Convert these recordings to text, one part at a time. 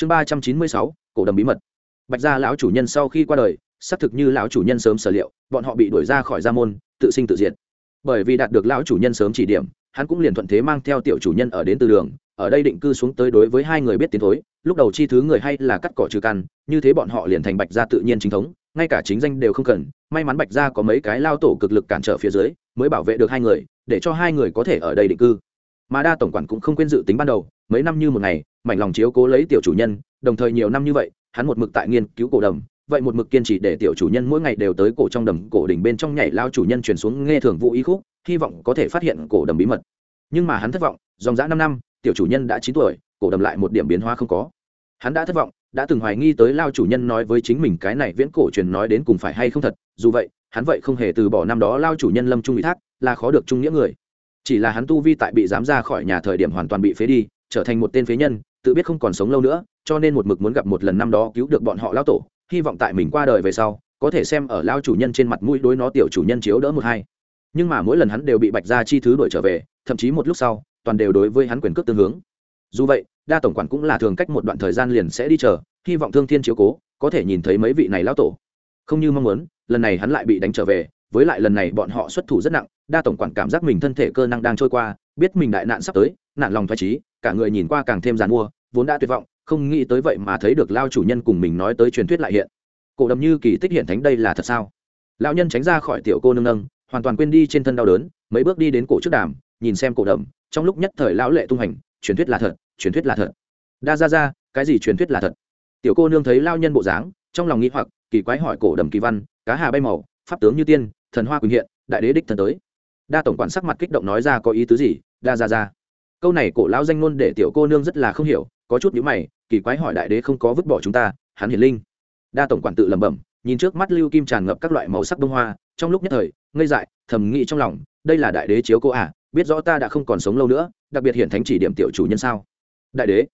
chương ba trăm chín mươi sáu, cổ đầm bí mật. Bạch gia lão chủ nhân sau khi qua đời, xác thực như lão chủ nhân sớm sở liệu, bọn họ bị đuổi ra khỏi gia môn, tự sinh tự diệt. Bởi vì đạt được lão chủ nhân sớm chỉ điểm, hắn cũng liền thuận thế mang theo tiểu chủ nhân ở đến từ đường, ở đây định cư xuống tới đối với hai người biết tiến thối, lúc đầu chi thứ người hay là cắt cỏ trừ căn, như thế bọn họ liền thành bạch gia tự nhiên chính thống, ngay cả chính danh đều không cần, may mắn bạch gia có mấy cái lao tổ cực lực cản trở phía dưới, mới bảo vệ được hai người, để cho hai người có thể ở đây định cư. Mà đa tổng quản cũng không quên dự tính ban đầu, mấy năm như một ngày mảnh lòng chiếu cố lấy tiểu chủ nhân, đồng thời nhiều năm như vậy, hắn một mực tại nghiên cứu cổ đầm, vậy một mực kiên trì để tiểu chủ nhân mỗi ngày đều tới cổ trong đầm, cổ đỉnh bên trong nhảy lao chủ nhân truyền xuống nghe thường vụ ý khúc, hy vọng có thể phát hiện cổ đầm bí mật. Nhưng mà hắn thất vọng, dòng dã năm năm, tiểu chủ nhân đã chín tuổi, cổ đầm lại một điểm biến hóa không có. Hắn đã thất vọng, đã từng hoài nghi tới lao chủ nhân nói với chính mình cái này viễn cổ truyền nói đến cùng phải hay không thật, dù vậy, hắn vậy không hề từ bỏ năm đó lao chủ nhân lâm trung ủy thác, là khó được trung nghĩa người. Chỉ là hắn tu vi tại bị dám ra khỏi nhà thời điểm hoàn toàn bị phế đi, trở thành một tên phế nhân tự biết không còn sống lâu nữa, cho nên một mực muốn gặp một lần năm đó cứu được bọn họ lao tổ, hy vọng tại mình qua đời về sau, có thể xem ở lao chủ nhân trên mặt mũi đối nó tiểu chủ nhân chiếu đỡ một hai. Nhưng mà mỗi lần hắn đều bị bạch ra chi thứ đuổi trở về, thậm chí một lúc sau, toàn đều đối với hắn quyền cước tương hướng. Dù vậy, đa tổng quản cũng là thường cách một đoạn thời gian liền sẽ đi chờ, hy vọng thương thiên chiếu cố, có thể nhìn thấy mấy vị này lao tổ. Không như mong muốn, lần này hắn lại bị đánh trở về, với lại lần này bọn họ xuất thủ rất nặng, đa tổng quản cảm giác mình thân thể cơ năng đang trôi qua, biết mình đại nạn sắp tới, nạn lòng thoải trí cả người nhìn qua càng thêm g mua vốn đã tuyệt vọng, không nghĩ tới vậy mà thấy được lao chủ nhân cùng mình nói tới truyền thuyết lại hiện. Cổ đầm như kỳ tích hiện thánh đây là thật sao? Lão nhân tránh ra khỏi tiểu cô nương nâng, hoàn toàn quên đi trên thân đau đớn, mấy bước đi đến cổ trước đàm, nhìn xem cổ đầm, trong lúc nhất thời lão lệ tung hành, truyền thuyết là thật, truyền thuyết là thật. Đa ra ra, cái gì truyền thuyết là thật? Tiểu cô nương thấy lao nhân bộ dáng, trong lòng nghĩ hoặc, kỳ quái hỏi cổ đầm kỳ văn, cá hà bay màu, pháp tướng như tiên, thần hoa quỳnh hiện, đại đế đích thần tới. Đa tổng quản sắc mặt kích động nói ra có ý tứ gì? Đa ra ra. Câu này cổ lão danh ngôn để tiểu cô nương rất là không hiểu có chút nhíu mày, kỳ quái hỏi đại đế không có vứt bỏ chúng ta, hắn hiển linh. Đa tổng quản tự lẩm bẩm, nhìn trước mắt lưu kim tràn ngập các loại màu sắc bông hoa, trong lúc nhất thời, ngây dại, thầm nghĩ trong lòng, đây là đại đế chiếu cô à biết rõ ta đã không còn sống lâu nữa, đặc biệt hiển thánh chỉ điểm tiểu chủ nhân sao? Đại đế,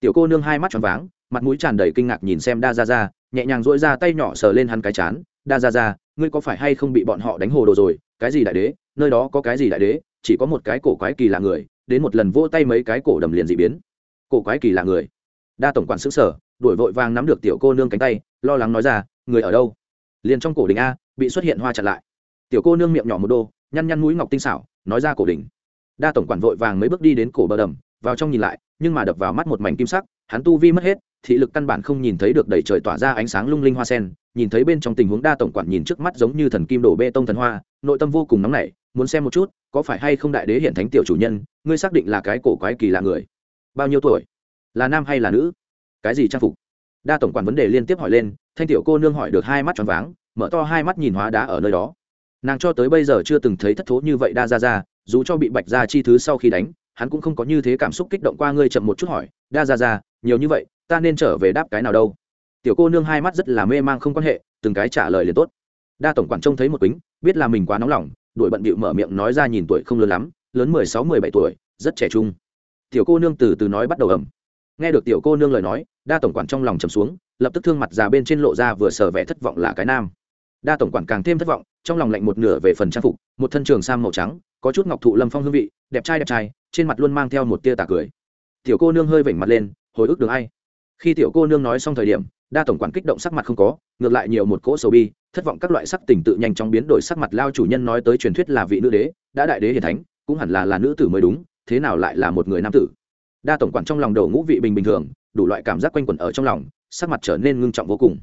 tiểu cô nương hai mắt tròn váng, mặt mũi tràn đầy kinh ngạc nhìn xem đa gia gia, nhẹ nhàng duỗi ra tay nhỏ sờ lên hắn cái chán, đa gia gia, ngươi có phải hay không bị bọn họ đánh hồ đồ rồi? Cái gì đại đế? Nơi đó có cái gì đại đế? Chỉ có một cái cổ quái kỳ lạ người, đến một lần vỗ tay mấy cái cổ đầm liền dị biến cổ quái kỳ lạ người. Đa tổng quản xứ sở, đuổi vội vàng nắm được tiểu cô nương cánh tay, lo lắng nói ra, người ở đâu? Liền trong cổ đình a, bị xuất hiện hoa chặn lại. Tiểu cô nương miệng nhỏ một đô, nhăn nhăn mũi ngọc tinh xảo, nói ra cổ đình. Đa tổng quản vội vàng mấy bước đi đến cổ bờ đầm, vào trong nhìn lại, nhưng mà đập vào mắt một mảnh kim sắc, hắn tu vi mất hết, thị lực căn bản không nhìn thấy được đầy trời tỏa ra ánh sáng lung linh hoa sen, nhìn thấy bên trong tình huống đa tổng quản nhìn trước mắt giống như thần kim đổ bê tông thần hoa, nội tâm vô cùng nóng nảy, muốn xem một chút, có phải hay không đại đế hiện thánh tiểu chủ nhân, ngươi xác định là cái cổ quái kỳ là người bao nhiêu tuổi? Là nam hay là nữ? Cái gì trang phục? Đa tổng quản vấn đề liên tiếp hỏi lên, thanh tiểu cô nương hỏi được hai mắt tròn váng, mở to hai mắt nhìn hóa đá ở nơi đó. Nàng cho tới bây giờ chưa từng thấy thất thố như vậy đa ra ra, dù cho bị bạch ra chi thứ sau khi đánh, hắn cũng không có như thế cảm xúc kích động qua ngươi chậm một chút hỏi, đa ra ra, nhiều như vậy, ta nên trở về đáp cái nào đâu? Tiểu cô nương hai mắt rất là mê mang không quan hệ, từng cái trả lời liền tốt. Đa tổng quản trông thấy một kính, biết là mình quá nóng lòng, đuổi bận bịu mở miệng nói ra nhìn tuổi không lớn lắm, lớn mười sáu, mười bảy tuổi, rất trẻ trung tiểu cô nương từ từ nói bắt đầu ẩm nghe được tiểu cô nương lời nói, đa tổng quản trong lòng trầm xuống, lập tức thương mặt già bên trên lộ ra vừa sờ vẻ thất vọng là cái nam. Đa tổng quản càng thêm thất vọng, trong lòng lạnh một nửa về phần trang phục, một thân trường sam màu trắng, có chút ngọc thụ lâm phong hương vị, đẹp trai đẹp trai, trên mặt luôn mang theo một tia tà cười. Tiểu cô nương hơi vểnh mặt lên, hồi ức được ai? Khi tiểu cô nương nói xong thời điểm, đa tổng quản kích động sắc mặt không có, ngược lại nhiều một cỗ sầu bi, thất vọng các loại sắc tình tự nhanh chóng biến đổi sắc mặt lao chủ nhân nói tới truyền thuyết là vị nữ đế, đã đại đế hiền thánh, cũng hẳn là là nữ tử mới đúng thế nào lại là một người nam tử? Đa tổng quản trong lòng đầu ngũ vị bình bình thường, đủ loại cảm giác quanh quẩn ở trong lòng, sắc mặt trở nên ngưng trọng vô cùng.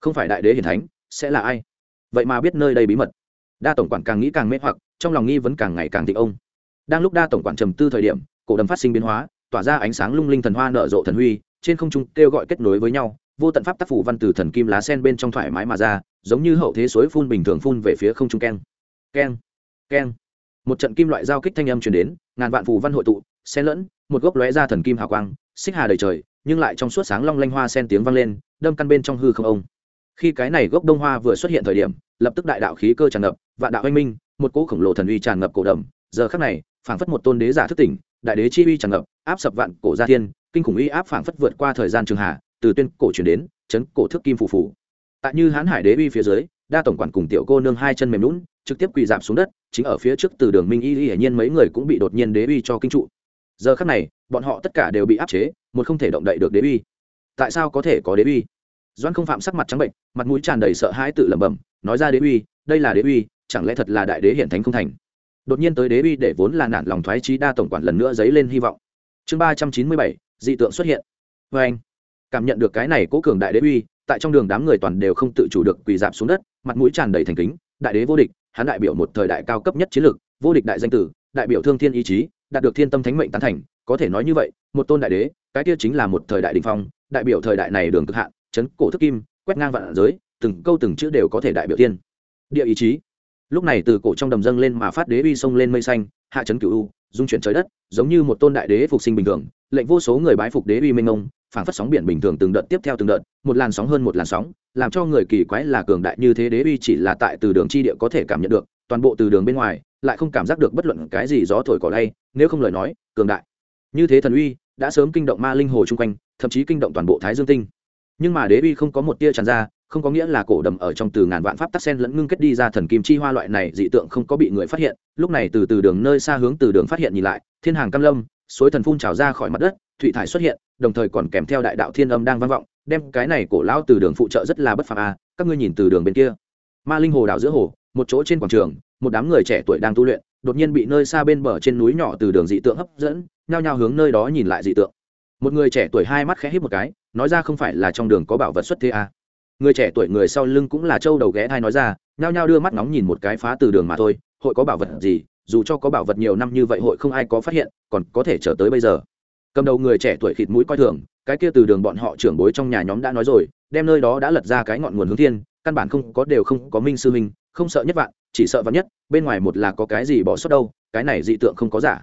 Không phải đại đế hiền thánh, sẽ là ai? Vậy mà biết nơi đây bí mật. Đa tổng quản càng nghĩ càng mê hoặc, trong lòng nghi vấn càng ngày càng thịnh ông. Đang lúc đa tổng quản trầm tư thời điểm, cổ đầm phát sinh biến hóa, tỏa ra ánh sáng lung linh thần hoa nở rộ thần huy, trên không trung kêu gọi kết nối với nhau, vô tận pháp tác phủ văn từ thần kim lá sen bên trong thoải mái mà ra, giống như hậu thế suối phun bình thường phun về phía không trung keng. Keng keng một trận kim loại giao kích thanh âm truyền đến, ngàn vạn phù văn hội tụ, xen lẫn, một gốc lóe ra thần kim hào quang, xích hà đầy trời, nhưng lại trong suốt sáng long lanh hoa sen tiếng vang lên, đâm căn bên trong hư không ông. Khi cái này gốc đông hoa vừa xuất hiện thời điểm, lập tức đại đạo khí cơ tràn ngập, vạn đạo anh minh, một cỗ khổng lồ thần uy tràn ngập cổ đầm. Giờ khắc này, phảng phất một tôn đế giả thức tỉnh, đại đế chi uy tràn ngập, áp sập vạn cổ gia thiên, kinh khủng uy áp phảng phất vượt qua thời gian trường hạ, từ tuyên cổ truyền đến, chấn cổ thức kim phù phù. Tại như hán hải đế uy phía dưới, đa tổng quản cùng tiểu cô nương hai chân mềm lún trực tiếp quỳ giảm xuống đất, chính ở phía trước từ đường minh y hiển nhiên mấy người cũng bị đột nhiên đế uy cho kinh trụ. Giờ khắc này, bọn họ tất cả đều bị áp chế, một không thể động đậy được đế uy. Tại sao có thể có đế uy? Doan không phạm sắc mặt trắng bệnh, mặt mũi tràn đầy sợ hãi tự lẩm bẩm, nói ra đế uy, đây là đế uy, chẳng lẽ thật là đại đế hiện thánh không thành? Đột nhiên tới đế uy để vốn là nản lòng thoái trí đa tổng quản lần nữa dấy lên hy vọng. Chương ba trăm chín mươi bảy, dị tượng xuất hiện. Vê anh, cảm nhận được cái này cố cường đại đế uy, tại trong đường đám người toàn đều không tự chủ được quỳ dạp xuống đất, mặt mũi tràn đầy thành kính, đại đế vô địch hắn đại biểu một thời đại cao cấp nhất chiến lược, vô địch đại danh tử, đại biểu thương thiên ý chí, đạt được thiên tâm thánh mệnh tán thành, có thể nói như vậy, một tôn đại đế, cái kia chính là một thời đại đình phong, đại biểu thời đại này đường cực hạn, chấn cổ thức kim, quét ngang vạn giới, từng câu từng chữ đều có thể đại biểu tiên. Địa ý chí. Lúc này từ cổ trong đầm dâng lên mà phát đế uy sông lên mây xanh, hạ chấn cửu u, dung chuyển trời đất, giống như một tôn đại đế phục sinh bình thường, lệnh vô số người bái phục đế uy minh ông phảng phất sóng biển bình thường từng đợt tiếp theo từng đợt, một làn sóng hơn một làn sóng, làm cho người kỳ quái là cường đại như thế đế uy chỉ là tại từ đường chi địa có thể cảm nhận được, toàn bộ từ đường bên ngoài lại không cảm giác được bất luận cái gì gió thổi cỏ lay, nếu không lời nói, cường đại. Như thế thần uy đã sớm kinh động ma linh hồ chung quanh, thậm chí kinh động toàn bộ thái dương tinh. Nhưng mà đế uy không có một tia tràn ra, không có nghĩa là cổ đầm ở trong từ ngàn vạn pháp tắc sen lẫn ngưng kết đi ra thần kim chi hoa loại này dị tượng không có bị người phát hiện. Lúc này từ từ đường nơi xa hướng từ đường phát hiện nhìn lại, thiên hàng cam lâm suối thần phun trào ra khỏi mặt đất thụy thải xuất hiện, đồng thời còn kèm theo đại đạo thiên âm đang vang vọng, đem cái này cổ lao từ đường phụ trợ rất là bất phàm a, các ngươi nhìn từ đường bên kia ma linh hồ đảo giữa hồ, một chỗ trên quảng trường, một đám người trẻ tuổi đang tu luyện, đột nhiên bị nơi xa bên bờ trên núi nhỏ từ đường dị tượng hấp dẫn, nhao nhao hướng nơi đó nhìn lại dị tượng một người trẻ tuổi hai mắt khẽ hít một cái, nói ra không phải là trong đường có bảo vật xuất thế à. người trẻ tuổi người sau lưng cũng là châu đầu ghé thai nói ra, nhao nhao đưa mắt nóng nhìn một cái phá từ đường mà thôi, hội có bảo vật gì dù cho có bảo vật nhiều năm như vậy hội không ai có phát hiện, còn có thể trở tới bây giờ. Cầm đầu người trẻ tuổi khịt mũi coi thường, cái kia từ đường bọn họ trưởng bối trong nhà nhóm đã nói rồi, đem nơi đó đã lật ra cái ngọn nguồn hướng thiên, căn bản không có đều không có minh sư minh không sợ nhất vạn, chỉ sợ vạn nhất, bên ngoài một là có cái gì bỏ sót đâu, cái này dị tượng không có giả.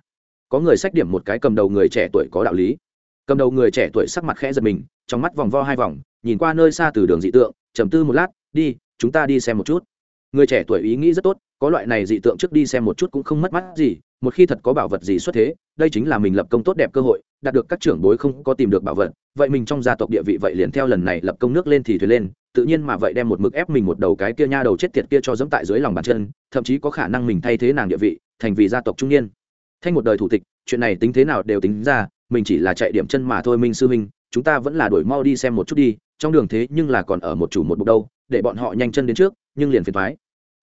Có người sách điểm một cái cầm đầu người trẻ tuổi có đạo lý. Cầm đầu người trẻ tuổi sắc mặt khẽ giật mình, trong mắt vòng vo hai vòng, nhìn qua nơi xa từ đường dị tượng, trầm tư một lát, đi, chúng ta đi xem một chút. Người trẻ tuổi ý nghĩ rất tốt có loại này dị tượng trước đi xem một chút cũng không mất mắt gì, một khi thật có bảo vật gì xuất thế, đây chính là mình lập công tốt đẹp cơ hội, đạt được các trưởng bối không có tìm được bảo vật, vậy mình trong gia tộc địa vị vậy liền theo lần này lập công nước lên thì thuyền lên, tự nhiên mà vậy đem một mực ép mình một đầu cái kia nha đầu chết tiệt kia cho dẫm tại dưới lòng bàn chân, thậm chí có khả năng mình thay thế nàng địa vị, thành vì gia tộc trung niên. Thanh một đời thủ tịch, chuyện này tính thế nào đều tính ra, mình chỉ là chạy điểm chân mà thôi minh sư minh, chúng ta vẫn là đổi mau đi xem một chút đi, trong đường thế nhưng là còn ở một chủ một bục đâu, để bọn họ nhanh chân đến trước, nhưng liền phiền thoái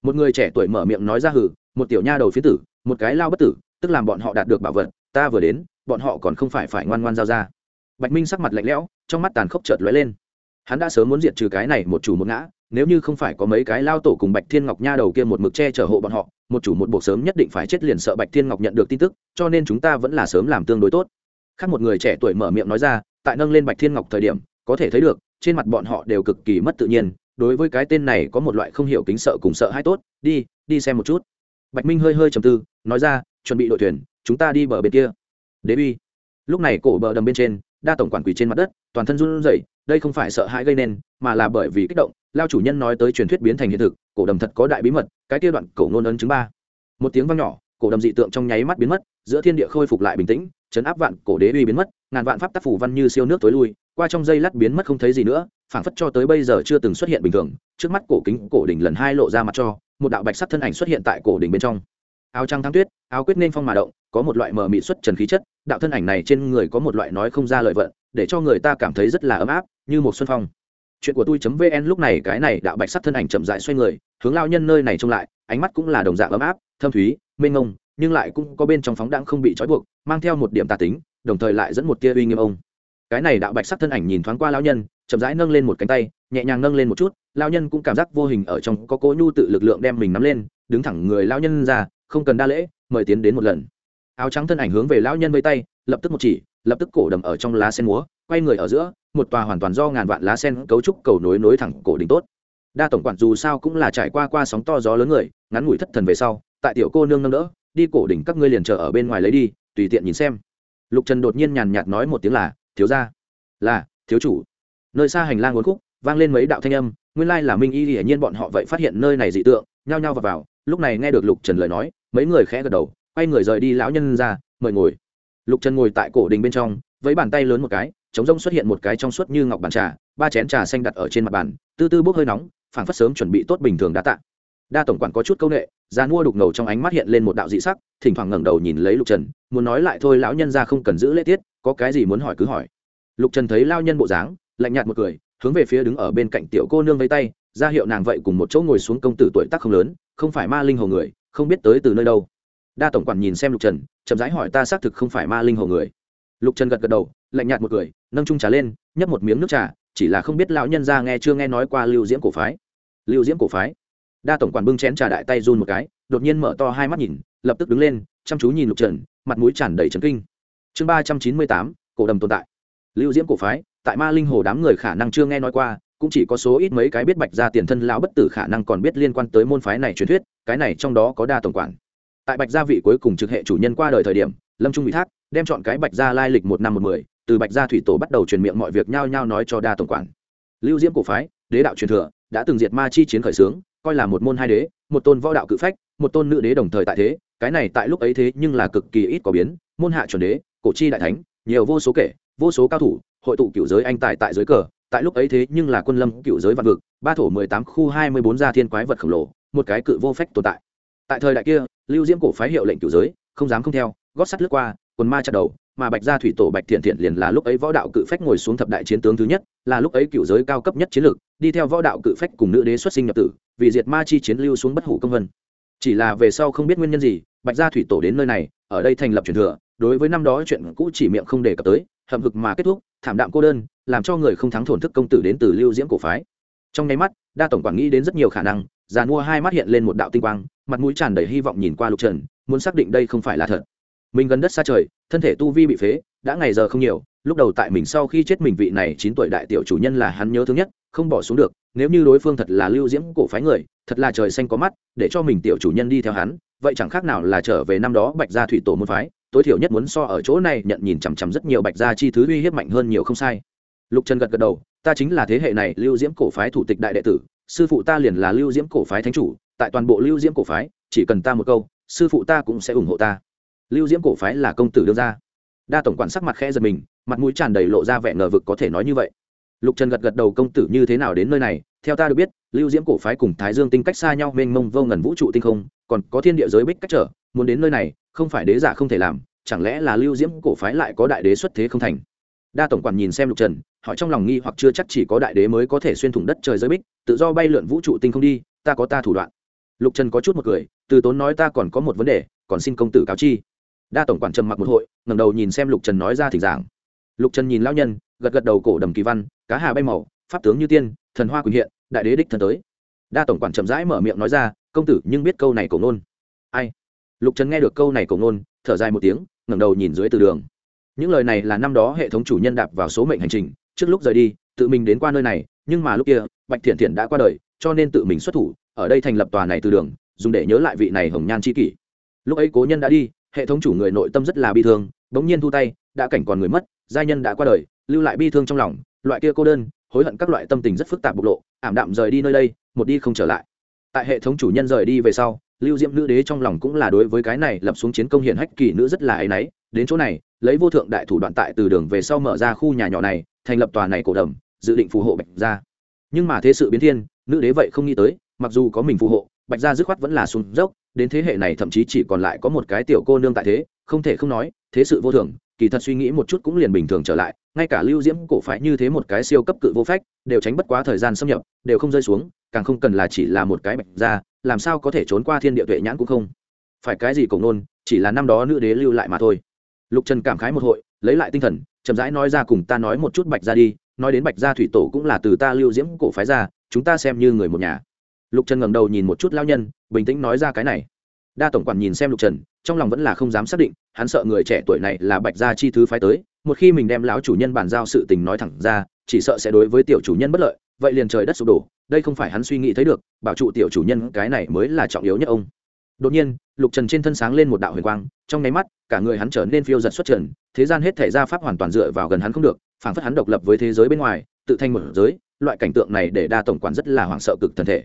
một người trẻ tuổi mở miệng nói ra hử một tiểu nha đầu phía tử, một cái lao bất tử, tức làm bọn họ đạt được bảo vật, ta vừa đến, bọn họ còn không phải phải ngoan ngoan giao ra. Bạch minh sắc mặt lạnh lẽo, trong mắt tàn khốc chợt lóe lên. Hắn đã sớm muốn diệt trừ cái này một chủ một ngã, nếu như không phải có mấy cái lao tổ cùng bạch thiên ngọc nha đầu kia một mực che chở hộ bọn họ, một chủ một buộc sớm nhất định phải chết liền sợ bạch thiên ngọc nhận được tin tức, cho nên chúng ta vẫn là sớm làm tương đối tốt. Khác một người trẻ tuổi mở miệng nói ra, tại nâng lên bạch thiên ngọc thời điểm, có thể thấy được, trên mặt bọn họ đều cực kỳ mất tự nhiên đối với cái tên này có một loại không hiểu kính sợ cùng sợ hãi tốt, đi đi xem một chút. Bạch minh hơi hơi trầm tư, nói ra, chuẩn bị đội thuyền, chúng ta đi bờ bên kia. Đế uy. Lúc này cổ bờ đầm bên trên, đa tổng quản quỷ trên mặt đất, toàn thân run rẩy, đây không phải sợ hãi gây nên, mà là bởi vì kích động, lao chủ nhân nói tới truyền thuyết biến thành hiện thực, cổ đầm thật có đại bí mật, cái kia đoạn cổ ngôn ấn chứng ba. Một tiếng vang nhỏ, cổ đầm dị tượng trong nháy mắt biến mất, giữa thiên địa khôi phục lại bình tĩnh chấn áp vạn cổ đế uy biến mất, ngàn vạn pháp tác phủ văn như siêu nước tối lui, qua trong dây lát biến mất không thấy gì nữa, phảng phất cho tới bây giờ chưa từng xuất hiện bình thường. Trước mắt cổ kính, cổ đỉnh lần hai lộ ra mặt cho, một đạo bạch sắc thân ảnh xuất hiện tại cổ đỉnh bên trong. Áo trắng thắng tuyết, áo quyết nên phong mà động, có một loại mờ mị xuất trần khí chất, đạo thân ảnh này trên người có một loại nói không ra lời vận, để cho người ta cảm thấy rất là ấm áp, như một xuân phong. Chuyện của tôi vn lúc này, cái này đạo bạch sắc thân ảnh chậm dại xoay người, hướng lao nhân nơi này trông lại, ánh mắt cũng là đồng dạng ấm áp, thâm thúy, mênh ngông nhưng lại cũng có bên trong phóng đãng không bị trói buộc, mang theo một điểm tà tính, đồng thời lại dẫn một tia uy nghiêm ông. Cái này đạo bạch sắc thân ảnh nhìn thoáng qua lão nhân, chậm rãi nâng lên một cánh tay, nhẹ nhàng nâng lên một chút, lão nhân cũng cảm giác vô hình ở trong có cố nhu tự lực lượng đem mình nắm lên, đứng thẳng người lão nhân ra, không cần đa lễ, mời tiến đến một lần. Áo trắng thân ảnh hướng về lão nhân vây tay, lập tức một chỉ, lập tức cổ đầm ở trong lá sen múa, quay người ở giữa, một tòa hoàn toàn do ngàn vạn lá sen cấu trúc cầu nối nối thẳng cổ đỉnh tốt. Đa tổng quản dù sao cũng là trải qua qua sóng to gió lớn người, ngắn ngủi thất thần về sau, tại tiểu cô nương nâng đỡ đi cổ đỉnh các ngươi liền chờ ở bên ngoài lấy đi tùy tiện nhìn xem. Lục trần đột nhiên nhàn nhạt nói một tiếng là thiếu gia. Là thiếu chủ. Nơi xa hành lang uốn khúc vang lên mấy đạo thanh âm nguyên lai là minh y hiển nhiên bọn họ vậy phát hiện nơi này dị tượng nhao nhao vào, vào. Lúc này nghe được lục trần lời nói mấy người khẽ gật đầu quay người rời đi lão nhân ra mời ngồi. Lục trần ngồi tại cổ đình bên trong với bàn tay lớn một cái chống rông xuất hiện một cái trong suốt như ngọc bàn trà ba chén trà xanh đặt ở trên mặt bàn tư tư bốc hơi nóng phảng phất sớm chuẩn bị tốt bình thường đã tạ. Đa tổng quản có chút c â u n ệ ra mua đục ngầu trong ánh mắt hiện lên một đạo dị sắc, thỉnh thoảng ngẩng đầu nhìn lấy lục trần, muốn nói lại thôi, lão nhân ra không cần giữ lễ tiết, có cái gì muốn hỏi cứ hỏi. Lục trần thấy lao nhân bộ dáng, lạnh nhạt một cười, hướng về phía đứng ở bên cạnh tiểu cô nương vây tay, ra hiệu nàng vậy cùng một chỗ ngồi xuống công tử tuổi tác không lớn, không phải ma linh hồ người, không biết tới từ nơi đâu. Đa tổng quản nhìn xem lục trần, chậm rãi hỏi ta xác thực không phải ma linh hồ người. Lục trần gật gật đầu, lạnh nhạt một cười, nâng trung trà lên, nhấp một miếng nước trà, chỉ là không biết lão nhân ra nghe chưa nghe nói qua lưu diễm cổ phái. Lưu diễm cổ phái? Đa tổng quản bưng chén trà đại tay run một cái, đột nhiên mở to hai mắt nhìn, lập tức đứng lên, chăm chú nhìn lục trần, mặt mũi tràn đầy trấn kinh. Chương ba trăm chín mươi tám, cổ đầm tồn tại. Lưu diễm cổ phái, tại ma linh hồ đám người khả năng chưa nghe nói qua, cũng chỉ có số ít mấy cái biết bạch ra tiền thân lão bất tử khả năng còn biết liên quan tới môn phái này truyền thuyết, cái này trong đó có đa tổng quản. Tại bạch gia vị cuối cùng trực hệ chủ nhân qua đời thời điểm, lâm trung bị thác đem chọn cái bạch gia lai lịch một năm một mười, từ bạch gia thủy tổ bắt đầu truyền miệng mọi việc nhao nhao nói cho đa tổng quản. Lưu diễm cổ phái, đế đạo truyền thừa, đã từng diệt ma chi chiến khởi xướng coi là một môn hai đế, một tôn võ đạo cự phách, một tôn nữ đế đồng thời tại thế, cái này tại lúc ấy thế nhưng là cực kỳ ít có biến, môn hạ chuẩn đế, cổ chi đại thánh, nhiều vô số kể, vô số cao thủ, hội tụ cựu giới anh tài tại giới cờ, tại lúc ấy thế nhưng là quân lâm cựu giới vạn vực, ba thổ mười tám khu hai mươi bốn gia thiên quái vật khổng lồ, một cái cự vô phách tồn tại. Tại thời đại kia, lưu diễm cổ phái hiệu lệnh cựu giới, không dám không theo, gót sắt lướt qua, quần ma chặt đầu, mà bạch gia thủy tổ bạch thiện thiện liền là lúc ấy võ đạo cự phách ngồi xuống thập đại chiến tướng thứ nhất, là lúc ấy cựu giới cao cấp nhất chiến lược, đi theo võ đạo cự phách cùng nữ đế xuất sinh nhập tử vì diệt ma chi chiến lưu xuống bất hủ công vân. Chỉ là về sau không biết nguyên nhân gì, bạch gia thủy tổ đến nơi này, ở đây thành lập truyền thừa, đối với năm đó chuyện cũ chỉ miệng không đề cập tới, hậm hực mà kết thúc, thảm đạm cô đơn, làm cho người không thắng thổn thức công tử đến từ lưu diễm cổ phái. Trong nháy mắt, đa tổng quản nghĩ đến rất nhiều khả năng, già mua hai mắt hiện lên một đạo tinh quang, mặt mũi tràn đầy hy vọng nhìn qua lục trần, muốn xác định đây không phải là thật. Mình gần đất xa trời, thân thể tu vi bị phế, đã ngày giờ không nhiều, lúc đầu tại mình sau khi chết mình vị này chín tuổi đại tiểu chủ nhân là hắn nhớ thương nhất, không bỏ xuống được nếu như đối phương thật là lưu diễm cổ phái người, thật là trời xanh có mắt, để cho mình tiểu chủ nhân đi theo hắn, vậy chẳng khác nào là trở về năm đó bạch gia thủy tổ môn phái, tối thiểu nhất muốn so ở chỗ này nhận nhìn chằm chằm rất nhiều bạch gia chi thứ uy hiếp mạnh hơn nhiều không sai. Lục trần gật gật đầu, ta chính là thế hệ này lưu diễm cổ phái thủ tịch đại đệ tử, sư phụ ta liền là lưu diễm cổ phái thánh chủ, tại toàn bộ lưu diễm cổ phái, chỉ cần ta một câu, sư phụ ta cũng sẽ ủng hộ ta. Lưu diễm cổ phái là công tử đương ra đa tổng quản sắc mặt khẽ giật mình, mặt mũi tràn đầy lộ ra vẻ ngờ vực có thể nói như vậy lục trần gật gật đầu, công tử như thế nào đến nơi này? Theo ta được biết, lưu diễm cổ phái cùng thái dương tinh cách xa nhau, mênh mông vô ngần vũ trụ tinh không, còn có thiên địa giới bích cách trở, muốn đến nơi này, không phải đế giả không thể làm, chẳng lẽ là lưu diễm cổ phái lại có đại đế xuất thế không thành? Đa tổng quản nhìn xem lục trần họ trong lòng nghi hoặc chưa chắc chỉ có đại đế mới có thể xuyên thủng đất trời giới bích, tự do bay lượn vũ trụ tinh không đi, ta có ta thủ đoạn. Lục trần có chút một cười, từ tốn nói ta còn có một vấn đề, còn xin công tử cáo chi. Đa tổng quản trầm mặc một hội ngầm đầu nhìn xem lục trần nói ra thỉnh giảng. Lục trần nhìn lão nhân gật gật đầu cổ đầm kỳ văn, cá hà bay màu, pháp tướng như tiên, thần hoa quỳnh hiện, đại đế đích thần tới. Đa tổng quản chậm rãi mở miệng nói ra, công tử, nhưng biết câu này cổ nôn ai? Lục trần nghe được câu này cổ nôn thở dài một tiếng, ngẩng đầu nhìn dưới từ đường. Những lời này là năm đó hệ thống chủ nhân đạp vào số mệnh hành trình, trước lúc rời đi, tự mình đến qua nơi này, nhưng mà lúc kia, bạch thiện thiện đã qua đời, cho nên tự mình xuất thủ, ở đây thành lập tòa này từ đường, dùng để nhớ lại vị này hồng nhan c h i kỷ. Lúc ấy cố nhân đã đi, hệ thống chủ người nội tâm rất là bi thương, bỗng nhiên thu tay, đã cảnh còn người mất giai nhân đã qua đời, lưu lại bi thương trong lòng, loại kia cô đơn, hối hận các loại tâm tình rất phức tạp bộc lộ, ảm đạm rời đi nơi đây, một đi không trở lại. Tại hệ thống chủ nhân rời đi về sau, lưu diễm nữ đế trong lòng cũng là đối với cái này lập xuống chiến công hiển hách kỳ nữ rất là áy náy. Đến chỗ này, lấy vô thượng đại thủ đoạn tại từ đường về sau mở ra khu nhà nhỏ này, thành lập tòa này cổ đầm, dự định phù hộ bạch gia. Nhưng mà thế sự biến thiên, nữ đế vậy không nghĩ tới, mặc dù có mình phù hộ, bạch gia dứt khoát vẫn là xuống dốc, đến thế hệ này thậm chí chỉ còn lại có một cái tiểu cô nương tại thế, không thể không nói, thế sự vô thường kỳ thật suy nghĩ một chút cũng liền bình thường trở lại, ngay cả lưu diễm cổ phái như thế một cái siêu cấp cự vô phách, đều tránh bất quá thời gian xâm nhập, đều không rơi xuống, càng không cần là chỉ là một cái bạch gia, làm sao có thể trốn qua thiên địa tuệ nhãn cũng không. Phải cái gì cổng nôn chỉ là năm đó nữ đế lưu lại mà thôi. Lục trần cảm khái một hội, lấy lại tinh thần, chậm rãi nói ra cùng ta nói một chút bạch ra đi, nói đến bạch gia thủy tổ cũng là từ ta lưu diễm cổ phái ra, chúng ta xem như người một nhà. Lục trần ngẩng đầu nhìn một chút lao nhân, bình tĩnh nói ra cái này. Đa tổng quản nhìn xem lục trần, trong lòng vẫn là không dám xác định hắn sợ người trẻ tuổi này là bạch gia chi thứ phái tới, một khi mình đem lão chủ nhân bàn giao sự tình nói thẳng ra, chỉ sợ sẽ đối với tiểu chủ nhân bất lợi, vậy liền trời đất sụp đổ, đây không phải hắn suy nghĩ thấy được, bảo trụ tiểu chủ nhân cái này mới là trọng yếu nhất ông. Đột nhiên, lục trần trên thân sáng lên một đạo huyền quang, trong nháy mắt, cả người hắn trở nên phiêu giật xuất trần, thế gian hết thể gia pháp hoàn toàn dựa vào gần hắn không được, phảng phất hắn độc lập với thế giới bên ngoài, tự thanh một giới, loại cảnh tượng này để đa tổng quản rất là hoảng sợ cực thần thể.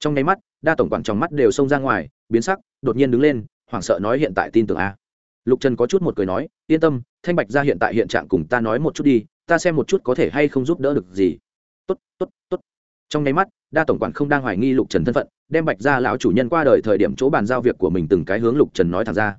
Trong nháy mắt, đa tổng quản trong mắt đều xông ra ngoài, biến sắc, đột nhiên đứng lên, hoảng sợ nói hiện tại tin tưởng a lục trần có chút một cười nói, yên tâm, thanh bạch ra hiện tại hiện trạng cùng ta nói một chút đi, ta xem một chút có thể hay không giúp đỡ được gì. Tốt tốt tốt. Trong nháy mắt, đa tổng quản không đang hoài nghi lục trần thân phận, đem bạch ra lão chủ nhân qua đời thời điểm chỗ bàn giao việc của mình từng cái hướng lục trần nói thẳng ra.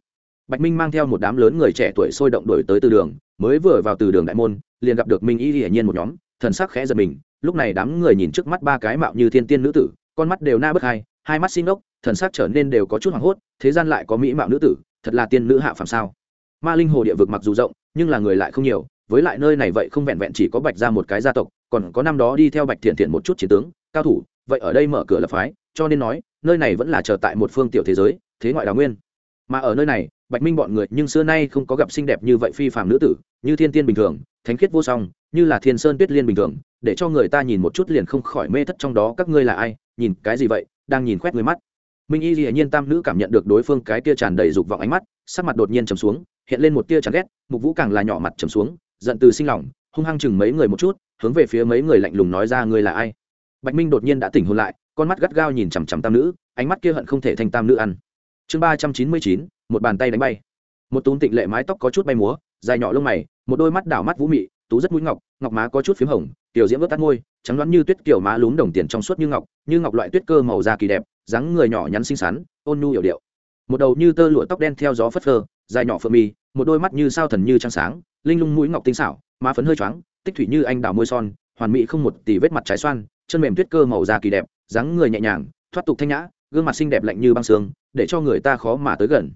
Bạch minh mang theo một đám lớn người trẻ tuổi sôi động đổi tới từ đường, mới vừa vào từ đường đại môn, liền gặp được minh y hiển nhiên một nhóm, thần sắc khẽ giật mình, lúc này đám người nhìn trước mắt ba cái mạo như thiên tiên nữ tử, con mắt đều na bất hai hai mắt xin ốc thần sắc trở nên đều có chút hoảng hốt, thế gian lại có mỹ mạo nữ tử thật là tiên nữ hạ phàm sao? Ma linh hồ địa vực mặc dù rộng, nhưng là người lại không nhiều, với lại nơi này vậy không vẹn vẹn chỉ có bạch ra một cái gia tộc, còn có năm đó đi theo bạch thiện thiện một chút chiến tướng, cao thủ, vậy ở đây mở cửa lập phái, cho nên nói, nơi này vẫn là chờ tại một phương tiểu thế giới, thế ngoại đào nguyên. Mà ở nơi này, bạch minh bọn người nhưng xưa nay không có gặp xinh đẹp như vậy phi phàm nữ tử, như thiên tiên bình thường, thánh khiết vô song, như là thiên sơn tuyết liên bình thường, để cho người ta nhìn một chút liền không khỏi mê thất trong đó các ngươi là ai, nhìn cái gì vậy, đang nhìn khoét người mắt minh y hiển nhiên tam nữ cảm nhận được đối phương cái tia tràn đầy dục vọng ánh mắt, sắc mặt đột nhiên trầm xuống, hiện lên một tia chán ghét, mục vũ càng là nhỏ mặt trầm xuống, giận từ sinh lòng, hung hăng chừng mấy người một chút, hướng về phía mấy người lạnh lùng nói ra ngươi là ai. Bạch minh đột nhiên đã tỉnh hôn lại, con mắt gắt gao nhìn chằm chằm tam nữ, ánh mắt kia hận không thể thành tam nữ ăn. Chương ba trăm chín mươi chín, một bàn tay đánh bay. Một túm tịnh lệ mái tóc có chút bay múa, dài nhỏ lông mày, một đôi mắt đảo mắt vũ mị, tú rất mũi ngọc ngọc má có chút p h í m hồng, tiểu diễm vớt tắt môi, trắng đoán như tuyết kiểu má lún đồng tiền trong suốt như ngọc như ngọc loại tuyết cơ màu da kỳ đẹp dáng người nhỏ nhắn xinh xắn, ôn nhu hiểu điệu. Một đầu như tơ lụa tóc đen theo gió phất phơ, dài nhỏ phượng mi một đôi mắt như sao thần như trăng sáng, linh lung mũi ngọc tinh xảo, má phấn hơi choáng, tích thủy như anh đào môi son, hoàn mỹ không một tỷ vết mặt trái xoan, chân mềm tuyết cơ màu da kỳ đẹp, dáng người nhẹ nhàng, thoát tục thanh nhã, gương mặt xinh đẹp lạnh như băng sương, để cho người ta khó mà tới gần.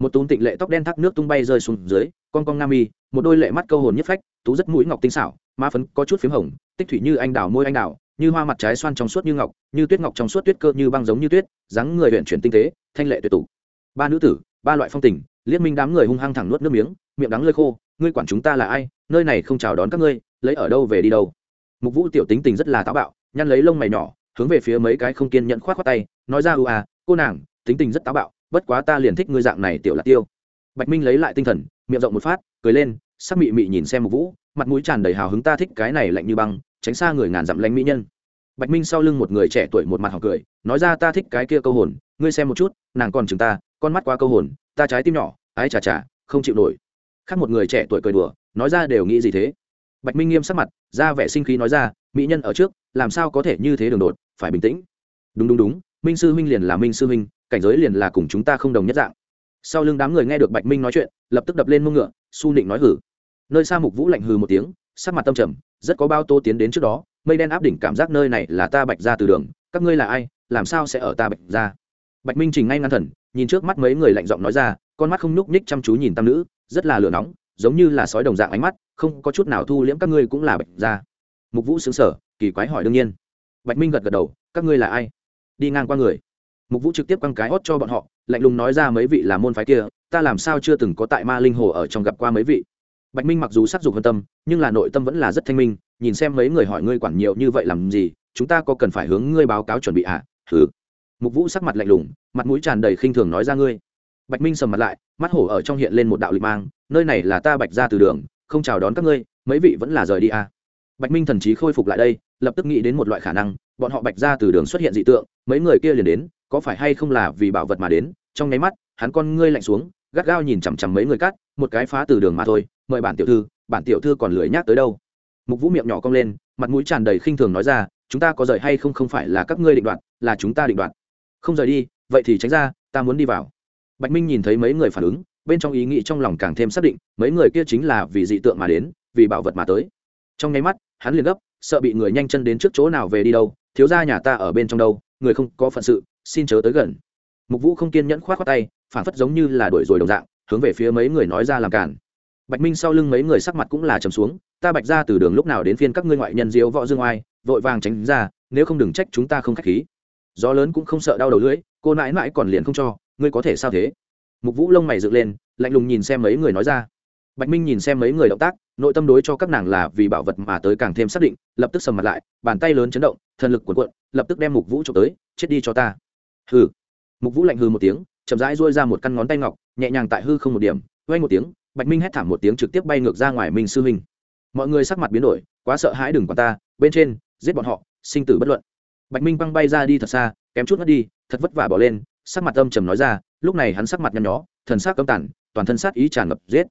Một túm tịnh lệ tóc đen thác nước tung bay rơi xuống dưới, con con nam mi, một đôi lệ mắt câu hồn nhất phách, tú rất mũi ngọc tinh xảo, má phấn có chút p h í m hồng, tích thủy như anh đào môi anh đào như hoa mặt trái xoan trong suốt như ngọc, như tuyết ngọc trong suốt tuyết cơ như băng giống như tuyết, dáng người huyện chuyển tinh tế, thanh lệ tuyệt tụ. Ba nữ tử, ba loại phong tình liên minh đám người hung hăng thẳng nuốt nước miếng, miệng đắng lơi khô, ngươi quản chúng ta là ai? Nơi này không chào đón các ngươi, lấy ở đâu về đi đâu? Mục vũ tiểu tính tình rất là táo bạo, nhăn lấy lông mày nhỏ, hướng về phía mấy cái không kiên nhận khoát khoát tay, nói ra ưu à cô nàng, tính tình rất táo bạo, bất quá ta liền thích ngươi dạng này tiểu là tiêu. Bạch minh lấy lại tinh thần, miệng rộng một phát, cười lên, sắc mị mị nhìn xem Mục vũ, mặt mũi tràn đầy hào hứng, ta thích cái này lạnh như băng tránh xa người ngàn dặm lánh mỹ nhân. Bạch minh sau lưng một người trẻ tuổi một mặt học cười, nói ra ta thích cái kia câu hồn, ngươi xem một chút, nàng còn chừng ta, con mắt qua câu hồn, ta trái tim nhỏ, ái chà chà, không chịu nổi. Khác một người trẻ tuổi cười đùa, nói ra đều nghĩ gì thế? Bạch minh nghiêm sắc mặt, ra vẻ sinh khí nói ra, mỹ nhân ở trước, làm sao có thể như thế đường đột, phải bình tĩnh. Đúng đúng đúng, minh sư huynh liền là minh sư huynh, cảnh giới liền là cùng chúng ta không đồng nhất dạng. Sau lưng đám người nghe được bạch minh nói chuyện, lập tức đập lên mông ngựa, su nịnh nói hử. Nơi xa mục vũ lạnh hừ một tiếng sắc mặt tâm trầm, rất có bao tô tiến đến trước đó, mây đen áp đỉnh cảm giác nơi này là ta bạch ra từ đường, các ngươi là ai, làm sao sẽ ở ta bạch ra? Bạch minh trình ngay ngăn thần, nhìn trước mắt mấy người lạnh giọng nói ra, con mắt không nhúc nhích chăm chú nhìn tam nữ, rất là lửa nóng, giống như là sói đồng dạng ánh mắt, không có chút nào thu liễm các ngươi cũng là bạch ra. Mục vũ xứng sở kỳ quái hỏi đương nhiên. Bạch minh gật gật đầu, các ngươi là ai? Đi ngang qua người. Mục vũ trực tiếp quăng cái hót cho bọn họ, lạnh lùng nói ra mấy vị là môn phái kia, ta làm sao chưa từng có tại ma linh hồ ở trong gặp qua mấy vị? Bạch minh mặc dù sắc dục hơn tâm, nhưng là nội tâm vẫn là rất thanh minh, nhìn xem mấy người hỏi ngươi quản nhiều như vậy làm gì, chúng ta có cần phải hướng ngươi báo cáo chuẩn bị ạ à? thứ mục vũ sắc mặt lạnh lùng, mặt mũi tràn đầy khinh thường nói ra ngươi bạch minh sầm mặt lại, mắt hổ ở trong hiện lên một đạo lịch mang, nơi này là ta bạch ra từ đường, không chào đón các ngươi, mấy vị vẫn là rời đi à. bạch minh thần trí khôi phục lại đây, lập tức nghĩ đến một loại khả năng, bọn họ bạch ra từ đường xuất hiện dị tượng, mấy người kia liền đến, có phải hay không là vì bảo vật mà đến, trong nháy mắt, hắn con ngươi lạnh xuống gắt gao nhìn chằm chằm mấy người cắt, một cái phá từ đường mà thôi, mời bản tiểu thư, bản tiểu thư còn lười nhác tới đâu. Mục vũ miệng nhỏ cong lên, mặt mũi tràn đầy khinh thường nói ra, chúng ta có rời hay không không phải là các ngươi định đoạt, là chúng ta định đoạt. Không rời đi, vậy thì tránh ra, ta muốn đi vào. Bạch minh nhìn thấy mấy người phản ứng, bên trong ý nghĩ trong lòng càng thêm xác định, mấy người kia chính là vì dị tượng mà đến, vì bảo vật mà tới. Trong nháy mắt, hắn liền gấp, sợ bị người nhanh chân đến trước chỗ nào về đi đâu, thiếu gia nhà ta ở bên trong đâu, người không có phận sự, xin chớ tới gần. Mục vũ không kiên nhẫn khoát khoát tay phản phất giống như là đuổi rồi đồng dạng, hướng về phía mấy người nói ra làm cản. Bạch minh sau lưng mấy người sắc mặt cũng là trầm xuống, ta bạch ra từ đường lúc nào đến phiên các ngươi ngoại nhân diếu võ dương oai, vội vàng tránh ra, nếu không đừng trách chúng ta không khách khí. Gió lớn cũng không sợ đau đầu lưỡi, cô nãi nãi còn liền không cho, ngươi có thể sao thế? Mục vũ lông mày dựng lên, lạnh lùng nhìn xem mấy người nói ra. Bạch minh nhìn xem mấy người động tác, nội tâm đối cho các nàng là vì bảo vật mà tới càng thêm xác định, lập tức sầm mặt lại, bàn tay lớn chấn động, thần lực cuộn cuộn, lập tức đem mục vũ trộm tới, chết đi cho ta. Hừ. Mục vũ lạnh hừ một tiếng chậm rãi duỗi ra một căn ngón tay ngọc, nhẹ nhàng tại hư không một điểm quay một tiếng, bạch minh hét thảm một tiếng trực tiếp bay ngược ra ngoài minh sư huynh mọi người sắc mặt biến đổi, quá sợ hãi đừng quản ta, bên trên, giết bọn họ, sinh tử bất luận. Bạch minh băng bay ra đi thật xa, kém chút mất đi, thật vất vả bỏ lên, sắc mặt âm trầm nói ra, lúc này hắn sắc mặt nhăn nhó, thần sắc cấm tản, toàn thân sát ý tràn ngập, giết.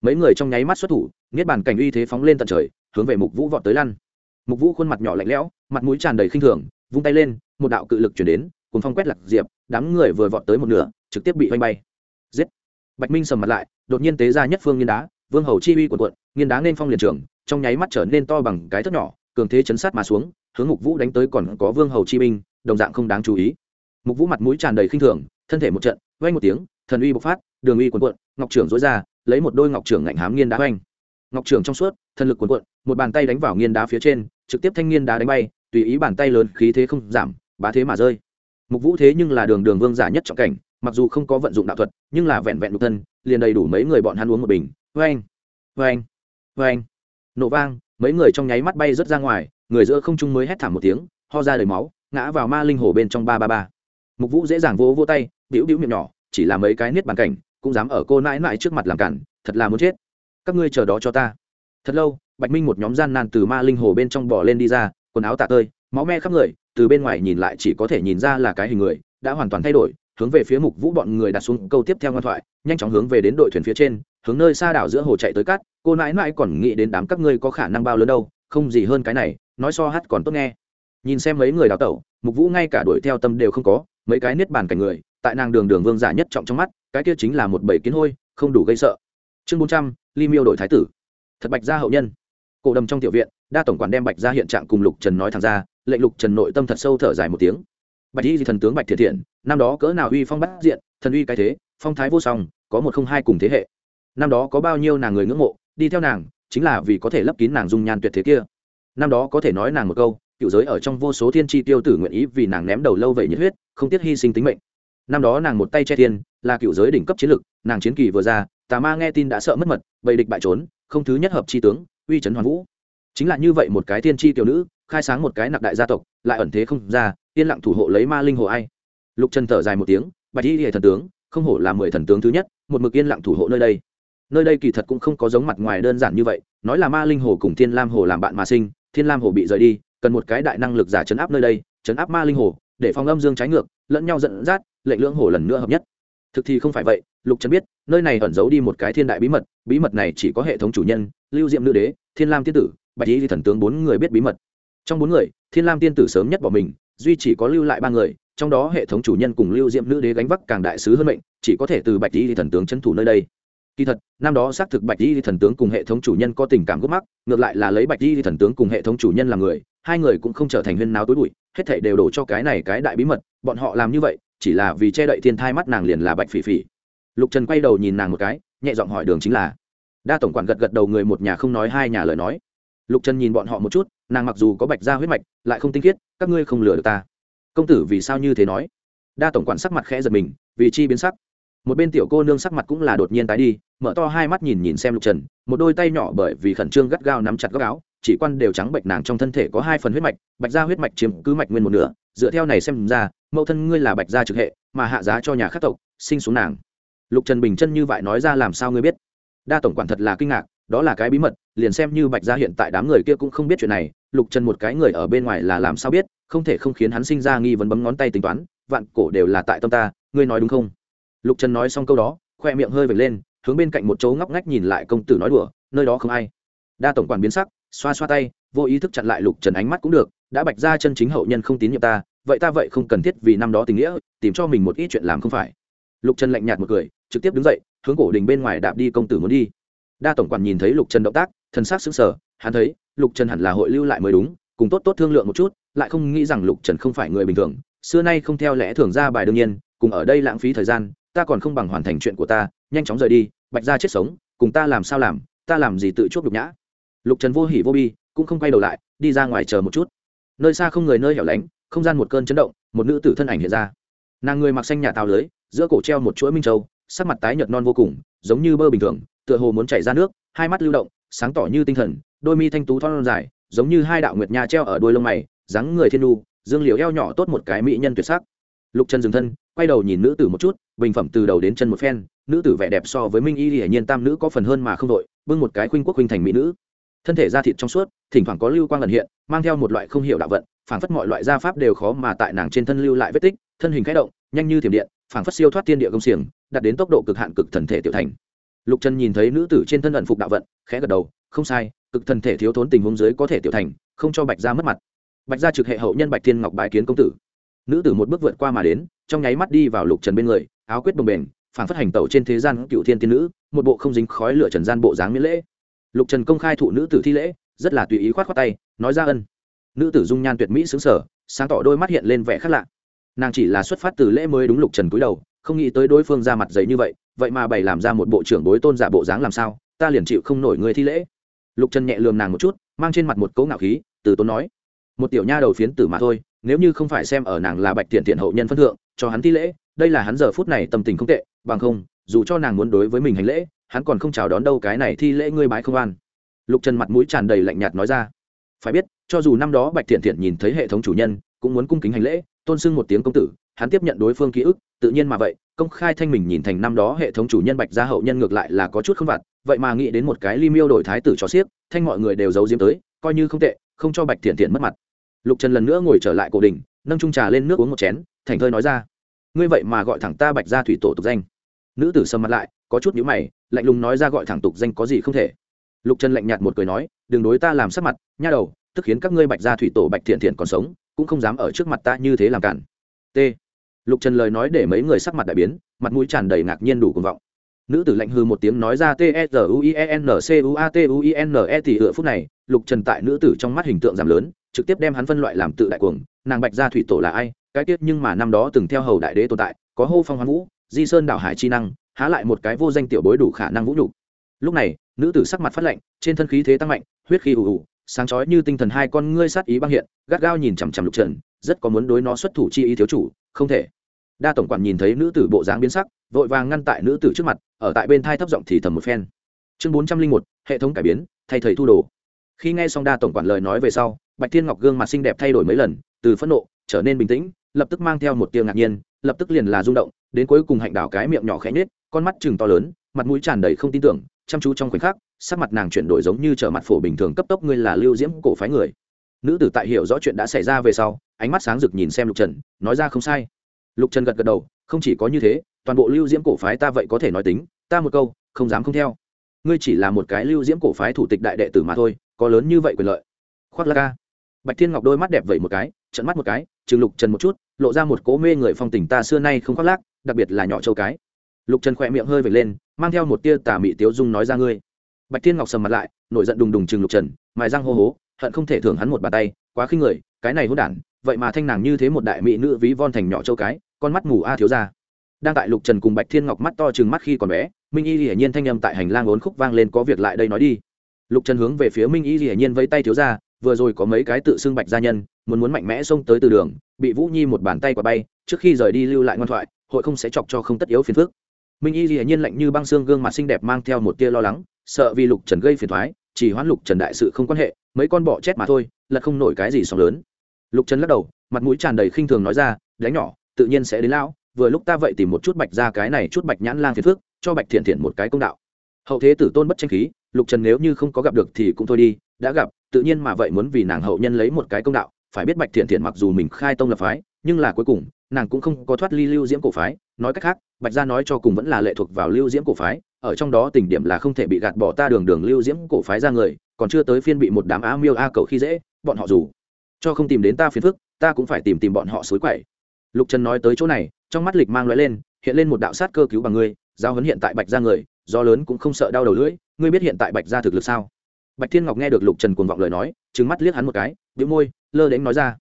Mấy người trong nháy mắt xuất thủ, niết bàn cảnh uy thế phóng lên tận trời, hướng về mục vũ vọt tới lăn. Mục vũ khuôn mặt nhỏ lạnh lẽo, mặt mũi tràn đầy khinh thường, vung tay lên, một đạo cự lực chuyển đến cùng phong quét lạc diệp, đám người vừa vọt tới một nửa, trực tiếp bị oanh bay. Giết! Bạch minh sầm mặt lại, đột nhiên tế ra nhất phương nghiên đá, vương hầu chi uy quần quận nghiên đá nên phong liền trường, trong nháy mắt trở nên to bằng cái thất nhỏ, cường thế chấn sát mà xuống, hướng mục vũ đánh tới còn có vương hầu chi binh, đồng dạng không đáng chú ý. Mục vũ mặt mũi tràn đầy khinh thường, thân thể một trận, vang một tiếng, thần uy bộc phát, đường uy quần quận ngọc trưởng dối ra, lấy một đôi ngọc trưởng ngạnh hám nghiên đá oanh ngọc trưởng trong suốt, thần lực quần quận một bàn tay đánh vào nghiên đá phía trên, trực tiếp thanh nghiên đá đánh bay, tùy ý bàn tay lớn khí thế không giảm, bá thế mà rơi mục vũ thế nhưng là đường đường vương giả nhất trọng cảnh mặc dù không có vận dụng đạo thuật nhưng là vẹn vẹn đục thân liền đầy đủ mấy người bọn hắn uống một bình. Vang, vang, vang, nổ vang mấy người trong nháy mắt bay rớt ra ngoài người giữa không trung mới hét thảm một tiếng ho ra đầy máu ngã vào ma linh hồ bên trong ba ba ba. Mục vũ dễ dàng vỗ vỗ tay bĩu bĩu miệng nhỏ chỉ là mấy cái niết bàn cảnh cũng dám ở cô nãi nãi trước mặt làm cản thật là muốn chết. Các ngươi chờ đó cho ta. Thật lâu bạch minh một nhóm gian nan từ ma linh hồ bên trong bỏ lên đi ra quần áo tạ tơi máu me khắp người từ bên ngoài nhìn lại chỉ có thể nhìn ra là cái hình người, đã hoàn toàn thay đổi, hướng về phía mục vũ bọn người đặt xuống câu tiếp theo ngoan thoại, nhanh chóng hướng về đến đội thuyền phía trên, hướng nơi xa đảo giữa hồ chạy tới cát, cô nãi nãi còn nghĩ đến đám các ngươi có khả năng bao lớn đâu, không gì hơn cái này, nói so hát còn tốt nghe. Nhìn xem mấy người đào tẩu, mục vũ ngay cả đuổi theo tâm đều không có, mấy cái niết bàn cảnh người, tại nàng đường đường vương giả nhất trọng trong mắt, cái kia chính là một bầy kiến hôi, không đủ gây sợ. Chương bốn trăm, ly miêu đội thái tử. Thật bạch gia hậu nhân. Cổ đầm trong tiểu viện, đa tổng quản đem bạch gia hiện trạng cùng lục trần nói thẳng ra lệnh lục trần nội tâm thật sâu thở dài một tiếng. Bạch y thần tướng bạch thiệt thiện, năm đó cỡ nào uy phong bắt diện, thần uy cái thế, phong thái vô song, có một không hai cùng thế hệ. Năm đó có bao nhiêu nàng người ngưỡng mộ, đi theo nàng, chính là vì có thể lấp kín nàng dung nhan tuyệt thế kia. Năm đó có thể nói nàng một câu, cựu giới ở trong vô số thiên tri tiêu tử nguyện ý vì nàng ném đầu lâu vậy nhiệt huyết, không tiếc hy sinh tính mệnh. Năm đó nàng một tay che thiên, là cựu giới đỉnh cấp chiến lực, nàng chiến kỳ vừa ra, tà ma nghe tin đã sợ mất mật, bầy địch bại trốn, không thứ nhất hợp tri tướng, uy trấn hoàn vũ chính là như vậy một cái thiên tri tiểu nữ, khai sáng một cái nặc đại gia tộc, lại ẩn thế không ra, yên lặng thủ hộ lấy ma linh hồ ai. Lục trần thở dài một tiếng, bạch y hệ thần tướng, không hổ là mười thần tướng thứ nhất, một mực yên lặng thủ hộ nơi đây. Nơi đây kỳ thật cũng không có giống mặt ngoài đơn giản như vậy, nói là ma linh hồ cùng thiên lam hồ làm bạn mà sinh, thiên lam hồ bị rời đi, cần một cái đại năng lực giả chấn áp nơi đây, chấn áp ma linh hồ, để phong âm dương trái ngược, lẫn nhau dẫn dắt, lệnh lưỡng hồ lần nữa hợp nhất. Thực thì không phải vậy, lục trần biết, nơi này ẩn giấu đi một cái thiên đại bí mật bí mật này chỉ có hệ thống chủ nhân, lưu diệm nữ đế, thiên lam tiên tử bạch y thần tướng bốn người biết bí mật. Trong bốn người, thiên lam tiên tử sớm nhất bỏ mình, duy chỉ có lưu lại ba người, trong đó hệ thống chủ nhân cùng lưu diệm nữ đế gánh vác càng đại sứ hơn mệnh, chỉ có thể từ bạch y thần tướng c thủ nơi đây. Kỳ thật, năm đó xác thực bạch y thần tướng cùng hệ thống chủ nhân có tình cảm gốc mắc, ngược lại là lấy bạch y thần tướng cùng hệ thống chủ nhân làm người, hai người cũng không trở thành huyên náo tối bụi, hết thảy đều đổ cho cái này cái đại bí mật, bọn họ làm như vậy, chỉ là vì che đậy thiên thai mắt nàng liền là bạch phỉ phỉ. Lục trần quay đầu nhìn nàng một cái, nhẹ giọng hỏi đường chính là, đa tổng quản gật gật đầu, người một nhà không nói hai nhà lời nói lục trần nhìn bọn họ một chút, nàng mặc dù có bạch da huyết mạch, lại không tinh khiết, các ngươi không lừa được ta. Công tử vì sao như thế nói? Đa tổng quản sắc mặt khẽ giật mình, vì chi biến sắc. Một bên tiểu cô nương sắc mặt cũng là đột nhiên tái đi, mở to hai mắt nhìn nhìn xem lục trần, một đôi tay nhỏ bởi vì khẩn trương gắt gao nắm chặt góc áo, chỉ quan đều trắng bệnh nàng trong thân thể có hai phần huyết mạch, bạch da huyết mạch chiếm cứ mạch nguyên một nửa, dựa theo này xem ra, mẫu thân ngươi là bạch gia trực hệ, mà hạ giá cho nhà khắc tộc, sinh xuống nàng. Lục trần bình chân như vậy nói ra làm sao ngươi biết? Đa tổng quản thật là kinh ngạc, đó là cái bí mật liền xem như bạch gia hiện tại đám người kia cũng không biết chuyện này, lục trần một cái người ở bên ngoài là làm sao biết, không thể không khiến hắn sinh ra nghi vấn bấm ngón tay tính toán, vạn cổ đều là tại tâm ta, ngươi nói đúng không? Lục trần nói xong câu đó, khoe miệng hơi vệt lên, hướng bên cạnh một chỗ ngóc ngách nhìn lại công tử nói đùa, nơi đó không ai. Đa tổng quản biến sắc, xoa xoa tay, vô ý thức chặn lại lục trần ánh mắt cũng được, đã bạch ra chân chính hậu nhân không tín nhiệm ta, vậy ta vậy không cần thiết vì năm đó tình nghĩa, tìm cho mình một ít chuyện làm không phải. Lục trần lạnh nhạt một cười, trực tiếp đứng dậy, hướng cổ đình bên ngoài đạp đi công tử muốn đi đa tổng quản nhìn thấy lục trần động tác thân xác xứng sở hắn thấy, lục trần hẳn là hội lưu lại mới đúng, cùng tốt tốt thương lượng một chút, lại không nghĩ rằng lục trần không phải người bình thường, xưa nay không theo lẽ thường ra bài đương nhiên, cùng ở đây lãng phí thời gian, ta còn không bằng hoàn thành chuyện của ta, nhanh chóng rời đi, bạch ra chết sống, cùng ta làm sao làm, ta làm gì tự chuốc nhục nhã. Lục trần vô hỉ vô bi, cũng không quay đầu lại, đi ra ngoài chờ một chút. Nơi xa không người nơi hẻo lánh, không gian một cơn chấn động, một nữ tử thân ảnh hiện ra. Nàng người mặc xanh nhà tàu lưới, giữa cổ treo một chuỗi minh châu, sắc mặt tái nhợt non vô cùng, giống như bơ bình thường tựa hồ muốn chảy ra nước, hai mắt lưu động, sáng tỏ như tinh thần, đôi mi thanh tú thon dài, giống như hai đạo nguyệt nha treo ở đuôi lông mày, dáng người thiên đu, dương liễu eo nhỏ tốt một cái mỹ nhân tuyệt sắc. Lục trần dừng thân, quay đầu nhìn nữ tử một chút, bình phẩm từ đầu đến chân một phen, nữ tử vẻ đẹp so với minh y hiển nhiên tam nữ có phần hơn mà không đội, bưng một cái khuynh quốc khuynh thành mỹ nữ. Thân thể da thịt trong suốt, thỉnh thoảng có lưu quang ẩn hiện, mang theo một loại không hiểu đạo vận, phảng phất mọi loại gia pháp đều khó mà tại nàng trên thân lưu lại vết tích, thân hình khẽ động, nhanh như thiểm điện, phảng phất siêu thoát tiên địa công xiềng, đạt đến tốc độ cực hạn cực thần thể tiểu thành lục trần nhìn thấy nữ tử trên thân ẩn phục đạo vận, khẽ gật đầu, không sai, cực thần thể thiếu thốn tình huống dưới có thể tiểu thành, không cho bạch gia mất mặt. Bạch gia trực hệ hậu nhân bạch thiên ngọc bái kiến công tử. Nữ tử một bước vượt qua mà đến, trong nháy mắt đi vào lục trần bên người, áo quyết bồng bềnh phản phất hành tẩu trên thế gian cựu thiên tiên nữ, một bộ không dính khói lửa trần gian bộ dáng miễn lễ. Lục trần công khai thụ nữ tử thi lễ, rất là tùy ý khoát khoát tay, nói ra ân. Nữ tử dung nhan tuyệt mỹ xứng sở sáng tỏ đôi mắt hiện lên vẻ khác lạ. Nàng chỉ là xuất phát từ lễ mới đúng lục trần cúi đầu, không nghĩ tới đối phương ra mặt giấy như vậy vậy mà bày làm ra một bộ trưởng bối tôn giả bộ dáng làm sao, ta liền chịu không nổi người thi lễ. Lục trần nhẹ lườm nàng một chút, mang trên mặt một cấu ngạo khí, từ tôn nói, một tiểu nha đầu phiến tử mà thôi, nếu như không phải xem ở nàng là bạch thiện thiện hậu nhân phân thượng, cho hắn thi lễ, đây là hắn giờ phút này tâm tình không tệ, bằng không, dù cho nàng muốn đối với mình hành lễ, hắn còn không chào đón đâu cái này thi lễ ngươi bái không an. Lục trần mặt mũi tràn đầy lạnh nhạt nói ra, phải biết, cho dù năm đó bạch thiện thiện nhìn thấy hệ thống chủ nhân, cũng muốn cung kính hành lễ, tôn sưng một tiếng công tử hắn tiếp nhận đối phương ký ức, tự nhiên mà vậy, công khai thanh mình nhìn thành năm đó hệ thống chủ nhân bạch gia hậu nhân ngược lại là có chút không vặt, vậy mà nghĩ đến một cái ly miêu đổi thái tử cho xiếc thanh mọi người đều giấu diếm tới, coi như không tệ, không cho bạch thiện thiện mất mặt. Lục trần lần nữa ngồi trở lại cổ đình nâng trung trà lên nước uống một chén, thành thơi nói ra, ngươi vậy mà gọi thẳng ta bạch gia thủy tổ tục danh. Nữ tử sầm mặt lại, có chút nhữ mày, lạnh lùng nói ra gọi thẳng tục danh có gì không thể. Lục trần lạnh nhạt một cười nói, đừng đối ta làm sắc mặt, nha đầu, tức khiến các ngươi bạch gia thủy tổ bạch thiện thiện còn sống, cũng không dám ở trước mặt ta như thế làm cản. T lục trần lời nói để mấy người sắc mặt đại biến, mặt mũi tràn đầy ngạc nhiên đủ cuồng vọng. Nữ tử lạnh hư một tiếng nói ra t e r u i e n c u a t u i n e thì ựa phút này, lục trần tại nữ tử trong mắt hình tượng giảm lớn, trực tiếp đem hắn phân loại làm tự đại cuồng. Nàng bạch gia thủy tổ là ai? Cái tiết nhưng mà năm đó từng theo hầu đại đế tồn tại, có hô phong hoán vũ, di sơn đảo hải chi năng, há lại một cái vô danh tiểu bối đủ khả năng vũ nhục. Lúc này, nữ tử sắc mặt phát lạnh, trên thân khí thế tăng mạnh, huyết khí ù ù, sáng chói như tinh thần hai con ngươi sát ý băng hiện, gắt gao nhìn chằm chằm lục trần, rất có muốn đối nó xuất thủ chi ý thiếu chủ, không thể đa tổng quản nhìn thấy nữ tử bộ dáng biến sắc, vội vàng ngăn tại nữ tử trước mặt, ở tại bên thai thấp giọng thì thầm một phen. Chương bốn trăm linh một, hệ thống cải biến, thay thầy thu đồ. Khi nghe xong đa tổng quản lời nói về sau, bạch thiên ngọc gương mặt xinh đẹp thay đổi mấy lần, từ phẫn nộ, trở nên bình tĩnh, lập tức mang theo một tiêu ngạc nhiên, lập tức liền là rung động, đến cuối cùng hạnh đảo cái miệng nhỏ khẽ nhết con mắt chừng to lớn, mặt mũi tràn đầy không tin tưởng, chăm chú trong khoảnh khắc, sắc mặt nàng chuyển đổi giống như trở mặt phổ bình thường cấp tốc, ngươi là lưu diễm cổ phái người. Nữ tử tại hiểu rõ chuyện đã xảy ra về sau, ánh mắt sáng rực nhìn xem lục trần, nói ra không sai lục trần gật gật đầu, không chỉ có như thế, toàn bộ lưu diễm cổ phái ta vậy có thể nói tính, ta một câu, không dám không theo. Ngươi chỉ là một cái lưu diễm cổ phái thủ tịch đại đệ tử mà thôi, có lớn như vậy quyền lợi. Khoác la ca bạch thiên ngọc đôi mắt đẹp vậy một cái trận mắt một cái, chừng lục trần một chút, lộ ra một cố mê người phong tình ta xưa nay không khoác lác, đặc biệt là nhỏ châu cái. Lục trần khỏe miệng hơi vệt lên, mang theo một tia tà mị tiếu dung nói ra ngươi. Bạch thiên ngọc sầm mặt lại, nổi giận đùng đùng chừng lục trần, mài răng hô hố, hận không thể thưởng hắn một bàn tay, quá khinh người, cái này hôn đản, vậy mà thanh nàng như thế một đại mỹ nữ ví von thành nhỏ châu cái con mắt mù a thiếu ra. Đang tại lục trần cùng bạch thiên ngọc mắt to chừng mắt khi còn bé, minh y hiển nhiên thanh âm tại hành lang ốn khúc vang lên có việc lại đây nói đi. Lục trần hướng về phía minh y hiển nhiên vẫy tay thiếu ra, vừa rồi có mấy cái tự xưng bạch gia nhân, muốn muốn mạnh mẽ xông tới từ đường, bị vũ nhi một bàn tay quả bay, trước khi rời đi lưu lại ngoan thoại, hội không sẽ chọc cho không tất yếu phiền phức. Minh y hiển nhiên lạnh như băng xương gương mặt xinh đẹp mang theo một tia lo lắng, sợ vì lục trần gây phiền thoái chỉ hoãn lục trần đại sự không quan hệ, mấy con bọ chết mà thôi là không nổi cái gì sóng lớn. Lục trần lắc đầu, mặt mũi tràn đầy khinh thường nói ra, đánh nhỏ tự nhiên sẽ đến lão, vừa lúc ta vậy tìm một chút bạch ra cái này chút bạch nhãn lang phiền phước cho bạch thiện thiện một cái công đạo. Hậu thế tử tôn bất tranh khí, lục trần nếu như không có gặp được thì cũng thôi đi, đã gặp, tự nhiên mà vậy muốn vì nàng hậu nhân lấy một cái công đạo, phải biết bạch thiện thiện mặc dù mình khai tông lập phái, nhưng là cuối cùng, nàng cũng không có thoát ly lưu diễm cổ phái, nói cách khác, bạch gia nói cho cùng vẫn là lệ thuộc vào lưu diễm cổ phái, ở trong đó tình điểm là không thể bị gạt bỏ ta đường đường lưu diễm cổ phái ra người, còn chưa tới phiên bị một đám á miêu a cầu khi dễ, bọn họ dù cho không tìm đến ta phiền phức, ta cũng phải tìm tìm bọn họ xối quậy lục trần nói tới chỗ này, trong mắt lịch mang lóe lên, hiện lên một đạo sát cơ cứu bằng ngươi, giao hấn hiện tại bạch ra người, do lớn cũng không sợ đau đầu lưỡi, ngươi biết hiện tại bạch ra thực lực sao? Bạch thiên ngọc nghe được lục trần cuồng vọng lời nói trứng mắt liếc hắn một cái, bĩu môi, lơ đến nói ra.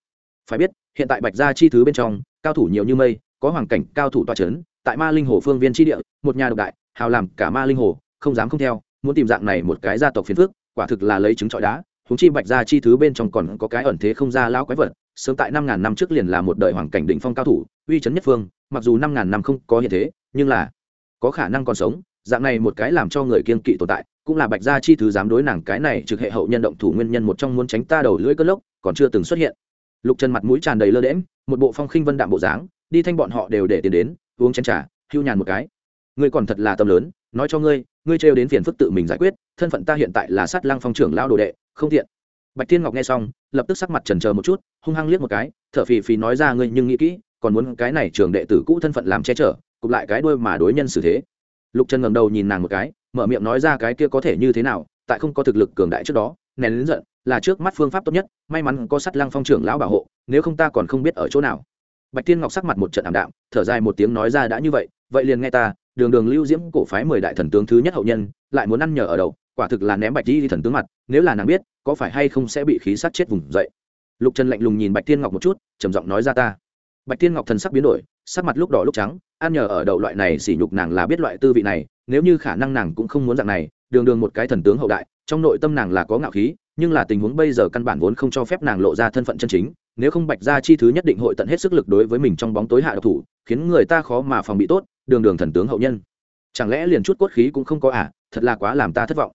Phải biết, hiện tại bạch ra chi thứ bên trong, cao thủ nhiều như mây, có hoàn cảnh, cao thủ toa c h ấ n tại ma linh hồ phương viên tri địa, một nhà độc đại, hào làm cả ma linh hồ, không dám không theo, muốn tìm dạng này một cái gia tộc phiền phước quả thực là lấy trứng trọi đá húng chi bạch ra chi thứ bên trong còn có cái ẩn thế không ra lao quái vật sớm tại năm ngàn năm trước liền là một đời hoàng cảnh đỉnh phong cao thủ uy chấn nhất phương mặc dù năm ngàn năm không có hiện thế nhưng là có khả năng còn sống. Dạng này một cái làm cho người kiên kỵ tồn tại cũng là bạch gia chi thứ dám đối nàng cái này trực hệ hậu nhân động thủ nguyên nhân một trong muốn tránh ta đầu lưỡi cơn lốc còn chưa từng xuất hiện. Lục trần mặt mũi tràn đầy lơ đễnh, một bộ phong khinh vân đạm bộ dáng đi thanh bọn họ đều để tiền đến uống chén trà hưu nhàn một cái. Ngươi còn thật là tâm lớn nói cho ngươi ngươi trêu đến phiền phức tự mình giải quyết thân phận ta hiện tại là sát lang phong trưởng lão đồ đệ không tiện bạch thiên ngọc nghe xong, lập tức sắc mặt trần chờ một chút, hung hăng liếc một cái, thở phì phì nói ra ngươi nhưng nghĩ kỹ, còn muốn cái này trường đệ tử cũ thân phận làm che chở, cụp lại cái đuôi mà đối nhân xử thế. Lục trần ngầm đầu nhìn nàng một cái, mở miệng nói ra cái kia có thể như thế nào, tại không có thực lực cường đại trước đó, nén lính giận, là trước mắt phương pháp tốt nhất, may mắn có sắt lăng phong trưởng lão bảo hộ, nếu không ta còn không biết ở chỗ nào. Bạch thiên ngọc sắc mặt một trận ảm đạm, thở dài một tiếng nói ra đã như vậy vậy liền nghe ta, đường đường lưu diễm cổ phái mười đại thần tướng thứ nhất hậu nhân, lại muốn ăn nhờ ở đầu quả thực là ném bạch di thần tướng mặt, nếu là nàng biết, có phải hay không sẽ bị khí sát chết vùng dậy. Lục trần lạnh lùng nhìn bạch thiên ngọc một chút, trầm giọng nói ra ta. Bạch thiên ngọc thần sắc biến đổi, sắc mặt lúc đỏ lúc trắng ăn nhờ ở đậu loại này sỉ nhục nàng là biết loại tư vị này, nếu như khả năng nàng cũng không muốn dạng này, đường đường một cái thần tướng hậu đại, trong nội tâm nàng là có ngạo khí, nhưng là tình huống bây giờ căn bản vốn không cho phép nàng lộ ra thân phận chân chính, nếu không bạch ra chi thứ nhất định hội tận hết sức lực đối với mình trong bóng tối hạ độc thủ, khiến người ta khó mà phòng bị tốt, đường đường thần tướng hậu nhân. Chẳng lẽ liền chút cốt khí cũng không có à? Thật là quá làm ta thất vọng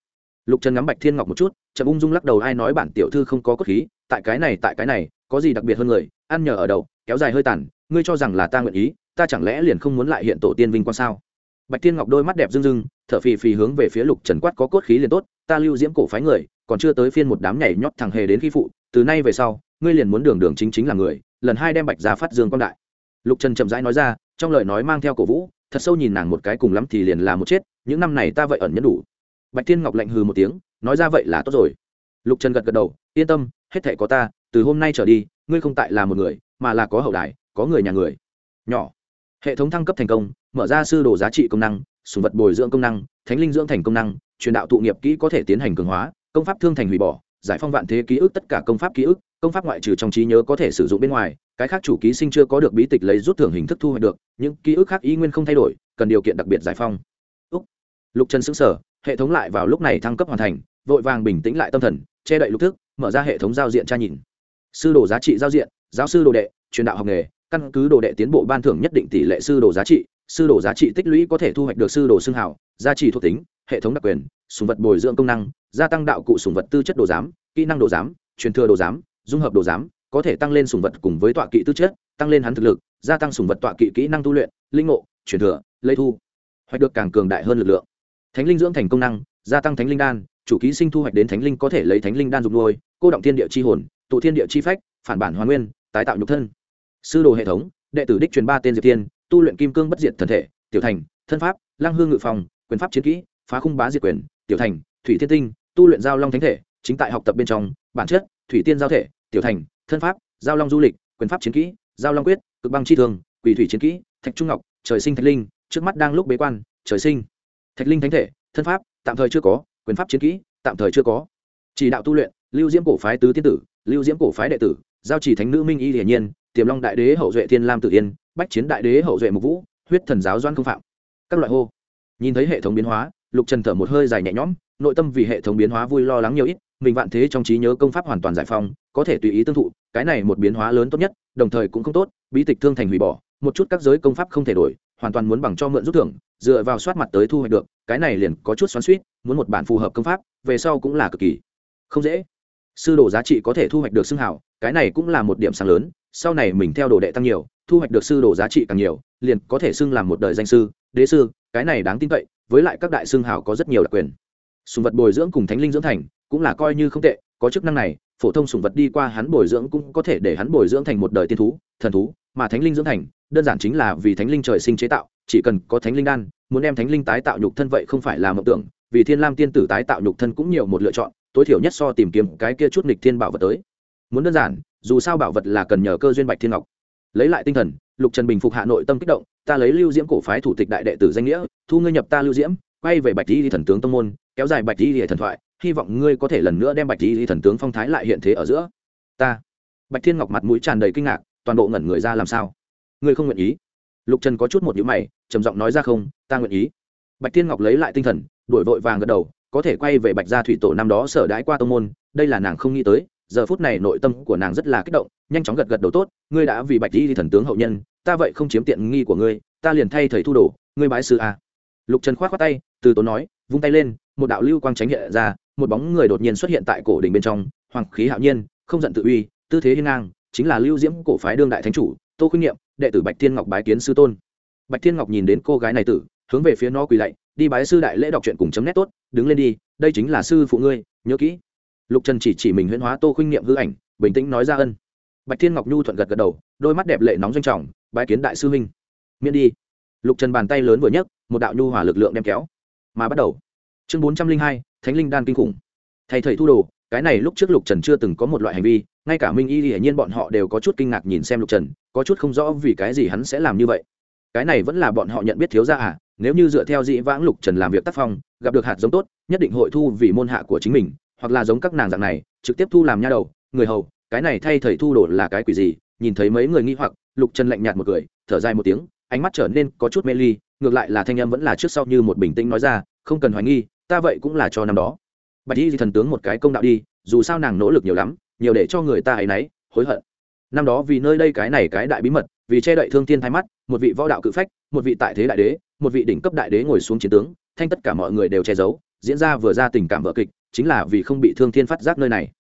lục trần ngắm bạch thiên ngọc một chút, chậm ung dung lắc đầu ai nói bản tiểu thư không có cốt khí, tại cái này, tại cái này, có gì đặc biệt hơn người, ăn nhờ ở đầu, kéo dài hơi tàn, ngươi cho rằng là ta nguyện ý, ta chẳng lẽ liền không muốn lại hiện tổ tiên vinh quang sao? Bạch thiên ngọc đôi mắt đẹp rưng rưng, thở phì phì hướng về phía lục trần quát có cốt khí liền tốt, ta lưu diễm cổ phái người, còn chưa tới phiên một đám nhảy nhót thằng hề đến khi phụ, từ nay về sau, ngươi liền muốn đường đường chính chính là người, lần hai đem bạch ra phát dương quang đại. Lục trần chậm rãi nói ra, trong lời nói mang theo cổ vũ, thật sâu nhìn nàng một cái cùng lắm thì liền là một chết, những năm này ta vậy ẩn nhẫn đủ bạch thiên ngọc lạnh hừ một tiếng, nói ra vậy là tốt rồi. Lục trần gật gật đầu, yên tâm, hết thể có ta, từ hôm nay trở đi, ngươi không tại là một người, mà là có hậu đài, có người nhà người. Nhỏ. Hệ thống thăng cấp thành công, mở ra sư đồ giá trị công năng, sùng vật bồi dưỡng công năng, thánh linh dưỡng thành công năng, truyền đạo tụ nghiệp kỹ có thể tiến hành cường hóa, công pháp thương thành hủy bỏ, giải phong vạn thế ký ức tất cả công pháp ký ức, công pháp ngoại trừ trong trí nhớ có thể sử dụng bên ngoài, cái khác chủ ký sinh chưa có được bí tịch lấy rút thưởng hình thức thu hoạch được, những ký ức khác y nguyên không thay đổi, cần điều kiện đặc biệt giải phong Úc. lục trần xứng sở hệ thống lại vào lúc này thăng cấp hoàn thành, vội vàng bình tĩnh lại tâm thần, che đậy lục thức, mở ra hệ thống giao diện tra nhìn. Sư đồ giá trị giao diện, giáo sư đồ đệ, truyền đạo học nghề, căn cứ đồ đệ tiến bộ ban thưởng nhất định tỷ lệ sư đồ giá trị, sư đồ giá trị tích lũy có thể thu hoạch được sư đồ xương hảo giá trị thuộc tính, hệ thống đặc quyền, sùng vật bồi dưỡng công năng, gia tăng đạo cụ sùng vật tư chất đồ giám, kỹ năng đồ giám, truyền thừa đồ giám, dung hợp đồ giám, có thể tăng lên sùng vật cùng với tọa kỵ tư chất, tăng lên hắn thực lực, gia tăng sùng vật tọa kỵ kỹ năng tu luyện, linh ngộ, truyền thừa lấy thu, hoạch được càng cường đại hơn lực lượng thánh linh dưỡng thành công năng, gia tăng thánh linh đan, chủ ký sinh thu hoạch đến thánh linh có thể lấy thánh linh đan dùng nuôi, cô động thiên địa chi hồn, tụ thiên địa chi phách, phản bản hoàn nguyên, tái tạo nhục thân. Sư đồ hệ thống, đệ tử đích truyền ba tên diệp tiên tu luyện kim cương bất diệt thần thể, tiểu thành, thân pháp lang hương ngự phòng, quyền pháp chiến kỹ, phá khung bá diệt quyền, tiểu thành, thủy thiên tinh, tu luyện giao long thánh thể, chính tại học tập bên trong, bản chất, thủy tiên giao thể, tiểu thành, thân pháp, giao long du lịch, quyền pháp chiến kỹ, giao long quyết, cực băng chi thường, quỷ thủy chiến kỹ, thạch trung ngọc, trời sinh thạch linh, trước mắt đang lúc bế quan, trời sinh thạch linh thánh thể, thân pháp, tạm thời chưa có, quyền pháp chiến kỹ, tạm thời chưa có. Chỉ đạo tu luyện, lưu diễm cổ phái tứ tiên tử, lưu diễm cổ phái đệ tử, giao chỉ thánh nữ minh y hiển nhiên, tiềm long đại đế hậu duệ thiên lam tự yên, bách chiến đại đế hậu duệ mục vũ, huyết thần giáo doan công phạm. Các loại hô. Nhìn thấy hệ thống biến hóa, lục trần thở một hơi dài nhẹ nhõm, nội tâm vì hệ thống biến hóa vui lo lắng nhiều ít, mình vạn thế trong trí nhớ công pháp hoàn toàn giải phong có thể tùy ý tương thụ, cái này một biến hóa lớn tốt nhất, đồng thời cũng không tốt, bí tịch thương thành hủy bỏ, một chút các giới công pháp không thể đổi hoàn toàn muốn bằng cho mượn rút thưởng, dựa vào soát mặt tới thu hoạch được, cái này liền có chút xoắn suýt muốn một bản phù hợp công pháp, về sau cũng là cực kỳ không dễ. Sư đồ giá trị có thể thu hoạch được xưng hảo cái này cũng là một điểm sáng lớn, sau này mình theo đồ đệ tăng nhiều, thu hoạch được sư đồ giá trị càng nhiều, liền có thể xưng làm một đời danh sư, đế sư, cái này đáng tin cậy, với lại các đại xưng hảo có rất nhiều đặc quyền. Sùng vật bồi dưỡng cùng thánh linh dưỡng thành, cũng là coi như không tệ có chức năng này, phổ thông sùng vật đi qua hắn bồi dưỡng cũng có thể để hắn bồi dưỡng thành một đời tiên thú, thần thú, mà thánh linh dưỡng thành, đơn giản chính là vì thánh linh trời sinh chế tạo, chỉ cần có thánh linh đan, muốn đem thánh linh tái tạo nhục thân vậy không phải là mộng tưởng, vì thiên lam tiên tử tái tạo nhục thân cũng nhiều một lựa chọn, tối thiểu nhất so tìm kiếm cái kia chút nghịch thiên bảo vật tới. Muốn đơn giản, dù sao bảo vật là cần nhờ cơ duyên bạch thiên ngọc. Lấy lại tinh thần, lục trần bình phục hạ nội tâm kích động, ta lấy lưu diễm cổ phái thủ tịch đại đệ tử danh nghĩa, thu ngươi nhập ta lưu diễm, quay về bạch di thần tướng tông môn, kéo dài bạch di thần thoại hy vọng ngươi có thể lần nữa đem bạch di thần tướng phong thái lại hiện thế ở giữa. Ta. Bạch thiên ngọc mặt mũi tràn đầy kinh ngạc, toàn bộ ngẩn người ra làm sao? Ngươi không nguyện ý? Lục trần có chút một nhữ mày, trầm giọng nói ra không, ta nguyện ý. Bạch thiên ngọc lấy lại tinh thần đuổi vội vàng gật đầu, có thể quay về bạch gia thủy tổ năm đó sở đãi qua tông môn, đây là nàng không nghĩ tới, giờ phút này nội tâm của nàng rất là kích động, nhanh chóng gật gật đầu tốt, ngươi đã vì bạch di thần tướng hậu nhân, ta vậy không chiếm tiện nghi của ngươi, ta liền thay thầy thu đồ, ngươi bái sư a. Lục trần k h o á t khoác tay, từ tốn nói, vung tay lên một đạo lưu quang tránh hiện ra, một bóng người đột nhiên xuất hiện tại cổ đỉnh bên trong, hoàng khí hạo nhiên, không giận tự uy, tư thế hiên ngang, chính là lưu diễm cổ phái đương đại thánh chủ, tô khuyên nghiệm đệ tử bạch thiên ngọc bái kiến sư tôn. Bạch thiên ngọc nhìn đến cô gái này tử, hướng về phía nó quỳ lạy, đi bái sư đại lễ đọc truyện cùng chấm nét tốt, đứng lên đi, đây chính là sư phụ ngươi, nhớ kỹ. Lục trần chỉ chỉ mình huyễn hóa tô khuynh niệm hư ảnh, bình tĩnh nói ra ân. Bạch thiên ngọc nhu thuận gật gật đầu, đôi mắt đẹp lệ nóng doanh trọng, bái kiến đại sư huynh. Miễn đi. Lục trần bàn tay lớn vừa nhấc, một đạo nhu hỏa lực lượng đem kéo, mà bắt đầu chương bốn trăm linh hai, thánh linh đan kinh khủng. Thầy thầy thu đồ, cái này lúc trước lục trần chưa từng có một loại hành vi, ngay cả minh y hiển nhiên bọn họ đều có chút kinh ngạc nhìn xem lục trần, có chút không rõ vì cái gì hắn sẽ làm như vậy. Cái này vẫn là bọn họ nhận biết thiếu ra à nếu như dựa theo dĩ vãng lục trần làm việc tác phong, gặp được hạt giống tốt, nhất định hội thu vì môn hạ của chính mình, hoặc là giống các nàng dạng này, trực tiếp thu làm nha đầu, người hầu, cái này thay thầy thu đồ là cái quỷ gì? Nhìn thấy mấy người nghi hoặc, lục trần lạnh nhạt một cười, thở dài một tiếng, ánh mắt trở nên có chút mê ly, ngược lại là thanh âm vẫn là trước sau như một bình tĩnh nói ra, không cần hoài nghi ta vậy cũng là cho năm đó. Bạch y thần tướng một cái công đạo đi, dù sao nàng nỗ lực nhiều lắm, nhiều để cho người ta ấy nấy, hối hận. Năm đó vì nơi đây cái này cái đại bí mật, vì che đậy thương tiên thái mắt, một vị võ đạo cự phách, một vị tại thế đại đế, một vị đỉnh cấp đại đế ngồi xuống chiến tướng, thanh tất cả mọi người đều che giấu, diễn ra vừa ra tình cảm vợ kịch, chính là vì không bị thương thiên phát giác nơi này.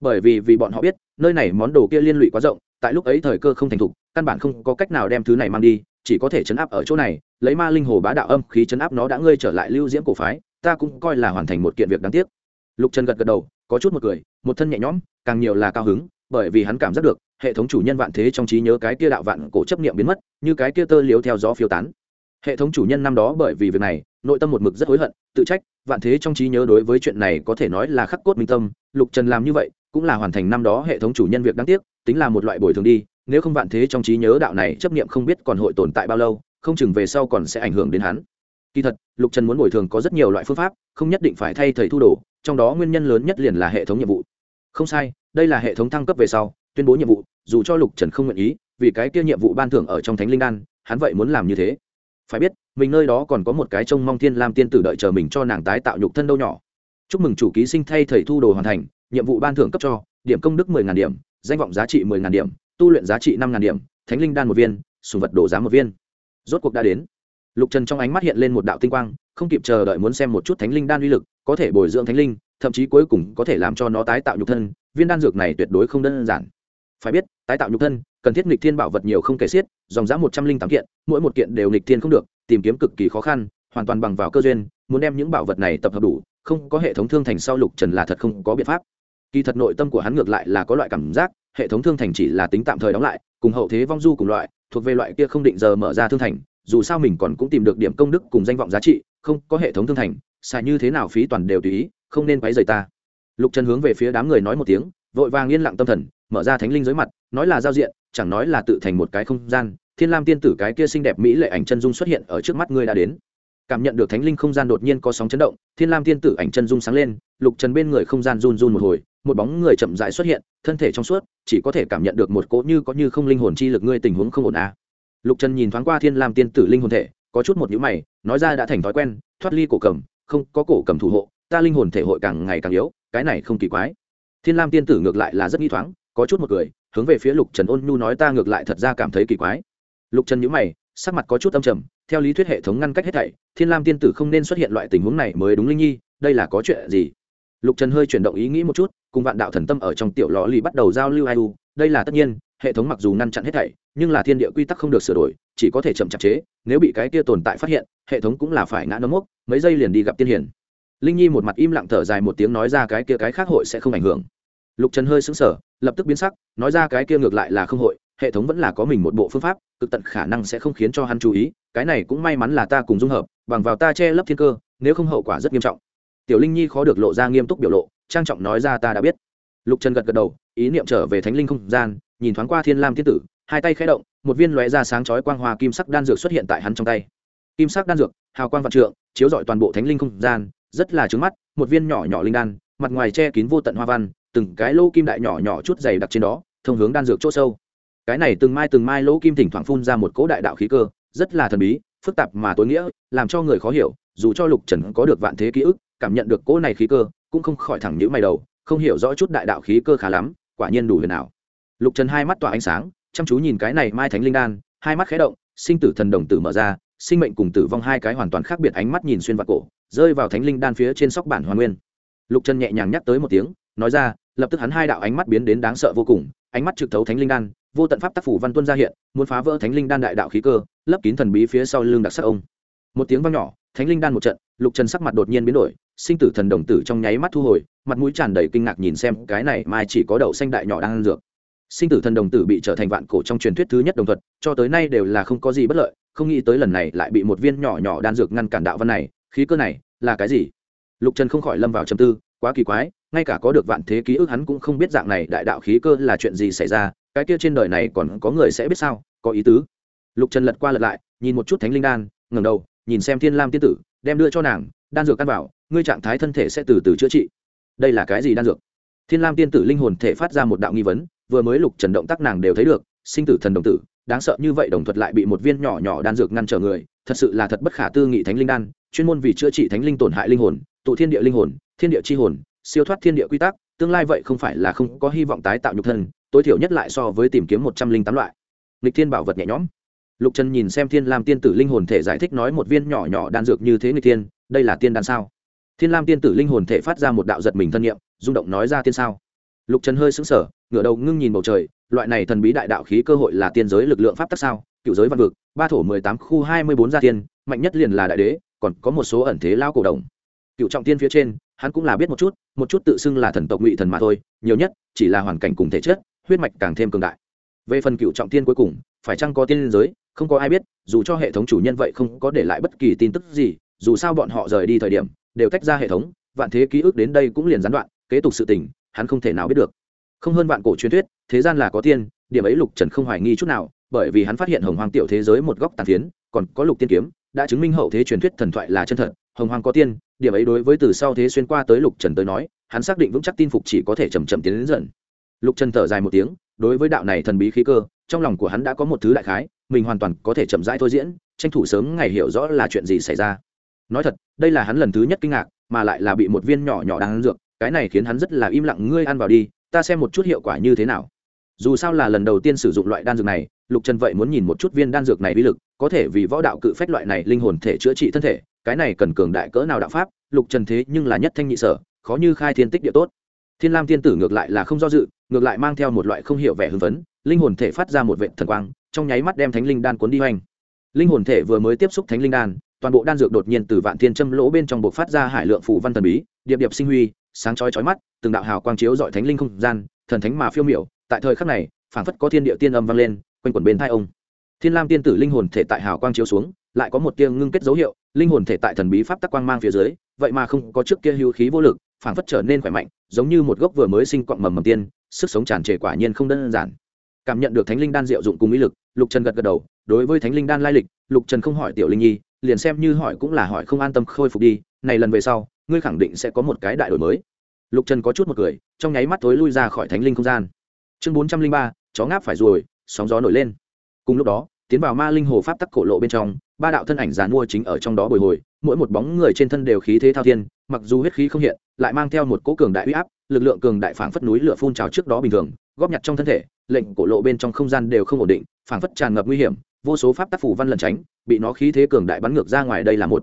Bởi vì vì bọn họ biết, nơi này món đồ kia liên lụy quá rộng, tại lúc ấy thời cơ không thành thục, căn bản không có cách nào đem thứ này mang đi, chỉ có thể chấn áp ở chỗ này, lấy ma linh hồ bá đạo âm khí chấn áp nó đã ngơi trở lại lưu diễm cổ phái ta cũng coi là hoàn thành một kiện việc đáng tiếc. Lục trần gật gật đầu, có chút một cười, một thân nhẹ nhõm, càng nhiều là cao hứng, bởi vì hắn cảm giác được, hệ thống chủ nhân vạn thế trong trí nhớ cái kia đạo vạn cổ chấp niệm biến mất, như cái kia tơ liếu theo gió phiêu tán. Hệ thống chủ nhân năm đó bởi vì việc này, nội tâm một mực rất hối hận, tự trách, vạn thế trong trí nhớ đối với chuyện này có thể nói là khắc cốt minh tâm, lục trần làm như vậy, cũng là hoàn thành năm đó hệ thống chủ nhân việc đáng tiếc, tính là một loại bồi thường đi, nếu không vạn thế trong trí nhớ đạo này chấp niệm không biết còn hội tồn tại bao lâu, không chừng về sau còn sẽ ảnh hưởng đến hắn kỳ thật, lục trần muốn bồi thường có rất nhiều loại phương pháp, không nhất định phải thay thầy thu đồ, trong đó nguyên nhân lớn nhất liền là hệ thống nhiệm vụ. Không sai, đây là hệ thống thăng cấp về sau, tuyên bố nhiệm vụ, dù cho lục trần không nguyện ý, vì cái kia nhiệm vụ ban thưởng ở trong thánh linh đan, hắn vậy muốn làm như thế. Phải biết, mình nơi đó còn có một cái trông mong thiên lam tiên tử đợi chờ mình cho nàng tái tạo nhục thân đâu nhỏ. Chúc mừng chủ ký sinh thay thầy thu đồ hoàn thành, nhiệm vụ ban thưởng cấp cho, điểm công đức mười ngàn điểm, danh vọng giá trị mười ngàn điểm, tu luyện giá trị năm ngàn điểm, thánh linh đan một viên, sùng vật đồ giá một viên. Rốt cuộc đã đến lục trần trong ánh mắt hiện lên một đạo tinh quang, không kịp chờ đợi muốn xem một chút thánh linh đan uy lực, có thể bồi dưỡng thánh linh, thậm chí cuối cùng có thể làm cho nó tái tạo nhục thân, viên đan dược này tuyệt đối không đơn giản. Phải biết, tái tạo nhục thân, cần thiết nghịch thiên bảo vật nhiều không kể xiết, dòng giá một trăm linh tám kiện, mỗi một kiện đều nghịch thiên không được, tìm kiếm cực kỳ khó khăn, hoàn toàn bằng vào cơ duyên, muốn đem những bảo vật này tập hợp đủ, không có hệ thống thương thành sau lục trần là thật không có biện pháp. Kỳ thật nội tâm của hắn ngược lại là có loại cảm giác, hệ thống thương thành chỉ là tính tạm thời đóng lại, cùng hậu thế vong du cùng loại, thuộc về loại kia không định giờ mở ra thương thành dù sao mình còn cũng tìm được điểm công đức cùng danh vọng giá trị, không có hệ thống thương thành, xài như thế nào phí toàn đều tùy ý, không nên quấy rầy ta lục trần hướng về phía đám người nói một tiếng, vội vàng yên lặng tâm thần, mở ra thánh linh dưới mặt, nói là giao diện, chẳng nói là tự thành một cái không gian, thiên lam tiên tử cái kia xinh đẹp mỹ lệ ảnh chân dung xuất hiện ở trước mắt ngươi đã đến cảm nhận được thánh linh không gian đột nhiên có sóng chấn động, thiên lam tiên tử ảnh chân dung sáng lên, lục trần bên người không gian run run một hồi, một bóng người chậm rãi xuất hiện, thân thể trong suốt, chỉ có thể cảm nhận được một cỗ như có như không linh hồn chi lực ngươi tình huống không ổn à lục trần nhìn thoáng qua thiên lam tiên tử linh hồn thể, có chút một nhữ mày, nói ra đã thành thói quen, thoát ly cổ cầm, không, có cổ cầm thủ hộ, ta linh hồn thể hội càng ngày càng yếu, cái này không kỳ quái. Thiên lam tiên tử ngược lại là rất nghi thoáng, có chút một cười hướng về phía lục trần ôn nhu nói ta ngược lại thật ra cảm thấy kỳ quái. Lục trần nhữ mày, sắc mặt có chút âm trầm, theo lý thuyết hệ thống ngăn cách hết thảy, thiên lam tiên tử không nên xuất hiện loại tình huống này mới đúng linh nhi, đây là có chuyện gì? Lục trần hơi chuyển động ý nghĩ một chút, cùng vạn đạo thần tâm ở trong tiểu lò lì bắt đầu giao lưu ai u, đây là tất nhiên hệ thống mặc dù ngăn chặn hết thảy, nhưng là thiên địa quy tắc không được sửa đổi, chỉ có thể chậm chạp chế, nếu bị cái kia tồn tại phát hiện, hệ thống cũng là phải ngã nấm mốc, mấy giây liền đi gặp tiên hiển linh nhi một mặt im lặng thở dài một tiếng nói ra cái kia cái khác hội sẽ không ảnh hưởng. Lục trần hơi sững sờ, lập tức biến sắc, nói ra cái kia ngược lại là không hội, hệ thống vẫn là có mình một bộ phương pháp, cực tận khả năng sẽ không khiến cho hắn chú ý, cái này cũng may mắn là ta cùng dung hợp, bằng vào ta che lấp thiên cơ, nếu không hậu quả rất nghiêm trọng. Tiểu linh nhi khó được lộ ra nghiêm túc biểu lộ, trang trọng nói ra ta đã biết. Lục trần gật gật đầu, ý niệm trở về thánh linh không gian nhìn thoáng qua thiên lam thiên tử, hai tay khẽ động, một viên lóe ra sáng chói quang hoa kim sắc đan dược xuất hiện tại hắn trong tay. Kim sắc đan dược, hào quang vạn trượng, chiếu rọi toàn bộ thánh linh không gian, rất là trứng mắt, một viên nhỏ nhỏ linh đan, mặt ngoài che kín vô tận hoa văn, từng cái lô kim đại nhỏ nhỏ chút dày đặc trên đó, thông hướng đan dược chỗ sâu. Cái này từng mai từng mai lỗ kim thỉnh thoảng phun ra một cỗ đại đạo khí cơ, rất là thần bí, phức tạp mà tối nghĩa, làm cho người khó hiểu, dù cho lục trần có được vạn thế ký ức, cảm nhận được cỗ này khí cơ, cũng không khỏi thẳng nhữ mày đầu, không hiểu rõ chút đại đạo khí cơ khá lắm, quả nhiên đủ huyền ảo lục trần hai mắt tỏa ánh sáng, chăm chú nhìn cái này mai thánh linh đan, hai mắt khé động, sinh tử thần đồng tử mở ra, sinh mệnh cùng tử vong hai cái hoàn toàn khác biệt ánh mắt nhìn xuyên vào cổ, rơi vào thánh linh đan phía trên sóc bản hoàn nguyên. Lục trần nhẹ nhàng nhắc tới một tiếng, nói ra, lập tức hắn hai đạo ánh mắt biến đến đáng sợ vô cùng, ánh mắt trực thấu thánh linh đan, vô tận pháp tác phủ văn tuân ra hiện, muốn phá vỡ thánh linh đan đại đạo khí cơ, lấp kín thần bí phía sau lưng đặc sắc ông. Một tiếng vang nhỏ, thánh linh đan một trận, lục trần sắc mặt đột nhiên biến đổi, sinh tử thần đồng tử trong nháy mắt thu hồi, mặt mũi tràn đầy kinh ngạc nhìn xem cái này mai chỉ có đậu xanh đại nhỏ đang ăn dược sinh tử thần đồng tử bị trở thành vạn cổ trong truyền thuyết thứ nhất đồng thuật, cho tới nay đều là không có gì bất lợi, không nghĩ tới lần này lại bị một viên nhỏ nhỏ đan dược ngăn cản đạo văn này, khí cơ này là cái gì? Lục trần không khỏi lâm vào trầm tư, quá kỳ quái, ngay cả có được vạn thế ký ức hắn cũng không biết dạng này đại đạo khí cơ là chuyện gì xảy ra, cái kia trên đời này còn có người sẽ biết sao, có ý tứ. Lục trần lật qua lật lại, nhìn một chút thánh linh đan ngầm đầu, nhìn xem thiên lam tiên tử, đem đưa cho nàng, đan dược căn bảo, ngươi trạng thái thân thể sẽ từ từ chữa trị. Đây là cái gì đan dược? Thiên lam tiên tử linh hồn thể phát ra một đạo nghi vấn vừa mới lục trần động tác nàng đều thấy được, sinh tử thần đồng tử, đáng sợ như vậy đồng thuật lại bị một viên nhỏ nhỏ đan dược ngăn trở người, thật sự là thật bất khả tư nghị thánh linh đan, chuyên môn vì chữa trị thánh linh tổn hại linh hồn, tụ thiên địa linh hồn, thiên địa c h i hồn, siêu thoát thiên địa quy tắc, tương lai vậy không phải là không có hy vọng tái tạo nhục thân, tối thiểu nhất lại so với tìm kiếm một trăm linh tám loại. Lịch thiên bảo vật nhẹ nhõm. Lục trần nhìn xem thiên lam tiên tử linh hồn thể giải thích nói một viên nhỏ nhỏ đan dược như thế người tiên đây là tiên đan sao? Thiên lam tiên tử linh hồn thể phát ra một đạo giật mình thân nhiệm rung động nói ra tiên sao? Lục trần hơi sững sờ, ngửa đầu ngưng nhìn bầu trời, loại này thần bí đại đạo khí cơ hội là tiên giới lực lượng pháp tắc sao? Cựu giới văn vực, ba thổ mười tám khu hai mươi bốn gia tiên, mạnh nhất liền là đại đế, còn có một số ẩn thế lao cổ đồng cựu trọng tiên phía trên, hắn cũng là biết một chút một chút tự xưng là thần tộc ngụy thần mà thôi, nhiều nhất chỉ là hoàn cảnh cùng thể chất, huyết mạch càng thêm cường đại. Về phần cựu trọng tiên cuối cùng, phải chăng có tiên liên giới? Không có ai biết, dù cho hệ thống chủ nhân vậy không có để lại bất kỳ tin tức gì, dù sao bọn họ rời đi thời điểm, đều tách ra hệ thống, vạn thế ký ức đến đây cũng liền gián đoạn, kế tục sự tình hắn không thể nào biết được. Không hơn vạn cổ truyền thuyết, thế gian là có tiên, điểm ấy lục trần không hoài nghi chút nào, bởi vì hắn phát hiện hồng hoàng tiểu thế giới một góc tàn phiến, còn có lục tiên kiếm, đã chứng minh hậu thế truyền thuyết thần thoại là chân thật, hồng hoàng có tiên, điểm ấy đối với từ sau thế xuyên qua tới lục trần tới nói, hắn xác định vững chắc tin phục chỉ có thể chầm chậm tiến đến dần lục trần thở dài một tiếng, đối với đạo này thần bí khí cơ, trong lòng của hắn đã có một thứ đại khái, mình hoàn toàn có thể chậm rãi thôi diễn, tranh thủ sớm ngày hiểu rõ là chuyện gì xảy ra. Nói thật, đây là hắn lần thứ nhất kinh ngạc, mà lại là bị một viên nhỏ nhỏ đang dược cái này khiến hắn rất là im lặng, ngươi ăn vào đi, ta xem một chút hiệu quả như thế nào. Dù sao là lần đầu tiên sử dụng loại đan dược này, lục trần vậy muốn nhìn một chút viên đan dược này uy lực, có thể vì võ đạo cự phách loại này linh hồn thể chữa trị thân thể, cái này cần cường đại cỡ nào đạo pháp, lục trần thế nhưng là nhất thanh nhị sở, khó như khai thiên tích địa tốt. Thiên lam tiên tử ngược lại là không do dự, ngược lại mang theo một loại không hiểu vẻ hưng phấn, linh hồn thể phát ra một vệ thần quang, trong nháy mắt đem thánh linh đan cuốn đi hoành. Linh hồn thể vừa mới tiếp xúc thánh linh đan, toàn bộ đan dược đột nhiên từ vạn thiên châm lỗ bên trong buộc phát ra hải lượng phủ văn thần bí, điệp điệp sinh huy sáng chói chói mắt, từng đạo hào quang chiếu dọi thánh linh không gian, thần thánh mà phiêu miểu, tại thời khắc này, phảng phất có thiên địa tiên âm vang lên, quanh quẩn bên thai ông. Thiên lam tiên tử linh hồn thể tại hào quang chiếu xuống, lại có một tia ngưng kết dấu hiệu, linh hồn thể tại thần bí pháp tắc quang mang phía dưới, vậy mà không có trước kia hưu khí vô lực, phảng phất trở nên khỏe mạnh, giống như một gốc vừa mới sinh cọng mầm mầm tiên, sức sống tràn trề quả nhiên không đơn giản. Cảm nhận được thánh linh đan diệu dụng cùng ý lực, lục trần gật gật đầu, đối với thánh linh đan lai lịch, lục trần không hỏi tiểu linh nhi, liền xem như hỏi cũng là hỏi không an tâm khôi phục đi, này lần về sau ngươi khẳng định sẽ có một cái đại đổi mới. Lục trần có chút một cười, trong nháy mắt thối lui ra khỏi thánh linh không gian. Chương bốn trăm linh ba, chó ngáp phải ruồi sóng gió nổi lên. Cùng lúc đó, tiến vào ma linh hồ pháp tắc cổ lộ bên trong, ba đạo thân ảnh giàn mua chính ở trong đó bồi hồi, mỗi một bóng người trên thân đều khí thế thao thiên, mặc dù huyết khí không hiện, lại mang theo một cỗ cường đại uy áp, lực lượng cường đại phảng phất núi lửa phun trào trước đó bình thường, góp nhặt trong thân thể, lệnh cổ lộ bên trong không gian đều không ổn định, phảng phất tràn ngập nguy hiểm, vô số pháp tác phủ văn lẩn tránh, bị nó khí thế cường đại bắn ngược ra ngoài đây là một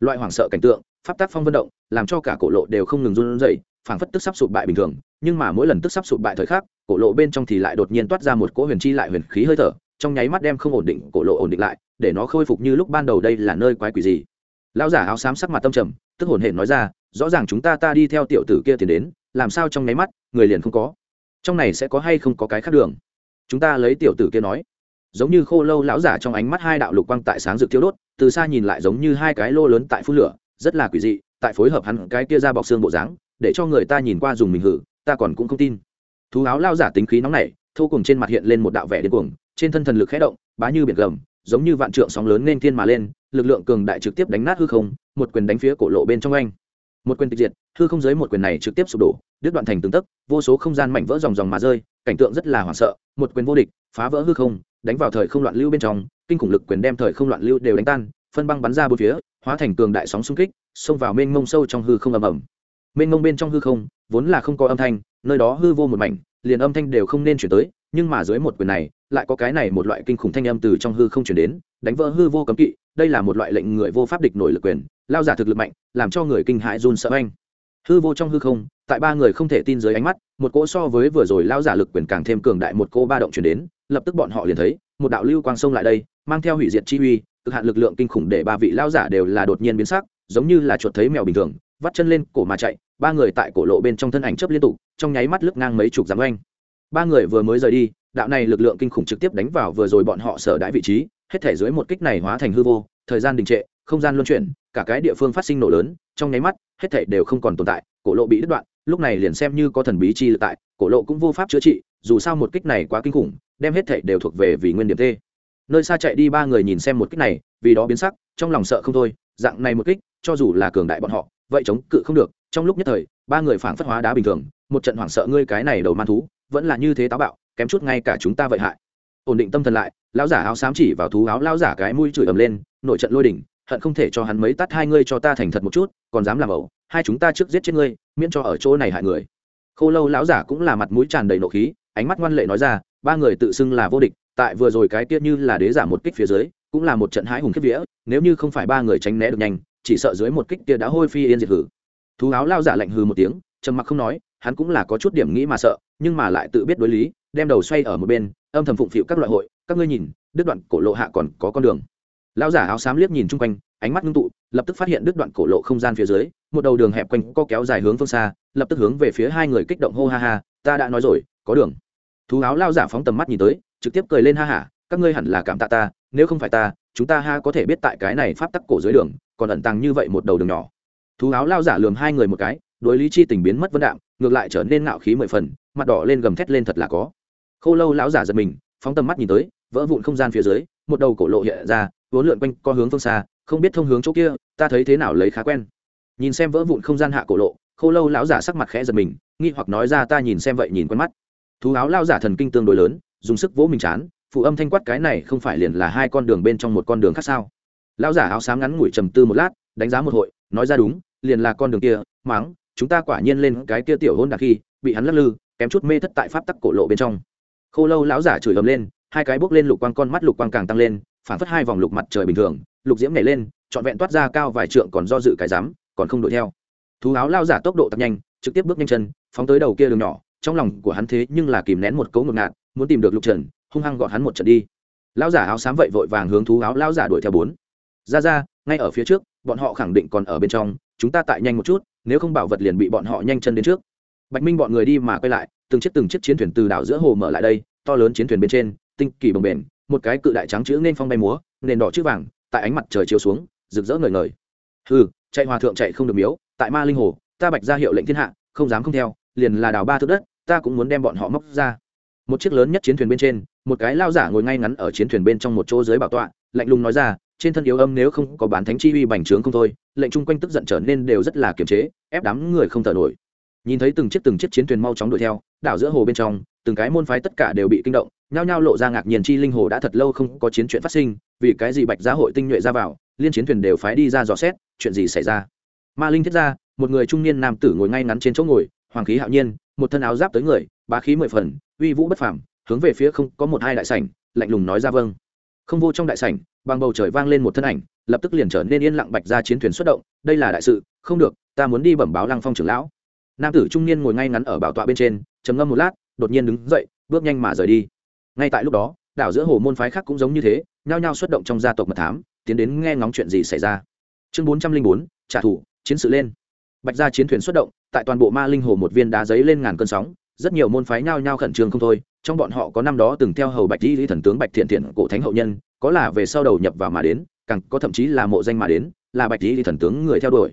loại hoảng sợ cảnh tượng pháp tác phong vận động, làm cho cả cổ lộ đều không ngừng run rẩy, phảng phất tức sắp sụp bại bình thường, nhưng mà mỗi lần tức sắp sụp bại thời khắc, cổ lộ bên trong thì lại đột nhiên toát ra một cỗ huyền chi lại huyền khí hơi thở, trong nháy mắt đem không ổn định cổ lộ ổn định lại, để nó khôi phục như lúc ban đầu đây là nơi quái quỷ gì. Lão giả áo xám sắc mặt tâm trầm, tức hồn hển nói ra, rõ ràng chúng ta ta đi theo tiểu tử kia tiền đến, làm sao trong nháy mắt, người liền không có. Trong này sẽ có hay không có cái khác đường? Chúng ta lấy tiểu tử kia nói. Giống như khô lâu lão giả trong ánh mắt hai đạo lục quang tại sáng rực thiêu đốt, từ xa nhìn lại giống như hai cái lô lớn tại phun lửa rất là quỷ dị, tại phối hợp hắn cái kia ra bọc xương bộ dáng, để cho người ta nhìn qua dùng mình hử, ta còn cũng không tin. Thú áo lao giả tính khí nóng nảy, thô cùng trên mặt hiện lên một đạo vẻ điên cuồng, trên thân thần lực khẽ động, bá như biển gầm, giống như vạn trượng sóng lớn nên thiên mà lên, lực lượng cường đại trực tiếp đánh nát hư không, một quyền đánh phía cổ lộ bên trong anh. Một quyền tịch diệt, hư không giới một quyền này trực tiếp sụp đổ, đứt đoạn thành từng tấc, vô số không gian mảnh vỡ dòng dòng mà rơi, cảnh tượng rất là hoảng sợ, một quyền vô địch, phá vỡ hư không, đánh vào thời không loạn lưu bên trong, kinh khủng lực quyền đem thời không loạn lưu đều đánh tan, phân băng bắn ra bốn phía hóa thành cường đại sóng xung kích, xông vào mênh mông sâu trong hư không ầm ầm. Mênh mông bên trong hư không, vốn là không có âm thanh, nơi đó hư vô một mảnh, liền âm thanh đều không nên chuyển tới, nhưng mà dưới một quyền này, lại có cái này một loại kinh khủng thanh âm từ trong hư không chuyển đến, đánh vỡ hư vô cấm kỵ, đây là một loại lệnh người vô pháp địch nổi lực quyền, lao giả thực lực mạnh, làm cho người kinh hãi run sợ anh hư vô trong hư không, tại ba người không thể tin dưới ánh mắt, một cỗ so với vừa rồi lao giả lực quyền càng thêm cường đại một cô ba động chuyển đến, lập tức bọn họ liền thấy, một đạo lưu quang sông lại đây, mang theo hủy diệt chi uy cực hạn lực lượng kinh khủng để ba vị lao giả đều là đột nhiên biến sắc, giống như là chuột thấy mèo bình thường, vắt chân lên cổ mà chạy, ba người tại cổ lộ bên trong thân ảnh chấp liên tục, trong nháy mắt lướt ngang mấy chục dặm oanh ba người vừa mới rời đi, đạo này lực lượng kinh khủng trực tiếp đánh vào vừa rồi bọn họ sở đãi vị trí, hết thể dưới một kích này hóa thành hư vô, thời gian đình trệ, không gian luân chuyển, cả cái địa phương phát sinh nổ lớn, trong nháy mắt, hết thể đều không còn tồn tại, cổ lộ bị đứt đoạn, lúc này liền xem như có thần bí chi lực tại, cổ lộ cũng vô pháp chữa trị, dù sao một kích này quá kinh khủng, đem hết thể đều thuộc về vì nguyên điểm t nơi xa chạy đi ba người nhìn xem một kích này, vì đó biến sắc, trong lòng sợ không thôi, dạng này một kích, cho dù là cường đại bọn họ, vậy chống cự không được, trong lúc nhất thời, ba người phản phất hóa đá bình thường, một trận hoảng sợ ngươi cái này đầu man thú, vẫn là như thế táo bạo, kém chút ngay cả chúng ta vậy hại. Ổn định tâm thần lại, lão giả áo xám chỉ vào thú áo, lão giả cái mũi chửi ầm lên, nội trận lôi đỉnh, hận không thể cho hắn mấy tắt hai ngươi cho ta thành thật một chút, còn dám làm ẩu, hai chúng ta trước giết chết ngươi, miễn cho ở chỗ này hại người. Khô lâu lão giả cũng là mặt mũi tràn đầy nộ khí, ánh mắt ngoan lệ nói ra ba người tự xưng là vô địch, tại vừa rồi cái kia như là đế giả một kích phía dưới, cũng là một trận hãi hùng kiếp vía, nếu như không phải ba người tránh né được nhanh, chỉ sợ dưới một kích kia đã hôi phi yên diệt hử. Thú áo lao giả lạnh hừ một tiếng, trầm mặc không nói, hắn cũng là có chút điểm nghĩ mà sợ, nhưng mà lại tự biết đối lý, đem đầu xoay ở một bên, âm thầm phụng phịu các loại hội, các ngươi nhìn, đứt đoạn cổ lộ hạ còn có con đường. Lão giả áo xám liếc nhìn chung quanh, ánh mắt ngưng tụ, lập tức phát hiện đứt đoạn cổ lộ không gian phía dưới, một đầu đường hẹp quanh co kéo dài hướng phương xa, lập tức hướng về phía hai người kích động hô ha ha, ta đã nói rồi, có đường thú áo lao giả phóng tầm mắt nhìn tới, trực tiếp cười lên ha hả các ngươi hẳn là cảm tạ ta, nếu không phải ta, chúng ta ha có thể biết tại cái này pháp tắc cổ dưới đường, còn ẩn tàng như vậy một đầu đường nhỏ. Thú áo lao giả lườm hai người một cái, đối lý chi tình biến mất vân đạm, ngược lại trở nên ngạo khí mười phần, mặt đỏ lên gầm thét lên thật là có. Khâu lâu lão giả giật mình, phóng tầm mắt nhìn tới, vỡ vụn không gian phía dưới, một đầu cổ lộ hiện ra, vốn lượn quanh co hướng phương xa, không biết thông hướng chỗ kia, ta thấy thế nào lấy khá quen. Nhìn xem vỡ vụn không gian hạ cổ lộ khâu lâu lão giả sắc mặt khẽ giật mình, nghi hoặc nói ra ta nhìn xem vậy nhìn quen mắt thú áo lao giả thần kinh tương đối lớn dùng sức vỗ mình chán phụ âm thanh quát cái này không phải liền là hai con đường bên trong một con đường khác sao? Lão giả áo xám ngắn ngủi trầm tư một lát đánh giá một hội nói ra đúng liền là con đường kia Máng, chúng ta quả nhiên lên cái kia tiểu hôn đặc khi bị hắn lắc lư kém chút mê thất tại pháp tắc cổ lộ bên trong. Khô lâu lão giả chửi ầm lên hai cái bốc lên lục quang con mắt lục quang càng tăng lên phản phất hai vòng lục mặt trời bình thường lục diễm nhảy lên trọn vẹn toát ra cao vài trượng còn do dự cái dám còn không đuổi theo. Thú áo lao giả tốc độ tăng nhanh trực tiếp bước nhanh chân phóng tới đầu kia đường nhỏ trong lòng của hắn thế nhưng là kìm nén một cấu ngột ngạt, muốn tìm được lục trần, hung hăng gọn hắn một trận đi. Lão giả áo xám vậy vội vàng hướng thú áo lão giả đuổi theo bốn. Ra ra, ngay ở phía trước, bọn họ khẳng định còn ở bên trong, chúng ta tại nhanh một chút, nếu không bảo vật liền bị bọn họ nhanh chân đến trước. Bạch minh bọn người đi mà quay lại, từng chiếc từng chiếc chiến thuyền từ đảo giữa hồ mở lại đây, to lớn chiến thuyền bên trên, tinh kỳ bồng bềnh, một cái cự đại trắng chữ nên phong bay múa, nền đỏ chữ vàng, tại ánh mặt trời chiếu xuống, rực rỡ ngời ngời. Hừ, chạy hòa thượng chạy không được miếu, tại ma linh hồ, ta bạch ra hiệu lệnh thiên hạ, không dám không theo, liền là đào ba thước đất ta cũng muốn đem bọn họ móc ra. Một chiếc lớn nhất chiến thuyền bên trên, một cái lao giả ngồi ngay ngắn ở chiến thuyền bên trong một chỗ dưới bảo tọa, lạnh lùng nói ra, trên thân yếu âm nếu không có bán thánh chi uy bành trướng không thôi, lệnh chung quanh tức giận trở nên đều rất là kiềm chế, ép đám người không thở nổi. Nhìn thấy từng chiếc từng chiếc chiến thuyền mau chóng đuổi theo, đảo giữa hồ bên trong, từng cái môn phái tất cả đều bị kinh động, nhao nhao lộ ra ngạc nhiên chi linh hồ đã thật lâu không có chiến chuyện phát sinh, vì cái gì bạch gia hội tinh nhuệ ra vào, liên chiến thuyền đều phái đi ra dò xét, chuyện gì xảy ra? Ma linh thiết ra, một người trung niên nam tử ngồi ngay ngắn trên chỗ ngồi, hoàng khí hạo nhiên một thân áo giáp tới người, bá khí mười phần, uy vũ bất phàm, hướng về phía không có một hai đại sảnh, lạnh lùng nói ra vâng. Không vô trong đại sảnh bằng bầu trời vang lên một thân ảnh, lập tức liền trở nên yên lặng bạch ra chiến thuyền xuất động, đây là đại sự, không được, ta muốn đi bẩm báo lăng phong trưởng lão. Nam tử trung niên ngồi ngay ngắn ở bảo tọa bên trên, trầm ngâm một lát, đột nhiên đứng dậy, bước nhanh mà rời đi. Ngay tại lúc đó, đảo giữa hồ môn phái khác cũng giống như thế, nhao nhao xuất động trong gia tộc mật thám, tiến đến nghe ngóng chuyện gì xảy ra. Chương bốn trăm linh bốn, trả thù, chiến sự lên bạch gia chiến thuyền xuất động, tại toàn bộ ma linh hồ một viên đá giấy lên ngàn cơn sóng, rất nhiều môn phái nhao nhao khẩn trương không thôi, trong bọn họ có năm đó từng theo hầu bạch di lý thần tướng bạch thiện thiện cổ thánh hậu nhân, có là về sau đầu nhập vào mà đến, càng có thậm chí là mộ danh mà đến, là bạch di lý thần tướng người theo đuổi.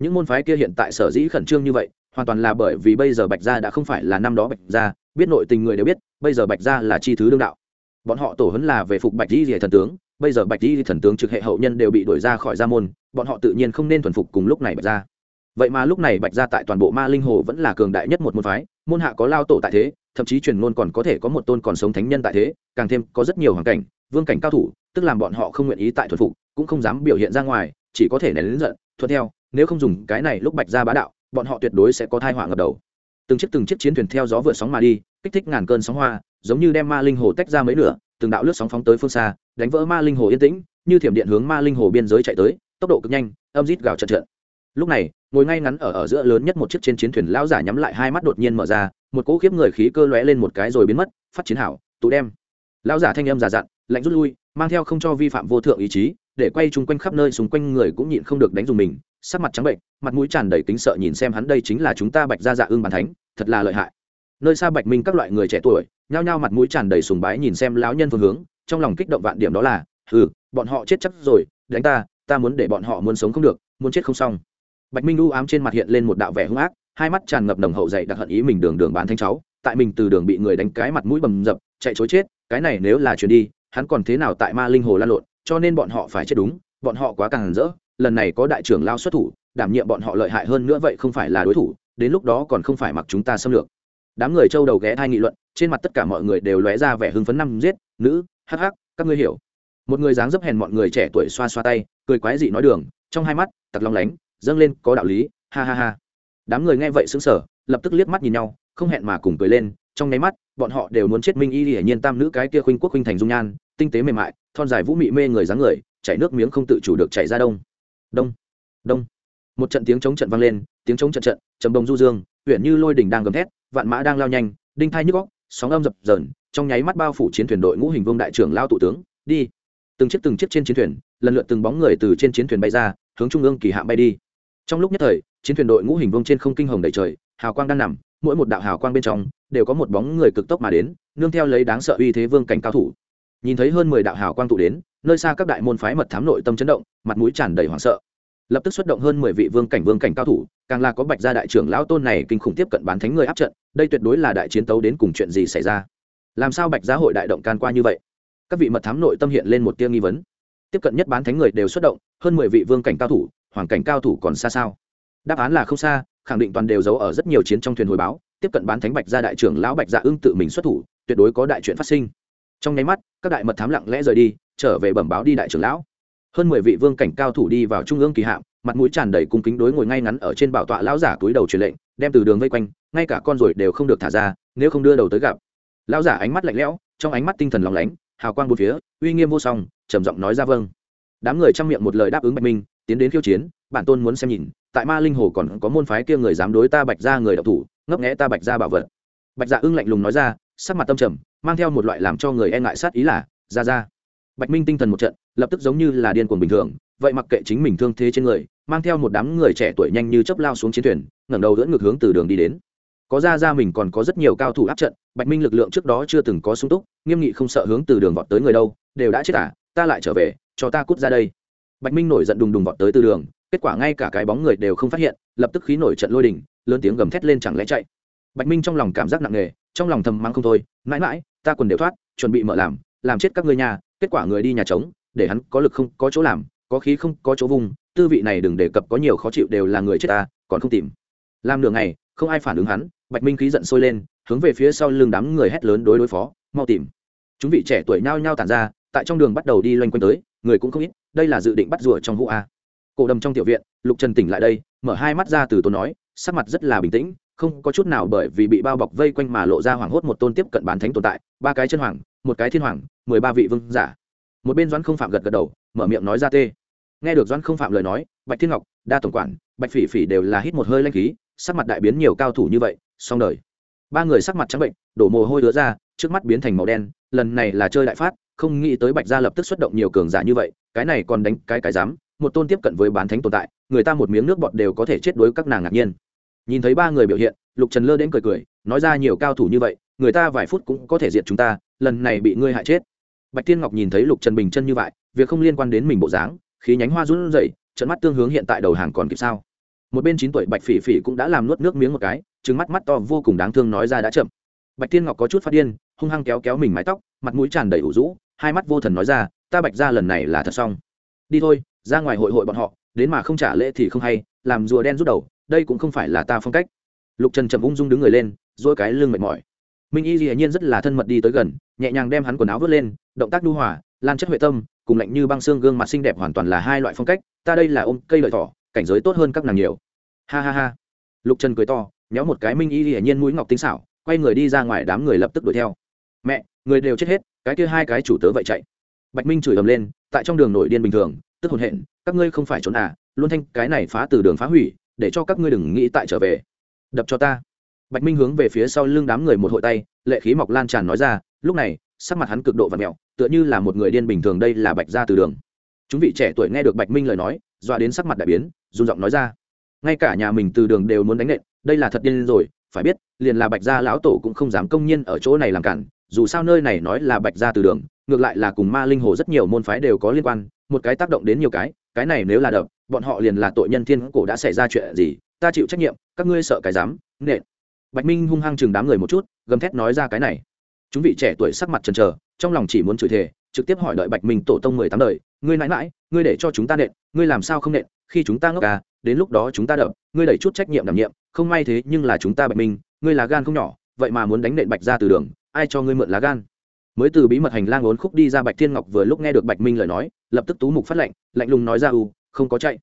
Những môn phái kia hiện tại sở dĩ khẩn trương như vậy, hoàn toàn là bởi vì bây giờ bạch gia đã không phải là năm đó bạch gia, biết nội tình người đều biết, bây giờ bạch gia là chi thứ đương đạo. Bọn họ tổ hấn là về phục bạch di Lý thần tướng, bây giờ bạch di Lý thần tướng trực hệ hậu nhân đều bị đuổi ra khỏi gia môn, bọn họ tự nhiên không nên thuần phục cùng lúc này bạch gia vậy mà lúc này bạch gia tại toàn bộ ma linh hồ vẫn là cường đại nhất một môn phái, môn hạ có lao tổ tại thế, thậm chí truyền ngôn còn có thể có một tôn còn sống thánh nhân tại thế, càng thêm có rất nhiều hoàn cảnh, vương cảnh cao thủ, tức làm bọn họ không nguyện ý tại thuần phục, cũng không dám biểu hiện ra ngoài, chỉ có thể nén lớn giận, thuận theo, nếu không dùng cái này lúc bạch gia bá đạo, bọn họ tuyệt đối sẽ có thai họa ngập đầu. Từng chiếc từng chiếc chiến thuyền theo gió vượt sóng mà đi, kích thích ngàn cơn sóng hoa, giống như đem ma linh hồ tách ra mấy nửa, từng đạo lướt sóng phóng tới phương xa, đánh vỡ ma linh hồ yên tĩnh, như thiểm điện hướng ma linh hồ biên giới chạy tới, tốc độ cực nhanh, âm rít gào trận trận lúc này, ngồi ngay ngắn ở ở giữa lớn nhất một chiếc trên chiến thuyền lão giả nhắm lại hai mắt đột nhiên mở ra, một cỗ khiếp người khí cơ lóe lên một cái rồi biến mất, phát chiến hảo, tụ đem. Lão giả thanh âm giả dặn, lạnh rút lui, mang theo không cho vi phạm vô thượng ý chí, để quay chung quanh khắp nơi, xung quanh người cũng nhịn không được đánh dùng mình, sắc mặt trắng bệnh, mặt mũi tràn đầy kính sợ nhìn xem hắn, đây chính là chúng ta bạch gia dạ ương bàn thánh, thật là lợi hại. Nơi xa bạch minh các loại người trẻ tuổi, nhao nhao mặt mũi tràn đầy sùng bái nhìn xem lão nhân phương hướng, trong lòng kích động vạn điểm đó là ừ bọn họ chết chắc rồi, đánh ta ta muốn để bọn họ muốn sống không được, muốn chết không xong bạch minh u ám trên mặt hiện lên một đạo vẻ hung ác, hai mắt tràn ngập nồng hậu dậy đặc hận ý mình đường đường bán thanh cháu, tại mình từ đường bị người đánh cái mặt mũi bầm dập, chạy chối chết, cái này nếu là chuyển đi, hắn còn thế nào tại ma linh hồ lan lộn, cho nên bọn họ phải chết đúng, bọn họ quá càng rỡ, lần này có đại trưởng lao xuất thủ, đảm nhiệm bọn họ lợi hại hơn nữa vậy không phải là đối thủ, đến lúc đó còn không phải mặc chúng ta xâm lược. Đám người châu đầu ghé thai nghị luận, trên mặt tất cả mọi người đều lóe ra vẻ hưng phấn năm giết, nữ, hắc hắc, các ngươi hiểu. Một người dáng dấp hèn mọi người trẻ tuổi xoa xoa tay, cười quái dị nói đường, trong hai mắt, tặc long lánh dâng lên, có đạo lý, ha ha ha. Đám người nghe vậy sững sở lập tức liếc mắt nhìn nhau, không hẹn mà cùng cười lên, trong nháy mắt, bọn họ đều muốn chết minh y hiển nhiên tam nữ cái kia khuynh quốc khuynh thành dung nhan, tinh tế mềm mại, thon dài vũ mị mê người dáng người, chảy nước miếng không tự chủ được chảy ra đông. Đông đông. Một trận tiếng chống trận vang lên, tiếng chống trận trận, trầm đông du dương, huyện như lôi đỉnh đang gầm thét, vạn mã đang lao nhanh, đinh thai nhức góc sóng âm dập dờn, trong nháy mắt bao phủ chiến thuyền đội ngũ hình vương đại trưởng lao tụ tướng, đi. Từng chiếc từng chiếc trên chiến thuyền, lần lượt từng bóng người từ trên chiến thuyền bay ra, hướng trung ương kỳ hạm bay đi trong lúc nhất thời, chiến thuyền đội ngũ hình vương trên không kinh hồng đầy trời, hào quang đang nằm, mỗi một đạo hào quang bên trong đều có một bóng người cực tốc mà đến, nương theo lấy đáng sợ uy thế vương cảnh cao thủ. Nhìn thấy hơn mười đạo hào quang tụ đến, nơi xa các đại môn phái mật thám nội tâm chấn động, mặt mũi tràn đầy hoảng sợ. Lập tức xuất động hơn mười vị vương cảnh vương cảnh cao thủ, càng là có bạch gia đại trưởng lão tôn này kinh khủng tiếp cận bán thánh người áp trận, đây tuyệt đối là đại chiến tấu đến cùng chuyện gì xảy ra? Làm sao bạch gia hội đại động can qua như vậy? Các vị mật thám nội tâm hiện lên một tia nghi vấn. Tiếp cận nhất bán thánh người đều xuất động, hơn mười vị vương cảnh cao thủ hoàng cảnh cao thủ còn xa sao? Đáp án là không xa, khẳng định toàn đều giấu ở rất nhiều chiến trong thuyền hồi báo, tiếp cận bán thánh bạch gia đại trưởng lão bạch dạ ưng tự mình xuất thủ, tuyệt đối có đại chuyện phát sinh. Trong nháy mắt, các đại mật thám lặng lẽ rời đi, trở về bẩm báo đi đại trưởng lão. Hơn mười vị vương cảnh cao thủ đi vào trung ương kỳ hạm, mặt mũi tràn đầy cung kính đối ngồi ngay ngắn ở trên bảo tọa lão giả túi đầu truyền lệnh, đem từ đường vây quanh, ngay cả con ruồi đều không được thả ra, nếu không đưa đầu tới gặp. Lão giả ánh mắt lạnh lẽo, trong ánh mắt tinh thần lòng lánh, hào quang bốn phía, uy nghiêm vô song, trầm giọng nói ra vâng. Đám người trong miệng một lời đáp ứng bạch minh tiến đến khiêu chiến, bản tôn muốn xem nhìn, tại ma linh hồ còn có môn phái kia người dám đối ta bạch ra người đọc thủ, ngấp nghẽ ta bạch ra bảo vật. Bạch dạ ưng lạnh lùng nói ra, sắc mặt tâm trầm, mang theo một loại làm cho người e ngại sát ý là, ra ra. Bạch minh tinh thần một trận, lập tức giống như là điên cuồng bình thường, vậy mặc kệ chính mình thương thế trên người, mang theo một đám người trẻ tuổi nhanh như chấp lao xuống chiến thuyền, ngẩng đầu dẫn ngược hướng từ đường đi đến. Có ra ra mình còn có rất nhiều cao thủ áp trận, bạch minh lực lượng trước đó chưa từng có sung túc, nghiêm nghị không sợ hướng từ đường vọt tới người đâu, đều đã chết à ta lại trở về, cho ta cút ra đây bạch minh nổi giận đùng đùng vọt tới từ đường kết quả ngay cả cái bóng người đều không phát hiện lập tức khí nổi trận lôi đình, lớn tiếng gầm thét lên chẳng lẽ chạy. Bạch minh trong lòng cảm giác nặng nề trong lòng thầm mắng không thôi mãi mãi ta quần đều thoát chuẩn bị mở làm làm chết các ngươi nhà kết quả người đi nhà trống để hắn có lực không có chỗ làm có khí không có chỗ vùng tư vị này đừng đề cập có nhiều khó chịu đều là người chết ta còn không tìm. Làm nửa ngày không ai phản ứng hắn bạch minh khí giận sôi lên hướng về phía sau lưng đám người hét lớn đối đối phó mau tìm. Chúng vị trẻ tuổi nhao nhao tản ra tại trong đường bắt đầu đi loanh quanh tới người cũng không ít, đây là dự định bắt rùa trong hũ a. Cổ đầm trong tiểu viện, lục trần tỉnh lại đây, mở hai mắt ra từ tôi nói, sắc mặt rất là bình tĩnh, không có chút nào bởi vì bị bao bọc vây quanh mà lộ ra hoảng hốt một tôn tiếp cận bán thánh tồn tại, ba cái chân hoàng, một cái thiên hoàng, mười ba vị vương giả. Một bên doãn không phạm gật gật đầu, mở miệng nói ra tê. Nghe được doãn không phạm lời nói, bạch thiên ngọc, đa tổng quản, bạch phỉ phỉ đều là hít một hơi lanh khí, sắc mặt đại biến nhiều cao thủ như vậy, xong đời. Ba người sắc mặt trắng bệnh, đổ mồ hôi đứa ra, trước mắt biến thành màu đen, lần này là chơi đại phát không nghĩ tới bạch gia lập tức xuất động nhiều cường giả như vậy, cái này còn đánh cái cái dám một tôn tiếp cận với bán thánh tồn tại, người ta một miếng nước bọt đều có thể chết đối các nàng ngạc nhiên. Nhìn thấy ba người biểu hiện, lục trần lơ đến cười cười, nói ra nhiều cao thủ như vậy, người ta vài phút cũng có thể diệt chúng ta, lần này bị ngươi hại chết. Bạch tiên ngọc nhìn thấy lục trần bình chân như vậy, việc không liên quan đến mình bộ dáng, khí nhánh hoa run rẩy, trận mắt tương hướng hiện tại đầu hàng còn kịp sao. Một bên chín tuổi bạch phỉ phỉ cũng đã làm nuốt nước miếng một cái trứng mắt mắt to vô cùng đáng thương nói ra đã chậm. Bạch tiên ngọc có chút phát điên, hung hăng kéo kéo mình mái tóc, mặt mũi tràn đầy ủ rũ hai mắt vô thần nói ra, ta bạch ra lần này là thật xong. Đi thôi, ra ngoài hội hội bọn họ, đến mà không trả lễ thì không hay, làm rùa đen rút đầu, đây cũng không phải là ta phong cách. Lục trần trầm ung dung đứng người lên dỗi cái lưng mệt mỏi. Minh y dĩ nhiên rất là thân mật đi tới gần, nhẹ nhàng đem hắn quần áo vớt lên, động tác đu hòa, lan chất huệ tâm, cùng lạnh như băng xương gương mặt xinh đẹp hoàn toàn là hai loại phong cách, ta đây là ôm cây lợi thỏ, cảnh giới tốt hơn các nàng nhiều. Ha ha ha. Lục trần cười to, nhéo một cái minh y dĩ nhiên mũi ngọc tính xảo, quay người đi ra ngoài đám người lập tức đuổi theo. Mẹ người đều chết hết, cái kia hai cái chủ tớ vậy chạy. Bạch minh chửi ầm lên, tại trong đường nội điên bình thường, tức hồn hện, các ngươi không phải trốn à luôn thanh, cái này phá từ đường phá hủy, để cho các ngươi đừng nghĩ tại trở về. Đập cho ta. Bạch minh hướng về phía sau lưng đám người một hội tay, lệ khí mọc lan tràn nói ra, lúc này, sắc mặt hắn cực độ và mẹo tựa như là một người điên bình thường đây là bạch gia từ đường. Chúng vị trẻ tuổi nghe được bạch minh lời nói, dọa đến sắc mặt đại biến, run giọng nói ra. Ngay cả nhà mình từ đường đều muốn đánh nện, đây là thật điên rồi, phải biết, liền là bạch gia lão tổ cũng không dám công nhiên ở chỗ này làm cản dù sao nơi này nói là bạch gia từ đường, ngược lại là cùng ma linh hồ rất nhiều môn phái đều có liên quan, một cái tác động đến nhiều cái cái này nếu là đập, bọn họ liền là tội nhân thiên cổ đã xảy ra chuyện gì, ta chịu trách nhiệm, các ngươi sợ cái dám, nện. Bạch minh hung hăng chừng đám người một chút, gầm thét nói ra cái này. Chúng vị trẻ tuổi sắc mặt trần trờ trong lòng chỉ muốn chửi thề, trực tiếp hỏi đợi bạch minh tổ tông mười tám đời, ngươi mãi mãi, ngươi để cho chúng ta nện, ngươi làm sao không nện, khi chúng ta ngốc à đến lúc đó chúng ta đập, ngươi đẩy chút trách nhiệm đảm nhiệm, không may thế nhưng là chúng ta bạch minh, ngươi là gan không nhỏ, vậy mà muốn đánh nện bạch ra từ đường ai cho ngươi mượn lá gan? Mới từ bí mật hành lang ốn khúc đi ra bạch thiên ngọc vừa lúc nghe được bạch minh lời nói, lập tức tú mục phát lệnh, lạnh lùng nói ra, u, không có chạy.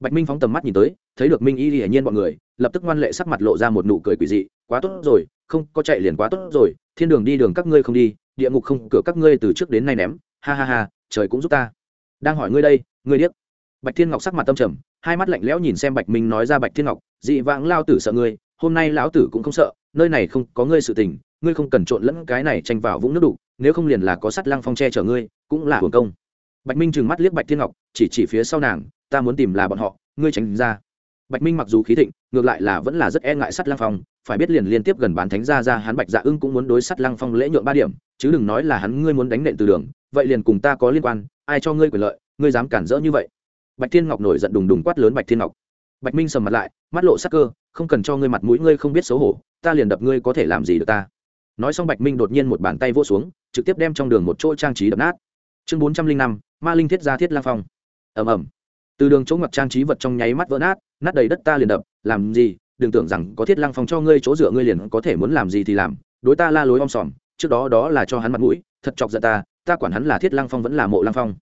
Bạch minh phóng tầm mắt nhìn tới, thấy được minh y hiển nhiên bọn người, lập tức ngoan lệ sắc mặt lộ ra một nụ cười quỷ dị, quá tốt rồi, không có chạy liền quá tốt rồi, thiên đường đi đường các ngươi không đi, địa ngục không, cửa các ngươi từ trước đến nay ném, ha ha ha, trời cũng giúp ta. Đang hỏi ngươi đây, ngươi điếc. Bạch thiên ngọc sắc mặt tâm trầm, hai mắt lạnh lẽo nhìn xem bạch minh nói ra bạch thiên ngọc, dị vãng lao tử sợ ngươi, hôm nay lão tử cũng không sợ, nơi này không có ngươi sự tình ngươi không cần trộn lẫn cái này tranh vào vũng nước đục nếu không liền là có sắt lăng phong che chở ngươi, cũng là hưởng công. Bạch minh trừng mắt liếc bạch thiên ngọc, chỉ chỉ phía sau nàng, ta muốn tìm là bọn họ, ngươi tránh ra. Bạch minh mặc dù khí thịnh, ngược lại là vẫn là rất e ngại sắt lăng phong, phải biết liền liên tiếp gần bán thánh ra ra hắn bạch dạ ưng cũng muốn đối sắt lăng phong lễ nhượng ba điểm, chứ đừng nói là hắn ngươi muốn đánh nện từ đường, vậy liền cùng ta có liên quan, ai cho ngươi quyền lợi, ngươi dám cản rỡ như vậy. Bạch thiên ngọc nổi giận đùng đùng quát lớn bạch thiên ngọc. Bạch minh sầm mặt lại, mắt lộ sắc cơ, không cần cho ngươi mặt mũi, ngươi không biết xấu hổ, ta liền đập ngươi có thể làm gì được ta nói xong bạch minh đột nhiên một bàn tay vỗ xuống, trực tiếp đem trong đường một chỗ trang trí đập nát. Chương bốn trăm linh năm, ma linh thiết gia thiết lang phong. Ầm ầm. Từ đường chỗ ngặt trang trí vật trong nháy mắt vỡ nát nát đầy đất ta liền đập, làm gì? Đừng tưởng rằng có thiết lăng phong cho ngươi chỗ dựa ngươi liền có thể muốn làm gì thì làm, đối ta la lối om sòm, trước đó đó là cho hắn mặt mũi, thật chọc giận ta ta quản hắn là thiết lăng phong vẫn là mộ lăng phong.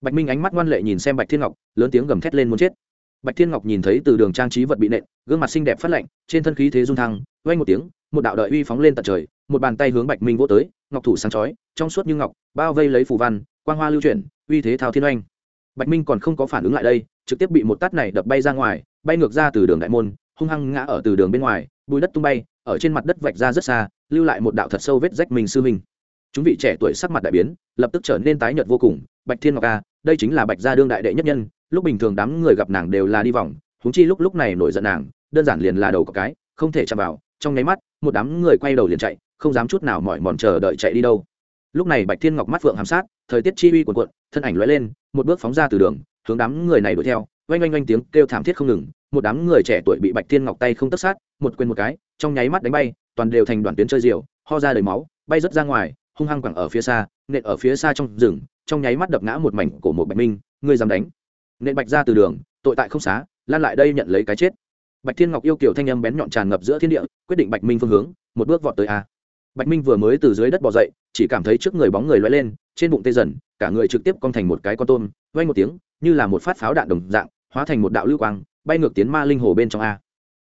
Bạch minh ánh mắt ngoan lệ nhìn xem bạch thiên ngọc, lớn tiếng gầm thét lên muốn chết. Bạch thiên ngọc nhìn thấy từ đường trang trí vật bị nện, gương mặt xinh đẹp phát lạnh, trên thân khí thế dung thăng vay một tiếng, một đạo đợi uy phóng lên tận trời một bàn tay hướng bạch minh vỗ tới, ngọc thủ sáng chói, trong suốt như ngọc, bao vây lấy phù văn, quang hoa lưu chuyển, uy thế thao thiên oanh bạch minh còn không có phản ứng lại đây, trực tiếp bị một tát này đập bay ra ngoài, bay ngược ra từ đường đại môn, hung hăng ngã ở từ đường bên ngoài, bùi đất tung bay, ở trên mặt đất vạch ra rất xa, lưu lại một đạo thật sâu vết rách mình sư mình. chúng vị trẻ tuổi sắc mặt đại biến, lập tức trở nên tái nhợt vô cùng, bạch thiên ngọc a đây chính là bạch gia đương đại đệ nhất nhân, lúc bình thường đám người gặp nàng đều là đi vòng húng chi lúc lúc này nổi giận nàng, đơn giản liền là đầu có cái, không thể chạm vào trong nháy mắt, một đám người quay đầu liền chạy không dám chút nào mỏi mòn chờ đợi chạy đi đâu. Lúc này bạch thiên ngọc mắt phượng hàm sát, thời tiết chi uy cuộn cuộn, thân ảnh lóe lên, một bước phóng ra từ đường, hướng đám người này đuổi theo, oanh oanh oanh tiếng kêu thảm thiết không ngừng, một đám người trẻ tuổi bị bạch thiên ngọc tay không tất sát, một quên một cái, trong nháy mắt đánh bay, toàn đều thành đoàn tuyến chơi diều ho ra đầy máu, bay rớt ra ngoài, hung hăng quẳng ở phía xa, nện ở phía xa trong rừng, trong nháy mắt đập ngã một mảnh của một bạch minh, ngươi dám đánh. Nện bạch ra từ đường, tội tại không xá, lan lại đây nhận lấy cái chết. Bạch thiên ngọc yêu kiểu thanh âm bén nhọn tràn ngập giữa thiên địa, quyết định bạch minh phương hướng, một bước vọt tới a bạch minh vừa mới từ dưới đất bỏ dậy, chỉ cảm thấy trước người bóng người loay lên, trên bụng tê dần, cả người trực tiếp cong thành một cái con tôm vay một tiếng, như là một phát pháo đạn đồng dạng, hóa thành một đạo lưu quang, bay ngược tiến ma linh hồ bên trong a.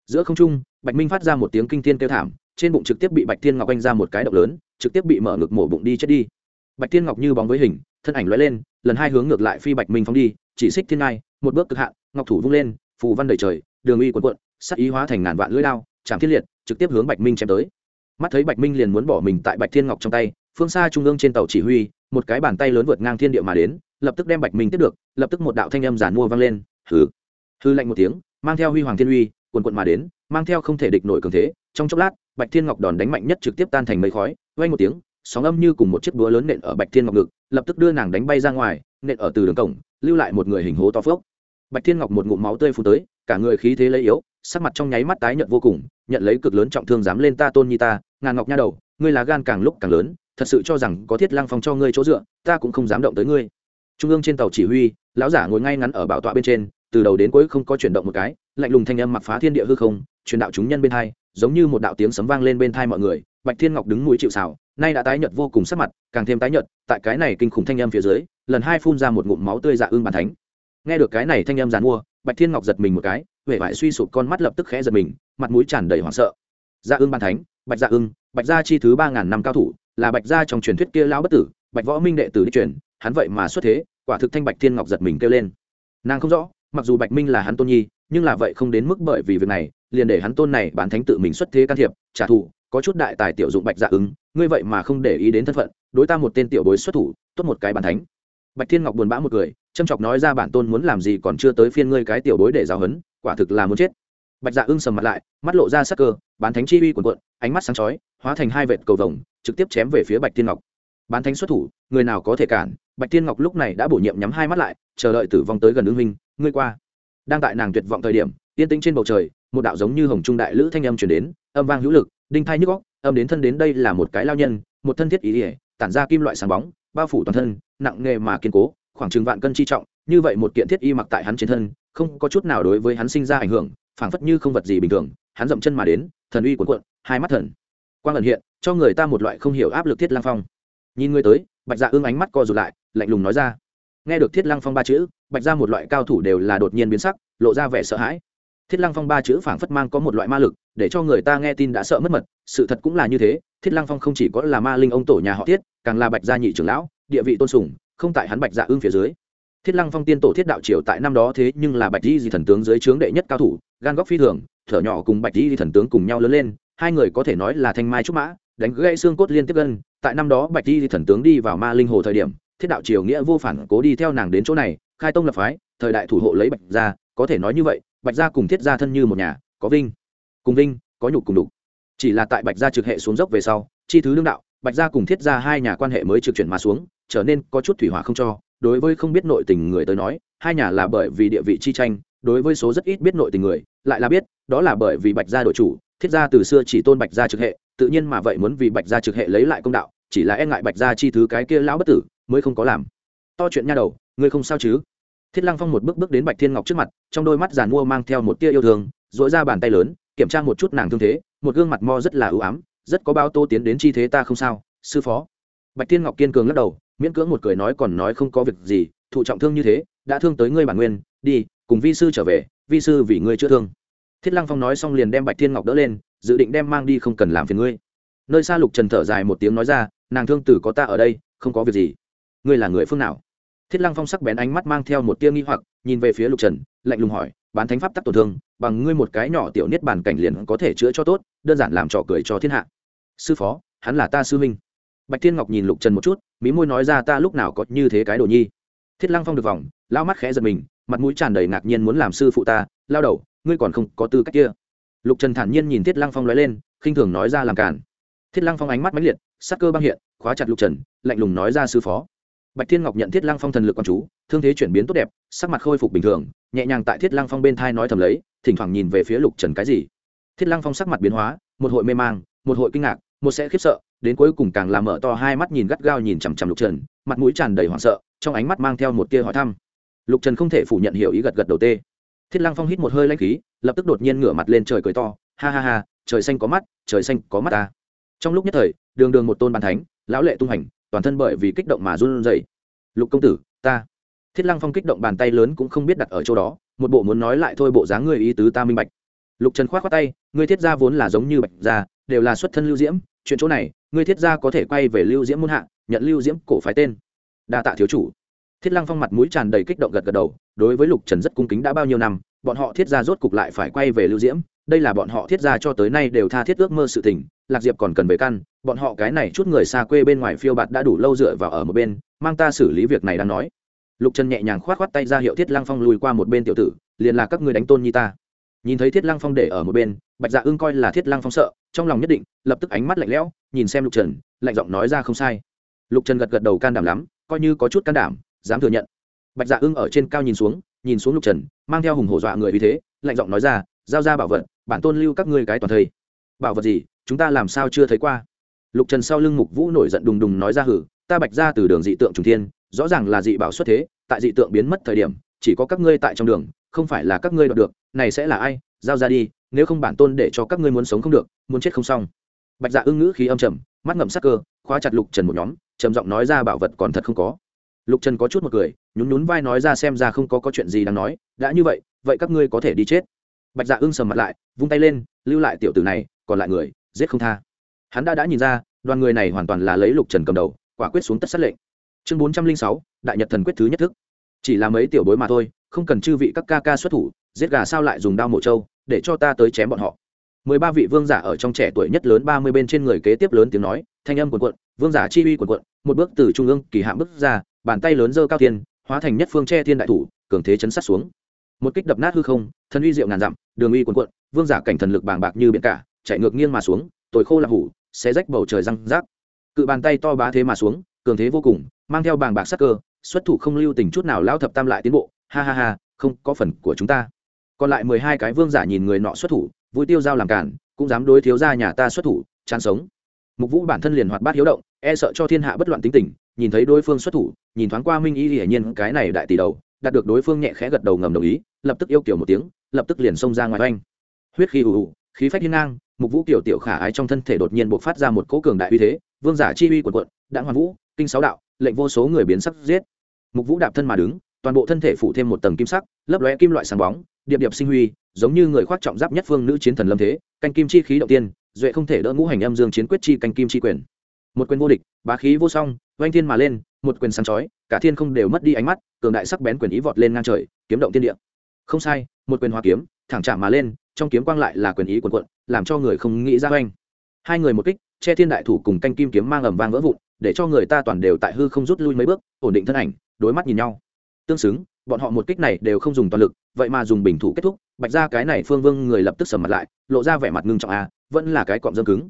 Giữa không trung, bạch minh phát ra một tiếng kinh thiên kêu thảm, trên bụng trực tiếp bị bạch thiên ngọc anh ra một cái động lớn, trực tiếp bị mở ngực mổ bụng đi chết đi. Bạch thiên ngọc như bóng với hình, thân ảnh lóe lên, lần hai hướng ngược lại phi bạch minh phóng đi, chỉ xích thiên ngai, một bước cực hạn, ngọc thủ vung lên, phù văn đầy trời, đường uy quần quận sắc ý hóa thành ngàn vạn lưỡi đao, chạm thiết liệt, trực tiếp hướng bạch minh chém tới mắt thấy bạch minh liền muốn bỏ mình tại bạch thiên ngọc trong tay, phương xa trung ương trên tàu chỉ huy, một cái bàn tay lớn vượt ngang thiên địa mà đến, lập tức đem bạch minh tiếp được, lập tức một đạo thanh âm giản mua vang lên, hừ. Hư lạnh một tiếng, mang theo huy hoàng thiên uy quần quận mà đến, mang theo không thể địch nổi cường thế, trong chốc lát, bạch thiên ngọc đòn đánh mạnh nhất trực tiếp tan thành mây khói vay một tiếng, sóng âm như cùng một chiếc búa lớn nện ở bạch thiên ngọc ngực, lập tức đưa nàng đánh bay ra ngoài, nện ở từ đường cổng, lưu lại một người hình hố to phước bạch thiên ngọc một ngụm máu tươi phù tới, cả người khí thế lấy yếu sắc mặt trong nháy mắt tái nhợt vô cùng, nhận lấy cực lớn trọng thương dám lên ta tôn nhi ta ngàn ngọc nha đầu, ngươi là gan càng lúc càng lớn, thật sự cho rằng có thiết lang phong cho ngươi chỗ dựa, ta cũng không dám động tới ngươi. Trung ương trên tàu chỉ huy, lão giả ngồi ngay ngắn ở bảo tọa bên trên, từ đầu đến cuối không có chuyển động một cái, lạnh lùng thanh âm mặc phá thiên địa hư không, truyền đạo chúng nhân bên thai giống như một đạo tiếng sấm vang lên bên thai mọi người, bạch thiên ngọc đứng mũi chịu xào nay đã tái nhợt vô cùng sắc mặt, càng thêm tái nhợt, tại cái này kinh khủng thanh âm phía dưới, lần hai phun ra một ngụm máu tươi dạ ương bàn thánh nghe được cái này thanh âm giàn mua, bạch thiên ngọc giật mình một cái huệ vải suy sụp con mắt lập tức khẽ giật mình, mặt mũi tràn đầy hoảng sợ. Dạ ương ban thánh, bạch dạ ưng, bạch gia chi thứ ba ngàn năm cao thủ, là bạch gia trong truyền thuyết kia lão bất tử, bạch võ minh đệ tử đi truyền, hắn vậy mà xuất thế, quả thực thanh bạch thiên ngọc giật mình kêu lên. Nàng không rõ, mặc dù bạch minh là hắn tôn nhi, nhưng là vậy không đến mức bởi vì việc này, liền để hắn tôn này bán thánh tự mình xuất thế can thiệp, trả thù, có chút đại tài tiểu dụng bạch dạ ứng ngươi vậy mà không để ý đến thân phận, đối ta một tên tiểu bối xuất thủ, tốt một cái bàn thánh. Bạch thiên ngọc buồn bã một cười châm chọc nói ra bản tôn muốn làm gì còn chưa tới phiên ngươi cái tiểu bối để giáo hấn quả thực là muốn chết. Bạch dạ ưng sầm mặt lại, mắt lộ ra sắc cơ, bán thánh chi uy quần quận ánh mắt sáng chói, hóa thành hai vệt cầu vồng, trực tiếp chém về phía bạch tiên ngọc. Bán thánh xuất thủ, người nào có thể cản? Bạch tiên ngọc lúc này đã bổ nhiệm nhắm hai mắt lại, chờ đợi tử vong tới gần ưng minh ngươi qua. Đang tại nàng tuyệt vọng thời điểm, yên tĩnh trên bầu trời, một đạo giống như hồng trung đại lữ thanh âm chuyển đến, âm vang hữu lực, đinh thai nhức góc âm đến thân đến đây là một cái lao nhân, một thân thiết ý ỉa, tản ra kim loại sáng bóng, bao phủ toàn thân, nặng nghề mà kiên cố khoảng chừng vạn cân chi trọng, như vậy một kiện thiết y mặc tại hắn trên thân, không có chút nào đối với hắn sinh ra ảnh hưởng, phảng phất như không vật gì bình thường, hắn dậm chân mà đến, thần uy cuộn cuộn, hai mắt thần quang ẩn hiện, cho người ta một loại không hiểu áp lực thiết lang phong. Nhìn người tới, bạch dạ ương ánh mắt co rụt lại, lạnh lùng nói ra. Nghe được thiết lăng phong ba chữ, bạch ra một loại cao thủ đều là đột nhiên biến sắc, lộ ra vẻ sợ hãi. Thiết lăng phong ba chữ phảng phất mang có một loại ma lực, để cho người ta nghe tin đã sợ mất mật, sự thật cũng là như thế, thiết lăng phong không chỉ có là ma linh ông tổ nhà họ thiết, càng là bạch gia nhị trưởng lão, địa vị tôn sùng không tại hắn bạch dạ ương phía dưới. Thiết lăng phong tiên tổ thiết đạo triều tại năm đó thế nhưng là bạch di di thần tướng dưới trướng đệ nhất cao thủ, gan góc phi thường, thở nhỏ cùng bạch di di thần tướng cùng nhau lớn lên, hai người có thể nói là thanh mai trúc mã, đánh gãy xương cốt liên tiếp gân tại năm đó bạch di di thần tướng đi vào ma linh hồ thời điểm, thiết đạo triều nghĩa vô phản cố đi theo nàng đến chỗ này, khai tông lập phái, thời đại thủ hộ lấy bạch gia, có thể nói như vậy, bạch gia cùng thiết gia thân như một nhà, có vinh, cùng vinh, có nhục cùng đục. Chỉ là tại bạch gia trực hệ xuống dốc về sau, chi thứ lương đạo, bạch gia cùng thiết gia hai nhà quan hệ mới trực chuyển mà xuống trở nên có chút thủy hỏa không cho. Đối với không biết nội tình người tới nói, hai nhà là bởi vì địa vị chi tranh, đối với số rất ít biết nội tình người, lại là biết, đó là bởi vì bạch gia đội chủ, thiết gia từ xưa chỉ tôn bạch gia trực hệ, tự nhiên mà vậy muốn vì bạch gia trực hệ lấy lại công đạo, chỉ là e ngại bạch gia chi thứ cái kia lão bất tử, mới không có làm. To chuyện nha đầu, ngươi không sao chứ? Thiết lăng phong một bước bước đến bạch thiên ngọc trước mặt, trong đôi mắt giàn mua mang theo một tia yêu thương dội ra bàn tay lớn, kiểm tra một chút nàng thương thế, một gương mặt mo rất là ưu ám, rất có bao tô tiến đến chi thế ta không sao, sư phó. Bạch thiên ngọc kiên cường lắc đầu miễn cưỡng một cười nói còn nói không có việc gì, thụ trọng thương như thế, đã thương tới ngươi bản nguyên, đi, cùng vi sư trở về, vi sư vì ngươi chữa thương. Thiết lăng phong nói xong liền đem bạch thiên ngọc đỡ lên, dự định đem mang đi không cần làm phiền ngươi. Nơi xa lục trần thở dài một tiếng nói ra, nàng thương tử có ta ở đây, không có việc gì. Ngươi là người phương nào? Thiết lăng phong sắc bén ánh mắt mang theo một tia nghi hoặc, nhìn về phía lục trần, lạnh lùng hỏi, bán thánh pháp tắc tổn thương, bằng ngươi một cái nhỏ tiểu niết bàn cảnh liền có thể chữa cho tốt, đơn giản làm trò cười cho thiên hạ. Sư phó, hắn là ta sư minh bạch thiên ngọc nhìn lục trần một chút, mí môi nói ra ta lúc nào có như thế cái đồ nhi. Thiết lăng phong được vòng, lao mắt khẽ giật mình, mặt mũi tràn đầy ngạc nhiên muốn làm sư phụ ta, lao đầu, ngươi còn không có tư cách kia. Lục trần thản nhiên nhìn thiết lăng phong nói lên, khinh thường nói ra làm cản. Thiết lăng phong ánh mắt mãnh liệt, sắc cơ băng hiện, khóa chặt lục trần, lạnh lùng nói ra sư phó. Bạch thiên ngọc nhận thiết lăng phong thần lực con chú, thương thế chuyển biến tốt đẹp, sắc mặt khôi phục bình thường, nhẹ nhàng tại thiết lăng phong bên thai nói thầm lấy, thỉnh thoảng nhìn về phía lục trần cái gì. Thiết lăng phong sắc mặt biến hóa, một hội mê mang, một hội kinh ngạc, một sẽ khiếp sợ đến cuối cùng càng làm mở to hai mắt nhìn gắt gao nhìn chằm chằm lục trần, mặt mũi tràn đầy hoảng sợ, trong ánh mắt mang theo một tia hỏi thăm. Lục trần không thể phủ nhận hiểu ý gật gật đầu tê. Thiết lăng phong hít một hơi lanh khí, lập tức đột nhiên ngửa mặt lên trời cười to, ha ha ha, trời xanh có mắt, trời xanh có mắt ta. Trong lúc nhất thời, đường đường một tôn bàn thánh, lão lệ tung hành, toàn thân bởi vì kích động mà run rẩy. Lục công tử, ta. Thiết lăng phong kích động bàn tay lớn cũng không biết đặt ở chỗ đó, một bộ muốn nói lại thôi bộ dáng người ý tứ ta minh bạch. Lục trần khoát khoát tay, ngươi thiết gia vốn là giống như bạch gia đều là xuất thân lưu diễm, chuyện chỗ này, ngươi thiết gia có thể quay về lưu diễm muôn hạ, nhận lưu diễm cổ phái tên. Đa tạ thiếu chủ. Thiết lăng phong mặt mũi tràn đầy kích động gật gật đầu, đối với lục trần rất cung kính đã bao nhiêu năm, bọn họ thiết gia rốt cục lại phải quay về lưu diễm, đây là bọn họ thiết gia cho tới nay đều tha thiết ước mơ sự tình, lạc diệp còn cần về căn, bọn họ cái này chút người xa quê bên ngoài phiêu bạt đã đủ lâu dựa vào ở một bên, mang ta xử lý việc này đang nói. Lục trần nhẹ nhàng k h o á t k h o á t tay ra hiệu thiết lăng phong lùi qua một bên tiểu tử, liền là các người đánh tôn nhi ta nhìn thấy thiết lăng phong để ở một bên, bạch dạ ưng coi là thiết lăng phong sợ, trong lòng nhất định, lập tức ánh mắt lạnh lẽo, nhìn xem lục trần, lạnh giọng nói ra không sai. Lục trần gật gật đầu can đảm lắm, coi như có chút can đảm, dám thừa nhận. Bạch dạ ưng ở trên cao nhìn xuống nhìn xuống lục trần, mang theo hùng hổ dọa người vì thế, lạnh giọng nói ra, giao ra bảo vật, bản tôn lưu các ngươi cái toàn thây. Bảo vật gì? Chúng ta làm sao chưa thấy qua? Lục trần sau lưng mục vũ nổi giận đùng đùng nói ra, hử, ta bạch ra từ đường dị tượng trùng thiên, rõ ràng là dị bảo xuất thế, tại dị tượng biến mất thời điểm, chỉ có các ngươi tại trong đường, không phải là các ngươi đoạt được này sẽ là ai? Giao ra đi, nếu không bản tôn để cho các ngươi muốn sống không được, muốn chết không xong. Bạch dạ ưng ngữ khí âm trầm, mắt ngậm sắc cơ, khóa chặt lục trần một nhóm, trầm giọng nói ra bảo vật còn thật không có. Lục trần có chút một cười, nhún nhún vai nói ra xem ra không có có chuyện gì đáng nói, đã như vậy vậy các ngươi có thể đi chết. Bạch dạ ưng sầm mặt lại, vung tay lên, lưu lại tiểu tử này, còn lại người, giết không tha. Hắn đã đã nhìn ra, đoàn người này hoàn toàn là lấy lục trần cầm đầu, quả quyết xuống tất sát lệnh. Chương bốn trăm linh sáu, đại nhật thần quyết thứ nhất thức chỉ là mấy tiểu bối mà thôi, không cần chư vị các ca ca xuất thủ, giết gà sao lại dùng đao mổ trâu, để cho ta tới chém bọn họ. Mười ba vị vương giả ở trong trẻ tuổi nhất lớn ba mươi bên trên người kế tiếp lớn tiếng nói, thanh âm quần quận vương giả chi uy quần quận một bước từ trung ương kỳ hạ bước ra, bàn tay lớn dơ cao thiên, hóa thành nhất phương che thiên đại thủ, cường thế chấn sát xuống. Một kích đập nát hư không thần uy diệu ngàn dặm, đường uy quần quận vương giả cảnh thần lực bàng bạc như biển cả, chạy ngược nghiêng mà xuống, tồi khô là hủ, xé rách bầu trời răng rác. Cự bàn tay to bá thế mà xuống, cường thế vô cùng, mang theo bàng bạc sắc cơ xuất thủ không lưu tình chút nào lao thập tam lại tiến bộ, ha ha ha, không có phần của chúng ta. Còn lại mười hai cái vương giả nhìn người nọ xuất thủ, vui tiêu giao làm cản, cũng dám đối thiếu ra nhà ta xuất thủ, chán sống. Mục vũ bản thân liền hoạt bát hiếu động e sợ cho thiên hạ bất loạn tính tình, nhìn thấy đối phương xuất thủ, nhìn thoáng qua minh y hiển nhiên cái này đại tỷ đầu, đạt được đối phương nhẹ khẽ gật đầu ngầm đồng ý, lập tức yêu kiểu một tiếng, lập tức liền xông ra ngoài oanh. Huyết khí ù ù, khí phách hiên ngang, mục vũ kiểu tiểu khả ái trong thân thể đột nhiên bộc phát ra một cỗ cường đại uy thế, vương giả chi uy quần quận đã hoàn vũ kinh sáu đạo, lệnh vô số người biến sắc giết. Mục vũ đạp thân mà đứng, toàn bộ thân thể phủ thêm một tầng kim sắc, lấp lóe kim loại sáng bóng, điệp điệp sinh huy, giống như người khoác trọng giáp nhất phương nữ chiến thần lâm thế, canh kim chi khí đầu tiên, duệ không thể đỡ ngũ hành âm dương chiến quyết chi canh kim chi quyền. Một quyền vô địch, bá khí vô song oanh thiên mà lên, một quyền sáng chói, cả thiên không đều mất đi ánh mắt, cường đại sắc bén quyền ý vọt lên ngang trời, kiếm động thiên địa. Không sai, một quyền hoa kiếm, thẳng chạm mà lên, trong kiếm quang lại là quyền ý quần quận làm cho người không nghĩ ra oanh hai người một kích che thiên đại thủ cùng canh kim kiếm mang ầm vang vỡ vụn để cho người ta toàn đều tại hư không rút lui mấy bước ổn định thân ảnh đối mắt nhìn nhau. Tương xứng bọn họ một kích này đều không dùng toàn lực vậy mà dùng bình thủ kết thúc bạch ra cái này phương vương người lập tức sầm mặt lại lộ ra vẻ mặt ngưng trọng a à, vẫn là cái cọm dâm cứng.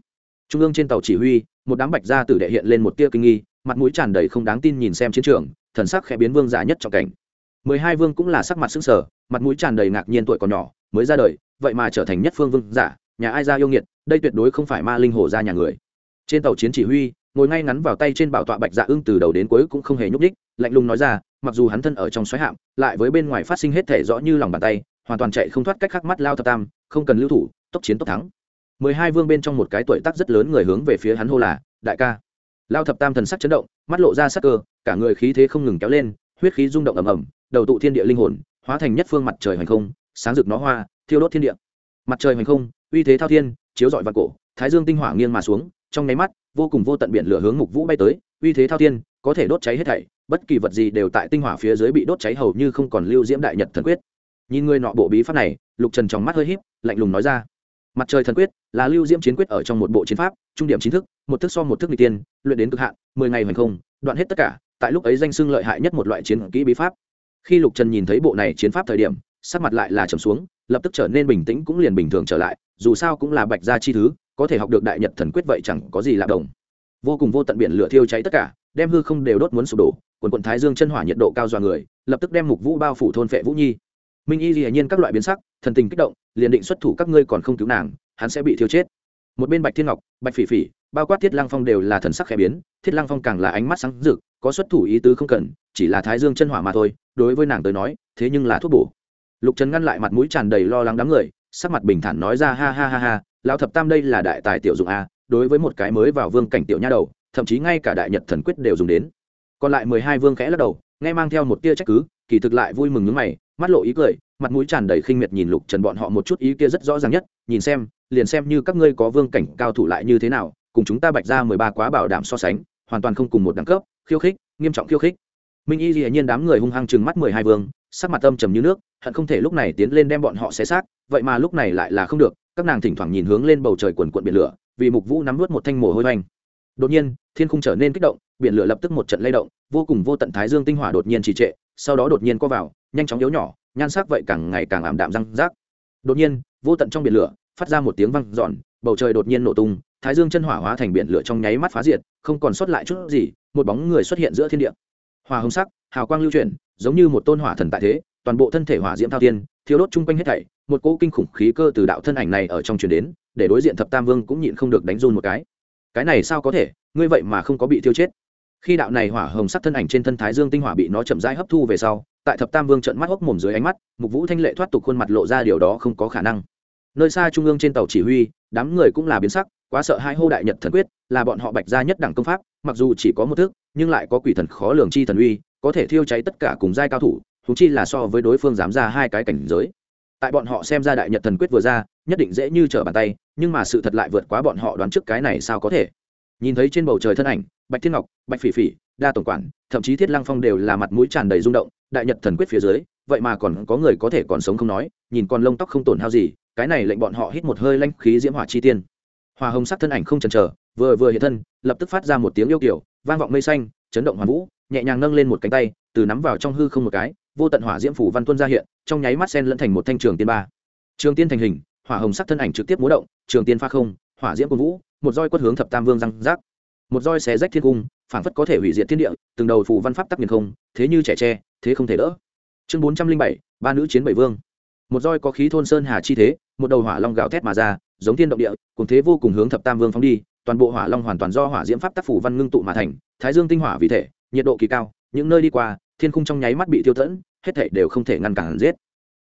Trung ương trên tàu chỉ huy một đám bạch gia tử đệ hiện lên một tia kinh nghi mặt mũi tràn đầy không đáng tin nhìn xem chiến trường thần sắc khẽ biến vương giả nhất trong cảnh. Mười hai vương cũng là sắc mặt sững sờ mặt mũi tràn đầy ngạc nhiên tuổi còn nhỏ mới ra đời vậy mà trở thành nhất phương vương giả nhà ai ra yêu nghiệt đây tuyệt đối không phải ma linh hồ ra nhà người. Trên tàu chiến chỉ huy, ngồi ngay ngắn vào tay trên bảo tọa bạch dạ ưng từ đầu đến cuối cũng không hề nhúc ních lạnh lùng nói ra, mặc dù hắn thân ở trong xoáy hạm, lại với bên ngoài phát sinh hết thể rõ như lòng bàn tay, hoàn toàn chạy không thoát cách khắc mắt lao thập tam, không cần lưu thủ, tốc chiến tốc thắng. Mười hai vương bên trong một cái tuổi tác rất lớn người hướng về phía hắn hô là, đại ca. Lao thập tam thần sắc chấn động, mắt lộ ra sắc cơ, cả người khí thế không ngừng kéo lên, huyết khí rung động ầm ầm, đầu tụ thiên địa linh hồn, hóa thành nhất phương mặt trời hoành không, sáng rực nó hoa, thiêu đốt thiên địa. Mặt trời hoành không, uy thế thao thiên chiếu dọi vào cổ, thái dương tinh hỏa nghiêng mà xuống, trong nháy mắt, vô cùng vô tận biển lửa hướng mục vũ bay tới, uy thế thao thiên, có thể đốt cháy hết thảy, bất kỳ vật gì đều tại tinh hỏa phía dưới bị đốt cháy hầu như không còn lưu diễm đại nhật thần quyết. Nhìn người nọ bộ bí pháp này, lục trần trong mắt hơi híp, lạnh lùng nói ra. Mặt trời thần quyết là lưu diễm chiến quyết ở trong một bộ chiến pháp, trung điểm chính thức, một thức so một thức n tiên, luyện đến cực hạn, mười ngày hoành không, đoạn hết tất cả, tại lúc ấy danh xưng lợi hại nhất một loại chiến kỹ bí pháp. Khi lục trần nhìn thấy bộ này chiến pháp thời điểm, sắc mặt lại là trầm xuống, lập tức trở nên bình tĩnh cũng liền bình thường trở lại dù sao cũng là bạch gia chi thứ, có thể học được đại nhật thần quyết vậy chẳng có gì lạ đồng. Vô cùng vô tận biển lửa thiêu cháy tất cả, đem hư không đều đốt muốn sụp đổ, quần quận thái dương chân hỏa nhiệt độ cao dọa người, lập tức đem mục vũ bao phủ thôn phệ vũ nhi. Minh y hiển nhiên các loại biến sắc, thần tình kích động, liền định xuất thủ các ngươi còn không cứu nàng, hắn sẽ bị thiêu chết. Một bên bạch thiên ngọc, bạch phỉ phỉ, bao quát thiết lăng phong đều là thần sắc khẽ biến, thiết lăng phong càng là ánh mắt sáng rực, có xuất thủ ý tứ không cần, chỉ là thái dương chân hỏa mà thôi, đối với nàng tới nói, thế nhưng là thuốc bổ. Lục trần ngăn lại mặt mũi tràn đầy lo lắng đám người sắc mặt bình thản nói ra, ha ha ha ha, lão thập tam đây là đại tài tiểu dụng a, đối với một cái mới vào vương cảnh tiểu nha đầu, thậm chí ngay cả đại nhật thần quyết đều dùng đến. Còn lại mười hai vương khẽ lắc đầu, nghe mang theo một tia trách cứ, kỳ thực lại vui mừng nước mày, mắt lộ ý cười, mặt mũi tràn đầy khinh miệt nhìn lục trần bọn họ một chút ý kia rất rõ ràng nhất, nhìn xem, liền xem như các ngươi có vương cảnh cao thủ lại như thế nào, cùng chúng ta bạch ra mười ba quá bảo đảm so sánh, hoàn toàn không cùng một đẳng cấp, khiêu khích, nghiêm trọng khiêu khích. Minh y dĩ nhiên đám người hung hăng chừng mắt mười hai vương sắc mặt âm trầm như nước, hận không thể lúc này tiến lên đem bọn họ xé xác, vậy mà lúc này lại là không được, các nàng thỉnh thoảng nhìn hướng lên bầu trời quần quận biển lửa, vì mục vũ nắm vớt một thanh mồ hôi hoành. Đột nhiên, thiên khung trở nên kích động, biển lửa lập tức một trận lay động, vô cùng vô tận thái dương tinh hỏa đột nhiên trì trệ, sau đó đột nhiên co vào, nhanh chóng yếu nhỏ, nhan sắc vậy càng ngày càng ảm đạm răng rác. Đột nhiên, vô tận trong biển lửa phát ra một tiếng văng giòn bầu trời đột nhiên nổ tung, thái dương chân hỏa hóa thành biển lửa trong nháy mắt phá diệt, không còn sót lại chút gì, một bóng người xuất hiện giữa thiên địa. Hòa hồng sắc, hào quang lưu chuyển giống như một tôn hỏa thần tại thế, toàn bộ thân thể hỏa diễm thao thiên thiếu đốt chung quanh hết thảy, một cỗ kinh khủng khí cơ từ đạo thân ảnh này ở trong truyền đến, để đối diện thập tam vương cũng nhịn không được đánh run một cái. Cái này sao có thể, ngươi vậy mà không có bị thiêu chết? Khi đạo này hỏa hồng sắc thân ảnh trên thân thái dương tinh hỏa bị nó chậm rãi hấp thu về sau, tại thập tam vương trận mắt hốc mồm dưới ánh mắt, mục vũ thanh lệ thoát tục khuôn mặt lộ ra điều đó không có khả năng. Nơi xa trung ương trên tàu chỉ huy, đám người cũng là biến sắc, quá sợ hai hô đại nhật thần quyết, là bọn họ bạch ra nhất đẳng công pháp, mặc dù chỉ có một thức, nhưng lại có quỷ thần khó lường chi thần uy có thể thiêu cháy tất cả cùng giai cao thủ thú chi là so với đối phương dám ra hai cái cảnh giới. Tại bọn họ xem ra đại nhật thần quyết vừa ra, nhất định dễ như trở bàn tay, nhưng mà sự thật lại vượt quá bọn họ đoán trước cái này sao có thể. Nhìn thấy trên bầu trời thân ảnh, bạch thiên ngọc, bạch phỉ phỉ, đa tổng quản, thậm chí thiết lăng phong đều là mặt mũi tràn đầy rung động, đại nhật thần quyết phía dưới, vậy mà còn có người có thể còn sống không nói, nhìn con lông tóc không tổn hao gì, cái này lệnh bọn họ hít một hơi lanh khí diễm hỏa chi tiên. Hòa hồng sắc thân ảnh không chần chờ, vừa vừa hiện thân, lập tức phát ra một tiếng yêu kiểu vang vọng mây xanh, chấn động hoàn vũ nhẹ nhàng nâng lên một cánh tay, từ nắm vào trong hư không một cái, vô tận hỏa diễm phủ văn tuân ra hiện, trong nháy mắt sen lẫn thành một thanh trường tiên ba. Trường tiên thành hình, hỏa hồng sắc thân ảnh trực tiếp múa động, trường tiên pha không, hỏa diễm quân vũ, một roi quất hướng thập tam vương răng rác. Một roi xé rách thiên cung phản phất có thể hủy diệt thiên địa, từng đầu phủ văn pháp tắc nghiền không, thế như trẻ tre, thế không thể đỡ. Chương bốn trăm linh bảy, ba nữ chiến bảy vương. Một roi có khí thôn sơn hà chi thế, một đầu hỏa long gạo thét mà ra, giống thiên động địa, cùng thế vô cùng hướng thập tam vương phóng đi toàn bộ hỏa long hoàn toàn do hỏa diễm pháp tác phủ văn ngưng tụ mà thành, thái dương tinh hỏa vì thể, nhiệt độ kỳ cao, những nơi đi qua, thiên khung trong nháy mắt bị tiêu tẫn hết thể đều không thể ngăn cản giết.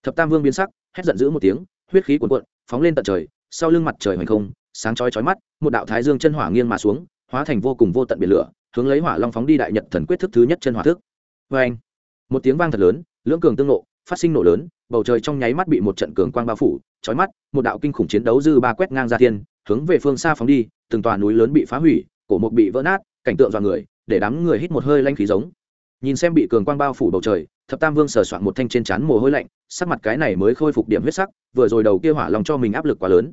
Thập tam vương biến sắc, hét giận dữ một tiếng, huyết khí cuồn cuộn, phóng lên tận trời, sau lưng mặt trời hoành không, sáng chói chói mắt, một đạo thái dương chân hỏa nghiêng mà xuống, hóa thành vô cùng vô tận biển lửa, hướng lấy hỏa long phóng đi đại nhật thần quyết thức thứ nhất chân hỏa thức. Vê anh, một tiếng vang thật lớn, lưỡng cường tương nộ, phát sinh nổ lớn, bầu trời trong nháy mắt bị một trận cường quang bao phủ, chói mắt, một đạo kinh khủng chiến đấu dư ba quét ngang ra thiên, hướng về phương xa phóng đi từng tòa núi lớn bị phá hủy, cổ mục bị vỡ nát, cảnh tượng dọa người, để đám người hít một hơi lanh khí giống. Nhìn xem bị cường quang bao phủ bầu trời, thập tam vương sờ soạn một thanh trên chán mồ hôi lạnh, sắc mặt cái này mới khôi phục điểm huyết sắc, vừa rồi đầu kia hỏa lòng cho mình áp lực quá lớn.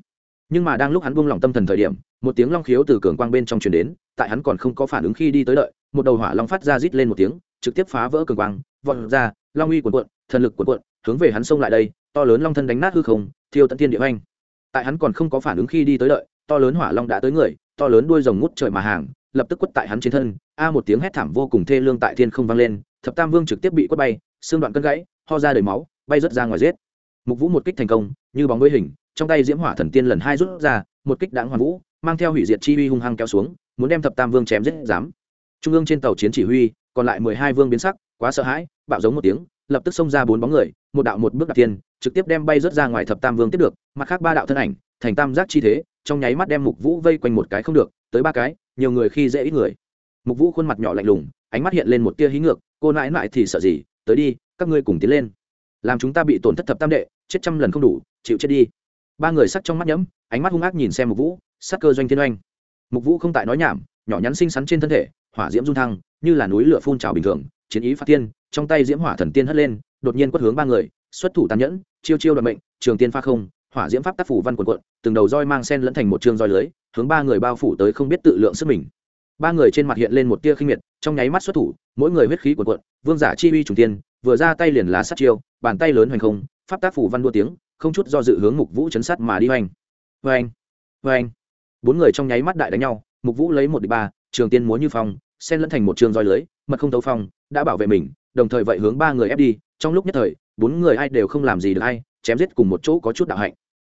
Nhưng mà đang lúc hắn buông lòng tâm thần thời điểm, một tiếng long khiếu từ cường quang bên trong truyền đến, tại hắn còn không có phản ứng khi đi tới đợi, một đầu hỏa long phát ra rít lên một tiếng, trực tiếp phá vỡ cường quang, vọt ra, long uy cuộn cuộn, thần lực cuộn cuộn, hướng về hắn xông lại đây, to lớn long thân đánh nát hư không, thiêu tận thiên địa oanh. Tại hắn còn không có phản ứng khi đi tới đợi to lớn hỏa long đã tới người, to lớn đuôi rồng ngút trời mà hàng, lập tức quất tại hắn trên thân, a một tiếng hét thảm vô cùng thê lương tại thiên không vang lên, thập tam vương trực tiếp bị quất bay, xương đoạn cân gãy, ho ra đầy máu, bay rớt ra ngoài giết. Mục vũ một kích thành công, như bóng với hình, trong tay diễm hỏa thần tiên lần hai rút ra, một kích đáng hoàn vũ, mang theo hủy diệt chi uy hung hăng kéo xuống, muốn đem thập tam vương chém giết, dám. Trung ương trên tàu chiến chỉ huy, còn lại mười hai vương biến sắc, quá sợ hãi, bạo giống một tiếng, lập tức xông ra bốn bóng người, một đạo một bước đặt tiên trực tiếp đem bay rớt ra ngoài thập tam vương tiếp được, mặt khác ba đạo thân ảnh thành tam giác chi thế, trong nháy mắt đem mục vũ vây quanh một cái không được, tới ba cái, nhiều người khi dễ ít người. Mục vũ khuôn mặt nhỏ lạnh lùng, ánh mắt hiện lên một tia hí ngược, cô nãi nãi thì sợ gì? Tới đi, các ngươi cùng tiến lên. Làm chúng ta bị tổn thất thập tam đệ, chết trăm lần không đủ, chịu chết đi. Ba người sắc trong mắt nhẫm, ánh mắt hung ác nhìn xem mục vũ, sắc cơ doanh thiên oanh. Mục vũ không tại nói nhảm, nhỏ nhắn xinh xắn trên thân thể, hỏa diễm dung thăng, như là núi lửa phun trào bình thường, chiến ý phát tiên trong tay diễm hỏa thần tiên hất lên, đột nhiên quất hướng ba người, xuất thủ tàn nhẫn, chiêu chiêu đoạt mệnh, trường tiên pha không hỏa diễm pháp tác phủ văn quần quận từng đầu roi mang sen lẫn thành một trường roi lưới, hướng ba người bao phủ tới không biết tự lượng sức mình. Ba người trên mặt hiện lên một tia khinh miệt, trong nháy mắt xuất thủ, mỗi người huyết khí quần quận vương giả chi uy trùng tiên vừa ra tay liền là sát chiêu, bàn tay lớn hoành không, pháp tác phủ văn đua tiếng, không chút do dự hướng mục vũ chấn sát mà đi hoành. Hoành hoành. Bốn người trong nháy mắt đại đánh nhau, mục vũ lấy một đ ba, trường tiên múa như phong, sen lẫn thành một trường roi lưới, mật không tấu phong, đã bảo vệ mình, đồng thời vậy hướng ba người ép đi, trong lúc nhất thời, bốn người ai đều không làm gì được ai, chém giết cùng một chỗ có chút đạo hạnh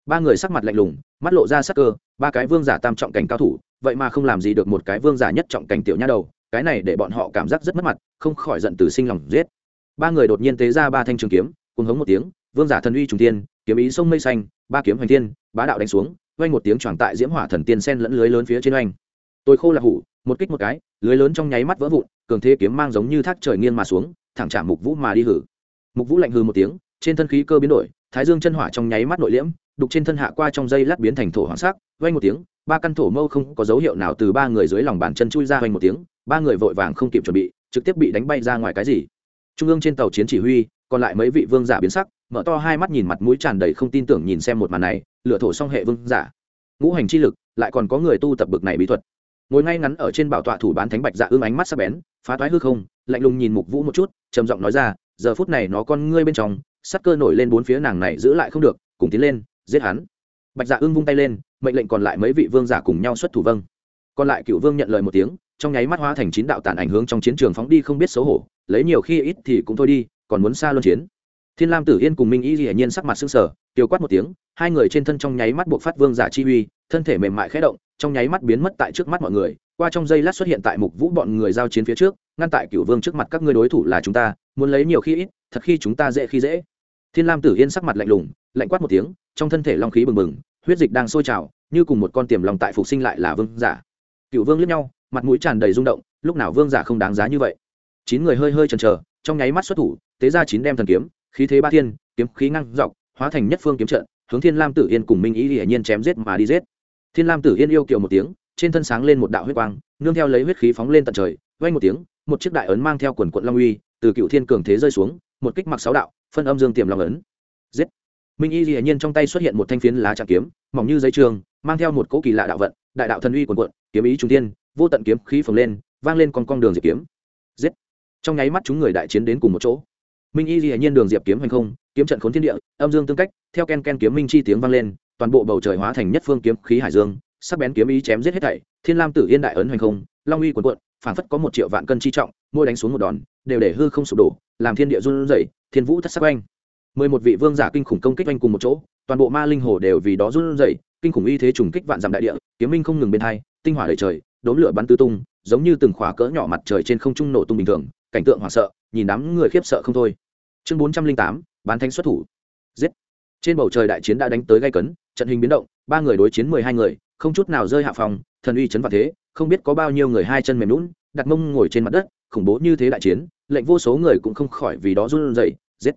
ba người sắc mặt lạnh lùng, mắt lộ ra sắc cơ, ba cái vương giả tam trọng cảnh cao thủ, vậy mà không làm gì được một cái vương giả nhất trọng cảnh tiểu nha đầu, cái này để bọn họ cảm giác rất mất mặt, không khỏi giận từ sinh lòng giết. Ba người đột nhiên tế ra ba thanh trường kiếm cùng hống một tiếng, vương giả thần uy trùng tiên kiếm ý sông mây xanh, ba kiếm hoành thiên, bá đạo đánh xuống oanh một tiếng choàng tại diễm hỏa thần tiên sen lẫn lưới lớn phía trên oanh. Tôi khô là hủ, một kích một cái, lưới lớn trong nháy mắt vỡ vụn, cường thế kiếm mang giống như thác trời nghiêng mà xuống, thẳng trả mục vũ mà đi hử. Mục vũ lạnh hư một tiếng, trên thân khí cơ biến đổi, thái dương chân hỏa trong nháy mắt nội liễm đục trên thân hạ qua trong dây lát biến thành thổ hoàng sắc, vang một tiếng, ba căn thổ mâu không có dấu hiệu nào từ ba người dưới lòng bàn chân chui ra, vang một tiếng, ba người vội vàng không kịp chuẩn bị, trực tiếp bị đánh bay ra ngoài cái gì. Trung ương trên tàu chiến chỉ huy, còn lại mấy vị vương giả biến sắc, mở to hai mắt nhìn mặt mũi tràn đầy không tin tưởng nhìn xem một màn này lựa thổ song hệ vương giả. Ngũ hành chi lực, lại còn có người tu tập bực này bí thuật. Ngồi ngay ngắn ở trên bảo tọa thủ bán thánh bạch dạ ương ánh mắt sắc bén, phá toái hư không, lạnh lùng nhìn mục vũ một chút, trầm giọng nói ra, giờ phút này nó con ngươi bên trong sắc cơ nổi lên bốn phía nàng này giữ lại không được, cùng tiến lên giết hắn. Bạch dạ ưng vung tay lên, mệnh lệnh còn lại mấy vị vương giả cùng nhau xuất thủ vâng. Còn lại cựu vương nhận lời một tiếng, trong nháy mắt hóa thành chín đạo tàn ảnh hướng trong chiến trường phóng đi không biết xấu hổ, lấy nhiều khi ít thì cũng thôi đi, còn muốn xa luân chiến. Thiên lam tử yên cùng minh y dĩ nhiên sắc mặt sưng sờ, tiêu quát một tiếng, hai người trên thân trong nháy mắt buộc phát vương giả chi uy, thân thể mềm mại khé động, trong nháy mắt biến mất tại trước mắt mọi người. Qua trong giây lát xuất hiện tại mục vũ bọn người giao chiến phía trước, ngăn tại cựu vương trước mặt các ngươi đối thủ là chúng ta, muốn lấy nhiều khi ít, thật khi chúng ta dễ khi dễ thiên lam tử yên sắc mặt lạnh lùng, lạnh quát một tiếng, trong thân thể long khí bừng bừng, huyết dịch đang sôi trào, như cùng một con tiềm lòng tại phục sinh lại là vương giả. Cựu vương liếc nhau, mặt mũi tràn đầy rung động, lúc nào vương giả không đáng giá như vậy. Chín người hơi hơi chần chờ, trong nháy mắt xuất thủ, tế ra chín đem thần kiếm, khí thế ba thiên, kiếm khí ngăn dọc, hóa thành nhất phương kiếm trận, hướng thiên lam tử yên cùng minh ý hiển nhiên chém giết mà đi giết. Thiên lam tử yên yêu kiều một tiếng, trên thân sáng lên một đạo huyết quang, nương theo lấy huyết khí phóng lên tận trời vay một tiếng, một chiếc đại ấn mang theo quần quận long uy, từ cựu thiên cường thế rơi xuống một kích mặc sáu đạo, phân âm dương tiềm long ấn. Giết. Minh y hiển nhiên trong tay xuất hiện một thanh phiến lá trạng kiếm, mỏng như dây trường mang theo một cỗ kỳ lạ đạo vận, đại đạo thần uy quần quận kiếm ý trung tiên vô tận kiếm khí phồng lên, vang lên con con đường diệp kiếm. Giết. Trong nháy mắt chúng người đại chiến đến cùng một chỗ. Minh y hiển nhiên đường diệp kiếm hành không, kiếm trận khốn thiên địa, âm dương tương cách, theo ken ken kiếm minh chi tiếng vang lên, toàn bộ bầu trời hóa thành nhất phương kiếm khí hải dương, sắc bén kiếm ý chém giết hết thảy, thiên lam tử yên đại ấn hành không, long uy quần quận phảng phất có một triệu vạn cân chi trọng môi đánh xuống một đòn, đều để hư không sụp đổ làm thiên địa run rẩy, thiên vũ thất sắc oanh. Mười một vị vương giả kinh khủng công kích oanh cùng một chỗ, toàn bộ ma linh hồ đều vì đó run rẩy, kinh khủng y thế trùng kích vạn dặm đại địa, kiếm minh không ngừng bên hai, tinh hỏa đầy trời, đốm lửa bắn tứ tung, giống như từng khỏa cỡ nhỏ mặt trời trên không trung nổ tung bình thường, cảnh tượng hoảng sợ, nhìn đám người khiếp sợ không thôi. Chương bốn trăm linh tám, bán thánh xuất thủ. Giết. Trên bầu trời đại chiến đã đánh tới gây cấn, trận hình biến động, ba người đối chiến mười hai người, không chút nào rơi hạ phòng, thần uy chấn vạn thế không biết có bao nhiêu người hai chân mềm lún, đặt mông ngồi trên mặt đất, khủng bố như thế đại chiến, lệnh vô số người cũng không khỏi vì đó run rẩy, giết.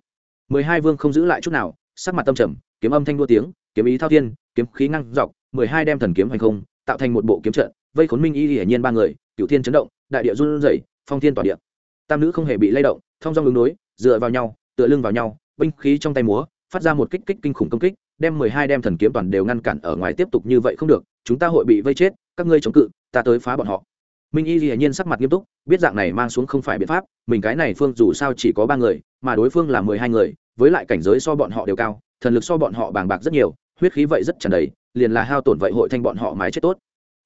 Mười hai vương không giữ lại chút nào, sắc mặt tâm trầm, kiếm âm thanh đua tiếng, kiếm ý thao thiên, kiếm khí ngăn dọc, mười hai đem thần kiếm hành không, tạo thành một bộ kiếm trận, vây khốn minh y hiển nhiên ba người cựu thiên chấn động, đại địa run rẩy, phong thiên tỏa địa. Tam nữ không hề bị lay động, thông dong ứng đối, dựa vào nhau, tựa lưng vào nhau, binh khí trong tay múa, phát ra một kích kích kinh khủng công kích, đem mười hai đem thần kiếm toàn đều ngăn cản ở ngoài tiếp tục như vậy không được, chúng ta hội bị vây chết, các ngươi chống cự ta tới phá bọn họ. Minh y hiển nhiên sắc mặt nghiêm túc, biết dạng này mang xuống không phải biện pháp, mình cái này phương dù sao chỉ có ba người, mà đối phương là mười hai người, với lại cảnh giới so bọn họ đều cao, thần lực so bọn họ bàng bạc rất nhiều, huyết khí vậy rất tràn đầy, liền là hao tổn vậy hội thanh bọn họ mái chết tốt.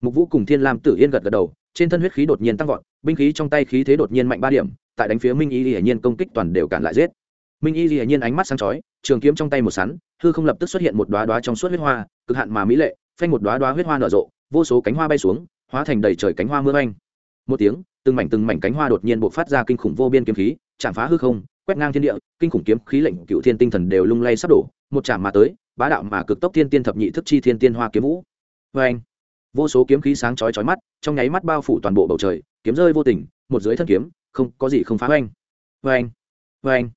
Mục vũ cùng thiên lam tử yên gật gật đầu, trên thân huyết khí đột nhiên tăng vọt, binh khí trong tay khí thế đột nhiên mạnh ba điểm, tại đánh phía minh y hiển nhiên công kích toàn đều cản lại giết. Minh y hiển nhiên ánh mắt sáng chói, trường kiếm trong tay một sắn, hư không lập tức xuất hiện một đoá đoá trong suốt huyết hoa, cực hạn mà mỹ lệ, phanh một đoá đoá huyết hoa nở rộ, vô số cánh hoa bay xuống hóa thành đầy trời cánh hoa mưa anh một tiếng, từng mảnh từng mảnh cánh hoa đột nhiên bộc phát ra kinh khủng vô biên kiếm khí, chạm phá hư không, quét ngang thiên địa, kinh khủng kiếm khí lệnh cựu thiên tinh thần đều lung lay sắp đổ, một chạm mà tới, bá đạo mà cực tốc thiên tiên thập nhị thức chi thiên tiên hoa kiếm vũ. Vê anh vô số kiếm khí sáng chói chói mắt, trong nháy mắt bao phủ toàn bộ bầu trời, kiếm rơi vô tình, một dưới thân kiếm, không, có gì không phá oanh oanh oanh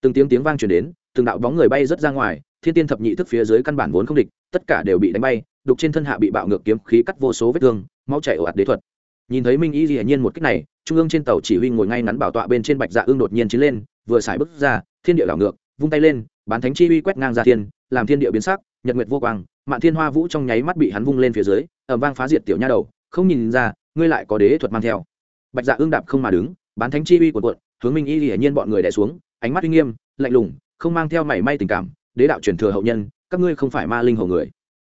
từng tiếng tiếng vang truyền đến, từng đạo bóng người bay rất ra ngoài, thiên tiên thập nhị thức phía dưới căn bản vốn không địch, tất cả đều bị đánh bay đục trên thân hạ bị bạo ngược kiếm khí cắt vô số vết thương, máu chảy ồ ạt đế thuật. Nhìn thấy minh y dĩ nhiên một cách này, trung ương trên tàu chỉ huy ngồi ngay ngắn bảo tọa bên trên bạch dạ ương đột nhiên chiến lên, vừa xài bước ra, thiên địa đảo ngược, vung tay lên, bán thánh chi uy quét ngang ra thiên, làm thiên địa biến sắc, nhật nguyệt vô quang, mạn thiên hoa vũ trong nháy mắt bị hắn vung lên phía dưới ẩm vang phá diệt tiểu nha đầu, không nhìn ra, ngươi lại có đế thuật mang theo. Bạch dạ ương đạp không mà đứng, bán thánh chi uy cuộn cuộn, hướng minh y hiển nhiên bọn người đè xuống, ánh mắt uy nghiêm, lạnh lùng, không mang theo mảy may tình cảm, đế đạo truyền thừa hậu nhân, các ngươi không phải ma linh hồ người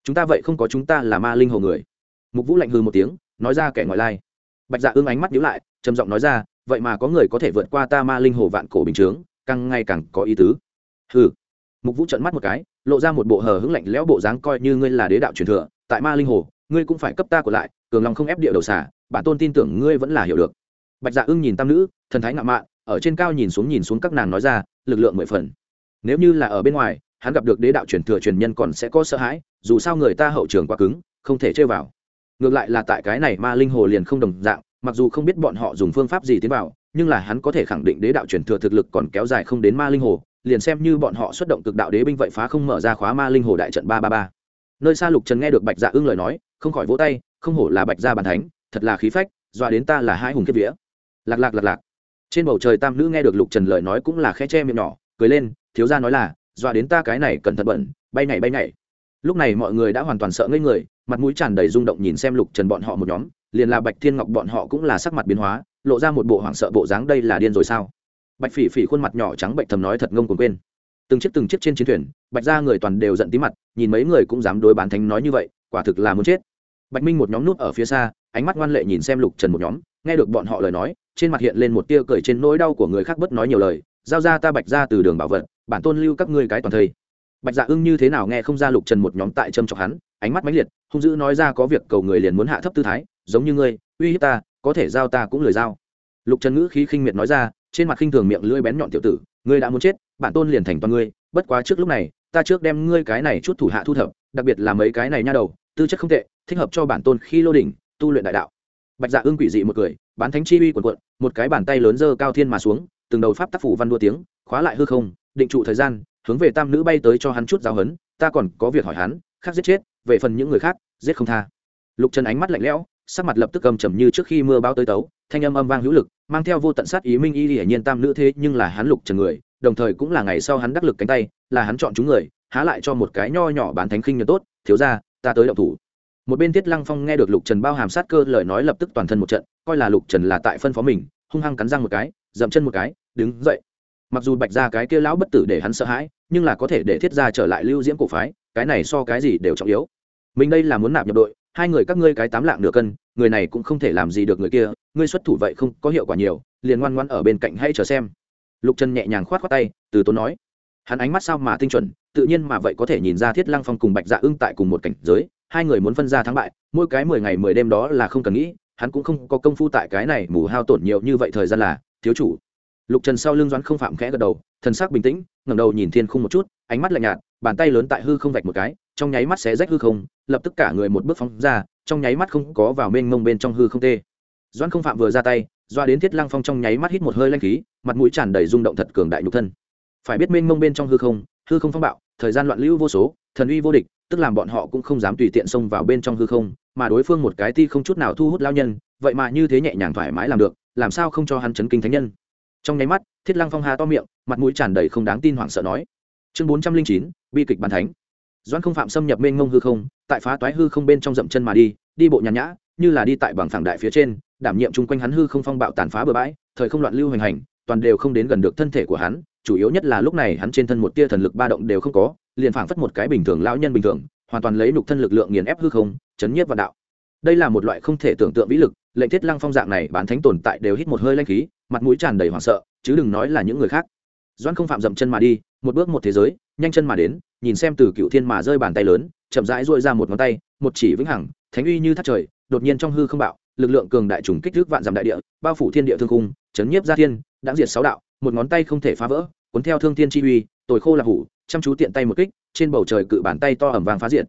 chúng ta vậy không có chúng ta là ma linh hồ người. Mục vũ lạnh hư một tiếng, nói ra kẻ ngoại lai. Bạch dạ ương ánh mắt nhíu lại, trầm giọng nói ra, vậy mà có người có thể vượt qua ta ma linh hồ vạn cổ bình chướng, càng ngày càng có ý tứ. Hừ. Mục vũ trận mắt một cái, lộ ra một bộ hờ hững lạnh lẽo bộ dáng coi như ngươi là đế đạo truyền thừa, tại ma linh hồ, ngươi cũng phải cấp ta của lại, cường lòng không ép địa đầu xả, bản tôn tin tưởng ngươi vẫn là hiểu được. Bạch dạ ưng nhìn tam nữ, thần thái ngạo mạn, ở trên cao nhìn xuống nhìn xuống các nàng nói ra, lực lượng mười phần. Nếu như là ở bên ngoài hắn gặp được đế đạo truyền thừa truyền nhân còn sẽ có sợ hãi, dù sao người ta hậu trường quá cứng, không thể chơi vào. Ngược lại là tại cái này ma linh hồ liền không đồng dạng, mặc dù không biết bọn họ dùng phương pháp gì tiến vào, nhưng là hắn có thể khẳng định đế đạo truyền thừa thực lực còn kéo dài không đến ma linh hồ, liền xem như bọn họ xuất động cực đạo đế binh vậy phá không mở ra khóa ma linh hồ đại trận ba ba ba. Nơi xa lục trần nghe được bạch dạ ưng lời nói, không khỏi vỗ tay, không hổ là bạch dạ gia bàn thánh, thật là khí phách, dọa đến ta là hai hùng kiếp vía. Lạc lạc lạc lạc. Trên bầu trời tam nữ nghe được lục trần lời nói cũng là khe che miệng nhỏ, cười lên, thiếu gia nói là dọa đến ta cái này cẩn thận bẩn, bay nhảy bay nhảy. Lúc này mọi người đã hoàn toàn sợ ngây người, mặt mũi tràn đầy rung động nhìn xem lục trần bọn họ một nhóm, liền là bạch thiên ngọc bọn họ cũng là sắc mặt biến hóa, lộ ra một bộ hoảng sợ bộ dáng đây là điên rồi sao? Bạch phỉ phỉ khuôn mặt nhỏ trắng bệnh thầm nói thật ngông cuồng quên. Từng chiếc từng chiếc trên chiến thuyền, bạch ra người toàn đều giận tí mặt, nhìn mấy người cũng dám đối bán thánh nói như vậy, quả thực là muốn chết. Bạch minh một nhóm nút ở phía xa, ánh mắt ngoan lệ nhìn xem lục trần một nhóm, nghe được bọn họ lời nói, trên mặt hiện lên một tia cười trên nỗi đau của người khác bất nói nhiều lời, giao ra ta bạch ra từ đường bảo vật bản tôn lưu các ngươi cái toàn thây. Bạch dạ ưng như thế nào nghe không ra lục trần một nhóm tại châm chọc hắn, ánh mắt mãnh liệt, hung dữ nói ra có việc cầu người liền muốn hạ thấp tư thái, giống như ngươi, uy hiếp ta, có thể giao ta cũng lời giao. Lục trần ngữ khí khinh miệt nói ra, trên mặt khinh thường miệng lưỡi bén nhọn tiểu tử, ngươi đã muốn chết, bản tôn liền thành toàn ngươi, bất quá trước lúc này, ta trước đem ngươi cái này chút thủ hạ thu thập, đặc biệt là mấy cái này nha đầu, tư chất không tệ, thích hợp cho bản tôn khi lô đỉnh, tu luyện đại đạo. Bạch dạ ưng quỷ dị một cười, bán thánh chi uy quần quận một cái bàn tay lớn dơ cao thiên mà xuống, từng đầu pháp tác phủ văn đua tiếng, khóa lại hư không định trụ thời gian, hướng về tam nữ bay tới cho hắn chút giáo hấn ta còn có việc hỏi hắn, khác giết chết, về phần những người khác, giết không tha. Lục trần ánh mắt lạnh lẽo, sắc mặt lập tức cầm trầm như trước khi mưa báo tới tấu, thanh âm âm vang hữu lực, mang theo vô tận sát ý minh y hiển nhiên tam nữ thế nhưng là hắn lục trần người, đồng thời cũng là ngày sau hắn đắc lực cánh tay, là hắn chọn chúng người, há lại cho một cái nho nhỏ bán thánh khinh nhờ tốt, thiếu ra ta tới động thủ. Một bên tiết lăng phong nghe được lục trần bao hàm sát cơ lời nói lập tức toàn thân một trận, coi là lục trần là tại phân phó mình, hung hăng cắn răng một cái, dậm chân một cái, đứng dậy mặc dù bạch ra cái kia lão bất tử để hắn sợ hãi, nhưng là có thể để thiết ra trở lại lưu diễm cổ phái, cái này so cái gì đều trọng yếu. Mình đây là muốn nạp nhập đội, hai người các ngươi cái tám lạng nửa cân, người này cũng không thể làm gì được người kia, ngươi xuất thủ vậy không có hiệu quả nhiều, liền ngoan ngoan ở bên cạnh hay chờ xem. Lục trần nhẹ nhàng khoát khoát tay, từ tốn nói. Hắn ánh mắt sao mà tinh chuẩn, tự nhiên mà vậy có thể nhìn ra thiết lăng phong cùng bạch dạ ưng tại cùng một cảnh giới, hai người muốn phân ra thắng bại, mỗi cái mười ngày mười đêm đó là không cần nghĩ, hắn cũng không có công phu tại cái này mù hao tổn nhiều như vậy thời gian là, thiếu chủ lục trần sau lưng doãn không phạm khẽ gật đầu, thần sắc bình tĩnh, ngẩng đầu nhìn thiên khung một chút, ánh mắt lạnh nhạt, bàn tay lớn tại hư không vạch một cái, trong nháy mắt xé rách hư không, lập tức cả người một bước phóng ra, trong nháy mắt không có vào mênh mông bên trong hư không tê. Doãn không phạm vừa ra tay, doa đến thiết lăng phong trong nháy mắt hít một hơi lanh khí, mặt mũi tràn đầy rung động thật cường đại nhục thân. Phải biết mênh mông bên trong hư không hư không phong bạo, thời gian loạn lưu vô số, thần uy vô địch, tức làm bọn họ cũng không dám tùy tiện xông vào bên trong hư không, mà đối phương một cái ti không chút nào thu hút lao nhân, vậy mà như thế nhẹ nhàng thoải mái làm được, làm sao không cho hắn chấn kinh thánh nhân? Trong nháy mắt, thiết lăng phong hà to miệng, mặt mũi tràn đầy không đáng tin hoảng sợ nói. Chương bốn trăm linh chín, bi kịch bàn thánh. Doan không phạm xâm nhập mênh ngông hư không, tại phá toái hư không bên trong dậm chân mà đi đi bộ nhàn nhã, như là đi tại bằng phẳng đại phía trên, đảm nhiệm chung quanh hắn hư không phong bạo tàn phá bừa bãi, thời không loạn lưu hoành hành, toàn đều không đến gần được thân thể của hắn, chủ yếu nhất là lúc này hắn trên thân một tia thần lực ba động đều không có, liền phảng phất một cái bình thường lão nhân bình thường, hoàn toàn lấy nục thân lực lượng nghiền ép hư không, chấn nhiếp vạn đạo đây là một loại không thể tưởng tượng vĩ lực, lệnh thiết lăng phong dạng này bán thánh tồn tại đều hít một hơi lanh khí, mặt mũi tràn đầy hoảng sợ, chứ đừng nói là những người khác. Doan không phạm dậm chân mà đi, một bước một thế giới, nhanh chân mà đến, nhìn xem từ cựu thiên mà rơi bàn tay lớn, chậm rãi dội ra một ngón tay, một chỉ vĩnh hằng, thánh uy như thắt trời, đột nhiên trong hư không bạo, lực lượng cường đại trùng kích thước vạn dặm đại địa, bao phủ thiên địa thương cung chấn nhiếp gia thiên, đã diệt sáu đạo, một ngón tay không thể phá vỡ, cuốn theo thương thiên chi uy, tồi khô là hủ, chăm chú tiện tay một kích, trên bầu trời cự bàn tay to ẩm vàng phá diện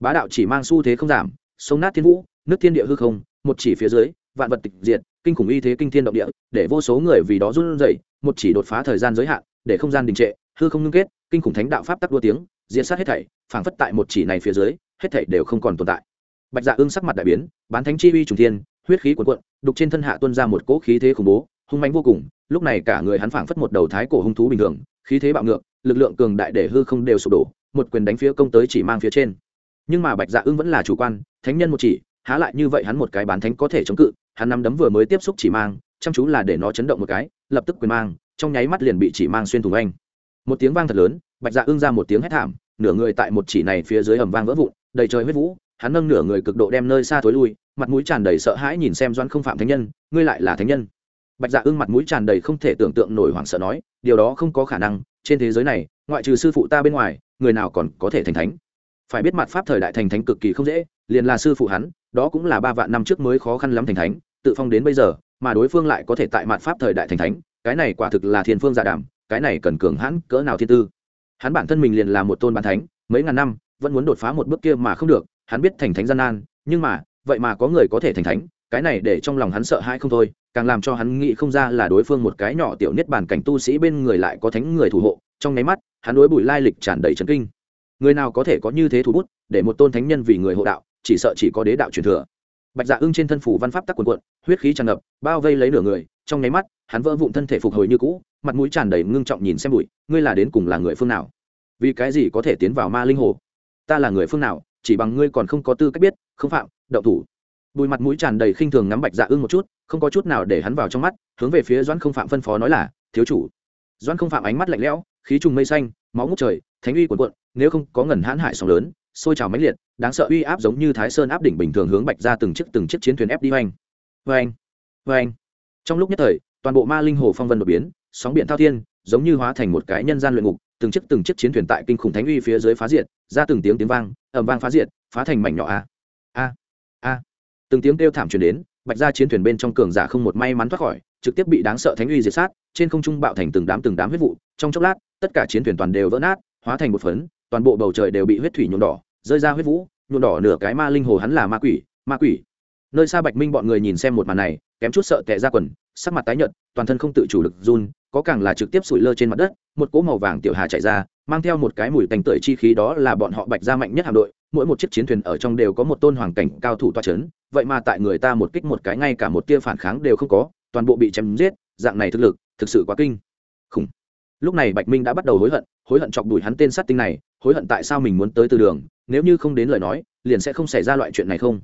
bá đạo chỉ mang xu thế không giảm sông nát thiên vũ nước thiên địa hư không, một chỉ phía dưới, vạn vật tịch diệt, kinh khủng y thế kinh thiên động địa, để vô số người vì đó run rẩy, một chỉ đột phá thời gian giới hạn, để không gian đình trệ, hư không ngưng kết, kinh khủng thánh đạo pháp tắc đua tiếng diễn sát hết thảy, phảng phất tại một chỉ này phía dưới, hết thảy đều không còn tồn tại. Bạch dạ ương sắc mặt đại biến, bán thánh chi uy trùng thiên, huyết khí cuồn cuộn, đục trên thân hạ tuôn ra một cỗ khí thế khủng bố, hung mãnh vô cùng, lúc này cả người hắn phảng phất một đầu thái cổ hung thú bình thường, khí thế bạo ngược, lực lượng cường đại để hư không đều sụp đổ, một quyền đánh phía công tới chỉ mang phía trên. Nhưng mà bạch dạ ưng vẫn là chủ quan, thánh nhân một chỉ há lại như vậy hắn một cái bán thánh có thể chống cự, hắn nắm đấm vừa mới tiếp xúc chỉ mang, chăm chú là để nó chấn động một cái, lập tức quyền mang, trong nháy mắt liền bị chỉ mang xuyên thủng anh. Một tiếng vang thật lớn, bạch dạ ưng ra một tiếng hét thảm, nửa người tại một chỉ này phía dưới ầm vang vỡ vụn, đầy trời huyết vũ, hắn nâng nửa người cực độ đem nơi xa thối lui, mặt mũi tràn đầy sợ hãi nhìn xem doãn không phạm thánh nhân, ngươi lại là thánh nhân. Bạch dạ ưng mặt mũi tràn đầy không thể tưởng tượng nổi hoảng sợ nói, điều đó không có khả năng, trên thế giới này, ngoại trừ sư phụ ta bên ngoài, người nào còn có thể thành thánh? Phải biết mặt pháp thời đại thành thánh cực kỳ không dễ, liền là sư phụ hắn đó cũng là ba vạn năm trước mới khó khăn lắm thành thánh, tự phong đến bây giờ, mà đối phương lại có thể tại mạn pháp thời đại thành thánh, cái này quả thực là thiên phương dạ giả đảm cái này cần cường hãn cỡ nào thiên tư. Hắn bản thân mình liền là một tôn bán thánh, mấy ngàn năm, vẫn muốn đột phá một bước kia mà không được, hắn biết thành thánh gian nan, nhưng mà, vậy mà có người có thể thành thánh, cái này để trong lòng hắn sợ hãi không thôi, càng làm cho hắn nghĩ không ra là đối phương một cái nhỏ tiểu niết bàn cảnh tu sĩ bên người lại có thánh người thủ hộ, trong nháy mắt, hắn đối bùi lai lịch tràn đầy trấn kinh. Người nào có thể có như thế thủ bút, để một tôn thánh nhân vì người hộ đạo chỉ sợ chỉ có đế đạo truyền thừa. Bạch dạ ưng trên thân phủ văn pháp tắc quần quận, huyết khí tràn ngập, bao vây lấy nửa người, trong nháy mắt, hắn vỡ vụn thân thể phục hồi như cũ, mặt mũi tràn đầy ngưng trọng nhìn xem bụi, ngươi là đến cùng là người phương nào? Vì cái gì có thể tiến vào ma linh hồ? Ta là người phương nào? Chỉ bằng ngươi còn không có tư cách biết, không phạm đậu thủ. Bùi mặt mũi tràn đầy khinh thường ngắm bạch dạ ưng một chút, không có chút nào để hắn vào trong mắt, hướng về phía doãn không phạm phân phó nói là, thiếu chủ. Doãn không phạm ánh mắt lạnh lẽo, khí trùng mây xanh, máu ngút trời, thánh uy cuồn cuộn, nếu không có ngần hãn hại sóng lớn sôi trào mãnh liệt, đáng sợ uy áp giống như thái sơn áp đỉnh bình thường hướng bạch ra từng chiếc từng chiếc chiến thuyền ép đi hoành. Hoành hoành. Trong lúc nhất thời, toàn bộ ma linh hồ phong vân đột biến, sóng biển thao thiên, giống như hóa thành một cái nhân gian luyện ngục, từng chiếc từng chiếc chiến thuyền tại kinh khủng thánh uy phía dưới phá diệt, ra từng tiếng tiếng vang, ầm vang phá diệt, phá thành mảnh nhỏ a. A a. Từng tiếng kêu thảm truyền đến, bạch ra chiến thuyền bên trong cường giả không một may mắn thoát khỏi, trực tiếp bị đáng sợ thánh uy diệt sát, trên không trung bạo thành từng đám từng đám huyết vụ, trong chốc lát, tất cả chiến thuyền toàn đều vỡ nát, hóa thành một phấn, toàn bộ bầu trời đều bị huyết thủy nhuộm đỏ rơi ra huyết vũ, nhuộm đỏ nửa cái ma linh hồ hắn là ma quỷ ma quỷ. Nơi xa bạch minh bọn người nhìn xem một màn này, kém chút sợ tệ ra quần, sắc mặt tái nhợt, toàn thân không tự chủ lực run, có càng là trực tiếp sủi lơ trên mặt đất, một cỗ màu vàng tiểu hà chạy ra, mang theo một cái mùi tành tưởi chi khí đó là bọn họ bạch ra mạnh nhất hạm đội, mỗi một chiếc chiến thuyền ở trong đều có một tôn hoàng cảnh cao thủ toa c h ấ n vậy mà tại người ta một kích một cái ngay cả một tia phản kháng đều không có, toàn bộ bị chém giết, dạng này thực lực, thực sự quá kinh lúc này bạch minh đã bắt đầu hối hận hối hận chọc đuổi hắn tên sát tinh này, hối hận tại sao mình muốn tới từ đường, nếu như không đến lời nói, liền sẽ không xảy ra loại chuyện này không?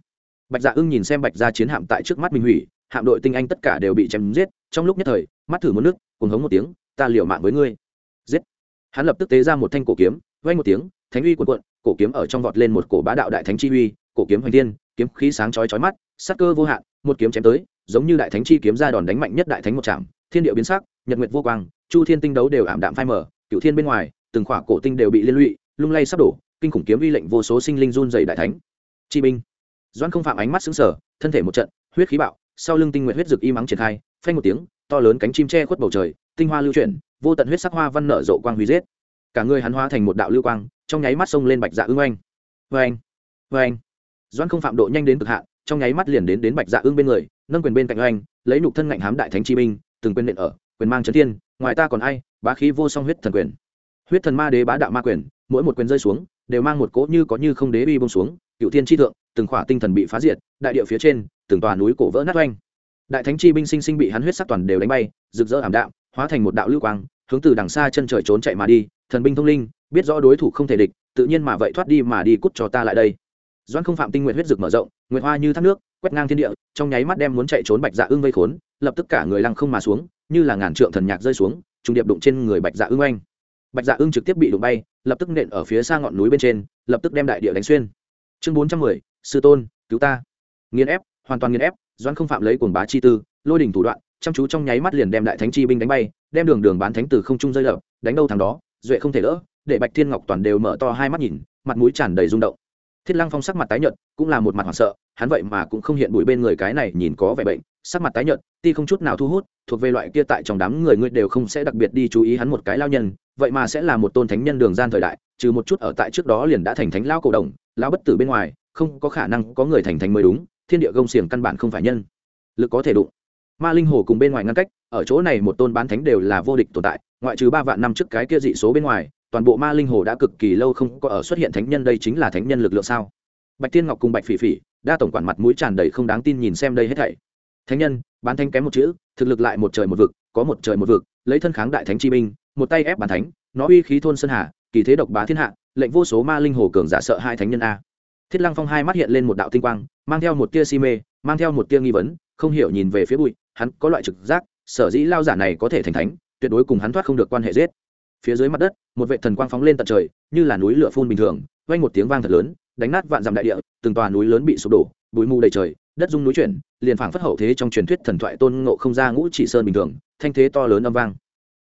Bạch dạ ưng nhìn xem bạch ra chiến hạm tại trước mắt mình hủy, hạm đội tinh anh tất cả đều bị chém giết, trong lúc nhất thời, mắt thử một nước cùng hống một tiếng, ta liều mạng với ngươi. Giết. Hắn lập tức tế ra một thanh cổ kiếm vay một tiếng, thánh uy quần cuộn, cổ kiếm ở trong vọt lên một cổ bá đạo đại thánh chi uy, cổ kiếm hoành thiên, kiếm khí sáng chói chói mắt, sắc cơ vô hạn, một kiếm chém tới, giống như đại thánh chi kiếm ra đòn đánh mạnh nhất đại thánh một chạm thiên địa biến sắc, nhật nguyệt vô quang chu thiên tinh đấu đều ảm đạm phai mở cựu thiên bên ngoài, từng khỏa cổ tinh đều bị liên lụy, lung lay sắp đổ, kinh khủng kiếm uy lệnh vô số sinh linh run dày đại thánh. Chi binh. Doan không phạm ánh mắt xứng sở thân thể một trận, huyết khí bạo, sau lưng tinh nguyện huyết rực im ắng triển khai, phanh một tiếng, to lớn cánh chim che khuất bầu trời, tinh hoa lưu chuyển, vô tận huyết sắc hoa văn nở rộ quang huy giết. Cả người hắn hóa thành một đạo lưu quang, trong nháy mắt xông lên bạch dạ ưng oanh. Vê anh vê anh doan không phạm độ nhanh đến cực hạn, trong nháy mắt liền đến đến bạch dạ ưng bên người, nâng quyền bên cạnh oanh, lấy nục thân ngạnh hám đại thánh chi binh từng quyền nện ở, quyền mang trấn thiên, ngoài ta còn ai, bá khí vô song huyết thần quyền. Huyết thần ma đế bá đạo ma quyền, mỗi một quyền rơi xuống, đều mang một cỗ như có như không đế bi bông xuống, cựu thiên tri thượng, từng khỏa tinh thần bị phá diệt, đại địa phía trên, từng tòa núi cổ vỡ nát oanh. Đại thánh chi binh sinh sinh bị hắn huyết sắc toàn đều đánh bay, rực rỡ ảm đạm, hóa thành một đạo lưu quang, hướng từ đằng xa chân trời trốn chạy mà đi, thần binh thông linh, biết rõ đối thủ không thể địch, tự nhiên mà vậy thoát đi mà đi cút cho ta lại đây. Doan không phạm tinh nguyện huyết rực mở rộng, nguyệt hoa như thác nước, quét ngang thiên địa, trong nháy mắt đem muốn chạy trốn bạch dạ ưng vây khốn lập tức cả người lăng không mà xuống, như là ngàn trượng thần nhạc rơi xuống, trùng điệp đụng trên người bạch dạ ưng oanh. Bạch dạ ưng trực tiếp bị đụng bay, lập tức nện ở phía xa ngọn núi bên trên, lập tức đem đại địa đánh xuyên. Chương bốn trăm mười, sư tôn, cứu ta. Nghiền ép, hoàn toàn nghiền ép, doãn không phạm lấy cuồng bá chi tư, lôi đỉnh thủ đoạn, chăm chú trong nháy mắt liền đem đại thánh chi binh đánh bay, đem đường đường bán thánh từ không trung rơi lập đánh đâu thằng đó, duệ không thể đỡ để bạch thiên ngọc toàn đều mở to hai mắt nhìn, mặt mũi tràn đầy rung động. Thiết lăng phong sắc mặt tái nhợt, cũng là một mặt hoảng sợ, hắn vậy mà cũng không hiện bụi bên người cái này nhìn có vẻ bệnh sắc mặt tái nhợt, ti không chút nào thu hút, thuộc về loại kia tại trong đám người ngươi đều không sẽ đặc biệt đi chú ý hắn một cái lao nhân, vậy mà sẽ là một tôn thánh nhân đường gian thời đại, trừ một chút ở tại trước đó liền đã thành thánh lao cổ đồng lão bất tử bên ngoài, không có khả năng có người thành thánh mới đúng, thiên địa gông xiềng căn bản không phải nhân. Lực có thể đụng. Ma linh hồ cùng bên ngoài ngăn cách, ở chỗ này một tôn bán thánh đều là vô địch tồn tại, ngoại trừ ba vạn năm trước cái kia dị số bên ngoài, toàn bộ ma linh hồ đã cực kỳ lâu không có ở xuất hiện thánh nhân đây chính là thánh nhân lực lượng sao? Bạch tiên ngọc cùng bạch phỉ phỉ, đa tổng quản mặt mũi tràn đầy không đáng tin nhìn xem đây hết thảy thánh nhân, bán thánh kém một chữ, thực lực lại một trời một vực, có một trời một vực, lấy thân kháng đại thánh chi binh, một tay ép bán thánh, nó uy khí thôn sơn hà, kỳ thế độc bá thiên hạ, lệnh vô số ma linh hồ cường giả sợ hai thánh nhân a. Thiết lăng phong hai mắt hiện lên một đạo tinh quang, mang theo một tia si mê, mang theo một tia nghi vấn, không hiểu nhìn về phía bụi, hắn có loại trực giác, sở dĩ lao giả này có thể thành thánh, tuyệt đối cùng hắn thoát không được quan hệ giết. Phía dưới mặt đất, một vệ thần quang phóng lên tận trời, như là núi lửa phun bình thường, vang một tiếng vang thật lớn, đánh nát vạn dặm đại địa, từng tòa núi lớn bị sụp đổ, bụi mù đầy trời đất rung núi chuyển, liền phảng phất hậu thế trong truyền thuyết thần thoại tôn ngộ không ra ngũ chỉ sơn bình thường, thanh thế to lớn âm vang.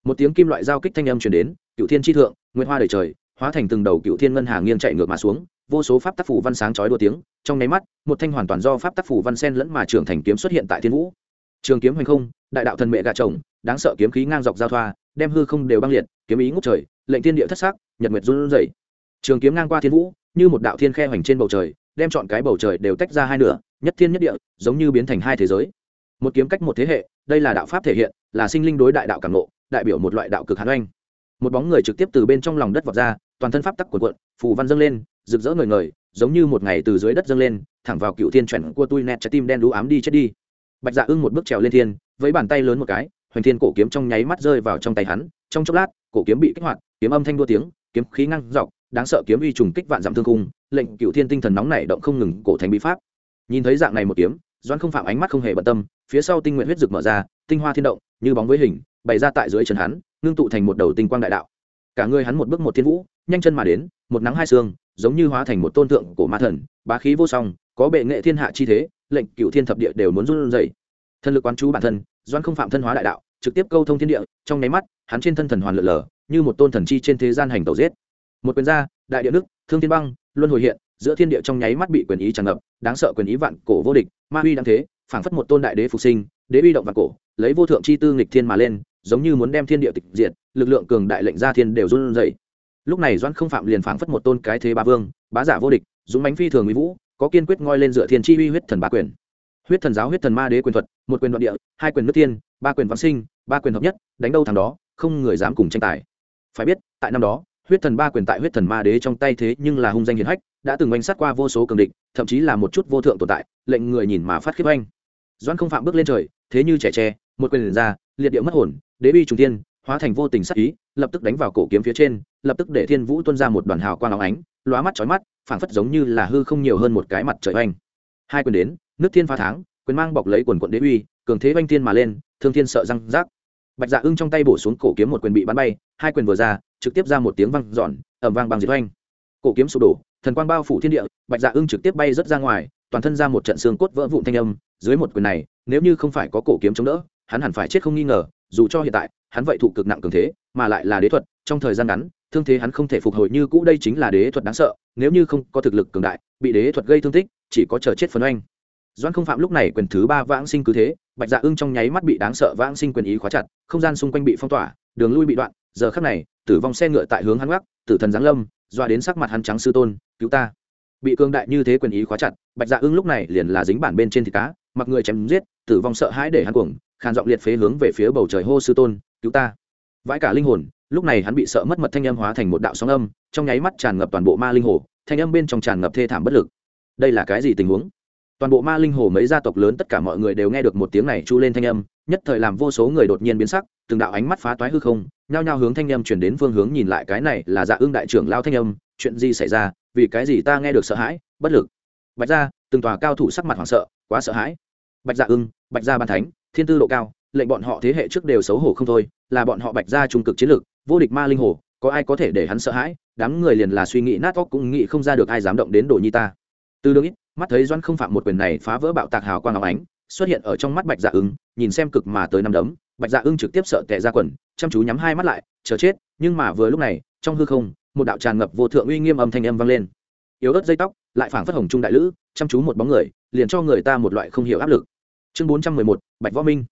Một tiếng kim loại giao kích thanh âm truyền đến cựu thiên tri thượng nguyên hoa đầy trời, hóa thành từng đầu cựu thiên ngân hà nghiêng chạy ngược mà xuống, vô số pháp tác phủ văn sáng chói đua tiếng, trong nháy mắt, một thanh hoàn toàn do pháp tác phủ văn sen lẫn mà trưởng thành kiếm xuất hiện tại thiên vũ. Trường kiếm hoành không, đại đạo thần mẹ gà chồng, đáng sợ kiếm khí ngang dọc giao thoa, đem hư không đều băng liệt, kiếm ý ngút trời, lệnh thiên địa thất sắc, nhật nguyệt run rẩy. Trường kiếm ngang qua thiên vũ, như một đạo thiên khe hoành trên bầu trời, đem chọn cái bầu trời đều tách ra hai nửa nhất thiên nhất địa, giống như biến thành hai thế giới. Một kiếm cách một thế hệ, đây là đạo pháp thể hiện, là sinh linh đối đại đạo cảm nộ đại biểu một loại đạo cực hàn oanh. Một bóng người trực tiếp từ bên trong lòng đất vọt ra, toàn thân pháp tắc cuộn cuộn, phù văn dâng lên, rực rỡ ngời ngời, giống như một ngày từ dưới đất dâng lên, thẳng vào cựu thiên chuẩn của tui nẹt trái tim đen đũ ám đi chết đi. Bạch dạ ưng một bước trèo lên thiên với bàn tay lớn một cái, hoành thiên cổ kiếm trong nháy mắt rơi vào trong tay hắn, trong chốc lát, cổ kiếm bị kích hoạt, kiếm âm thanh đua tiếng, kiếm khí ngăn dọc, đáng sợ kiếm uy trùng kích vạn dặm thương cung lệnh cựu thiên tinh thần nóng này động không ngừng cổ thành bí pháp nhìn thấy dạng này một kiếm doan không phạm ánh mắt không hề bận tâm, phía sau tinh nguyện huyết rực mở ra, tinh hoa thiên động, như bóng với hình, bày ra tại dưới chân hắn, ngưng tụ thành một đầu tinh quang đại đạo. Cả người hắn một bước một thiên vũ, nhanh chân mà đến, một nắng hai xương, giống như hóa thành một tôn tượng của ma thần, bá khí vô song, có bệ nghệ thiên hạ chi thế, lệnh cựu thiên thập địa đều muốn run rẩy. Thân lực quán chú bản thân doan không phạm thân hóa đại đạo, trực tiếp câu thông thiên địa, trong nháy mắt, hắn trên thân thần hoàn lượn lờ, như một tôn thần chi trên thế gian hành tẩu giết. Một quyền gia đại địa nước, thương thiên băng, luân hồi hiện giữa thiên địa trong nháy mắt bị quyền ý tràn ngập, đáng sợ quyền ý vạn cổ vô địch, ma uy đang thế, phảng phất một tôn đại đế phục sinh, đế uy động vạn cổ, lấy vô thượng chi tư nghịch thiên mà lên, giống như muốn đem thiên địa tịch diệt, lực lượng cường đại lệnh ra thiên đều run rẩy. Lúc này doan không phạm liền phảng phất một tôn cái thế ba vương, bá giả vô địch, dũng bánh phi thường mỹ vũ, có kiên quyết ngoi lên dựa thiên chi uy huyết thần ba quyền. Huyết thần giáo huyết thần ma đế quyền thuật, một quyền đoạn địa, hai quyền nước tiên ba quyền vãng sinh, ba quyền hợp nhất, đánh đâu thằng đó, không người dám cùng tranh tài. Phải biết, tại năm đó huyết thần ba quyền tại huyết thần ma đế trong tay thế nhưng là hung danh hiển hách, đã từng oanh sát qua vô số cường địch, thậm chí là một chút vô thượng tồn tại, lệnh người nhìn mà phát khiếp oanh. Doan không phạm bước lên trời, thế như trẻ tre, một quyền liền ra, liệt điệu mất hồn, đế bi trùng tiên hóa thành vô tình sắc ý, lập tức đánh vào cổ kiếm phía trên, lập tức để thiên vũ tuân ra một đoàn hào quang óng ánh, lóa mắt chói mắt, phảng phất giống như là hư không nhiều hơn một cái mặt trời oanh. Hai quyền đến, nước thiên pha tháng, quyền mang bọc lấy quần quận đế uy, cường thế oanh thiên mà lên, thương thiên sợ răng rác. Bạch dạ ưng trong tay bổ xuống cổ kiếm một quyền bị bắn bay, hai quyền vừa ra trực tiếp ra một tiếng văng giòn ẩm vang bằng diệt oanh cổ kiếm sụp đổ, thần quang bao phủ thiên địa, bạch dạ ưng trực tiếp bay rớt ra ngoài, toàn thân ra một trận xương cốt vỡ vụn thanh âm, dưới một quyền này, nếu như không phải có cổ kiếm chống đỡ, hắn hẳn phải chết không nghi ngờ, dù cho hiện tại, hắn vậy thụ cực nặng cường thế, mà lại là đế thuật, trong thời gian ngắn, thương thế hắn không thể phục hồi như cũ, đây chính là đế thuật đáng sợ, nếu như không có thực lực cường đại, bị đế thuật gây thương tích, chỉ có chờ chết phần oanh. Doan không phạm lúc này quyền thứ ba vãng sinh cứ thế, bạch dạ ưng trong nháy mắt bị đáng sợ vãng sinh quyền ý khóa chặt, không gian xung quanh bị phong tỏa, đường lui bị đoạn, giờ khắc này tử vong xe ngựa tại hướng hắn gác, tử thần giáng lâm, doa đến sắc mặt hắn trắng sư tôn, cứu ta. Bị cương đại như thế quyền ý khóa chặt, bạch dạ ưng lúc này liền là dính bản bên trên thịt cá, mặc người chém giết, tử vong sợ hãi để hắn cuồng, khàn giọng liệt phế hướng về phía bầu trời hô sư tôn, cứu ta. Vãi cả linh hồn, lúc này hắn bị sợ mất mật thanh âm hóa thành một đạo sóng âm, trong nháy mắt tràn ngập toàn bộ ma linh hồ, thanh âm bên trong tràn ngập thê thảm bất lực. Đây là cái gì tình huống? Toàn bộ ma linh hồ mấy gia tộc lớn tất cả mọi người đều nghe được một tiếng này chu lên thanh âm nhất thời làm vô số người đột nhiên biến sắc, từng đạo ánh mắt phá toái hư không, nhao nhao hướng thanh âm chuyển đến phương hướng nhìn lại cái này là dạ ương đại trưởng lao thanh âm, chuyện gì xảy ra, vì cái gì ta nghe được sợ hãi, bất lực. Bạch gia, từng tòa cao thủ sắc mặt hoảng sợ, quá sợ hãi. Bạch dạ ưng, bạch gia ban thánh, thiên tư độ cao, lệnh bọn họ thế hệ trước đều xấu hổ không thôi, là bọn họ bạch gia trung cực chiến lược, vô địch ma linh hồ, có ai có thể để hắn sợ hãi? Đám người liền là suy nghĩ nát óc cũng nghĩ không ra được ai dám động đến đồ nhi ta. Từ đương ít, mắt thấy doan không phạm một quyền này phá vỡ bạo tạc hào quang áo ánh, xuất hiện ở trong mắt bạch dạ ưng nhìn xem cực mà tới năm đấm, bạch dạ ưng trực tiếp sợ tệ ra quần, chăm chú nhắm hai mắt lại, chờ chết, nhưng mà vừa lúc này, trong hư không, một đạo tràn ngập vô thượng uy nghiêm âm thanh âm vang lên. Yếu ớt dây tóc, lại phảng phất hồng trung đại lữ, chăm chú một bóng người, liền cho người ta một loại không hiểu áp lực. Chương bốn trăm mười một, bạch võ minh.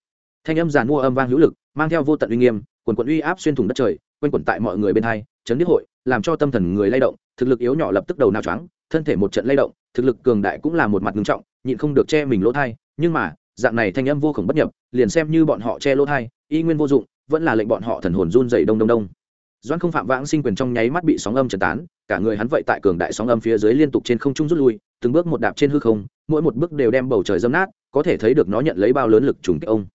Thanh âm giàn mua âm vang hữu lực, mang theo vô tận uy nghiêm, quần quần uy áp xuyên thủng đất trời, quanh quẩn tại mọi người bên hai, chấn điếc hội, làm cho tâm thần người lay động, thực lực yếu nhỏ lập tức đầu nào choáng, thân thể một trận lay động, thực lực cường đại cũng là một mặt ngưng trọng, nhịn không được che mình lỗ thai, nhưng mà dạng này thanh âm vô khổng bất nhập, liền xem như bọn họ che lỗ thai, y nguyên vô dụng, vẫn là lệnh bọn họ thần hồn run dày đông đông đông. Doan không phạm vãng sinh quyền trong nháy mắt bị sóng âm trần tán, cả người hắn vậy tại cường đại sóng âm phía dưới liên tục trên không trung rút lui, từng bước một đạp trên hư không, mỗi một bước đều đem bầu trời dâm nát, có thể thấy được nó nhận lấy bao lớn lực trùng kích ông.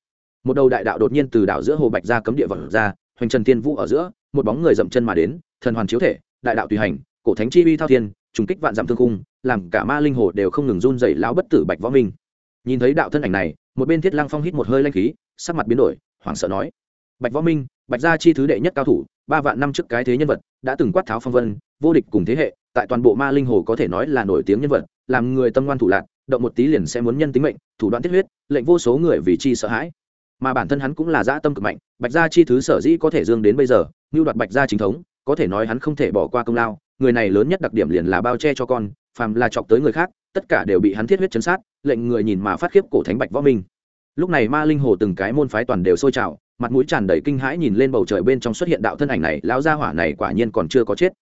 Một đầu đại đạo đột nhiên từ đảo giữa hồ bạch ra cấm địa vật ra, hoành trần thiên vũ ở giữa, một bóng người dậm chân mà đến, thần hoàn chiếu thể, đại đạo tùy hành, cổ thánh chi uy thao thiên, trùng kích vạn dặm thương cung làm cả ma linh hồ đều không ngừng run dày lão bất tử bạch võ minh nhìn thấy đạo thân ảnh này, một bên thiết lăng phong hít một hơi lanh khí, sắc mặt biến đổi, hoảng sợ nói, bạch võ minh, bạch gia chi thứ đệ nhất cao thủ, ba vạn năm trước cái thế nhân vật, đã từng quát tháo phong vân, vô địch cùng thế hệ, tại toàn bộ ma linh hồ có thể nói là nổi tiếng nhân vật, làm người tâm ngoan thủ lạc, động một tí liền sẽ muốn nhân tính mệnh, thủ đoạn tiết huyết, lệnh vô số người vì chi sợ hãi. Mà bản thân hắn cũng là dã tâm cực mạnh, bạch gia chi thứ sở dĩ có thể dương đến bây giờ như đoạt bạch gia chính thống, có thể nói hắn không thể bỏ qua công lao, người này lớn nhất đặc điểm liền là bao che cho con, phàm là chọc tới người khác tất cả đều bị hắn thiết huyết chấn sát, lệnh người nhìn mà phát khiếp cổ thánh bạch võ minh. Lúc này ma linh hồ từng cái môn phái toàn đều sôi trào, mặt mũi tràn đầy kinh hãi nhìn lên bầu trời bên trong xuất hiện đạo thân ảnh này, lão gia hỏa này quả nhiên còn chưa có chết.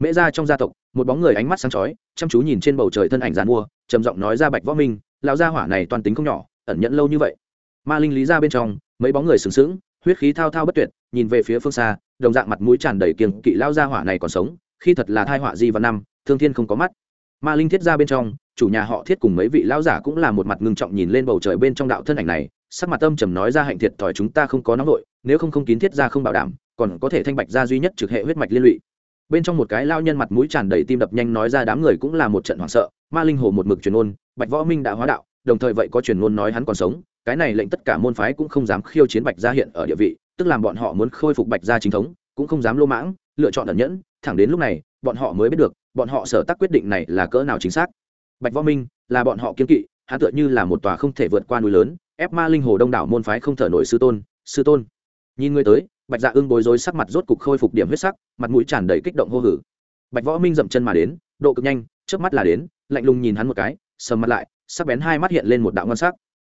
Mễ ra trong gia tộc, một bóng người ánh mắt sáng chói, chăm chú nhìn trên bầu trời thân ảnh giàn mua, trầm giọng nói ra bạch võ minh, lão gia hỏa này toàn tính không nhỏ, ẩn nhẫn lâu như vậy. Ma linh lý ra bên trong, mấy bóng người sừng sững, huyết khí thao thao bất tuyệt, nhìn về phía phương xa, đồng dạng mặt mũi tràn đầy kiềng kỵ, lão gia hỏa này còn sống, khi thật là thai họa di và năm, thương thiên không có mắt ma linh thiết ra bên trong, chủ nhà họ thiết cùng mấy vị lão giả cũng là một mặt ngưng trọng nhìn lên bầu trời bên trong đạo thân ảnh này, sắc mặt âm trầm nói ra hạnh thiệt thòi chúng ta không có nóng vội, nếu không không kín thiết ra không bảo đảm, còn có thể thanh bạch ra duy nhất trực hệ huyết mạch liên lụy. Bên trong một cái lao nhân mặt mũi tràn đầy tim đập nhanh nói ra đám người cũng là một trận hoảng sợ, ma linh hồ một mực truyền ôn, bạch võ minh đã hóa đạo, đồng thời vậy có truyền ngôn nói hắn còn sống, cái này lệnh tất cả môn phái cũng không dám khiêu chiến bạch gia hiện ở địa vị, tức làm bọn họ muốn khôi phục bạch gia chính thống, cũng không dám lô mãng, lựa chọn ẩn nhẫn, thẳng đến lúc này bọn họ mới biết được, bọn họ sở tác quyết định này là cỡ nào chính xác. Bạch võ minh, là bọn họ kiên kỵ, hắn tựa như là một tòa không thể vượt qua núi lớn, ép ma linh hồ đông đảo môn phái không thở nổi sư tôn sư tôn. Nhìn người tới, bạch dạ ưng bối rối sắc mặt rốt cục khôi phục điểm huyết sắc, mặt mũi tràn đầy kích động hô hử. Bạch võ minh dậm chân mà đến, độ cực nhanh trước mắt là đến, lạnh lùng nhìn hắn một cái, sầm mặt lại, sắc bén hai mắt hiện lên một đạo ngon sắc.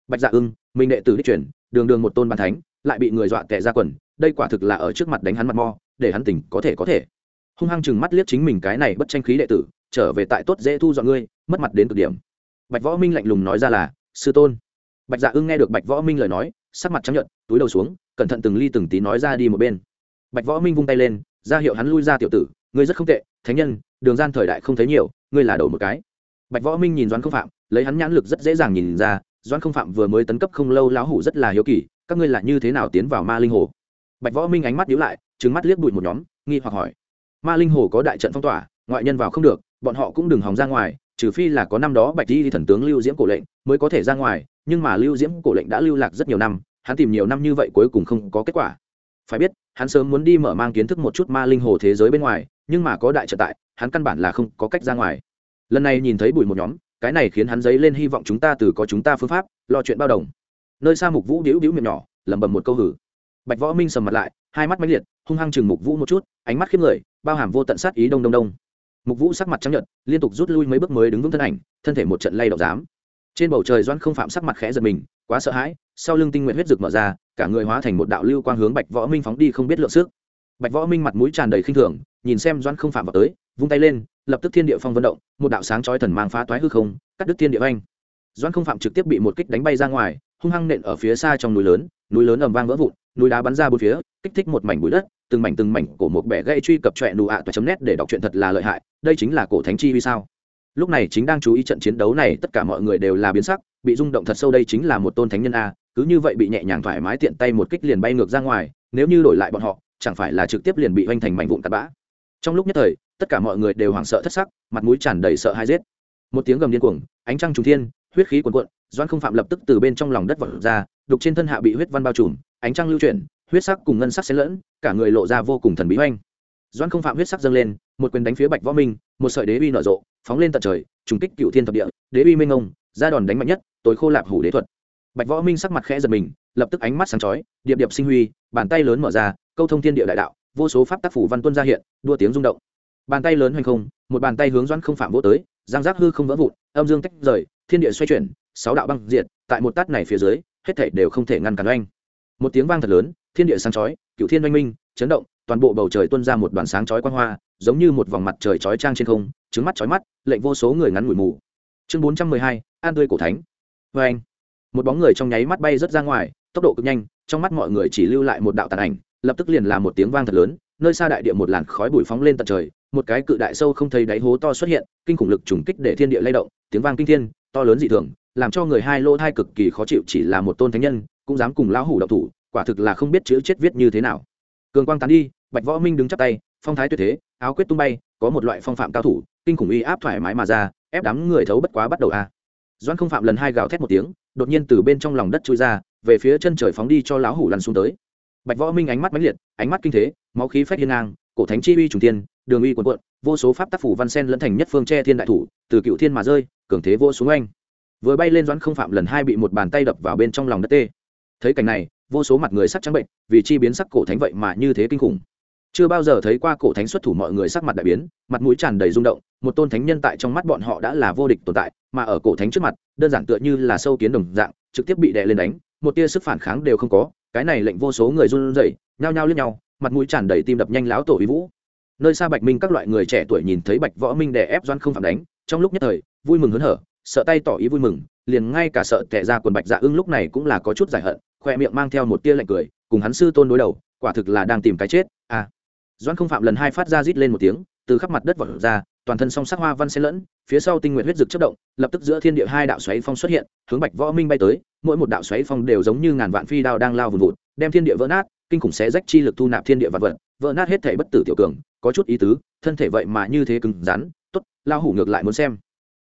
Bạch dạ ưng minh đệ tử đích truyền đường đường một tôn bàn thánh, lại bị người dọa tệ ra quần, đây quả thực là ở trước mặt đánh hắn mặt mo, để hắn tỉnh có thể có thể hung hăng chừng mắt liếc chính mình cái này bất tranh khí đệ tử, trở về tại tốt dễ thu dọn ngươi, mất mặt đến cực điểm. Bạch võ minh lạnh lùng nói ra là, sư tôn. Bạch dạ ưng nghe được bạch võ minh lời nói, sắc mặt trắng nhợt, túi đầu xuống, cẩn thận từng ly từng tí nói ra đi một bên. Bạch võ minh vung tay lên, ra hiệu hắn lui ra tiểu tử, ngươi rất không tệ, thánh nhân, đường gian thời đại không thấy nhiều, ngươi là đầu một cái. Bạch võ minh nhìn doãn không phạm, lấy hắn nhãn lực rất dễ dàng nhìn ra, doãn không phạm vừa mới tấn cấp không lâu lão hủ rất là hiếu kỳ, các ngươi là như thế nào tiến vào ma linh hồ? Bạch võ minh ánh mắt nhíu lại, trừng mắt liếc bụi một nhóm, nghi hoặc hỏi ma linh hồ có đại trận phong tỏa, ngoại nhân vào không được, bọn họ cũng đừng hòng ra ngoài, trừ phi là có năm đó bạch di thần tướng lưu diễm cổ lệnh mới có thể ra ngoài, nhưng mà lưu diễm cổ lệnh đã lưu lạc rất nhiều năm, hắn tìm nhiều năm như vậy cuối cùng không có kết quả. Phải biết, hắn sớm muốn đi mở mang kiến thức một chút ma linh hồ thế giới bên ngoài, nhưng mà có đại trận tại, hắn căn bản là không có cách ra ngoài. Lần này nhìn thấy bùi một nhóm, cái này khiến hắn dấy lên hy vọng chúng ta từ có chúng ta phương pháp, lo chuyện bao đồng. Nơi xa mục vũ đĩu đĩu miệng nhỏ, lẩm bẩm một câu hử bạch võ minh sầm mặt lại, hai mắt máy liệt, hung hăng chừng mục vũ một chút, ánh mắt khiếp người, bao hàm vô tận sát ý đông đông đông. Mục vũ sắc mặt trắng nhợt, liên tục rút lui mấy bước mới đứng vững thân ảnh, thân thể một trận lay động dám. Trên bầu trời doan không phạm sắc mặt khẽ giật mình, quá sợ hãi, sau lưng tinh nguyện huyết rực mở ra, cả người hóa thành một đạo lưu quang hướng bạch võ minh phóng đi không biết lượng sức. Bạch võ minh mặt mũi tràn đầy khinh thường, nhìn xem doan không phạm vào tới, vung tay lên, lập tức thiên địa phong vận động, một đạo sáng chói thần mang phá toái hư không, cắt đứt thiên địa anh doan không phạm trực tiếp bị một kích đánh bay ra ngoài, hung hăng nện ở phía xa trong núi lớn núi lớn ầm vang vỡ vụn núi đá bắn ra bốn phía, kích thích một mảnh bụi đất, từng mảnh từng mảnh của một bẻ gây truy cập trọe nụ ạ toa chấm nét để đọc truyện thật là lợi hại, đây chính là cổ thánh chi vì sao? Lúc này chính đang chú ý trận chiến đấu này, tất cả mọi người đều là biến sắc, bị rung động thật sâu đây chính là một tôn thánh nhân a, cứ như vậy bị nhẹ nhàng thoải mái tiện tay một kích liền bay ngược ra ngoài, nếu như đổi lại bọn họ, chẳng phải là trực tiếp liền bị hoành thành mảnh vụn tạt bã. Trong lúc nhất thời, tất cả mọi người đều hoảng sợ thất sắc, mặt mũi tràn đầy sợ hãi giết. Một tiếng gầm điên cuồng, ánh trăng trùng thiên, huyết khí cuồn cuộn doan không phạm lập tức từ bên trong lòng đất vọt ra, đục trên thân hạ bị huyết văn bao trùm ánh trăng lưu chuyển, huyết sắc cùng ngân sắc xen lẫn, cả người lộ ra vô cùng thần bí oanh doan không phạm huyết sắc dâng lên, một quyền đánh phía bạch võ minh, một sợi đế uy nở rộ, phóng lên tận trời, trùng kích cựu thiên thập địa, đế uy minh ông ra đòn đánh mạnh nhất, tối khô lạp hủ đế thuật. Bạch võ minh sắc mặt khẽ giật mình, lập tức ánh mắt sáng chói, điệp điệp sinh huy, bàn tay lớn mở ra, câu thông thiên địa đại đạo, vô số pháp tác phủ văn tuân ra hiện, đua tiếng rung động. Bàn tay lớn hoành không, một bàn tay hướng doãn không phạm vỗ tới giang giác hư không vỡ vụn, âm dương tách rời, thiên địa xoay chuyển, sáu đạo băng diệt, tại một tát này phía dưới, hết thảy đều không thể ngăn cản oanh một tiếng vang thật lớn, thiên địa sáng chói cựu thiên oanh minh, chấn động, toàn bộ bầu trời tuôn ra một đoàn sáng chói quang hoa, giống như một vòng mặt trời chói trang trên không trứng mắt chói mắt, lệnh vô số người ngắn ngủi mù. Chương bốn trăm mười hai, an tươi cổ thánh. Vê anh. Một bóng người trong nháy mắt bay rớt ra ngoài, tốc độ cực nhanh, trong mắt mọi người chỉ lưu lại một đạo tàn ảnh, lập tức liền là một tiếng vang thật lớn, nơi xa đại địa một làn khói bụi phóng lên tận trời, một cái cự đại sâu không thấy đáy hố to xuất hiện, kinh khủng lực trùng kích để thiên địa lay động, tiếng vang kinh thiên, to lớn dị thường, làm cho người hai lô thai cực kỳ khó chịu, chỉ là một tôn thánh nhân cũng dám cùng lão hủ độc thủ, quả thực là không biết chữ chết viết như thế nào. Cường quang tán đi, bạch võ minh đứng chắp tay, phong thái tuyệt thế, áo quyết tung bay, có một loại phong phạm cao thủ, kinh khủng uy áp thoải mái mà ra, ép đám người thấu bất quá bắt đầu a. À. doan không phạm lần hai gào thét một tiếng, đột nhiên từ bên trong lòng đất chui ra, về phía chân trời phóng đi cho lão hủ lăn xuống tới. Bạch võ minh ánh mắt mãnh liệt, ánh mắt kinh thế, máu khí phách hiên ngang, cổ thánh chi uy trùng thiên, đường uy quần quận vô số pháp tác phủ văn sen lẫn thành nhất phương che thiên đại thủ, từ cựu thiên mà rơi, cường thế vô xuống anh vừa bay lên doãn không phạm lần hai bị một bàn tay đập vào bên trong lòng đất tê thấy cảnh này, vô số mặt người sắc trắng bệnh, vì chi biến sắc cổ thánh vậy mà như thế kinh khủng. Chưa bao giờ thấy qua cổ thánh xuất thủ mọi người sắc mặt đại biến, mặt mũi tràn đầy rung động, một tôn thánh nhân tại trong mắt bọn họ đã là vô địch tồn tại, mà ở cổ thánh trước mặt, đơn giản tựa như là sâu kiến đồng dạng, trực tiếp bị đè lên đánh, một tia sức phản kháng đều không có, cái này lệnh vô số người run rẩy, nhao nhao lướt nhau, mặt mũi tràn đầy tim đập nhanh láo tổ uy vũ. Nơi xa bạch minh các loại người trẻ tuổi nhìn thấy bạch võ minh đè ép doan không phản đánh, trong lúc nhất thời, vui mừng hớn hở, sợ tay tỏ ý vui mừng liền ngay cả sợ tệ ra quần bạch dạ ưng lúc này cũng là có chút giải hận, khoe miệng mang theo một tia lạnh cười, cùng hắn sư tôn đối đầu, quả thực là đang tìm cái chết à. Doan không phạm lần hai phát ra rít lên một tiếng, từ khắp mặt đất vọt ra, toàn thân song sắc hoa văn xen lẫn, phía sau tinh nguyện huyết dực chất động, lập tức giữa thiên địa hai đạo xoáy phong xuất hiện, hướng bạch võ minh bay tới, mỗi một đạo xoáy phong đều giống như ngàn vạn phi đao đang lao vùn vụt, đem thiên địa vỡ nát, kinh khủng xé rách chi lực thu nạp thiên địa vạn vật, vỡ nát hết thể bất tử tiểu cường, có chút ý tứ, thân thể vậy mà như thế cứng rắn, tốt lao hủ ngược lại muốn xem.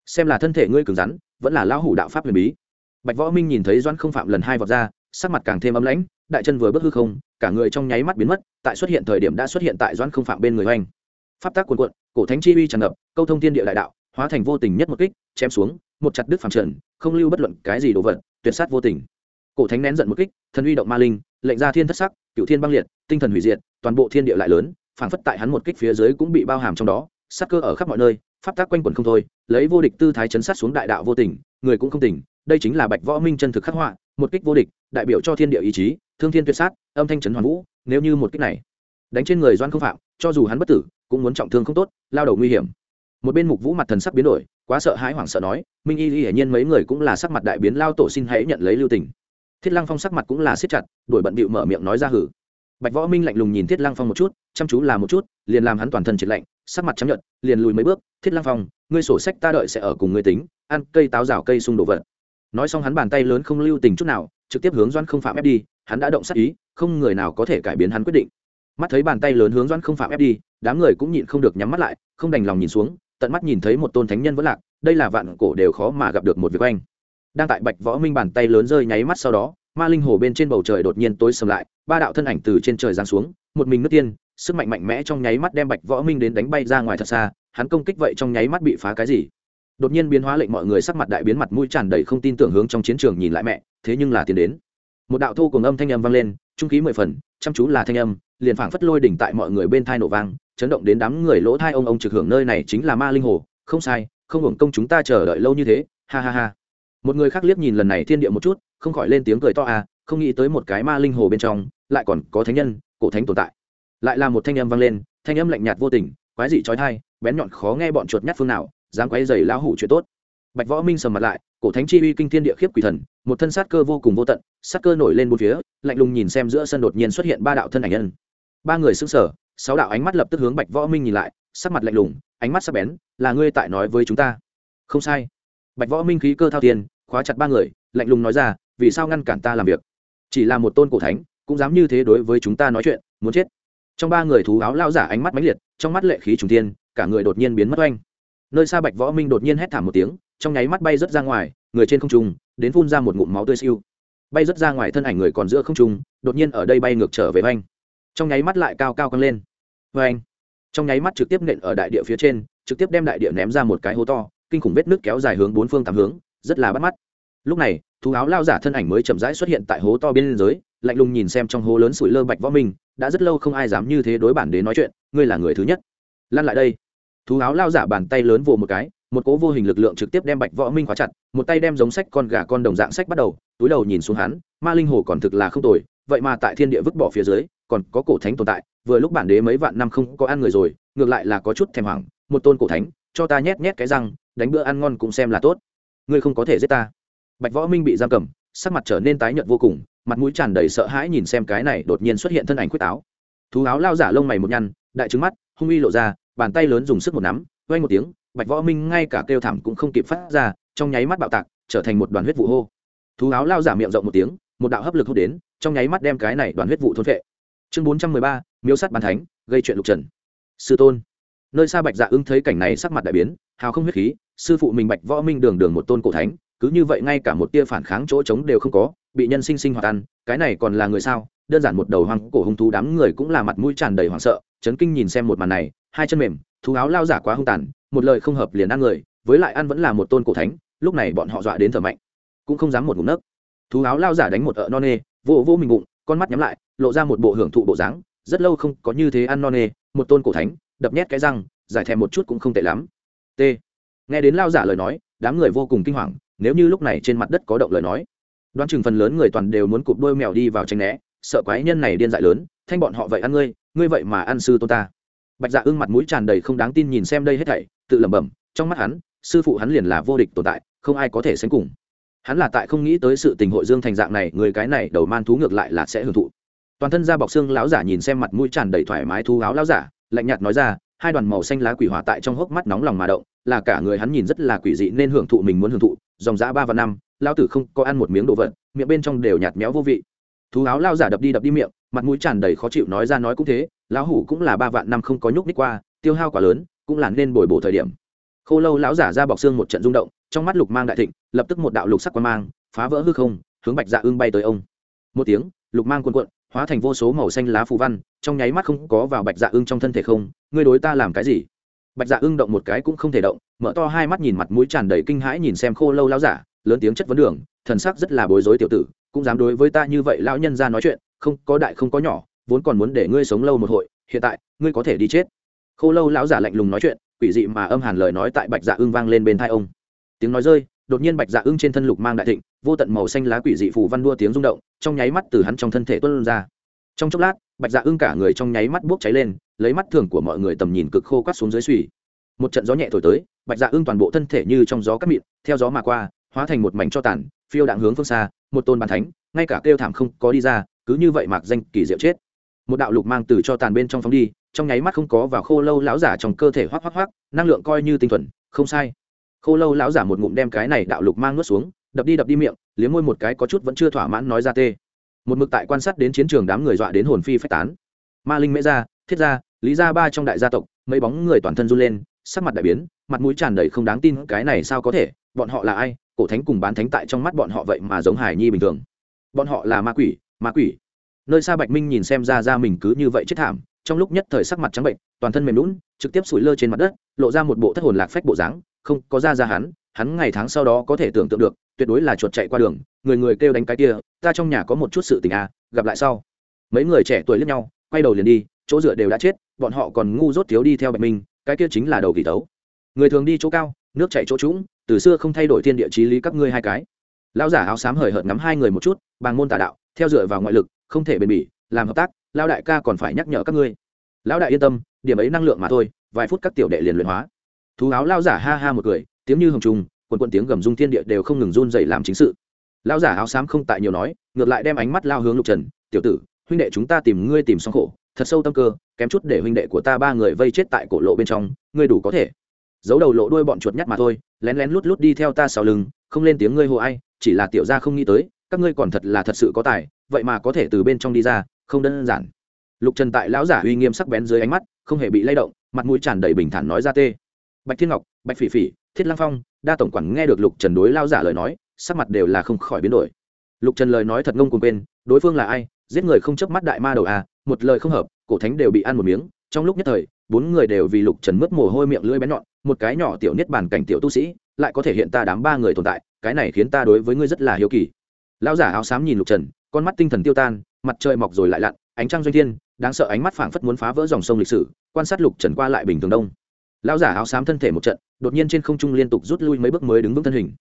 Xem là thân thể ngươi cứng rắn vẫn là lao hủ đạo pháp huyền bí. Bạch võ minh nhìn thấy doãn không phạm lần hai vọt ra, sắc mặt càng thêm ấm lãnh, đại chân vừa bước hư không, cả người trong nháy mắt biến mất, tại xuất hiện thời điểm đã xuất hiện tại doãn không phạm bên người hoành pháp tác cuồn cuộn, cổ thánh chi uy tràn ngập, câu thông thiên địa đại đạo, hóa thành vô tình nhất một kích, chém xuống, một chặt đứt phẳng trần, không lưu bất luận cái gì đồ vật, tuyệt sát vô tình. Cổ thánh nén giận một kích, thần uy động ma linh, lệnh ra thiên thất sắc cựu thiên băng liệt, tinh thần hủy diệt, toàn bộ thiên địa lại lớn, phảng phất tại hắn một kích phía dưới cũng bị bao hàm trong đó sát cơ ở khắp mọi nơi pháp tác quanh quẩn không thôi, lấy vô địch tư thái chấn sát xuống đại đạo vô tình, người cũng không tỉnh đây chính là bạch võ minh chân thực khắc họa, một kích vô địch, đại biểu cho thiên địa ý chí, thương thiên tuyệt sát, âm thanh trấn hoàn vũ, nếu như một kích này đánh trên người doan không phạm, cho dù hắn bất tử, cũng muốn trọng thương không tốt, lao đầu nguy hiểm. Một bên mục vũ mặt thần sắc biến đổi, quá sợ hãi hoảng sợ nói, minh y hiển nhiên mấy người cũng là sắc mặt đại biến, lao tổ xin hãy nhận lấy lưu tình. Thiết lăng phong sắc mặt cũng là siết chặt, đuổi bận bịu mở miệng nói ra hử bạch võ minh lạnh lùng nhìn thiết lăng phong một chút, chăm chú là một chút, liền làm hắn toàn thân triệt lạnh, sắc mặt chấp nhận liền lùi mấy bước, thiết lăng phong, ngươi sổ sách ta đợi sẽ ở cùng ngươi tính, ăn cây táo rào cây sung đổ vật nói xong hắn bàn tay lớn không lưu tình chút nào, trực tiếp hướng doan không phạm ép đi, hắn đã động sát ý, không người nào có thể cải biến hắn quyết định mắt thấy bàn tay lớn hướng doan không phạm ép đi, đám người cũng nhịn không được nhắm mắt lại, không đành lòng nhìn xuống, tận mắt nhìn thấy một tôn thánh nhân vẫn lạc, đây là vạn cổ đều khó mà gặp được một việc anh. đang tại bạch võ minh bàn tay lớn rơi nháy mắt sau đó, ma linh hồ bên trên bầu trời đột nhiên tối sầm lại ba đạo thân ảnh từ trên trời giáng xuống, một mình nước tiên, sức mạnh mạnh mẽ trong nháy mắt đem bạch võ minh đến đánh bay ra ngoài thật xa, hắn công kích vậy trong nháy mắt bị phá cái gì? Đột nhiên biến hóa lệnh mọi người sắc mặt đại biến mặt mũi tràn đầy không tin tưởng hướng trong chiến trường nhìn lại mẹ, thế nhưng là tiến đến. Một đạo thu cùng âm thanh âm vang lên, trung khí mười phần, chăm chú là thanh âm, liền phảng phất lôi đỉnh tại mọi người bên thai nổ vang, chấn động đến đám người lỗ thai ông ông trực hưởng nơi này chính là ma linh hồ, không sai, không hưởng công chúng ta chờ đợi lâu như thế, ha ha ha. Một người khác liếc nhìn lần này thiên địa một chút, không khỏi lên tiếng cười to à không nghĩ tới một cái ma linh hồ bên trong lại còn có thánh nhân, cổ thánh tồn tại. Lại là một thanh âm vang lên, thanh âm lạnh nhạt vô tình, quái dị trói thai bén nhọn khó nghe bọn chuột nhát phương nào, dám quấy dày lão hủ chuyện tốt. Bạch võ minh sầm mặt lại, cổ thánh chi uy kinh thiên địa khiếp quỷ thần, một thân sát cơ vô cùng vô tận, sát cơ nổi lên bốn phía, lạnh lùng nhìn xem giữa sân đột nhiên xuất hiện ba đạo thân ảnh nhân. Ba người xứng sở sáu đạo ánh mắt lập tức hướng bạch võ minh nhìn lại, sắc mặt lạnh lùng, ánh mắt sắc bén, là ngươi tại nói với chúng ta? Không sai. Bạch võ minh khí cơ thao tiền khóa chặt ba người, lạnh lùng nói ra, vì sao ngăn cản ta làm việc? Chỉ là một tôn cổ thánh cũng dám như thế đối với chúng ta nói chuyện, muốn chết. Trong ba người thú áo lao giả ánh mắt mãnh liệt, trong mắt lệ khí trùng tiên cả người đột nhiên biến mất oanh. Nơi xa bạch võ minh đột nhiên hét thảm một tiếng, trong nháy mắt bay rớt ra ngoài, người trên không trung, đến phun ra một ngụm máu tươi siêu. Bay rớt ra ngoài thân ảnh người còn giữa không trung, đột nhiên ở đây bay ngược trở về oanh. Trong nháy mắt lại cao cao căng lên. Oanh. Trong nháy mắt trực tiếp nện ở đại địa phía trên, trực tiếp đem đại địa ném ra một cái hố to, kinh khủng vết nước kéo dài hướng bốn phương tám hướng, rất là bắt mắt. Lúc này thú áo lao giả thân ảnh mới chậm rãi xuất hiện tại hố to bên dưới, lạnh lùng nhìn xem trong hố lớn sủi lơ bạch võ minh, đã rất lâu không ai dám như thế đối bản đến nói chuyện, ngươi là người thứ nhất. Lan lại đây. Thú áo lao giả bàn tay lớn vồ một cái, một cố vô hình lực lượng trực tiếp đem bạch võ minh khóa chặt, một tay đem giống sách con gà con đồng dạng sách bắt đầu, túi đầu nhìn xuống hắn, ma linh hồ còn thực là không tồi, vậy mà tại thiên địa vứt bỏ phía dưới, còn có cổ thánh tồn tại, vừa lúc bản đế mấy vạn năm không có ăn người rồi, ngược lại là có chút thèm hoảng, một tôn cổ thánh, cho ta nhét nhét cái răng, đánh bữa ăn ngon cũng xem là tốt. Ngươi không có thể giết ta bạch võ minh bị giam cầm, sắc mặt trở nên tái nhợt vô cùng, mặt mũi tràn đầy sợ hãi nhìn xem cái này đột nhiên xuất hiện thân ảnh quyết táo thú áo lao giả lông mày một nhăn, đại trứng mắt, hung uy lộ ra, bàn tay lớn dùng sức một nắm quay một tiếng, bạch võ minh ngay cả kêu thảm cũng không kịp phát ra, trong nháy mắt bạo tạc, trở thành một đoàn huyết vụ hô. Thú áo lao giả miệng rộng một tiếng, một đạo hấp lực hút đến, trong nháy mắt đem cái này đoàn huyết vụ thôn vệ chương bốn trăm mười ba miếu sắt bàn thánh, gây chuyện lục trần. Sư tôn. Nơi xa bạch dạ ưng thấy cảnh này sắc mặt đại biến, hào không huyết khí, sư phụ mình bạch võ minh đường đường một tôn cổ thánh cứ như vậy ngay cả một tia phản kháng chỗ trống đều không có, bị nhân sinh sinh hoạt ăn, cái này còn là người sao? Đơn giản một đầu hoang cổ hung thú đám người cũng là mặt mũi tràn đầy hoảng sợ, chấn kinh nhìn xem một màn này, hai chân mềm, thú áo lao giả quá hung tàn, một lời không hợp liền ăn người, với lại ăn vẫn là một tôn cổ thánh, lúc này bọn họ dọa đến thở mạnh, cũng không dám một ngụm nấc. Thú áo lao giả đánh một ợ non nê vô vô mình bụng, con mắt nhắm lại, lộ ra một bộ hưởng thụ bộ dáng, rất lâu không có như thế ăn non nê, một tôn cổ thánh, đập nhét cái răng, giải thèm một chút cũng không tệ lắm. T. Nghe đến lao giả lời nói, đám người vô cùng kinh hoàng nếu như lúc này trên mặt đất có động lời nói, đoán chừng phần lớn người toàn đều muốn cụp đôi mèo đi vào tranh né, sợ quái nhân này điên dại lớn, thanh bọn họ vậy ăn ngươi ngươi vậy mà ăn sư tôn ta. Bạch dạ ưng mặt mũi tràn đầy không đáng tin nhìn xem đây hết thảy, tự lẩm bẩm, trong mắt hắn, sư phụ hắn liền là vô địch tồn tại, không ai có thể sánh cùng. Hắn là tại không nghĩ tới sự tình hội dương thành dạng này, người cái này đầu man thú ngược lại là sẽ hưởng thụ. Toàn thân da bọc xương lão giả nhìn xem mặt mũi tràn đầy thoải mái thu áo lão giả, lạnh nhạt nói ra, hai đoàn màu xanh lá quỷ hỏa tại trong hốc mắt nóng lòng mà động, là cả người hắn nhìn rất là quỷ dị nên hưởng thụ mình muốn hưởng thụ dòng dã ba và năm lao tử không có ăn một miếng đồ vật, miệng bên trong đều nhạt méo vô vị. Thú áo lao giả đập đi đập đi miệng, mặt mũi tràn đầy khó chịu nói ra nói cũng thế, lão hủ cũng là ba vạn năm không có nhúc ních qua, tiêu hao quá lớn, cũng là nên bồi bổ thời điểm. Khô lâu lão giả ra bọc xương một trận rung động, trong mắt lục mang đại thịnh, lập tức một đạo lục sắc quan mang, phá vỡ hư không, hướng bạch dạ ưng bay tới ông. Một tiếng, lục mang quần quận hóa thành vô số màu xanh lá phù văn, trong nháy mắt không có vào bạch dạ ưng trong thân thể không, ngươi đối ta làm cái gì? Bạch dạ ưng động một cái cũng không thể động mở to hai mắt nhìn mặt mũi tràn đầy kinh hãi nhìn xem khô lâu lão giả, lớn tiếng chất vấn đường, thần sắc rất là bối rối tiểu tử, cũng dám đối với ta như vậy lão nhân ra nói chuyện, không, có đại không có nhỏ, vốn còn muốn để ngươi sống lâu một hội, hiện tại, ngươi có thể đi chết. Khô lâu lão giả lạnh lùng nói chuyện, quỷ dị mà âm hàn lời nói tại bạch dạ ưng vang lên bên thai ông. Tiếng nói rơi, đột nhiên bạch dạ ưng trên thân lục mang đại thịnh, vô tận màu xanh lá quỷ dị phù văn đua tiếng rung động, trong nháy mắt từ hắn trong thân thể tuân ra. Trong chốc lát, bạch dạ ưng cả người trong nháy mắt bốc cháy lên, lấy mắt thường của mọi người tầm nhìn cực khô quát xuống dưới suy một trận gió nhẹ thổi tới, bạch dạ ưng toàn bộ thân thể như trong gió cắt mịn, theo gió mà qua, hóa thành một mảnh cho tàn, phiêu đạn hướng phương xa, một tôn bàn thánh, ngay cả kêu thảm không có đi ra, cứ như vậy mạc danh kỳ diệu chết. Một đạo lục mang từ cho tàn bên trong phóng đi, trong nháy mắt không có vào khô lâu lão giả trong cơ thể hoác hoác hoác năng lượng coi như tinh thuần, không sai. Khô lâu lão giả một ngụm đem cái này đạo lục mang nuốt xuống, đập đi đập đi miệng, liếm môi một cái có chút vẫn chưa thỏa mãn nói ra tê. Một mực tại quan sát đến chiến trường đám người dọa đến hồn phi phách tán. Ma linh mễ gia thiết gia lý gia ba trong đại gia tộc, mấy bóng người toàn thân run lên sắc mặt đại biến, mặt mũi tràn đầy không đáng tin, cái này sao có thể? Bọn họ là ai? Cổ thánh cùng bán thánh tại trong mắt bọn họ vậy mà giống hải nhi bình thường. Bọn họ là ma quỷ ma quỷ. Nơi xa bạch minh nhìn xem ra ra mình cứ như vậy chết thảm, trong lúc nhất thời sắc mặt trắng bệnh, toàn thân mềm lún trực tiếp sủi lơ trên mặt đất, lộ ra một bộ thất hồn lạc phách bộ dáng, không có ra ra hắn hắn ngày tháng sau đó có thể tưởng tượng được, tuyệt đối là chuột chạy qua đường, người người kêu đánh cái kia, ta trong nhà có một chút sự tình à gặp lại sau. Mấy người trẻ tuổi lướt nhau, quay đầu liền đi, chỗ dựa đều đã chết, bọn họ còn ngu dốt thiếu đi theo bạch minh cái kia chính là đầu kỳ tấu. Người thường đi chỗ cao, nước chạy chỗ trũng, từ xưa không thay đổi thiên địa chí lý các ngươi hai cái. Lão giả áo xám hời hợt ngắm hai người một chút, bằng môn tà đạo, theo dựa vào ngoại lực, không thể bền bỉ, làm hợp tác, lão đại ca còn phải nhắc nhở các ngươi. Lão đại yên tâm, điểm ấy năng lượng mà thôi, vài phút các tiểu đệ liền luyện hóa. Thú áo lao giả ha ha một cười, tiếng như hồng trùng quần quần tiếng gầm rung thiên địa đều không ngừng run dậy làm chính sự. Lão giả áo xám không tại nhiều nói, ngược lại đem ánh mắt lao hướng lục trần, tiểu tử, huynh đệ chúng ta tìm ngươi tìm xong khổ thật sâu tâm cơ, kém chút để huynh đệ của ta ba người vây chết tại cổ lộ bên trong, ngươi đủ có thể. Giấu đầu lộ đuôi bọn chuột nhắt mà thôi, lén lén lút lút đi theo ta sau lưng, không lên tiếng ngươi hồ ai, chỉ là tiểu gia không nghĩ tới, các ngươi còn thật là thật sự có tài, vậy mà có thể từ bên trong đi ra, không đơn giản. Lục trần tại lão giả uy nghiêm sắc bén dưới ánh mắt, không hề bị lay động, mặt mũi tràn đầy bình thản nói ra tê. Bạch thiên ngọc, bạch phỉ phỉ, thiết lang phong, đa tổng quản nghe được lục trần đối lao giả lời nói, sắc mặt đều là không khỏi biến đổi. Lục trần lời nói thật ngông cuồng quên, đối phương là ai, giết người không chớp mắt đại ma đầu à một lời không hợp, cổ thánh đều bị ăn một miếng. Trong lúc nhất thời, bốn người đều vì lục trần mướt mồ hôi miệng lưỡi bén nhọn, một cái nhỏ tiểu niết bàn cảnh tiểu tu sĩ, lại có thể hiện ta đám ba người tồn tại, cái này khiến ta đối với ngươi rất là hiếu kỳ. Lão giả áo xám nhìn lục trần, con mắt tinh thần tiêu tan, mặt trời mọc rồi lại lặn, ánh trăng doanh thiên, đáng sợ ánh mắt phảng phất muốn phá vỡ dòng sông lịch sử, quan sát lục trần qua lại bình thường đông. Lão giả áo xám thân thể một trận, đột nhiên trên không trung liên tục rút lui mấy bước mới đứng vững thân hình.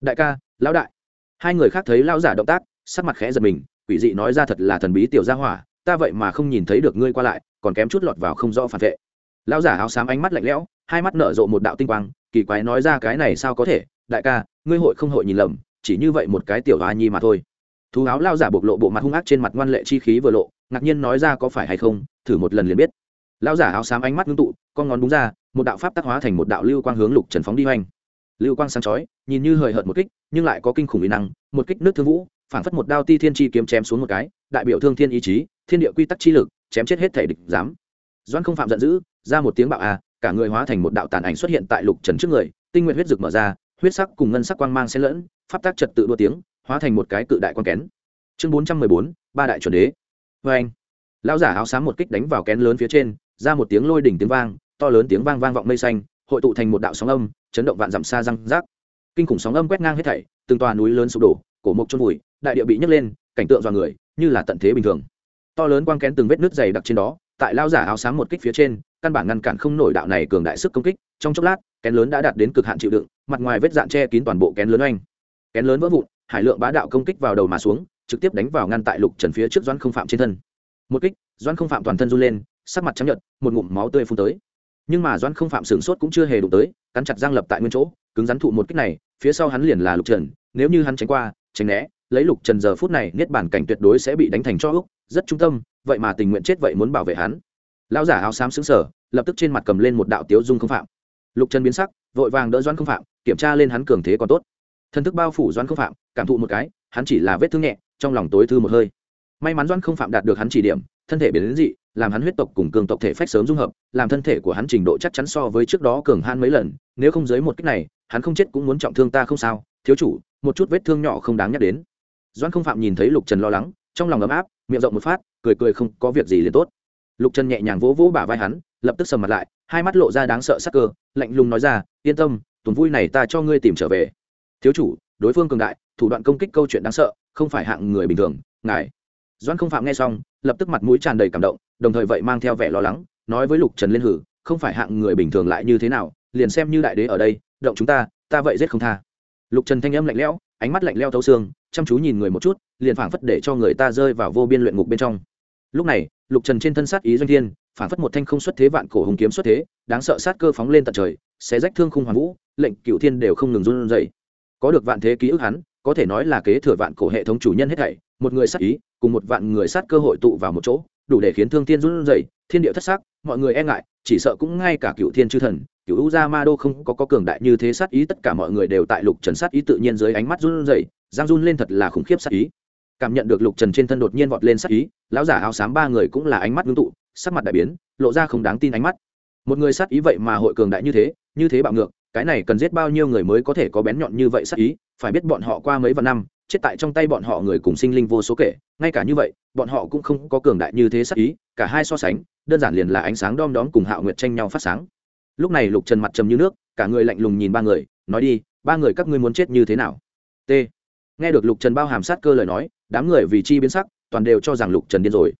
Đại ca, lão đại. Hai người khác thấy lão giả động tác, sắc mặt khẽ giật mình, quỷ dị nói ra thật là thần bí tiểu gia hỏa ta vậy mà không nhìn thấy được ngươi qua lại, còn kém chút lọt vào không rõ phản vệ. Lão giả áo xám ánh mắt lạnh lẽo, hai mắt nở rộ một đạo tinh quang, kỳ quái nói ra cái này sao có thể, đại ca, ngươi hội không hội nhìn lầm, chỉ như vậy một cái tiểu hoa nhi mà thôi. Thú áo lao giả bộc lộ bộ mặt hung ác trên mặt ngoan lệ chi khí vừa lộ, ngạc nhiên nói ra có phải hay không, thử một lần liền biết. Lao giả áo xám ánh mắt ngưng tụ, con ngón đúng ra, một đạo pháp tác hóa thành một đạo lưu quang hướng lục trần phóng đi hoành. Lưu quang sáng chói, nhìn như hời hợt một kích, nhưng lại có kinh khủng ý năng, một kích nước thương vũ phản phất một đao ti thiên chi kiếm chém xuống một cái, đại biểu thương thiên ý chí thiên địa quy tắc chi lực, chém chết hết thể địch dám doan không phạm giận dữ, ra một tiếng bạo à cả người hóa thành một đạo tàn ảnh xuất hiện tại lục trần trước người, tinh nguyện huyết rực mở ra, huyết sắc cùng ngân sắc quang mang xen lẫn, pháp tác trật tự đua tiếng, hóa thành một cái cự đại quan kén. Chương bốn trăm mười bốn, ba đại chuẩn đế. Vê anh, lão giả áo xám một kích đánh vào kén lớn phía trên, ra một tiếng lôi đỉnh tiếng vang, to lớn tiếng vang vang vọng mây xanh, hội tụ thành một đạo sóng âm, chấn động vạn dặm xa răng rác. Kinh khủng sóng âm quét ngang hết thảy, từng tòa núi lớn sụp đổ, cổ mộc trôn vùi, đại địa bị nhấc lên, cảnh tượng dọa người, như là tận thế bình thường to lớn quang kén từng vết nước dày đặc trên đó, tại lao giả áo xám một kích phía trên, căn bản ngăn cản không nổi đạo này cường đại sức công kích, trong chốc lát, kén lớn đã đạt đến cực hạn chịu đựng, mặt ngoài vết dạn che kín toàn bộ kén lớn oanh. Kén lớn vỡ vụn, hải lượng bá đạo công kích vào đầu mà xuống, trực tiếp đánh vào ngăn tại lục trần phía trước doãn không phạm trên thân. Một kích, doãn không phạm toàn thân run lên, sắc mặt trắng nhợt, một ngụm máu tươi phun tới. Nhưng mà doãn không phạm sửng sốt cũng chưa hề đụng tới, cắn chặt giang lập tại nguyên chỗ, cứng rắn thụ một kích này, phía sau hắn liền là lục trần, nếu như hắn tránh qua, tránh né, lấy lục trần giờ phút này, niết bản cảnh tuyệt đối sẽ bị đánh thành cho úc rất trung tâm, vậy mà tình nguyện chết vậy muốn bảo vệ hắn. Lão giả áo xám xứng sở lập tức trên mặt cầm lên một đạo tiếu dung không phạm. Lục trần biến sắc, vội vàng đỡ doãn không phạm, kiểm tra lên hắn cường thế còn tốt. Thân thức bao phủ doãn không phạm, cảm thụ một cái, hắn chỉ là vết thương nhẹ, trong lòng tối thư một hơi. May mắn doãn không phạm đạt được hắn chỉ điểm, thân thể biến đến dị, làm hắn huyết tộc cùng cường tộc thể phách sớm dung hợp, làm thân thể của hắn trình độ chắc chắn so với trước đó cường han mấy lần, nếu không dưới một cách này, hắn không chết cũng muốn trọng thương ta không sao. Thiếu chủ, một chút vết thương nhỏ không đáng nhắc đến. Doãn không phạm nhìn thấy lục trần lo lắng, trong lòng ấm áp miệng rộng một phát, cười cười không có việc gì liền tốt. Lục trần nhẹ nhàng vỗ vỗ bả vai hắn, lập tức sầm mặt lại, hai mắt lộ ra đáng sợ sắc cơ, lạnh lùng nói ra, yên tâm, tuần vui này ta cho ngươi tìm trở về. Thiếu chủ, đối phương cường đại, thủ đoạn công kích câu chuyện đáng sợ, không phải hạng người bình thường, ngài. Doãn không phạm nghe xong, lập tức mặt mũi tràn đầy cảm động, đồng thời vậy mang theo vẻ lo lắng, nói với lục trần liên hử, không phải hạng người bình thường lại như thế nào, liền xem như đại đế ở đây, động chúng ta ta vậy giết không tha. Lục trần thanh âm lạnh lẽo ánh mắt lạnh leo thấu xương, chăm chú nhìn người một chút, liền phảng phất để cho người ta rơi vào vô biên luyện ngục bên trong. Lúc này, lục trần trên thân sát ý doanh thiên, phảng phất một thanh không xuất thế vạn cổ hùng kiếm xuất thế, đáng sợ sát cơ phóng lên tận trời sẽ rách thương khung hoàn vũ, lệnh cựu thiên đều không ngừng run rẩy. Có được vạn thế ký ức hắn, có thể nói là kế thừa vạn cổ hệ thống chủ nhân hết thảy, một người sát ý, cùng một vạn người sát cơ hội tụ vào một chỗ, đủ để khiến thương thiên run rẩy, thiên địa thất sắc, mọi người e ngại, chỉ sợ cũng ngay cả cựu thiên chư thần cựu u ra ma đô không có, có cường đại như thế sát ý tất cả mọi người đều tại lục trần sát ý tự nhiên dưới ánh mắt run rẩy. Giang run lên thật là khủng khiếp sát ý. Cảm nhận được lục trần trên thân đột nhiên vọt lên sát ý lão giả áo xám ba người cũng là ánh mắt ngưng tụ sắc mặt đại biến lộ ra không đáng tin ánh mắt. Một người sát ý vậy mà hội cường đại như thế như thế bạo ngược cái này cần giết bao nhiêu người mới có thể có bén nhọn như vậy sát ý? Phải biết bọn họ qua mấy vạn năm chết tại trong tay bọn họ người cùng sinh linh vô số kể ngay cả như vậy bọn họ cũng không có cường đại như thế sát ý cả hai so sánh đơn giản liền là ánh sáng đom đóm cùng hạo nguyệt tranh nhau phát sáng lúc này lục trần mặt trầm như nước, cả người lạnh lùng nhìn ba người, nói đi, ba người các ngươi muốn chết như thế nào? T. Nghe được lục trần bao hàm sát cơ lời nói, đám người vì chi biến sắc, toàn đều cho rằng lục trần điên rồi.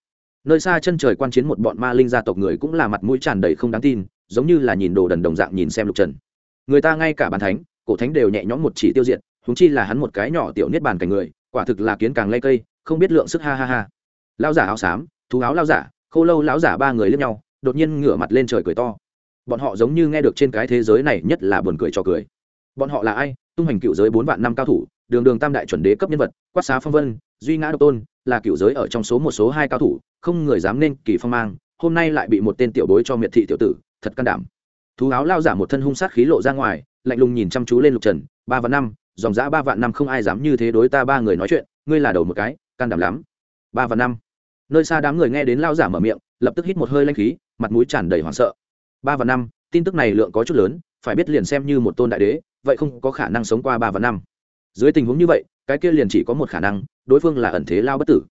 Nơi xa chân trời quan chiến một bọn ma linh gia tộc người cũng là mặt mũi tràn đầy không đáng tin, giống như là nhìn đồ đần đồng dạng nhìn xem lục trần. Người ta ngay cả bàn thánh, cổ thánh đều nhẹ nhõm một chỉ tiêu diệt húng chi là hắn một cái nhỏ tiểu niết bàn cảnh người, quả thực là kiến càng lây cây, không biết lượng sức ha ha ha. Lao giả áo xám, thú áo lao giả, khô lâu lão giả ba người lướt nhau, đột nhiên ngửa mặt lên trời cười to bọn họ giống như nghe được trên cái thế giới này nhất là buồn cười cho cười. Bọn họ là ai? Tung hành cựu giới bốn vạn năm cao thủ, đường đường tam đại chuẩn đế cấp nhân vật, quát xá phong vân, duy ngã độc tôn, là cựu giới ở trong số một số hai cao thủ, không người dám nên kỳ phong mang, hôm nay lại bị một tên tiểu bối cho miệt thị tiểu tử, thật can đảm. Thú áo lao giả một thân hung sát khí lộ ra ngoài, lạnh lùng nhìn chăm chú lên lục trần, ba vạn năm, dòng dã ba vạn năm không ai dám như thế đối ta ba người nói chuyện, ngươi là đầu một cái, can đảm lắm. Ba vạn năm. Nơi xa đám người nghe đến lao giả mở miệng, lập tức hít một hơi lanh khí, mặt mũi tràn đầy hoảng sợ ba và năm, tin tức này lượng có chút lớn, phải biết liền xem như một tôn đại đế, vậy không có khả năng sống qua ba và năm. Dưới tình huống như vậy, cái kia liền chỉ có một khả năng, đối phương là ẩn thế lao bất tử.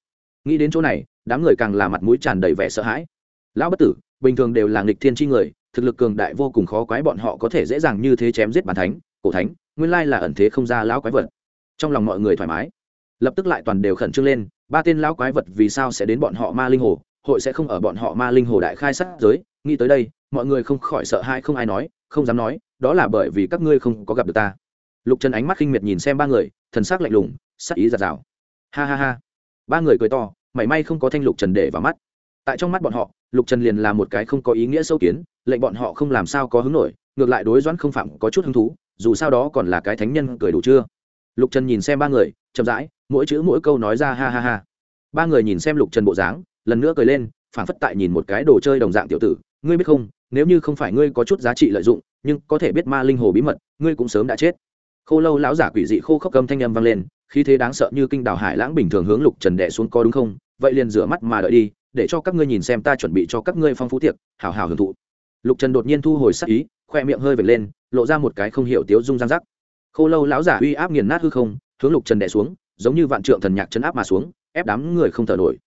Nghĩ đến chỗ này, đám người càng là mặt mũi tràn đầy vẻ sợ hãi. Lão bất tử, bình thường đều là nghịch thiên tri người, thực lực cường đại vô cùng khó quái bọn họ có thể dễ dàng như thế chém giết bàn thánh, cổ thánh, nguyên lai là ẩn thế không ra lão quái vật. Trong lòng mọi người thoải mái. Lập tức lại toàn đều khẩn trương lên, ba tên lão quái vật vì sao sẽ đến bọn họ ma linh hồ, hội sẽ không ở bọn họ ma linh hồ đại khai sát giới, nghĩ tới đây mọi người không khỏi sợ hãi không ai nói, không dám nói, đó là bởi vì các ngươi không có gặp được ta. Lục trần ánh mắt khinh miệt nhìn xem ba người, thần s ắ c lạnh lùng, sắc ý giạt rào ha ha ha. Ba người cười to, mảy may không có thanh lục trần để vào mắt. Tại trong mắt bọn họ, lục trần liền là một cái không có ý nghĩa sâu kiến, lệnh bọn họ không làm sao có hứng nổi, ngược lại đối doãn không phạm có chút hứng thú, dù sao đó còn là cái thánh nhân cười đủ chưa. Lục trần nhìn xem ba người, chậm rãi, mỗi chữ mỗi câu nói ra ha ha ha. Ba người nhìn xem lục trần bộ dáng, lần nữa cười lên phản phất tại nhìn một cái đồ chơi đồng dạng tiểu tử ngươi biết không, nếu như không phải ngươi có chút giá trị lợi dụng, nhưng có thể biết ma linh hồ bí mật, ngươi cũng sớm đã chết. Khô lâu lão giả quỷ dị khô khốc cầm thanh âm vang lên, khí thế đáng sợ như kinh đào hải lãng bình thường hướng lục trần đệ xuống, có đúng không? Vậy liền rửa mắt mà đợi đi, để cho các ngươi nhìn xem ta chuẩn bị cho các ngươi phong phú tiệc hào hào hưởng thụ. Lục trần đột nhiên thu hồi sắc ý, khoe miệng hơi vệt lên, lộ ra một cái không hiểu tiếu dung giang rắc. Khô lâu lão giả uy áp nghiền nát hư không, hướng lục trần đẻ xuống, giống như vạn trượng thần nhạc chấn áp mà xuống, ép đám người không thở nổi.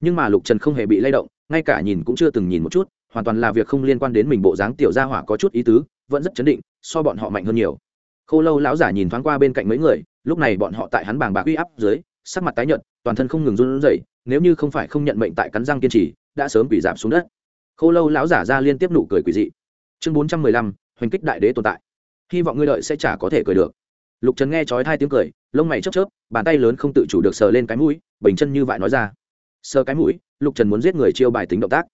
Nhưng mà lục trần không hề bị lay động, ngay cả nhìn cũng chưa từng nhìn một chút hoàn toàn là việc không liên quan đến mình bộ dáng tiểu gia hỏa có chút ý tứ, vẫn rất chấn định, so bọn họ mạnh hơn nhiều. Khô lâu lão giả nhìn thoáng qua bên cạnh mấy người, lúc này bọn họ tại hắn bàng bạc uy áp dưới, sắc mặt tái nhợt, toàn thân không ngừng run rẩy, nếu như không phải không nhận mệnh tại cắn răng kiên trì, đã sớm bị giảm xuống đất. Khô lâu lão giả ra liên tiếp nụ cười quỷ dị. Chương bốn trăm mười lăm, hoành kích đại đế tồn tại. Hy vọng ngươi đợi sẽ chả có thể cười được. Lục trần nghe chói hai tiếng cười, lông mày chớp chớp, bàn tay lớn không tự chủ được sờ lên cái mũi, bình chân như vậy nói ra. Sờ cái mũi, lục trần muốn giết người chiêu bài tính động tác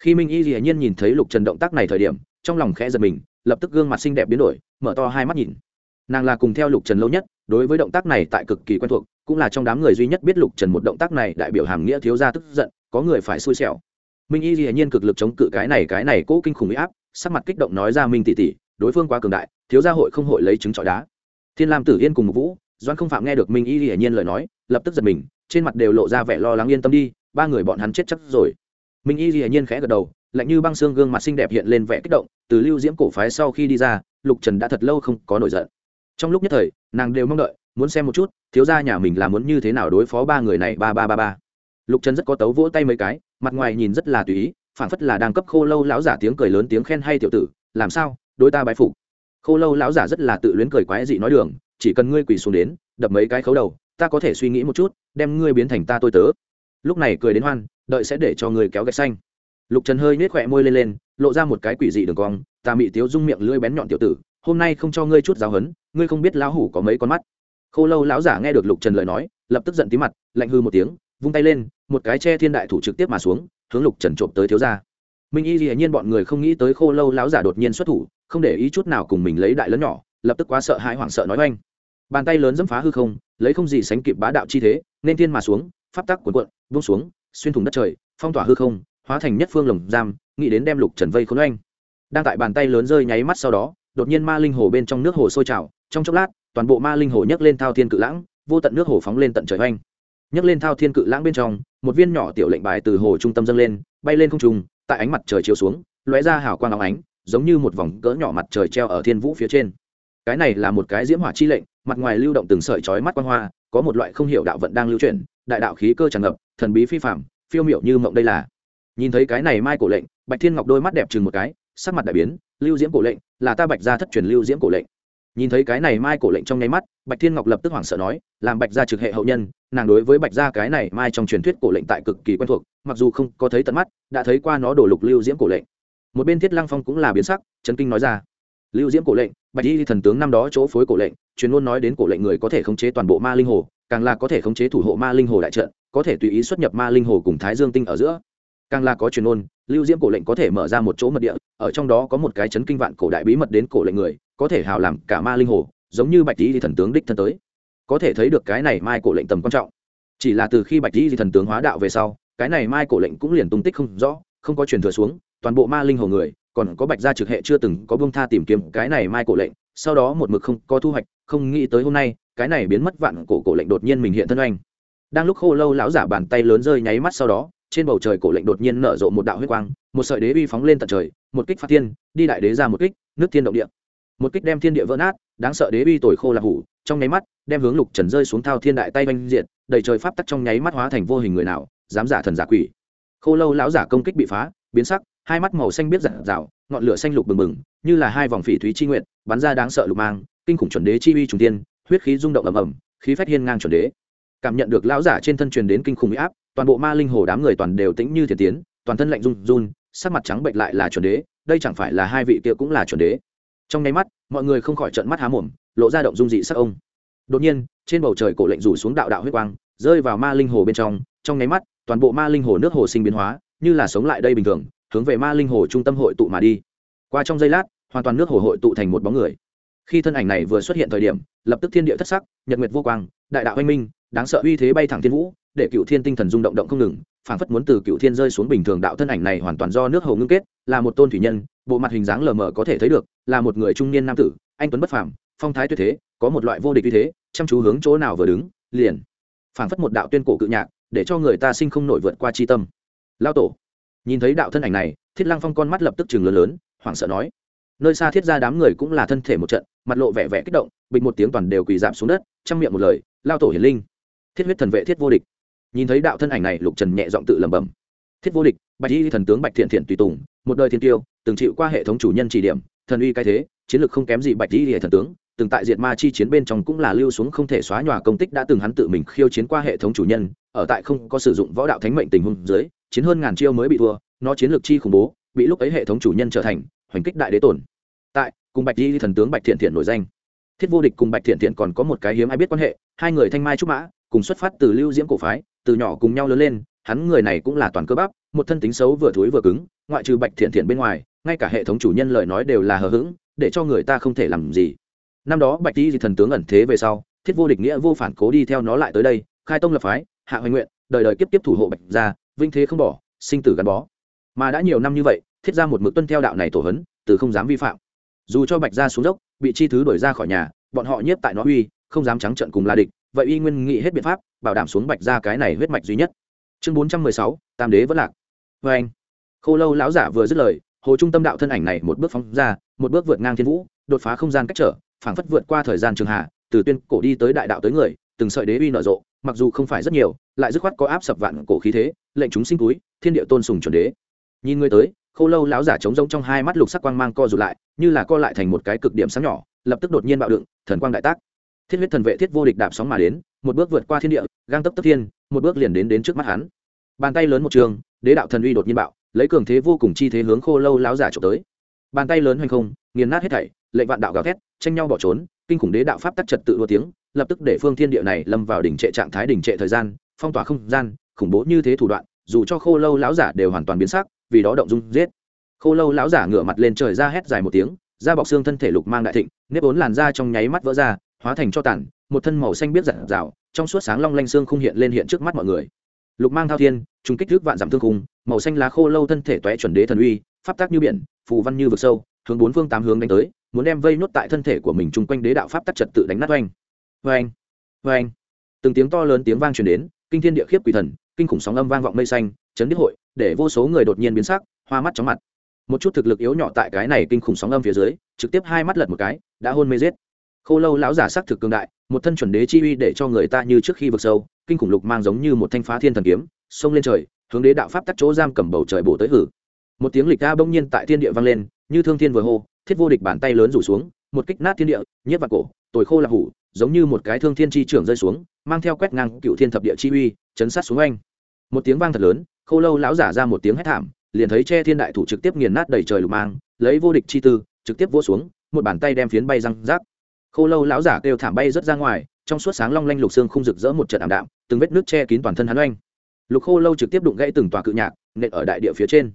khi minh y dĩ nhiên nhìn thấy lục trần động tác này thời điểm trong lòng khẽ giật mình lập tức gương mặt xinh đẹp biến đổi mở to hai mắt nhìn nàng là cùng theo lục trần lâu nhất đối với động tác này tại cực kỳ quen thuộc cũng là trong đám người duy nhất biết lục trần một động tác này đại biểu hàm nghĩa thiếu ra tức giận có người phải xui xẻo minh y dĩ nhiên cực lực chống cự cái này cái này cố kinh khủng huy áp sắc mặt kích động nói ra minh tỷ tỷ đối phương quá cường đại thiếu gia hội không hội lấy trứng trọi đá thiên lam tử yên cùng một vũ doan không phạm nghe được minh y hiển nhiên lời nói lập tức giật mình trên mặt đều lộ ra vẻ lo lắng yên tâm đi ba người bọn hắn chết chắc rồi minh y dĩ nhiên khẽ gật đầu, lạnh như băng xương gương mặt xinh đẹp hiện lên vẻ kích động, từ lưu diễm cổ phái sau khi đi ra, lục trần đã thật lâu không có nổi giận. Trong lúc nhất thời, nàng đều mong đợi, muốn xem một chút, thiếu gia nhà mình là muốn như thế nào đối phó ba người này ba ba ba ba. Lục trần rất có tấu vỗ tay mấy cái, mặt ngoài nhìn rất là tùy ý phản phất là đang cấp khô lâu lão giả tiếng cười lớn tiếng khen hay tiểu tử, làm sao, đối ta bái phục. Khô lâu lão giả rất là tự luyến cười quái dị nói đường, chỉ cần ngươi quỳ xuống đến, đập mấy cái khấu đầu, ta có thể suy nghĩ một chút, đem ngươi biến thành ta tôi tớ. Lúc này cười đến hoan đợi sẽ để cho ngươi kéo gạch xanh. Lục trần hơi nết khỏe môi lên lên, lộ ra một cái quỷ dị đường cong, ta mị tiếu dung miệng lưỡi bén nhọn tiểu tử, hôm nay không cho ngươi chút giáo hấn ngươi không biết lão hủ có mấy con mắt. Khô lâu lão giả nghe được lục trần lời nói, lập tức giận tí mặt, lạnh hư một tiếng, vung tay lên, một cái che thiên đại thủ trực tiếp mà xuống, hướng lục trần trộm tới thiếu gia. Minh y hiển nhiên bọn người không nghĩ tới khô lâu lão giả đột nhiên xuất thủ, không để ý chút nào cùng mình lấy đại lớn nhỏ, lập tức quá sợ hãi hoảng sợ nói oanh. Bàn tay lớn dẫm phá hư không, lấy không gì sánh kịp bá đạo chi thế, nên thiên mà xuống, pháp tắc cuộn cuộn, vung xuống xuyên thủng đất trời, phong tỏa hư không, hóa thành nhất phương lồng giam, nghĩ đến đem lục trần vây khốn oanh. Đang tại bàn tay lớn rơi nháy mắt sau đó, đột nhiên ma linh hồ bên trong nước hồ sôi trào, trong chốc lát, toàn bộ ma linh hồ nhấc lên thao thiên cự lãng, vô tận nước hồ phóng lên tận trời oanh. Nhấc lên thao thiên cự lãng bên trong, một viên nhỏ tiểu lệnh bài từ hồ trung tâm dâng lên, bay lên không trung, tại ánh mặt trời chiếu xuống, lóe ra hào quang óng ánh, giống như một vòng cỡ nhỏ mặt trời treo ở thiên vũ phía trên. Cái này là một cái diễm hỏa chi lệnh, mặt ngoài lưu động từng sợi chói mắt quang hoa, có một loại không hiểu đạo vận đang lưu chuyển đại đạo khí cơ tràn ngập, thần bí phi phạm phiêu miểu như mộng đây là. Nhìn thấy cái này mai cổ lệnh, bạch thiên ngọc đôi mắt đẹp chừng một cái, sắc mặt đại biến, lưu diễm cổ lệnh, là ta bạch gia thất truyền lưu diễm cổ lệnh. Nhìn thấy cái này mai cổ lệnh trong nháy mắt, bạch thiên ngọc lập tức hoảng sợ nói, làm bạch gia trực hệ hậu nhân, nàng đối với bạch gia cái này mai trong truyền thuyết cổ lệnh tại cực kỳ quen thuộc, mặc dù không có thấy tận mắt, đã thấy qua nó đổ lục lưu diễm cổ lệnh. Một bên thiết lăng phong cũng là biến sắc trấn kinh nói ra, lưu diễm cổ lệnh, bạch y thần tướng năm đó chỗ phối cổ lệnh, chuyên luôn nói đến cổ lệnh người có thể khống chế toàn bộ ma linh hồ càng là có thể khống chế thủ hộ ma linh hồ đại trận, có thể tùy ý xuất nhập ma linh hồ cùng thái dương tinh ở giữa. Càng là có truyền ôn lưu diễm cổ lệnh có thể mở ra một chỗ mật địa, ở trong đó có một cái chấn kinh vạn cổ đại bí mật đến cổ lệnh người, có thể hào làm cả ma linh hồ, giống như bạch Tý thần tướng đích thân tới. Có thể thấy được cái này mai cổ lệnh tầm quan trọng. Chỉ là từ khi bạch Tý thần tướng hóa đạo về sau, cái này mai cổ lệnh cũng liền tung tích không rõ, không có truyền thừa xuống, toàn bộ ma linh hồ người, còn có bạch gia trực hệ chưa từng có bông tha tìm kiếm cái này mai cổ lệnh, sau đó một mực không có thu hoạch, không nghĩ tới hôm nay cái này biến mất vạn cổ cổ lệnh đột nhiên mình hiện thân oanh. Đang lúc khô lâu lão giả bàn tay lớn rơi nháy mắt sau đó, trên bầu trời cổ lệnh đột nhiên nở rộ một đạo huyết quang, một sợi đế uy phóng lên tận trời, một kích phát thiên, đi đại đế ra một kích, nước thiên động địa. Một kích đem thiên địa vỡ nát, đáng sợ đế uy tồi khô là hủ, trong nháy mắt, đem hướng lục trần rơi xuống thao thiên đại tay oanh diện đầy trời pháp tắc trong nháy mắt hóa thành vô hình người nào, dám giả thần giả quỷ. Khô lâu lão giả công kích bị phá, biến sắc, hai mắt màu xanh biết giản rào ngọn lửa xanh lục bừng bừng, như là hai vòng phỉ thúy chi nguyện bắn ra đáng sợ lục mang, kinh khủng chuẩn đế chi uy trùng tiên huyết khí rung động ầm ầm, khí phách hiên ngang chuẩn đế. Cảm nhận được lão giả trên thân truyền đến kinh khủng uy áp, toàn bộ ma linh hồ đám người toàn đều tĩnh như thiền tiến, toàn thân lạnh run run, sắc mặt trắng bệnh lại là chuẩn đế, đây chẳng phải là hai vị kia cũng là chuẩn đế. Trong nháy mắt, mọi người không khỏi trợn mắt há mồm, lộ ra động dung dị sắc ông. Đột nhiên, trên bầu trời cổ lệnh rủ xuống đạo đạo huyết quang, rơi vào ma linh hồ bên trong trong nháy mắt, toàn bộ ma linh hồ nước hồ sinh biến hóa, như là sống lại đây bình thường, hướng về ma linh hồ trung tâm hội tụ mà đi. Qua trong giây lát, hoàn toàn nước hồ hội tụ thành một bóng người khi thân ảnh này vừa xuất hiện thời điểm, lập tức thiên địa thất sắc, nhật nguyệt vô quang, đại đạo anh minh, đáng sợ uy thế bay thẳng thiên vũ, để cựu thiên tinh thần rung động động không ngừng, phảng phất muốn từ cựu thiên rơi xuống bình thường đạo thân ảnh này hoàn toàn do nước hồ ngưng kết, là một tôn thủy nhân, bộ mặt hình dáng lờ mờ có thể thấy được, là một người trung niên nam tử, anh tuấn bất phàm, phong thái tuyệt thế, có một loại vô địch uy thế, chăm chú hướng chỗ nào vừa đứng, liền, phảng phất một đạo tuyên cổ cự nhạc, để cho người ta sinh không nổi vượt qua chi tâm. Lao tổ, nhìn thấy đạo thân ảnh này, thiết lăng phong con mắt lập tức chừng lớn lớn, hoảng sợ nói, nơi xa thiết ra đám người cũng là thân thể một trận mặt lộ vẻ vẻ kích động bịch một tiếng toàn đều quỳ giảm xuống đất, chăm miệng một lời, lao tổ hiền linh. Thiết huyết thần vệ, thiết vô địch. Nhìn thấy đạo thân ảnh này, lục trần nhẹ giọng tự lẩm bẩm. Thiết vô địch, bạch y thần tướng bạch thiện thiện tùy tùng, một đời thiên tiêu, từng chịu qua hệ thống chủ nhân chỉ điểm, thần uy cai thế, chiến lược không kém gì bạch y thần tướng, từng tại diệt ma chi chiến bên trong cũng là lưu xuống không thể xóa nhòa công tích đã từng hắn tự mình khiêu chiến qua hệ thống chủ nhân, ở tại không có sử dụng võ đạo thánh mệnh tình huống dưới, chiến hơn ngàn chiêu mới bị thua, nó chiến lược chi khủng bố, bị lúc ấy hệ thống chủ nhân trở thành, hoành kích đại đế tổn tại, cùng bạch di thần tướng bạch thiện thiện nổi danh. Thiết vô địch cùng bạch thiện thiện còn có một cái hiếm ai biết quan hệ, hai người thanh mai trúc mã, cùng xuất phát từ lưu diễm cổ phái, từ nhỏ cùng nhau lớn lên, hắn người này cũng là toàn cơ bắp, một thân tính xấu vừa thối vừa cứng, ngoại trừ bạch thiện thiện bên ngoài, ngay cả hệ thống chủ nhân lời nói đều là hờ hững, để cho người ta không thể làm gì. Năm đó bạch di thần tướng ẩn thế về sau, thiết vô địch nghĩa vô phản cố đi theo nó lại tới đây, khai tông lập phái, hạ hoành nguyện, đời đời kiếp kiếp thủ hộ bạch gia, vinh thế không bỏ, sinh tử gắn bó. Mà đã nhiều năm như vậy, thiết ra một mực tuân theo đạo này tổ hấn từ không dám vi phạm dù cho bạch gia xuống dốc, bị chi thứ đuổi ra khỏi nhà, bọn họ nhiếp tại nó uy, không dám trắng trận cùng la địch, vậy y nguyên nghị hết biện pháp, bảo đảm xuống bạch gia cái này huyết mạch duy nhất. Chương bốn trăm mười sáu, tam đế vẫn lạc. Vê anh, khô lâu lão giả vừa dứt lời, hồ trung tâm đạo thân ảnh này một bước phóng ra, một bước vượt ngang thiên vũ, đột phá không gian cách trở, phảng phất vượt qua thời gian trường hạ, từ tuyên cổ đi tới đại đạo tới người, từng sợi đế uy nở rộ, mặc dù không phải rất nhiều, lại dứt khoát có áp sập vạn cổ khí thế, lệnh chúng sinh túi, thiên địa tôn sùng chuẩn đế. Nhìn người tới, khô lâu lão giả trống rỗng trong hai mắt lục sắc quang mang co rụt lại như là co lại thành một cái cực điểm sáng nhỏ, lập tức đột nhiên bạo đựng, thần quang đại tác. Thiết huyết thần vệ thiết vô địch đạp sóng mà đến, một bước vượt qua thiên địa, gang tấp tấp thiên, một bước liền đến đến trước mắt hắn. Bàn tay lớn một trường, đế đạo thần uy đột nhiên bạo, lấy cường thế vô cùng chi thế hướng khô lâu láo giả trộm tới. Bàn tay lớn hoành không, nghiền nát hết thảy, lệnh vạn đạo gào thét, tranh nhau bỏ trốn, kinh khủng đế đạo pháp tắc trật tự đua tiếng, lập tức để phương thiên địa này lâm vào đỉnh trệ trạng thái đỉnh trệ thời gian, phong tỏa không gian, khủng bố như thế thủ đoạn, dù cho khô lâu láo giả đều hoàn toàn biến sắc, vì đó động dung giết khô lâu lão giả ngửa mặt lên trời ra hét dài một tiếng, da bọc xương thân thể lục mang đại thịnh, nếp ốn làn da trong nháy mắt vỡ ra, hóa thành cho tản một thân màu xanh biết giặt rào trong suốt sáng long lanh xương không hiện lên hiện trước mắt mọi người. Lục mang thao thiên, trùng kích thước vạn giảm thương khung, màu xanh lá khô lâu thân thể toé chuẩn đế thần uy, pháp tác như biển, phù văn như vực sâu, hướng bốn phương tám hướng đánh tới, muốn đem vây nốt tại thân thể của mình chung quanh đế đạo pháp tắc trật tự đánh nát oanh. Oanh oanh. Từng tiếng to lớn tiếng vang truyền đến, kinh thiên địa khiếp quỷ thần, kinh khủng sóng âm vang vọng mây xanh, chấn đích hội, để vô số người đột nhiên biến sắc, hoa mắt chóng mặt một chút thực lực yếu nhỏ tại cái này kinh khủng sóng âm phía dưới, trực tiếp hai mắt lật một cái, đã hôn mê giết. Khô lâu lão giả sắc thực cường đại, một thân chuẩn đế chi uy để cho người ta như trước khi vực sâu, kinh khủng lục mang giống như một thanh phá thiên thần kiếm, xông lên trời, hướng đế đạo pháp tắt chỗ giam cầm bầu trời bổ tới hử. Một tiếng lịch ca bỗng nhiên tại thiên địa vang lên, như thương thiên vừa hô, thiết vô địch bàn tay lớn rủ xuống, một kích nát thiên địa, nhiếp vào cổ, tồi khô là hủ, giống như một cái thương thiên chi trưởng rơi xuống, mang theo quét ngang cựu thiên thập địa chi uy, chấn sát xuống anh một tiếng vang thật lớn, khô lâu lão giả ra một tiếng hét thảm liền thấy che thiên đại thủ trực tiếp nghiền nát đầy trời lục mang, lấy vô địch chi tư, trực tiếp vỗ xuống, một bàn tay đem phiến bay răng rác. Khô lâu lão giả kêu thảm bay rất ra ngoài, trong suốt sáng long lanh lục xương không rực rỡ một trận ảm đạm, từng vết nước che kín toàn thân hắn oanh. Lục khô lâu trực tiếp đụng gãy từng tòa cự nhạc, nện ở đại địa phía trên.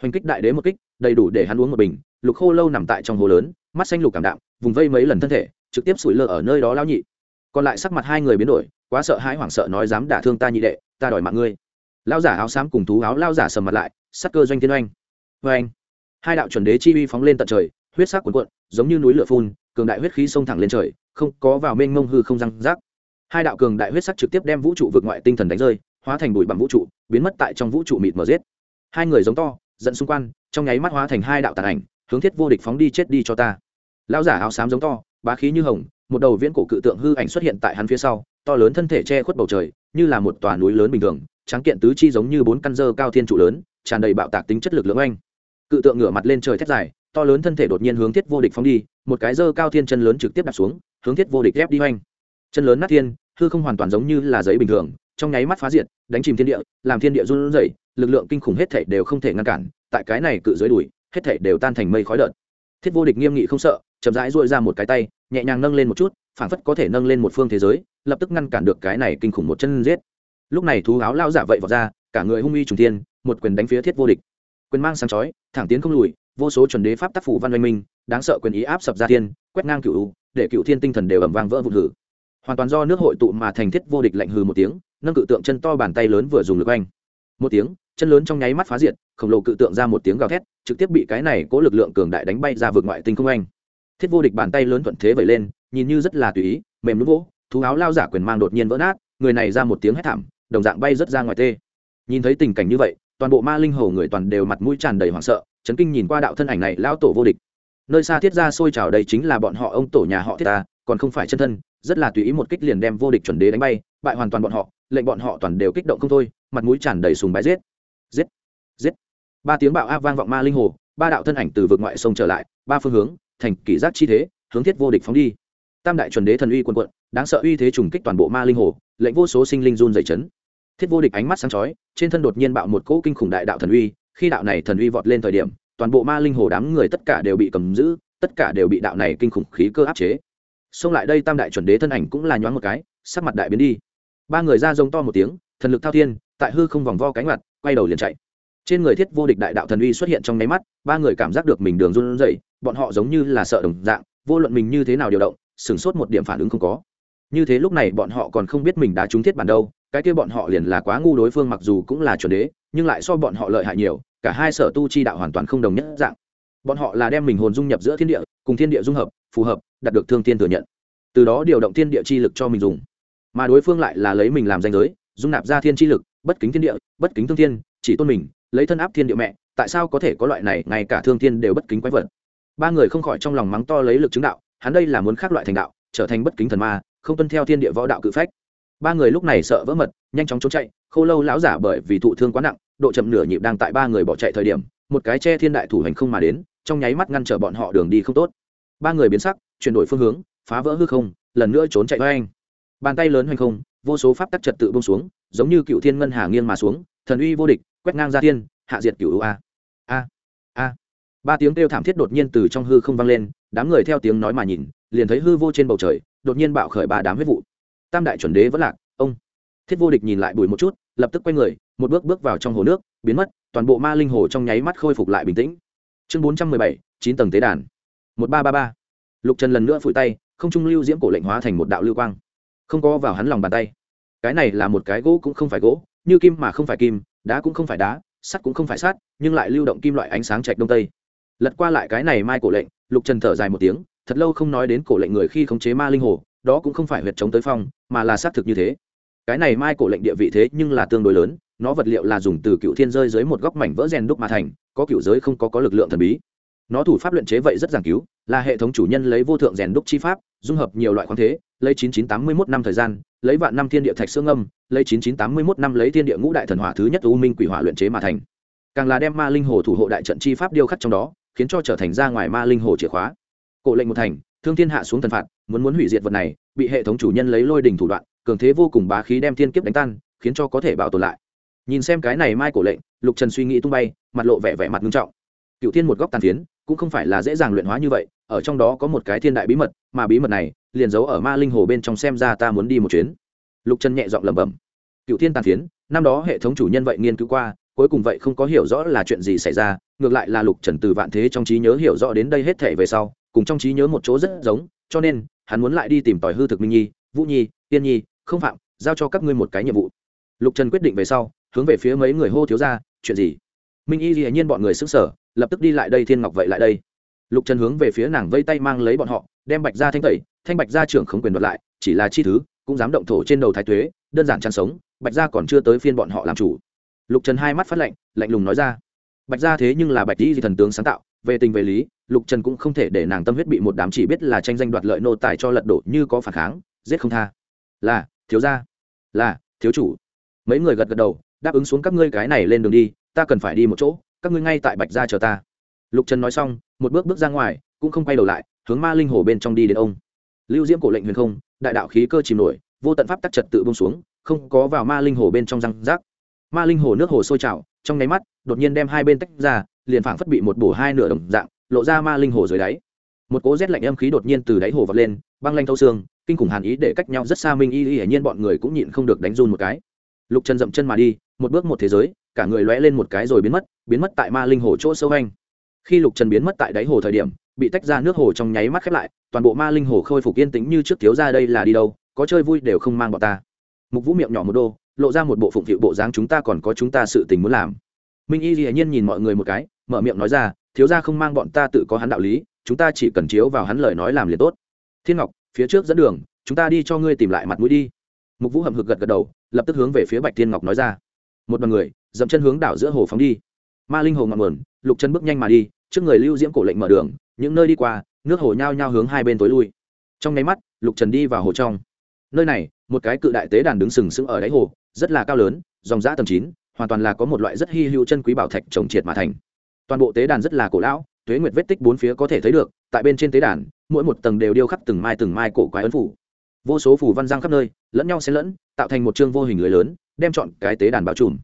Hoành kích đại đế một kích, đầy đủ để hắn uống một bình, lục khô lâu nằm tại trong hồ lớn, mắt xanh lục cảm đạm, vùng vây mấy lần thân thể, trực tiếp sủi lơ ở nơi đó lão nhị. Còn lại sắc mặt hai người biến đổi, quá sợ hãi hoảng sợ nói dám đả thương ta nhị đệ, ta đòi mạng ngươi. Lão giả áo xám cùng thú áo lao giả sầm mặt lại sắc cơ doanh thiên oanh. Vê anh, hai đạo chuẩn đế chi uy phóng lên tận trời, huyết sắc cuồn cuộn, giống như núi lửa phun, cường đại huyết khí xông thẳng lên trời, không có vào mênh mông hư không răng rác hai đạo cường đại huyết sắc trực tiếp đem vũ trụ vượt ngoại tinh thần đánh rơi, hóa thành bụi bằng vũ trụ, biến mất tại trong vũ trụ mịt mờ giết. Hai người giống to dẫn xung quanh, trong nháy mắt hóa thành hai đạo tàn ảnh, hướng thiết vô địch phóng đi chết đi cho ta. Lão giả áo xám giống to, bá khí như hồng, một đầu viễn cổ cự tượng hư ảnh xuất hiện tại hắn phía sau, to lớn thân thể che khuất bầu trời, như là một tòa núi lớn bình thường tráng kiện tứ chi giống như bốn căn dơ cao thiên trụ lớn, tràn đầy bạo tạc tính chất lực lưỡng anh. Cự tượng ngửa mặt lên trời thét dài, to lớn thân thể đột nhiên hướng thiết vô địch phóng đi, một cái dơ cao thiên chân lớn trực tiếp đặt xuống, hướng thiết vô địch ép đi oanh chân lớn nát thiên, hư không hoàn toàn giống như là giấy bình thường, trong nháy mắt phá diệt, đánh chìm thiên địa, làm thiên địa run rẩy, lực lượng kinh khủng hết thể đều không thể ngăn cản, tại cái này cự dưới đùi, hết thể đều tan thành mây khói đợt. Thiết vô địch nghiêm nghị không sợ, chậm rãi duỗi ra một cái tay, nhẹ nhàng nâng lên một chút, phảng phất có thể nâng lên một phương thế giới, lập tức ngăn cản được cái này kinh khủng một chân giết lúc này thú áo lao giả vậy vọt ra, cả người hung uy trùng thiên, một quyền đánh phía thiết vô địch. Quyền mang sáng chói, thẳng tiến không lùi, vô số chuẩn đế pháp tác phủ văn oanh minh, đáng sợ quyền ý áp sập ra thiên, quét ngang cựu để cựu thiên tinh thần đều ẩm vang vỡ vụn hử. Hoàn toàn do nước hội tụ mà thành thiết vô địch lạnh hừ một tiếng, nâng cự tượng chân to bàn tay lớn vừa dùng lực oanh. Một tiếng, chân lớn trong nháy mắt phá diệt, khổng lồ cự tượng ra một tiếng gào thét, trực tiếp bị cái này cố lực lượng cường đại đánh bay ra vượt ngoại tinh không anh thiết vô địch bàn tay lớn thuận thế vẩy lên, nhìn như rất là tùy ý, mềm núm vỗ, thú áo lao giả quyền mang đột nhiên vỡ nát người này ra một tiếng hét thảm, đồng dạng bay rất ra ngoài tê. Nhìn thấy tình cảnh như vậy, toàn bộ ma linh hồ người toàn đều mặt mũi tràn đầy hoảng sợ, chấn kinh nhìn qua đạo thân ảnh này, lão tổ vô địch. Nơi xa thiết ra sôi trào đây chính là bọn họ ông tổ nhà họ thiết ta còn không phải chân thân, rất là tùy ý một kích liền đem vô địch chuẩn đế đánh bay, bại hoàn toàn bọn họ, lệnh bọn họ toàn đều kích động không thôi, mặt mũi tràn đầy sùng bái giết. Giết giết. Ba tiếng bạo áp vang vọng ma linh hồ, ba đạo thân ảnh từ vực ngoại sông trở lại, ba phương hướng, thành kỷ giác chi thế, hướng thiết vô địch phóng đi. Tam đại chuẩn đế thần uy quân quận đáng sợ uy thế trùng kích toàn bộ ma linh hồ lệnh vô số sinh linh run dày chấn. Thiết vô địch ánh mắt sáng chói, trên thân đột nhiên bạo một cỗ kinh khủng đại đạo thần uy, khi đạo này thần uy vọt lên thời điểm, toàn bộ ma linh hồ đám người tất cả đều bị cầm giữ, tất cả đều bị đạo này kinh khủng khí cơ áp chế. Xông lại đây tam đại chuẩn đế thân ảnh cũng là nhoáng một cái, sắc mặt đại biến đi. Ba người ra rông to một tiếng, thần lực thao thiên, tại hư không vòng vo cánh mặt, quay đầu liền chạy. Trên người thiết vô địch đại đạo thần uy xuất hiện trong nháy mắt, ba người cảm giác được mình đường run rẩy, bọn họ giống như là sợ đồng dạng, vô luận mình như thế nào điều động, sửng sốt một điểm phản ứng không có như thế lúc này bọn họ còn không biết mình đã trúng thiết bản đâu, cái kia bọn họ liền là quá ngu đối phương mặc dù cũng là chuẩn đế, nhưng lại so bọn họ lợi hại nhiều, cả hai sở tu chi đạo hoàn toàn không đồng nhất dạng. Bọn họ là đem mình hồn dung nhập giữa thiên địa, cùng thiên địa dung hợp, phù hợp, đạt được thương thiên thừa nhận. Từ đó điều động thiên địa chi lực cho mình dùng. Mà đối phương lại là lấy mình làm danh giới, dung nạp ra thiên chi lực, bất kính thiên địa, bất kính thương thiên chỉ tôn mình, lấy thân áp thiên địa mẹ, tại sao có thể có loại này, ngay cả thương thiên đều bất kính quái vật. Ba người không khỏi trong lòng mắng to lấy lực chứng đạo, hắn đây là muốn khác loại thành đạo, trở thành bất kính thần ma không tuân theo thiên địa võ đạo cự phách. Ba người lúc này sợ vỡ mật, nhanh chóng trốn chạy, khô lâu lão giả bởi vì thụ thương quá nặng, độ chậm nửa nhịp đang tại ba người bỏ chạy thời điểm, một cái che thiên đại thủ hành không mà đến, trong nháy mắt ngăn trở bọn họ đường đi không tốt. Ba người biến sắc, chuyển đổi phương hướng, phá vỡ hư không, lần nữa trốn chạy với anh bàn tay lớn hành không, vô số pháp tắc trật tự bông xuống, giống như cựu thiên ngân hà nghiêng mà xuống, thần uy vô địch, quét ngang ra thiên, hạ diệt cựu a. A a. Ba tiếng kêu thảm thiết đột nhiên từ trong hư không vang lên, đám người theo tiếng nói mà nhìn, liền thấy hư vô trên bầu trời đột nhiên bạo khởi ba đám huyết vụ. Tam đại chuẩn đế vẫn lạc, ông. Thiết vô địch nhìn lại bùi một chút, lập tức quay người, một bước bước vào trong hồ nước, biến mất, toàn bộ ma linh hồ trong nháy mắt khôi phục lại bình tĩnh. Chương bốn trăm mười bảy, chín tầng tế đàn. một ba ba ba. Lục trần lần nữa phủi tay, không trung lưu diễm cổ lệnh hóa thành một đạo lưu quang. Không có vào hắn lòng bàn tay. Cái này là một cái gỗ cũng không phải gỗ, như kim mà không phải kim, đá cũng không phải đá, sắt cũng không phải sắt, nhưng lại lưu động kim loại ánh sáng trạch đông tây. Lật qua lại cái này mai cổ lệnh, lục trần thở dài một tiếng thật lâu không nói đến cổ lệnh người khi khống chế ma linh hồ, đó cũng không phải huyệt chống tới phong, mà là xác thực như thế. Cái này mai cổ lệnh địa vị thế nhưng là tương đối lớn, nó vật liệu là dùng từ cựu thiên rơi dưới một góc mảnh vỡ rèn đúc mà thành, có cựu giới không có có lực lượng thần bí. Nó thủ pháp luyện chế vậy rất giảng cứu, là hệ thống chủ nhân lấy vô thượng rèn đúc chi pháp, dung hợp nhiều loại khoáng thế, lấy chín chín tám mươi mốt năm thời gian, lấy vạn năm thiên địa thạch xương âm, lấy chín chín tám mươi mốt năm lấy thiên địa ngũ đại thần hỏa thứ nhất u minh quỷ hỏa luyện chế mà thành. Càng là đem ma linh hồ thủ hộ đại trận chi pháp điêu khắc trong đó, khiến cho trở thành ra ngoài ma linh hồ chìa khóa cổ lệnh một thành, thương thiên hạ xuống thần phạt, muốn muốn hủy diệt vật này, bị hệ thống chủ nhân lấy lôi đình thủ đoạn, cường thế vô cùng bá khí đem thiên kiếp đánh tan, khiến cho có thể bảo tồn lại. Nhìn xem cái này mai cổ lệnh, lục trần suy nghĩ tung bay, mặt lộ vẻ vẻ mặt nghiêm trọng. Cựu thiên một góc tàn phiến, cũng không phải là dễ dàng luyện hóa như vậy, ở trong đó có một cái thiên đại bí mật, mà bí mật này, liền giấu ở ma linh hồ bên trong xem ra ta muốn đi một chuyến. Lục trần nhẹ giọng lẩm bẩm. Cựu thiên tàn phiến, năm đó hệ thống chủ nhân vậy nghiên cứu qua, cuối cùng vậy không có hiểu rõ là chuyện gì xảy ra, ngược lại là lục trần từ vạn thế trong trí nhớ hiểu rõ đến đây hết thể về sau cùng trong trí nhớ một chỗ rất giống, cho nên, hắn muốn lại đi tìm tòi hư thực minh nhi, vũ nhi, tiên nhi, không phạm, giao cho các ngươi một cái nhiệm vụ. Lục trần quyết định về sau, hướng về phía mấy người hô thiếu ra chuyện gì? Minh y dĩ nhiên bọn người xứng sở lập tức đi lại đây thiên ngọc vậy lại đây. Lục trần hướng về phía nàng vây tay mang lấy bọn họ, đem bạch ra thanh tẩy, thanh bạch ra trưởng không quyền đoạt lại, chỉ là chi thứ, cũng dám động thổ trên đầu thái tuế đơn giản chăn sống, bạch ra còn chưa tới phiên bọn họ làm chủ. Lục trần hai mắt phát lạnh lạnh lùng nói ra, bạch ra thế nhưng là bạch dĩ thần tướng sáng tạo, về tình về lý lục trần cũng không thể để nàng tâm huyết bị một đám chỉ biết là tranh danh đoạt lợi nô tài cho lật đổ như có phản kháng, giết không tha. Là, thiếu gia, là, thiếu chủ. Mấy người gật gật đầu, đáp ứng xuống các ngươi cái này lên đường đi, ta cần phải đi một chỗ, các ngươi ngay tại bạch gia chờ ta. Lục trần nói xong, một bước bước ra ngoài, cũng không quay đầu lại, hướng ma linh hồ bên trong đi đến ông. Lưu diễm cổ lệnh huyền không, đại đạo khí cơ chìm nổi, vô tận pháp tắc trật tự bông xuống, không có vào ma linh hồ bên trong răng rác. Ma linh hồ nước hồ sôi trào, trong nháy mắt, đột nhiên đem hai bên tách ra, liền phảng phất bị một bổ hai nửa đồng dạng lộ ra ma linh hồ dưới đáy. Một cỗ rét lạnh âm khí đột nhiên từ đáy hồ vọt lên, băng lanh thâu xương, kinh khủng hàn ý để cách nhau rất xa minh y y hiển nhiên bọn người cũng nhịn không được đánh run một cái. Lục trần dậm chân mà đi, một bước một thế giới, cả người lóe lên một cái rồi biến mất biến mất tại ma linh hồ chỗ sâu anh khi lục trần biến mất tại đáy hồ thời điểm, bị tách ra nước hồ trong nháy mắt khép lại, toàn bộ ma linh hồ khôi phục yên tĩnh như trước thiếu ra đây là đi đâu, có chơi vui đều không mang bọn ta. Mục vũ miệng nhỏ một đô, lộ ra một bộ phụng phịu bộ dáng chúng ta còn có chúng ta sự tình muốn làm. Minh y dĩ nhiên nhìn mọi người một cái, mở miệng nói ra thiếu gia không mang bọn ta tự có hắn đạo lý, chúng ta chỉ cần chiếu vào hắn lời nói làm liền tốt. Thiên ngọc, phía trước dẫn đường, chúng ta đi cho ngươi tìm lại mặt mũi đi. Mục vũ hậm hực gật gật đầu, lập tức hướng về phía bạch thiên ngọc nói ra. Một đoàn người, dậm chân hướng đảo giữa hồ phóng đi. Ma linh hồ ngọn nguồn, lục chân bước nhanh mà đi, trước người lưu diễm cổ lệnh mở đường, những nơi đi qua, nước hồ nhao nhao hướng hai bên tối lui. Trong nháy mắt, lục trần đi vào hồ trong. Nơi này, một cái cự đại tế đàn đứng sừng sững ở đáy hồ, rất là cao lớn, dòng giã tầm chín, hoàn toàn là có một loại rất hy hữu chân quý bảo thạch trồng triệt mà thành toàn bộ tế đàn rất là cổ lão thuế nguyệt vết tích bốn phía có thể thấy được, tại bên trên tế đàn, mỗi một tầng đều điêu khắc từng mai từng mai cổ quái ấn phủ. Vô số phủ văn giang khắp nơi, lẫn nhau xen lẫn, tạo thành một chương vô hình lưới lớn, đem chọn cái tế đàn bao trùm.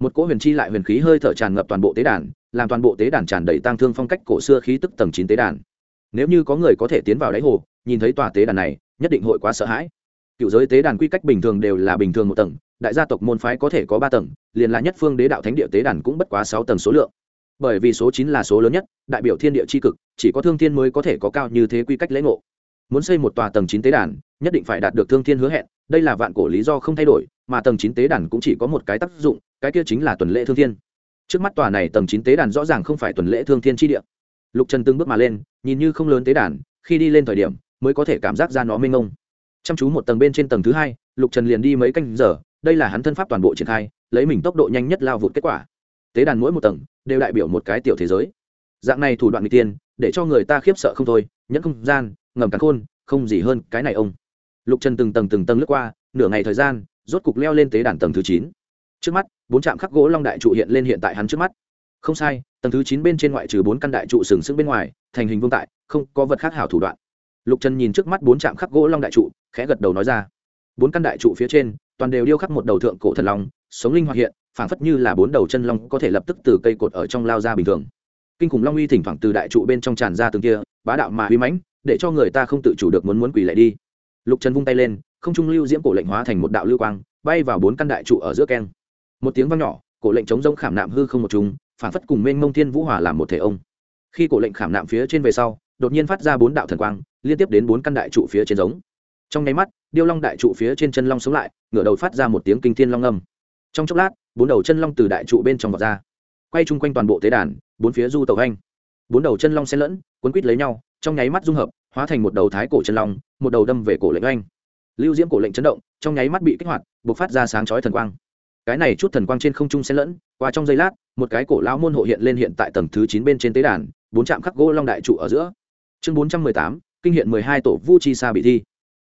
Một cỗ huyền chi lại huyền khí hơi thở tràn ngập toàn bộ tế đàn, làm toàn bộ tế đàn tràn đầy tang thương phong cách cổ xưa khí tức tầng chín tế đàn. Nếu như có người có thể tiến vào đáy hồ, nhìn thấy tòa tế đàn này, nhất định hội quá sợ hãi. Cựu giới tế đàn quy cách bình thường đều là bình thường một tầng, đại gia tộc môn phái có thể có ba tầng, liền là nhất phương đế đạo thánh địa tế đàn cũng bất quá sáu tầng số lượng bởi vì số chín là số lớn nhất, đại biểu thiên địa c h i cực, chỉ có thương thiên mới có thể có cao như thế quy cách lễ ngộ. Muốn xây một tòa tầng chín tế đàn, nhất định phải đạt được thương thiên hứa hẹn, đây là vạn cổ lý do không thay đổi, mà tầng chín tế đàn cũng chỉ có một cái tác dụng, cái kia chính là tuần lễ thương thiên. Trước mắt tòa này tầng chín tế đàn rõ ràng không phải tuần lễ thương thiên tri địa. Lục trần từng bước mà lên, nhìn như không lớn tế đàn, khi đi lên thời điểm, mới có thể cảm giác ra nó mênh mông. Chăm chú một tầng bên trên tầng thứ hai, lục trần liền đi mấy canh giờ, đây là hắn thân pháp toàn bộ triển khai, lấy mình tốc độ nhanh nhất lao vụt kết quả tế đàn mỗi một tầng đều đại biểu một cái tiểu thế giới. Dạng này thủ đoạn n g tiên, để cho người ta khiếp sợ không thôi, nhẫn không gian, ngầm cắn khôn, không gì hơn cái này ông. Lục trần từng tầng từng tầng lướt qua, nửa ngày thời gian, rốt cục leo lên tế đàn tầng thứ chín. Trước mắt, bốn trạm khắc gỗ long đại trụ hiện lên hiện tại hắn trước mắt. Không sai, tầng thứ chín bên trên ngoại trừ bốn căn đại trụ sừng sững bên ngoài, thành hình vương tại, không có vật khác hảo thủ đoạn. Lục trần nhìn trước mắt bốn trạm khắc gỗ long đại trụ, khẽ gật đầu nói ra bốn căn đại trụ phía trên, toàn đều điêu khắc một đầu thượng cổ thần long, sống linh hoạt hiện, phảng phất như là bốn đầu chân long có thể lập tức từ cây cột ở trong lao ra bình thường. Kinh khủng long uy thỉnh thoảng từ đại trụ bên trong tràn ra từng kia, bá đạo mà uy mãnh, để cho người ta không tự chủ được muốn muốn quỳ lại đi. Lục trần vung tay lên, không trung lưu diễm cổ lệnh hóa thành một đạo lưu quang, bay vào bốn căn đại trụ ở giữa keng. Một tiếng vang nhỏ, cổ lệnh chống rông khảm nạm hư không một chúng phản phất cùng mênh mông thiên vũ hòa làm một thể ông. Khi cổ lệnh khảm nạm phía trên về sau, đột nhiên phát ra bốn đạo thần quang, liên tiếp đến bốn căn đại trụ phía trên giống trong nháy mắt, điêu long đại trụ phía trên chân long sống lại, ngửa đầu phát ra một tiếng kinh thiên long âm. Trong chốc lát, bốn đầu chân long từ đại trụ bên trong vọt ra. Quay chung quanh toàn bộ tế đàn, bốn phía du tàu anh bốn đầu chân long xen lẫn quấn quít lấy nhau, trong nháy mắt dung hợp, hóa thành một đầu thái cổ chân long, một đầu đâm về cổ lệnh anh lưu diễm cổ lệnh chấn động, trong nháy mắt bị kích hoạt b ộ c phát ra sáng chói thần quang. Cái này chút thần quang trên không trung xen lẫn, qua trong giây lát, một cái cổ lão môn hộ hiện lên hiện tại tầng thứ chín bên trên tế đàn, bốn trạm khắc gỗ long đại trụ ở giữa. Chương bốn trăm mười tám, kinh hiện mười hai tổ vu chi sa bị thi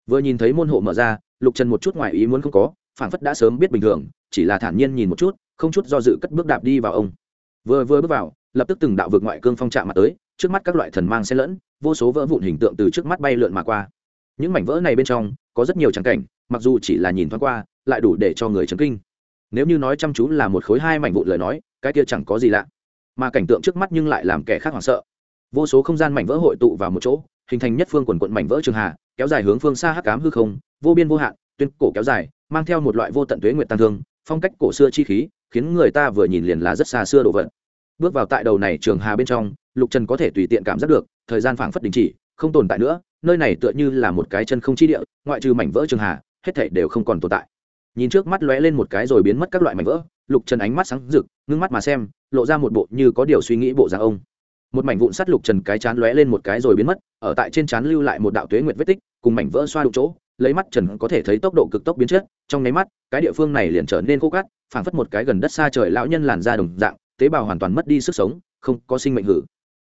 vừa nhìn thấy môn hộ mở ra, lục trần một chút ngoài ý muốn không có phản phất đã sớm biết bình thường, chỉ là thản nhiên nhìn một chút, không chút do dự cất bước đạp đi vào ông. Vừa vừa bước vào, lập tức từng đạo vực ngoại cương phong trạm mặt tới, trước mắt các loại thần mang xen lẫn, vô số vỡ vụn hình tượng từ trước mắt bay lượn mà qua. Những mảnh vỡ này bên trong, có rất nhiều tràng cảnh, mặc dù chỉ là nhìn thoáng qua, lại đủ để cho người chấn kinh. Nếu như nói chăm chú là một khối hai mảnh vụn lời nói, cái kia chẳng có gì lạ. Mà cảnh tượng trước mắt nhưng lại làm kẻ khác hoảng sợ. Vô số không gian mảnh vỡ hội tụ vào một chỗ, hình thành nhất phương quần quận mảnh vỡ trường hà kéo dài hướng phương xa hắc cám hư không, vô biên vô hạn, tuyên cổ kéo dài, mang theo một loại vô tận tuế nguyện tăng thương, phong cách cổ xưa chi khí, khiến người ta vừa nhìn liền là rất xa xưa đồ vật. Bước vào tại đầu này trường hà bên trong, lục trần có thể tùy tiện cảm giác được, thời gian phảng phất đình chỉ, không tồn tại nữa, nơi này tựa như là một cái chân không chi địa, ngoại trừ mảnh vỡ trường hà, hết thảy đều không còn tồn tại. Nhìn trước mắt lóe lên một cái rồi biến mất các loại mảnh vỡ, lục trần ánh mắt sáng rực, ngưng mắt mà xem, lộ ra một bộ như có điều suy nghĩ bộ dạng ông một mảnh vụn sắt lục trần cái chán lóe lên một cái rồi biến mất, ở tại trên chán lưu lại một đạo tuế nguyệt vết tích, cùng mảnh vỡ xoa đụng chỗ, lấy mắt trần có thể thấy tốc độ cực tốc biến chất, trong nháy mắt, cái địa phương này liền trở nên khô cát, phảng phất một cái gần đất xa trời lão nhân làn da đồng dạng, tế bào hoàn toàn mất đi sức sống, không có sinh mệnh hử.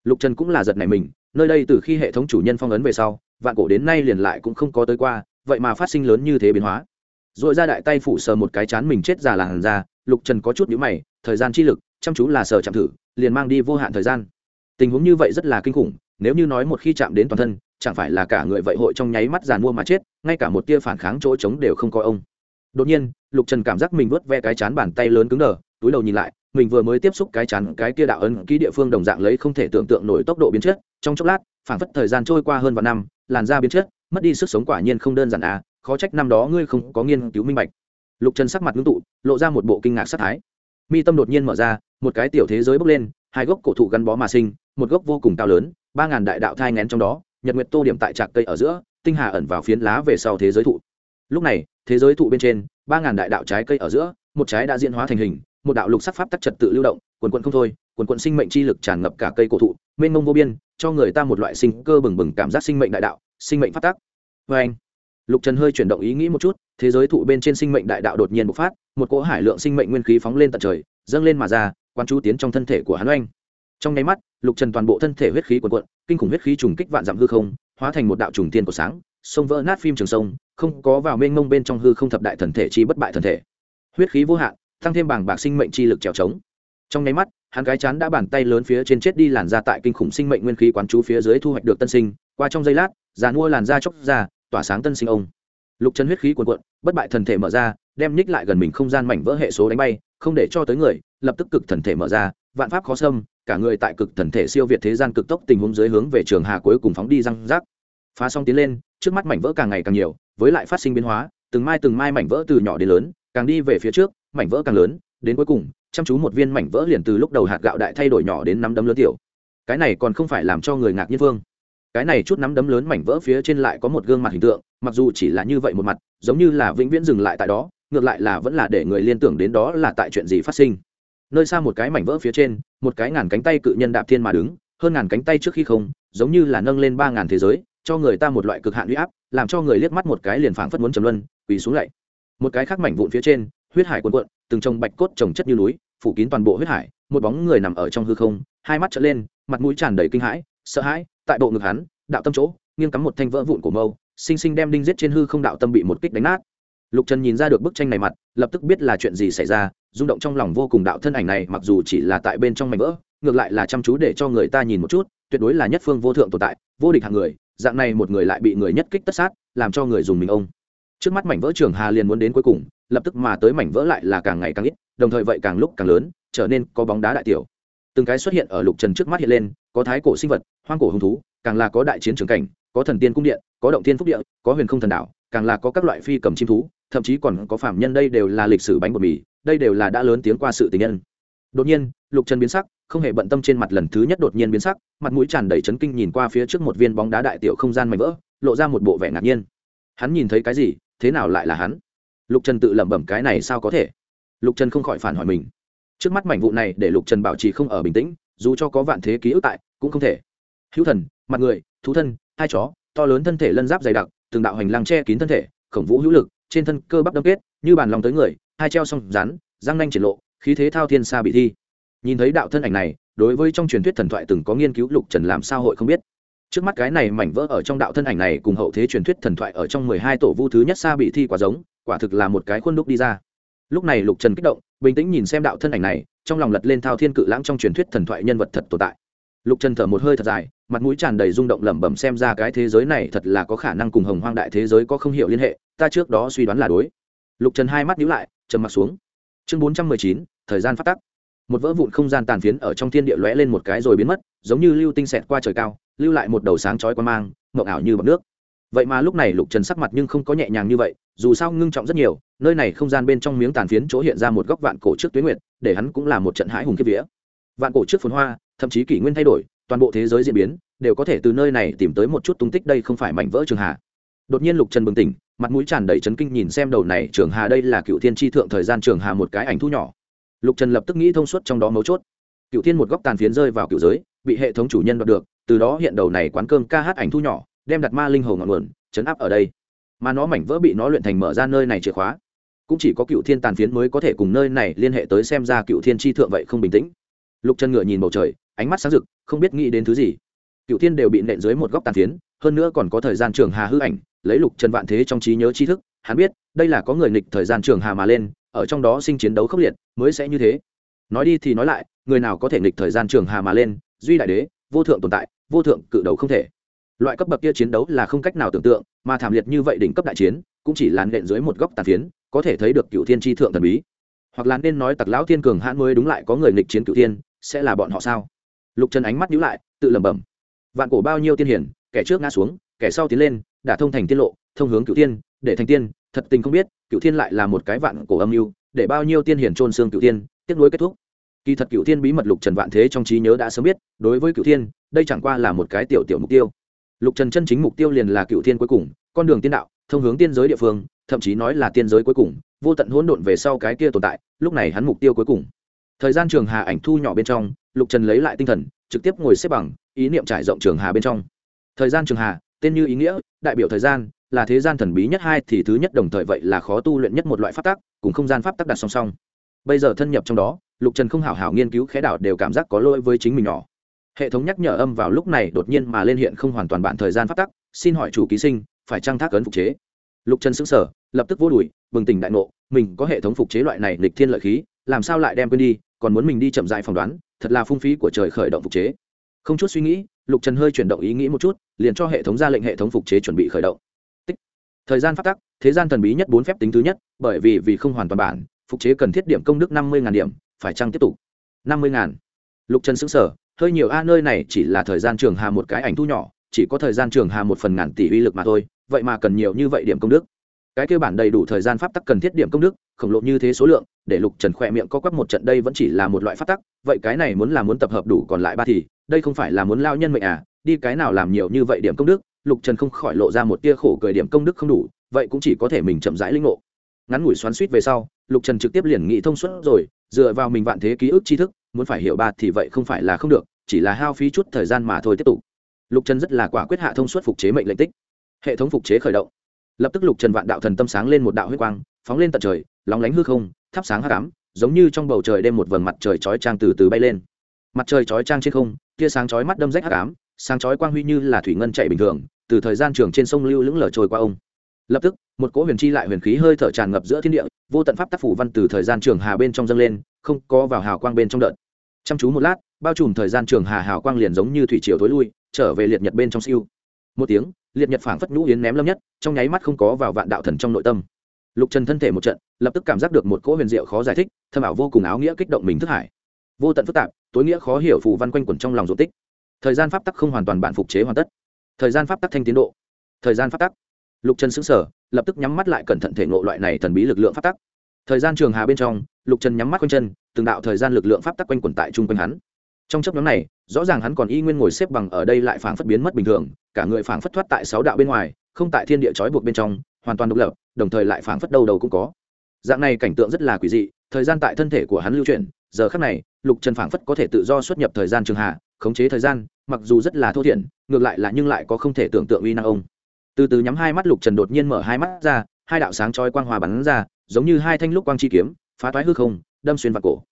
Lục trần cũng là giật này mình, nơi đây từ khi hệ thống chủ nhân phong ấn về sau, vạn cổ đến nay liền lại cũng không có tới qua, vậy mà phát sinh lớn như thế biến hóa. Rồi ra đại tay phủ sờ một cái chán mình chết già làn da, lục trần có chút nhũ mày, thời gian chi lực, chăm chú là sờ chạm thử, liền mang đi vô hạn thời gian tình huống như vậy rất là kinh khủng, nếu như nói một khi chạm đến toàn thân, chẳng phải là cả người vậy hội trong nháy mắt giàn mua mà chết, ngay cả một tia phản kháng chỗ trống đều không có ông. Đột nhiên, lục trần cảm giác mình vớt ve cái chán bàn tay lớn cứng đờ, túi đầu nhìn lại, mình vừa mới tiếp xúc cái chán cái tia đạo ấn ký địa phương đồng dạng lấy không thể tưởng tượng nổi tốc độ biến chất, trong chốc lát phảng phất thời gian trôi qua hơn vài năm, làn da biến chất, mất đi sức sống quả nhiên không đơn giản à khó trách năm đó ngươi không có nghiên cứu minh bạch. Lục trần sắc mặt ngưng tụ, lộ ra một bộ kinh ngạc sát thái. Mi tâm đột nhiên mở ra, một cái tiểu thế giới bốc lên, hai gốc cổ thụ gắn bó mà sinh một gốc vô cùng cao lớn, ba ngàn đại đạo thai ngén trong đó, nhật nguyệt tô điểm tại trạc cây ở giữa, tinh hà ẩn vào phiến lá về sau thế giới thụ. Lúc này, thế giới thụ bên trên, ba ngàn đại đạo trái cây ở giữa, một trái đã diễn hóa thành hình, một đạo lục sắc pháp tắc trật tự lưu động, quần quận không thôi, quần quận sinh mệnh chi lực tràn ngập cả cây cổ thụ, mênh mông vô biên, cho người ta một loại sinh cơ bừng bừng cảm giác sinh mệnh đại đạo, sinh mệnh phát tắc. Vê anh, lục trần hơi chuyển động ý nghĩ một chút, thế giới thụ bên trên sinh mệnh đại đạo đột nhiên bộc phát, một cỗ hải lượng sinh mệnh nguyên khí phóng lên tận trời, dâng lên mà ra quan chú tiến trong thân thể của hắn oanh trong nháy mắt, lục trần toàn bộ thân thể huyết khí quần quận kinh khủng huyết khí trùng kích vạn dặm hư không, hóa thành một đạo trùng tiên của sáng, sông vỡ nát phim trường sông, không có vào mênh mông bên trong hư không thập đại thần thể chi bất bại thần thể. Huyết khí vô hạn, tăng thêm bảng bạc sinh mệnh chi lực trèo trống. Trong nháy mắt, hắn gái chán đã bàn tay lớn phía trên chết đi làn ra tại kinh khủng sinh mệnh nguyên khí quán chú phía dưới thu hoạch được tân sinh, qua trong giây lát, già mua làn da chóc ra, tỏa sáng tân sinh ông. Lục chân huyết khí cuồn cuộn, bất bại thần thể mở ra, đem ních lại gần mình không gian mảnh vỡ hệ số đánh bay, không để cho tới người, lập tức cực thần thể mở ra, vạn pháp khó xâm cả người tại cực thần thể siêu việt thế gian cực tốc tình huống dưới hướng về trường hà cuối cùng phóng đi răng rác. Phá xong tiến lên, trước mắt mảnh vỡ càng ngày càng nhiều, với lại phát sinh biến hóa, từng mai từng mai mảnh vỡ từ nhỏ đến lớn, càng đi về phía trước, mảnh vỡ càng lớn, đến cuối cùng, chăm chú một viên mảnh vỡ liền từ lúc đầu hạt gạo đại thay đổi nhỏ đến nắm đấm lớn tiểu. Cái này còn không phải làm cho người ngạc nhiên vương. Cái này chút nắm đấm lớn mảnh vỡ phía trên lại có một gương mặt hình tượng, mặc dù chỉ là như vậy một mặt, giống như là vĩnh viễn dừng lại tại đó, ngược lại là vẫn là để người liên tưởng đến đó là tại chuyện gì phát sinh nơi xa một cái mảnh vỡ phía trên, một cái ngàn cánh tay cự nhân đạp thiên mà đứng, hơn ngàn cánh tay trước khi không, giống như là nâng lên ba ngàn thế giới, cho người ta một loại cực hạn huy áp, làm cho người liếc mắt một cái liền phảng phất muốn trầm luân, quỳ xuống lại một cái khác mảnh vụn phía trên, huyết hải cuồn cuộn, từng trồng bạch cốt trồng chất như núi, phủ kín toàn bộ huyết hải, một bóng người nằm ở trong hư không, hai mắt trở lên, mặt mũi tràn đầy kinh hãi, sợ hãi, tại bộ ngực hắn, đạo tâm chỗ, nghiêng cắm một thanh vỡ vụn của mâu sinh sinh đem đinh giết trên hư không đạo tâm bị một kích đánh nát lục trần nhìn ra được bức tranh này mặt, lập tức biết là chuyện gì xảy ra, rung động trong lòng vô cùng đạo thân ảnh này, mặc dù chỉ là tại bên trong mảnh vỡ, ngược lại là chăm chú để cho người ta nhìn một chút, tuyệt đối là nhất phương vô thượng tồn tại, vô địch hạng người, dạng này một người lại bị người nhất kích tất sát, làm cho người dùng mình ông. Trước mắt mảnh vỡ trường hà liền muốn đến cuối cùng, lập tức mà tới mảnh vỡ lại là càng ngày càng ít, đồng thời vậy càng lúc càng lớn, trở nên có bóng đá đại tiểu. Từng cái xuất hiện ở lục trần trước mắt hiện lên, có thái cổ sinh vật, hoang cổ hung thú, càng là có đại chiến trường cảnh, có thần tiên cung điện, có động tiên phúc địa, có huyền không thần đảo càng là có các loại phi cầm chim thú, thậm chí còn có phạm nhân đây đều là lịch sử bánh bột mì, đây đều là đã lớn tiếng qua sự tình nhân. Đột nhiên, lục trần biến sắc, không hề bận tâm trên mặt lần thứ nhất đột nhiên biến sắc, mặt mũi tràn đầy chấn kinh nhìn qua phía trước một viên bóng đá đại tiểu không gian mạnh vỡ, lộ ra một bộ vẻ ngạc nhiên. Hắn nhìn thấy cái gì, thế nào lại là hắn? Lục trần tự lẩm bẩm cái này sao có thể? Lục trần không khỏi phản hỏi mình. Trước mắt mảnh vụ này để lục trần bảo trì không ở bình tĩnh, dù cho có vạn thế ký ức tại, cũng không thể. Hữu thần, mặt người, thú thân, hai chó, to lớn thân thể lân giáp dày đặc từng đạo hành lang che kín thân thể, khổng vũ hữu lực, trên thân cơ bắp đâm kết, như bàn lòng tới người, hai treo song rắn, răng nanh triển lộ, khí thế thao thiên xa bị thi. Nhìn thấy đạo thân ảnh này, đối với trong truyền thuyết thần thoại từng có nghiên cứu, lục trần làm sao hội không biết. Trước mắt cái này mảnh vỡ ở trong đạo thân ảnh này cùng hậu thế truyền thuyết thần thoại ở trong mười hai tổ vu thứ nhất xa bị thi quả giống, quả thực là một cái khuôn đúc đi ra. Lúc này lục trần kích động, bình tĩnh nhìn xem đạo thân ảnh này, trong lòng lật lên thao thiên cự lãng trong truyền thuyết thần thoại nhân vật thật tồn tại lục trần thở một hơi thật dài, mặt mũi tràn đầy rung động lẩm bẩm xem ra cái thế giới này thật là có khả năng cùng hồng hoang đại thế giới có không hiểu liên hệ, ta trước đó suy đoán là đối. Lục trần hai mắt nhíu lại, trầm mặt xuống. Chương bốn trăm mười chín, thời gian phát tắc. Một vỡ vụn không gian tàn phiến ở trong thiên địa lóe lên một cái rồi biến mất, giống như lưu tinh xẹt qua trời cao, lưu lại một đầu sáng chói quan mang, mộng ảo như bọc nước. Vậy mà lúc này lục trần sắc mặt nhưng không có nhẹ nhàng như vậy, dù sao ngưng trọng rất nhiều, nơi này không gian bên trong miếng tàn phiến chỗ hiện ra một góc vạn cổ trước tuyến nguyệt, để hắn cũng là một trận hãi hùng kiếp vía. Vạn cổ trước phồn hoa thậm chí kỷ nguyên thay đổi, toàn bộ thế giới diễn biến đều có thể từ nơi này tìm tới một chút tung tích đây không phải mảnh vỡ trường hà. Đột nhiên lục trần bừng tỉnh, mặt mũi tràn đầy chấn kinh nhìn xem đầu này trường hà đây là cựu thiên tri thượng thời gian trường hà một cái ảnh thu nhỏ. Lục trần lập tức nghĩ thông suốt trong đó mấu chốt. Cựu thiên một góc tàn phiến rơi vào cựu giới, bị hệ thống chủ nhân đoạt được, từ đó hiện đầu này quán cơm ca hát ảnh thu nhỏ, đem đặt ma linh hầu ngọn nguồn, chấn áp ở đây. Mà nó mảnh vỡ bị nó luyện thành mở ra nơi này chìa khóa. Cũng chỉ có cựu thiên tàn phiến mới có thể cùng nơi này liên hệ tới xem ra cựu thiên tri thượng vậy không bình tĩnh. Lục trần ngựa nhìn bầu trời ánh mắt sáng rực, không biết nghĩ đến thứ gì. Cựu thiên đều bị nện dưới một góc tàn phiến, hơn nữa còn có thời gian trường hà hư ảnh, lấy lục trần vạn thế trong trí nhớ tri thức, hắn biết, đây là có người nghịch thời gian trường hà mà lên, ở trong đó sinh chiến đấu khốc liệt, mới sẽ như thế. Nói đi thì nói lại, người nào có thể nghịch thời gian trường hà mà lên, duy đại đế, vô thượng tồn tại, vô thượng cự đầu không thể. Loại cấp bậc kia chiến đấu là không cách nào tưởng tượng, mà thảm liệt như vậy đỉnh cấp đại chiến, cũng chỉ làn nện dưới một góc tàn phiến, có thể thấy được cựu thiên tri thượng thần bí. Hoặc là nên nói tặc lão thiên cường hãn mới đúng lại có người nghịch chiến cựu thiên, sẽ là bọn họ sao? Lục trần ánh mắt nhíu lại, tự lẩm bẩm. Vạn cổ bao nhiêu tiên hiển, kẻ trước ngã xuống, kẻ sau tiến lên, đã thông thành tiên lộ, thông hướng cựu tiên, để thành tiên, thật tình không biết cựu thiên lại là một cái vạn cổ âm mưu, để bao nhiêu tiên hiển trôn xương cựu tiên tiếp nối kết thúc. Kỳ thật cựu thiên bí mật lục trần vạn thế trong trí nhớ đã sớm biết, đối với cựu thiên, đây chẳng qua là một cái tiểu tiểu mục tiêu. Lục trần chân chính mục tiêu liền là cựu thiên cuối cùng, con đường tiên đạo, thông hướng tiên giới địa phương, thậm chí nói là tiên giới cuối cùng, vô tận hỗn độn về sau cái kia tồn tại, lúc này hắn mục tiêu cuối cùng thời gian trường hà ảnh thu nhỏ bên trong, lục trần lấy lại tinh thần, trực tiếp ngồi xếp bằng, ý niệm trải rộng trường hà bên trong. Thời gian trường hà, tên như ý nghĩa, đại biểu thời gian, là thế gian thần bí nhất hai thì thứ nhất đồng thời vậy là khó tu luyện nhất một loại pháp tắc, cùng không gian pháp tắc đặt song song. Bây giờ thân nhập trong đó, lục trần không hảo hảo nghiên cứu khẽ đảo đều cảm giác có lỗi với chính mình nhỏ. Hệ thống nhắc nhở âm vào lúc này đột nhiên mà lên hiện không hoàn toàn bạn thời gian pháp tắc, xin hỏi chủ ký sinh, phải trang thác ấn phục chế? Lục trần xứng sở lập tức vô đùi, bừng tỉnh đại ngộ, mình có hệ thống phục chế loại này lịch thiên lợi khí, làm sao lại đem quên đi còn muốn mình đi chậm dại phỏng đoán, thật là phung phí của trời khởi động phục chế. Không chút suy nghĩ, lục trần hơi chuyển động ý nghĩ một chút, liền cho hệ thống ra lệnh hệ thống phục chế chuẩn bị khởi động. Tích. thời gian phát tắc, thế gian thần bí nhất bốn phép tính thứ nhất, bởi vì vì không hoàn toàn bản, phục chế cần thiết điểm công đức năm mươi điểm, phải chăng tiếp tục? năm mươi lục trần xứng sở hơi nhiều, a, nơi này chỉ là thời gian trường hà một cái ảnh thu nhỏ, chỉ có thời gian trường hà một phần ngàn tỷ uy lực mà thôi, vậy mà cần nhiều như vậy điểm công đức cái kêu bản đầy đủ thời gian pháp tắc cần thiết điểm công đức, khổng lồ như thế số lượng, để lục trần khỏe miệng co quắp một trận, đây vẫn chỉ là một loại pháp tắc, vậy cái này muốn là muốn tập hợp đủ còn lại ba thì, đây không phải là muốn lao nhân mệnh à đi cái nào làm nhiều như vậy điểm công đức, lục trần không khỏi lộ ra một tia khổ cười điểm công đức không đủ, vậy cũng chỉ có thể mình chậm rãi linh ngộ. Ngắn ngủi xoắn suýt về sau, lục trần trực tiếp liền nghĩ thông suốt rồi, dựa vào mình vạn thế ký ức tri thức, muốn phải hiểu ba thì vậy không phải là không được, chỉ là hao phí chút thời gian mà thôi tiếp tục. Lục trần rất là quả quyết hạ thông suốt phục chế mệnh lệnh tích. Hệ thống phục chế khởi động lập tức lục trần vạn đạo thần tâm sáng lên một đạo huyết quang, phóng lên tận trời, lóng lánh hư không, thắp sáng hát cám giống như trong bầu trời đêm một vầng mặt trời chói trang từ từ bay lên. Mặt trời chói trang trên không, tia sáng chói mắt đâm rách hát cám sáng chói quang huy như là thủy ngân chạy bình thường, từ thời gian trường trên sông lưu lững lờ trôi qua ông. Lập tức, một cỗ huyền chi lại huyền khí hơi thở tràn ngập giữa thiên địa, vô tận pháp tác phủ văn từ thời gian trường hà bên trong dâng lên, không có vào hào quang bên trong đợt. Chăm chú một lát, bao trùm thời gian trường hà hào quang liền giống như thủy triều thối lui, trở về liệt nhật bên trong siêu. Một tiếng liệt nhật phảng phất nhũ yến ném lâm nhất, trong nháy mắt không có vào vạn đạo thần trong nội tâm. Lục trần thân thể một trận, lập tức cảm giác được một cỗ huyền diệu khó giải thích, thâm ảo vô cùng áo nghĩa kích động mình thức hải. Vô tận phức tạp, tối nghĩa khó hiểu phù văn quanh quẩn trong lòng dỗ tích. Thời gian pháp tắc không hoàn toàn bản phục chế hoàn tất. Thời gian pháp tắc thanh tiến độ. Thời gian pháp tắc. Lục trần xứng sở lập tức nhắm mắt lại cẩn thận thể ngộ loại này thần bí lực lượng pháp tắc. Thời gian trường hà bên trong, lục trần nhắm mắt quanh chân, từng đạo thời gian lực lượng pháp tắc quanh quẩn tại chung quanh hắn trong chấp nhóm này, rõ ràng hắn còn y nguyên ngồi xếp bằng ở đây lại phảng phất biến mất bình thường, cả người phảng phất thoát tại sáu đạo bên ngoài, không tại thiên địa trói buộc bên trong, hoàn toàn độc lập, đồng thời lại phảng phất đầu đầu cũng có. Dạng này cảnh tượng rất là quỷ dị, thời gian tại thân thể của hắn lưu chuyển, giờ khắc này, lục trần phảng phất có thể tự do xuất nhập thời gian trường hạ, khống chế thời gian, mặc dù rất là thô thiển, ngược lại là nhưng lại có không thể tưởng tượng uy năng ông. Từ từ nhắm hai mắt, lục trần đột nhiên mở hai mắt ra, hai đạo sáng chói quang hòa bắn ra, giống như hai thanh lúc quang chi kiếm, phá toái hư không, đâm xuyên vào cổ.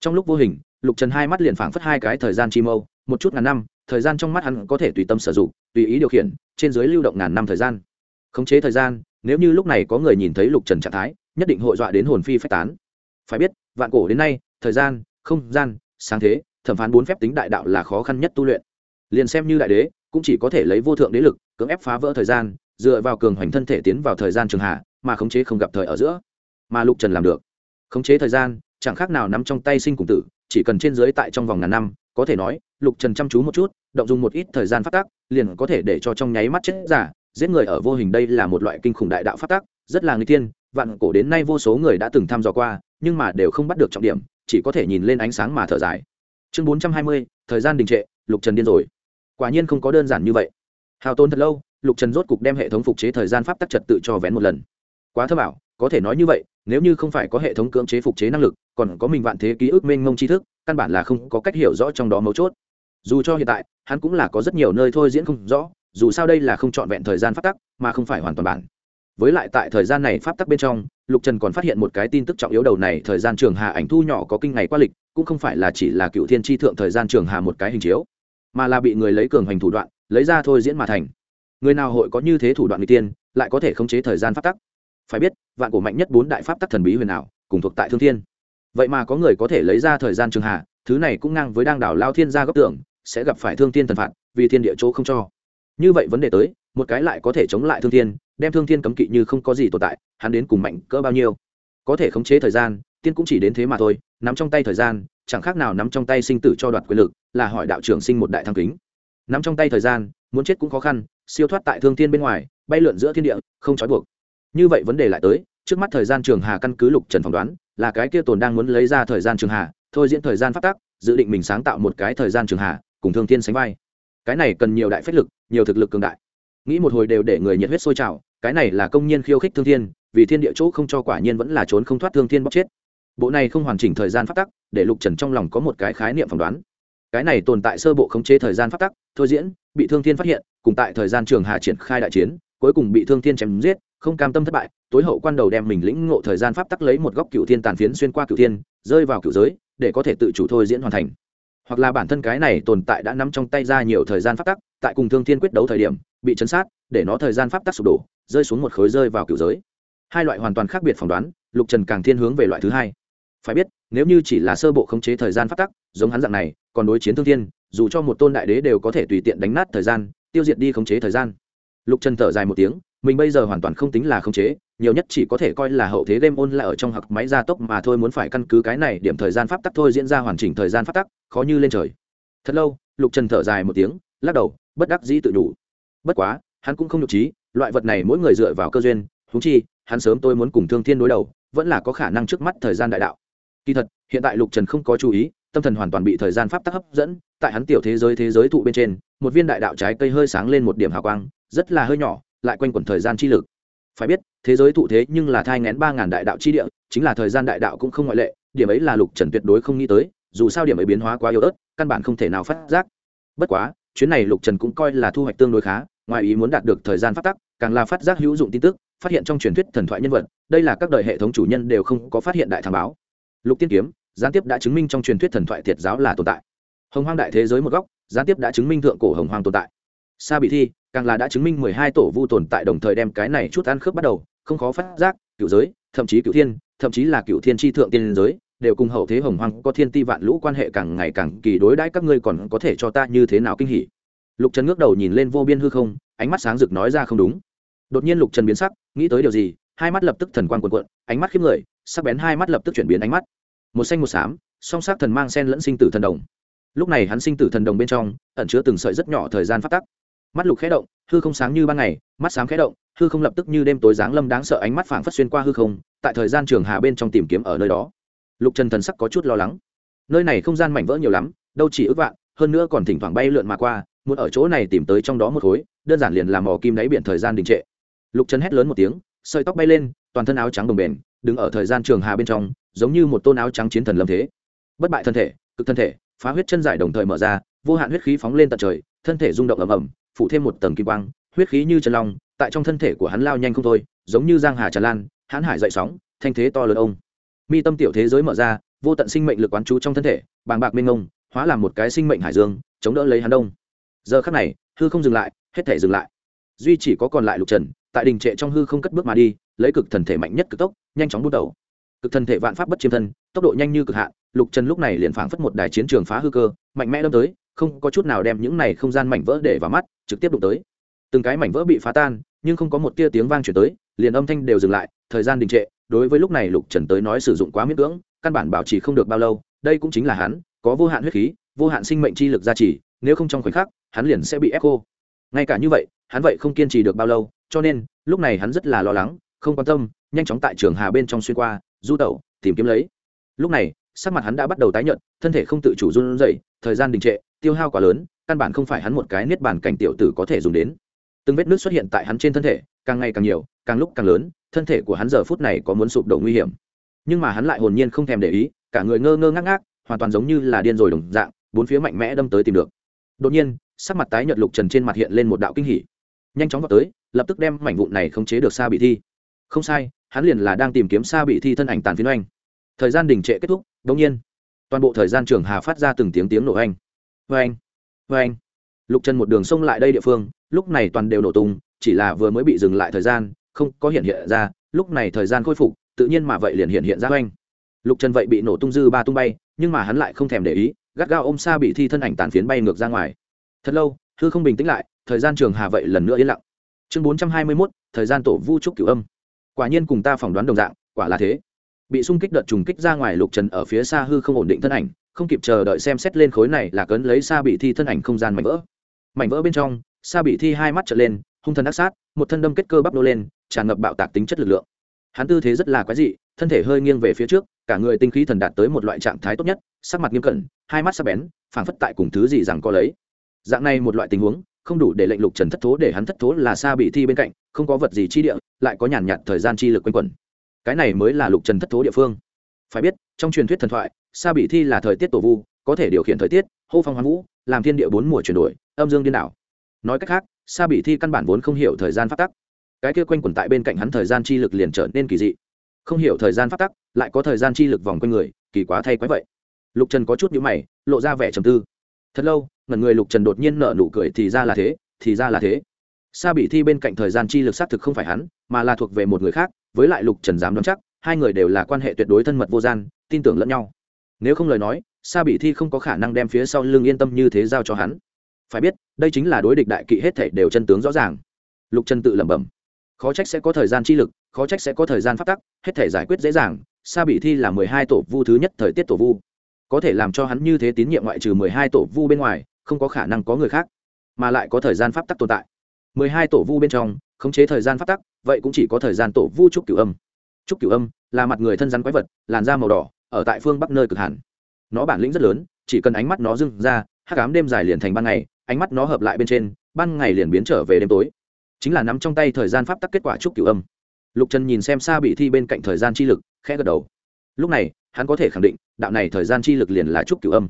Trong lúc vô hình lục trần hai mắt liền phảng phất hai cái thời gian chi mâu, một chút ngàn năm, thời gian trong mắt hắn có thể tùy tâm sử dụng, tùy ý điều khiển, trên dưới lưu động ngàn năm thời gian. Khống chế thời gian, nếu như lúc này có người nhìn thấy lục trần trạng thái, nhất định hội dọa đến hồn phi phách tán. Phải biết, vạn cổ đến nay, thời gian, không gian, sáng thế, thẩm phán bốn phép tính đại đạo là khó khăn nhất tu luyện. Liền xem như đại đế, cũng chỉ có thể lấy vô thượng đế lực, cưỡng ép phá vỡ thời gian, dựa vào cường hoành thân thể tiến vào thời gian trường hạ, mà khống chế không gặp thời ở giữa. Mà lục trần làm được. Khống chế thời gian, chẳng khác nào nắm trong tay sinh cùng tử chỉ cần trên dưới tại trong vòng ngàn năm, có thể nói, lục trần chăm chú một chút, động dùng một ít thời gian phát tác liền có thể để cho trong nháy mắt chết giả. Giết người ở vô hình đây là một loại kinh khủng đại đạo phát tác rất là người tiên, vạn cổ đến nay vô số người đã từng thăm dò qua, nhưng mà đều không bắt được trọng điểm, chỉ có thể nhìn lên ánh sáng mà thở dài. Chương bốn trăm hai mươi, thời gian đình trệ, lục trần điên rồi. Quả nhiên không có đơn giản như vậy. Hào tốn thật lâu, lục trần rốt cục đem hệ thống phục chế thời gian pháp tắc trật tự cho vén một lần. Quá thơ bảo, có thể nói như vậy, nếu như không phải có hệ thống cưỡng chế phục chế năng lực còn có mình vạn thế ký ức mênh mông tri thức, căn bản là không có cách hiểu rõ trong đó mấu chốt. Dù cho hiện tại, hắn cũng là có rất nhiều nơi thôi diễn không rõ, dù sao đây là không trọn vẹn thời gian pháp tắc, mà không phải hoàn toàn bản. Với lại tại thời gian này pháp tắc bên trong, lục trần còn phát hiện một cái tin tức trọng yếu đầu này, thời gian trường hà ảnh thu nhỏ có kinh ngày qua lịch, cũng không phải là chỉ là cựu thiên tri thượng thời gian trường hà một cái hình chiếu, mà là bị người lấy cường hành thủ đoạn, lấy ra thôi diễn mà thành. Người nào hội có như thế thủ đoạn n g tiên, lại có thể khống chế thời gian pháp tắc? Phải biết, vạn cổ mạnh nhất bốn đại pháp tắc thần bí huyền ảo, cùng thuộc tại thương thiên vậy mà có người có thể lấy ra thời gian trường hạ, thứ này cũng ngang với đang đảo lao thiên gia góc tưởng, sẽ gặp phải thương thiên thần phạt, vì thiên địa chỗ không cho. Như vậy vấn đề tới, một cái lại có thể chống lại thương thiên, đem thương thiên cấm kỵ như không có gì tồn tại, hắn đến cùng mạnh cỡ bao nhiêu? Có thể khống chế thời gian, tiên cũng chỉ đến thế mà thôi, nắm trong tay thời gian, chẳng khác nào nắm trong tay sinh tử cho đoạt quyền lực, là hỏi đạo trưởng sinh một đại thăng kính. Nắm trong tay thời gian, muốn chết cũng khó khăn, siêu thoát tại thương thiên bên ngoài, bay lượn giữa thiên địa, không trói buộc. Như vậy vấn đề lại tới, trước mắt thời gian trường hà căn cứ lục trần phỏng đoán là cái kia tồn đang muốn lấy ra thời gian trường hạ, thôi diễn thời gian phát tác dự định mình sáng tạo một cái thời gian trường hạ, cùng thương thiên sánh vai. Cái này cần nhiều đại phách lực nhiều thực lực cường đại. Nghĩ một hồi đều để người nhiệt huyết sôi trào cái này là công nhiên khiêu khích thương thiên vì thiên địa chỗ không cho quả nhiên vẫn là trốn không thoát thương thiên bóc chết. Bộ này không hoàn chỉnh thời gian phát tắc để lục trần trong lòng có một cái khái niệm phỏng đoán. Cái này tồn tại sơ bộ khống chế thời gian phát tắc thôi diễn bị thương thiên phát hiện cùng tại thời gian trường hà triển khai đại chiến cuối cùng bị thương thiên chém giết không cam tâm thất bại, tối hậu quan đầu đem mình lĩnh ngộ thời gian pháp tắc lấy một góc cựu thiên tàn phiến xuyên qua cựu thiên, rơi vào cựu giới, để có thể tự chủ thôi diễn hoàn thành. Hoặc là bản thân cái này tồn tại đã nắm trong tay ra nhiều thời gian pháp tắc, tại cùng thương thiên quyết đấu thời điểm, bị chấn sát, để nó thời gian pháp tắc sụp đổ, rơi xuống một khối rơi vào cựu giới. Hai loại hoàn toàn khác biệt phỏng đoán, lục trần càng thiên hướng về loại thứ hai. Phải biết, nếu như chỉ là sơ bộ khống chế thời gian pháp tắc, giống hắn dạng này, còn đối chiến thương thiên, dù cho một tôn đại đế đều có thể tùy tiện đánh nát thời gian, tiêu diệt đi khống chế thời gian lục trần thở dài một tiếng, mình bây giờ hoàn toàn không tính là khống chế, nhiều nhất chỉ có thể coi là hậu thế game ôn lại ở trong học máy gia tốc mà thôi muốn phải căn cứ cái này điểm thời gian pháp tắc thôi diễn ra hoàn chỉnh thời gian pháp tắc, khó như lên trời. Thật lâu, lục trần thở dài một tiếng, lắc đầu, bất đắc dĩ tự đủ. Bất quá, hắn cũng không nhục trí, loại vật này mỗi người dựa vào cơ duyên húng chi, hắn sớm tôi muốn cùng thương thiên đối đầu, vẫn là có khả năng trước mắt thời gian đại đạo. Kỳ thật, hiện tại lục trần không có chú ý tâm thần hoàn toàn bị thời gian pháp tắc hấp dẫn, tại hắn tiểu thế giới thế giới thụ bên trên, một viên đại đạo trái cây hơi sáng lên một điểm hào quang, rất là hơi nhỏ, lại quanh quẩn thời gian chi lực. Phải biết, thế giới thụ thế nhưng là thai ngén ba ngàn đại đạo chi địa, chính là thời gian đại đạo cũng không ngoại lệ, điểm ấy là lục trần tuyệt đối không nghĩ tới, dù sao điểm ấy biến hóa quá yếu ớt, căn bản không thể nào phát giác. Bất quá, chuyến này lục trần cũng coi là thu hoạch tương đối khá, ngoài ý muốn đạt được thời gian phát tắc, càng là phát giác hữu dụng tin tức, phát hiện trong truyền thuyết thần thoại nhân vật, đây là các đời hệ thống chủ nhân đều không có phát hiện đại thám báo. Lục tiên kiếm gián tiếp đã chứng minh trong truyền thuyết thần thoại thiệt giáo là tồn tại. Hồng hoang đại thế giới một góc, gián tiếp đã chứng minh thượng cổ hồng hoang tồn tại. Sa bị thi, càng là đã chứng minh mười hai tổ vu tồn tại đồng thời đem cái này chút ăn khớp bắt đầu, không khó phát giác, cựu giới, thậm chí cựu thiên, thậm chí là cựu thiên tri thượng tiên giới, đều cùng hậu thế hồng hoang có thiên ti vạn lũ quan hệ càng ngày càng kỳ đối đãi các ngươi còn có thể cho ta như thế nào kinh hỉ. Lục trần ngước đầu nhìn lên vô biên hư không, ánh mắt sáng rực nói ra không đúng. Đột nhiên lục trần biến sắc, nghĩ tới điều gì, hai mắt lập tức thần quan quần quận ánh mắt khiếp người, sắc bén hai mắt lập tức chuyển biến ánh mắt một xanh một xám, song sắc thần mang sen lẫn sinh tử thần đồng. Lúc này hắn sinh tử thần đồng bên trong, ẩn chứa từng sợi rất nhỏ thời gian phát tắc. Mắt lục khẽ động, hư không sáng như ban ngày, mắt sáng khẽ động, hư không lập tức như đêm tối dáng lâm đáng sợ ánh mắt phảng phất xuyên qua hư không, tại thời gian trường hà bên trong tìm kiếm ở nơi đó. Lục trần thần sắc có chút lo lắng. Nơi này không gian mảnh vỡ nhiều lắm, đâu chỉ ước vạn, hơn nữa còn thỉnh thoảng bay lượn mà qua, muốn ở chỗ này tìm tới trong đó một khối, đơn giản liền làm mò kim đáy biển thời gian đình trệ. Lục trần hét lớn một tiếng, sợi tóc bay lên, toàn thân áo trắng đồng bền đứng ở thời gian trường hà bên trong giống như một tôn áo trắng chiến thần lâm thế. Bất bại thân thể, cực thân thể, phá huyết chân giải đồng thời mở ra, vô hạn huyết khí phóng lên tận trời, thân thể rung động ầm ầm, phủ thêm một tầng kim quang, huyết khí như chân long, tại trong thân thể của hắn lao nhanh không thôi, giống như giang hà tràn lan, hãn hải dậy sóng, thanh thế to lớn ông. Mi tâm tiểu thế giới mở ra, vô tận sinh mệnh lực quán chú trong thân thể, bàng bạc mênh ngông hóa làm một cái sinh mệnh hải dương, chống đỡ lấy hắn đông. Giờ khắc này, hư không dừng lại, hết thể dừng lại. Duy chỉ có còn lại lục trần, tại đình trệ trong hư không cất bước mà đi, lấy cực thần thể mạnh nhất cực tốc, nhanh chóng bút đầu cực thần thể vạn pháp bất chiêm thân, tốc độ nhanh như cực hạn, lục trần lúc này liền phảng phất một đài chiến trường phá hư cơ, mạnh mẽ đâm tới, không có chút nào đem những này không gian mảnh vỡ để vào mắt, trực tiếp đụng tới. Từng cái mảnh vỡ bị phá tan, nhưng không có một tia tiếng vang chuyển tới, liền âm thanh đều dừng lại, thời gian đình trệ, đối với lúc này lục trần tới nói sử dụng quá miễn cưỡng, căn bản bảo trì không được bao lâu, đây cũng chính là hắn, có vô hạn huyết khí, vô hạn sinh mệnh chi lực gia trì, nếu không trong khoảnh khắc, hắn liền sẽ bị ép khô. Ngay cả như vậy, hắn vậy không kiên trì được bao lâu, cho nên, lúc này hắn rất là lo lắng, không quan tâm, nhanh chóng tại trường hà bên trong xuyên qua du tẩu, tìm kiếm lấy. Lúc này, sắc mặt hắn đã bắt đầu tái nhợt, thân thể không tự chủ run rẩy, thời gian đình trệ, tiêu hao quá lớn, căn bản không phải hắn một cái niết bàn cảnh tiểu tử có thể dùng đến. Từng vết nước xuất hiện tại hắn trên thân thể, càng ngày càng nhiều, càng lúc càng lớn, thân thể của hắn giờ phút này có muốn sụp đổ nguy hiểm. Nhưng mà hắn lại hồn nhiên không thèm để ý, cả người ngơ ngơ ngác ngác, hoàn toàn giống như là điên rồi đồng dạng, bốn phía mạnh mẽ đâm tới tìm được. Đột nhiên, sắc mặt tái nhợt lục trần trên mặt hiện lên một đạo kinh hỉ. Nhanh chóng vào tới, lập tức đem mảnh vụn này khống chế được xa bị thi không sai, hắn liền là đang tìm kiếm xa bị thi thân ảnh tàn phiến oanh. Thời gian đình trệ kết thúc, đống nhiên, toàn bộ thời gian trường hà phát ra từng tiếng tiếng nổ oanh. Vê anh lục trần một đường xông lại đây địa phương, lúc này toàn đều nổ tung, chỉ là vừa mới bị dừng lại thời gian, không có hiện hiện ra, lúc này thời gian khôi phục, tự nhiên mà vậy liền hiện hiện ra oanh. Lục trần vậy bị nổ tung dư ba tung bay, nhưng mà hắn lại không thèm để ý, gắt gao ôm xa bị thi thân ảnh tàn phiến bay ngược ra ngoài. Thật lâu thư không bình tĩnh lại, thời gian trường hà vậy lần nữa yên lặng. Chương bốn trăm hai mươi mốt, thời gian tổ vu trúc cửu âm quả nhiên cùng ta phỏng đoán đồng dạng, quả là thế. Bị xung kích đợt trùng kích ra ngoài lục trần ở phía xa hư không ổn định thân ảnh, không kịp chờ đợi xem xét lên khối này là cấn lấy xa bị thi thân ảnh không gian mảnh vỡ. Mảnh vỡ bên trong xa bị thi hai mắt trở lên, hung thần ác sát, một thân đâm kết cơ bắp nô lên, tràn ngập bạo tạc tính chất lực lượng. Hắn tư thế rất là quái dị, thân thể hơi nghiêng về phía trước, cả người tinh khí thần đạt tới một loại trạng thái tốt nhất, sắc mặt nghiêm cẩn, hai mắt sắc bén, phảng phất tại cùng thứ gì rằng có lấy. Dạng này một loại tình huống không đủ để lệnh lục trần thất thố để hắn thất thố là xa bị thi bên cạnh, không có vật gì chi địa, lại có nhàn nhạt thời gian chi lực quanh quẩn. Cái này mới là lục trần thất thố địa phương. Phải biết, trong truyền thuyết thần thoại xa bị thi là thời tiết tổ vu, có thể điều khiển thời tiết, hô phong hoán vũ, làm thiên địa bốn mùa chuyển đổi, âm dương điên đảo. Nói cách khác xa bị thi căn bản vốn không hiểu thời gian phát tắc. Cái kia quanh quẩn tại bên cạnh hắn thời gian chi lực liền trở nên kỳ dị. Không hiểu thời gian phát tắc, lại có thời gian chi lực vòng quanh người, kỳ quá thay quái vậy. Lục trần có chút nhữ mày, lộ ra vẻ trầm tư thật lâu, ngẩn người lục trần đột nhiên nợ nụ cười, thì ra là thế, thì ra là thế. Sa bị thi bên cạnh thời gian chi lực xác thực không phải hắn, mà là thuộc về một người khác, với lại lục trần dám đoán chắc, hai người đều là quan hệ tuyệt đối thân mật vô gian, tin tưởng lẫn nhau. Nếu không lời nói, sa bị thi không có khả năng đem phía sau lưng yên tâm như thế giao cho hắn. Phải biết, đây chính là đối địch đại kỵ hết thể đều chân tướng rõ ràng. Lục trần tự lẩm bẩm. Khó trách sẽ có thời gian chi lực, khó trách sẽ có thời gian phát tắc, hết thể giải quyết dễ dàng. Sa bị thi là mười hai tổ vu thứ nhất thời tiết tổ vu có thể làm cho hắn như thế tín nhiệm ngoại trừ mười hai tổ vu bên ngoài, không có khả năng có người khác, mà lại có thời gian pháp tắc tồn tại. mười hai tổ vu bên trong, khống chế thời gian pháp tắc, vậy cũng chỉ có thời gian tổ vu trúc cửu âm. Trúc cửu âm là mặt người thân rắn quái vật, làn da màu đỏ, ở tại phương bắc nơi cực hẳn. Nó bản lĩnh rất lớn, chỉ cần ánh mắt nó dưng ra, hắc ám đêm dài liền thành ban ngày, ánh mắt nó hợp lại bên trên, ban ngày liền biến trở về đêm tối. Chính là nắm trong tay thời gian pháp tắc kết quả trúc cửu âm. Lục trần nhìn xem xa bị thi bên cạnh thời gian chi lực, khẽ gật đầu lúc này, hắn có thể khẳng định, đạo này thời gian chi lực liền là trúc cửu âm.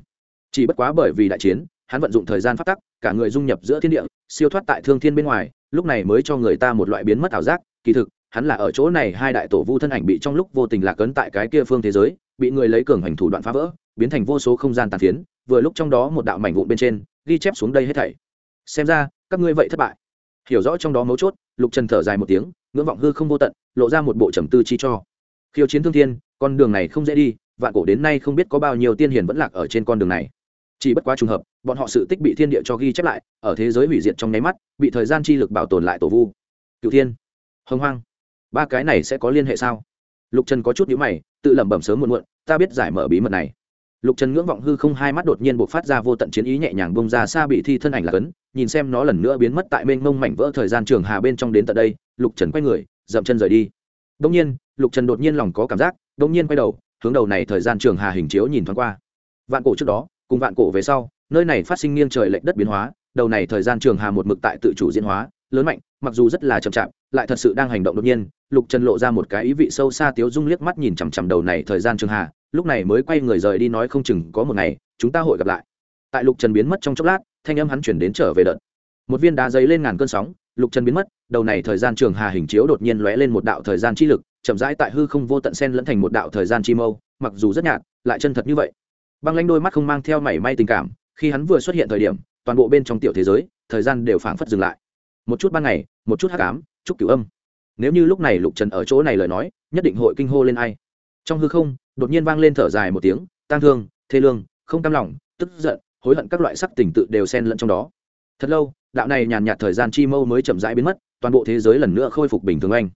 Chỉ bất quá bởi vì đại chiến, hắn vận dụng thời gian phát tắc, cả người dung nhập giữa thiên địa, siêu thoát tại thương thiên bên ngoài, lúc này mới cho người ta một loại biến mất ảo giác. Kỳ thực, hắn là ở chỗ này hai đại tổ vu thân ảnh bị trong lúc vô tình lạc ấn tại cái kia phương thế giới, bị người lấy cường hành thủ đoạn phá vỡ, biến thành vô số không gian tàn phiến, vừa lúc trong đó một đạo mảnh vụn bên trên, ghi chép xuống đây hết thảy. Xem ra, các ngươi vậy thất bại. Hiểu rõ trong đó mấu chốt, lục trần thở dài một tiếng, ngưỡng vọng hư không vô tận, lộ ra một bộ trầm tư chi cho khiêu chiến thương thiên, con đường này không dễ đi, vạn cổ đến nay không biết có bao nhiêu tiên hiền vẫn lạc ở trên con đường này. Chỉ bất quá trùng hợp, bọn họ sự tích bị thiên địa cho ghi chép lại, ở thế giới hủy diệt trong nháy mắt, bị thời gian chi lực bảo tồn lại tổ vu. Cựu thiên, hồng hoang, ba cái này sẽ có liên hệ sao? Lục trần có chút nhữ mày, tự lẩm bẩm sớm muộn muộn, ta biết giải mở bí mật này. Lục trần ngưỡng vọng hư không hai mắt đột nhiên buộc phát ra vô tận chiến ý nhẹ nhàng bông ra xa bị thi thân ảnh là cấn, nhìn xem nó lần nữa biến mất tại mênh mông mảnh vỡ thời gian trường hà bên trong đến tận đây, lục trần quay người, dậm chân rời đi đông nhiên, lục trần đột nhiên lòng có cảm giác đông nhiên quay đầu, hướng đầu này thời gian trường hà hình chiếu nhìn thoáng qua. Vạn cổ trước đó, cùng vạn cổ về sau, nơi này phát sinh nghiêng trời lệch đất biến hóa, đầu này thời gian trường hà một mực tại tự chủ diễn hóa, lớn mạnh, mặc dù rất là chậm chạp, lại thật sự đang hành động đột nhiên, lục trần lộ ra một cái ý vị sâu xa tiếu dung liếc mắt nhìn chằm chằm đầu này thời gian trường hà, lúc này mới quay người rời đi nói không chừng có một ngày, chúng ta hội gặp lại. Tại lục trần biến mất trong chốc lát, thanh âm hắn chuyển đến trở về đợt. Một viên đá giấy lên ngàn cơn sóng lục trần biến mất, đầu này thời gian trường hà hình chiếu đột nhiên lóe lên một đạo thời gian chi lực, chậm rãi tại hư không vô tận sen lẫn thành một đạo thời gian chi mâu, mặc dù rất nhạt, lại chân thật như vậy. Băng lanh đôi mắt không mang theo mảy may tình cảm, khi hắn vừa xuất hiện thời điểm, toàn bộ bên trong tiểu thế giới, thời gian đều phảng phất dừng lại. Một chút ban ngày, một chút hắc ám, chút cửu âm. Nếu như lúc này lục trần ở chỗ này lời nói, nhất định hội kinh hô lên ai. Trong hư không, đột nhiên vang lên thở dài một tiếng, tang thương, thê lương, không cam lòng, tức giận, hối hận các loại sắc tình tự đều xen lẫn trong đó. Thật lâu đạo này nhàn nhạt thời gian chi mâu mới chậm rãi biến mất, toàn bộ thế giới lần nữa khôi phục bình thường anh.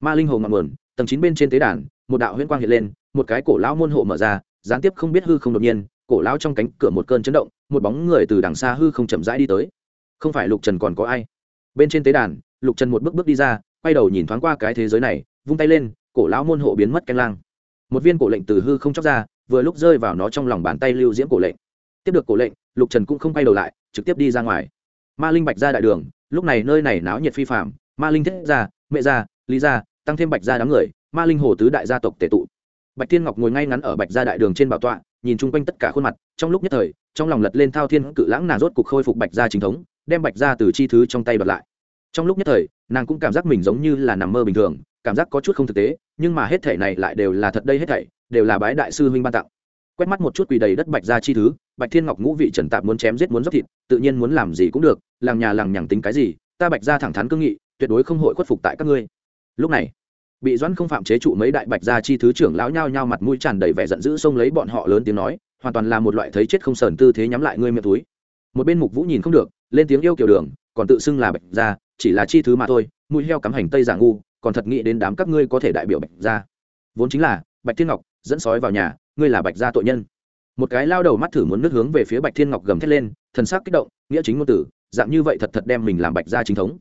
Ma linh hồ ngọn nguồn, tầng chín bên trên tế đàn, một đạo huyễn quang hiện lên, một cái cổ lão môn hộ mở ra, gián tiếp không biết hư không đột nhiên, cổ lão trong cánh cửa một cơn chấn động, một bóng người từ đằng xa hư không chậm rãi đi tới. Không phải lục trần còn có ai? Bên trên tế đàn, lục trần một bước bước đi ra, quay đầu nhìn thoáng qua cái thế giới này, vung tay lên, cổ lão môn hộ biến mất canh lang. Một viên cổ lệnh từ hư không chóc ra, vừa lúc rơi vào nó trong lòng bàn tay lưu diễm cổ lệnh. Tiếp được cổ lệnh, lục trần cũng không quay đầu lại, trực tiếp đi ra ngoài ma linh bạch ra đại đường lúc này nơi này náo nhiệt phi phạm ma linh thiết gia, mẹ gia, lý gia, tăng thêm bạch gia đám người ma linh hồ tứ đại gia tộc tề tụ. Bạch thiên ngọc ngồi ngay ngắn ở bạch gia đại đường trên bảo tọa nhìn chung quanh tất cả khuôn mặt trong lúc nhất thời trong lòng lật lên thao thiên cự lãng nàng rốt cục khôi phục bạch gia chính thống đem bạch gia từ chi thứ trong tay bật lại. Trong lúc nhất thời nàng cũng cảm giác mình giống như là nằm mơ bình thường cảm giác có chút không thực tế nhưng mà hết thể này lại đều là thật đây hết thảy đều là bái đại sư huynh ban tặng. Quét mắt một chút quỳ đầy đất bạch gia chi thứ bạch thiên ngọc ngũ vị trần tạp muốn chém giết muốn dốc thịt, tự nhiên muốn làm gì cũng được làng nhà làng nhằng tính cái gì, ta bạch gia thẳng thắn cương nghị, tuyệt đối không hội khuất phục tại các ngươi. Lúc này, bị doãn không phạm chế trụ mấy đại bạch gia chi thứ trưởng lão nhao nhao mặt mũi tràn đầy vẻ giận dữ xông lấy bọn họ lớn tiếng nói, hoàn toàn là một loại thấy chết không sờn tư thế nhắm lại ngươi miệng túi. Một bên mục vũ nhìn không được, lên tiếng yêu kiểu đường, còn tự xưng là bạch gia, chỉ là chi thứ mà thôi, mũi heo cắm hành tây giả ngu, còn thật nghĩ đến đám các ngươi có thể đại biểu bạch gia. Vốn chính là, bạch thiên ngọc, dẫn sói vào nhà, ngươi là bạch gia tội nhân một cái lao đầu mắt thử muốn nước hướng về phía bạch thiên ngọc gầm thét lên, thần sắc kích động, nghĩa chính ngôn tử, dạng như vậy thật thật đem mình làm bạch gia chính thống.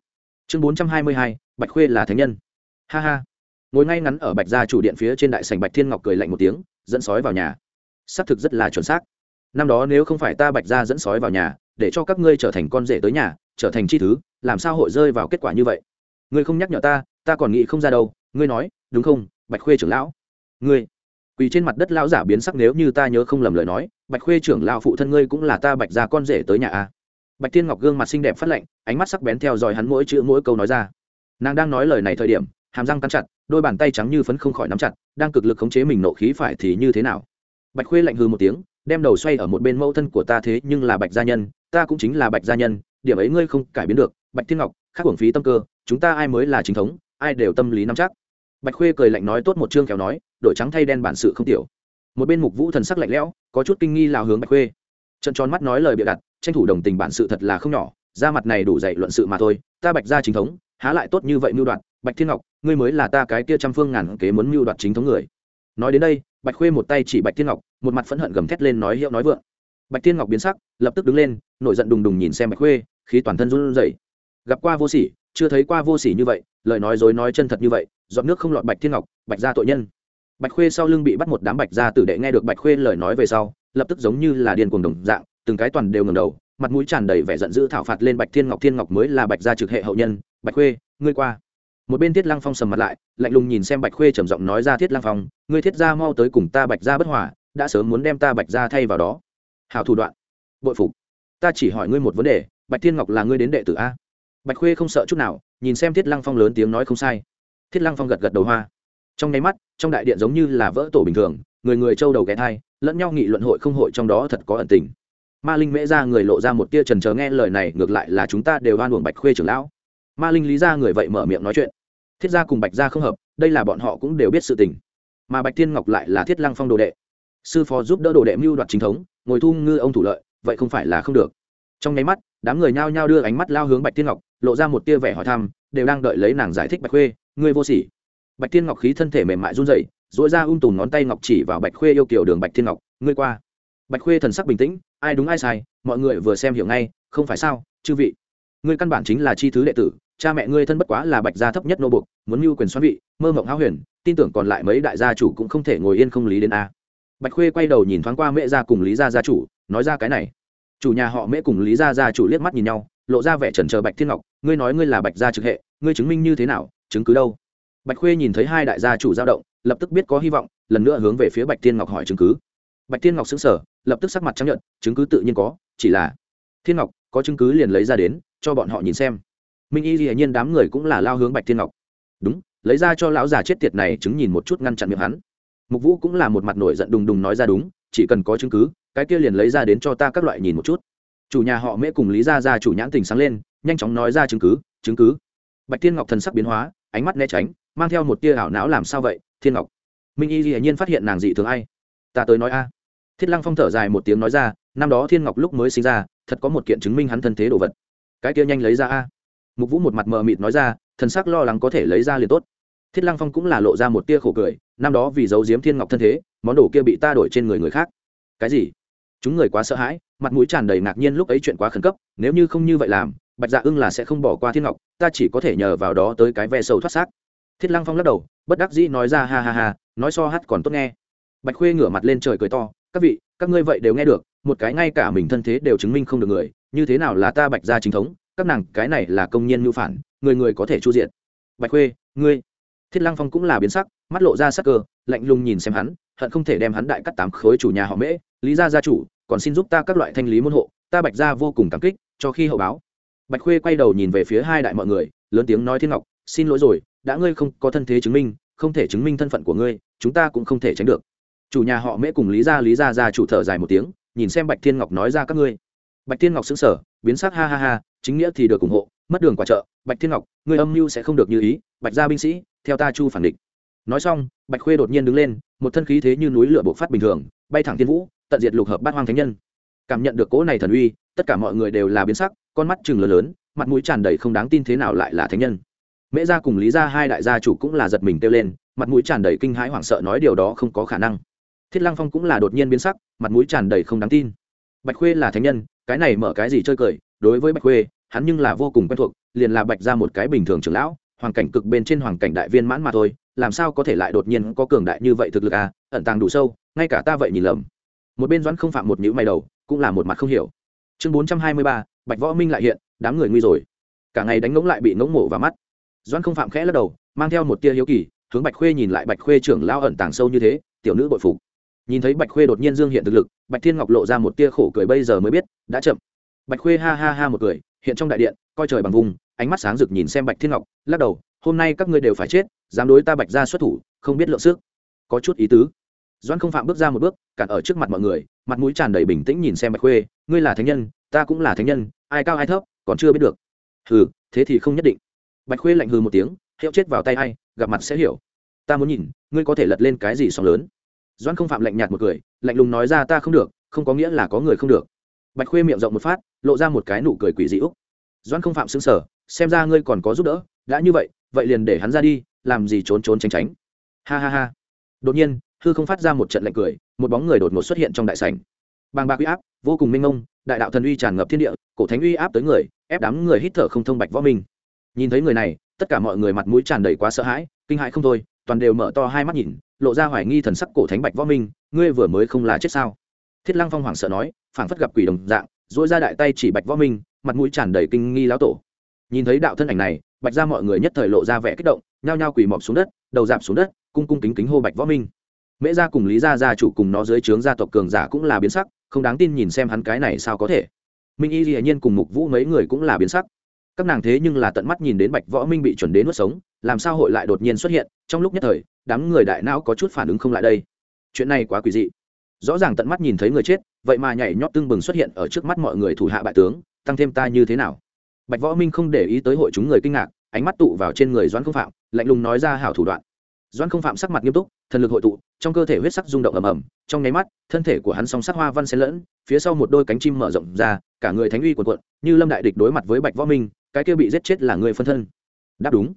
Chương bốn trăm hai mươi hai, bạch khuê là thánh nhân. Ha ha. Ngồi ngay ngắn ở bạch gia chủ điện phía trên đại sành bạch thiên ngọc cười lạnh một tiếng, dẫn sói vào nhà. Xác thực rất là chuẩn xác. Năm đó nếu không phải ta bạch gia dẫn sói vào nhà, để cho các ngươi trở thành con rể tới nhà, trở thành chi thứ, làm sao hội rơi vào kết quả như vậy? Ngươi không nhắc nhở ta ta còn nghĩ không ra đâu. Ngươi nói, đúng không, bạch khuê trưởng lão? Ngươi quỳ trên mặt đất lão giả biến sắc nếu như ta nhớ không lầm lời nói, bạch khuê trưởng lão phụ thân ngươi cũng là ta bạch gia con rể tới nhà a. Bạch thiên ngọc gương mặt xinh đẹp phát lạnh, ánh mắt sắc bén theo dõi hắn mỗi chữ mỗi câu nói ra. Nàng đang nói lời này thời điểm, hàm răng cắn chặt, đôi bàn tay trắng như phấn không khỏi nắm chặt, đang cực lực khống chế mình nộ khí phải thì như thế nào? Bạch khuê lạnh hư một tiếng, đem đầu xoay ở một bên mẫu thân của ta thế nhưng là bạch gia nhân, ta cũng chính là bạch gia nhân, điểm ấy ngươi không cải biến được. Bạch thiên ngọc khắc hưởng phí tâm cơ, chúng ta ai mới là chính thống, ai đều tâm lý nắm chắc bạch khuê cười lạnh nói tốt một chương khéo nói, đổi trắng thay đen bản sự không tiểu. Một bên mục vũ thần sắc lạnh lẽo, có chút kinh nghi lao hướng bạch khuê. Trận tròn mắt nói lời bịa đặt, tranh thủ đồng tình bản sự thật là không nhỏ, ra mặt này đủ dạy luận sự mà thôi, ta bạch gia chính thống, há lại tốt như vậy mưu đoạt, bạch thiên ngọc, ngươi mới là ta cái kia trăm phương ngàn kế muốn mưu đoạt chính thống người. Nói đến đây, bạch khuê một tay chỉ bạch thiên ngọc, một mặt phẫn hận gầm thét lên nói hiệu nói vượng. Bạch thiên ngọc biến sắc, lập tức đứng lên, nổi giận đùng đùng nhìn xem bạch khuê, khí toàn thân run rẩy. Gặp qua vô sỉ chưa thấy qua vô sỉ như vậy, lời nói dối nói chân thật như vậy dọn nước không lọt bạch thiên ngọc, bạch gia tội nhân. Bạch khuê sau lưng bị bắt một đám bạch gia tử đệ nghe được bạch khuê lời nói về sau, lập tức giống như là điên cuồng đồng dạng, từng cái toàn đều ngầm đầu, mặt mũi tràn đầy vẻ giận dữ thảo phạt lên bạch thiên ngọc. Thiên ngọc mới là bạch gia trực hệ hậu nhân, bạch khuê, ngươi qua. Một bên thiết lăng phong sầm mặt lại, lạnh lùng nhìn xem bạch khuê trầm giọng nói ra, thiết lăng phong, ngươi thiết gia mau tới cùng ta bạch gia bất hòa, đã sớm muốn đem ta bạch gia thay vào đó. Hảo thủ đoạn. Bội phục. Ta chỉ hỏi ngươi một vấn đề, bạch thiên ngọc là ngươi đến đệ tử a? Bạch khuê không sợ chút nào, nhìn xem thiết lăng phong lớn tiếng nói không sai. Thiết lăng phong gật gật đầu hoa. Trong nháy mắt, trong đại điện giống như là vỡ tổ bình thường, người người trâu đầu ghé thai, lẫn nhau nghị luận hội không hội trong đó thật có ẩn tình. Ma linh mễ ra người lộ ra một tia trần trờ nghe lời này, ngược lại là chúng ta đều oan uổng bạch khuê trưởng lão. Ma linh lý ra người vậy mở miệng nói chuyện. Thiết gia cùng bạch gia không hợp, đây là bọn họ cũng đều biết sự tình. Mà bạch thiên ngọc lại là thiết lăng phong đồ đệ. Sư phó giúp đỡ đồ đệ mưu đoạt chính thống, ngồi thu ngư ông thủ lợi, vậy không phải là không được. Trong nháy mắt, đám người nhao nhao đưa ánh mắt lao hướng bạch thiên ngọc lộ ra một tia vẻ hỏi thăm, đều đang đợi lấy nàng giải thích bạch khuê, ngươi vô sỉ. Bạch thiên ngọc khí thân thể mềm mại run dậy dỗi ra ung tùm ngón tay ngọc chỉ vào bạch khuê yêu kiểu đường bạch thiên ngọc, ngươi qua. Bạch khuê thần sắc bình tĩnh, ai đúng, ai sai, mọi người vừa xem hiểu ngay, không phải sao, chư vị. Ngươi căn bản chính là chi thứ đệ tử, cha mẹ ngươi thân bất quá là bạch gia thấp nhất nô bục, muốn mưu quyền xoắn vị, mơ mộng háo huyền, tin tưởng còn lại mấy đại gia chủ cũng không thể ngồi yên không lý đến a. Bạch khuê quay đầu nhìn thoáng qua mẹ gia cùng lý gia gia chủ, nói ra cái này. Chủ nhà họ mễ cùng lý gia gia chủ liếc mắt nhìn nhau, lộ ra vẻ trần chờ bạch thiên ngọc ngươi nói ngươi là bạch gia trực hệ, ngươi chứng minh như thế nào, chứng cứ đâu? Bạch khuê nhìn thấy hai đại gia chủ dao động, lập tức biết có hy vọng, lần nữa hướng về phía bạch thiên ngọc hỏi chứng cứ. Bạch thiên ngọc xứng sở lập tức sắc mặt chấp nhận chứng cứ tự nhiên có, chỉ là thiên ngọc, có chứng cứ liền lấy ra đến, cho bọn họ nhìn xem. Minh y hiển nhiên đám người cũng là lao hướng bạch thiên ngọc. Đúng, lấy ra cho lão già chết tiệt này chứng nhìn một chút ngăn chặn miệng hắn. Mục vũ cũng là một mặt nổi giận đùng đùng nói ra đúng, chỉ cần có chứng cứ, cái kia liền lấy ra đến cho ta các loại nhìn một chút. Chủ nhà họ mễ cùng lý gia gia chủ nhãn tình sáng lên nhanh chóng nói ra chứng cứ chứng cứ. Bạch thiên ngọc thần sắc biến hóa, ánh mắt né tránh, mang theo một tia ảo não làm sao vậy, thiên ngọc? Minh y hiển nhiên phát hiện nàng dị thường ai. Ta tới nói a. Thiết lăng phong thở dài một tiếng nói ra, năm đó thiên ngọc lúc mới sinh ra, thật có một kiện chứng minh hắn thân thế đồ vật. Cái kia nhanh lấy ra a. Mục vũ một mặt mờ mịt nói ra, thần sắc lo lắng có thể lấy ra liền tốt. Thiết lăng phong cũng là lộ ra một tia khổ cười, năm đó vì giấu giếm thiên ngọc thân thế, món đồ kia bị ta đổi trên người người khác. Cái gì? Chúng người quá sợ hãi, mặt mũi tràn đầy ngạc nhiên lúc ấy chuyện quá khẩn cấp, nếu như không như vậy làm bạch dạ ưng là sẽ không bỏ qua thiên ngọc, ta chỉ có thể nhờ vào đó tới cái ve sầu thoát xác. Thiết lăng phong lắc đầu, bất đắc dĩ nói ra ha ha ha, nói so hát còn tốt nghe. Bạch khuê ngửa mặt lên trời cười to, các vị, các ngươi vậy đều nghe được, một cái ngay cả mình thân thế đều chứng minh không được người, như thế nào là ta bạch gia chính thống, các nàng cái này là công nhân mưu phản, người người có thể chu diện. Bạch khuê, ngươi? Thiết lăng phong cũng là biến sắc, mắt lộ ra sắc cơ, lạnh lùng nhìn xem hắn, hận không thể đem hắn đại cắt tám khối chủ nhà họ mễ, lý gia gia chủ, còn xin giúp ta các loại thanh lý môn hộ, ta bạch gia vô cùng cảm kích, cho khi hậu báo bạch khuê quay đầu nhìn về phía hai đại mọi người, lớn tiếng nói thiên ngọc, xin lỗi rồi, đã ngươi không có thân thế chứng minh, không thể chứng minh thân phận của ngươi, chúng ta cũng không thể tránh được. Chủ nhà họ mễ cùng lý gia lý gia gia chủ thở dài một tiếng, nhìn xem bạch thiên ngọc nói ra các ngươi. Bạch thiên ngọc xứng sở biến sắc, ha ha ha, chính nghĩa thì được ủng hộ, mất đường quả trợ. Bạch thiên ngọc, ngươi âm mưu sẽ không được như ý, bạch gia binh sĩ, theo ta chu phản địch. Nói xong, bạch khuê đột nhiên đứng lên, một thân khí thế như núi lửa bộc phát bình thường, bay thẳng thiên vũ, tận diệt lục hợp bát hoang thánh nhân. Cảm nhận được cỗ này thần uy tất cả mọi người đều là biến sắc, con mắt chừng lớn lớn, mặt mũi tràn đầy không đáng tin thế nào lại là thánh nhân. Mễ gia cùng lý gia hai đại gia chủ cũng là giật mình kêu lên, mặt mũi tràn đầy kinh hãi hoảng sợ nói điều đó không có khả năng. Thiết lăng phong cũng là đột nhiên biến sắc, mặt mũi tràn đầy không đáng tin. Bạch khuê là thánh nhân, cái này mở cái gì chơi cười, đối với bạch khuê, hắn nhưng là vô cùng quen thuộc, liền là bạch ra một cái bình thường trưởng lão hoàng cảnh cực bên trên hoàng cảnh đại viên mãn mà thôi, làm sao có thể lại đột nhiên có cường đại như vậy thực lực à ẩn tàng đủ sâu, ngay cả ta vậy nhìn lầm. Một bên doãn không phạm một nhữ mày đầu, cũng là một mặt không hiểu chương bốn trăm hai mươi ba, bạch võ minh lại hiện, đám người nguy rồi. Cả ngày đánh ngỗng lại bị ngỗng mổ vào mắt. Doãn không phạm khẽ lắc đầu, mang theo một tia hiếu kỳ, hướng bạch khuê nhìn lại bạch khuê trưởng lao ẩn tàng sâu như thế, tiểu nữ bội phục. Nhìn thấy bạch khuê đột nhiên dương hiện thực lực, bạch thiên ngọc lộ ra một tia khổ cười bây giờ mới biết, đã chậm. Bạch khuê ha ha ha một cười, hiện trong đại điện, coi trời bằng vùng, ánh mắt sáng rực nhìn xem bạch thiên ngọc, lắc đầu, hôm nay các ngươi đều phải chết, dám đối ta bạch ra xuất thủ, không biết lượng sức. Có chút ý tứ doan không phạm bước ra một bước, cản ở trước mặt mọi người, mặt mũi tràn đầy bình tĩnh nhìn xem bạch khuê, ngươi là thánh nhân, ta cũng là thánh nhân, ai cao ai thấp, còn chưa biết được. Hừ, thế thì không nhất định. Bạch khuê lạnh hừ một tiếng, hiệu chết vào tay a i gặp mặt sẽ hiểu. Ta muốn nhìn, ngươi có thể lật lên cái gì sóng lớn? Doan không phạm lạnh nhạt một cười, lạnh lùng nói ra, ta không được, không có nghĩa là có người không được. Bạch khuê miệng rộng một phát, lộ ra một cái nụ cười quỷ dị úc. Doan không phạm xứng sở xem ra ngươi còn có giúp đỡ, đã như vậy vậy liền để hắn ra đi, làm gì trốn trốn tránh tránh. Ha ha ha. Đột nhiên hư không phát ra một trận lạnh cười, một bóng người đột ngột xuất hiện trong đại sảnh. Bàng bạc uy áp, vô cùng minh mông, đại đạo thần uy tràn ngập thiên địa, cổ thánh uy áp tới người, ép đám người hít thở không thông bạch võ minh. Nhìn thấy người này, tất cả mọi người mặt mũi tràn đầy quá sợ hãi, kinh hãi không thôi, toàn đều mở to hai mắt nhìn, lộ ra hoài nghi thần sắc cổ thánh bạch võ minh, ngươi vừa mới không là chết sao? Thiết lăng phong hoảng sợ nói, phảng phất gặp quỷ đồng dạng dỗi ra đại tay chỉ bạch võ minh, mặt mũi tràn đầy kinh nghi lão tổ. Nhìn thấy đạo thân ảnh này, bạch ra mọi người nhất thời lộ ra vẻ kích động, nhao nhao quỳ mọp xuống đất, đầu dạp xuống đất, cung cung kính kính hô bạch võ minh mễ gia cùng lý gia gia chủ cùng nó dưới trướng gia tộc cường giả cũng là biến sắc, không đáng tin nhìn xem hắn cái này sao có thể. Minh y dĩ nhiên cùng mục vũ mấy người cũng là biến sắc. Các nàng thế nhưng là tận mắt nhìn đến bạch võ minh bị chuẩn đến nuốt sống, làm sao hội lại đột nhiên xuất hiện, trong lúc nhất thời, đám người đại não có chút phản ứng không lại đây. Chuyện này quá quỷ dị. Rõ ràng tận mắt nhìn thấy người chết, vậy mà nhảy nhót tưng bừng xuất hiện ở trước mắt mọi người thủ hạ bại tướng, tăng thêm ta như thế nào? Bạch võ minh không để ý tới hội chúng người kinh ngạc, ánh mắt tụ vào trên người doãn không phạm, lạnh lùng nói ra hảo thủ đoạn. Doan không phạm sắc mặt nghiêm túc, thần lực hội tụ, trong cơ thể huyết sắc rung động ầm ầm, trong nháy mắt, thân thể của hắn song sắc hoa văn xen lẫn, phía sau một đôi cánh chim mở rộng ra, cả người thánh uy cuộn cuộn, như lâm đại địch đối mặt với bạch võ minh, cái kia bị giết chết là người phân thân. Đáp đúng.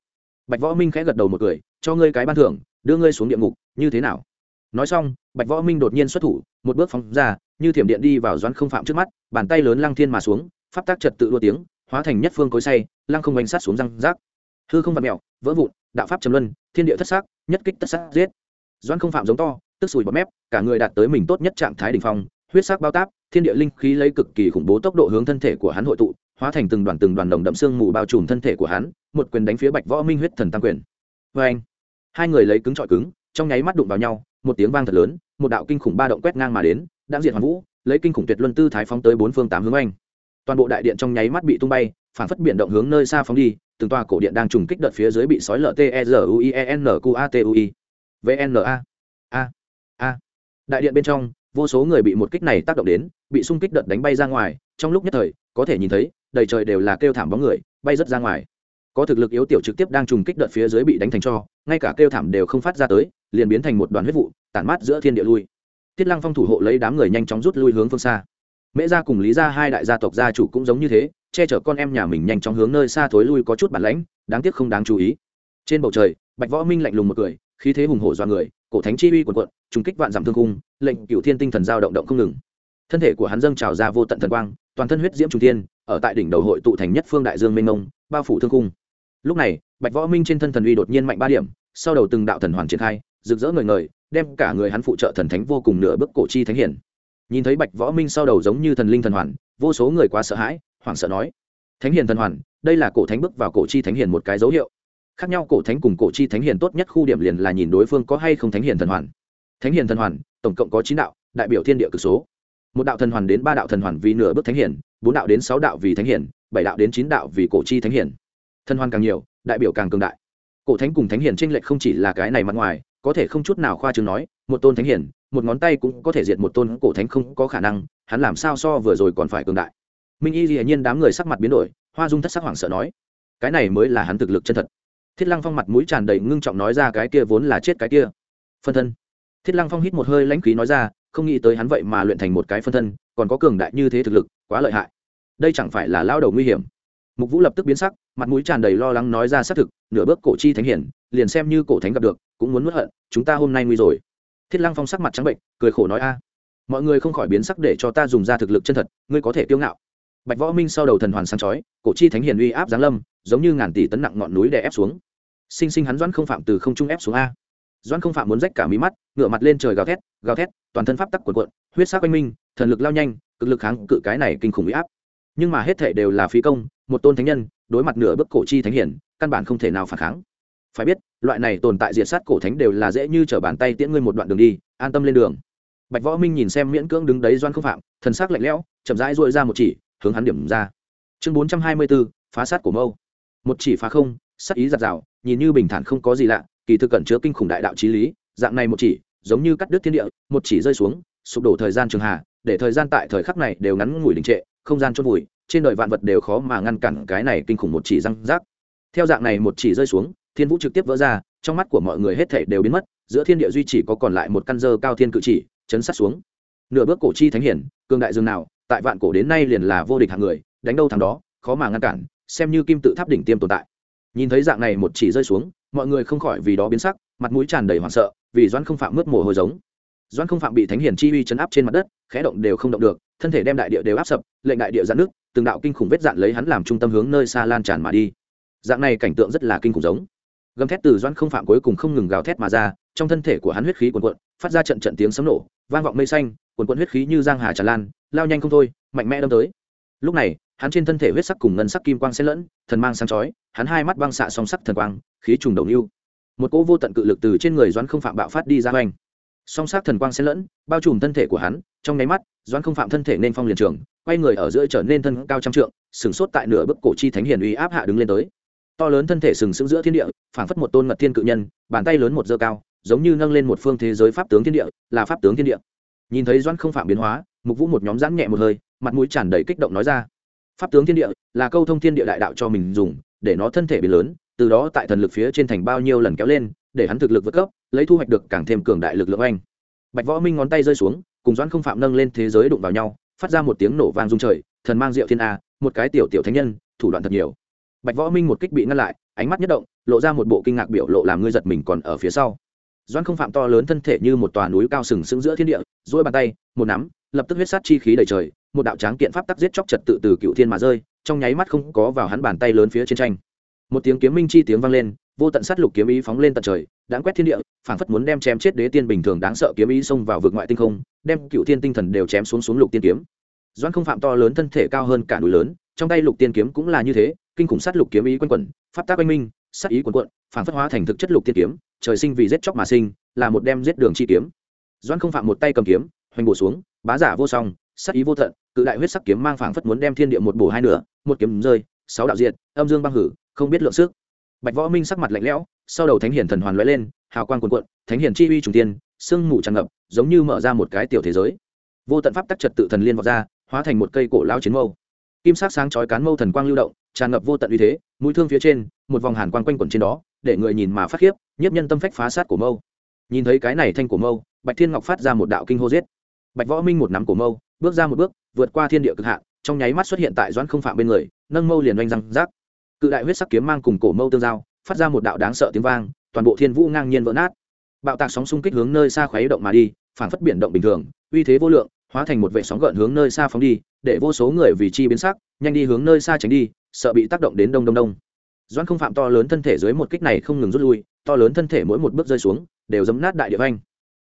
Bạch võ minh khẽ gật đầu một cười, cho ngươi cái ban thưởng, đưa ngươi xuống địa ngục, như thế nào? Nói xong, bạch võ minh đột nhiên xuất thủ, một bước phóng ra, như thiểm điện đi vào Doan không phạm trước mắt, bàn tay lớn lăng thiên mà xuống, pháp tác trật tự đua tiếng, hóa thành nhất phương cối say, lăng không bánh sát xuống răng rác. Hư không vặt mẹo, vỡ vụn, đạo pháp trầm luân, thiên địa thất xác nhất kích tất sát giết. Doan không phạm giống to, tức sùi bọt mép, cả người đạt tới mình tốt nhất trạng thái đ ỉ n h phong, huyết sắc bao táp, thiên địa linh khí lấy cực kỳ khủng bố tốc độ hướng thân thể của hắn hội tụ, hóa thành từng đoàn từng đoàn đồng đậm xương mù bao trùm thân thể của hắn, một quyền đánh phía bạch võ minh huyết thần tăng quyền. Vê anh hai người lấy cứng trọi cứng, trong nháy mắt đụng vào nhau, một tiếng vang thật lớn, một đạo kinh khủng ba động quét ngang mà đến, đã diện hoàn vũ, lấy kinh khủng tuyệt luân tư thái phóng tới bốn phương tám hướng anh toàn bộ đại điện trong nháy mắt bị tung bay, phản phất biển động hướng nơi xa phóng đi từng tòa cổ điện đang trùng kích đợt phía dưới bị sói lở t e r u i e n q a t u i. Vna a. A. Đại điện bên trong, vô số người bị một kích này tác động đến, bị xung kích đợt đánh bay ra ngoài. Trong lúc nhất thời, có thể nhìn thấy, đầy trời đều là kêu thảm bóng người, bay rất ra ngoài. Có thực lực yếu tiểu trực tiếp đang trùng kích đợt phía dưới bị đánh thành cho, ngay cả kêu thảm đều không phát ra tới, liền biến thành một đoàn huyết vụ, tản mát giữa thiên địa lui. Tiết lăng phong thủ hộ lấy đám người nhanh chóng rút lui hướng phương xa. Mễ gia cùng lý gia hai đại gia tộc gia chủ cũng giống như thế che chở con em nhà mình nhanh chóng hướng nơi xa thối lui có chút bản lãnh, đáng tiếc không đáng chú ý. Trên bầu trời, bạch võ minh lạnh lùng một cười, khí thế hùng hổ do người, cổ thánh chi uy quần quận trùng kích vạn dặm thương cung lệnh cựu thiên tinh thần giao động động không ngừng. Thân thể của hắn dâng trào ra vô tận thần quang, toàn thân huyết diễm trung thiên, ở tại đỉnh đầu hội tụ thành nhất phương đại dương mênh mông, bao phủ thương cung lúc này, bạch võ minh trên thân thần uy đột nhiên mạnh ba điểm, sau đầu từng đạo thần hoàn triển khai, rực rỡ người ngời, đem cả người hắn phụ trợ thần thánh vô cùng nửa bước cổ chi thánh hiển. Nhìn thấy bạch võ minh sau đầu giống như thần linh thần hoàn, vô số người quá sợ hãi hoảng sợ nói, thánh hiền thần hoàn, đây là cổ thánh bước vào cổ chi thánh hiền một cái dấu hiệu. Khác nhau, cổ thánh cùng cổ chi thánh hiền tốt nhất khu điểm liền là nhìn đối phương có hay không thánh hiền thần hoàn. Thánh hiền thần hoàn, tổng cộng có chín đạo, đại biểu thiên địa cực số. Một đạo thần hoàn đến ba đạo thần hoàn vì nửa bước thánh hiền, bốn đạo đến sáu đạo vì thánh hiền, bảy đạo đến chín đạo vì cổ chi thánh hiền. Thần hoàn càng nhiều, đại biểu càng cường đại. Cổ thánh cùng thánh hiền tranh lệch không chỉ là cái này mặt ngoài, có thể không chút nào khoa trương nói, một tôn thánh hiền, một ngón tay cũng có thể diệt một tôn cổ thánh không có khả năng, hắn làm sao so vừa rồi còn phải cường đại minh y dĩ nhiên đám người sắc mặt biến đổi, hoa dung thất sắc hoảng sợ nói, cái này mới là hắn thực lực chân thật. Thiết lăng phong mặt mũi tràn đầy ngưng trọng nói ra cái kia vốn là chết cái kia. Phân thân. Thiết lăng phong hít một hơi lãnh khí nói ra, không nghĩ tới hắn vậy mà luyện thành một cái phân thân, còn có cường đại như thế thực lực, quá lợi hại. Đây chẳng phải là lao đầu nguy hiểm. Mục vũ lập tức biến sắc, mặt mũi tràn đầy lo lắng nói ra xác thực, nửa bước cổ chi thánh hiển, liền xem như cổ thánh gặp được, cũng muốn mất hận, chúng ta hôm nay nguy rồi. Thiết lăng phong sắc mặt trắng bệnh, cười khổ nói a, mọi người không khỏi biến sắc để cho ta dùng ra thực lực chân thật, ngươi có thể kiêu ngạo bạch võ minh sau đầu thần hoàn sáng chói, cổ chi thánh hiền uy áp giáng lâm, giống như ngàn tỷ tấn nặng ngọn núi đè ép xuống. Sinh sinh hắn doãn không phạm từ không trung ép xuống a. Doãn không phạm muốn rách cả mí mắt, ngửa mặt lên trời gào thét gào thét, toàn thân pháp tắc cuộn cuộn, huyết sắc quanh minh, thần lực lao nhanh, cực lực kháng cự cái này kinh khủng uy áp. Nhưng mà hết thể đều là phí công, một tôn thánh nhân, đối mặt nửa bức cổ chi thánh hiển căn bản không thể nào phản kháng. Phải biết, loại này tồn tại diệt sát cổ thánh đều là dễ như t r ở bàn tay tiễn ngươi một đoạn đường đi, an tâm lên đường. Bạch võ minh nhìn xem miễn cưỡng đứng đấy doan không phạm, thần sắc lạnh lẽo, chậm rãi dội ra một chỉ hướng hắn điểm ra. Chương bốn trăm hai mươi b ố phá sát của mâu. Một chỉ phá không sắc ý giặt rào, nhìn như bình thản không có gì lạ, kỳ thực cẩn chứa kinh khủng đại đạo trí lý, dạng này một chỉ, giống như cắt đứt thiên địa, một chỉ rơi xuống, sụp đổ thời gian trường hà để thời gian tại thời khắc này đều ngắn ngủi đình trệ, không gian chôn vùi, trên đời vạn vật đều khó mà ngăn cản cái này kinh khủng một chỉ răng rác. Theo dạng này một chỉ rơi xuống, thiên vũ trực tiếp vỡ ra, trong mắt của mọi người hết thể đều biến mất, giữa thiên địa duy chỉ có còn lại một căn dơ cao thiên cự chỉ, chấn sát xuống. Nửa bước cổ chi thánh hiển, cường đại dương nào tại vạn cổ đến nay liền là vô địch hạng người, đánh đâu thằng đó, khó mà ngăn cản, xem như kim tự tháp đỉnh tiêm tồn tại. Nhìn thấy dạng này một chỉ rơi xuống, mọi người không khỏi vì đó biến sắc, mặt mũi tràn đầy hoảng sợ, vì doãn không phạm mướt mồ hôi giống. Doãn không phạm bị thánh hiển chi uy chấn áp trên mặt đất, khẽ động đều không động được, thân thể đem đại địa đều áp sập, lệnh đại địa giãn nước từng đạo kinh khủng vết dạn lấy hắn làm trung tâm hướng nơi xa lan tràn mà đi. Dạng này cảnh tượng rất là kinh khủng giống. Gầm thét từ doãn không phạm cuối cùng không ngừng gào thét mà ra, trong thân thể của hắn huyết khí cuồn cuộn, phát ra trận trận tiếng sấm nổ, vang vọng mây xanh cuồn cuộn huyết khí như giang hà tràn lan, lao nhanh không thôi, mạnh mẽ đâm tới. Lúc này, hắn trên thân thể huyết sắc cùng ngân sắc kim quang xen lẫn, thần mang sáng chói, hắn hai mắt băng xạ song sắc thần quang, khí trùng đầu lưu. Một cỗ vô tận cự lực từ trên người doãn không phạm bạo phát đi ra hoành song sắc thần quang xen lẫn, bao trùm thân thể của hắn, trong nháy mắt, doãn không phạm thân thể nên phong liền trường, quay người ở giữa trở nên thân cao trăm trượng, sừng sốt tại nửa bức cổ chi thánh hiền uy áp hạ đứng lên tới. To lớn thân thể sừng sững giữa thiên địa, phảng phất một tôn ngật thiên cự nhân, bàn tay lớn một dơ cao, giống như nâng lên một phương thế giới pháp tướng thiên địa, là pháp tướng thiên địa nhìn thấy doãn không phạm biến hóa, mục vũ một nhóm giãn nhẹ một hơi, mặt mũi tràn đầy kích động nói ra. Pháp tướng thiên địa là câu thông thiên địa đại đạo cho mình dùng, để nó thân thể biến lớn, từ đó tại thần lực phía trên thành bao nhiêu lần kéo lên, để hắn thực lực vượt cấp, lấy thu hoạch được càng thêm cường đại lực lượng anh bạch võ minh ngón tay rơi xuống, cùng doãn không phạm nâng lên thế giới đụng vào nhau, phát ra một tiếng nổ vang rung trời, thần mang diệu thiên a, một cái tiểu tiểu thánh nhân, thủ đoạn thật nhiều. Bạch võ minh một kích bị ngăn lại, ánh mắt nhất động, lộ ra một bộ kinh ngạc biểu lộ làm ngươi giật mình còn ở phía sau doãn không phạm to lớn thân thể như một tòa núi cao sừng sững giữa thiên địa, duỗi bàn tay, một nắm, lập tức huyết sát chi khí đầy trời, một đạo tráng kiện pháp tắc giết chóc trật tự từ cựu thiên mà rơi, trong nháy mắt không có vào hắn bàn tay lớn phía trên tranh. Một tiếng kiếm minh chi tiếng vang lên, vô tận sát lục kiếm ý phóng lên tận trời, đáng quét thiên địa, phảng phất muốn đem chém chết đế tiên bình thường đáng sợ kiếm ý xông vào vực ngoại tinh không, đem cựu thiên tinh thần đều chém xuống xuống lục tiên kiếm. Doãn không phạm to lớn thân thể cao hơn cả núi lớn, trong tay lục tiên kiếm cũng là như thế, kinh khủng sát lục kiếm ý quanh quẩn, pháp tác oanh minh, sát ý quần quận phảng phất hóa thành thực chất lục tiên kiếm trời sinh vì giết chóc mà sinh, là một đem giết đường chi kiếm. Doãn không phạm một tay cầm kiếm, hoành bổ xuống, bá giả vô song, sát ý vô tận, cự đại huyết sắc kiếm mang phảng phất muốn đem thiên địa một bổ hai nửa, một kiếm rơi, sáu đạo diện âm dương băng hử, không biết lượng sức. Bạch võ minh sắc mặt lạnh lẽo, sau đầu thánh hiển thần hoàn lóe lên, hào quang cuồn cuộn, thánh hiển chi uy trùng tiên sương mù tràn ngập, giống như mở ra một cái tiểu thế giới. Vô tận pháp tắc trật tự thần liên vọt ra, hóa thành một cây cổ lao chiến mâu. Kim sắc sáng chói cán mâu thần quang lưu động, tràn ngập vô tận uy thế, mũi thương phía trên, một vòng hàn quang quanh quẩn trên đó, để người nhìn mà phát khiếp nhiếp nhân tâm phách phá sát của mâu. Nhìn thấy cái này thanh của mâu, bạch thiên ngọc phát ra một đạo kinh hô giết. Bạch võ minh một nắm của mâu, bước ra một bước, vượt qua thiên địa cực hạn, trong nháy mắt xuất hiện tại doãn không phạm bên người, nâng mâu liền oanh răng rác. Cự đại huyết sắc kiếm mang cùng cổ mâu tương giao, phát ra một đạo đáng sợ tiếng vang, toàn bộ thiên vũ ngang nhiên vỡ nát. Bạo tạc sóng xung kích hướng nơi xa khuấy động mà đi, phản phất biển động bình thường, uy thế vô lượng, hóa thành một vệ sóng gợn hướng nơi xa phóng đi, để vô số người vì chi biến sắc, nhanh đi hướng nơi xa tránh đi, sợ bị tác động đến đông đông đông. Doan không phạm to lớn thân thể dưới một kích này không ngừng rút lui to lớn thân thể mỗi một bước rơi xuống, đều giấm nát đại địa anh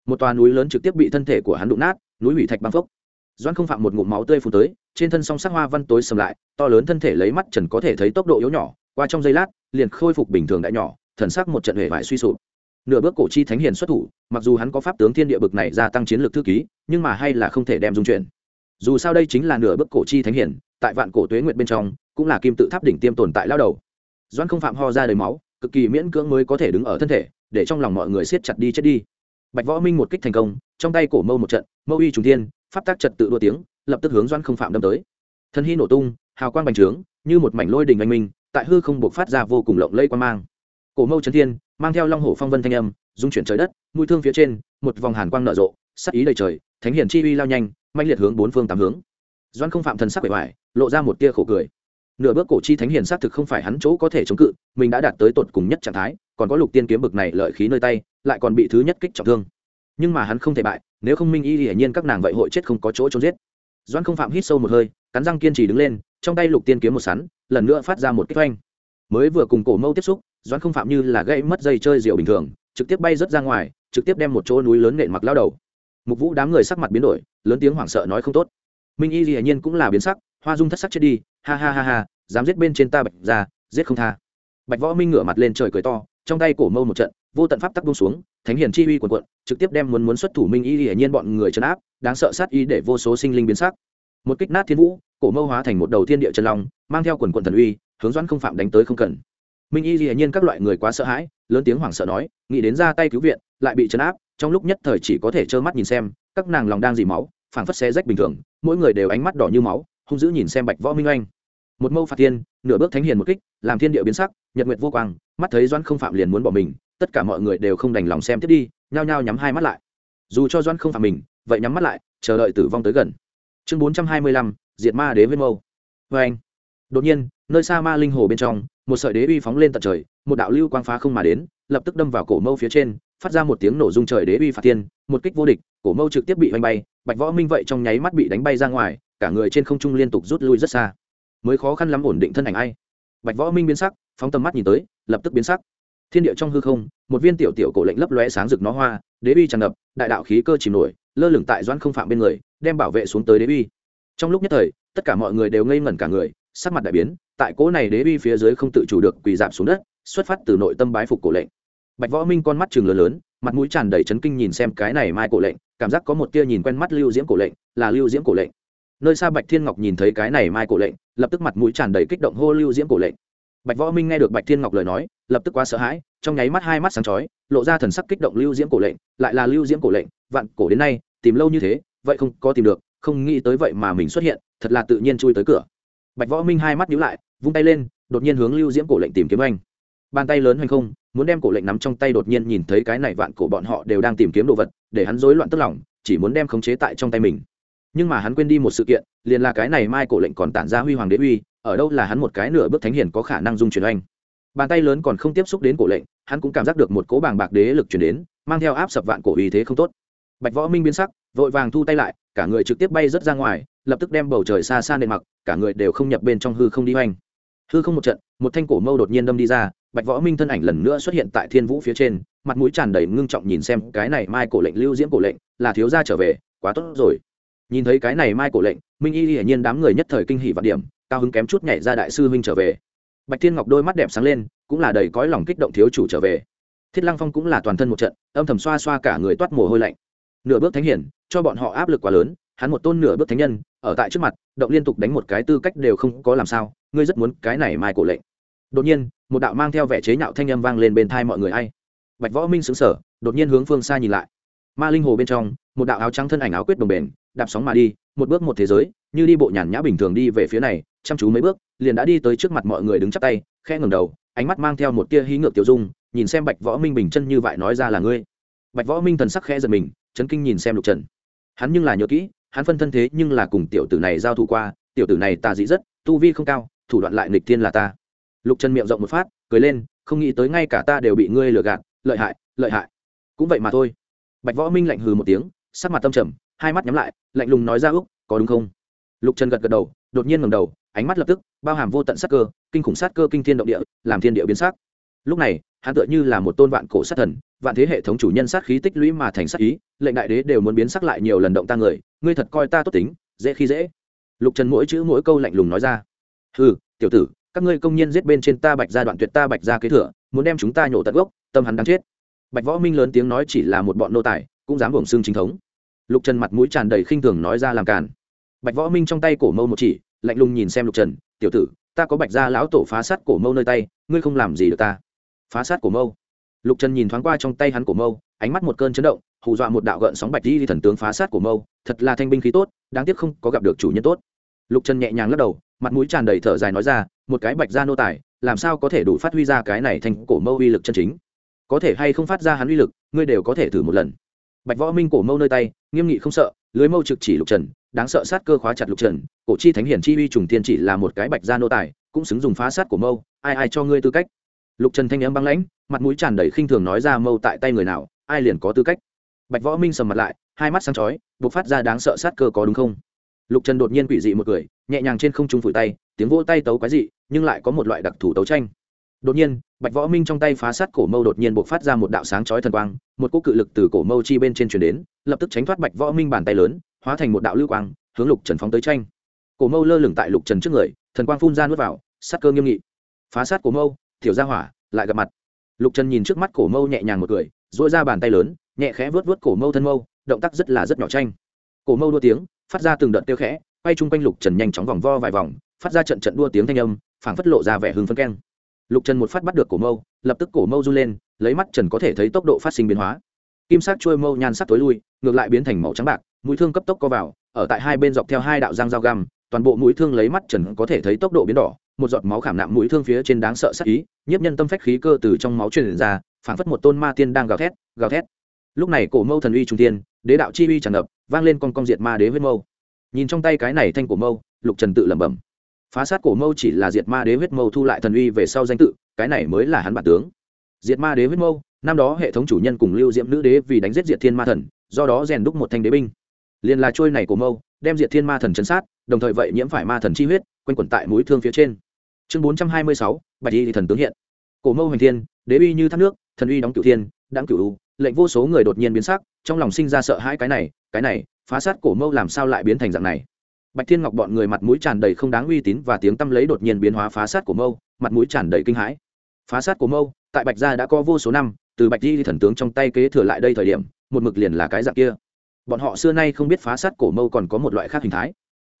một tòa núi lớn trực tiếp bị thân thể của hắn đụng nát, núi hủy thạch băng phốc. Doan không phạm một ngụm máu tươi phù tới, trên thân song sắc hoa văn tối sầm lại, to lớn thân thể lấy mắt trần có thể thấy tốc độ yếu nhỏ, qua trong giây lát, liền khôi phục bình thường đại nhỏ, thần sắc một trận hề vải suy sụp. Nửa bước cổ chi thánh hiền xuất thủ, mặc dù hắn có pháp tướng thiên địa bực này gia tăng chiến lược thư ký, nhưng mà hay là không thể đem dung chuyển dù sao đây chính là nửa bước cổ chi thánh hiền, tại vạn cổ tuế nguyện bên trong, cũng là kim tự tháp đỉnh tiêm tồn tại lao đầu. Doan không phạm ho ra đầy máu cực kỳ miễn cưỡng mới có thể đứng ở thân thể, để trong lòng mọi người siết chặt đi, chết đi. Bạch võ minh một kích thành công, trong tay cổ mâu một trận, mâu uy trùng thiên, pháp tác trật tự đua tiếng, lập tức hướng doan không phạm đâm tới. Thân hy nổ tung, hào quang bành trướng, như một mảnh lôi đình anh minh, tại hư không buộc phát ra vô cùng lộng lây quan mang. Cổ mâu trấn thiên, mang theo long hổ phong vân thanh âm dung chuyển trời đất, mũi thương phía trên, một vòng hàn quang nở rộ, sắc ý đầy trời, thánh hiển chi uy lao nhanh mạnh liệt hướng bốn phương tám hướng. Doan không phạm thần sắc bề ngoài, lộ ra một tia khổ cười nửa bước cổ chi thánh hiền xác thực không phải hắn chỗ có thể chống cự, mình đã đạt tới tột cùng nhất trạng thái, còn có lục tiên kiếm bực này lợi khí nơi tay, lại còn bị thứ nhất kích trọng thương. Nhưng mà hắn không thể bại, nếu không minh y hiển nhiên các nàng vậy hội chết không có chỗ trốn giết. Doan không phạm hít sâu một hơi, cắn răng kiên trì đứng lên, trong tay lục tiên kiếm một sắn, lần nữa phát ra một kích oanh. Mới vừa cùng cổ mâu tiếp xúc doan không phạm như là gãy mất dây chơi rượu bình thường, trực tiếp bay rớt ra ngoài, trực tiếp đem một chỗ núi lớn nện mặc lao đầu. Mục vũ đám người sắc mặt biến đổi, lớn tiếng hoảng sợ nói không tốt. Minh y hiển nhiên cũng là biến sắc, hoa dung thất sắc chết đi ha ha ha ha, dám giết bên trên ta bạch ra giết không tha. Bạch võ minh ngửa mặt lên trời cười to, trong tay cổ mâu một trận, vô tận pháp tắc buông xuống, thánh hiển chi uy quần quận trực tiếp đem muốn muốn xuất thủ minh y hiển nhiên bọn người trấn áp, đáng sợ sát y để vô số sinh linh biến sắc. Một kích nát thiên vũ, cổ mâu hóa thành một đầu thiên địa chân long, mang theo quần quận thần uy, hướng doãn không phạm đánh tới không cần. Minh y hiển nhiên các loại người quá sợ hãi, lớn tiếng hoảng sợ nói, nghĩ đến ra tay cứu viện, lại bị trấn áp, trong lúc nhất thời chỉ có thể trơ mắt nhìn xem, các nàng lòng đang dì máu, phảng phất xé rách bình thường, mỗi người đều ánh mắt đỏ như máu, hung dữ nhìn xem bạch võ minh oanh một mâu phạt tiên nửa bước thánh hiền một kích, làm thiên địa biến sắc, nhật nguyệt vô quang, mắt thấy doan không phạm liền muốn bỏ mình, tất cả mọi người đều không đành lòng xem tiếp đi, nhao nhao nhắm hai mắt lại. Dù cho doan không phạm mình, vậy nhắm mắt lại, chờ đợi tử vong tới gần. Chương bốn trăm hai mươi lăm, diệt ma đế với mâu. Vê anh, đột nhiên, nơi xa ma linh hồ bên trong, một sợi đế uy phóng lên tận trời, một đạo lưu quang phá không mà đến, lập tức đâm vào cổ mâu phía trên, phát ra một tiếng nổ rung trời đế uy phạt tiên một kích vô địch, cổ mâu trực tiếp bị oanh bay, bạch võ minh vậy trong nháy mắt bị đánh bay ra ngoài, cả người trên không trung liên tục rút lui rất xa mới khó khăn lắm ổn định thân ảnh ai. Bạch võ minh biến sắc, phóng tầm mắt nhìn tới, lập tức biến sắc. Thiên địa trong hư không, một viên tiểu tiểu cổ lệnh lấp lóe sáng rực nó hoa, đế uy tràn ngập, đại đạo khí cơ chìm nổi, lơ lửng tại doãn không phạm bên người, đem bảo vệ xuống tới đế uy. Trong lúc nhất thời, tất cả mọi người đều ngây ngẩn cả người, sắc mặt đại biến, tại cỗ này đế uy phía dưới không tự chủ được quỳ giảm xuống đất, xuất phát từ nội tâm bái phục cổ lệnh. Bạch võ minh con mắt trường lớn lớn, mặt mũi tràn đầy chấn kinh nhìn xem cái này mai cổ lệnh, cảm giác có một tia nhìn quen mắt lưu diễm cổ lệnh, là lưu diễm cổ lệnh nơi xa bạch thiên ngọc nhìn thấy cái này mai cổ lệnh, lập tức mặt mũi tràn đầy kích động hô lưu diễm cổ lệnh. Bạch võ minh nghe được bạch thiên ngọc lời nói, lập tức quá sợ hãi, trong nháy mắt hai mắt sáng chói, lộ ra thần sắc kích động lưu diễm cổ lệnh, lại là lưu diễm cổ lệnh, vạn cổ đến nay, tìm lâu như thế, vậy không có tìm được, không nghĩ tới vậy mà mình xuất hiện, thật là tự nhiên chui tới cửa. Bạch võ minh hai mắt nhíu lại, vung tay lên, đột nhiên hướng lưu diễm cổ lệnh tìm kiếm anh. Bàn tay lớn hay không, muốn đem cổ lệnh nắm trong tay đột nhiên nhìn thấy cái này vạn cổ bọn họ đều đang tìm kiếm đồ vật, để hắn rối loạn tức lòng, chỉ muốn đem khống chế tại trong tay mình nhưng mà hắn quên đi một sự kiện, liền là cái này mai cổ lệnh còn tản ra huy hoàng đế uy, ở đâu là hắn một cái nửa bước thánh hiền có khả năng dung chuyển oanh. Bàn tay lớn còn không tiếp xúc đến cổ lệnh, hắn cũng cảm giác được một cỗ bàng bạc đế lực chuyển đến, mang theo áp sập vạn cổ uy thế không tốt. Bạch võ minh biến sắc, vội vàng thu tay lại, cả người trực tiếp bay rớt ra ngoài, lập tức đem bầu trời xa xa nền mặc, cả người đều không nhập bên trong hư không đi oanh. Hư không một trận, một thanh cổ mâu đột nhiên đâm đi ra, bạch võ minh thân ảnh lần nữa xuất hiện tại thiên vũ phía trên, mặt mũi tràn đầy ngưng trọng nhìn xem cái này mai cổ lệnh lưu diễm cổ lệnh, là thiếu gia trở về, quá tốt rồi nhìn thấy cái này mai cổ lệnh, minh y hiển nhiên đám người nhất thời kinh hỷ và điểm, cao hứng kém chút nhảy ra đại sư huynh trở về. Bạch thiên ngọc đôi mắt đẹp sáng lên, cũng là đầy cõi lòng kích động thiếu chủ trở về. Thiết lăng phong cũng là toàn thân một trận, âm thầm xoa xoa cả người toát mồ hôi lạnh. Nửa bước thánh hiển, cho bọn họ áp lực quá lớn, hắn một tôn nửa bước thánh nhân, ở tại trước mặt, động liên tục đánh một cái tư cách đều không có làm sao, ngươi rất muốn cái này mai cổ lệnh. Đột nhiên, một đạo mang theo vẻ chế nhạo thanh âm vang lên bên thai mọi người hay bạch võ minh xứng sở đột nhiên hướng phương xa nhìn lại. Ma linh hồ bên trong, một đạo áo trắng thân ảnh áo quyết đồng bền đạp sóng mà đi, một bước một thế giới, như đi bộ nhàn nhã bình thường đi về phía này, chăm chú mấy bước, liền đã đi tới trước mặt mọi người đứng chắp tay, khe ngầm đầu, ánh mắt mang theo một tia hí ngược tiêu dung, nhìn xem bạch võ minh bình chân như vậy nói ra là ngươi. Bạch võ minh thần sắc khẽ giật mình, chấn kinh nhìn xem lục trần. Hắn nhưng là nhớ kỹ, hắn phân thân thế nhưng là cùng tiểu tử này giao thủ qua, tiểu tử này ta dị rất, tu vi không cao, thủ đoạn lại nghịch thiên là ta. Lục trần miệng rộng một phát, cười lên, không nghĩ tới ngay cả ta đều bị ngươi lừa gạt, lợi hại lợi hại. Cũng vậy mà thôi. Bạch võ minh lạnh hừ một tiếng, sắc mặt tâm trầm hai mắt nhắm lại, lạnh lùng nói ra, úc, có đúng không? Lục trần gật gật đầu, đột nhiên ngầm đầu, ánh mắt lập tức bao hàm vô tận sát cơ, kinh khủng sát cơ, kinh thiên động địa, làm thiên địa biến sắc. Lúc này, hắn tựa như là một tôn vạn cổ sát thần, vạn thế hệ thống chủ nhân sát khí tích lũy mà thành sát ý, lệnh đại đế đều muốn biến sắc lại nhiều lần động ta người, ngươi thật coi ta tốt tính, dễ khi dễ. Lục trần mỗi chữ mỗi câu lạnh lùng nói ra. Ừ tiểu tử, các ngươi công nhân giết bên trên ta bạch ra đoạn tuyệt ta bạch ra kế thừa, muốn đem chúng ta nhổ tận gốc, tâm hắn đáng chết. Bạch võ minh lớn tiếng nói chỉ là một bọn nô tài, cũng dám bổng xưng chính thống lục trần mặt mũi tràn đầy khinh thường nói ra làm càn. Bạch võ minh trong tay cổ mâu một chỉ, lạnh lùng nhìn xem lục trần, tiểu tử, ta có bạch gia lão tổ phá sát cổ mâu nơi tay, ngươi không làm gì được ta. Phá sát cổ mâu? Lục trần nhìn thoáng qua trong tay hắn cổ mâu, ánh mắt một cơn chấn động, hù dọa một đạo gợn sóng bạch đi thần tướng phá sát cổ mâu, thật là thanh binh khí tốt, đáng tiếc không có gặp được chủ nhân tốt. Lục trần nhẹ nhàng lắc đầu, mặt mũi tràn đầy thở dài nói ra, một cái bạch gia nô tài, làm sao có thể đủ phát huy ra cái này thành cổ mâu uy lực chân chính? Có thể hay không phát ra hắn uy lực, ngươi đều có thể thử một lần bạch võ minh cổ mâu nơi tay, nghiêm nghị không sợ, lưới mâu trực chỉ lục trần, đáng sợ sát cơ khóa chặt lục trần, cổ chi thánh hiển chi uy trùng tiên chỉ là một cái bạch gia nô tài, cũng xứng dùng phá sát của mâu, ai ai cho ngươi tư cách? Lục trần thanh n m băng lãnh, mặt mũi tràn đầy khinh thường nói ra mâu tại tay người nào, ai liền có tư cách? Bạch võ minh sầm mặt lại, hai mắt sáng chói buộc phát ra đáng sợ sát cơ có đúng không? Lục trần đột nhiên quỷ dị một cười nhẹ nhàng trên không trung phủi tay, tiếng vỗ tay tấu quái dị, nhưng lại có một loại đặc thù tấu tranh đột nhiên, bạch võ minh trong tay phá sát cổ mâu đột nhiên buộc phát ra một đạo sáng chói thần quang, một cỗ cự lực từ cổ mâu chi bên trên chuyển đến, lập tức tránh thoát bạch võ minh bàn tay lớn, hóa thành một đạo lưu quang, hướng lục trần phóng tới tranh. Cổ mâu lơ lửng tại lục trần trước người, thần quang phun ra nuốt vào, sát cơ nghiêm nghị. Phá sát cổ mâu thiểu ra hỏa, lại gặp mặt. Lục trần nhìn trước mắt cổ mâu nhẹ nhàng một cười dỗi ra bàn tay lớn, nhẹ khẽ vớt vớt cổ mâu thân mâu, động tác rất là rất nhỏ tranh. Cổ mâu đua tiếng, phát ra từng đợt tiêu khẽ, quay chung quanh lục trần nhanh chóng vòng vo vài vòng, phát ra trận trận đua tiếng thanh âm, phảng phất lộ ra vẻ hưng phân keng lục trần một phát bắt được cổ mâu, lập tức cổ mâu run lên, lấy mắt trần có thể thấy tốc độ phát sinh biến hóa. Kim sắc trôi mâu nhan sắc tối lui, ngược lại biến thành màu trắng bạc, mũi thương cấp tốc co vào, ở tại hai bên dọc theo hai đạo giang dao găm, toàn bộ mũi thương lấy mắt trần có thể thấy tốc độ biến đỏ, một giọt máu khảm nạm mũi thương phía trên đáng sợ sắc ý, nhiếp nhân tâm phách khí cơ từ trong máu truyền ra, phảng phất một tôn ma tiên đang gào thét gào thét. Lúc này cổ mâu thần uy trung tiên đế đạo chi uy tràn ngập, vang lên con con diệt ma đế huyết mâu. Nhìn trong tay cái này thanh cổ mâu, lục trần tự lẩm bẩm phá sát cổ mâu chỉ là diệt ma đế huyết mâu thu lại thần uy về sau danh tự, cái này mới là hắn bản tướng. Diệt ma đế huyết mâu, năm đó hệ thống chủ nhân cùng lưu diễm nữ đế vì đánh giết diệt thiên ma thần, do đó rèn đúc một thanh đế binh. Liền là trôi này của mâu, đem diệt thiên ma thần chấn sát, đồng thời vậy nhiễm phải ma thần chi huyết, quanh quẩn tại mũi thương phía trên. Chương bốn trăm hai mươi sáu, bạch y thần tướng hiện. Cổ mâu hoành thiên, đế uy như thác nước, thần uy đóng cửu thiên đáng cửu lệnh vô số người đột nhiên biến sắc, trong lòng sinh ra sợ hãi cái này cái này, phá sát cổ mâu làm sao lại biến thành dạng này? Bạch thiên ngọc bọn người mặt mũi tràn đầy không đáng uy tín và tiếng tăm lấy đột nhiên biến hóa phá sát của mâu, mặt mũi tràn đầy kinh hãi. Phá sát của mâu, tại bạch gia đã có vô số năm, từ bạch di thần tướng trong tay kế thừa lại đây thời điểm, một mực liền là cái dạng kia. Bọn họ xưa nay không biết phá sát cổ mâu còn có một loại khác hình thái.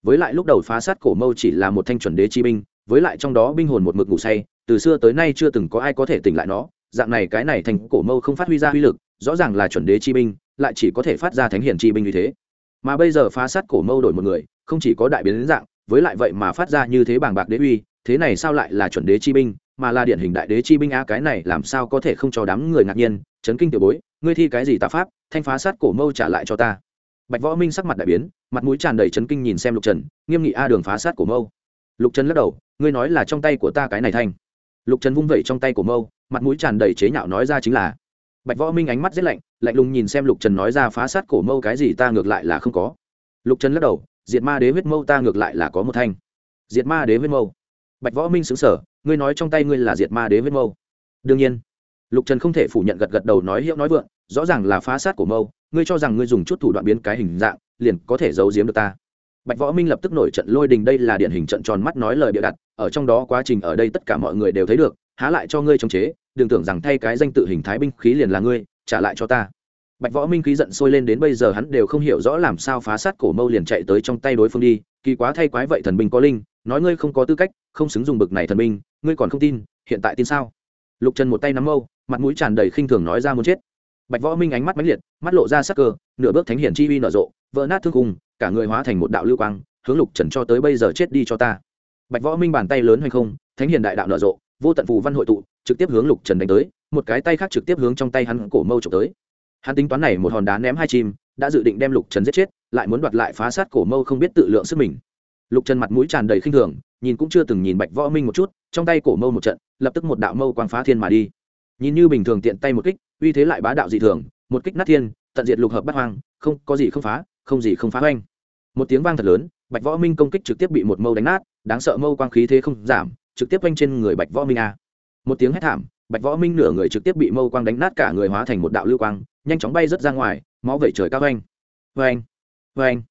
Với lại lúc đầu phá sát cổ mâu chỉ là một thanh chuẩn đế chi binh, với lại trong đó binh hồn một mực ngủ say, từ xưa tới nay chưa từng có ai có thể tỉnh lại nó. Dạng này cái này thành cổ mâu không phát huy ra uy lực, rõ ràng là chuẩn đế chi binh, lại chỉ có thể phát ra thánh hiển chi binh như thế. Mà bây giờ phá sát cổ mâu đổi một người không chỉ có đại biến đến dạng, với lại vậy mà phát ra như thế bàng bạc đế uy, thế này sao lại là chuẩn đế chi binh, mà là điển hình đại đế chi binh a cái này làm sao có thể không cho đám người ngạc nhiên, chấn kinh tiểu bối, ngươi thi cái gì tạ pháp, thanh phá sát cổ mâu trả lại cho ta. Bạch võ minh sắc mặt đại biến, mặt mũi tràn đầy chấn kinh nhìn xem lục trần, nghiêm nghị a đường phá sát cổ mâu. Lục trần lắc đầu, ngươi nói là trong tay của ta cái này thanh. Lục trần vung vẩy trong tay của mâu, mặt mũi tràn đầy chế nhạo nói ra chính là. Bạch võ minh ánh mắt rất lạnh lạnh lùng nhìn xem lục trần nói ra phá sát cổ mâu cái gì ta ngược lại là không có. Lục trần lắc đầu diệt ma đế huyết mâu ta ngược lại là có một thanh. Diệt ma đế huyết mâu. Bạch võ minh xứng sở ngươi nói trong tay ngươi là diệt ma đế huyết mâu. Đương nhiên. Lục trần không thể phủ nhận gật gật đầu nói hiệu nói vượng, rõ ràng là phá sát của mâu, ngươi cho rằng ngươi dùng chút thủ đoạn biến cái hình dạng, liền có thể giấu giếm được ta. Bạch võ minh lập tức nổi trận lôi đình, đây là điển hình trận tròn mắt nói lời bịa đặt, ở trong đó quá trình ở đây tất cả mọi người đều thấy được, há lại cho ngươi chống chế, đừng tưởng rằng thay cái danh tự hình thái binh khí liền là ngươi, trả lại cho ta bạch võ minh khí giận sôi lên đến bây giờ hắn đều không hiểu rõ làm sao phá sát cổ mâu liền chạy tới trong tay đối phương đi. Kỳ quá thay quái vậy thần binh có linh, nói ngươi không có tư cách, không xứng dùng bực này thần binh, ngươi còn không tin, hiện tại tin sao? Lục trần một tay nắm mâu, mặt mũi tràn đầy khinh thường nói ra muốn chết. Bạch võ minh ánh mắt mãnh liệt, mắt lộ ra sắc cơ, nửa bước thánh hiển chi uy nở rộ, vỡ nát thương cùng cả người hóa thành một đạo lưu quang, hướng lục trần cho tới bây giờ chết đi cho ta. Bạch võ minh bàn tay lớn hay không, thánh hiển đại đạo nở rộ, vô tận phù văn hội tụ, trực tiếp hướng lục trần đánh tới, một cái tay khác trực tiếp hướng trong tay hắn cổ mâu trộm tới hắn tính toán này một hòn đá ném hai chim, đã dự định đem lục trần giết chết, lại muốn đoạt lại phá sát cổ mâu không biết tự lượng sức mình. Lục trần mặt mũi tràn đầy khinh thường, nhìn cũng chưa từng nhìn bạch võ minh một chút, trong tay cổ mâu một trận, lập tức một đạo mâu quang phá thiên mà đi. Nhìn như bình thường tiện tay một kích, uy thế lại bá đạo dị thường, một kích nát thiên, tận diệt lục hợp bắt hoang, không, có gì không phá, không gì không phá hoanh một tiếng vang thật lớn, bạch võ minh công kích trực tiếp bị một mâu đánh nát, đáng sợ mâu quang khí thế không giảm, trực tiếp quanh trên người bạch võ minh a. Một tiếng hét thảm bạch võ minh nửa người trực tiếp bị mâu quang đánh nát cả người hóa thành một đạo lưu quang, nhanh chóng bay rớt ra ngoài, máu vẩy trời cao oanh oanh oanh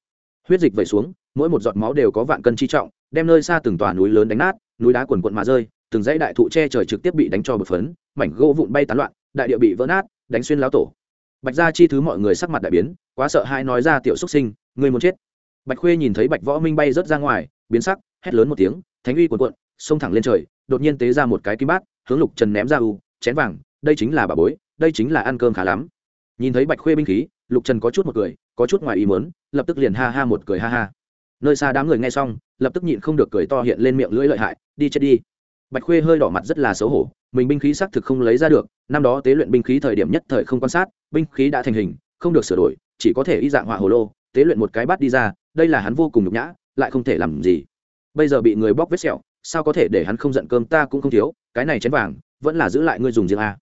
huyết dịch vẩy xuống, mỗi một giọt máu đều có vạn cân chi trọng, đem nơi xa từng tòa núi lớn đánh nát, núi đá quần quận mà rơi, từng dãy đại thụ che trời trực tiếp bị đánh cho bật phấn, mảnh gỗ vụn bay tán loạn, đại địa bị vỡ nát, đánh xuyên lão tổ. Bạch gia chi thứ mọi người sắc mặt đại biến, quá sợ hai nói ra tiểu xuất sinh người muốn chết. Bạch khuê nhìn thấy bạch võ minh bay rớt ra ngoài, biến sắc, hét lớn một tiếng, thánh uy quần quận xông thẳng lên trời, đột nhiên tế ra một cái kim bát hướng lục trần ném ra u, chén vàng, đây chính là bà bối, đây chính là ăn cơm khá lắm. Nhìn thấy bạch khuê binh khí, lục trần có chút một cười, có chút ngoài ý mớn lập tức liền ha ha một cười ha ha. Nơi xa đám người nghe xong, lập tức nhịn không được cười to hiện lên miệng lưỡi lợi hại, đi chết đi. Bạch khuê hơi đỏ mặt rất là xấu hổ, mình binh khí xác thực không lấy ra được, năm đó tế luyện binh khí thời điểm nhất thời không quan sát, binh khí đã thành hình, không được sửa đổi, chỉ có thể y dạng họa hồ lô, tế luyện một cái bát đi ra, đây là hắn vô cùng nhục nhã, lại không thể làm gì. Bây giờ bị người bóc vết sẹo sao có thể để hắn không giận cơm ta cũng không thiếu, cái này chén vàng, vẫn là giữ lại ngươi dùng riêng a.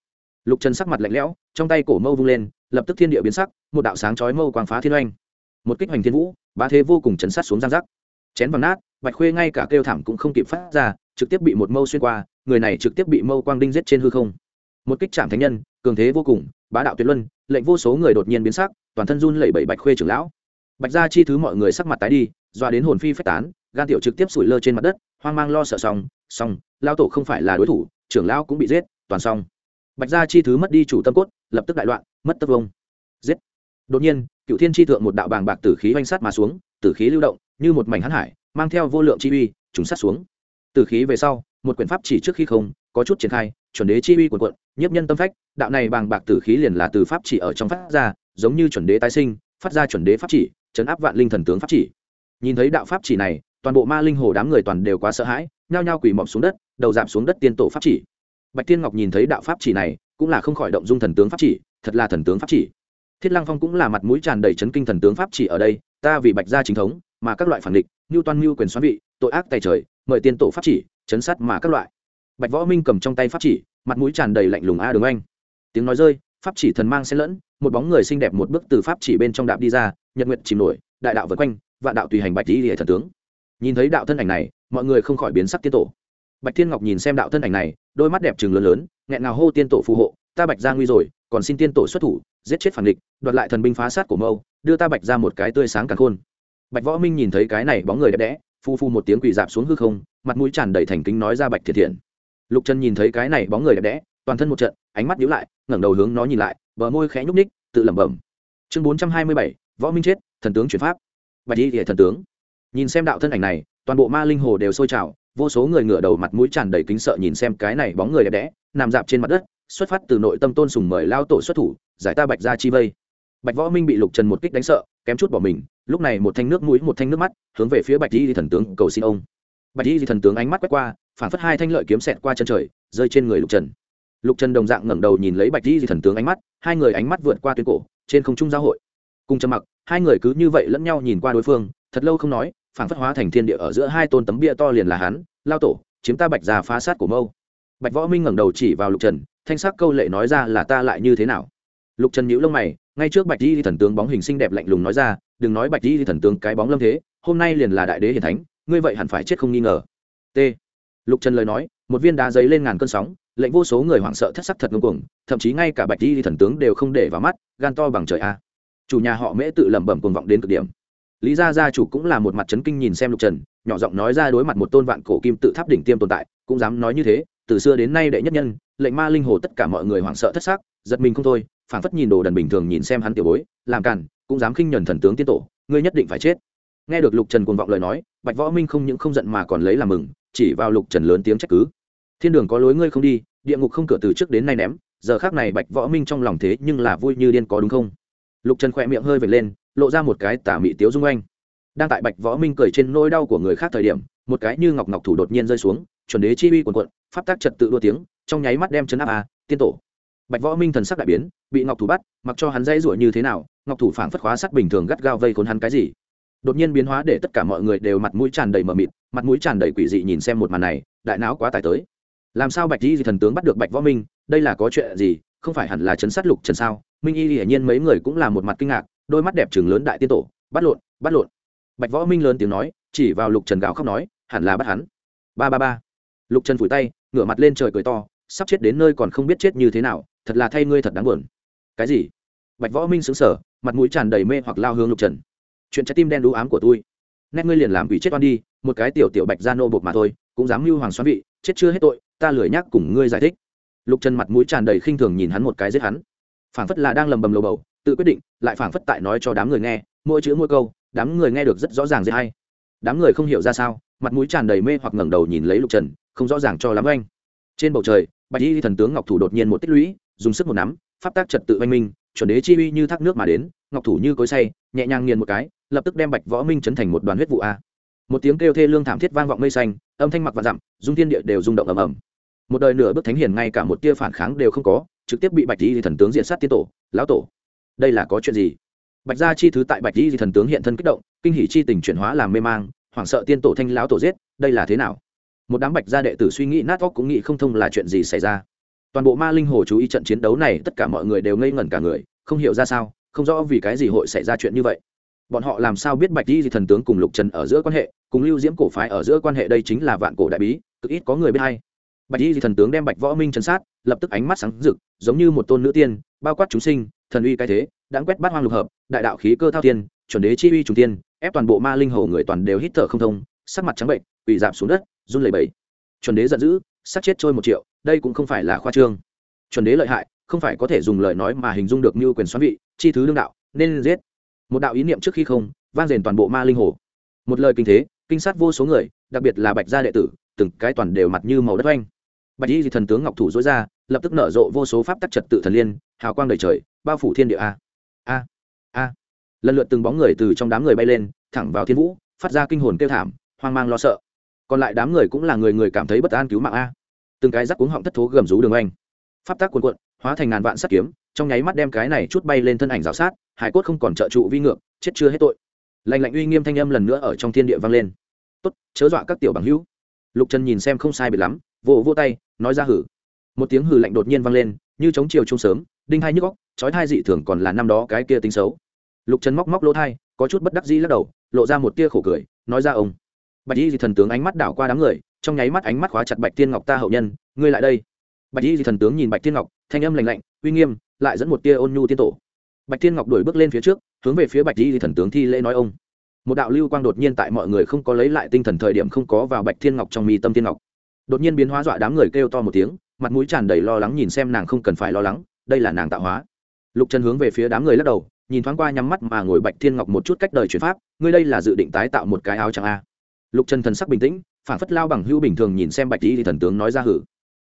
Lục trần sắc mặt lạnh lẽo, trong tay cổ mâu vung lên, lập tức thiên địa biến sắc, một đạo sáng chói mâu quang phá thiên oanh. Một kích hoành thiên vũ, bá thế vô cùng chấn sát xuống giang giác. Chén vàng nát, bạch khuê ngay cả kêu thảm cũng không kịp phát ra, trực tiếp bị một mâu xuyên qua, người này trực tiếp bị mâu quang đinh giết trên hư không. Một kích chạm thánh nhân, cường thế vô cùng, bá đạo tuyệt luân, lệnh vô số người đột nhiên biến sắc, toàn thân run lẩy bẩy bạch khuê trưởng lão. Bạch gia chi thứ mọi người sắc mặt tái đi doa đến hồn phi phách tán, gan tiểu trực tiếp sủi lơ trên mặt đất hoang mang lo sợ xong xong, lao tổ không phải là đối thủ, trưởng lão cũng bị giết, toàn xong. Bạch gia chi thứ mất đi chủ tâm cốt, lập tức đại loạn, mất tất vông giết. Đột nhiên cựu thiên chi thượng một đạo bàng bạc tử khí oanh sát mà xuống, tử khí lưu động, như một mảnh hãn hải, mang theo vô lượng chi uy chúng sát xuống. Tử khí về sau, một quyển pháp chỉ trước khi không, có chút triển khai, chuẩn đế chi uy quần quận nhiếp nhân tâm phách, đạo này bàng bạc tử khí liền là từ pháp chỉ ở trong phát ra, giống như chuẩn đế tái sinh, phát ra chuẩn đế pháp chỉ, chấn áp vạn linh thần tướng pháp chỉ. Nhìn thấy đạo pháp chỉ này toàn bộ ma linh hồ đám người toàn đều quá sợ hãi, nhao nhao quỳ mọp xuống đất, đầu giảm xuống đất tiên tổ pháp chỉ. Bạch tiên ngọc nhìn thấy đạo pháp chỉ này, cũng là không khỏi động dung thần tướng pháp chỉ, thật là thần tướng pháp chỉ. Thiết lăng phong cũng là mặt mũi tràn đầy chấn kinh thần tướng pháp chỉ ở đây, ta vì bạch gia chính thống, mà các loại phản địch như toan mưu quyền xoắn vị, tội ác tay trời, mời tiên tổ pháp chỉ, chấn sát mà các loại. Bạch võ minh cầm trong tay pháp chỉ, mặt mũi tràn đầy lạnh lùng a đường anh. Tiếng nói rơi, pháp chỉ thần mang xen lẫn, một bóng người xinh đẹp một bước từ pháp chỉ bên trong đạp đi ra, nhật nguyệt chìm nổi, đại đạo vượt quanh, vạn đạo tùy hành bạch lý hệ thần tướng nhìn thấy đạo thân ảnh này, mọi người không khỏi biến sắc tiên tổ. Bạch thiên ngọc nhìn xem đạo thân ảnh này, đôi mắt đẹp trừng lớn lớn, nghẹn ngào hô tiên tổ phù hộ, ta bạch ra nguy rồi, còn xin tiên tổ xuất thủ, giết chết phản địch, đoạt lại thần binh phá sát của mâu, đưa ta bạch ra một cái tươi sáng càng khôn. Bạch võ minh nhìn thấy cái này bóng người đẹp đẽ, phu phu một tiếng quỳ dạp xuống hư không, mặt mũi tràn đầy thành kính nói ra bạch thiệt thiện. Lục trần nhìn thấy cái này bóng người đẹp đẽ, toàn thân một trận, ánh mắt nhíu lại, ngẩng đầu hướng nó nhìn lại, bờ môi khẽ nhúc ních tự lẩm bẩm. Chương bốn trăm hai mươi bảy, võ minh chết, thần tướng chuyển pháp. Bạch y hệ thần tướng nhìn xem đạo thân ảnh này, toàn bộ ma linh hồ đều sôi trào, vô số người ngửa đầu mặt mũi tràn đầy kính sợ nhìn xem cái này bóng người đẹp đẽ, nằm dạp trên mặt đất, xuất phát từ nội tâm tôn sùng mời lao tổ xuất thủ, giải ta bạch ra chi vây. Bạch võ minh bị lục trần một kích đánh sợ, kém chút bỏ mình, lúc này một thanh nước mũi, một thanh nước mắt, hướng về phía bạch di thần tướng cầu xin ông. Bạch di thần tướng ánh mắt quét qua, phản phất hai thanh lợi kiếm xẹt qua chân trời, rơi trên người lục trần. Lục trần đồng dạng ngẩng đầu nhìn lấy bạch di thần tướng ánh mắt, hai người ánh mắt vượt qua tuyến cổ, trên không trung giao hội. Cùng trầm mặc, hai người cứ như vậy lẫn nhau nhìn qua đối phương, thật lâu không nói phản phất hóa thành thiên địa ở giữa hai tôn tấm bia to liền là hắn, lao tổ, chiếm ta bạch già phá sát của mâu. Bạch võ minh ngẩng đầu chỉ vào lục trần, thanh sắc câu lệ nói ra là ta lại như thế nào? Lục trần nhíu lông mày, ngay trước bạch di thần tướng bóng hình xinh đẹp lạnh lùng nói ra, đừng nói bạch di thần tướng cái bóng lâm thế, hôm nay liền là đại đế hiền thánh, ngươi vậy hẳn phải chết không nghi ngờ. T. Lục trần lời nói, một viên đá giấy lên ngàn cơn sóng, lệnh vô số người hoảng sợ thất sắc thật ngưng cuồng, thậm chí ngay cả bạch di thần tướng đều không để vào mắt, gan to bằng trời a. Chủ nhà họ mễ tự lẩm bẩm cuồng vọng đến cực điểm lý gia gia chủ cũng là một mặt chấn kinh nhìn xem lục trần, nhỏ giọng nói ra đối mặt một tôn vạn cổ kim tự tháp đỉnh tiêm tồn tại, cũng dám nói như thế, từ xưa đến nay đệ nhất nhân, lệnh ma linh hồ tất cả mọi người hoảng sợ thất xác giật mình không thôi phản phất nhìn đồ đần bình thường nhìn xem hắn tiểu bối, làm cản cũng dám khinh nhẫn thần tướng tiên tổ, ngươi nhất định phải chết. Nghe được lục trần cuồng vọng lời nói, bạch võ minh không những không giận mà còn lấy làm mừng, chỉ vào lục trần lớn tiếng trách cứ. Thiên đường có lối ngươi không đi, địa ngục không cửa từ trước đến nay ném, giờ khác này bạch võ minh trong lòng thế nhưng là vui như điên có đúng không? Lục trần khỏe miệng hơi vệt lên lộ ra một cái tả mị tiếu dung oanh. Đang tại bạch võ minh cười trên nỗi đau của người khác thời điểm, một cái như ngọc ngọc thủ đột nhiên rơi xuống, chuẩn đế chi uy quần quận pháp tác trật tự đua tiếng, trong nháy mắt đem chấn áp a, tiên tổ. Bạch võ minh thần sắc đại biến, bị ngọc thủ bắt, mặc cho hắn dây rủa như thế nào, ngọc thủ phảng phất khóa sắc bình thường gắt gao vây khốn hắn cái gì. Đột nhiên biến hóa để tất cả mọi người đều mặt mũi tràn đầy mờ mịt, mặt mũi tràn đầy quỷ dị nhìn xem một màn này, đại não quá tải tới. Làm sao bạch di thần tướng bắt được bạch võ minh, đây là có chuyện gì, không phải hẳn là chấn sát lục trần sao? Minh y hiển nhiên mấy người cũng là một mặt kinh ngạc đôi mắt đẹp trừng lớn đại tiên tổ, bắt lộn bắt lộn. Bạch võ minh lớn tiếng nói, chỉ vào lục trần gào khóc nói, hẳn là bắt hắn. Ba ba ba. Lục trần phủi tay, ngửa mặt lên trời cười to, sắp chết đến nơi còn không biết chết như thế nào, thật là thay ngươi thật đáng buồn. Cái gì? Bạch võ minh xứng sở mặt mũi tràn đầy mê hoặc lao hướng lục trần. Chuyện trái tim đen đũ ám của tôi. Nét ngươi liền làm ủy chết oan đi, một cái tiểu tiểu bạch gia nô bột mà thôi, cũng dám mưu hoàng xoan vị, chết chưa hết tội, ta lười nhắc cùng ngươi giải thích. Lục trần mặt mũi tràn đầy khinh thường nhìn hắn một cái giết hắn. Phản phất là đang lầm bầm lầu bầu, tự quyết định lại phảng phất tại nói cho đám người nghe, mỗi chữ mỗi câu, đám người nghe được rất rõ ràng dễ hay. Đám người không hiểu ra sao, mặt mũi tràn đầy mê hoặc ngẩng đầu nhìn lấy lục trần, không rõ ràng cho lắm anh trên bầu trời, bạch y thần tướng ngọc thủ đột nhiên một tích lũy, dùng sức một nắm, pháp tác trật tự oanh minh, chuẩn đế chi uy như thác nước mà đến, ngọc thủ như cối say, nhẹ nhàng nghiền một cái, lập tức đem bạch võ minh chấn thành một đoàn huyết vụ a. Một tiếng kêu thê lương thảm thiết vang vọng mây xanh, âm thanh mặc và dặm, dung thiên địa đều rung động ầm ầm. Một đời nửa bước thánh hiền ngay cả một tia phản kháng đều không có, trực tiếp bị bạch y thần tướng diện sát tiên tổ, lão tổ đây là có chuyện gì? Bạch gia chi thứ tại bạch di thần tướng hiện thân kích động, kinh hỷ chi tình chuyển hóa làm mê mang, hoảng sợ tiên tổ thanh lão tổ giết, đây là thế nào? Một đám bạch gia đệ tử suy nghĩ nát óc cũng nghĩ không thông là chuyện gì xảy ra. Toàn bộ ma linh hồ chú ý trận chiến đấu này, tất cả mọi người đều ngây ngẩn cả người, không hiểu ra sao, không rõ vì cái gì hội xảy ra chuyện như vậy. Bọn họ làm sao biết bạch di thần tướng cùng lục trần ở giữa quan hệ, cùng lưu diễm cổ phái ở giữa quan hệ đây chính là vạn cổ đại bí, cực ít có người biết hay. Bạch di thần tướng đem bạch võ minh chấn sát, lập tức ánh mắt sáng rực, giống như một tôn nữ tiên, bao quát chúng sinh thần uy cái thế, đã quét bát hoang lục hợp, đại đạo khí cơ thao tiên chuẩn đế chi uy trùng tiên ép toàn bộ ma linh hồ người toàn đều hít thở không thông, sắc mặt trắng bệnh, quỳ dạp xuống đất, run lẩy bẩy. Chuẩn đế giận dữ sát chết trôi một triệu, đây cũng không phải là khoa trương. Chuẩn đế lợi hại, không phải có thể dùng lời nói mà hình dung được như quyền xoắn vị, chi thứ đương đạo, nên giết. Một đạo ý niệm trước khi không, vang rền toàn bộ ma linh hồ. Một lời kinh thế, kinh sát vô số người, đặc biệt là bạch gia đệ tử, từng cái toàn đều mặt như màu đất oanh bạch y thần tướng ngọc thủ dối ra, lập tức nở rộ vô số pháp tắc trật tự thần liên, hào quang đầy trời bao phủ thiên địa a. A a. Lần lượt từng bóng người từ trong đám người bay lên, thẳng vào thiên vũ, phát ra kinh hồn kêu thảm, hoang mang lo sợ. Còn lại đám người cũng là người người cảm thấy bất an cứu mạng a. Từng cái rắc cuống họng thất thố gầm rú đường oanh. Pháp tác cuồn cuộn, hóa thành ngàn vạn sắt kiếm, trong nháy mắt đem cái này chút bay lên thân ảnh rào sát, hải cốt không còn trợ trụ vi ngược, chết chưa hết tội. Lành lạnh uy nghiêm thanh âm lần nữa ở trong thiên địa vang lên. Tốt, chớ dọa các tiểu bằng hữu. Lục trần nhìn xem không sai biệt lắm, vỗ vỗ tay, nói ra hử. Một tiếng hử lạnh đột nhiên vang lên như chống chiều chung sớm, đinh hai nhức góc trói thai dị thường còn là năm đó cái kia tính xấu. Lục trần móc móc lỗ thai, có chút bất đắc dĩ lắc đầu, lộ ra một tia khổ cười, nói ra ông. Bạch y thì thần tướng ánh mắt đảo qua đám người, trong nháy mắt ánh mắt khóa chặt bạch tiên ngọc ta hậu nhân, ngươi lại đây. Bạch y thì thần tướng nhìn bạch tiên ngọc, thanh âm lành lạnh, uy nghiêm, lại dẫn một tia ôn nhu tiên tổ. Bạch tiên ngọc đuổi bước lên phía trước, hướng về phía bạch y thì thần tướng thi lễ nói ông. Một đạo lưu quang đột nhiên tại mọi người không có lấy lại tinh thần thời điểm không có vào bạch thiên ngọc trong mi tâm tiên ngọc. Đột nhiên biến hóa dọa đám người kêu to một tiếng mặt mũi tràn đầy lo lắng nhìn xem nàng không cần phải lo lắng, đây là nàng tạo hóa. Lục trần hướng về phía đám người lắc đầu, nhìn thoáng qua nhắm mắt mà ngồi bạch thiên ngọc một chút cách đời chuyển pháp, ngươi đây là dự định tái tạo một cái áo trắng a. Lục trần thần sắc bình tĩnh phản phất lao bằng hưu bình thường nhìn xem bạch y thì thần tướng nói ra hử.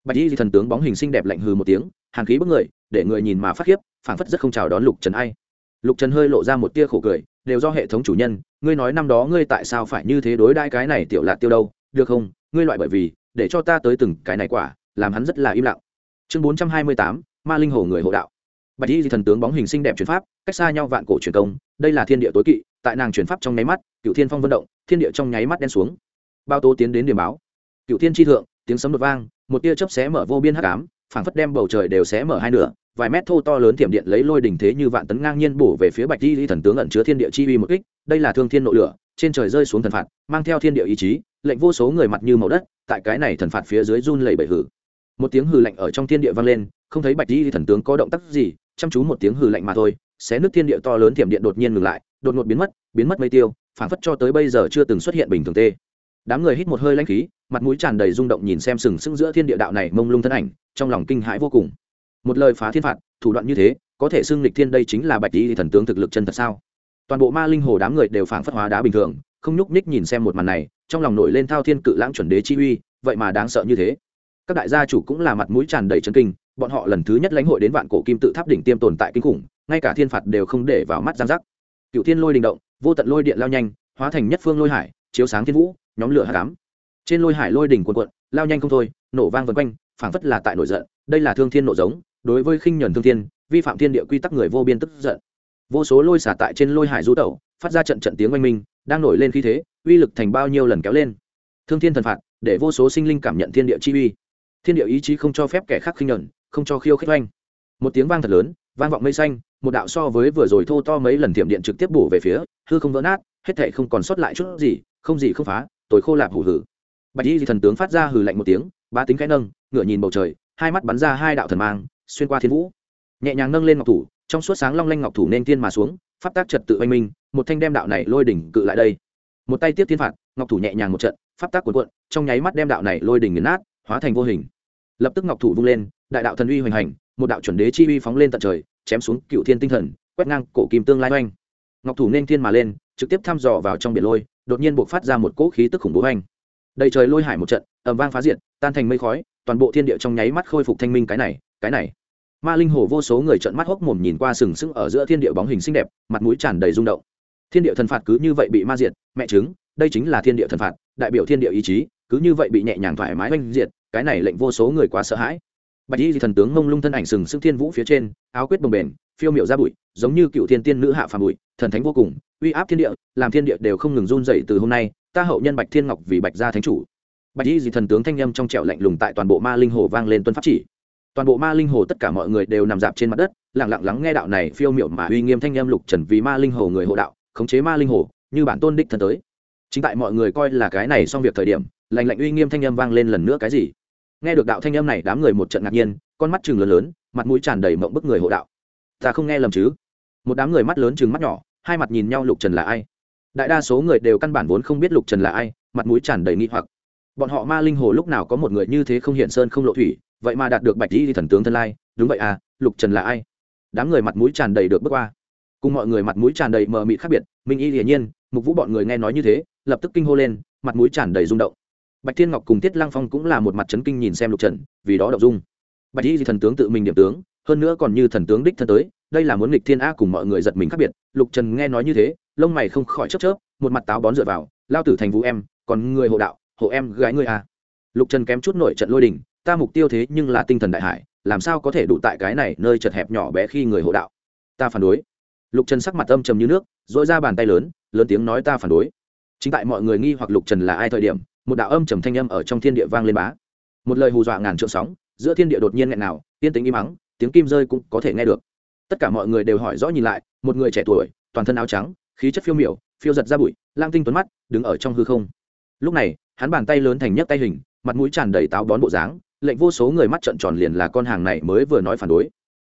Bạch y thì thần tướng bóng hình xinh đẹp lạnh hừ một tiếng, hàn khí bức người, để người nhìn mà phát khiếp phản phất rất không chào đón lục trần ai. Lục trần hơi lộ ra một tia khổ cười, đều do hệ thống chủ nhân, ngươi nói năm đó ngươi tại sao phải như thế đối đãi cái này tiểu lạ tiêu đâu, được không? Ngươi loại bởi vì, để cho ta tới từng cái này quả làm hắn rất là im lặng. Chương bốn trăm hai mươi tám, ma linh hồ người hộ đạo. Bạch y thần tướng bóng hình xinh đẹp chuyển pháp, cách xa nhau vạn cổ truyền công, đây là thiên địa tối kỵ, tại nàng chuyển pháp trong nháy mắt cựu thiên phong vận động, thiên địa trong nháy mắt đen xuống. Bao tố tiến đến điểm báo. Cựu thiên tri thượng, tiếng sấm đột vang, một tia chớp xé mở vô biên hắc ám, phảng phất đem bầu trời đều xé mở hai nửa, vài mét thô to lớn thiểm điện lấy lôi đỉnh thế như vạn tấn ngang nhiên bổ về phía bạch di thần tướng ẩn chứa thiên địa chi uy một kích, đây là thương thiên nội lửa, trên trời rơi xuống thần phạt, mang theo thiên địa ý chí, lệnh vô số người mặt như màu đất, tại cái này thần phạt phía dưới run lẩy bẩy hử một tiếng hừ lạnh ở trong thiên địa vang lên, không thấy bạch di thần tướng có động tác gì, chăm chú một tiếng hừ lạnh mà thôi, xé nước thiên địa to lớn thiểm điện đột nhiên ngừng lại, đột ngột biến mất biến mất mây tiêu, phảng phất cho tới bây giờ chưa từng xuất hiện bình thường tê. Đám người hít một hơi lãnh khí, mặt mũi tràn đầy rung động nhìn xem sừng sững giữa thiên địa đạo này mông lung thân ảnh, trong lòng kinh hãi vô cùng. Một lời phá thiên phạt, thủ đoạn như thế, có thể xưng lịch thiên đây chính là bạch di thần tướng thực lực chân thật sao? Toàn bộ ma linh hồ đám người đều phảng phất hóa đá bình thường, không nhúc nhích nhìn xem một màn này, trong lòng nổi lên thao thiên cự lãng chuẩn đế chi uy, vậy mà đáng sợ như thế các đại gia chủ cũng là mặt mũi tràn đầy chân kinh, bọn họ lần thứ nhất lãnh hội đến vạn cổ kim tự tháp đỉnh tiêm tồn tại kinh khủng, ngay cả thiên phạt đều không để vào mắt giang giác. Cựu thiên lôi đình động, vô tận lôi điện lao nhanh, hóa thành nhất phương lôi hải, chiếu sáng thiên vũ, nhóm lửa hạ cám trên lôi hải lôi đỉnh cuộn cuộn, lao nhanh không thôi, nổ vang vân quanh, phảng phất là tại nổi giận, đây là thương thiên nộ giống, đối với khinh nhuần thương thiên, vi phạm thiên địa quy tắc người vô biên tức giận. Vô số lôi xả tại trên lôi hải du tẩu, phát ra trận trận tiếng oanh minh, đang nổi lên khí thế, uy lực thành bao nhiêu lần kéo lên. Thương thiên thần phạt, để vô số sinh linh cảm nhận thiên địa chi uy thiên địa ý chí không cho phép kẻ khác khinh nhẫn, không cho khiêu khích oanh. Một tiếng vang thật lớn vang vọng mây xanh một đạo so với vừa rồi thô to mấy lần thiểm điện trực tiếp bổ về phía hư không vỡ nát hết thảy không còn sót lại chút gì không gì không phá tối khô lạp hủ hử. Bạch y thần tướng phát ra hừ lạnh một tiếng ba tính khẽ nâng ngửa nhìn bầu trời hai mắt bắn ra hai đạo thần mang xuyên qua thiên vũ. Nhẹ nhàng nâng lên ngọc thủ trong suốt sáng long lanh ngọc thủ nên tiên mà xuống pháp tác trật tự oanh minh một thanh đem đạo này lôi đỉnh cự lại đây. Một tay tiếp thiên phạt ngọc thủ nhẹ nhàng một trận pháp tác cuộn cuộn trong nháy mắt đem đạo này lôi đỉnh nghiền nát hóa thành vô hình lập tức ngọc thủ vung lên đại đạo thần uy hoành hành một đạo chuẩn đế chi uy phóng lên tận trời chém xuống cựu thiên tinh thần quét ngang cổ kim tương lai oanh ngọc thủ nên thiên mà lên trực tiếp thăm dò vào trong biển lôi đột nhiên buộc phát ra một cỗ khí tức khủng bố oanh đầy trời lôi hải một trận ầm vang phá diện, tan thành mây khói toàn bộ thiên địa trong nháy mắt khôi phục thanh minh cái này cái này. Ma linh hồ vô số người trợn mắt hốc mồm nhìn qua sừng sững ở giữa thiên địa bóng hình xinh đẹp mặt mũi tràn đầy rung động. Thiên địa thần phạt cứ như vậy bị ma diệt mẹ chứng đây chính là thiên địa thần phạt đại biểu thiên địa ý chí cứ như vậy bị nhẹ nhàng thoải mái oanh diệt, cái này lệnh vô số người quá sợ hãi. Bạch y thần tướng mông lung thân ảnh sừng sững thiên vũ phía trên, áo quyết bồng bền phiêu miệu ra bụi, giống như cựu thiên tiên nữ hạ phàm bụi, thần thánh vô cùng, uy áp thiên địa, làm thiên địa đều không ngừng run dậy từ hôm nay, ta hậu nhân bạch thiên ngọc vì bạch gia thánh chủ. Bạch y dị thần tướng thanh â m trong trẻo lạnh lùng tại toàn bộ ma linh hồ vang lên tuân pháp chỉ. Toàn bộ ma linh hồ tất cả mọi người đều nằm dạp trên mặt đất lẳng lặng lắng nghe đạo này phiêu miệu mà uy nghiêm thanh â m lục trần vì ma linh hồ người hộ đạo, khống chế ma linh hồ, như bản tôn đích thần tới. Chính tại mọi người coi là cái này xong việc thời điểm lành lạnh uy nghiêm thanh âm vang lên lần nữa cái gì? Nghe được đạo thanh âm này, đám người một trận ngạc nhiên, con mắt chừng lớn lớn, mặt mũi tràn đầy mộng bức người hộ đạo. Ta không nghe lầm chứ? Một đám người mắt lớn chừng mắt nhỏ, hai mặt nhìn nhau lục trần là ai? Đại đa số người đều căn bản vốn không biết lục trần là ai, mặt mũi tràn đầy nghi hoặc. Bọn họ ma linh hồ lúc nào có một người như thế không hiện sơn không lộ thủy, vậy mà đạt được bạch di thần tướng thân lai. Đúng vậy à lục trần là ai? Đám người mặt mũi tràn đầy được bước qua. Cùng mọi người mặt mũi tràn đầy mờ mịt khác biệt, minh y hiển nhiên, mục vũ bọn người nghe nói như thế, lập tức kinh hô lên, mặt mũi tràn đầy rung động bạch thiên ngọc cùng tiết lăng phong cũng là một mặt trấn kinh nhìn xem lục trần, vì đó đậu dung. Bạch y thần tướng tự mình điểm tướng, hơn nữa còn như thần tướng đích thân tới, đây là muốn nghịch thiên a cùng mọi người giật mình khác biệt. Lục trần nghe nói như thế, lông mày không khỏi chớp chớp, một mặt táo bón dựa vào, lao tử thành vũ em, còn người hộ đạo, hộ em gái ngươi a lục trần kém chút nổi trận lôi đình, ta mục tiêu thế nhưng là tinh thần đại hải, làm sao có thể đủ tại cái này nơi chật hẹp nhỏ bé khi người hộ đạo? Ta phản đối. Lục trần sắc mặt âm trầm như nước dội ra bàn tay lớn lớn tiếng nói, ta phản đối. Chính tại mọi người nghi hoặc lục trần là ai thời điểm một đạo âm trầm thanh âm ở trong thiên địa vang lên bá. Một lời hù dọa ngàn trượng sóng, giữa thiên địa đột nhiên nghẹn nào tiên tính im mắng tiếng kim rơi cũng có thể nghe được. Tất cả mọi người đều hỏi rõ nhìn lại, một người trẻ tuổi, toàn thân áo trắng, khí chất phiêu miểu, phiêu giật ra bụi, lang tinh tuấn mắt, đứng ở trong hư không. Lúc này, hắn bàn tay lớn thành nhấc tay hình, mặt mũi tràn đầy táo bón bộ dáng, lệnh vô số người mắt trợn tròn liền là con hàng này mới vừa nói phản đối.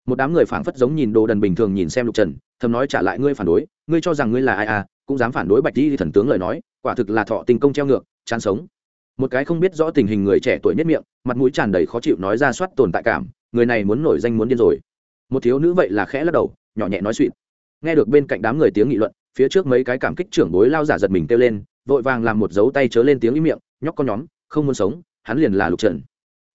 Một đám người phảng phất giống nhìn đồ đần bình thường nhìn xem lục trần, thầm nói trả lại ngươi phản đối, ngươi cho rằng ngươi là ai à cũng dám phản đối bạch di thần tướng lời nói, quả thực là thọ tình công treo ngược chán sống. Một cái không biết rõ tình hình người trẻ tuổi nhất miệng, mặt mũi tràn đầy khó chịu nói ra soát tồn tại cảm, người này muốn nổi danh muốn điên rồi. Một thiếu nữ vậy là khẽ lắc đầu, nhỏ nhẹ nói chuyện nghe được bên cạnh đám người tiếng nghị luận, phía trước mấy cái cảm kích trưởng bối lao giả giật mình kêu lên, vội vàng làm một dấu tay chớ lên tiếng ý miệng, nhóc con nhóm, không muốn sống, hắn liền là lục trần.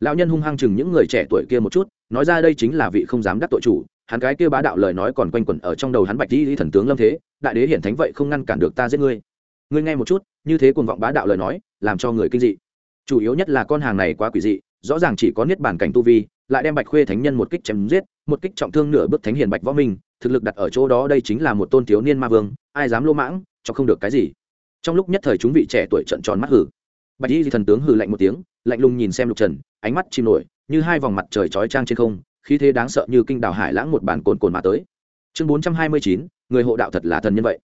Lão nhân hung hăng chừng những người trẻ tuổi kia một chút, nói ra đây chính là vị không dám đắc tội chủ, hắn cái kia bá đạo lời nói còn quanh quẩn ở trong đầu hắn bạch di thần tướng lâm thế, đại đế hiển thánh vậy không ngăn cản được ta giết ngươi ngươi nghe một chút, như thế cuồng vọng bá đạo lời nói, làm cho người kinh dị. Chủ yếu nhất là con hàng này quá quỷ dị, rõ ràng chỉ có niết bản cảnh tu vi, lại đem bạch khuê thánh nhân một kích chém giết, một kích trọng thương nửa bước thánh hiền bạch võ minh, thực lực đặt ở chỗ đó đây chính là một tôn thiếu niên ma vương, ai dám lô mãng, cho không được cái gì. Trong lúc nhất thời chúng vị trẻ tuổi trận tròn mắt hử. Bạch y thần tướng hử lạnh một tiếng, lạnh lùng nhìn xem lục trần, ánh mắt chìm nổi, như hai vòng mặt trời chói trang trên không, khí thế đáng sợ như kinh đảo hải lãng một bản cồn cồn mà tới. Chương bốn trăm hai mươi chín, người hộ đạo thật là thần nhân vậy.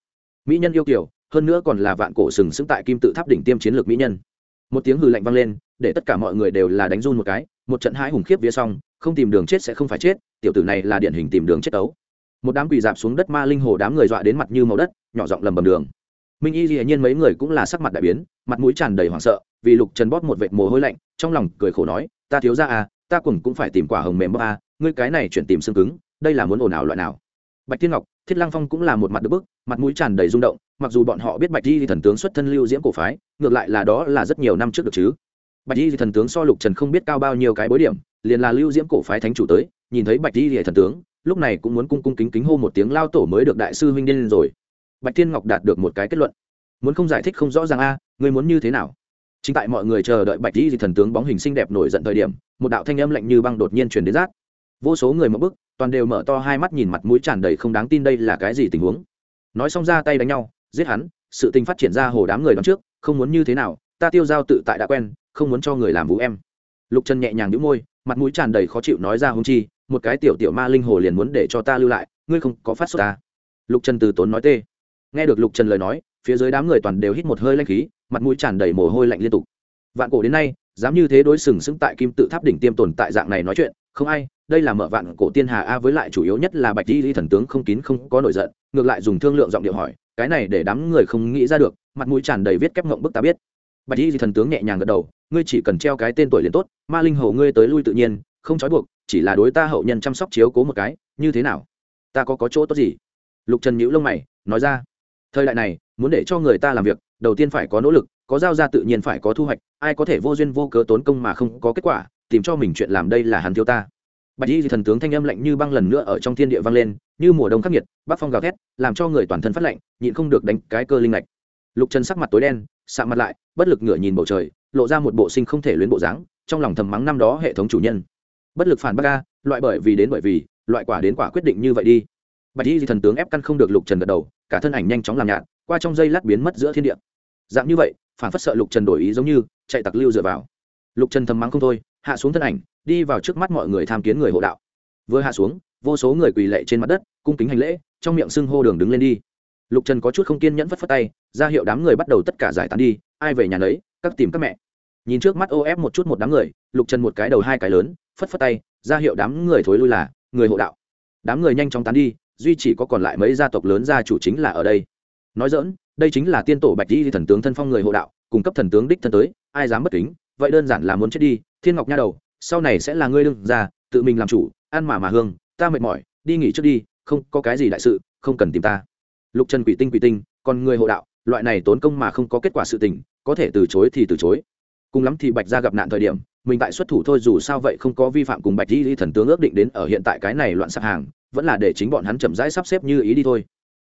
Mỹ nhân yêu kiều hơn nữa còn là vạn cổ sừng sững tại kim tự tháp đỉnh tiêm chiến lược mỹ nhân. Một tiếng hừ lạnh vang lên, để tất cả mọi người đều là đánh run một cái, một trận hãi hùng khiếp vía xong, không tìm đường chết sẽ không phải chết, tiểu tử này là điển hình tìm đường chết ấu một đám quỳ dạp xuống đất ma linh hồ đám người dọa đến mặt như màu đất, nhỏ giọng lầm bầm đường. Minh y dĩ nhiên mấy người cũng là sắc mặt đại biến, mặt mũi tràn đầy hoảng sợ, vì lục trần bóp một vệt mồ hôi lạnh, trong lòng cười khổ nói, ta thiếu ra à ta cùng cũng phải tìm quả hồng mềm bóp à ngươi cái này chuyển tìm xương cứng, đây là muốn ồn ào loại nào? Bạch thiên ngọc, thiết lăng phong cũng là một mặt đ bức, mặt mũi tràn đầy rung động mặc dù bọn họ biết bạch di thần tướng xuất thân lưu diễm cổ phái, ngược lại là đó là rất nhiều năm trước được chứ. Bạch di thần tướng so lục trần không biết cao bao nhiêu cái bối điểm, liền là lưu diễm cổ phái thánh chủ tới, nhìn thấy bạch di thần tướng, lúc này cũng muốn cung cung kính kính hô một tiếng lao tổ mới được đại sư huynh điên rồi. Bạch thiên ngọc đạt được một cái kết luận. Muốn không giải thích không rõ ràng a người muốn như thế nào? Chính tại mọi người chờ đợi bạch di thần tướng bóng hình xinh đẹp nổi giận thời điểm, một đạo thanh âm lạnh như băng đột nhiên truyền đến rác vô số người mở bức toàn đều mở to hai mắt nhìn mặt mũi tràn đầy không đáng tin đây là cái gì tình huống. Nói xong ra tay đánh nhau giết hắn, sự tình phát triển ra hồ đám người đón trước, không muốn như thế nào, ta tiêu giao tự tại đã quen, không muốn cho người làm vũ em. Lục trần nhẹ nhàng đĩu môi, mặt mũi tràn đầy khó chịu nói ra hung chi, một cái tiểu tiểu ma linh hồ liền muốn để cho ta lưu lại, ngươi không có phát xuất ta. Lục trần từ tốn nói tê. Nghe được lục trần lời nói, phía dưới đám người toàn đều hít một hơi lanh khí, mặt mũi tràn đầy mồ hôi lạnh liên tục. Vạn cổ đến nay, dám như thế đối sừng sững tại kim tự tháp đỉnh tiêm tồn tại dạng này nói chuyện, không ai, đây là mở vạn cổ tiên hà a với lại chủ yếu nhất là bạch di thần tướng không kín không có nổi giận, ngược lại dùng thương lượng giọng điệu hỏi cái này để đám người không nghĩ ra được, mặt mũi tràn đầy viết kép ngộng bức ta biết. Bạch di thần tướng nhẹ nhàng gật đầu, ngươi chỉ cần treo cái tên tuổi liền tốt, ma linh hầu ngươi tới lui tự nhiên, không trói buộc, chỉ là đối ta hậu nhân chăm sóc chiếu cố một cái, như thế nào? Ta có có chỗ tốt gì? Lục trần nhữ lông mày, nói ra. Thời đại này, muốn để cho người ta làm việc, đầu tiên phải có nỗ lực, có giao ra tự nhiên phải có thu hoạch, ai có thể vô duyên vô cớ tốn công mà không có kết quả, tìm cho mình chuyện làm đây là hắn thiếu ta bạch y thần tướng thanh âm lạnh như băng lần nữa ở trong thiên địa vang lên, như mùa đông khắc nghiệt bắc phong gào thét, làm cho người toàn thân phát lạnh, nhịn không được đánh cái cơ linh lạch lục trần sắc mặt tối đen sạ mặt lại, bất lực ngửa nhìn bầu trời, lộ ra một bộ sinh không thể luyến bộ dáng, trong lòng thầm mắng năm đó hệ thống chủ nhân. Bất lực phản bác ca loại bởi vì đến bởi vì, loại quả đến quả quyết định như vậy đi. Bạch y thần tướng ép căn không được lục trần gật đầu, cả thân ảnh nhanh chóng làm nhạt, qua trong dây lát biến mất giữa thiên địa. Dạng như vậy, phản phất sợ lục trần đổi ý giống như, chạy tặc lưu dựa vào. Lục trần thầm mắng không thôi, hạ xuống thân ảnh đi vào trước mắt mọi người tham kiến người hộ đạo. Vừa hạ xuống, vô số người quỳ lệ trên mặt đất, cung kính hành lễ, trong miệng xưng hô đường đứng lên đi. Lục trần có chút không kiên nhẫn phất phất tay, ra hiệu đám người bắt đầu tất cả giải tán đi, ai về nhà lấy các tìm các mẹ. Nhìn trước mắt ô ép một chút một đám người, lục trần một cái đầu hai cái lớn, phất phất tay, ra hiệu đám người thối lui là, người hộ đạo. Đám người nhanh chóng tán đi, duy chỉ có còn lại mấy gia tộc lớn gia chủ chính là ở đây. Nói dỡn đây chính là tiên tổ bạch di thần tướng thân phong người hộ đạo cung cấp thần tướng đích thân tới, ai dám bất kính, vậy đơn giản là muốn chết đi, thiên ngọc nha đầu sau này sẽ là ngươi đương ra tự mình làm chủ, ăn mà mà hương, ta mệt mỏi, đi nghỉ trước đi, không có cái gì đại sự, không cần tìm ta. Lục trần quỷ tinh quỷ tinh, còn người hộ đạo, loại này tốn công mà không có kết quả sự tình, có thể từ chối thì từ chối. Cùng lắm thì bạch ra gặp nạn thời điểm, mình tại xuất thủ thôi dù sao vậy không có vi phạm cùng bạch di thần tướng ước định đến ở hiện tại cái này loạn sạp hàng, vẫn là để chính bọn hắn chậm rãi sắp xếp như ý đi thôi.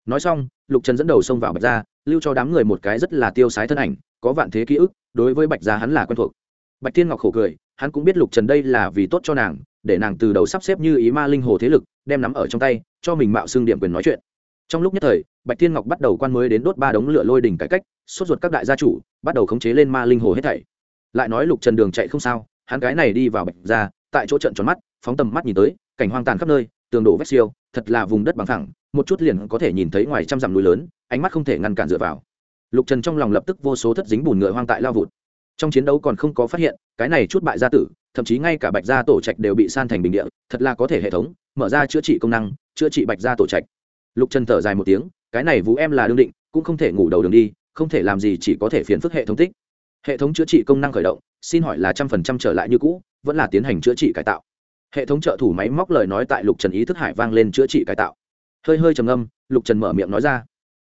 Nói xong, lục trần dẫn đầu xông vào bạch gia, lưu cho đám người một cái rất là tiêu sái thân ảnh, có vạn thế ký ức, đối với bạch gia hắn là quen thuộc. Bạch thiên ngọc khổ cười hắn cũng biết lục trần đây là vì tốt cho nàng, để nàng từ đầu sắp xếp như ý ma linh hồ thế lực, đem nắm ở trong tay, cho mình mạo xương điểm quyền nói chuyện. Trong lúc nhất thời, bạch thiên ngọc bắt đầu quan mới đến đốt ba đống lửa lôi đỉnh cải cách, sốt ruột các đại gia chủ, bắt đầu khống chế lên ma linh hồ hết thảy. Lại nói lục trần đường chạy không sao, hắn cái này đi vào bạch ra tại chỗ trận tròn mắt, phóng tầm mắt nhìn tới, cảnh hoang tàn khắp nơi, tường đổ vét siêu, thật là vùng đất bằng thẳng một chút liền có thể nhìn thấy ngoài trăm dặm núi lớn, ánh mắt không thể ngăn cản dựa vào. Lục trần trong lòng lập tức vô số thất dính bùn ngựa hoang tại lao vụt trong chiến đấu còn không có phát hiện, cái này chút bại gia tử, thậm chí ngay cả bạch gia tổ trạch đều bị san thành bình địa, thật là có thể hệ thống, mở ra chữa trị công năng, chữa trị bạch gia tổ trạch. Lục trần thở dài một tiếng, cái này vũ em là đương định, cũng không thể ngủ đầu đường đi, không thể làm gì chỉ có thể phiền phức hệ thống tích. Hệ thống chữa trị công năng khởi động, xin hỏi là trăm phần trăm trở lại như cũ, vẫn là tiến hành chữa trị cải tạo? Hệ thống trợ thủ máy móc lời nói tại lục trần ý thức hải vang lên chữa trị cải tạo. Hơi hơi trầm âm lục trần mở miệng nói ra,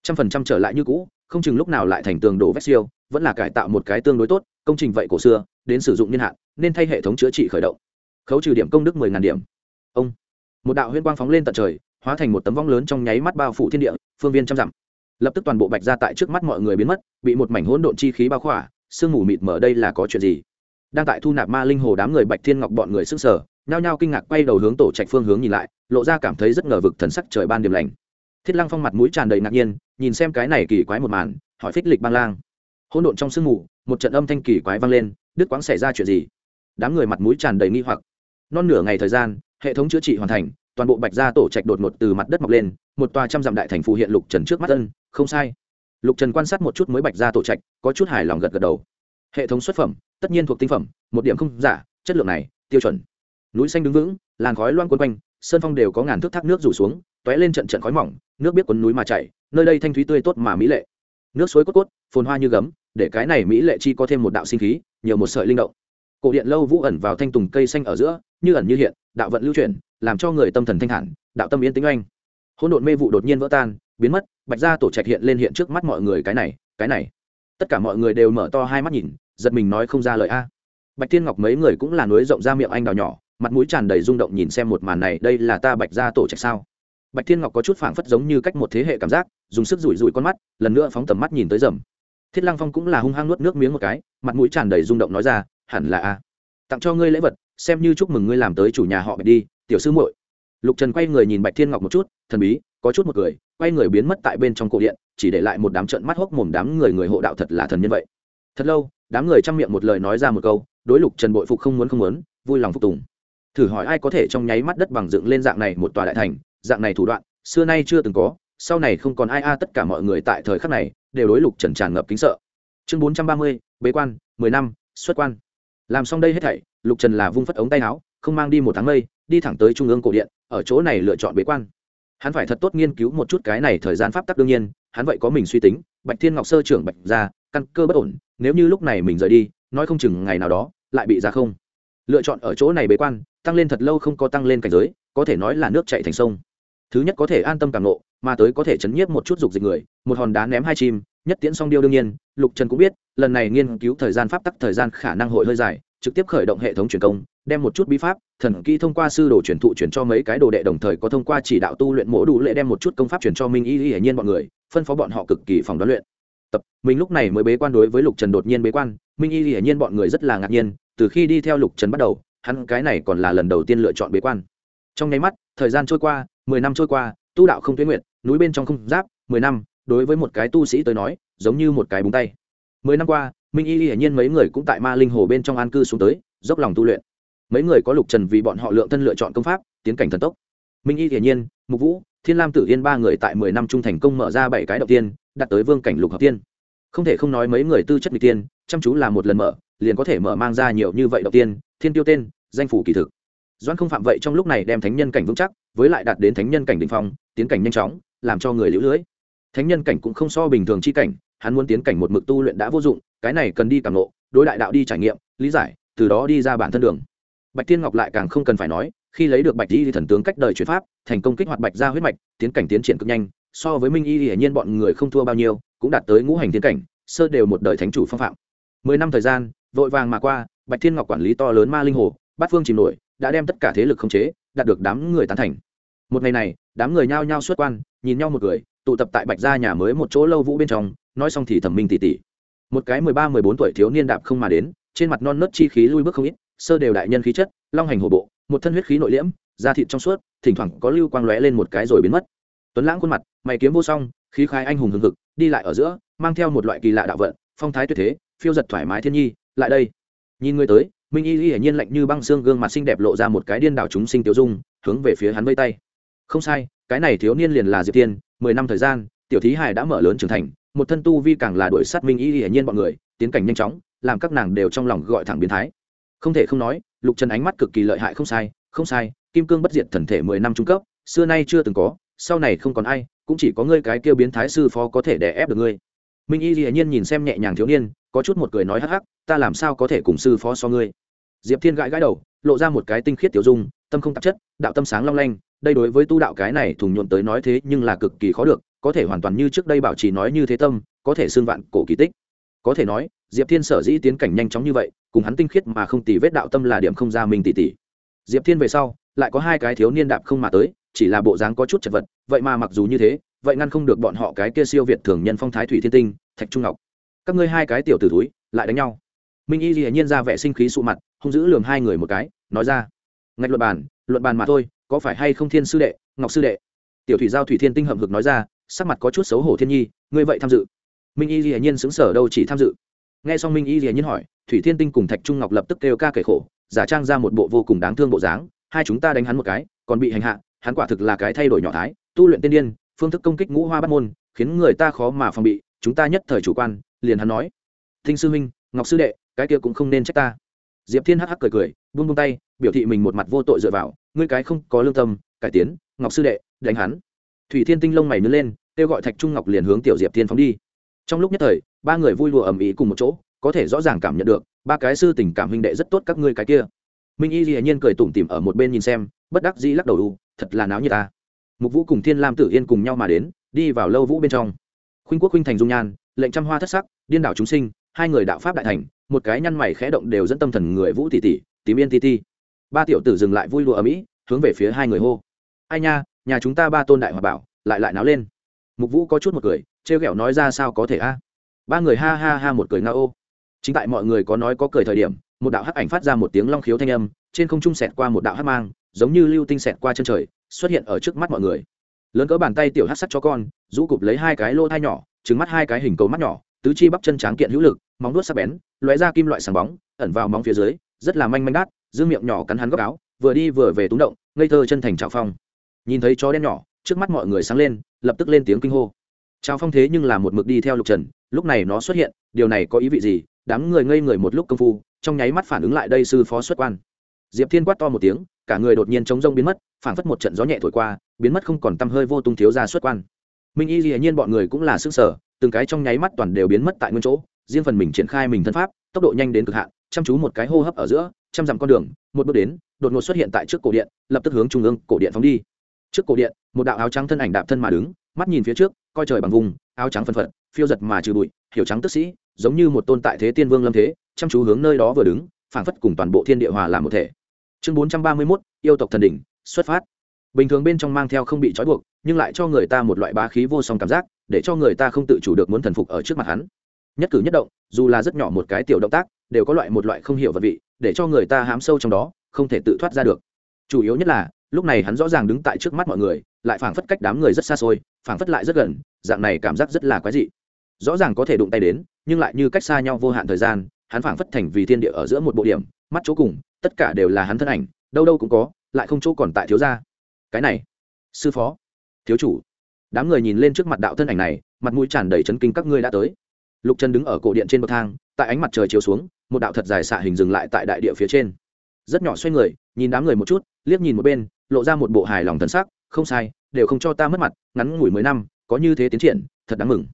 trăm phần trăm trở lại như cũ, không chừng lúc nào lại thành tường đổ vét siêu vẫn là cải tạo một cái tương đối tốt, công trình vậy cổ xưa, đến sử dụng niên hạn, nên thay hệ thống chữa trị khởi động. Khấu trừ điểm công đức mười ngàn điểm. Ông. Một đạo huyên quang phóng lên tận trời, hóa thành một tấm vong lớn trong nháy mắt bao phủ thiên địa, phương viên trăm dặm. Lập tức toàn bộ bạch ra tại trước mắt mọi người biến mất, bị một mảnh hỗn độn chi khí bao khỏa, sương mù mịt mở đây là có chuyện gì? Đang tại thu nạp ma linh hồ đám người bạch thiên ngọc bọn người sức sở nhao nhao kinh ngạc quay đầu hướng tổ trạch phương hướng nhìn lại, lộ ra cảm thấy rất ngờ vực thần sắc trời ban điểm lành. Thiết lăng phong mặt mũi tràn đầy ngạc nhiên, nhìn xem cái này kỳ quái một màn, hỏi phích lịch ban lang hỗn độn trong sương mù, một trận âm thanh kỳ quái vang lên, đứt quãng xảy ra chuyện gì? Đám người mặt mũi tràn đầy nghi hoặc. Non nửa ngày thời gian, hệ thống chữa trị hoàn thành, toàn bộ bạch gia tổ trạch đột ngột từ mặt đất mọc lên, một tòa trăm dặm đại thành phù hiện lục trần trước mắt ân, không sai. Lục trần quan sát một chút mới bạch gia tổ trạch, có chút hài lòng gật gật đầu. Hệ thống xuất phẩm, tất nhiên thuộc tinh phẩm, một điểm không giả, chất lượng này, tiêu chuẩn. Núi xanh đứng vững, làn khói loang quân quanh, sơn phong đều có ngàn thước thác nước rủ xuống t ó é lên trận trận khói mỏng, nước biết quấn núi mà chảy, nơi đây thanh thúy tươi tốt mà mỹ lệ. Nước suối cốt cốt, phồn hoa như gấm để cái này mỹ lệ chi có thêm một đạo sinh khí, nhiều một sợi linh động. Cổ điện lâu vũ ẩn vào thanh tùng cây xanh ở giữa, như ẩn như hiện, đạo vận lưu chuyển, làm cho người tâm thần thanh thản, đạo tâm yên tĩnh oanh. Hỗn độn mê vụ đột nhiên vỡ tan, biến mất, bạch ra tổ trạch hiện lên hiện trước mắt mọi người cái này cái này. Tất cả mọi người đều mở to hai mắt nhìn, giật mình nói không ra lời a. Bạch thiên ngọc mấy người cũng là núi rộng ra miệng anh đào nhỏ, mặt mũi tràn đầy rung động nhìn xem một màn này, đây là ta bạch ra tổ trạch sao? Bạch thiên ngọc có chút phảng phất giống như cách một thế hệ cảm giác, dùng sức rủi rủi con mắt, lần nữa phóng tầm mắt nhìn tới rầm thiết lăng phong cũng là hung hăng nuốt nước miếng một cái, mặt mũi tràn đầy rung động nói ra, hẳn là a. Tặng cho ngươi lễ vật, xem như chúc mừng ngươi làm tới chủ nhà họ bạch đi, tiểu sư muội. Lục trần quay người nhìn bạch thiên ngọc một chút, thần bí, có chút một người quay người biến mất tại bên trong cổ điện, chỉ để lại một đám trận mắt hốc mồm đám người người hộ đạo thật là thần nhân vậy. Thật lâu, đám người chăm miệng một lời nói ra một câu, đối lục trần bội phục không muốn không muốn, vui lòng phục tùng. Thử hỏi ai có thể trong nháy mắt đất bằng dựng lên dạng này một tòa đại thành, dạng này thủ đoạn, xưa nay chưa từng có sau này không còn ai a, tất cả mọi người tại thời khắc này đều đối lục trần tràn ngập kính sợ. Chương bốn trăm ba mươi, bế quan, mười năm, xuất quan. Làm xong đây hết thảy, lục trần là vung phất ống tay áo, không mang đi một tháng mây, đi thẳng tới trung ương cổ điện, ở chỗ này lựa chọn bế quan. Hắn phải thật tốt nghiên cứu một chút cái này thời gian pháp tắc đương nhiên, hắn vậy có mình suy tính, bạch thiên ngọc sơ trưởng bạch ra căn cơ bất ổn, nếu như lúc này mình rời đi, nói không chừng ngày nào đó, lại bị ra không. Lựa chọn ở chỗ này bế quan, tăng lên thật lâu không có tăng lên cảnh giới, có thể nói là nước chạy thành sông. Thứ nhất có thể an tâm càng nộ mà tới có thể chấn nhiếp một chút dục dịch người, một hòn đá ném hai chim, nhất tiễn song điêu đương nhiên, lục trần cũng biết, lần này nghiên cứu thời gian pháp tắc thời gian khả năng hội hơi dài, trực tiếp khởi động hệ thống truyền công, đem một chút bí pháp, thần kỹ thông qua sư đồ truyền thụ truyền cho mấy cái đồ đệ đồng thời có thông qua chỉ đạo tu luyện mỗ đủ lệ đem một chút công pháp truyền cho minh y Y nhiên bọn người, phân phó bọn họ cực kỳ phòng đoán luyện. Tập mình lúc này mới bế quan đối với lục trần đột nhiên bế quan, minh y Y nhiên bọn người rất là ngạc nhiên, từ khi đi theo lục trần bắt đầu, hắn cái này còn là lần đầu tiên lựa chọn bế quan. Trong nháy mắt, thời gian trôi qua, mười năm trôi qua, tu đạo không tuyến nguyện núi bên trong không giáp, mười năm, đối với một cái tu sĩ tới nói, giống như một cái búng tay. Mười năm qua, minh y hiển nhiên mấy người cũng tại ma linh hồ bên trong an cư xuống tới, dốc lòng tu luyện. Mấy người có lục trần vì bọn họ lượng thân lựa chọn công pháp, tiến cảnh thần tốc. Minh y hiển nhiên, mục vũ, thiên lam tử yên ba người tại mười năm trung thành công mở ra bảy cái đầu tiên, đạt tới vương cảnh lục hợp tiên. Không thể không nói mấy người tư chất n tiên, chăm chú là một lần mở, liền có thể mở mang ra nhiều như vậy đầu tiên, thiên tiêu tên, danh phủ kỳ thực. Doan không phạm vậy trong lúc này đem thánh nhân cảnh vững chắc, với lại đạt đến thánh nhân cảnh đ ỉ n h phong, tiến cảnh nhanh chóng làm cho người liễu lưỡi thánh nhân cảnh cũng không so bình thường chi cảnh, hắn muốn tiến cảnh một mực tu luyện đã vô dụng, cái này cần đi càng lộ đối đại đạo đi trải nghiệm, lý giải, từ đó đi ra bản thân đường. Bạch tiên ngọc lại càng không cần phải nói, khi lấy được bạch di thần tướng cách đời chuyển pháp, thành công kích hoạt bạch ra huyết mạch, tiến cảnh tiến triển cực nhanh, so với minh y hiển nhiên bọn người không thua bao nhiêu, cũng đạt tới ngũ hành tiến cảnh, sơ đều một đời thánh chủ phong phạm. Mười năm thời gian, vội vàng mà qua, bạch thiên ngọc quản lý to lớn ma linh hồ, bát phương chìm nổi, đã đem tất cả thế lực khống chế, đạt được đám người tán thành một ngày này, đám người nhao nhao xuất quan, nhìn nhau một người, tụ tập tại bạch gia nhà mới một chỗ lâu vũ bên trong, nói xong thì thẩm minh tỉ tỉ. Một cái mười ba, mười bốn tuổi thiếu niên đạp không mà đến, trên mặt non nớt chi khí lui bước không ít, sơ đều đại nhân khí chất, long hành hổ bộ, một thân huyết khí nội liễm, da thịt trong suốt, thỉnh thoảng có lưu quang lóe lên một cái rồi biến mất. Tuấn lãng khuôn mặt, mày kiếm vô song, khí khai anh hùng hừng hực, đi lại ở giữa, mang theo một loại kỳ lạ đạo vận, phong thái tuyệt thế, phiêu giật thoải mái thiên nhi, lại đây. Nhìn người tới, minh y hiển nhiên lạnh như băng xương gương mặt xinh đẹp lộ ra một cái điên đảo chúng sinh tiêu dung, hướng về phía hắn vây tay không sai, cái này thiếu niên liền là diệp tiên mười năm thời gian, tiểu thí hải đã mở lớn trưởng thành, một thân tu vi càng là đuổi sát minh y hiển nhiên bọn người, tiến cảnh nhanh chóng, làm các nàng đều trong lòng gọi thẳng biến thái. Không thể không nói, lục trần ánh mắt cực kỳ lợi hại không sai không sai, kim cương bất diệt thần thể mười năm trung cấp, xưa nay chưa từng có, sau này không còn ai, cũng chỉ có ngươi cái kêu biến thái sư phó có thể đè ép được ngươi. Minh y hiển nhiên nhìn xem nhẹ nhàng thiếu niên, có chút một cười nói hắc hắc, ta làm sao có thể cùng sư phó so ngươi? Diệp thiên gãi gãi đầu, lộ ra một cái tinh khiết tiểu dung, tâm không tạp chất, đạo tâm sáng long lanh đây đối với tu đạo cái này thùng nhuộm tới nói thế nhưng là cực kỳ khó được, có thể hoàn toàn như trước đây bảo trì nói như thế tâm, có thể xương vạn cổ kỳ tích. Có thể nói, diệp thiên sở dĩ tiến cảnh nhanh chóng như vậy, cùng hắn tinh khiết mà không tì vết đạo tâm là điểm không ra mình tỉ tỉ. Diệp thiên về sau, lại có hai cái thiếu niên đạp không mà tới, chỉ là bộ dáng có chút chật vật, vậy mà mặc dù như thế, vậy ngăn không được bọn họ cái kia siêu việt thường nhân phong thái thủy thiên tinh, thạch trung ngọc. Các ngươi hai cái tiểu tử túi lại đánh nhau. Minh y dĩ nhiên ra vẻ sinh khí sụ mặt không giữ lường hai người một cái, nói ra, ngạch luận bàn luận bàn mà thôi có phải hay không thiên sư đệ, ngọc sư đệ? Tiểu thủy giao thủy thiên tinh hậm hực nói ra, sắc mặt có chút xấu hổ thiên nhi, ngươi vậy tham dự. Minh y hiển nhiên xứng sở đâu chỉ tham dự. Nghe xong minh y hiển nhiên hỏi, thủy thiên tinh cùng thạch trung ngọc lập tức kêu ca kể khổ, giả trang ra một bộ vô cùng đáng thương bộ dáng, hai chúng ta đánh hắn một cái, còn bị hành hạ, hắn quả thực là cái thay đổi nhỏ thái, tu luyện tiên điên, phương thức công kích ngũ hoa bắt môn, khiến người ta khó mà phòng bị, chúng ta nhất thời chủ quan, liền hắn nói. Thinh sư huynh, ngọc sư đệ, cái kia cũng không nên trách ta. Diệp thiên hắc hắc cười cười, buông buông tay, biểu thị mình một mặt vô tội dựa vào ngươi cái không có lương tâm, cải tiến, ngọc sư đệ, đánh hắn. Thủy thiên tinh lông mày nứt lên, kêu gọi thạch trung ngọc liền hướng tiểu diệp thiên phóng đi. Trong lúc nhất thời, ba người vui lụa ầm ĩ cùng một chỗ, có thể rõ ràng cảm nhận được, ba cái sư tình cảm huynh đệ rất tốt các ngươi cái kia. Minh y dĩ nhiên cười tủm tỉm ở một bên nhìn xem, bất đắc dĩ lắc đầu đu thật là náo như ta. Mục vũ cùng thiên lam tử yên cùng nhau mà đến, đi vào lâu vũ bên trong. Khuynh quốc khuynh thành dung nhan, lệnh trăm hoa thất sắc, điên đảo chúng sinh, hai người đạo pháp đại thành, một cái nhăn mày khẽ động đều dẫn tâm thần người vũ tỷ tỷ, tím yên ti ti ba tiểu tử dừng lại vui lụa ở mỹ, hướng về phía hai người hô. Ai nha, nhà chúng ta ba tôn đại hòa bảo, lại lại náo lên. Mục vũ có chút một cười, trêu ghẹo nói ra sao có thể a? Ba người ha ha ha một cười nga ô. Chính tại mọi người có nói có cười thời điểm, một đạo hắc ảnh phát ra một tiếng long khiếu thanh âm, trên không trung sẹt qua một đạo hắc mang, giống như lưu tinh xẹt qua chân trời, xuất hiện ở trước mắt mọi người. Lớn cỡ bàn tay tiểu hát sắt cho con, rũ cụp lấy hai cái lô thai nhỏ trứng mắt hai cái hình cầu mắt nhỏ, tứ chi bắp chân tráng kiện hữu lực, móng đuốt sắc bén, lóe ra kim loại sáng bóng, ẩn vào móng phía dưới, rất là manh manh đát dương miệng nhỏ cắn hắn góc áo, vừa đi vừa về túng động, ngây thơ chân thành trào phong. Nhìn thấy chó đen nhỏ, trước mắt mọi người sáng lên, lập tức lên tiếng kinh hô. Trào phong thế nhưng là một mực đi theo lục trần, lúc này nó xuất hiện, điều này có ý vị gì? Đám người ngây người một lúc công phu, trong nháy mắt phản ứng lại đây sư phó xuất quan. Diệp thiên quát to một tiếng, cả người đột nhiên chống rông biến mất phản phất một trận gió nhẹ thổi qua, biến mất không còn tăm hơi vô tung thiếu ra xuất quan. Minh y dĩ nhiên bọn người cũng là sức sở từng cái trong nháy mắt toàn đều biến mất tại nguyên chỗ, riêng phần mình triển khai mình thân pháp, tốc độ nhanh đến cực hạn chăm chú một cái hô hấp ở giữa trăm dặm con đường, một bước đến, đột ngột xuất hiện tại trước cổ điện, lập tức hướng trung ương cổ điện phóng đi. Trước cổ điện, một đạo áo trắng thân ảnh đạp thân mà đứng, mắt nhìn phía trước, coi trời bằng vùng, áo trắng phân phật, phiêu giật mà trừ bụi, hiểu trắng tức sĩ, giống như một tôn tại thế tiên vương lâm thế, chăm chú hướng nơi đó vừa đứng, phảng phất cùng toàn bộ thiên địa hòa làm một thể. Chương bốn trăm ba mươi mốt, yêu tộc thần đỉnh, xuất phát. Bình thường bên trong mang theo không bị trói buộc, nhưng lại cho người ta một loại bá khí vô song cảm giác, để cho người ta không tự chủ được muốn thần phục ở trước mặt hắn nhất cử nhất động, dù là rất nhỏ một cái tiểu động tác, đều có loại một loại không hiểu vật vị, để cho người ta hám sâu trong đó, không thể tự thoát ra được. Chủ yếu nhất là, lúc này hắn rõ ràng đứng tại trước mắt mọi người, lại phảng phất cách đám người rất xa xôi, phảng phất lại rất gần, dạng này cảm giác rất là quái dị. Rõ ràng có thể đụng tay đến, nhưng lại như cách xa nhau vô hạn thời gian, hắn phảng phất thành vì thiên địa ở giữa một bộ điểm, mắt chỗ cùng, tất cả đều là hắn thân ảnh, đâu đâu cũng có, lại không chỗ còn tại thiếu gia. Cái này, sư phó, thiếu chủ. Đám người nhìn lên trước mặt đạo thân ảnh này, mặt mũi tràn đầy chấn kinh các ngươi đã tới lục trần đứng ở cổ điện trên bậc thang, tại ánh mặt trời chiếu xuống, một đạo thật dài xạ hình dừng lại tại đại địa phía trên. Rất nhỏ xoay người, nhìn đám người một chút, liếc nhìn một bên, lộ ra một bộ hài lòng thần sắc, không sai, đều không cho ta mất mặt, ngắn ngủi mười năm, có như thế tiến triển, thật đáng mừng.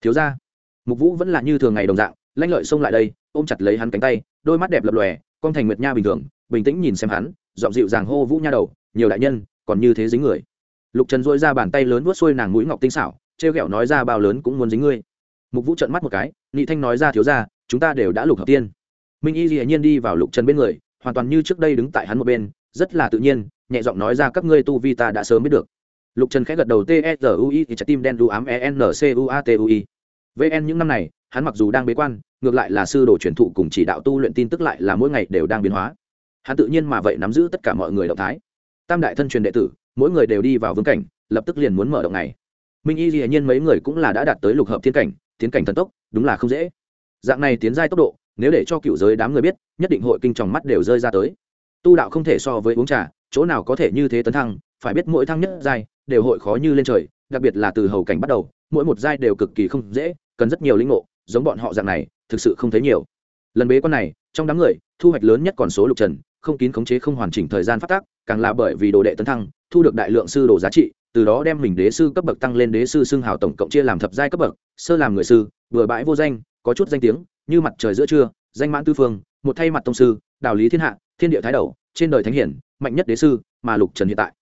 Thiếu ra mục vũ vẫn là như thường ngày đồng dạng, lanh lợi xông lại đây, ôm chặt lấy hắn cánh tay, đôi mắt đẹp lập lòe, con thành nguyệt nha bình thường, bình tĩnh nhìn xem hắn dọn dịu dàng hô vũ nha đầu, nhiều đại nhân, còn như thế dính người. Lục trần dôi ra bàn tay lớn vuốt xuôi nàng mũi ngọc tinh xảo, trêu ghẹo nói ra bao lớn cũng muốn dính ngươi mục vũ trận mắt một cái nhị thanh nói ra, thiếu ra chúng ta đều đã lục hợp tiên. Minh y dĩ nhiên đi vào lục trần bên người, hoàn toàn như trước đây đứng tại hắn một bên, rất là tự nhiên, nhẹ giọng nói ra, các ngươi tu vi ta đã sớm biết được. Lục trần khẽ gật đầu, t s u i, thì trái tim đen đu ám e n c u a t u i. Vn những năm này, hắn mặc dù đang bế quan, ngược lại là sư đồ truyền thụ cùng chỉ đạo tu luyện tin tức lại là mỗi ngày đều đang biến hóa. Hắn tự nhiên mà vậy nắm giữ tất cả mọi người động thái. Tam đại thân truyền đệ tử, mỗi người đều đi vào vương cảnh, lập tức liền muốn mở động này minh y dĩ nhiên mấy người cũng là đã đạt tới lục hợp thiên cảnh tiến cảnh thần tốc, đúng là không dễ. Dạng này tiến giai tốc độ, nếu để cho cựu giới đám người biết, nhất định hội kinh tròng mắt đều rơi ra tới. Tu đạo không thể so với uống trà, chỗ nào có thể như thế tấn thăng, phải biết mỗi thăng nhất giai đều hội khó như lên trời, đặc biệt là từ hầu cảnh bắt đầu, mỗi một giai đều cực kỳ không dễ, cần rất nhiều linh ngộ, giống bọn họ dạng này, thực sự không thấy nhiều. Lần bế quan này, trong đám người, thu hoạch lớn nhất còn số lục trần, không kín khống chế không hoàn chỉnh thời gian phát tác, càng là bởi vì đồ đệ tấn thăng, thu được đại lượng sư đồ giá trị từ đó đem mình đế sư cấp bậc tăng lên đế sư xưng hào tổng cộng chia làm thập giai cấp bậc, sơ làm người sư vừa bãi vô danh, có chút danh tiếng, như mặt trời giữa trưa, danh mãn tư phương, một thay mặt tông sư, đạo lý thiên hạ, thiên địa thái đầu, trên đời thánh hiển, mạnh nhất đế sư, mà lục trần hiện tại.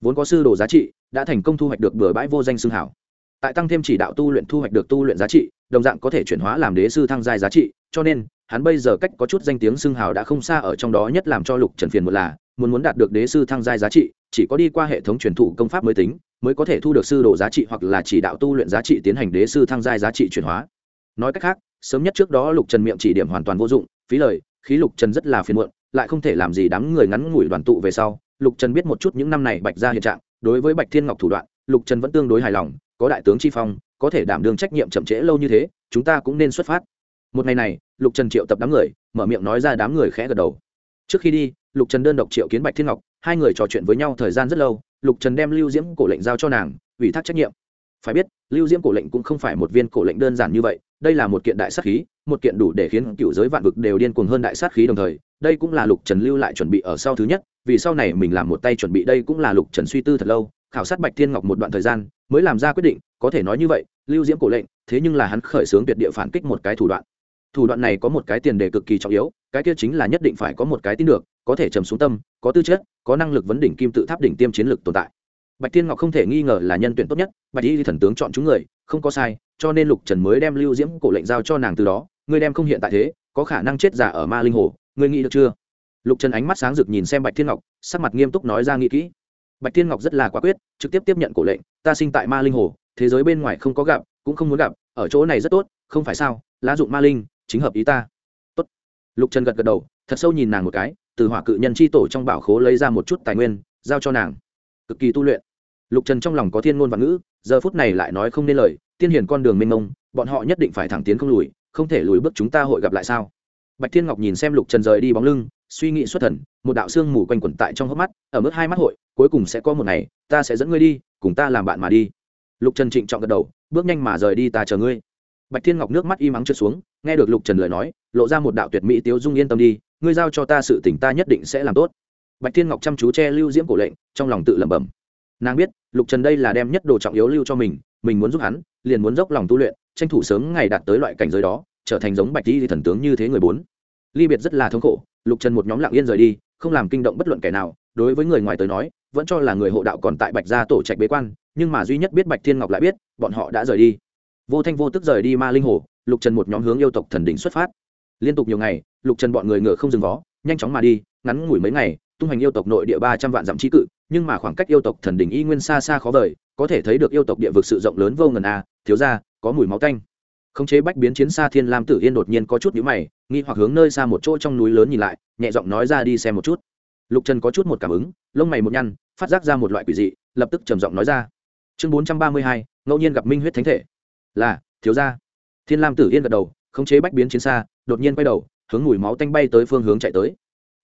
Vốn có sư đồ giá trị, đã thành công thu hoạch được bừa bãi vô danh xưng hảo tại tăng thêm chỉ đạo tu luyện thu hoạch được tu luyện giá trị, đồng dạng có thể chuyển hóa làm đế sư thăng giai giá trị, cho nên, hắn bây giờ cách có chút danh tiếng xưng hào đã không xa ở trong đó nhất làm cho lục trần phiền một là, muốn muốn đạt được đế sư thăng giai giá trị chỉ có đi qua hệ thống truyền thụ công pháp mới tính, mới có thể thu được sư đồ giá trị hoặc là chỉ đạo tu luyện giá trị tiến hành đế sư thăng giai giá trị chuyển hóa. Nói cách khác, sớm nhất trước đó lục trần miệng chỉ điểm hoàn toàn vô dụng, phí lời, khí lục trần rất là phiền muộn, lại không thể làm gì đám người ngắn ngủi đoàn tụ về sau, lục trần biết một chút những năm này bạch ra hiện trạng, đối với bạch thiên ngọc thủ đoạn, lục trần vẫn tương đối hài lòng, có đại tướng chi phong, có thể đảm đương trách nhiệm chậm trễ lâu như thế, chúng ta cũng nên xuất phát. Một ngày này, lục trần triệu tập đám người, mở miệng nói ra đám người khẽ gật đầu. Trước khi đi, lục trần đơn độc triệu kiến bạch thiên ngọc hai người trò chuyện với nhau thời gian rất lâu, lục trần đem lưu diễm cổ lệnh giao cho nàng, ủy thác trách nhiệm. Phải biết, lưu diễm cổ lệnh cũng không phải một viên cổ lệnh đơn giản như vậy, đây là một kiện đại sát khí, một kiện đủ để khiến cựu giới vạn vực đều điên cuồng hơn đại sát khí đồng thời, đây cũng là lục trần lưu lại chuẩn bị ở sau thứ nhất, vì sau này mình làm một tay chuẩn bị đây cũng là lục trần suy tư thật lâu, khảo sát bạch thiên ngọc một đoạn thời gian, mới làm ra quyết định, có thể nói như vậy, lưu diễm cổ lệnh, thế nhưng là hắn khởi xướng tuyệt địa phản kích một cái thủ đoạn thủ đoạn này có một cái tiền đề cực kỳ trọng yếu, cái kia chính là nhất định phải có một cái tin được, có thể trầm xuống tâm, có tư chất, có năng lực vấn đỉnh kim tự tháp đỉnh tiêm chiến lược tồn tại. Bạch thiên ngọc không thể nghi ngờ là nhân tuyển tốt nhất, bạch y thần tướng chọn chúng người, không có sai, cho nên lục trần mới đem lưu diễm cổ lệnh giao cho nàng từ đó, ngươi đem không hiện tại thế, có khả năng chết giả ở ma linh hồ, ngươi nghĩ được chưa? Lục trần ánh mắt sáng rực nhìn xem bạch thiên ngọc, sắc mặt nghiêm túc nói ra nghĩ kỹ. Bạch thiên ngọc rất là quả quyết, trực tiếp tiếp nhận cổ lệnh, ta sinh tại ma linh hồ, thế giới bên ngoài không có gặp, cũng không muốn gặp, ở chỗ này rất tốt, không phải sao, lá dụng ma linh chính hợp ý ta. Tốt. lục trần gật gật đầu, thật sâu nhìn nàng một cái, từ hỏa cự nhân chi tổ trong bảo khố lấy ra một chút tài nguyên, giao cho nàng. Cực kỳ tu luyện. Lục trần trong lòng có thiên ngôn và ngữ, giờ phút này lại nói không nên lời, tiên hiển con đường mênh mông, bọn họ nhất định phải thẳng tiến không lùi, không thể lùi bước chúng ta hội gặp lại sao? Bạch thiên ngọc nhìn xem lục trần rời đi bóng lưng, suy nghĩ xuất thần, một đạo xương mù quanh quẩn tại trong hốc mắt, ở mức hai mắt hội, cuối cùng sẽ có một ngày, ta sẽ dẫn ngươi đi, cùng ta làm bạn mà đi. Lục trần trịnh trọng gật đầu, bước nhanh mà rời đi ta chờ ngươi. Bạch thiên ngọc nước mắt im mắng trượt xuống nghe được lục trần lời nói, lộ ra một đạo tuyệt mỹ tiếu dung yên tâm đi, ngươi giao cho ta sự tỉnh ta nhất định sẽ làm tốt. Bạch thiên ngọc chăm chú che lưu diễm cổ lệnh, trong lòng tự lẩm bẩm. Nàng biết, lục trần đây là đem nhất đồ trọng yếu lưu cho mình mình muốn giúp hắn, liền muốn dốc lòng tu luyện, tranh thủ sớm ngày đạt tới loại cảnh giới đó, trở thành giống bạch di thần tướng như thế người bốn. Ly biệt rất là thống khổ, lục trần một nhóm lặng yên rời đi, không làm kinh động bất luận kẻ nào, đối với người ngoài tới nói, vẫn cho là người hộ đạo còn tại bạch gia tổ trạch bế quan, nhưng mà duy nhất biết bạch thiên ngọc lại biết, bọn họ đã rời đi. Vô thanh vô tức rời đi ma linh hồ lục trần một nhóm hướng yêu tộc thần đỉnh xuất phát. Liên tục nhiều ngày, lục trần bọn người ngựa không dừng vó, nhanh chóng mà đi, ngắn ngủi mấy ngày, tung hành yêu tộc nội địa ba trăm vạn dặm trí cự, nhưng mà khoảng cách yêu tộc thần đỉnh y nguyên xa xa khó vời, có thể thấy được yêu tộc địa vực sự rộng lớn vô ngần a thiếu ra có mùi máu tanh. Khống chế bách biến chiến xa thiên lam tử yên đột nhiên có chút nhíu mày, nghi hoặc hướng nơi xa một chỗ trong núi lớn nhìn lại, nhẹ giọng nói ra đi xem một chút. Lục trần có chút một cảm ứng, lông mày một nhăn, phát giác ra một loại quỷ dị, lập tức trầm giọng nói ra. Chương bốn trăm ba mươi hai, ngẫu nhiên gặp minh huyết thánh thể. Là, thiếu gia thiên lam tử yên gật đầu, khống chế bách biến chiến xa, đột nhiên quay đầu, hướng mùi máu tanh bay tới phương hướng chạy tới.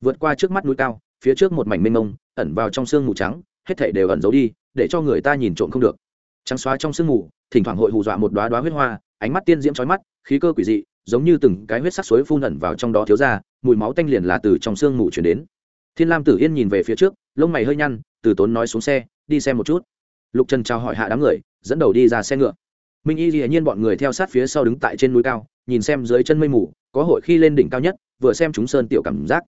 Vượt qua trước mắt núi cao, phía trước một mảnh mênh mông, ẩn vào trong sương mù trắng, hết thảy đều ẩn giấu đi, để cho người ta nhìn trộm không được. Trắng xóa trong sương mù, thỉnh thoảng hội hù dọa một đoá đoá huyết hoa, ánh mắt tiên diễm chói mắt, khí cơ quỷ dị, giống như từng cái huyết sắc suối phun ẩn vào trong đó thiếu ra, mùi máu tanh liền là từ trong sương mù chuyển đến. Thiên lam tử yên nhìn về phía trước, lông mày hơi nhăn, từ tốn nói xuống xe, đi xem một chút. Lục trần chào hỏi hạ đám người, dẫn đầu đi ra xe ngựa minh y dĩ nhiên bọn người theo sát phía sau đứng tại trên núi cao, nhìn xem dưới chân mây mù, có hội khi lên đỉnh cao nhất, vừa xem chúng sơn tiểu cảm giác.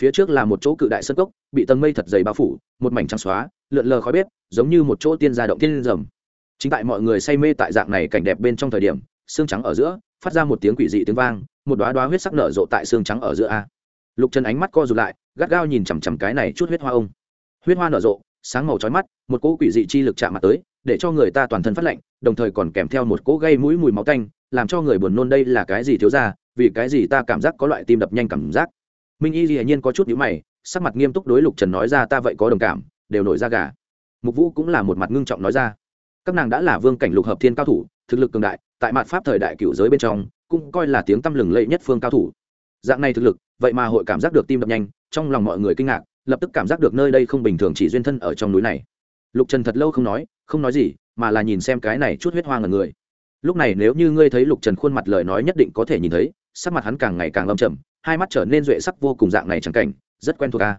Phía trước là một chỗ cự đại sân cốc, bị tầng mây thật dày bao phủ, một mảnh trắng xóa, lượn lờ khói bếp, giống như một chỗ tiên gia động tiên rầm. Chính tại mọi người say mê tại dạng này cảnh đẹp bên trong thời điểm, xương trắng ở giữa, phát ra một tiếng quỷ dị tiếng vang, một đoá đoá huyết sắc nở rộ tại xương trắng ở giữa a. Lục trần ánh mắt co rụt lại, gắt gao nhìn chằm chằm cái này chút huyết hoa ông. Huyết hoa nở rộ, sáng màu chói mắt, một cỗ quỷ dị chi lực chạm mặt tới để cho người ta toàn thân phát lạnh, đồng thời còn kèm theo một cỗ gây mũi mùi máu tanh, làm cho người buồn nôn đây là cái gì thiếu ra vì cái gì ta cảm giác có loại tim đập nhanh cảm giác. Minh y hiển nhiên có chút nhíu mày, sắc mặt nghiêm túc đối lục trần nói ra ta vậy có đồng cảm, đều nổi ra gà. Mục vũ cũng là một mặt ngưng trọng nói ra. Các nàng đã là vương cảnh lục hợp thiên cao thủ, thực lực cường đại, tại mặt pháp thời đại cựu giới bên trong, cũng coi là tiếng tăm lừng lẫy nhất phương cao thủ. Dạng này thực lực, vậy mà hội cảm giác được tim đập nhanh, trong lòng mọi người kinh ngạc, lập tức cảm giác được nơi đây không bình thường chỉ duyên thân ở trong núi này lục trần thật lâu không nói không nói gì, mà là nhìn xem cái này chút huyết hoa ngần người. Lúc này nếu như ngươi thấy lục trần khuôn mặt lời nói nhất định có thể nhìn thấy, sắc mặt hắn càng ngày càng lâm chậm hai mắt trở nên duệ sắc vô cùng dạng này chẳng cảnh, rất quen thuộc ca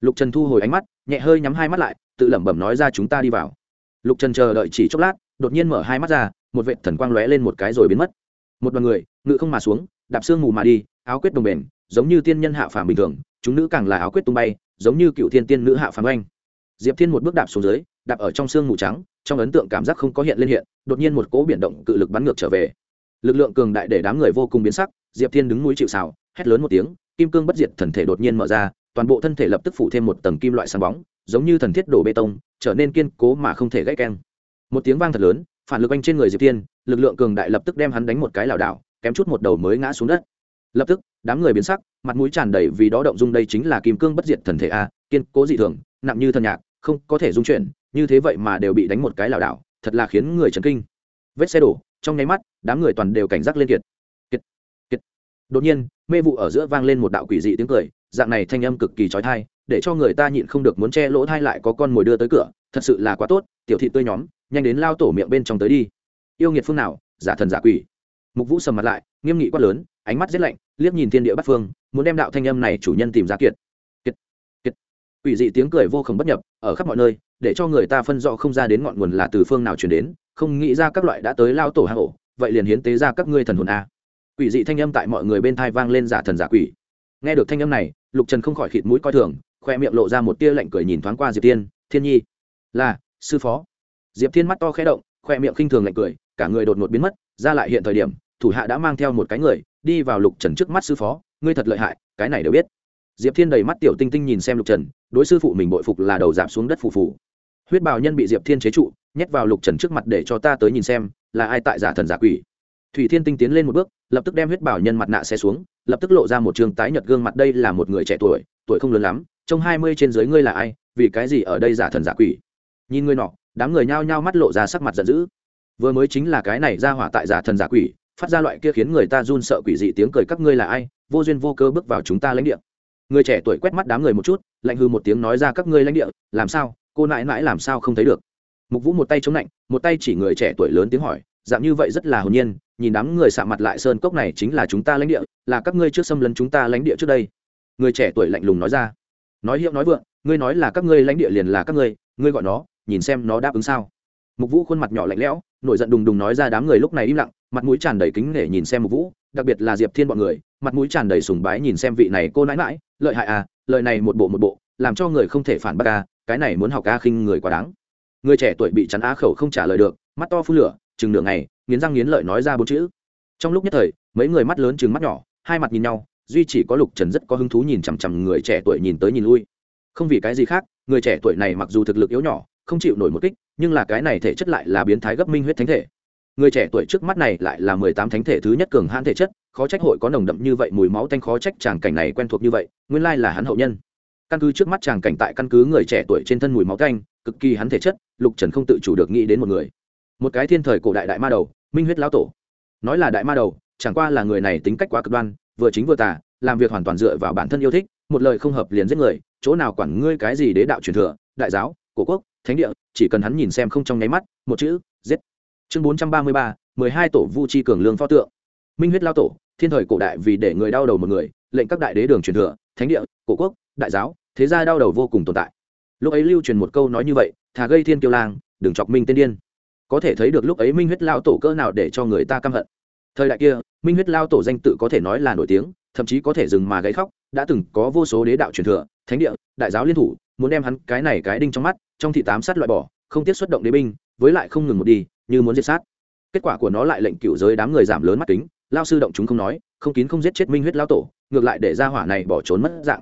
lục trần thu hồi ánh mắt, nhẹ hơi nhắm hai mắt lại, tự lẩm bẩm nói ra chúng ta đi vào. Lục trần chờ đợi chỉ chốc lát, đột nhiên mở hai mắt ra, một vệ thần quang lóe lên một cái rồi biến mất. Một đoàn người, ngự không mà xuống, đạp xương mù mà đi, áo quyết đồng bền, giống như tiên nhân hạ phàm bình thường, chúng nữ càng là áo quyết tung bay, giống như cựu thiên tiên nữ hạ phàm oanh. Diệp thiên một bước đạp xuống dưới đạp ở trong xương mù trắng, trong ấn tượng cảm giác không có hiện lên hiện, đột nhiên một cỗ biển động cự lực bắn ngược trở về. Lực lượng cường đại để đám người vô cùng biến sắc, diệp thiên đứng núi chịu xào hét lớn một tiếng, kim cương bất diệt thần thể đột nhiên mở ra, toàn bộ thân thể lập tức phủ thêm một tầng kim loại sáng bóng, giống như thần thiết đổ bê tông, trở nên kiên cố mà không thể gãy keng. Một tiếng vang thật lớn, phản lực anh trên người diệp thiên, lực lượng cường đại lập tức đem hắn đánh một cái lảo đảo, kém chút một đầu mới ngã xuống đất. Lập tức, đám người biến sắc, mặt mũi tràn đầy vì đó động dung đây chính là kim cương bất diệt thần thể a, kiên cố dị thường, nặng như thần nhạc, không có thể dung chuyển như thế vậy mà đều bị đánh một cái lảo đảo, thật là khiến người chấn kinh. Vết xe đổ, trong nháy mắt, đám người toàn đều cảnh giác lên kiệt. Kiệt kiệt. Đột nhiên, mê vụ ở giữa vang lên một đạo quỷ dị tiếng cười, dạng này thanh âm cực kỳ trói thai để cho người ta nhịn không được muốn che lỗ thai lại có con mồi đưa tới cửa, thật sự là quá tốt, tiểu thị tươi nhóm, nhanh đến lao tổ miệng bên trong tới đi. Yêu nghiệt phương nào, giả thần giả quỷ. Mục vũ sầm mặt lại, nghiêm nghị quát lớn, ánh mắt rét lạnh, liếc nhìn thiên địa bát phương, muốn đem đạo thanh âm này chủ nhân tìm ra kiệt quỷ dị tiếng cười vô khổng bất nhập, ở khắp mọi nơi, để cho người ta phân rõ không ra đến ngọn nguồn là từ phương nào chuyển đến, không nghĩ ra các loại đã tới lao tổ hạ hổ, vậy liền hiến tế ra các ngươi thần hồn a. Quỷ dị thanh âm tại mọi người bên thai vang lên giả thần giả quỷ. Nghe được thanh âm này, lục trần không khỏi khịt mũi coi thường, khoe miệng lộ ra một tia lạnh cười nhìn thoáng qua diệp tiên thiên nhi. Là, sư phó. Diệp thiên mắt to khẽ động, khoe miệng khinh thường lạnh cười, cả người đột ngột biến mất, ra lại hiện thời điểm, thủ hạ đã mang theo một cái người, đi vào lục trần trước mắt sư phó. Ngươi thật lợi hại, cái này đều biết. Diệp thiên đầy mắt tiểu tinh tinh nhìn xem lục trần đối sư phụ mình bội phục là đầu giảm xuống đất phù phù. Huyết bào nhân bị diệp thiên chế trụ, nhét vào lục trần trước mặt để cho ta tới nhìn xem, là ai tại giả thần giả quỷ. Thủy thiên tinh tiến lên một bước, lập tức đem huyết bảo nhân mặt nạ xe xuống, lập tức lộ ra một trường tái nhợt gương mặt đây là một người trẻ tuổi tuổi không lớn lắm Trong hai mươi trên dưới ngươi là ai, vì cái gì ở đây giả thần giả quỷ. Nhìn ngươi nọ, đám người nhao nhao mắt lộ ra sắc mặt giận dữ. Vừa mới chính là cái này ra hỏa tại giả thần giả quỷ, phát ra loại kia khiến người ta run sợ quỷ dị tiếng cười các ngươi là ai, vô duyên vô cơ bước vào chúng ta lãnh địa người trẻ tuổi quét mắt đám người một chút, lạnh hư một tiếng nói ra, các ngươi lãnh địa, làm sao? Cô nãi nãi làm sao không thấy được? Mục vũ một tay chống lạnh, một tay chỉ người trẻ tuổi lớn tiếng hỏi, dạng như vậy rất là hồn nhiên, nhìn đám người xạ mặt lại sơn cốc này chính là chúng ta lãnh địa, là các ngươi trước xâm lấn chúng ta lãnh địa trước đây. Người trẻ tuổi lạnh lùng nói ra, nói hiệu nói vượng, ngươi nói là các ngươi lãnh địa liền là các ngươi ngươi gọi nó, nhìn xem nó đáp ứng sao. Mục vũ khuôn mặt nhỏ lạnh lẽo, nổi giận đùng đùng nói ra, đám người lúc này im lặng, mặt mũi tràn đầy kính nể nhìn xem mục vũ, đặc biệt là diệp thiên bọn người mặt mũi tràn đầy sùng bái nhìn xem vị này cô nãi mãi lợi hại à lợi này một bộ một bộ, làm cho người không thể phản bác ca cái này muốn học ca khinh người quá đáng. Người trẻ tuổi bị chắn á khẩu không trả lời được, mắt to phun lửa, chừng nửa ngày, nghiến răng nghiến lợi nói ra bốn chữ. Trong lúc nhất thời, mấy người mắt lớn chừng mắt nhỏ, hai mặt nhìn nhau, duy chỉ có lục trần rất có hứng thú nhìn chằm chằm người trẻ tuổi nhìn tới nhìn lui. Không vì cái gì khác, người trẻ tuổi này mặc dù thực lực yếu nhỏ, không chịu nổi một kích, nhưng là cái này thể chất lại là biến thái gấp minh huyết thánh thể người trẻ tuổi trước mắt này lại là mười tám thánh thể thứ nhất cường hãn thể chất, khó trách hội có nồng đậm như vậy mùi máu tanh, khó trách tràng cảnh này quen thuộc như vậy, nguyên lai là hắn hậu nhân. Căn cứ trước mắt tràng cảnh tại căn cứ người trẻ tuổi trên thân mùi máu tanh, cực kỳ hắn thể chất, lục trần không tự chủ được nghĩ đến một người. Một cái thiên thời cổ đại đại ma đầu, minh huyết lão tổ. Nói là đại ma đầu, chẳng qua là người này tính cách quá cực đoan, vừa chính vừa tà, làm việc hoàn toàn dựa vào bản thân yêu thích, một lời không hợp liền giết người, chỗ nào quản ngươi cái gì đế đạo truyền thừa, đại giáo, cổ quốc, thánh địa, chỉ cần hắn nhìn xem không trong nháy mắt, một chữ chương bốn trăm ba mươi ba, mười hai tổ vu chi cường lương pho tượng. Minh huyết lao tổ, thiên thời cổ đại vì để người đau đầu một người, lệnh các đại đế đường truyền thừa, thánh địa, cổ quốc, đại giáo, thế gia đau đầu vô cùng tồn tại. Lúc ấy lưu truyền một câu nói như vậy, thà gây thiên kiêu lang, đừng chọc minh tên điên. Có thể thấy được lúc ấy minh huyết lao tổ cỡ nào để cho người ta căm hận. Thời đại kia, minh huyết lao tổ danh tự có thể nói là nổi tiếng, thậm chí có thể dừng mà gáy khóc, đã từng có vô số đế đạo truyền thừa, thánh địa, đại giáo liên thủ, muốn đem hắn cái này cái đinh trong mắt, trong thị tám sát loại bỏ, không tiết xuất động đế binh, với lại không ngừng một đi như muốn diệt sát. Kết quả của nó lại lệnh cựu giới đám người giảm lớn mắt kính, lao sư động chúng không nói, không kín không giết chết minh huyết lao tổ, ngược lại để ra hỏa này bỏ trốn mất dạng.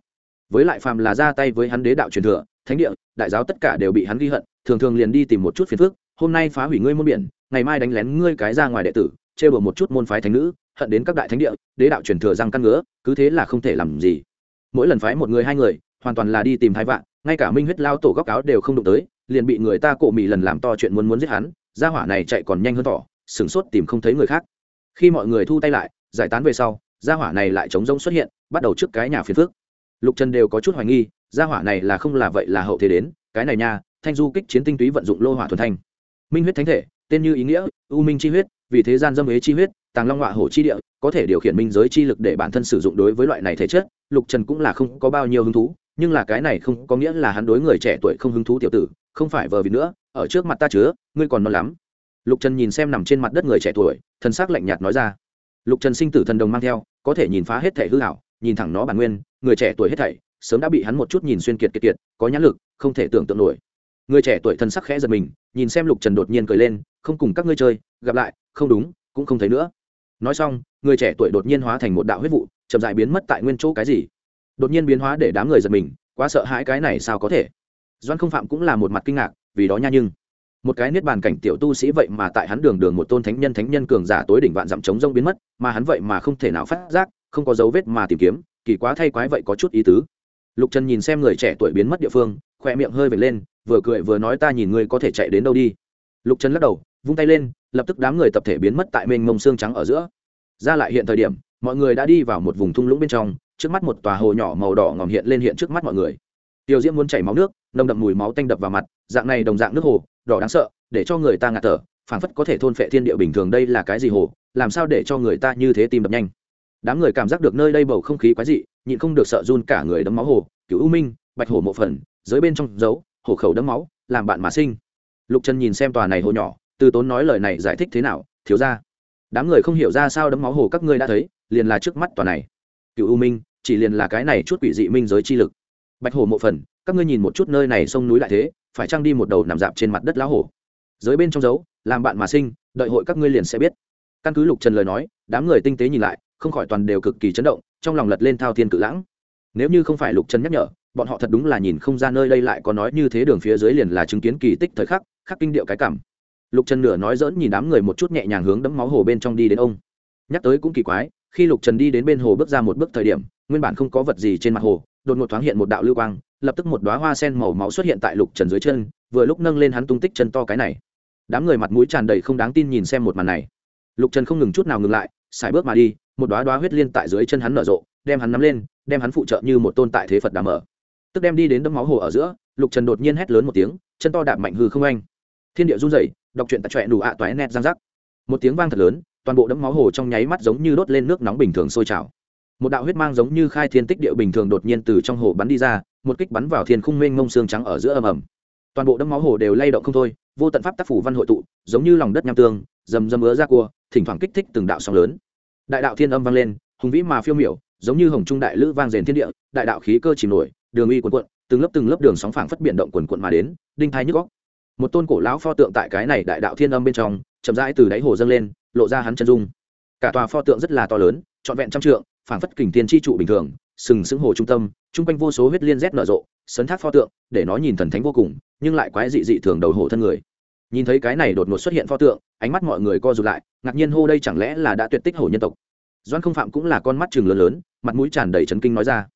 Với lại phàm là ra tay với hắn đế đạo truyền thừa, thánh địa, đại giáo tất cả đều bị hắn ghi hận, thường thường liền đi tìm một chút phiền phức, hôm nay phá hủy ngươi môn biển, ngày mai đánh lén ngươi cái ra ngoài đệ tử, trêu bừa một chút môn phái thánh nữ, hận đến các đại thánh địa, đế đạo truyền thừa răng căn ngứa, cứ thế là không thể làm gì. Mỗi lần phái một người hai người, hoàn toàn là đi tìm hai vạn, ngay cả minh huyết lao tổ góc áo đều không đụng tới, liền bị người ta cổ mị lần làm to chuyện muốn muốn giết hắn gia hỏa này chạy còn nhanh hơn tỏ, sửng sốt tìm không thấy người khác. Khi mọi người thu tay lại, giải tán về sau, gia hỏa này lại chống rông xuất hiện, bắt đầu trước cái nhà phiền phước lục trần đều có chút hoài nghi, gia hỏa này là không là vậy là hậu thế đến, cái này nha, thanh du kích chiến tinh túy vận dụng lô hỏa thuần thanh. Minh huyết thánh thể, tên như ý nghĩa, u minh chi huyết, vì thế gian dâm ế chi huyết, tàng long họa hổ chi địa, có thể điều khiển minh giới chi lực để bản thân sử dụng đối với loại này thể chất, lục trần cũng là không có bao nhiêu hứng thú, nhưng là cái này không có nghĩa là hắn đối người trẻ tuổi không hứng thú tiểu tử, không phải vờ vì nữa ở trước mặt ta chứa, ngươi còn non lắm. Lục trần nhìn xem nằm trên mặt đất người trẻ tuổi thân xác lạnh nhạt nói ra. Lục trần sinh tử thần đồng mang theo, có thể nhìn phá hết thể hư hảo nhìn thẳng nó bản nguyên, người trẻ tuổi hết thảy, sớm đã bị hắn một chút nhìn xuyên kiệt kiệt kiệt, có nhãn lực, không thể tưởng tượng nổi. Người trẻ tuổi thân sắc khẽ giật mình, nhìn xem lục trần đột nhiên cười lên, không cùng các ngươi chơi, gặp lại, không đúng, cũng không thấy nữa. Nói xong, người trẻ tuổi đột nhiên hóa thành một đạo huyết vụ, chậm dại biến mất tại nguyên chỗ cái gì. Đột nhiên biến hóa để đám người giật mình, quá sợ hãi cái này sao có thể. Doan không phạm cũng là một mặt kinh ngạc vì đó nha nhưng. Một cái niết bàn cảnh tiểu tu sĩ vậy mà tại hắn đường đường một tôn thánh nhân thánh nhân cường giả tối đỉnh vạn dặm chống rông biến mất, mà hắn vậy mà không thể nào phát giác, không có dấu vết mà tìm kiếm, kỳ quá thay quái vậy có chút ý tứ. Lục trần nhìn xem người trẻ tuổi biến mất địa phương, khoe miệng hơi vệt lên, vừa cười vừa nói ta nhìn ngươi có thể chạy đến đâu đi. Lục trần lắc đầu, vung tay lên, lập tức đám người tập thể biến mất tại mênh mông xương trắng ở giữa. Ra lại hiện thời điểm, mọi người đã đi vào một vùng thung lũng bên trong, trước mắt một tòa hồ nhỏ màu đỏ ngòm hiện lên hiện trước mắt mọi người tiêu diễm muốn chảy máu nước, nồng đậm mùi máu tanh đập vào mặt, dạng này đồng dạng nước hồ, đỏ đáng sợ, để cho người ta ngạt thở, phảng phất có thể thôn phệ thiên địa bình thường đây là cái gì hồ, làm sao để cho người ta như thế tìm đập nhanh. Đám người cảm giác được nơi đây bầu không khí quái dị, nhịn không được sợ run cả người đấm máu hồ cựu u minh, bạch hồ một phần dưới bên trong dấu, hồ khẩu đấm máu, làm bạn mà sinh. Lục trần nhìn xem tòa này hồ nhỏ, từ tốn nói lời này giải thích thế nào, thiếu ra đám người không hiểu ra sao đấm máu hồ các ngươi đã thấy, liền là trước mắt tòa này. Cựu u minh, chỉ liền là cái này chút quỷ dị minh giới chi lực bạch hổ mộ phần, các ngươi nhìn một chút nơi này sông núi lại thế, phải trang đi một đầu nằm dạp trên mặt đất lá hổ? Dưới bên trong dấu, làm bạn mà sinh, đợi hội các ngươi liền sẽ biết. Căn cứ lục trần lời nói, đám người tinh tế nhìn lại, không khỏi toàn đều cực kỳ chấn động, trong lòng lật lên thao thiên cự lãng. Nếu như không phải lục trần nhắc nhở, bọn họ thật đúng là nhìn không ra nơi đây lại có nói như thế đường phía dưới liền là chứng kiến kỳ tích thời khắc khắc kinh điệu cái cảm. Lục trần nửa nói dỡn nhìn đám người một chút nhẹ nhàng hướng đẫm máu hồ bên trong đi đến ông. Nhắc tới cũng kỳ quái, khi lục trần đi đến bên hồ bước ra một bước thời điểm, nguyên bản không có vật gì trên mặt hồ đột ngột thoáng hiện một đạo lưu quang, lập tức một đoá hoa sen màu máu xuất hiện tại lục trần dưới chân, vừa lúc nâng lên hắn tung tích chân to cái này. Đám người mặt mũi tràn đầy không đáng tin nhìn xem một màn này. Lục trần không ngừng chút nào ngừng lại xài bước mà đi, một đoá đoá huyết liên tại dưới chân hắn nở rộ, đem hắn nắm lên, đem hắn phụ trợ như một tôn tại thế phật đã mở. Tức đem đi đến đấm máu hồ ở giữa, lục trần đột nhiên hét lớn một tiếng, chân to đạp mạnh hư không anh thiên địa run rẩy, đọc truyện tại trọe đủ ạ toái nét giang rắc. Một tiếng vang thật lớn, toàn bộ đấm máu hồ trong nháy mắt giống như đốt lên nước nóng bình thường sôi trào một đạo huyết mang giống như khai thiên tích địa bình thường đột nhiên từ trong hồ bắn đi ra, một kích bắn vào thiên khung mênh mông xương trắng ở giữa ầm ầm. Toàn bộ đấm máu hồ đều lay động không thôi, vô tận pháp tác phủ văn hội tụ, giống như lòng đất nham tương dầm dầm ứa ra cua, thỉnh thoảng kích thích từng đạo sóng lớn. Đại đạo thiên âm vang lên, hùng vĩ mà phiêu miểu, giống như hồng trung đại lữ vang rền thiên địa, đại đạo khí cơ chìm nổi, đường uy quần quận từng lớp từng lớp đường sóng phảng phất biển động quần quận mà đến, đinh thai nhức góc một tôn cổ lão pho tượng tại cái này đại đạo thiên âm bên trong, chậm rãi từ đáy hồ dâng lên, lộ ra hắn chân dung. Cả tòa pho tượng rất là to lớn, trọn vẹn trăm trượng phảng phất kình tiên chi trụ bình thường, sừng sững hồ trung tâm, chung quanh vô số huyết liên rét nở rộ, sấn thác pho tượng, để nó nhìn thần thánh vô cùng, nhưng lại quái dị dị thường đầu hổ thân người. Nhìn thấy cái này đột ngột xuất hiện pho tượng, ánh mắt mọi người co rụt lại, ngạc nhiên hô đây chẳng lẽ là đã tuyệt tích hổ nhân tộc? Doan không phạm cũng là con mắt chừng lớn lớn, mặt mũi tràn đầy trấn kinh nói ra.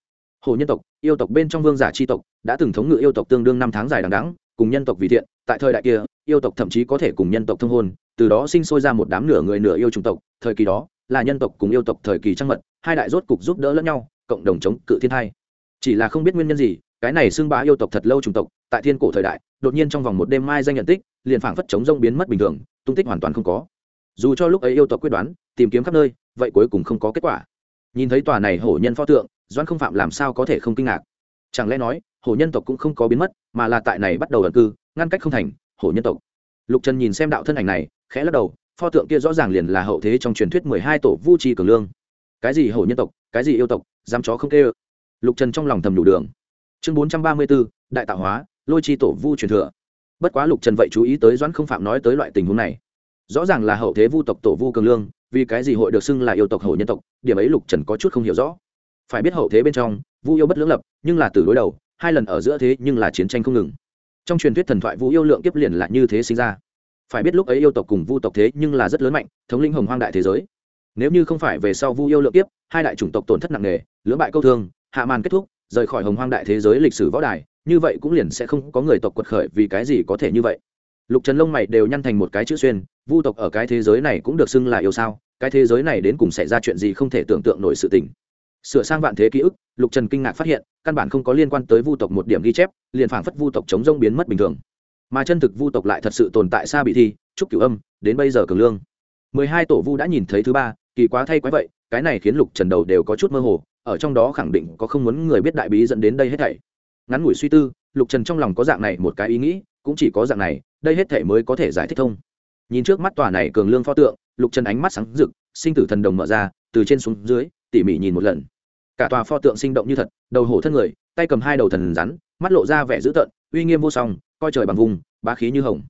Hổ nhân tộc, yêu tộc bên trong vương giả tri tộc, đã từng thống ngự yêu tộc tương đương năm tháng dài đằng đắng cùng nhân tộc vì thiện, tại thời đại kia, yêu tộc thậm chí có thể cùng nhân tộc thông hôn, từ đó sinh sôi ra một đám nửa người nửa yêu chủng tộc, thời kỳ đó là nhân tộc cùng yêu tộc thời kỳ trăng mật, hai đại rốt cục giúp đỡ lẫn nhau, cộng đồng chống cự thiên thai. Chỉ là không biết nguyên nhân gì, cái này xưng bá yêu tộc thật lâu trùng tộc, tại thiên cổ thời đại, đột nhiên trong vòng một đêm mai danh nhận tích, liền phảng phất chống rông biến mất bình thường, tung tích hoàn toàn không có. Dù cho lúc ấy yêu tộc quyết đoán, tìm kiếm khắp nơi, vậy cuối cùng không có kết quả. Nhìn thấy tòa này hổ nhân pho tượng doan không phạm làm sao có thể không kinh ngạc? Chẳng lẽ nói, hổ nhân tộc cũng không có biến mất, mà là tại này bắt đầu ẩn cư, ngăn cách không thành, hổ nhân tộc. Lục trần nhìn xem đạo thân ảnh này, khẽ lắc đầu pho tượng kia rõ ràng liền là hậu thế trong truyền thuyết mười hai tổ vu trì cường lương. Cái gì hổ nhân tộc, cái gì yêu tộc, dám chó không kêu. lục trần trong lòng thầm đủ đường. Chương bốn trăm ba mươi b ố đại tạo hóa, lôi chi tổ vu truyền thừa. Bất quá lục trần vậy chú ý tới doãn không phạm nói tới loại tình huống này. Rõ ràng là hậu thế vu tộc tổ vu cường lương, vì cái gì hội được xưng là yêu tộc hổ nhân tộc, điểm ấy lục trần có chút không hiểu rõ. Phải biết hậu thế bên trong, vu yêu bất lưỡng lập, nhưng là từ đối đầu, hai lần ở giữa thế nhưng là chiến tranh không ngừng. Trong truyền thuyết thần thoại vu yêu lượng kiếp liền là như thế sinh ra phải biết lúc ấy yêu tộc cùng vu tộc thế nhưng là rất lớn mạnh thống lĩnh hồng hoang đại thế giới. Nếu như không phải về sau vu yêu lượng tiếp, hai đại chủng tộc tổn thất nặng nề lưỡng bại câu thương hạ màn kết thúc rời khỏi hồng hoang đại thế giới lịch sử võ đài như vậy cũng liền sẽ không có người tộc quật khởi vì cái gì có thể như vậy. Lục trần lông mày đều nhăn thành một cái chữ xuyên vu tộc ở cái thế giới này cũng được xưng là yêu sao cái thế giới này đến cùng xảy ra chuyện gì không thể tưởng tượng nổi sự tình. Sửa sang vạn thế ký ức lục trần kinh ngạc phát hiện căn bản không có liên quan tới vu tộc một điểm ghi chép liền phảng phất vu tộc chống rông biến mất bình thường mà chân thực vu tộc lại thật sự tồn tại xa bị thi trúc cửu âm, đến bây giờ cường lương. Mười hai tổ vu đã nhìn thấy thứ ba, kỳ quá thay quái vậy, cái này khiến lục trần đầu đều có chút mơ hồ, ở trong đó khẳng định có không muốn người biết đại bí dẫn đến đây hết thảy. Ngắn ngủi suy tư, lục trần trong lòng có dạng này một cái ý nghĩ, cũng chỉ có dạng này, đây hết thảy mới có thể giải thích thông. Nhìn trước mắt tòa này cường lương pho tượng, lục trần ánh mắt sáng rực, sinh tử thần đồng mở ra, từ trên xuống dưới, tỉ mỉ nhìn một lần. Cả tòa pho tượng sinh động như thật, đầu hổ thân người, tay cầm hai đầu thần rắn, mắt lộ ra vẻ dữ tợn, uy nghiêm vô song coi trời bằng vùng, bá khí như hồng.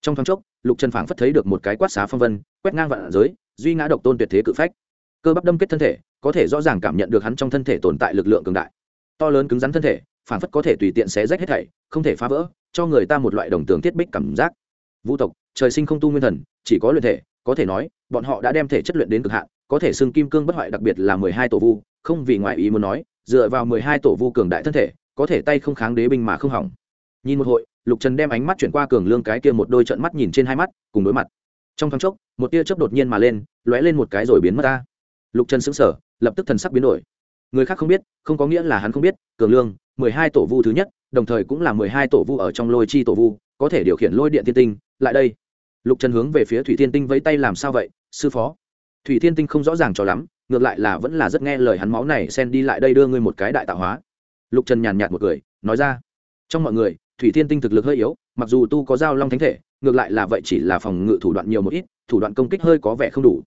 Trong thoáng chốc, lục trần phảng phất thấy được một cái quát xá phong vân, quét ngang vạn giới, duy ngã độc tôn tuyệt thế cự phách. Cơ bắp đâm kết thân thể, có thể rõ ràng cảm nhận được hắn trong thân thể tồn tại lực lượng cường đại. To lớn cứng rắn thân thể, phảng phất có thể tùy tiện xé rách hết thảy, không thể phá vỡ, cho người ta một loại đồng tường thiết bích cảm giác. Vũ tộc, trời sinh không tu nguyên thần, chỉ có luyện thể, có thể nói, bọn họ đã đem thể chất luyện đến cực hạn, có thể xưng kim cương bất hoại đặc biệt là mười hai tổ vu, không vì ngoại ý muốn nói, dựa vào mười hai tổ vu cường đại thân thể, có thể tay không kháng đế binh mà không hỏng. Nhìn một hội lục trần đem ánh mắt chuyển qua cường lương cái kia một đôi trận mắt nhìn trên hai mắt, cùng đối mặt. Trong thoáng chốc, một tia chớp đột nhiên mà lên, lóe lên một cái rồi biến mất ta lục trần sững sờ, lập tức thần sắc biến đổi. Người khác không biết, không có nghĩa là hắn không biết, cường lương, mười hai tổ vu thứ nhất, đồng thời cũng là mười hai tổ vu ở trong lôi chi tổ vu, có thể điều khiển lôi điện thiên tinh, lại đây. Lục trần hướng về phía thủy thiên tinh vẫy tay làm sao vậy, sư phó? Thủy thiên tinh không rõ ràng cho lắm, ngược lại là vẫn là rất nghe lời hắn máu này, xen đi lại đây đưa ngươi một cái đại tạo hóa. Lục trần nhàn nhạt một cười, nói ra. Trong mọi người thủy thiên tinh thực lực hơi yếu, mặc dù tu có giao long thánh thể, ngược lại là vậy chỉ là phòng ngự thủ đoạn nhiều một ít, thủ đoạn công kích hơi có vẻ không đủ.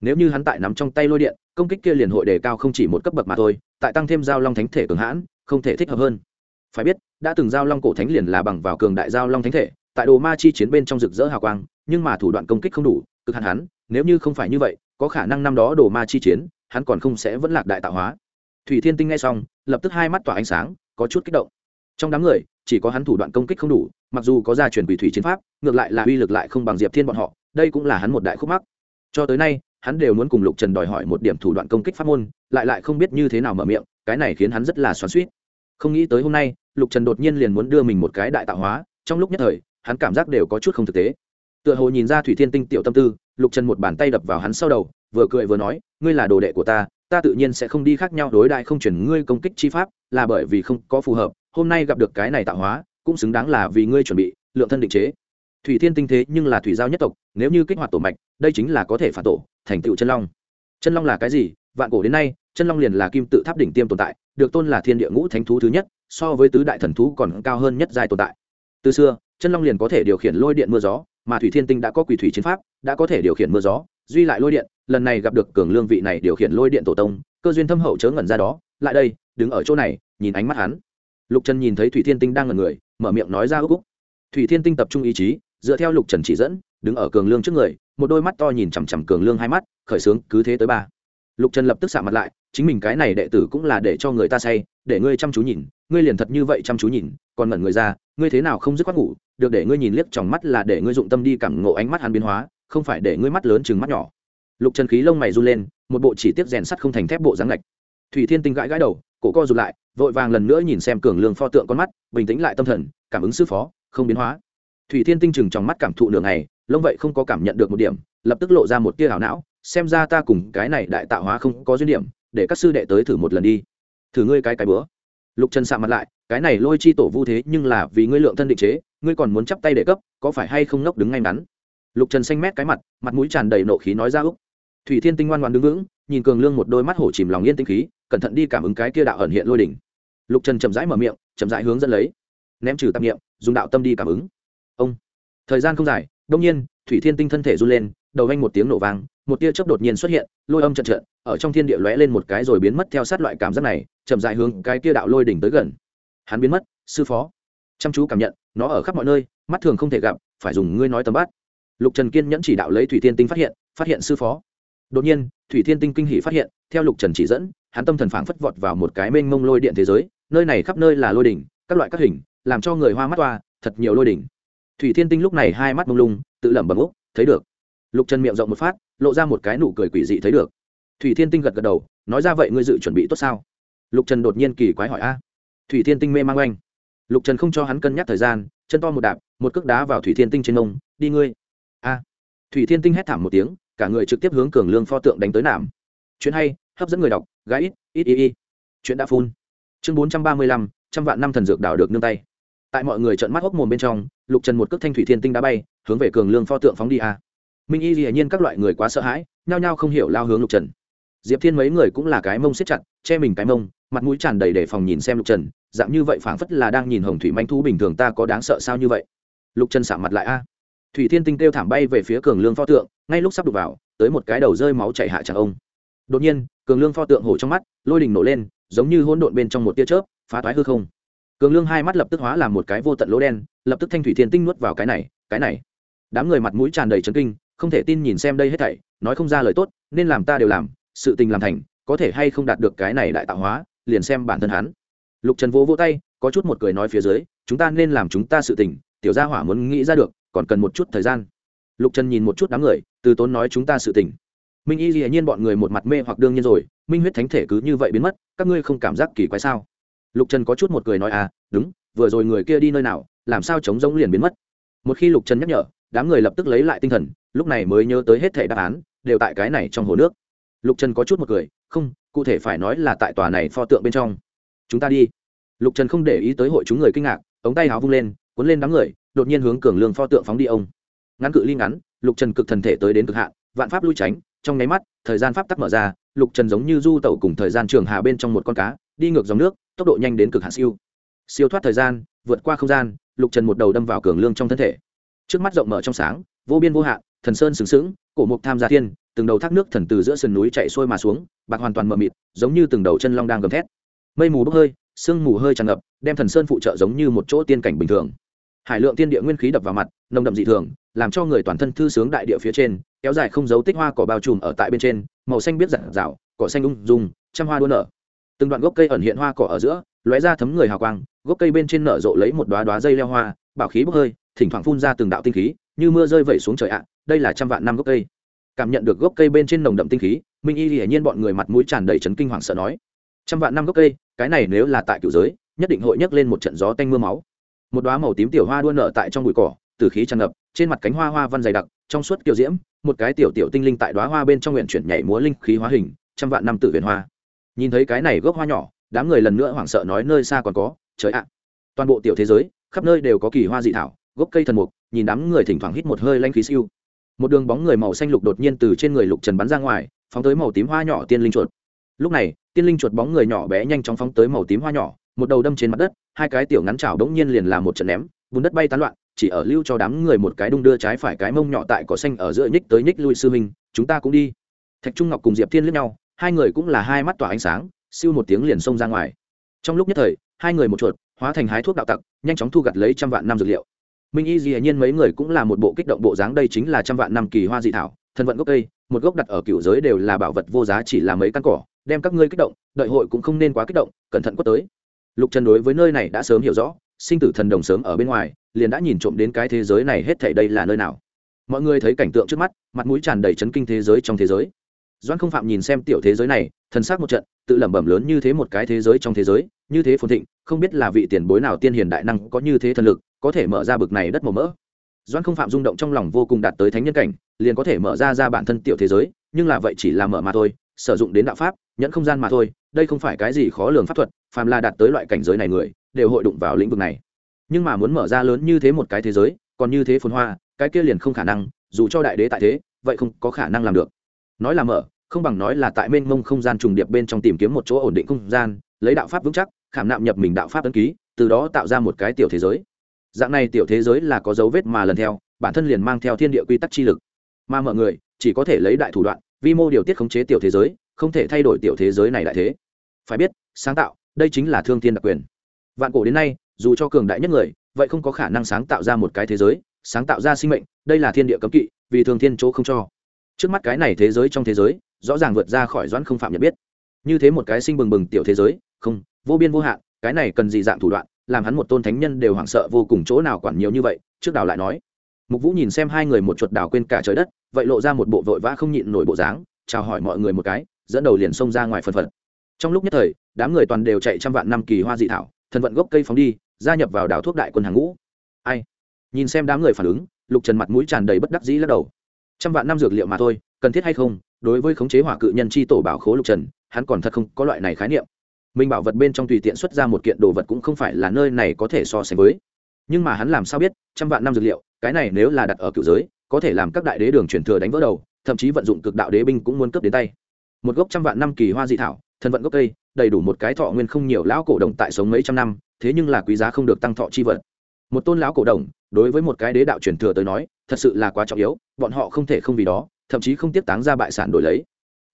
Nếu như hắn tại nắm trong tay lôi điện, công kích kia liền hội đề cao không chỉ một cấp bậc mà thôi, tại tăng thêm giao long thánh thể cường hãn, không thể thích hợp hơn. Phải biết, đã từng giao long cổ thánh liền là bằng vào cường đại giao long thánh thể, tại đồ ma chi chiến bên trong rực rỡ hào quang, nhưng mà thủ đoạn công kích không đủ, cực hạn hắn, nếu như không phải như vậy, có khả năng năm đó đồ ma chi chiến, hắn còn không sẽ vẫn lạc đại tạo hóa. Thủy thiên tinh nghe xong, lập tức hai mắt tỏa ánh sáng, có chút kích động trong đám người, chỉ có hắn thủ đoạn công kích không đủ, mặc dù có gia truyền quỷ thủy chiến pháp, ngược lại là uy lực lại không bằng diệp thiên bọn họ, đây cũng là hắn một đại khúc mắc. Cho tới nay, hắn đều muốn cùng lục trần đòi hỏi một điểm thủ đoạn công kích pháp môn, lại lại không biết như thế nào mở miệng, cái này khiến hắn rất là xoắn suýt không nghĩ tới hôm nay, lục trần đột nhiên liền muốn đưa mình một cái đại tạo hóa, trong lúc nhất thời, hắn cảm giác đều có chút không thực tế. Tựa hồ nhìn ra thủy thiên tinh tiểu tâm tư, lục trần một bàn tay đập vào hắn sau đầu, vừa cười vừa nói, ngươi là đồ đệ của ta ta tự nhiên sẽ không đi khác nhau, đối đại không chuyển ngươi công kích chi pháp, là bởi vì không có phù hợp hôm nay gặp được cái này tạo hóa, cũng xứng đáng là vì ngươi chuẩn bị, lượng thân định chế. Thủy thiên tinh thế nhưng là thủy giao nhất tộc, nếu như kích hoạt tổ mạch, đây chính là có thể phản tổ, thành tựu chân long. Chân long là cái gì? Vạn cổ đến nay, chân long liền là kim tự tháp đỉnh tiêm tồn tại, được tôn là thiên địa ngũ thánh thú thứ nhất, so với tứ đại thần thú còn cao hơn nhất giai tồn tại. Từ xưa, chân long liền có thể điều khiển lôi điện mưa gió, mà thủy thiên tinh đã có quỷ thủy chiến pháp, đã có thể điều khiển mưa gió, duy lại lôi điện, lần này gặp được cường lương vị này điều khiển lôi điện tổ tông, cơ duyên thâm hậu chớ ngẩn ra đó, lại đây, đứng ở chỗ này, nhìn ánh mắt hắn lục trần nhìn thấy thủy thiên tinh đang ngẩn người, mở miệng nói ra ước úc thủy thiên tinh tập trung ý chí, dựa theo lục trần chỉ dẫn, đứng ở cường lương trước người, một đôi mắt to nhìn chằm chằm cường lương hai mắt, khởi xướng cứ thế tới ba. Lục trần lập tức xạ mặt lại, chính mình cái này đệ tử cũng là để cho người ta say, để ngươi chăm chú nhìn, ngươi liền thật như vậy chăm chú nhìn, còn ngẩn người ra, ngươi thế nào không dứt khoát ngủ, được để ngươi nhìn liếc trong mắt là để ngươi dụng tâm đi cảm ngộ ánh mắt hắn biến hóa, không phải để ngươi mắt lớn chừng mắt nhỏ. Lục trần khí lông mày run lên, một bộ chỉ tiếp rèn sắt không thành thép bộ dáng lạch thủy thiên tinh gãi gãi đầu cổ co rụt lại, vội vàng lần nữa nhìn xem cường lương pho tượng con mắt, bình tĩnh lại tâm thần, cảm ứng sư phó, không biến hóa. Thủy thiên tinh chừng trong mắt cảm thụ nửa ngày, lông vậy không có cảm nhận được một điểm, lập tức lộ ra một tia hảo não, xem ra ta cùng cái này đại tạo hóa không có duyên điểm, để các sư đệ tới thử một lần đi. Thử ngươi cái cái bữa. Lục trần sạ mặt lại, cái này lôi chi tổ vu thế nhưng là vì ngươi lượng thân định chế, ngươi còn muốn chắp tay để cấp, có phải hay không nốc đứng ngay ngắn? Lục trần xanh mét cái mặt mặt mũi tràn đầy nộ khí nói ra úc. Thủy thiên tinh ngoan ngoan đứng vững, nhìn cường lương một đôi mắt hổ chìm lòng yên tinh khí cẩn thận đi cảm ứng cái kia đạo ẩn hiện lôi đỉnh. Lục trần chậm rãi mở miệng, chậm rãi hướng dẫn lấy. Ném trừ tạp nghiệm dùng đạo tâm đi cảm ứng. Ông. Thời gian không dài đông nhiên, thủy thiên tinh thân thể run lên, đầu anh một tiếng nổ vang, một tia chớp đột nhiên xuất hiện, lôi âm trận trận, ở trong thiên địa lóe lên một cái rồi biến mất theo sát loại cảm giác này, chậm dài hướng cái kia đạo lôi đỉnh tới gần. Hắn biến mất, sư phó. Chăm chú cảm nhận, nó ở khắp mọi nơi, mắt thường không thể gặp, phải dùng ngươi nói tầm bắt. lục trần kiên nhẫn chỉ đạo lấy thủy thiên tinh phát hiện phát hiện sư phó. Đột nhiên, thủy thiên tinh kinh hỉ phát hiện, theo lục trần chỉ dẫn hắn tâm thần phảng phất vọt vào một cái mênh mông lôi điện thế giới, nơi này khắp nơi là lôi đỉnh, các loại các hình, làm cho người hoa mắt toa, thật nhiều lôi đỉnh. Thủy thiên tinh lúc này hai mắt mông lung, tự lẩm bẩm úc, thấy được. Lục trần miệng rộng một phát, lộ ra một cái nụ cười quỷ dị thấy được. Thủy thiên tinh gật gật đầu, nói ra vậy ngươi dự chuẩn bị tốt sao? Lục trần đột nhiên kỳ quái hỏi a. Thủy thiên tinh mê mang oanh. Lục trần không cho hắn cân nhắc thời gian, chân to một đạp, một cước đá vào thủy thiên tinh trên nông đi ngươi. A. Thủy thiên tinh hét thảm một tiếng, cả người trực tiếp hướng cường lương pho tượng đánh tới nảm chuyện hay hấp dẫn người đọc, gái ít ít ít ít. Chuyện đã phun chương bốn trăm ba mươi lăm, trăm vạn năm thần dược đảo được nương tay. Tại mọi người trợn mắt hốc mồm bên trong, lục trần một cước thanh thủy thiên tinh đã bay, hướng về cường lương pho tượng phóng đi a minh y hiển nhiên các loại người quá sợ hãi, nhao nhao không hiểu lao hướng lục trần. Diệp thiên mấy người cũng là cái mông xếp chặt, che mình cái mông, mặt mũi tràn đầy để phòng nhìn xem lục trần, dạng như vậy phảng phất là đang nhìn hồng thủy manh thu bình thường ta có đáng sợ sao như vậy. Lục trần xả mặt lại a. Thủy thiên tinh kêu thảm bay về phía cường lương pho tượng, ngay lúc sắp đục vào, tới một cái đầu rơi máu chảy hạ chẳng ông đột nhiên, cường lương pho tượng hổ trong mắt, lôi đình nổ lên, giống như hỗn độn bên trong một tia chớp, phá toái hư không. Cường lương hai mắt lập tức hóa làm một cái vô tận lỗ đen, lập tức thanh thủy thiên tinh nuốt vào cái này cái này. Đám người mặt mũi tràn đầy trấn kinh, không thể tin nhìn xem đây hết thảy, nói không ra lời tốt, nên làm ta đều làm, sự tình làm thành, có thể hay không đạt được cái này đại tạo hóa, liền xem bản thân hắn. Lục trần vỗ vỗ tay, có chút một cười nói phía dưới, chúng ta nên làm chúng ta sự tình, tiểu gia hỏa muốn nghĩ ra được, còn cần một chút thời gian. Lục trần nhìn một chút đám người, từ tốn nói chúng ta sự tình minh y dĩ nhiên bọn người một mặt mê hoặc đương nhiên rồi, minh huyết thánh thể cứ như vậy biến mất, các ngươi không cảm giác kỳ quái sao? Lục trần có chút một cười nói à đúng, vừa rồi người kia đi nơi nào, làm sao chống giống liền biến mất? Một khi lục trần nhắc nhở, đám người lập tức lấy lại tinh thần, lúc này mới nhớ tới hết thể đáp án, đều tại cái này trong hồ nước. Lục trần có chút một cười, không, cụ thể phải nói là tại tòa này pho tượng bên trong. Chúng ta đi. Lục trần không để ý tới hội chúng người kinh ngạc, ống tay áo vung lên, cuốn lên đám người, đột nhiên hướng cường lương pho tượng phóng đi ông. Ngắn cự ly ngắn, lục trần cực thần thể tới đến cực hạn, vạn pháp lui tránh trong nháy mắt, thời gian pháp tắc mở ra, lục trần giống như du tẩu cùng thời gian trường hà bên trong một con cá, đi ngược dòng nước, tốc độ nhanh đến cực hạn siêu. Siêu thoát thời gian, vượt qua không gian, lục trần một đầu đâm vào cường lương trong thân thể. Trước mắt rộng mở trong sáng, vô biên vô hạn, thần sơn sừng sững, cổ mục tham gia thiên, từng đầu thác nước thần từ giữa sườn núi chạy xuôi mà xuống, bạc hoàn toàn mờ mịt, giống như từng đầu chân long đang gầm thét. Mây mù bốc hơi, sương mù hơi tràn ngập, đem thần sơn phụ trợ giống như một chỗ tiên cảnh bình thường. Hải lượng tiên địa nguyên khí đập vào mặt, nồng đậm dị thường, làm cho người toàn thân thư sướng đại địa phía trên kéo dài không dấu tích hoa cỏ bao trùm ở tại bên trên, màu xanh biết rạng rào, cỏ xanh ung dung, trăm hoa đua nở. Từng đoạn gốc cây ẩn hiện hoa cỏ ở giữa, lóe ra thấm người hào quang, gốc cây bên trên nở rộ lấy một đoá đoá dây leo hoa, bảo khí bốc hơi, thỉnh thoảng phun ra từng đạo tinh khí, như mưa rơi vẩy xuống trời ạ, đây là trăm vạn năm gốc cây. Cảm nhận được gốc cây bên trên nồng đậm tinh khí, minh y hiển nhiên bọn người mặt mũi tràn đầy chấn kinh hoàng sợ nói, trăm vạn năm gốc cây, cái này nếu là tại cựu giới, nhất định hội nhấc lên một trận gió tanh mưa máu. Một đoá màu tím tiểu hoa đua nở tại trong bụi cỏ, từ khí tràn ngập, trên mặt cánh hoa hoa văn dày đặc trong suốt kiểu diễm, một cái tiểu tiểu tinh linh tại đoá hoa bên trong nguyện chuyển nhảy múa linh khí hóa hình, trăm vạn năm tử huyền hoa. Nhìn thấy cái này gốc hoa nhỏ, đám người lần nữa hoảng sợ nói nơi xa còn có, trời ạ. Toàn bộ tiểu thế giới, khắp nơi đều có kỳ hoa dị thảo, gốc cây thần mục, nhìn đám người thỉnh thoảng hít một hơi lanh khí siêu. Một đường bóng người màu xanh lục đột nhiên từ trên người lục trần bắn ra ngoài, phóng tới màu tím hoa nhỏ tiên linh chuột. Lúc này, tiên linh chuột bóng người nhỏ bé nhanh chóng phóng tới màu tím hoa nhỏ, một đầu đâm trên mặt đất, hai cái tiểu ngắn chảo đống nhiên liền làm một trận ném bùn đất bay tán loạn, chỉ ở lưu cho đám người một cái đung đưa trái phải cái mông nhỏ tại cỏ xanh ở giữa nhích tới nhích lui sư huynh, chúng ta cũng đi. Thạch trung ngọc cùng diệp thiên lướt nhau, hai người cũng là hai mắt tỏa ánh sáng, siêu một tiếng liền xông ra ngoài. Trong lúc nhất thời, hai người một chuột, hóa thành hái thuốc đạo tặc, nhanh chóng thu gặt lấy trăm vạn năm dược liệu. Minh y dĩ nhiên mấy người cũng là một bộ kích động bộ dáng, đây chính là trăm vạn năm kỳ hoa dị thảo, thân vận gốc cây, một gốc đặt ở cựu giới đều là bảo vật vô giá chỉ là mấy căn cỏ, đem các ngươi kích động, đợi hội cũng không nên quá kích động, cẩn thận quất tới. Lục trần đối với nơi này đã sớm hiểu rõ sinh tử thần đồng sớm ở bên ngoài, liền đã nhìn trộm đến cái thế giới này hết thảy đây là nơi nào. Mọi người thấy cảnh tượng trước mắt, mặt mũi tràn đầy chấn kinh thế giới trong thế giới. Doan không phạm nhìn xem tiểu thế giới này, thần sắc một trận, tự lẩm bẩm lớn như thế một cái thế giới trong thế giới, như thế phồn thịnh, không biết là vị tiền bối nào tiên hiền đại năng có như thế thần lực, có thể mở ra bực này đất màu mỡ. Doan không phạm rung động trong lòng vô cùng đạt tới thánh nhân cảnh, liền có thể mở ra ra bản thân tiểu thế giới, nhưng là vậy chỉ là mở mà thôi, sử dụng đến đạo pháp, nhẫn không gian mà thôi, đây không phải cái gì khó lường pháp thuật, phàm là đạt tới loại cảnh giới này người đều hội đụng vào lĩnh vực này. Nhưng mà muốn mở ra lớn như thế một cái thế giới, còn như thế phồn hoa, cái kia liền không khả năng, dù cho đại đế tại thế, vậy không có khả năng làm được. Nói là mở, không bằng nói là tại mênh mông không gian trùng điệp bên trong tìm kiếm một chỗ ổn định không gian, lấy đạo pháp vững chắc, khảm nạm nhập mình đạo pháp ấn ký, từ đó tạo ra một cái tiểu thế giới. Dạng này tiểu thế giới là có dấu vết mà lần theo, bản thân liền mang theo thiên địa quy tắc chi lực. Mà mọi người, chỉ có thể lấy đại thủ đoạn, vi mô điều tiết khống chế tiểu thế giới, không thể thay đổi tiểu thế giới này đại thế. Phải biết, sáng tạo, đây chính là thương thiên đặc quyền vạn cổ đến nay, dù cho cường đại nhất người, vậy không có khả năng sáng tạo ra một cái thế giới, sáng tạo ra sinh mệnh, đây là thiên địa cấm kỵ, vì thường thiên chỗ không cho. Trước mắt cái này thế giới trong thế giới, rõ ràng vượt ra khỏi doãn không phạm nhận biết. Như thế một cái sinh bừng bừng tiểu thế giới, không, vô biên vô hạn, cái này cần gì dạng thủ đoạn, làm hắn một tôn thánh nhân đều hoảng sợ vô cùng chỗ nào quản nhiều như vậy, trước đào lại nói. Mục vũ nhìn xem hai người một chuột đào quên cả trời đất, vậy lộ ra một bộ vội vã không nhịn nổi bộ dáng, chào hỏi mọi người một cái, dẫn đầu liền xông ra ngoài phần phật. Trong lúc nhất thời, đám người toàn đều chạy trăm vạn năm kỳ hoa dị thảo thần vận gốc cây phóng đi, gia nhập vào đảo thuốc đại quân hàng ngũ. Ai? Nhìn xem đám người phản ứng, lục trần mặt mũi tràn đầy bất đắc dĩ lắc đầu. Trăm vạn năm dược liệu mà thôi, cần thiết hay không? Đối với khống chế hỏa cự nhân chi tổ bảo khố lục trần, hắn còn thật không có loại này khái niệm. Minh bảo vật bên trong tùy tiện xuất ra một kiện đồ vật cũng không phải là nơi này có thể so sánh với. Nhưng mà hắn làm sao biết, trăm vạn năm dược liệu, cái này nếu là đặt ở cựu giới, có thể làm các đại đế đường truyền thừa đánh vỡ đầu, thậm chí vận dụng cực đạo đế binh cũng muốn cướp đến tay. Một gốc trăm vạn năm kỳ hoa dị thảo, thần vận gốc cây đầy đủ một cái thọ nguyên không nhiều lão cổ đồng tại sống mấy trăm năm, thế nhưng là quý giá không được tăng thọ chi vật. Một tôn lão cổ đồng, đối với một cái đế đạo truyền thừa tới nói, thật sự là quá trọng yếu, bọn họ không thể không vì đó, thậm chí không tiếp táng ra bại sản đổi lấy.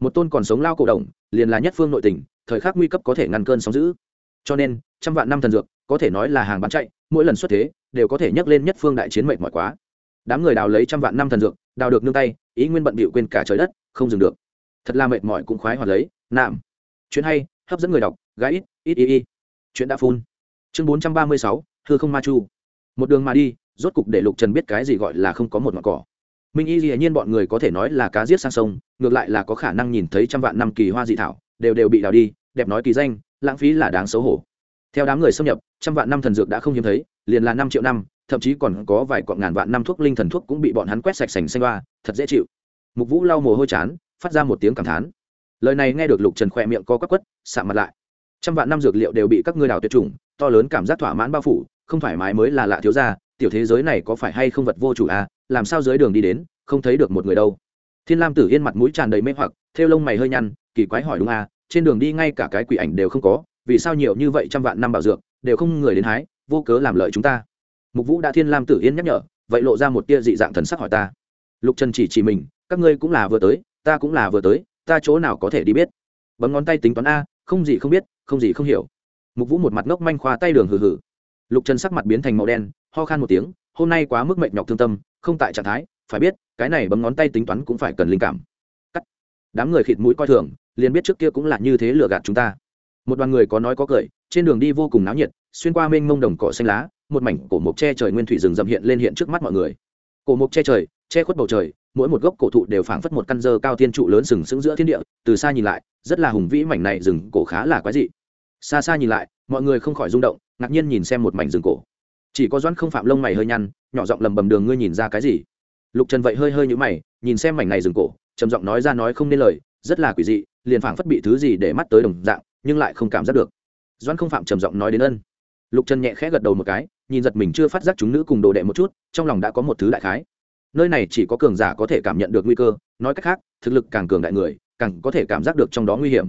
Một tôn còn sống lao cổ đồng, liền là nhất phương nội tình, thời khắc nguy cấp có thể ngăn cơn sóng giữ cho nên, trăm vạn năm thần dược, có thể nói là hàng bán chạy, mỗi lần xuất thế, đều có thể nhắc lên nhất phương đại chiến mệnh mỏi quá. Đám người đào lấy trăm vạn năm thần dược, đào được nương tay, ý nguyên bận bịu quên cả trời đất, không dừng được. Thật là mệt mỏi cũng khoái hoạt lấy, nạm. Chuyện hay hấp dẫn người đọc, gái ít ít ít ít. Chuyện đã phun chương bốn trăm ba mươi sáu thưa không ma chu. Một đường mà đi, rốt cục để lục trần biết cái gì gọi là không có một ngọn cỏ. Minh y dĩ nhiên bọn người có thể nói là cá giết sang sông, ngược lại là có khả năng nhìn thấy trăm vạn năm kỳ hoa dị thảo, đều đều bị đào đi, đẹp nói kỳ danh, lãng phí là đáng xấu hổ. Theo đám người xâm nhập, trăm vạn năm thần dược đã không hiếm thấy, liền là năm triệu năm, thậm chí còn có vài cọn ngàn vạn năm thuốc linh thần thuốc cũng bị bọn hắn quét sạch sành xanh hoa, thật dễ chịu. Mục vũ lau mồ hôi chán, phát ra một tiếng cảm thán lời này nghe được lục trần khỏe miệng co quắc quất, sạm mặt lại. Trăm vạn năm dược liệu đều bị các ngươi đào tuyệt chủng, to lớn cảm giác thỏa mãn bao phủ, không thoải mái mới là lạ thiếu ra tiểu thế giới này có phải hay không vật vô chủ à làm sao dưới đường đi đến, không thấy được một người đâu. Thiên lam tử yên mặt mũi tràn đầy mê hoặc, thêu lông mày hơi nhăn, kỳ quái hỏi đúng à trên đường đi ngay cả cái quỷ ảnh đều không có, vì sao nhiều như vậy trăm vạn năm bảo dược, đều không người đến hái, vô cớ làm lợi chúng ta. Mục vũ đã thiên lam tử yên nhắc nhở, vậy lộ ra một tia dị dạng thần sắc hỏi ta. Lục trần chỉ chỉ mình, các ngươi cũng là vừa tới, ta cũng là vừa tới ta chỗ nào có thể đi biết? Bấm ngón tay tính toán a, không gì không biết, không gì không hiểu. Mục vũ một mặt ngốc manh khoa tay đường hừ hừ. Lục trần sắc mặt biến thành màu đen, ho khan một tiếng, hôm nay quá mức mệnh nhọc thương tâm, không tại trạng thái, phải biết, cái này bấm ngón tay tính toán cũng phải cần linh cảm. Cắt. Đám người khịt mũi coi thường, liền biết trước kia cũng là như thế lừa gạt chúng ta. Một đoàn người có nói có cười, trên đường đi vô cùng náo nhiệt, xuyên qua mênh mông đồng cỏ xanh lá, một mảnh cổ mộc che trời nguyên thủy rừng rậm hiện lên hiện trước mắt mọi người. Cổ mộc che trời che khuất bầu trời, mỗi một gốc cổ thụ đều phảng phất một căn dơ cao thiên trụ lớn sừng sững giữa thiên địa, từ xa nhìn lại, rất là hùng vĩ mảnh này rừng cổ khá là quái dị. Xa xa nhìn lại, mọi người không khỏi rung động, ngạc nhiên nhìn xem một mảnh rừng cổ. Chỉ có doãn không phạm lông mày hơi nhăn, nhỏ giọng lầm bầm đường ngươi nhìn ra cái gì? Lục trần vậy hơi hơi nhũ mày, nhìn xem mảnh này rừng cổ, trầm giọng nói ra nói không nên lời, rất là quỷ dị, liền phảng phất bị thứ gì để mắt tới đồng dạng, nhưng lại không cảm giác được. Doãn không phạm trầm giọng nói đến ân. Lục trần nhẹ khẽ gật đầu một cái, nhìn giật mình chưa phát giác chúng nữ cùng đồ đệ một chút, trong lòng đã có một thứ đại khái nơi này chỉ có cường giả có thể cảm nhận được nguy cơ, nói cách khác, thực lực càng cường đại người, càng có thể cảm giác được trong đó nguy hiểm.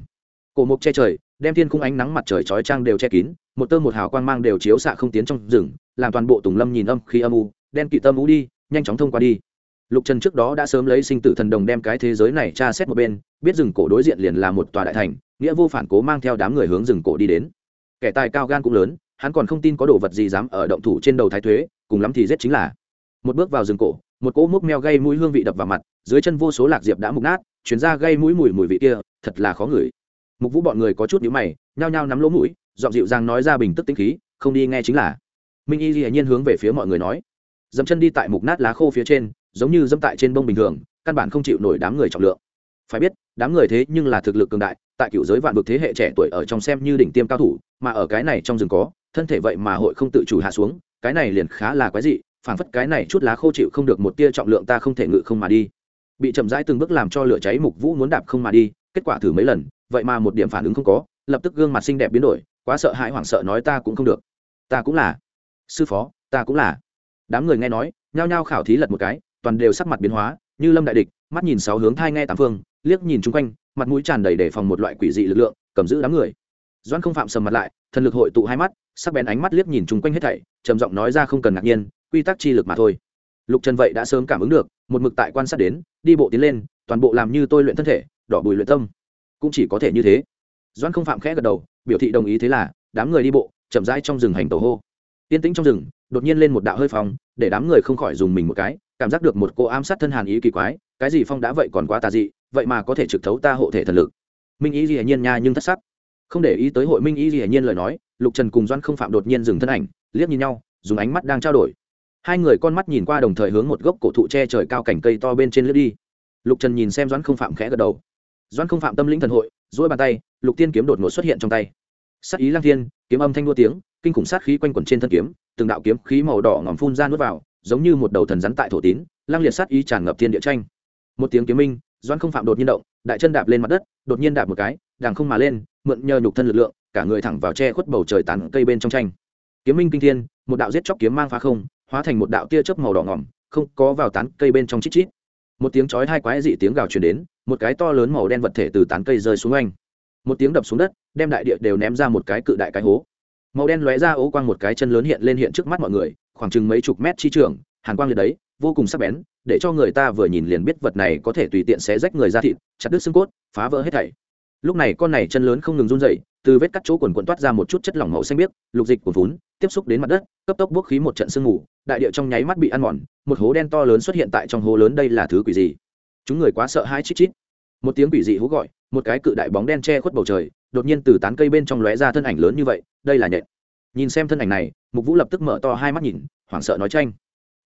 Cổ mục che trời, đem thiên khung ánh nắng mặt trời chói trang đều che kín, một tơ một hào quang mang đều chiếu xạ không tiến trong rừng, làm toàn bộ tùng lâm nhìn âm khi âm u, đen kỵ tâm u đi, nhanh chóng thông qua đi. Lục trần trước đó đã sớm lấy sinh tử thần đồng đem cái thế giới này tra xét một bên, biết rừng cổ đối diện liền là một tòa đại thành, nghĩa vô phản cố mang theo đám người hướng rừng cổ đi đến. Kẻ tài cao gan cũng lớn, hắn còn không tin có đồ vật gì dám ở động thủ trên đầu thái thuế, cùng lắm thì giết chính là. Một bước vào rừng cổ một cỗ múc meo gây mũi hương vị đập vào mặt, dưới chân vô số lạc diệp đã mục nát, chuyển ra gây mũi mùi mùi vị kia, thật là khó ngửi. Mục vũ bọn người có chút nhíu mày, nhao nhao nắm lỗ mũi dọn dịu dàng nói ra bình tức tĩnh khí, không đi nghe chính là. Minh y hiển nhiên hướng về phía mọi người nói. Dẫm chân đi tại mục nát lá khô phía trên, giống như dẫm tại trên bông bình thường, căn bản không chịu nổi đám người trọng lượng. Phải biết, đám người thế nhưng là thực lực cường đại, tại cựu giới vạn vực thế hệ trẻ tuổi ở trong xem như đỉnh tiêm cao thủ, mà ở cái này trong rừng có, thân thể vậy mà hội không tự chủ hạ xuống, cái này liền khá là quái dị phảng phất cái này chút lá khô chịu không được một tia trọng lượng ta không thể ngự không mà đi. Bị chậm rãi từng bước làm cho lửa cháy mục vũ muốn đạp không mà đi, kết quả thử mấy lần, vậy mà một điểm phản ứng không có, lập tức gương mặt xinh đẹp biến đổi, quá sợ hãi hoảng sợ nói ta cũng không được. Ta cũng là. Sư phó, ta cũng là. Đám người nghe nói, nhao nhao khảo thí lật một cái, toàn đều sắc mặt biến hóa, như lâm đại địch, mắt nhìn sáu hướng thai nghe tám phương, liếc nhìn chung quanh, mặt mũi tràn đầy để phòng một loại quỷ dị lực lượng, cầm giữ đám người. Doan không phạm sầm mặt lại, thần lực hội tụ hai mắt, sắc bén ánh mắt liếc nhìn chung quanh hết thảy, trầm giọng nói ra không cần ngạc nhiên quy tắc chi lực mà thôi. Lục trần vậy đã sớm cảm ứng được, một mực tại quan sát đến, đi bộ tiến lên, toàn bộ làm như tôi luyện thân thể, đỏ bùi luyện tâm. Cũng chỉ có thể như thế. Doan không phạm khẽ gật đầu, biểu thị đồng ý thế là, đám người đi bộ, chậm rãi trong rừng hành tàu hô. Tiên tĩnh trong rừng, đột nhiên lên một đạo hơi phong, để đám người không khỏi dùng mình một cái, cảm giác được một cô ám sát thân hàn ý kỳ quái, cái gì phong đã vậy còn quá tà dị, vậy mà có thể trực thấu ta hộ thể thần lực. Minh ý gì hạnh nhiên nha nhưng thất sắc. Không để ý tới hội minh ý gì hạnh nhiên lời nói, lục trần cùng doan không phạm đột nhiên dừng thân ảnh, liếc nhìn nhau, dùng ánh mắt đang trao đổi hai người con mắt nhìn qua đồng thời hướng một gốc cổ thụ che trời cao cảnh cây to bên trên lướt đi. Lục trần nhìn xem doãn không phạm khẽ gật đầu. Doãn không phạm tâm lĩnh thần hội dỗi bàn tay, lục tiên kiếm đột ngột xuất hiện trong tay. Sát ý lang thiên, kiếm âm thanh đua tiếng, kinh khủng sát khí quanh quẩn trên thân kiếm, từng đạo kiếm khí màu đỏ ngòm phun ra nuốt vào, giống như một đầu thần rắn tại thổ tín, lang liệt sát ý tràn ngập thiên địa tranh. Một tiếng kiếm minh, doãn không phạm đột nhiên động, đại chân đạp lên mặt đất, đột nhiên đạp một cái đàng không mà lên, mượn nhờ nhục thân lực lượng, cả người thẳng vào che khuất bầu trời tán cây bên trong tranh. Kiếm minh kinh thiên, một đạo giết chóc kiếm mang phá không hóa thành một đạo tia chớp màu đỏ ngỏm, không có vào tán cây bên trong chít chít. Một tiếng chói hai quái dị tiếng gào truyền đến, một cái to lớn màu đen vật thể từ tán cây rơi xuống anh một tiếng đập xuống đất, đem đại địa đều ném ra một cái cự đại cái hố. Màu đen lóe ra ố quang một cái chân lớn hiện lên hiện trước mắt mọi người, khoảng chừng mấy chục mét chi trường, hàn quang liệt đấy, vô cùng sắc bén, để cho người ta vừa nhìn liền biết vật này có thể tùy tiện xé rách người ra thịt, chặt đứt xương cốt, phá vỡ hết thảy. Lúc này con này chân lớn không ngừng run dậy từ vết cắt chỗ quần quần toát ra một chút chất lỏng màu xanh biếc, lục dịch của vốn, tiếp xúc đến mặt đất, cấp tốc bốc khí một trận sương mù, đại địa trong nháy mắt bị ăn mòn, một hố đen to lớn xuất hiện tại trong hố lớn, đây là thứ quỷ gì? Chúng người quá sợ hãi chít chít. Một tiếng quỷ dị hú gọi, một cái cự đại bóng đen che khuất bầu trời, đột nhiên từ tán cây bên trong lóe ra thân ảnh lớn như vậy, đây là nhện. Nhìn xem thân ảnh này, mục vũ lập tức mở to hai mắt nhìn, hoảng sợ nói tranh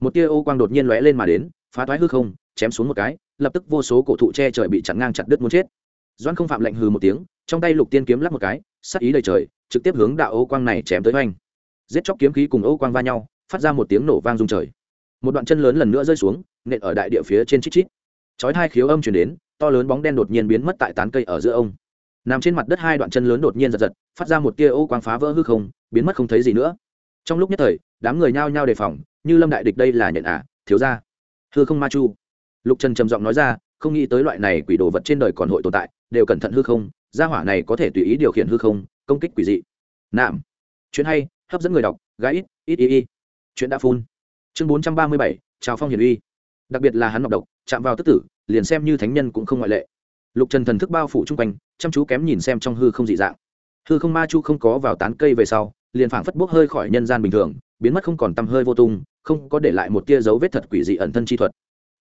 một tia ô quang đột nhiên lóe lên mà đến, phá toái hư không, chém xuống một cái, lập tức vô số cổ thụ che trời bị chặn ngang chặt đứt muốn chết doan không phạm lệnh hừ một tiếng trong tay lục tiên kiếm lắp một cái sắc ý đầy trời trực tiếp hướng đạo ô quang này chém tới hoành. giết chóc kiếm khí cùng ô quang va nhau phát ra một tiếng nổ vang rung trời. Một đoạn chân lớn lần nữa rơi xuống nện ở đại địa phía trên chít chít. Chói hai khiếu âm chuyển đến to lớn bóng đen đột nhiên biến mất tại tán cây ở giữa ông. Nằm trên mặt đất hai đoạn chân lớn đột nhiên giật giật phát ra một tia ô quang phá vỡ hư không biến mất không thấy gì nữa. Trong lúc nhất thời đám người nhao nhao đề phòng như lâm đại địch đây là nhận ả à, thiếu ra hư không ma chu. Lục trần trầm giọng nói ra không nghĩ tới loại này quỷ đồ vật trên đời còn hội tồn tại, đều cẩn thận hư không, gia hỏa này có thể tùy ý điều khiển hư không, công kích quỷ dị. Nạm chuyện hay, hấp dẫn người đọc, gái ít ít y y. Chuyện đã phun chương bốn trăm ba mươi bảy chào phong hiền uy. Đặc biệt là hắn độc độc, chạm vào tức tử, liền xem như thánh nhân cũng không ngoại lệ. Lục trần thần thức bao phủ chung quanh, chăm chú kém nhìn xem trong hư không dị dạng. Hư không ma chu không có vào tán cây về sau, liền phảng phất bốc hơi khỏi nhân gian bình thường, biến mất không còn tăm hơi vô tung, không có để lại một tia dấu vết thật quỷ dị ẩn thân chi thuật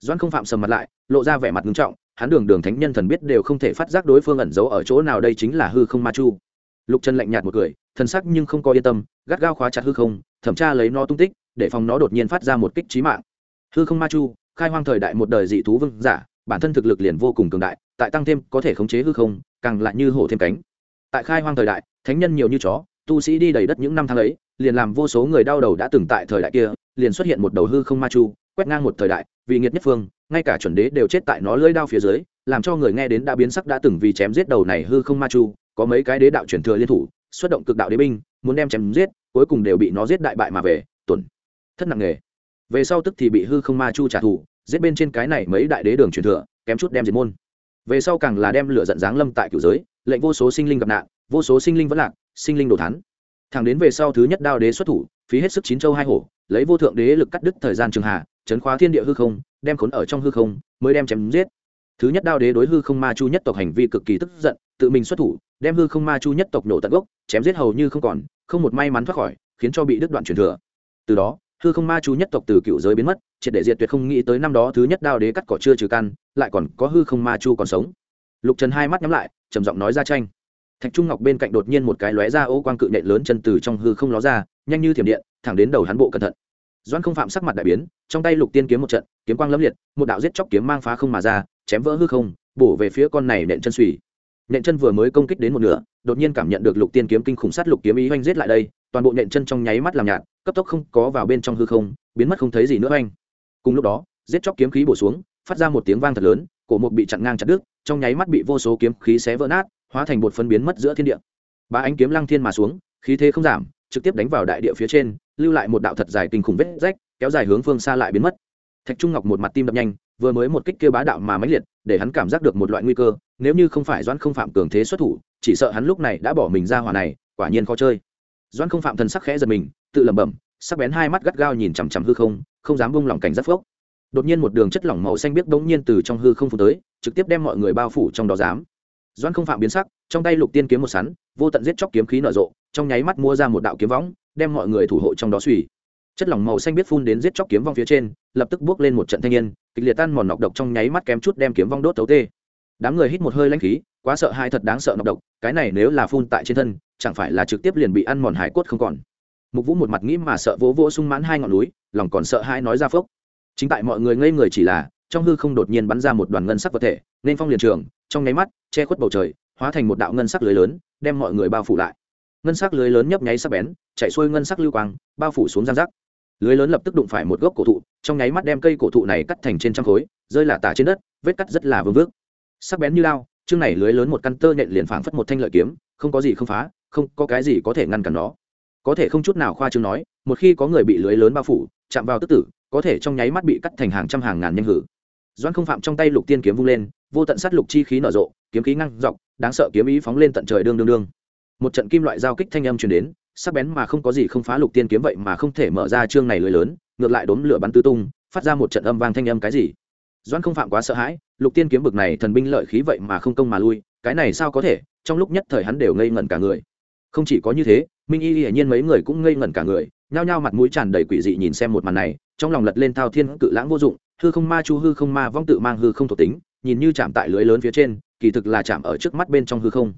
doan không phạm sầm mặt lại, lộ ra vẻ mặt nghiêm trọng, hắn đường đường thánh nhân thần biết đều không thể phát giác đối phương ẩn giấu ở chỗ nào đây chính là hư không ma chu. Lục trần lạnh nhạt một cười, thần sắc nhưng không có yên tâm, gắt gao khóa chặt hư không, thẩm tra lấy nó tung tích, để phòng nó đột nhiên phát ra một kích trí mạng. Hư không ma chu, khai hoang thời đại một đời dị thú vương giả, bản thân thực lực liền vô cùng cường đại, tại tăng thêm có thể khống chế hư không, càng lại như hổ thêm cánh. Tại khai hoang thời đại, thánh nhân nhiều như chó, tu sĩ đi đầy đất những năm tháng ấy, liền làm vô số người đau đầu đã từng tại thời đại kia, liền xuất hiện một đầu hư không ma chu quét ngang một thời đại, vì nghiệt nhất phương, ngay cả chuẩn đế đều chết tại nó lưỡi đao phía dưới, làm cho người nghe đến đã biến sắc đã từng vì chém giết đầu này hư không ma chu, có mấy cái đế đạo truyền thừa liên thủ, xuất động cực đạo đế binh, muốn đem chém giết, cuối cùng đều bị nó giết đại bại mà về, tuần. Thất nặng nghề. Về sau tức thì bị hư không ma chu trả thù, giết bên trên cái này mấy đại đế đường truyền thừa, kém chút đem diệt môn. Về sau càng là đem lửa giận giáng lâm tại cửu giới, lệnh vô số sinh linh gặp nạn, vô số sinh linh vẫn lạc, sinh linh đồ thán. thẳng đến về sau thứ nhất đao đế xuất thủ, phí hết sức chín châu hai hổ, lấy vô thượng đế lực cắt đứt thời gian trường hạ chấn khóa thiên địa hư không, đem khốn ở trong hư không, mới đem chém giết. Thứ nhất đao đế đối hư không ma chu nhất tộc hành vi cực kỳ tức giận, tự mình xuất thủ, đem hư không ma chu nhất tộc nổ tận gốc, chém giết hầu như không còn, không một may mắn thoát khỏi, khiến cho bị đứt đoạn truyền thừa. Từ đó, hư không ma chu nhất tộc từ cựu giới biến mất, triệt để diệt tuyệt không nghĩ tới năm đó thứ nhất đao đế cắt cỏ chưa trừ căn, lại còn có hư không ma chu còn sống. Lục trần hai mắt nhắm lại, trầm giọng nói ra tranh. Thạch trung ngọc bên cạnh đột nhiên một cái lóe ra ô quang cự nện lớn chân từ trong hư không ló ra, nhanh như thiểm điện, thẳng đến đầu hắn bộ cẩn thận. Doan không phạm sắc mặt đại biến trong tay lục tiên kiếm một trận, kiếm quang lâm liệt, một đạo giết chóc kiếm mang phá không mà ra, chém vỡ hư không, bổ về phía con này nện chân suy nện chân vừa mới công kích đến một nửa, đột nhiên cảm nhận được lục tiên kiếm kinh khủng sát lục kiếm ý oanh giết lại đây, toàn bộ nện chân trong nháy mắt làm nhạt, cấp tốc không có vào bên trong hư không, biến mất không thấy gì nữa oanh cùng lúc đó, giết chóc kiếm khí bổ xuống, phát ra một tiếng vang thật lớn, cổ mục bị chặn ngang chặt đứt, trong nháy mắt bị vô số kiếm khí xé vỡ nát, hóa thành bột phân biến mất giữa thiên địa. Ba ánh kiếm lăng thiên mà xuống, khí thế không giảm, trực tiếp đánh vào đại địa phía trên, lưu lại một đạo thật dài kinh khủng vết rách kéo dài hướng phương xa lại biến mất. Thạch trung ngọc một mặt tim đập nhanh, vừa mới một kích kia bá đạo mà mãnh liệt, để hắn cảm giác được một loại nguy cơ, nếu như không phải doãn không phạm cường thế xuất thủ, chỉ sợ hắn lúc này đã bỏ mình ra hỏa này, quả nhiên khó chơi. Doãn không phạm thần sắc khẽ giật mình, tự lẩm bẩm, sắc bén hai mắt gắt gao nhìn chằm chằm hư không không dám bung lỏng cảnh giác phốc. Đột nhiên một đường chất lỏng màu xanh biếc bỗng nhiên từ trong hư không phủ tới, trực tiếp đem mọi người bao phủ trong đó dám doãn không phạm biến sắc, trong tay lục tiên kiếm một sắn, vô tận giết chóc kiếm khí nở rộ, trong nháy mắt mua ra một đạo kiếm võng, đem mọi người thủ hộ trong đó suy chất lỏng màu xanh biết phun đến giết chóc kiếm vong phía trên, lập tức bước lên một trận thanh niên, kịch liệt tan mòn nọc độc trong nháy mắt kém chút đem kiếm vong đốt tấu tê. Đám người hít một hơi lãnh khí, quá sợ hai thật đáng sợ nọc độc, cái này nếu là phun tại trên thân, chẳng phải là trực tiếp liền bị ăn mòn hải cốt không còn. Mục vũ một mặt nghĩ mà sợ vỗ vỗ sung mãn hai ngọn núi, lòng còn sợ hai nói ra phốc. Chính tại mọi người ngây người chỉ là, trong hư không đột nhiên bắn ra một đoàn ngân sắc vật thể, nên phong liền trường, trong nháy mắt, che khuất bầu trời, hóa thành một đạo ngân sắc lưới lớn, đem mọi người bao phủ lại. Ngân sắc lưới lớn nhấp nháy sắc bén, chạy xuôi ngân sắc lưu quang, bao phủ xuống giang giác lưới lớn lập tức đụng phải một gốc cổ thụ, trong nháy mắt đem cây cổ thụ này cắt thành trên trăm khối, rơi là tả trên đất, vết cắt rất là vương vước sắc bén như lao, chương này lưới lớn một căn tơ nhện liền phảng phất một thanh lợi kiếm, không có gì không phá, không có cái gì có thể ngăn cản nó. Có thể không chút nào khoa chương nói, một khi có người bị lưới lớn bao phủ, chạm vào tức tử, có thể trong nháy mắt bị cắt thành hàng trăm hàng ngàn nhanh hử. Doan không phạm trong tay lục tiên kiếm vung lên, vô tận sát lục chi khí nở rộ, kiếm khí ngăn dọc, đáng sợ kiếm ý phóng lên tận trời đương đương đương. Một trận kim loại giao kích thanh âm truyền đến sắc bén mà không có gì không phá lục tiên kiếm vậy mà không thể mở ra chương này lưới lớn, ngược lại đốn lửa bắn tứ tung, phát ra một trận âm vang thanh âm cái gì? Doan không phạm quá sợ hãi, lục tiên kiếm bực này thần binh lợi khí vậy mà không công mà lui, cái này sao có thể? Trong lúc nhất thời hắn đều ngây ngẩn cả người. Không chỉ có như thế, minh y hiển nhiên mấy người cũng ngây ngẩn cả người, nhao nhao mặt mũi tràn đầy quỷ dị nhìn xem một màn này, trong lòng lật lên thao thiên cự lãng vô dụng, hư không ma chu, hư không ma vong tự mang hư không thuộc tính, nhìn như chạm tại lưới lớn phía trên, kỳ thực là chạm ở trước mắt bên trong hư không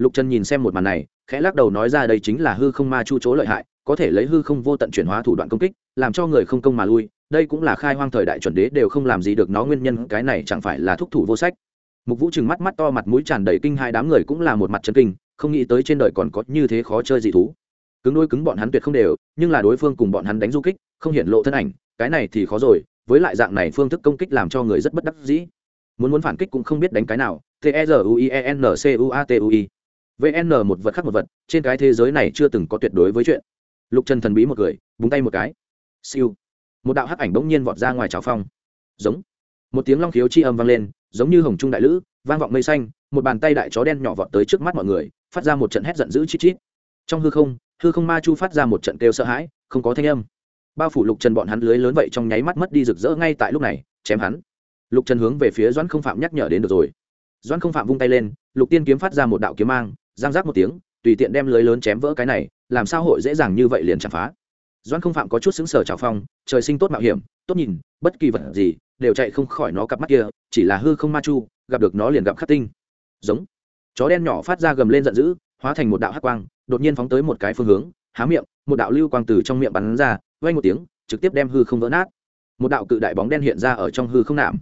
lục trần nhìn xem một màn này, khẽ lắc đầu nói ra đây chính là hư không ma chu chỗ lợi hại, có thể lấy hư không vô tận chuyển hóa thủ đoạn công kích, làm cho người không công mà lui, đây cũng là khai hoang thời đại chuẩn đế đều không làm gì được nó nguyên nhân, cái này chẳng phải là thúc thủ vô sách. Mục vũ trừng mắt mắt to mặt mũi tràn đầy kinh hai đám người cũng là một mặt chân kinh, không nghĩ tới trên đời còn có như thế khó chơi gì thú. Cứng đôi cứng bọn hắn tuyệt không đều, nhưng là đối phương cùng bọn hắn đánh du kích, không hiện lộ thân ảnh, cái này thì khó rồi, với lại dạng này phương thức công kích làm cho người rất bất đắc dĩ. Muốn muốn phản kích cũng không biết đánh cái nào, t e r u i e n c u a t u i vn một vật khác một vật, trên cái thế giới này chưa từng có tuyệt đối với chuyện. Lục trần thần bí một người, búng tay một cái. Siêu. Một đạo hắc ảnh bỗng nhiên vọt ra ngoài trào phong. Giống. Một tiếng long khiếu chi âm vang lên, giống như hồng trung đại lữ, vang vọng mây xanh, một bàn tay đại chó đen nhỏ vọt tới trước mắt mọi người, phát ra một trận hét giận dữ chít chít. Trong hư không hư không ma chu phát ra một trận kêu sợ hãi, không có thanh âm. Bao phủ lục trần bọn hắn lưới lớn vậy trong nháy mắt mất đi rực rỡ ngay tại lúc này, chém hắn. Lục trần hướng về phía doãn không phạm nhắc nhở đến được rồi. Doãn không phạm vung tay lên, lục tiên kiếm phát ra một đạo kiếm mang giang giác một tiếng, tùy tiện đem lưới lớn chém vỡ cái này, làm sao hội dễ dàng như vậy liền chạm phá. Doãn không phạm có chút xứng sở trào phong, trời sinh tốt mạo hiểm, tốt nhìn, bất kỳ vật gì, đều chạy không khỏi nó cặp mắt kia, chỉ là hư không ma chu, gặp được nó liền gặp khắc tinh. Giống. Chó đen nhỏ phát ra gầm lên giận dữ, hóa thành một đạo hắc quang, đột nhiên phóng tới một cái phương hướng, há miệng, một đạo lưu quang từ trong miệng bắn ra vay một tiếng, trực tiếp đem hư không vỡ nát. Một đạo cự đại bóng đen hiện ra ở trong hư không nạm.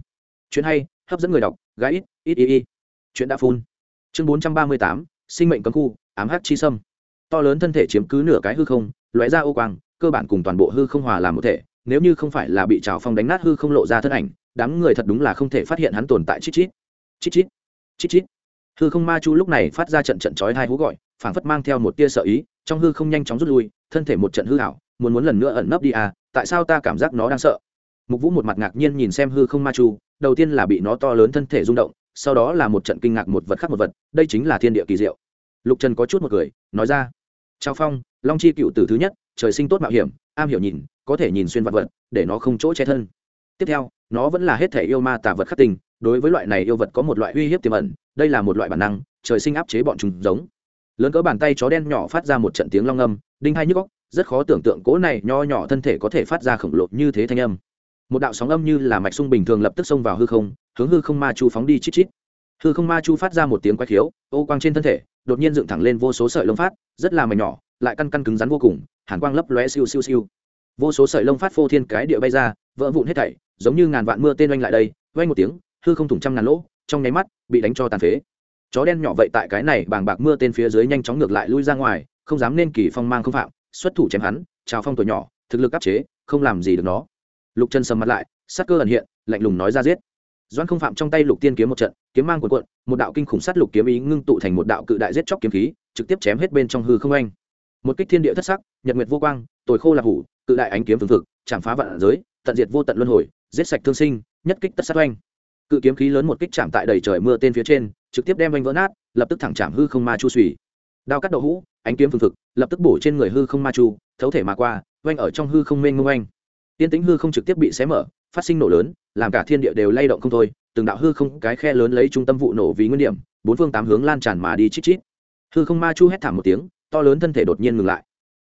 Chuyện hay, hấp dẫn người đọc, gái ít ít ít ít. Chuyện đã phun chương bốn trăm ba mươi tám sinh mệnh cấm khu, ám hát chi sâm. To lớn thân thể chiếm cứ nửa cái hư không, lóe ra ô quang, cơ bản cùng toàn bộ hư không hòa làm một thể. Nếu như không phải là bị trào phong đánh nát hư không lộ ra thân ảnh, đám người thật đúng là không thể phát hiện hắn tồn tại chít chít. Chít chít chít chít. Hư không ma chu lúc này phát ra trận trận chói hai hú gọi, phảng phất mang theo một tia sợ ý, trong hư không nhanh chóng rút lui, thân thể một trận hư hảo muốn muốn lần nữa ẩn nấp đi à tại sao ta cảm giác nó đang sợ? Mục vũ một mặt ngạc nhiên nhìn xem hư không ma chu, đầu tiên là bị nó to lớn thân thể rung động sau đó là một trận kinh ngạc một vật khác một vật, đây chính là thiên địa kỳ diệu. Lục trần có chút một cười, nói ra trao phong, long chi cựu tử thứ nhất, trời sinh tốt mạo hiểm, am hiểu nhìn, có thể nhìn xuyên vật vật, để nó không chỗ che thân. Tiếp theo, nó vẫn là hết thể yêu ma tà vật khắc tình đối với loại này yêu vật có một loại uy hiếp tiềm ẩn, đây là một loại bản năng, trời sinh áp chế bọn chúng giống. Lớn cỡ bàn tay chó đen nhỏ phát ra một trận tiếng long âm, đinh hai nhức góc rất khó tưởng tượng cỗ này nho nhỏ thân thể có thể phát ra khổng lồ như thế thanh âm một đạo sóng âm như là mạch sung bình thường lập tức xông vào hư không, hướng hư không ma chu phóng đi chít chít. Hư không ma chu phát ra một tiếng quay khiếu, ô quang trên thân thể đột nhiên dựng thẳng lên vô số sợi lông phát, rất là mảnh nhỏ, lại căn căn cứng rắn vô cùng, hàn quang lấp lóe siêu siêu siêu. Vô số sợi lông phát phô thiên cái địa bay ra, vỡ vụn hết thảy, giống như ngàn vạn mưa tên oanh lại đây oanh một tiếng, hư không thủng trăm ngàn lỗ, trong nháy mắt bị đánh cho tàn phế. Chó đen nhỏ vậy tại cái này bàng bạc mưa tên phía dưới nhanh chóng ngược lại lui ra ngoài, không dám nên kỳ phong mang không phạm, xuất thủ chém hắn, chào phong tuổi nhỏ, thực lực áp chế, không làm gì được nó lục chân sầm mặt lại sắc cơ ẩn hiện, lạnh lùng nói ra giết. Doan không phạm trong tay lục tiên kiếm một trận, kiếm mang cuộn cuộn, một đạo kinh khủng sát lục kiếm ý ngưng tụ thành một đạo cự đại giết chóc kiếm khí, trực tiếp chém hết bên trong hư không anh. Một kích thiên địa thất sắc, nhật nguyệt vô quang, tồi khô là hủ, cự đại ánh kiếm phương thực, chạm phá vạn giới, tận diệt vô tận luân hồi, giết sạch thương sinh, nhất kích tất sát oanh. Cự kiếm khí lớn một kích chạm tại đầy trời mưa tên phía trên, trực tiếp đem oanh vỡ nát, lập tức thẳng chạm hư không ma chu suy đao cắt đậu hũ, ánh kiếm phương thực, lập tức bổ trên người hư không ma chu, thấu thể mà qua, oanh ở trong hư không mênh ngông oanh tiên tính hư không trực tiếp bị xé mở, phát sinh nổ lớn, làm cả thiên địa đều lay động không thôi, từng đạo hư không, cái khe lớn lấy trung tâm vụ nổ vì nguyên điểm, bốn phương tám hướng lan tràn mà đi chít chít. Hư không ma chu hét thảm một tiếng, to lớn thân thể đột nhiên ngừng lại.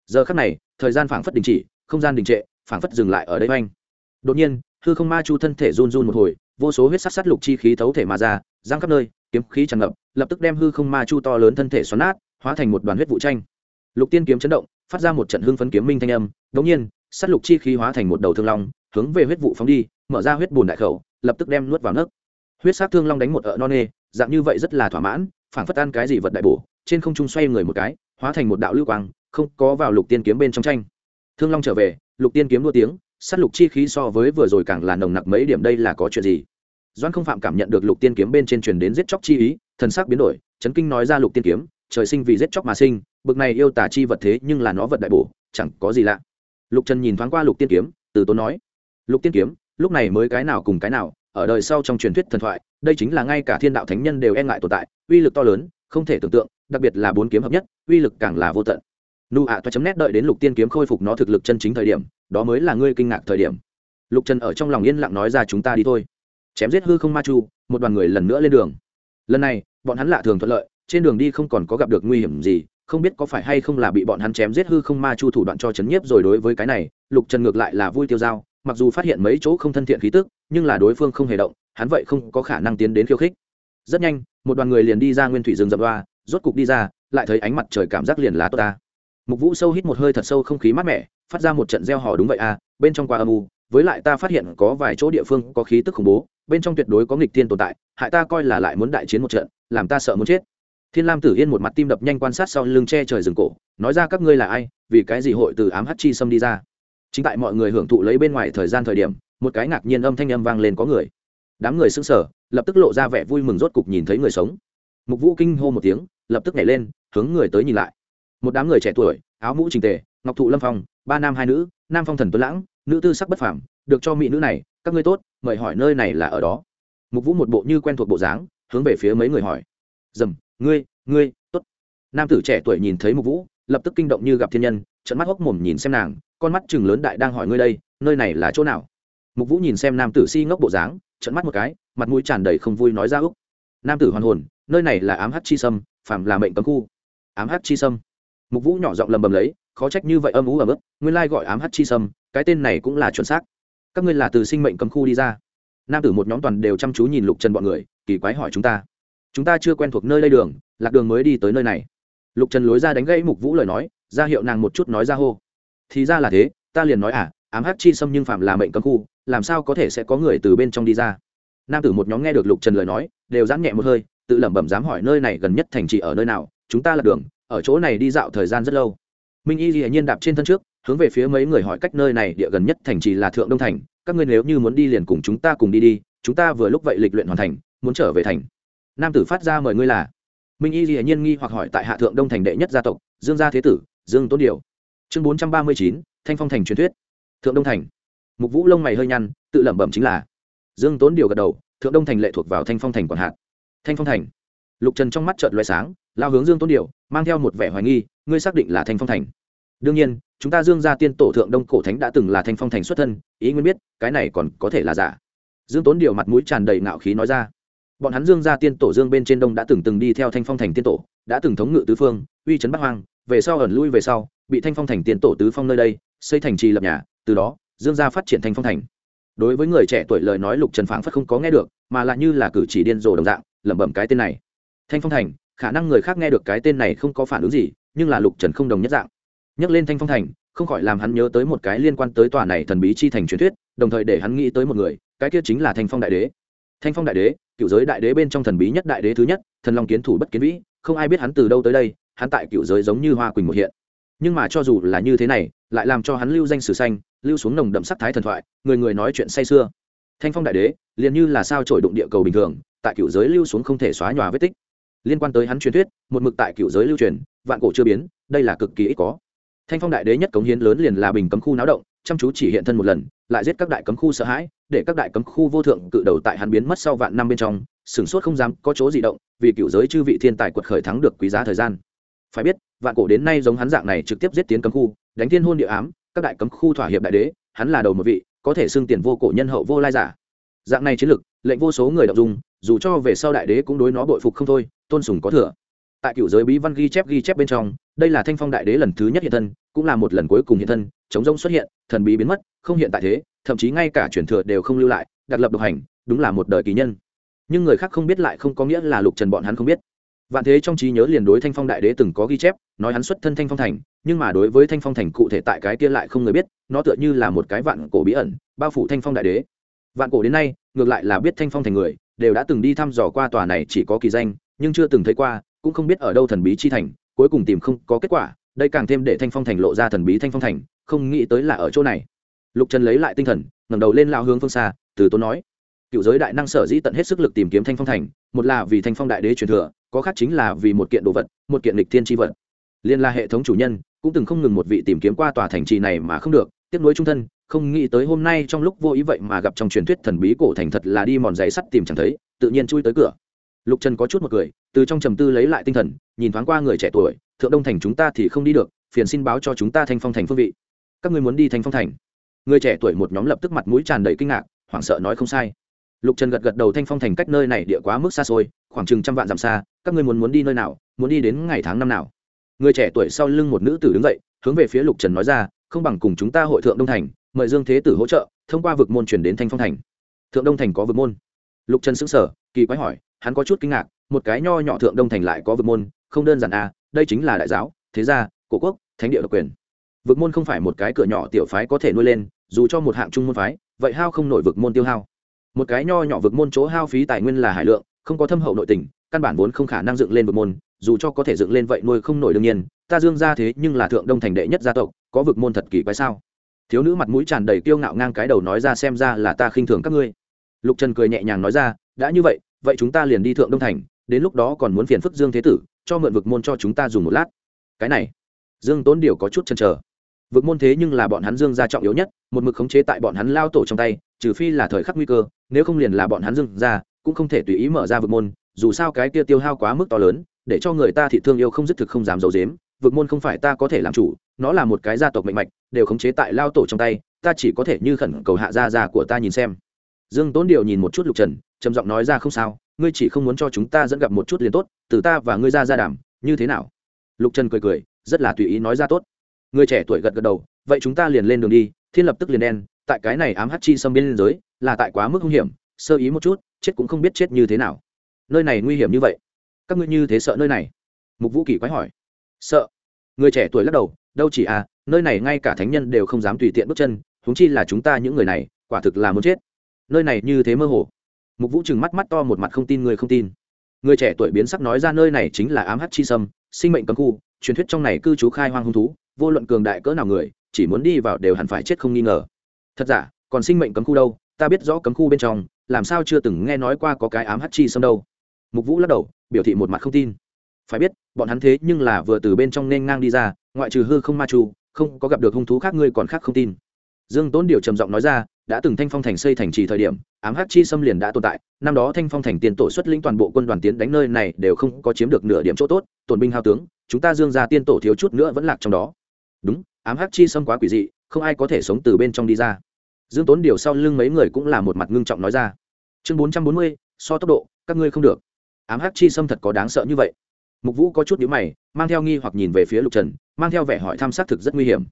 Giờ khắc này, thời gian phảng phất đình chỉ, không gian đình trệ, phảng phất dừng lại ở đây oanh. Đột nhiên, hư không ma chu thân thể run run một hồi, vô số huyết sắc sát lục chi khí thấu thể mà ra giang khắp nơi, kiếm khí tràn ngập, lập tức đem hư không ma chu to lớn thân thể xoắn nát, hóa thành một đoàn huyết vụ tranh. Lục tiên kiếm chấn động, phát ra một trận hương phấn kiếm minh thanh âm đống nhiên sát lục chi khí hóa thành một đầu thương long, hướng về huyết vụ phóng đi, mở ra huyết bùn đại khẩu, lập tức đem nuốt vào nấc huyết sát thương long đánh một ợ non nê, dạng như vậy rất là thỏa mãn, phảng phất ăn cái gì vật đại bổ, trên không trung xoay người một cái, hóa thành một đạo lưu quang, không có vào lục tiên kiếm bên trong tranh. Thương long trở về, lục tiên kiếm đua tiếng, sát lục chi khí so với vừa rồi càng là nồng nặc mấy điểm đây là có chuyện gì? Doan không phạm cảm nhận được lục tiên kiếm bên trên truyền đến giết chóc chi ý, thần sắc biến đổi, chấn kinh nói ra lục tiên kiếm, trời sinh vì giết chóc mà sinh, bực này yêu tả chi vật thế nhưng là nó vật đại bổ, chẳng có gì lạ lục trần nhìn thoáng qua lục tiên kiếm, từ tốn nói, lục tiên kiếm, lúc này mới cái nào cùng cái nào, ở đời sau trong truyền thuyết thần thoại, đây chính là ngay cả thiên đạo thánh nhân đều e ngại tồn tại, uy lực to lớn, không thể tưởng tượng, đặc biệt là bốn kiếm hợp nhất, uy lực càng là vô tận. Nụ ạ toa chấm nét đợi đến lục tiên kiếm khôi phục nó thực lực chân chính thời điểm, đó mới là ngươi kinh ngạc thời điểm. Lục trần ở trong lòng yên lặng nói ra, chúng ta đi thôi. Chém giết hư không ma chu, một đoàn người lần nữa lên đường. Lần này, bọn hắn lạ thường thuận lợi, trên đường đi không còn có gặp được nguy hiểm gì không biết có phải hay không là bị bọn hắn chém giết hư không ma chu thủ đoạn cho chấn nhiếp rồi đối với cái này, lục trần ngược lại là vui tiêu dao, mặc dù phát hiện mấy chỗ không thân thiện khí tức, nhưng là đối phương không hề động, hắn vậy không có khả năng tiến đến khiêu khích. Rất nhanh, một đoàn người liền đi ra nguyên thủy rừng rậm đoa, rốt cục đi ra, lại thấy ánh mặt trời cảm giác liền là tốt ta. Mục vũ sâu hít một hơi thật sâu không khí mát mẻ, phát ra một trận gieo hò đúng vậy à bên trong quá âm u, với lại ta phát hiện có vài chỗ địa phương có khí tức khủng bố, bên trong tuyệt đối có nghịch thiên tồn tại, hại ta coi là lại muốn đại chiến một trận, làm ta sợ muốn chết thiên lam tử yên một mặt tim đập nhanh quan sát sau lưng che trời rừng cổ, nói ra, các ngươi là ai? Vì cái gì hội từ ám hát chi xâm đi ra? Chính tại mọi người hưởng thụ lấy bên ngoài thời gian thời điểm, một cái ngạc nhiên âm thanh âm vang lên có người. Đám người sững sờ, lập tức lộ ra vẻ vui mừng rốt cục nhìn thấy người sống. Mục vũ kinh hô một tiếng, lập tức nhảy lên, hướng người tới nhìn lại. Một đám người trẻ tuổi, áo mũ trình tề, ngọc thụ lâm phong, ba nam hai nữ, nam phong thần tuấn lãng, nữ tư sắc bất phẳng được cho mỹ nữ này, các ngươi tốt, mời hỏi nơi này là ở đó. Mục vũ một bộ như quen thuộc bộ dáng, hướng về phía mấy người hỏi. Dầm ngươi ngươi, tốt. Nam tử trẻ tuổi nhìn thấy mục vũ, lập tức kinh động như gặp thiên nhân trận mắt hốc mồm nhìn xem nàng, con mắt chừng lớn đại đang hỏi ngươi đây, nơi này là chỗ nào? Mục vũ nhìn xem nam tử si ngốc bộ dáng trận mắt một cái, mặt mũi tràn đầy không vui nói ra úc nam tử hoàn hồn, nơi này là ám hát chi sâm, phàm là mệnh cấm khu. Ám hát chi sâm. Mục vũ nhỏ giọng lầm bầm lấy, khó trách như vậy âm ú ấm ức nguyên lai gọi ám hát chi sâm, cái tên này cũng là chuẩn xác. Các ngươi là từ sinh mệnh cấm khu đi ra. Nam tử một nhóm toàn đều chăm chú nhìn lục trần bọn người, kỳ quái hỏi chúng ta chúng ta chưa quen thuộc nơi đây đường, lạc đường mới đi tới nơi này. Lục trần lối ra đánh gãy mục vũ lời nói, ra hiệu nàng một chút nói ra hô. Thì ra là thế, ta liền nói à ám hắc chi xâm nhưng phạm là mệnh cấm khu, làm sao có thể sẽ có người từ bên trong đi ra? Nam tử một nhóm nghe được lục trần lời nói, đều giãn nhẹ một hơi, tự lẩm bẩm dám hỏi nơi này gần nhất thành trì ở nơi nào, chúng ta là đường, ở chỗ này đi dạo thời gian rất lâu. Minh y hiển nhiên đạp trên thân trước, hướng về phía mấy người hỏi cách nơi này địa gần nhất thành trì là thượng đông thành, các ngươi nếu như muốn đi liền cùng chúng ta cùng đi đi, chúng ta vừa lúc vậy lịch luyện hoàn thành, muốn trở về thành nam tử phát ra mời ngươi là. Minh y hiển nhiên nghi hoặc hỏi tại hạ thượng đông thành đệ nhất gia tộc, dương gia thế tử, dương Tôn điều. Chương bốn trăm ba mươi chín, thanh phong thành truyền thuyết. Thượng đông thành. Mục vũ lông mày hơi nhăn, tự lẩm bẩm chính là. Dương tốn điều gật đầu, thượng đông thành lệ thuộc vào thanh phong thành quản hạt. Thanh phong thành. Lục trần trong mắt trợn loại sáng, lao hướng dương tốn điều, mang theo một vẻ hoài nghi, ngươi xác định là thanh phong thành. Đương nhiên, chúng ta dương gia tiên tổ thượng đông cổ thánh đã từng là thanh phong thành xuất thân, ý nguyên biết, cái này còn có thể là giả. Dương tốn điều mặt mũi tràn đầy ngạo khí nói ra bọn hắn dương gia tiên tổ dương bên trên đông đã từng từng đi theo thanh phong thành tiên tổ, đã từng thống ngự tứ phương, uy chấn bắc hoang, về sau ẩn lui về sau, bị thanh phong thành tiên tổ tứ phong nơi đây, xây thành trì lập nhà, từ đó, dương gia phát triển thanh phong thành. Đối với người trẻ tuổi lời nói lục trần phảng phất không có nghe được, mà lại như là cử chỉ điên rồ đồng dạng, lẩm bẩm cái tên này. Thanh phong thành, khả năng người khác nghe được cái tên này không có phản ứng gì, nhưng là lục trần không đồng nhất dạng. Nhắc lên thanh phong thành, không khỏi làm hắn nhớ tới một cái liên quan tới tòa này thần bí chi thành truyền thuyết, đồng thời để hắn nghĩ tới một người, cái kia chính là thanh phong đại đế. Thanh phong đại đế cựu giới đại đế bên trong thần bí nhất đại đế thứ nhất, thần long kiến thủ bất kiến vĩ, không ai biết hắn từ đâu tới đây, hắn tại cựu giới giống như hoa quỳnh một hiện. Nhưng mà cho dù là như thế này, lại làm cho hắn lưu danh sử xanh, lưu xuống nồng đậm sắc thái thần thoại, người người nói chuyện say xưa. thanh phong đại đế, liền như là sao trổi đụng địa cầu bình thường, tại cựu giới lưu xuống không thể xóa nhòa vết tích. Liên quan tới hắn truyền thuyết, một mực tại cựu giới lưu truyền, vạn cổ chưa biến, đây là cực kỳ ít có. Thanh phong đại đế nhất cống hiến lớn liền là bình cấm khu náo động chăm chú chỉ hiện thân một lần, lại giết các đại cấm khu sợ hãi, để các đại cấm khu vô thượng cự đầu tại hắn biến mất sau vạn năm bên trong, sửng sốt không dám có chỗ gì động, vì cựu giới chư vị thiên tài quật khởi thắng được quý giá thời gian. Phải biết, vạn cổ đến nay giống hắn dạng này trực tiếp giết tiến cấm khu, đánh thiên hôn địa ám, các đại cấm khu thỏa hiệp đại đế, hắn là đầu một vị, có thể xưng tiền vô cổ nhân hậu vô lai giả. Dạng này chiến lực, lệnh vô số người đọc dùng dù cho về sau đại đế cũng đối nó bội phục không thôi, tôn sùng có thừa tại cựu giới bí văn ghi chép ghi chép bên trong, đây là thanh phong đại đế lần thứ nhất hiện thân, cũng là một lần cuối cùng hiện thân, chống rông xuất hiện, thần bí biến mất, không hiện tại thế, thậm chí ngay cả truyền thừa đều không lưu lại đặc lập độc hành, đúng là một đời kỳ nhân. Nhưng người khác không biết lại không có nghĩa là lục trần bọn hắn không biết. Vạn thế trong trí nhớ liền đối thanh phong đại đế từng có ghi chép, nói hắn xuất thân thanh phong thành, nhưng mà đối với thanh phong thành cụ thể tại cái kia lại không người biết, nó tựa như là một cái vạn cổ bí ẩn, bao phủ thanh phong đại đế. Vạn cổ đến nay, ngược lại là biết thanh phong thành người, đều đã từng đi thăm dò qua tòa này chỉ có kỳ danh, nhưng chưa từng thấy qua cũng không biết ở đâu thần bí chi thành, cuối cùng tìm không có kết quả, đây càng thêm để thanh phong thành lộ ra thần bí thanh phong thành, không nghĩ tới là ở chỗ này. Lục trần lấy lại tinh thần, ngẩng đầu lên lao hướng phương xa, từ tốn nói, cựu giới đại năng sở dĩ tận hết sức lực tìm kiếm thanh phong thành, một là vì thanh phong đại đế truyền thừa, có khác chính là vì một kiện đồ vật, một kiện lịch thiên tri vật. Liên là hệ thống chủ nhân cũng từng không ngừng một vị tìm kiếm qua tòa thành trì này mà không được tiếp nối trung thân, không nghĩ tới hôm nay trong lúc vô ý vậy mà gặp trong truyền thuyết thần bí cổ thành thật là đi mòn giấy sắt tìm chẳng thấy, tự nhiên chui tới cửa lục trần có chút một cười, từ trong trầm tư lấy lại tinh thần, nhìn thoáng qua người trẻ tuổi, thượng đông thành chúng ta thì không đi được, phiền xin báo cho chúng ta thanh phong thành phương vị. Các ngươi muốn đi thanh phong thành? Người trẻ tuổi một nhóm lập tức mặt mũi tràn đầy kinh ngạc, hoảng sợ nói không sai. Lục trần gật gật đầu, thanh phong thành cách nơi này địa quá mức xa xôi, khoảng chừng trăm vạn dặm xa, các ngươi muốn muốn đi nơi nào, muốn đi đến ngày tháng năm nào? Người trẻ tuổi sau lưng một nữ tử đứng dậy, hướng về phía lục trần nói ra, không bằng cùng chúng ta hội thượng đông thành, mời dương thế tử hỗ trợ, thông qua vực môn chuyển đến thanh phong thành. Thượng đông thành có vực môn lục trần xứng sở kỳ quái hỏi, hắn có chút kinh ngạc, một cái nho nhỏ thượng đông thành lại có vực môn, không đơn giản à đây chính là đại giáo, thế gia, cổ quốc, thánh địa độc quyền. Vực môn không phải một cái cửa nhỏ tiểu phái có thể nuôi lên, dù cho một hạng trung môn phái, vậy hao không nổi vực môn tiêu hao. Một cái nho nhỏ vực môn chỗ hao phí tài nguyên là hải lượng, không có thâm hậu nội tình, căn bản vốn không khả năng dựng lên vực môn, dù cho có thể dựng lên vậy nuôi không nổi đương nhiên, ta dương ra thế nhưng là thượng đông thành đệ nhất gia tộc, có vực môn thật kỳ quái sao? Thiếu nữ mặt mũi tràn đầy kiêu ngạo ngang cái đầu nói ra xem ra là ta khinh thường các ngươi lục trần cười nhẹ nhàng nói ra, đã như vậy vậy chúng ta liền đi thượng đông thành, đến lúc đó còn muốn phiền phức dương thế tử, cho mượn vực môn cho chúng ta dùng một lát. Cái này, dương tốn điều có chút chần chờ. Vực môn thế nhưng là bọn hắn dương gia trọng yếu nhất, một mực khống chế tại bọn hắn lao tổ trong tay, trừ phi là thời khắc nguy cơ, nếu không liền là bọn hắn dương gia, cũng không thể tùy ý mở ra vực môn, dù sao cái kia tiêu hao quá mức to lớn, để cho người ta thị thương yêu không dứt thực không dám giấu dếm vực môn không phải ta có thể làm chủ, nó là một cái gia tộc mạnh mạch, đều khống chế tại lao tổ trong tay, ta chỉ có thể như khẩn cầu hạ gia gia của ta nhìn xem dương tốn điều nhìn một chút lục trần, trầm giọng nói ra không sao, ngươi chỉ không muốn cho chúng ta dẫn gặp một chút liền tốt, từ ta và ngươi ra ra đảm như thế nào? Lục trần cười cười, rất là tùy ý nói ra tốt. Người trẻ tuổi gật gật đầu, vậy chúng ta liền lên đường đi, thiên lập tức liền đen, tại cái này ám hát chi xâm biên giới, là tại quá mức hung hiểm, sơ ý một chút, chết cũng không biết chết như thế nào. Nơi này nguy hiểm như vậy. Các ngươi như thế sợ nơi này? Mục vũ kỳ quái hỏi. Sợ. Người trẻ tuổi lắc đầu, đâu chỉ à nơi này ngay cả thánh nhân đều không dám tùy tiện bước chân, huống chi là chúng ta những người này, quả thực là muốn chết nơi này như thế mơ hồ. Mục vũ chừng mắt mắt to một mặt không tin người không tin. Người trẻ tuổi biến sắc nói ra nơi này chính là ám hắc chi sâm, sinh mệnh cấm khu, truyền thuyết trong này cư trú khai hoang hung thú, vô luận cường đại cỡ nào người, chỉ muốn đi vào đều hẳn phải chết không nghi ngờ. Thật giả, còn sinh mệnh cấm khu đâu? Ta biết rõ cấm khu bên trong, làm sao chưa từng nghe nói qua có cái ám hắc chi sâm đâu. Mục vũ lắc đầu, biểu thị một mặt không tin. Phải biết, bọn hắn thế nhưng là vừa từ bên trong nên ngang đi ra, ngoại trừ hư không ma chu không có gặp được hung thú khác ngươi còn khác không tin. Dương tốn điều trầm giọng nói ra đã từng thanh phong thành xây thành trì thời điểm, ám hắc chi xâm liền đã tồn tại. Năm đó thanh phong thành tiền tổ xuất lĩnh toàn bộ quân đoàn tiến đánh nơi này đều không có chiếm được nửa điểm chỗ tốt. Tổn binh hao tướng, chúng ta dương ra tiên tổ thiếu chút nữa vẫn lạc trong đó. Đúng, ám hắc chi xâm quá quỷ dị, không ai có thể sống từ bên trong đi ra. Dương tốn điều sau lưng mấy người cũng là một mặt ngưng trọng nói ra. Chương bốn trăm bốn mươi, so tốc độ, các ngươi không được. Ám hắc chi xâm thật có đáng sợ như vậy. Mục vũ có chút nhíu mày, mang theo nghi hoặc nhìn về phía lục trần, mang theo vẻ hỏi thăm xác thực rất nguy hiểm.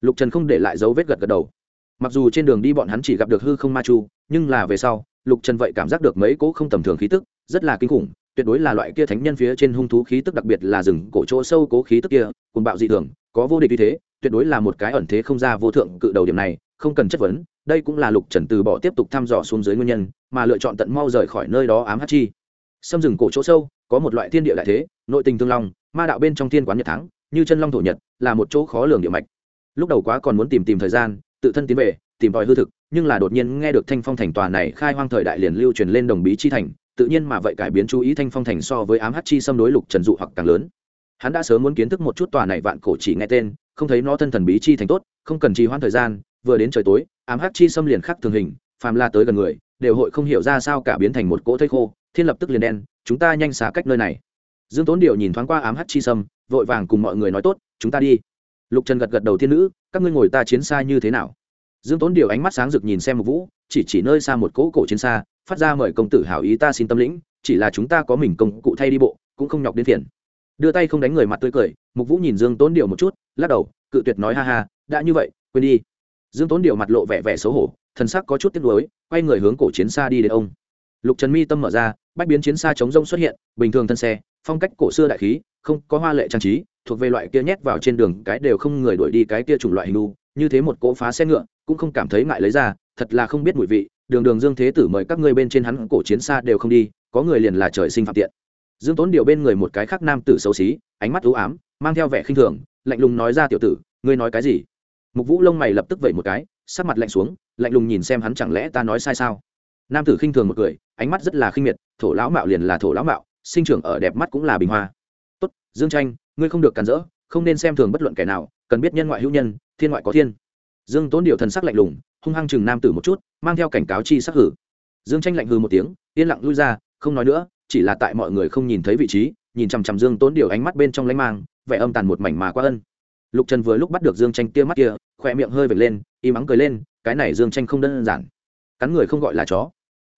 Lục trần không để lại dấu vết gật gật đầu mặc dù trên đường đi bọn hắn chỉ gặp được hư không ma chu, nhưng là về sau, lục trần vậy cảm giác được mấy cỗ không tầm thường khí tức, rất là kinh khủng, tuyệt đối là loại kia thánh nhân phía trên hung thú khí tức đặc biệt là rừng cổ chỗ sâu cố khí tức kia cùng bạo dị thường, có vô địch như thế, tuyệt đối là một cái ẩn thế không ra vô thượng cự đầu điểm này, không cần chất vấn, đây cũng là lục trần từ bỏ tiếp tục thăm dò xuống dưới nguyên nhân, mà lựa chọn tận mau rời khỏi nơi đó ám hát chi. Xâm rừng cổ chỗ sâu, có một loại thiên địa đại thế, nội tình thương long, ma đạo bên trong thiên quán nhật thắng, như chân long thổ nhật, là một chỗ khó lường địa mạch. Lúc đầu quá còn muốn tìm tìm thời gian tự thân tiến về, tìm tòi hư thực, nhưng là đột nhiên nghe được thanh phong thành tòa này khai hoang thời đại liền lưu truyền lên đồng bí chi thành, tự nhiên mà vậy cải biến chú ý thanh phong thành so với ám hát chi xâm đối lục trần dụ hoặc càng lớn. Hắn đã sớm muốn kiến thức một chút tòa này vạn cổ chỉ nghe tên, không thấy nó thân thần bí chi thành tốt, không cần trì hoãn thời gian, vừa đến trời tối, ám hát chi xâm liền khắc thường hình, phàm la tới gần người, đều hội không hiểu ra sao cả biến thành một cỗ thây khô, thiên lập tức liền đen, chúng ta nhanh xả cách nơi này. Dương tốn điều nhìn thoáng qua ám hát chi sâm vội vàng cùng mọi người nói tốt, chúng ta đi lục trần gật gật đầu thiên nữ, các ngươi ngồi ta chiến xa như thế nào? Dương tốn điều ánh mắt sáng rực nhìn xem một vũ, chỉ chỉ nơi xa một cỗ cổ chiến xa, phát ra mời công tử hảo ý ta xin tâm lĩnh, chỉ là chúng ta có mình công cụ thay đi bộ, cũng không nhọc đến phiền. Đưa tay không đánh người mặt tươi cười, mục vũ nhìn dương tốn điều một chút, lắc đầu, cự tuyệt nói ha ha, đã như vậy, quên đi. Dương tốn điều mặt lộ vẻ vẻ xấu hổ, thần sắc có chút tiếc nuối, quay người hướng cổ chiến xa đi đến ông. Lục trần mi tâm mở ra, bách biến chiến xa chống rông xuất hiện, bình thường thân xe, phong cách cổ xưa đại khí, không có hoa lệ trang trí thuộc về loại kia nhét vào trên đường cái đều không người đuổi đi cái kia chủng loại hình đu như thế một cỗ phá xe ngựa, cũng không cảm thấy ngại lấy ra, thật là không biết mùi vị, đường đường dương thế tử mời các ngươi bên trên hắn cổ chiến xa đều không đi, có người liền là trời sinh phạm tiện. Dương tốn điều bên người một cái khác nam tử xấu xí, ánh mắt ưu ám, mang theo vẻ khinh thường, lạnh lùng nói ra tiểu tử, ngươi nói cái gì? Mục vũ lông mày lập tức vẩy một cái, sắc mặt lạnh xuống, lạnh lùng nhìn xem hắn chẳng lẽ ta nói sai sao? Nam tử khinh thường một cười, ánh mắt rất là khinh miệt, thổ lão mạo liền là thổ lão mạo, sinh trưởng ở đẹp mắt cũng là bình hoa. Tốt, dương tranh ngươi không được cản rỡ, không nên xem thường bất luận kẻ nào, cần biết nhân ngoại hữu nhân, thiên ngoại có thiên. Dương tốn điều thần sắc lạnh lùng, hung hăng chừng nam tử một chút, mang theo cảnh cáo chi sắc hử. Dương tranh lạnh hư một tiếng, yên lặng lui ra, không nói nữa, chỉ là tại mọi người không nhìn thấy vị trí, nhìn chằm chằm dương tốn điều ánh mắt bên trong lánh mang, vẻ âm tàn một mảnh mà qua ân. Lục trần vừa lúc bắt được dương tranh tia mắt kia khỏe miệng hơi vệt lên im ắng cười lên, cái này dương tranh không đơn giản. Cắn người không gọi là chó.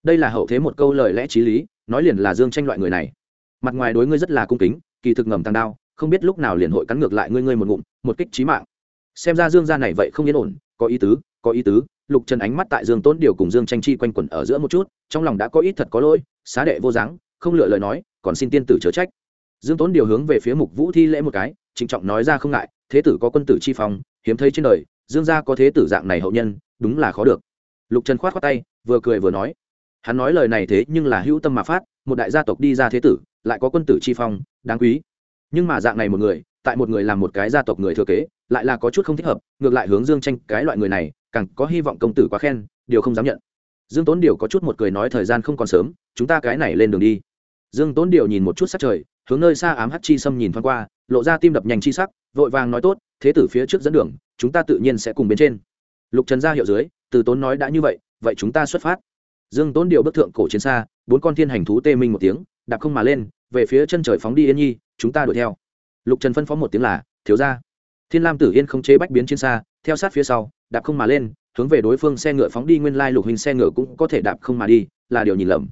Đây là hậu thế một câu lời lẽ t r í lý, nói liền là dương tranh loại người này. Mặt ngoài đối ngươi rất là cung kính, kỳ thực ngầm tăng đao không biết lúc nào liền hội cắn ngược lại ngươi ngươi một ngụm, một kích trí mạng. Xem ra dương gia này vậy không yên ổn, có ý tứ, có ý tứ. Lục trần ánh mắt tại dương tốn điều cùng dương tranh chi quanh quẩn ở giữa một chút, trong lòng đã có ít thật có lỗi, xá đệ vô dáng, không lựa lời nói, còn xin tiên tử chớ trách. Dương tốn điều hướng về phía mục vũ thi lễ một cái, trịnh trọng nói ra không ngại, thế tử có quân tử chi phong, hiếm thấy trên đời, dương gia có thế tử dạng này hậu nhân, đúng là khó được. Lục trần khoát khoát tay, vừa cười vừa nói. Hắn nói lời này thế nhưng là hữu tâm mà phát, một đại gia tộc đi ra thế tử, lại có quân tử chi phong, đáng quý nhưng mà dạng này một người, tại một người làm một cái gia tộc người thừa kế, lại là có chút không thích hợp, ngược lại hướng dương tranh cái loại người này, càng có hy vọng công tử quá khen, điều không dám nhận. Dương tốn điều có chút một cười nói thời gian không còn sớm, chúng ta cái này lên đường đi. Dương tốn điều nhìn một chút sắc trời, hướng nơi xa ám hắt chi xâm nhìn thoáng qua, lộ ra tim đập nhanh chi sắc, vội vàng nói tốt, thế tử phía trước dẫn đường, chúng ta tự nhiên sẽ cùng bên trên. Lục trần ra hiệu dưới, từ tốn nói đã như vậy vậy chúng ta xuất phát. Dương tốn điều bức thượng cổ chiến xa, bốn con thiên hành thú tê minh một tiếng, đạp không mà lên, về phía chân trời phóng đi yên nhi chúng ta đuổi theo. Lục trần phân phó một tiếng là, thiếu ra thiên lam tử yên không chế bách biến chiến xa, theo sát phía sau, đạp không mà lên, hướng về đối phương xe ngựa phóng đi. Nguyên lai lục hình xe ngựa cũng có thể đạp không mà đi, là điều nhìn lầm.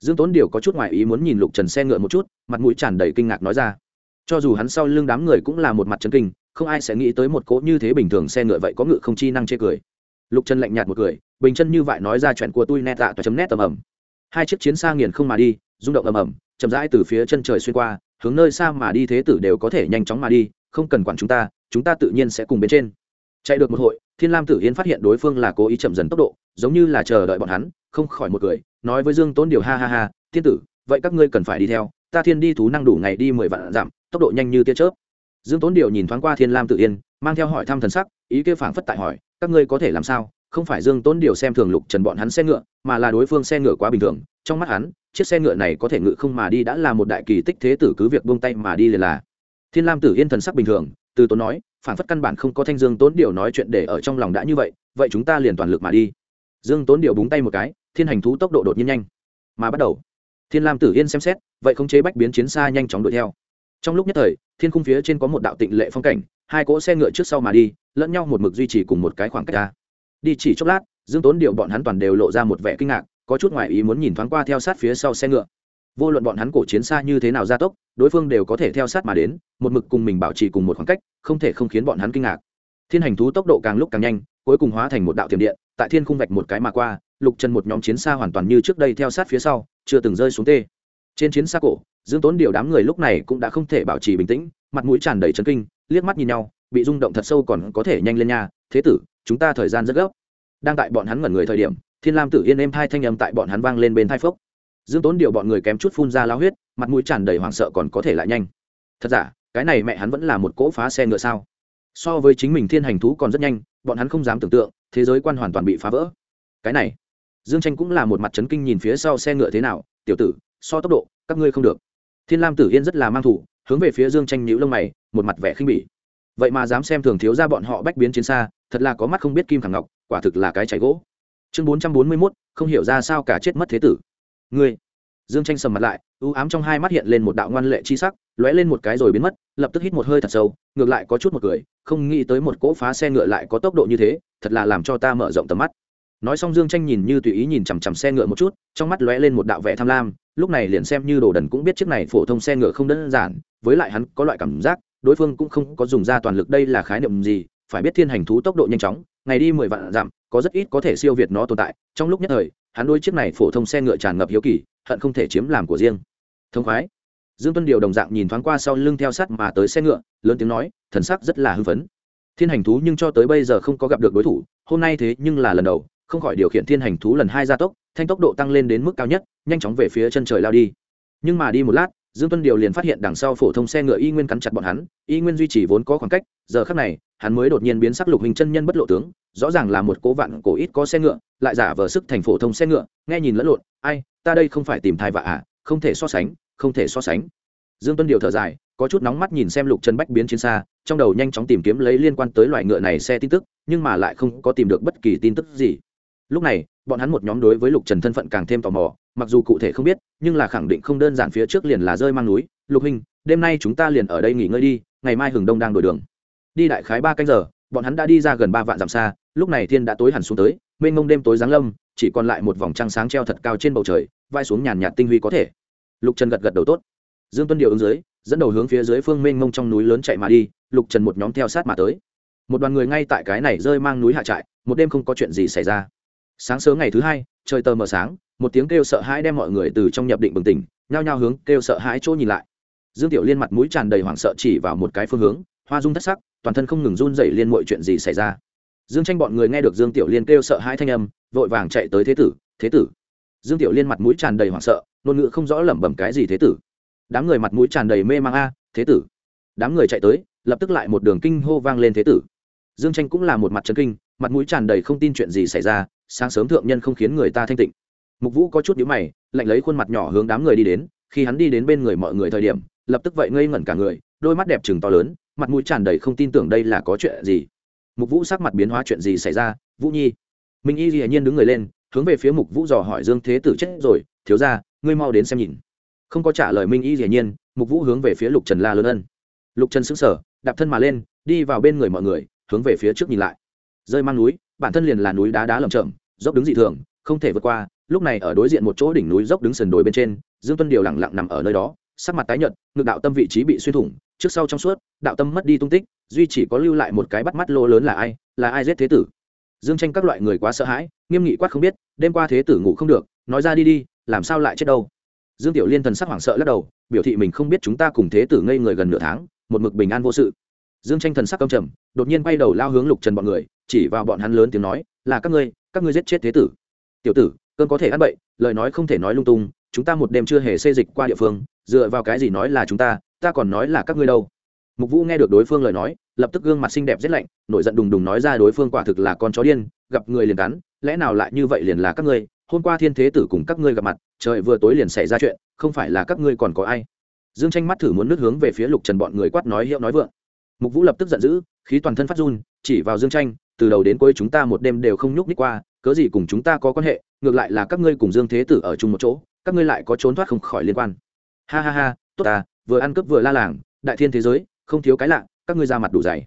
Dương tốn điều có chút ngoại ý muốn nhìn lục trần xe ngựa một chút, mặt mũi tràn đầy kinh ngạc nói ra, cho dù hắn sau lưng đám người cũng là một mặt chân kinh, không ai sẽ nghĩ tới một cỗ như thế bình thường xe ngựa vậy có ngựa không chi năng chê cười. Lục trần lạnh nhạt một cười, bình chân như vậy nói ra chuyện của tôi, nét tạ chấm nét tầm ầm. hai chiếc chiến xa nghiền không mà đi, rung động ầm ầm chậm rãi từ phía chân trời xuyên qua, hướng nơi xa mà đi thế tử đều có thể nhanh chóng mà đi, không cần quản chúng ta chúng ta tự nhiên sẽ cùng bên trên. Chạy được một hội, thiên lam tử yên phát hiện đối phương là cố ý chậm dần tốc độ, giống như là chờ đợi bọn hắn, không khỏi một cười, nói với dương tốn điều ha ha ha thiên tử, vậy các ngươi cần phải đi theo, ta thiên đi thú năng đủ ngày đi mười vạn giảm tốc độ nhanh như tia chớp. Dương tốn điều nhìn thoáng qua thiên lam tự yên mang theo hỏi thăm thần sắc, ý kêu phảng phất tại hỏi, các ngươi có thể làm sao? Không phải dương tốn điều xem thường lục trần bọn hắn xe ngựa, mà là đối phương xe ngựa quá bình thường trong mắt hắn, chiếc xe ngựa này có thể ngự không mà đi đã là một đại kỳ tích thế tử cứ việc buông tay mà đi liền là. Thiên lam tử yên thần sắc bình thường, từ tốn nói phản phất căn bản không có thanh dương tốn điều nói chuyện để ở trong lòng đã như vậy vậy chúng ta liền toàn lực mà đi. Dương tốn điều búng tay một cái, thiên hành thú tốc độ đột nhiên nhanh. Mà bắt đầu, thiên lam tử yên xem xét, vậy khống chế bách biến chiến xa nhanh chóng đuổi theo. Trong lúc nhất thời, thiên khung phía trên có một đạo tịnh lệ phong cảnh, hai cỗ xe ngựa trước sau mà đi, lẫn nhau một mực duy trì cùng một cái khoảng cách ra. Đi chỉ chốc lát, dương tốn điều bọn hắn toàn đều lộ ra một vẻ kinh ngạc có chút ngoại ý muốn nhìn thoáng qua theo sát phía sau xe ngựa. Vô luận bọn hắn cổ chiến xa như thế nào gia tốc, đối phương đều có thể theo sát mà đến, một mực cùng mình bảo trì cùng một khoảng cách, không thể không khiến bọn hắn kinh ngạc. Thiên hành thú tốc độ càng lúc càng nhanh, cuối cùng hóa thành một đạo tiềm điện, tại thiên khung vạch một cái mà qua, lục trần một nhóm chiến xa hoàn toàn như trước đây theo sát phía sau, chưa từng rơi xuống tê. Trên chiến xa cổ, dương tốn điều đám người lúc này cũng đã không thể bảo trì bình tĩnh, mặt mũi tràn đầy chấn kinh, liếc mắt nhìn nhau, bị rung động thật sâu còn có thể nhanh lên nha, thế tử, chúng ta thời gian rất gấp. Đang tại bọn hắn ngẩn người thời điểm thiên lam tử yên êm hai thanh âm tại bọn hắn vang lên bên thai phốc. Dương tốn điều bọn người kém chút phun ra lao huyết, mặt mũi tràn đầy hoảng sợ còn có thể lại nhanh. Thật giả, cái này mẹ hắn vẫn là một cỗ phá xe ngựa sao? So với chính mình thiên hành thú còn rất nhanh, bọn hắn không dám tưởng tượng, thế giới quan hoàn toàn bị phá vỡ. Cái này, dương tranh cũng là một mặt chấn kinh nhìn phía sau xe ngựa thế nào, tiểu tử, so tốc độ, các ngươi không được. Thiên lam tử yên rất là mang thủ, hướng về phía dương tranh nhữ lông mày, một mặt vẻ khinh bỉ. Vậy mà dám xem thường thiếu ra bọn họ bách biến chiến xa, thật là có mắt không biết kim thằng ngọc, quả thực là cái chảy gỗ chương bốn trăm bốn mươi mốt, không hiểu ra sao cả chết mất thế tử. Ngươi. Dương tranh sầm mặt lại ưu ám trong hai mắt hiện lên một đạo ngoan lệ chi sắc, lóe lên một cái rồi biến mất, lập tức hít một hơi thật sâu, ngược lại có chút một cười, không nghĩ tới một cỗ phá xe ngựa lại có tốc độ như thế, thật là làm cho ta mở rộng tầm mắt. Nói xong dương tranh nhìn như tùy ý nhìn chằm chằm xe ngựa một chút, trong mắt lóe lên một đạo vẻ tham lam, lúc này liền xem như đồ đần cũng biết chiếc này phổ thông xe ngựa không đơn giản, với lại hắn có loại cảm giác, đối phương cũng không có dùng ra toàn lực đây là khái niệm gì, phải biết thiên hành thú tốc độ nhanh chóng ngày đi mười vạn dặm, có rất ít có thể siêu việt nó tồn tại. Trong lúc nhất thời, hắn đôi chiếc này phổ thông xe ngựa tràn ngập hiếu kỳ, hận không thể chiếm làm của riêng. Thông khoái. Dương tuân điều đồng dạng nhìn thoáng qua sau lưng theo sát mà tới xe ngựa, lớn tiếng nói, thần sắc rất là hưng phấn. Thiên hành thú nhưng cho tới bây giờ không có gặp được đối thủ, hôm nay thế nhưng là lần đầu, không khỏi điều khiển thiên hành thú lần hai gia tốc, thanh tốc độ tăng lên đến mức cao nhất, nhanh chóng về phía chân trời lao đi. Nhưng mà đi một lát dương tuân điều liền phát hiện đằng sau phổ thông xe ngựa y nguyên cắn chặt bọn hắn, y nguyên duy trì vốn có khoảng cách, giờ khác này, hắn mới đột nhiên biến sắc lục hình chân nhân bất lộ tướng, rõ ràng là một cố vạn cổ ít có xe ngựa, lại giả vờ sức thành phổ thông xe ngựa, nghe nhìn lẫn lộn, ai, ta đây không phải tìm thai vạ à không thể so sánh, không thể so sánh. Dương tuân điều thở dài, có chút nóng mắt nhìn xem lục trần bách biến chiến xa, trong đầu nhanh chóng tìm kiếm lấy liên quan tới loại ngựa này xe tin tức, nhưng mà lại không có tìm được bất kỳ tin tức gì. Lúc này, bọn hắn một nhóm đối với lục trần thân phận càng thêm tò mò mặc dù cụ thể không biết, nhưng là khẳng định không đơn giản phía trước liền là rơi mang núi. Lục hình, đêm nay chúng ta liền ở đây nghỉ ngơi đi, ngày mai hừng đông đang đổi đường. Đi đại khái ba canh giờ, bọn hắn đã đi ra gần ba vạn dặm xa, lúc này thiên đã tối hẳn xuống tới, mênh mông đêm tối giáng lâm, chỉ còn lại một vòng trăng sáng treo thật cao trên bầu trời, vai xuống nhàn nhạt tinh huy có thể. Lục trần gật gật đầu tốt. Dương tuân điều ứng dưới, dẫn đầu hướng phía dưới phương mênh mông trong núi lớn chạy mà đi, lục trần một nhóm theo sát mà tới. Một đoàn người ngay tại cái này rơi mang núi hạ trại, một đêm không có chuyện gì xảy ra. Sáng sớm ngày thứ hai, trời tờ mờ sáng một tiếng kêu sợ hãi đem mọi người từ trong nhập định bừng tỉnh, nhao nhao hướng kêu sợ hãi chỗ nhìn lại. Dương tiểu liên mặt mũi tràn đầy hoảng sợ chỉ vào một cái phương hướng, hoa dung thất sắc, toàn thân không ngừng run dậy liên mọi chuyện gì xảy ra. Dương tranh bọn người nghe được dương tiểu liên kêu sợ hãi thanh âm, vội vàng chạy tới thế tử thế tử. Dương tiểu liên mặt mũi tràn đầy hoảng sợ, ngôn ngữ không rõ lẩm bẩm cái gì thế tử. Đám người mặt mũi tràn đầy mê mang a, thế tử. Đám người chạy tới, lập tức lại một đường kinh hô vang lên thế tử. Dương tranh cũng là một mặt trấn kinh, mặt mũi tràn đầy không tin chuyện gì xảy ra, sáng sớm thượng nhân không khiến người ta thanh tịnh mục vũ có chút nhíu mày, lạnh lấy khuôn mặt nhỏ hướng đám người đi đến, khi hắn đi đến bên người mọi người thời điểm, lập tức vậy ngây ngẩn cả người, đôi mắt đẹp trừng to lớn, mặt mũi tràn đầy không tin tưởng đây là có chuyện gì. Mục vũ sắc mặt biến hóa chuyện gì xảy ra, vũ nhi? Minh y dĩ nhiên đứng người lên, hướng về phía mục vũ dò hỏi dương thế tử chết rồi, thiếu ra ngươi mau đến xem nhìn. Không có trả lời minh y dĩ nhiên, mục vũ hướng về phía lục trần la lớn ân. Lục trần xứng sở đạp thân mà lên, đi vào bên người mọi người, hướng về phía trước nhìn lại. Rơi mang núi, bản thân liền là núi đá đá lầm chậm dốc đứng dị thường, không thể vượt qua lúc này ở đối diện một chỗ đỉnh núi dốc đứng sườn đồi bên trên, dương tuân điều lẳng lặng nằm ở nơi đó, sắc mặt tái nhợt, ngực đạo tâm vị trí bị xuyên thủng, trước sau trong suốt, đạo tâm mất đi tung tích, duy chỉ có lưu lại một cái bắt mắt lô lớn là ai là ai giết thế tử. Dương tranh các loại người quá sợ hãi, nghiêm nghị quát không biết, đêm qua thế tử ngủ không được, nói ra đi đi, làm sao lại chết đâu. Dương tiểu liên thần sắc hoảng sợ lắc đầu, biểu thị mình không biết chúng ta cùng thế tử ngây người gần nửa tháng, một mực bình an vô sự. Dương tranh thần sắc căm trầm, đột nhiên quay đầu lao hướng lục trần bọn người, chỉ vào bọn hắn lớn tiếng nói, là các ngươi các ngươi giết chết thế tử. Tiểu tử cơn có thể ăn bậy, lời nói không thể nói lung tung, chúng ta một đêm chưa hề xê dịch qua địa phương, dựa vào cái gì nói là chúng ta ta còn nói là các ngươi đâu. Mục vũ nghe được đối phương lời nói, lập tức gương mặt xinh đẹp rét lạnh, nổi giận đùng đùng nói ra đối phương quả thực là con chó điên, gặp người liền cắn, lẽ nào lại như vậy liền là các ngươi, hôm qua thiên thế tử cùng các ngươi gặp mặt, trời vừa tối liền xảy ra chuyện, không phải là các ngươi còn có ai? Dương tranh mắt thử muốn nước hướng về phía lục trần bọn người quát nói hiệu nói vượng. Mục vũ lập tức giận dữ, khí toàn thân phát run, chỉ vào dương tranh, từ đầu đến cuối chúng ta một đêm đều không nhúc ních qua cớ gì cùng chúng ta có quan hệ, ngược lại là các ngươi cùng dương thế tử ở chung một chỗ, các ngươi lại có trốn thoát không khỏi liên quan. Ha ha ha, tốt ta, vừa ăn cướp vừa la làng, đại thiên thế giới, không thiếu cái lạ, các ngươi ra mặt đủ dày.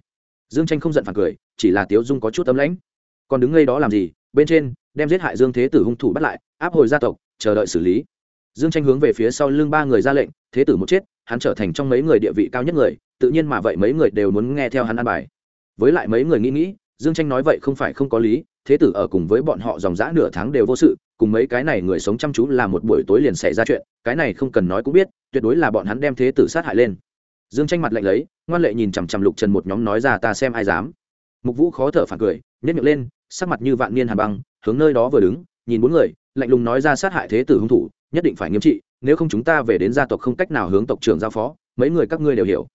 Dương tranh không giận phản cười, chỉ là tiếu dung có chút tấm lãnh. Còn đứng ngay đó làm gì? Bên trên, đem giết hại dương thế tử hung thủ bắt lại, áp hồi gia tộc, chờ đợi xử lý. Dương tranh hướng về phía sau lưng ba người ra lệnh, thế tử một chết, hắn trở thành trong mấy người địa vị cao nhất người, tự nhiên mà vậy mấy người đều muốn nghe theo hắn ăn bài. Với lại mấy người nghĩ nghĩ dương tranh nói vậy không phải không có lý, thế tử ở cùng với bọn họ dòng dã nửa tháng đều vô sự, cùng mấy cái này người sống chăm chú là một buổi tối liền xảy ra chuyện, cái này không cần nói cũng biết, tuyệt đối là bọn hắn đem thế tử sát hại lên. Dương tranh mặt lạnh lấy, ngoan lệ nhìn chằm chằm lục trần một nhóm nói ra ta xem ai dám. Mục vũ khó thở phản cười nhét miệng lên, sắc mặt như vạn niên hà băng, hướng nơi đó vừa đứng, nhìn bốn người, lạnh lùng nói ra sát hại thế tử hung thủ, nhất định phải nghiêm trị, nếu không chúng ta về đến gia tộc không cách nào hướng tộc trưởng giao phó, mấy người các ngươi đều hiểu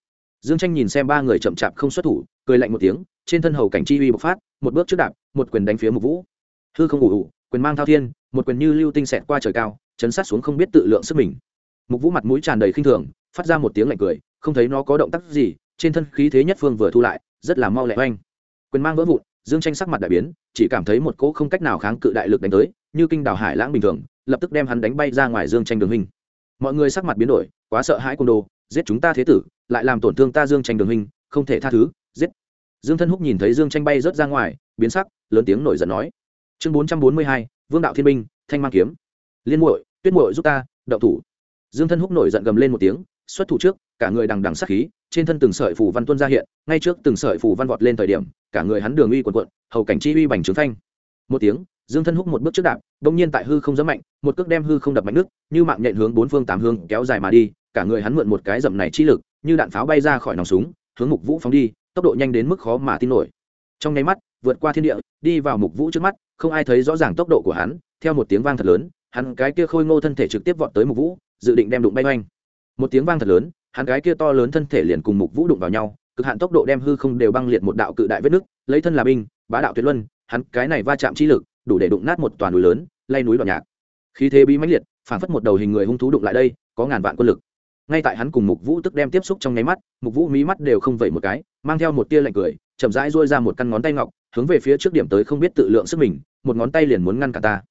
dương tranh nhìn xem ba người chậm chạp không xuất thủ, cười lạnh một tiếng, trên thân hầu cảnh chi uy bộc phát, một bước trước đạp, một quyền đánh phía mục vũ. Hư không ủ ủ, quyền mang thao thiên, một quyền như lưu tinh xẹt qua trời cao, chấn sát xuống không biết tự lượng sức mình. Mục vũ mặt mũi tràn đầy khinh thường, phát ra một tiếng lạnh cười, không thấy nó có động tác gì, trên thân khí thế nhất phương vừa thu lại, rất là mau lẹ oanh. Quyền mang vỡ vụn, dương tranh sắc mặt đại biến, chỉ cảm thấy một cỗ không cách nào kháng cự đại lực đánh tới, như kinh đảo hải lãng bình thường, lập tức đem hắn đánh bay ra ngoài dương tranh đường hình. Mọi người sắc mặt biến đổi, quá sợ hãi côn đồ giết chúng ta thế tử, lại làm tổn thương ta dương tranh đường hình không thể tha thứ, giết. Dương thân húc nhìn thấy dương tranh bay rớt ra ngoài, biến sắc, lớn tiếng nổi giận nói. Chương bốn trăm bốn mươi hai, vương đạo thiên binh, thanh mang kiếm. Liên muội, tuyết muội giúp ta đậu thủ. Dương thân húc nổi giận gầm lên một tiếng, xuất thủ trước, cả người đằng đằng sắc khí, trên thân từng sợi phủ văn tuân ra hiện, ngay trước từng sợi phủ văn vọt lên thời điểm, cả người hắn đường uy quần quận hầu cảnh chi uy bành trướng thanh một tiếng, dương thân húc một bước trước đạp đông nhiên tại hư không dẫm mạnh, một cước đem hư không đập mạnh nước, như mạng nhện hướng bốn phương tám hướng kéo dài mà đi cả người hắn mượn một cái dậm này chi lực, như đạn pháo bay ra khỏi nòng súng, hướng mục vũ phóng đi, tốc độ nhanh đến mức khó mà tin nổi. Trong nháy mắt, vượt qua thiên địa, đi vào mục vũ trước mắt, không ai thấy rõ ràng tốc độ của hắn, theo một tiếng vang thật lớn, hắn cái kia khôi ngô thân thể trực tiếp vọt tới mục vũ, dự định đem đụng bay oanh. Một tiếng vang thật lớn, hắn cái kia to lớn thân thể liền cùng mục vũ đụng vào nhau, cực hạn tốc độ đem hư không đều băng liệt một đạo cự đại vết nứt, lấy thân là binh, bá đạo tuyệt luân, hắn cái này va chạm chi lực, đủ để đụng nát một toàn núi lớn, lay núi đoạn nhạc. Khí thế bí mãnh liệt, phản phất một đầu hình người hung thú đụng lại đây, có ngàn vạn quân lực ngay tại hắn cùng mục vũ tức đem tiếp xúc trong nháy mắt, mục vũ mí mắt đều không vẩy một cái, mang theo một tia lạnh cười, chậm rãi dôi ra một căn ngón tay ngọc, hướng về phía trước điểm tới không biết tự lượng sức mình, một ngón tay liền muốn ngăn cả ta.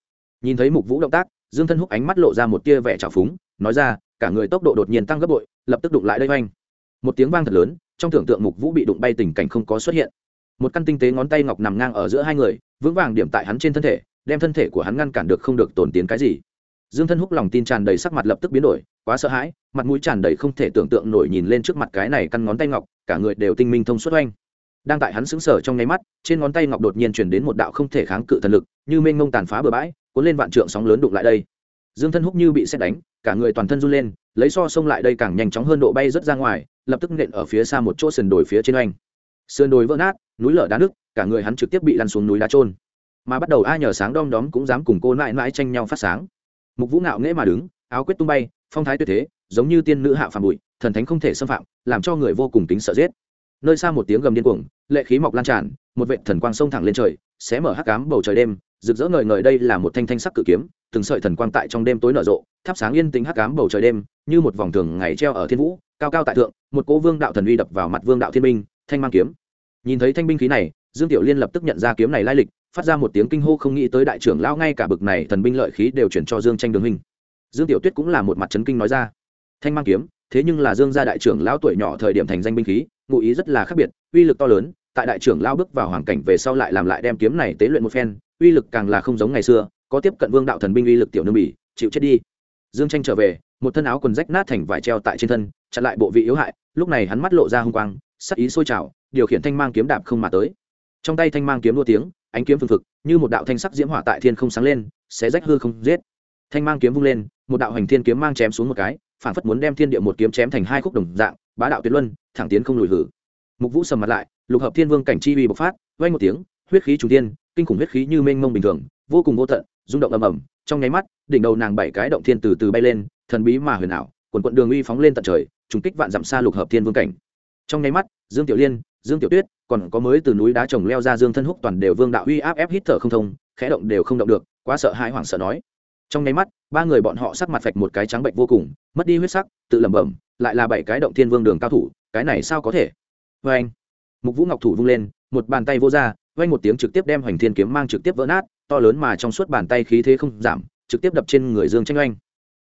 Nhìn thấy mục vũ động tác, dương thân húc ánh mắt lộ ra một tia vẻ trào phúng, nói ra, cả người tốc độ đột nhiên tăng gấp bội, lập tức đụng lại đây oanh. Một tiếng vang thật lớn, trong tưởng tượng mục vũ bị đụng bay tình cảnh không có xuất hiện. Một căn tinh tế ngón tay ngọc nằm ngang ở giữa hai người, vững vàng điểm tại hắn trên thân thể, đem thân thể của hắn ngăn cản được không được tổn tiến cái gì dương thân húc lòng tin tràn đầy sắc mặt lập tức biến đổi, quá sợ hãi, mặt mũi tràn đầy không thể tưởng tượng nổi nhìn lên trước mặt cái này căn ngón tay ngọc, cả người đều tinh minh thông suốt oanh. Đang tại hắn sững sờ trong nháy mắt, trên ngón tay ngọc đột nhiên chuyển đến một đạo không thể kháng cự thần lực, như mênh mông tàn phá bừa bãi, cuốn lên vạn trượng sóng lớn đụng lại đây. Dương thân húc như bị xét đánh, cả người toàn thân run lên, lấy so sông lại đây càng nhanh chóng hơn độ bay rớt ra ngoài, lập tức nện ở phía xa một chỗ sườn đồi phía trên oanh. Sườn đồi vỡ nát, núi lở đá nước cả người hắn trực tiếp bị lăn xuống núi đá trôn mà bắt đầu ai nhờ sáng đom đóm cũng dám cùng cô mãi mãi tranh nhau phát sáng mục vũ ngạo nghễ mà đứng, áo quyết tung bay, phong thái tuyệt thế, giống như tiên nữ hạ phàm bụi, thần thánh không thể xâm phạm, làm cho người vô cùng tính sợ giết. Nơi xa một tiếng gầm điên cuồng, lệ khí mọc lan tràn, một vệ thần quang sông thẳng lên trời, xé mở hắc cám bầu trời đêm, rực rỡ ngời ngời đây là một thanh thanh sắc cự kiếm, từng sợi thần quang tại trong đêm tối nở rộ, thắp sáng yên tĩnh hắc cám bầu trời đêm, như một vòng thường ngày treo ở thiên vũ, cao cao tại thượng, một cỗ vương đạo thần uy đập vào mặt vương đạo thiên minh, thanh mang kiếm. Nhìn thấy thanh binh khí này, dương tiểu liên lập tức nhận ra kiếm này lai lịch phát ra một tiếng kinh hô không nghĩ tới đại trưởng lão ngay cả bực này thần binh lợi khí đều chuyển cho dương tranh đường hình dương tiểu tuyết cũng là một mặt chấn kinh nói ra. Thanh mang kiếm, thế nhưng là dương gia đại trưởng lão tuổi nhỏ thời điểm thành danh binh khí, ngụ ý rất là khác biệt, uy lực to lớn, tại đại trưởng lão bước vào hoàn cảnh về sau lại làm lại đem kiếm này tế luyện một phen, uy lực càng là không giống ngày xưa, có tiếp cận vương đạo thần binh uy lực tiểu nương bỉ, chịu chết đi. Dương tranh trở về, một thân áo quần rách nát thành vải treo tại trên thân, chặn lại bộ vị yếu hại, lúc này hắn mắt lộ ra hung quang, sắc ý sôi trào, điều khiển thanh mang kiếm đạp không mà tới. Trong tay thanh mang kiếm đua tiếng ánh kiếm phương thực như một đạo thanh sắc diễm hỏa tại thiên không sáng lên, sẽ rách hư không giết. Thanh mang kiếm vung lên, một đạo hành thiên kiếm mang chém xuống một cái, phản phất muốn đem thiên địa một kiếm chém thành hai khúc đồng dạng, bá đạo tuyệt luân, thẳng tiến không lùi hử. Mục vũ sầm mặt lại, lục hợp thiên vương cảnh chi uy bộc phát vay một tiếng, huyết khí trùng tiên kinh khủng huyết khí như mênh mông bình thường, vô cùng vô tận, rung động ầm ầm, trong nháy mắt, đỉnh đầu nàng bảy cái động thiên từ từ bay lên, thần bí mà huyền ảo, quần quận đường uy phóng lên tận trời, trùng kích vạn dặm xa lục hợp thiên vương cảnh. Trong nháy mắt, dương tiểu liên, dương tiểu tuyết còn có mới từ núi đá trồng leo ra dương thân húc toàn đều vương đạo uy áp ép hít thở không thông, khẽ động đều không động được, quá sợ hãi hoảng sợ nói. Trong nháy mắt, ba người bọn họ sắc mặt phạch một cái trắng bệnh vô cùng, mất đi huyết sắc, tự lẩm bẩm, lại là bảy cái động thiên vương đường cao thủ, cái này sao có thể? Vê anh, mục vũ ngọc thủ vung lên, một bàn tay vô ra, vang một tiếng trực tiếp đem hoành thiên kiếm mang trực tiếp vỡ nát, to lớn mà trong suốt bàn tay khí thế không giảm, trực tiếp đập trên người dương tranh oanh.